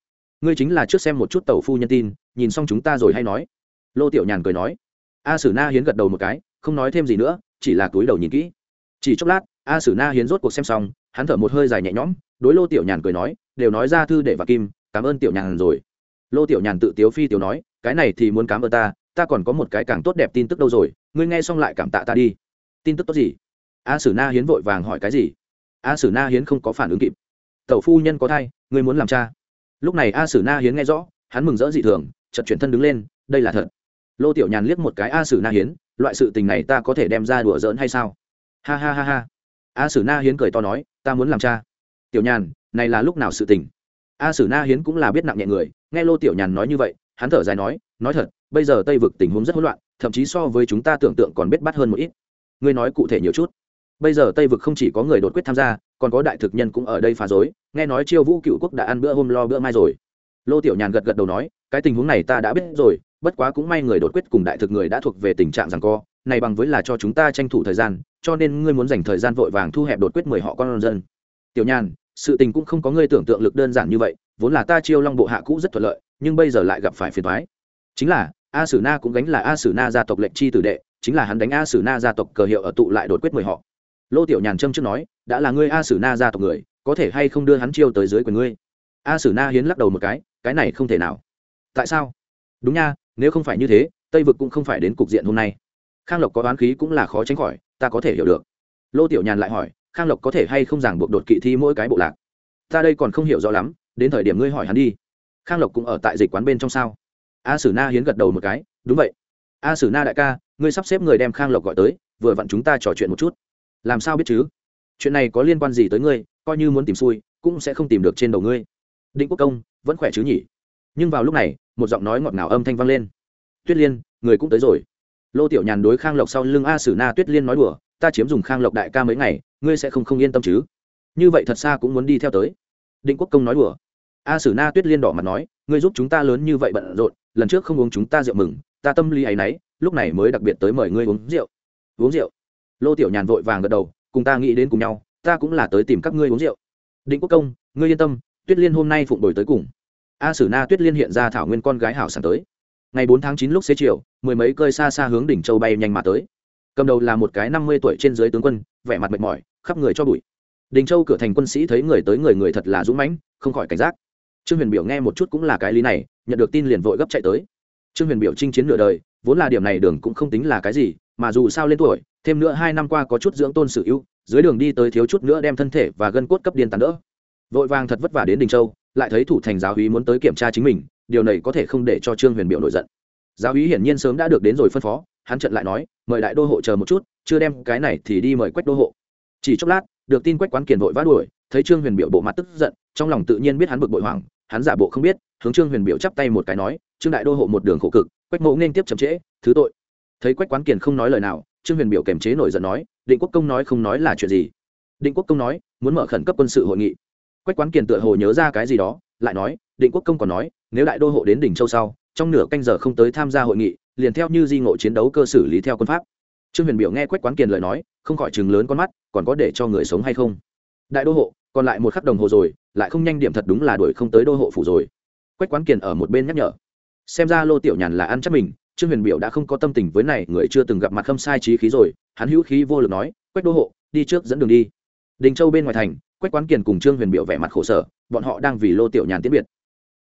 [SPEAKER 1] Ngươi chính là trước xem một chút tàu phu nhân tin, nhìn xong chúng ta rồi hay nói. Lô Tiểu Nhàn cười nói. A Sử Na Hiến gật đầu một cái, không nói thêm gì nữa, chỉ là túi đầu nhìn kỹ. Chỉ chốc lát, A Sử Na Hiến rốt cuộc xem xong, hắn thở một hơi dài nhẹ nhõm, đối Lô Tiểu Nhàn cười nói, đều nói ra thư để và kim, cảm ơn Tiểu Nhàn rồi. Lô Tiểu Nhàn tự tiếu phi tiểu nói, cái này thì muốn cảm ơn ta, ta còn có một cái càng tốt đẹp tin tức đâu rồi, ngươi nghe xong lại cảm tạ ta đi. Tin tức tốt gì? A Sử Na Hiến vội vàng hỏi cái gì? A Sử Na Hiến không có phản ứng kịp. Tẩu phu nhân có thai, ngươi muốn làm cha. Lúc này a sử na hiến nghe rõ, hắn mừng rỡ dị thường chật chuyển thân đứng lên, đây là thật. Lô tiểu nhàn liếc một cái a sử na hiến, loại sự tình này ta có thể đem ra đùa giỡn hay sao? Ha ha ha ha. A sử na hiến cười to nói, ta muốn làm cha. Tiểu nhàn, này là lúc nào sự tình? A sử na hiến cũng là biết nặng nhẹ người, nghe lô tiểu nhàn nói như vậy, hắn thở dài nói nói thật, bây giờ tây vực tình huống rất hỗn loạn, thậm chí so với chúng ta tưởng tượng còn biết bắt hơn một ít ngươi nói cụ thể nhiều chút. Bây giờ tây vực không chỉ có người đột quyết tham gia, còn có đại thực nhân cũng ở đây phá rối, nghe nói chiêu vũ cựu quốc đã ăn bữa hôm lo bữa mai rồi. Lô tiểu nhàn gật gật đầu nói, cái tình huống này ta đã biết rồi, bất quá cũng may người đột quyết cùng đại thực người đã thuộc về tình trạng rằng co, này bằng với là cho chúng ta tranh thủ thời gian, cho nên ngươi muốn dành thời gian vội vàng thu hẹp đột quyết mười họ con dân. Tiểu nhàn, sự tình cũng không có ngươi tưởng tượng lực đơn giản như vậy, vốn là ta chiêu long bộ hạ cũ rất thuận lợi, nhưng bây giờ lại gặp phải phiền thoái chính là, a sử na cũng gánh là a sử na gia tộc lệnh chi tử đệ chính là hắn đánh a sử na gia tộc cờ hiệu ở tụ lại đột quyết mười họ. Lô tiểu nhàn trâm trước nói, đã là ngươi a sử na gia tộc người, có thể hay không đưa hắn chiêu tới dưới quyền ngươi? A sử na hiến lắc đầu một cái cái này không thể nào. Tại sao? Đúng nha, nếu không phải như thế, tây vực cũng không phải đến cục diện hôm nay. Khang lộc có đoán khí cũng là khó tránh khỏi, ta có thể hiểu được. Lô tiểu nhàn lại hỏi, khang lộc có thể hay không giảng buộc đột kỵ thi mỗi cái bộ lạc? Ta đây còn không hiểu rõ lắm, đến thời điểm ngươi hỏi hắn đi. Khang lộc cũng ở tại dịch quán bên trong sao. A sử na hiến gật đầu một cái, đúng vậy a sử na đại ca, ngươi sắp xếp người đem khang lộc gọi tới, vừa vặn chúng ta trò chuyện một chút. Làm sao biết chứ? Chuyện này có liên quan gì tới ngươi, coi như muốn tìm xui, cũng sẽ không tìm được trên đầu ngươi. Định quốc công, vẫn khỏe chứ nhỉ? Nhưng vào lúc này, một giọng nói ngọt ngào âm thanh vang lên. Tuyết liên, người cũng tới rồi. Lô tiểu nhàn đối khang lộc sau lưng a sử na tuyết liên nói đùa, ta chiếm dùng khang lộc đại ca mấy ngày, ngươi sẽ không không yên tâm chứ? Như vậy thật xa cũng muốn đi theo tới. Định quốc công nói đùa. A sử na tuyết liên đỏ mặt nói, ngươi giúp chúng ta lớn như vậy bận rộn, lần trước không uống chúng ta rượu mừng ta tâm lý ấy nấy lúc này mới đặc biệt tới mời ngươi uống rượu. Uống rượu? Lô tiểu nhàn vội vàng gật đầu, cùng ta nghĩ đến cùng nhau, ta cũng là tới tìm các ngươi uống rượu. Định quốc công, ngươi yên tâm, tuyết liên hôm nay phụng đổi tới cùng. A sử na tuyết liên hiện ra thảo nguyên con gái hảo sản tới. Ngày bốn tháng chín lúc xế chiều, mười mấy cơi xa xa hướng đỉnh châu bay nhanh mà tới. Cầm đầu là một cái năm mươi tuổi trên dưới tướng quân, vẻ mặt mệt mỏi, khắp người cho bụi. Đình châu cửa thành quân sĩ thấy người tới người người thật là dũng mãnh, không khỏi cảnh giác. Trương huyền biểu nghe một chút cũng là cái lý này, nhận được tin liền vội gấp chạy tới trương huyền biểu chinh chiến nửa đời, vốn là điểm này đường cũng không tính là cái gì, mà dù sao lên tuổi, thêm nữa hai năm qua có chút dưỡng tôn sử ưu, dưới đường đi tới thiếu chút nữa đem thân thể và gân cốt cấp điên tàn đỡ. Vội vàng thật vất vả đến đình châu, lại thấy thủ thành giáo hí muốn tới kiểm tra chính mình, điều này có thể không để cho trương huyền biểu nổi giận. Giáo hí hiển nhiên sớm đã được đến rồi phân phó, hắn trận lại nói, mời đại đô hộ chờ một chút, chưa đem cái này thì đi mời quách đô hộ. Chỉ chốc lát, được tin quách quán kiền vội vã đuổi, thấy trương huyền biểu bộ mặt tức giận, trong lòng tự nhiên biết hắn bực bội hoảng, hắn giả bộ không biết, hướng trương huyền biểu chắp tay một cái nói trương đại đô hộ một đường khổ cực, quách mộ nên tiếp chậm trễ, thứ tội. Thấy quách quán kiền không nói lời nào, trương huyền biểu kềm chế nổi giận nói, định quốc công nói không nói là chuyện gì? Định quốc công nói, muốn mở khẩn cấp quân sự hội nghị. Quách quán kiền tựa hồ nhớ ra cái gì đó, lại nói, định quốc công còn nói, nếu đại đô hộ đến đỉnh châu sau, trong nửa canh giờ không tới tham gia hội nghị, liền theo như di ngộ chiến đấu cơ xử lý theo quân pháp. Trương huyền biểu nghe quách quán kiền lời nói, không khỏi chừng lớn con mắt, còn có để cho người sống hay không? Đại đô hộ, còn lại một khắc đồng hồ rồi, lại không nhanh điểm thật đúng là đuổi không tới đô hộ phủ rồi. Quách quán kiền ở một bên nhắc nhở xem ra lô tiểu nhàn là ăn chắc mình, trương huyền biểu đã không có tâm tình với này người chưa từng gặp mặt khâm sai trí khí rồi, hắn hữu khí vô lực nói, quách đô hộ, đi trước dẫn đường đi. Đình châu bên ngoài thành, quách quán kiền cùng trương huyền biểu vẻ mặt khổ sở, bọn họ đang vì lô tiểu nhàn tiễn biệt.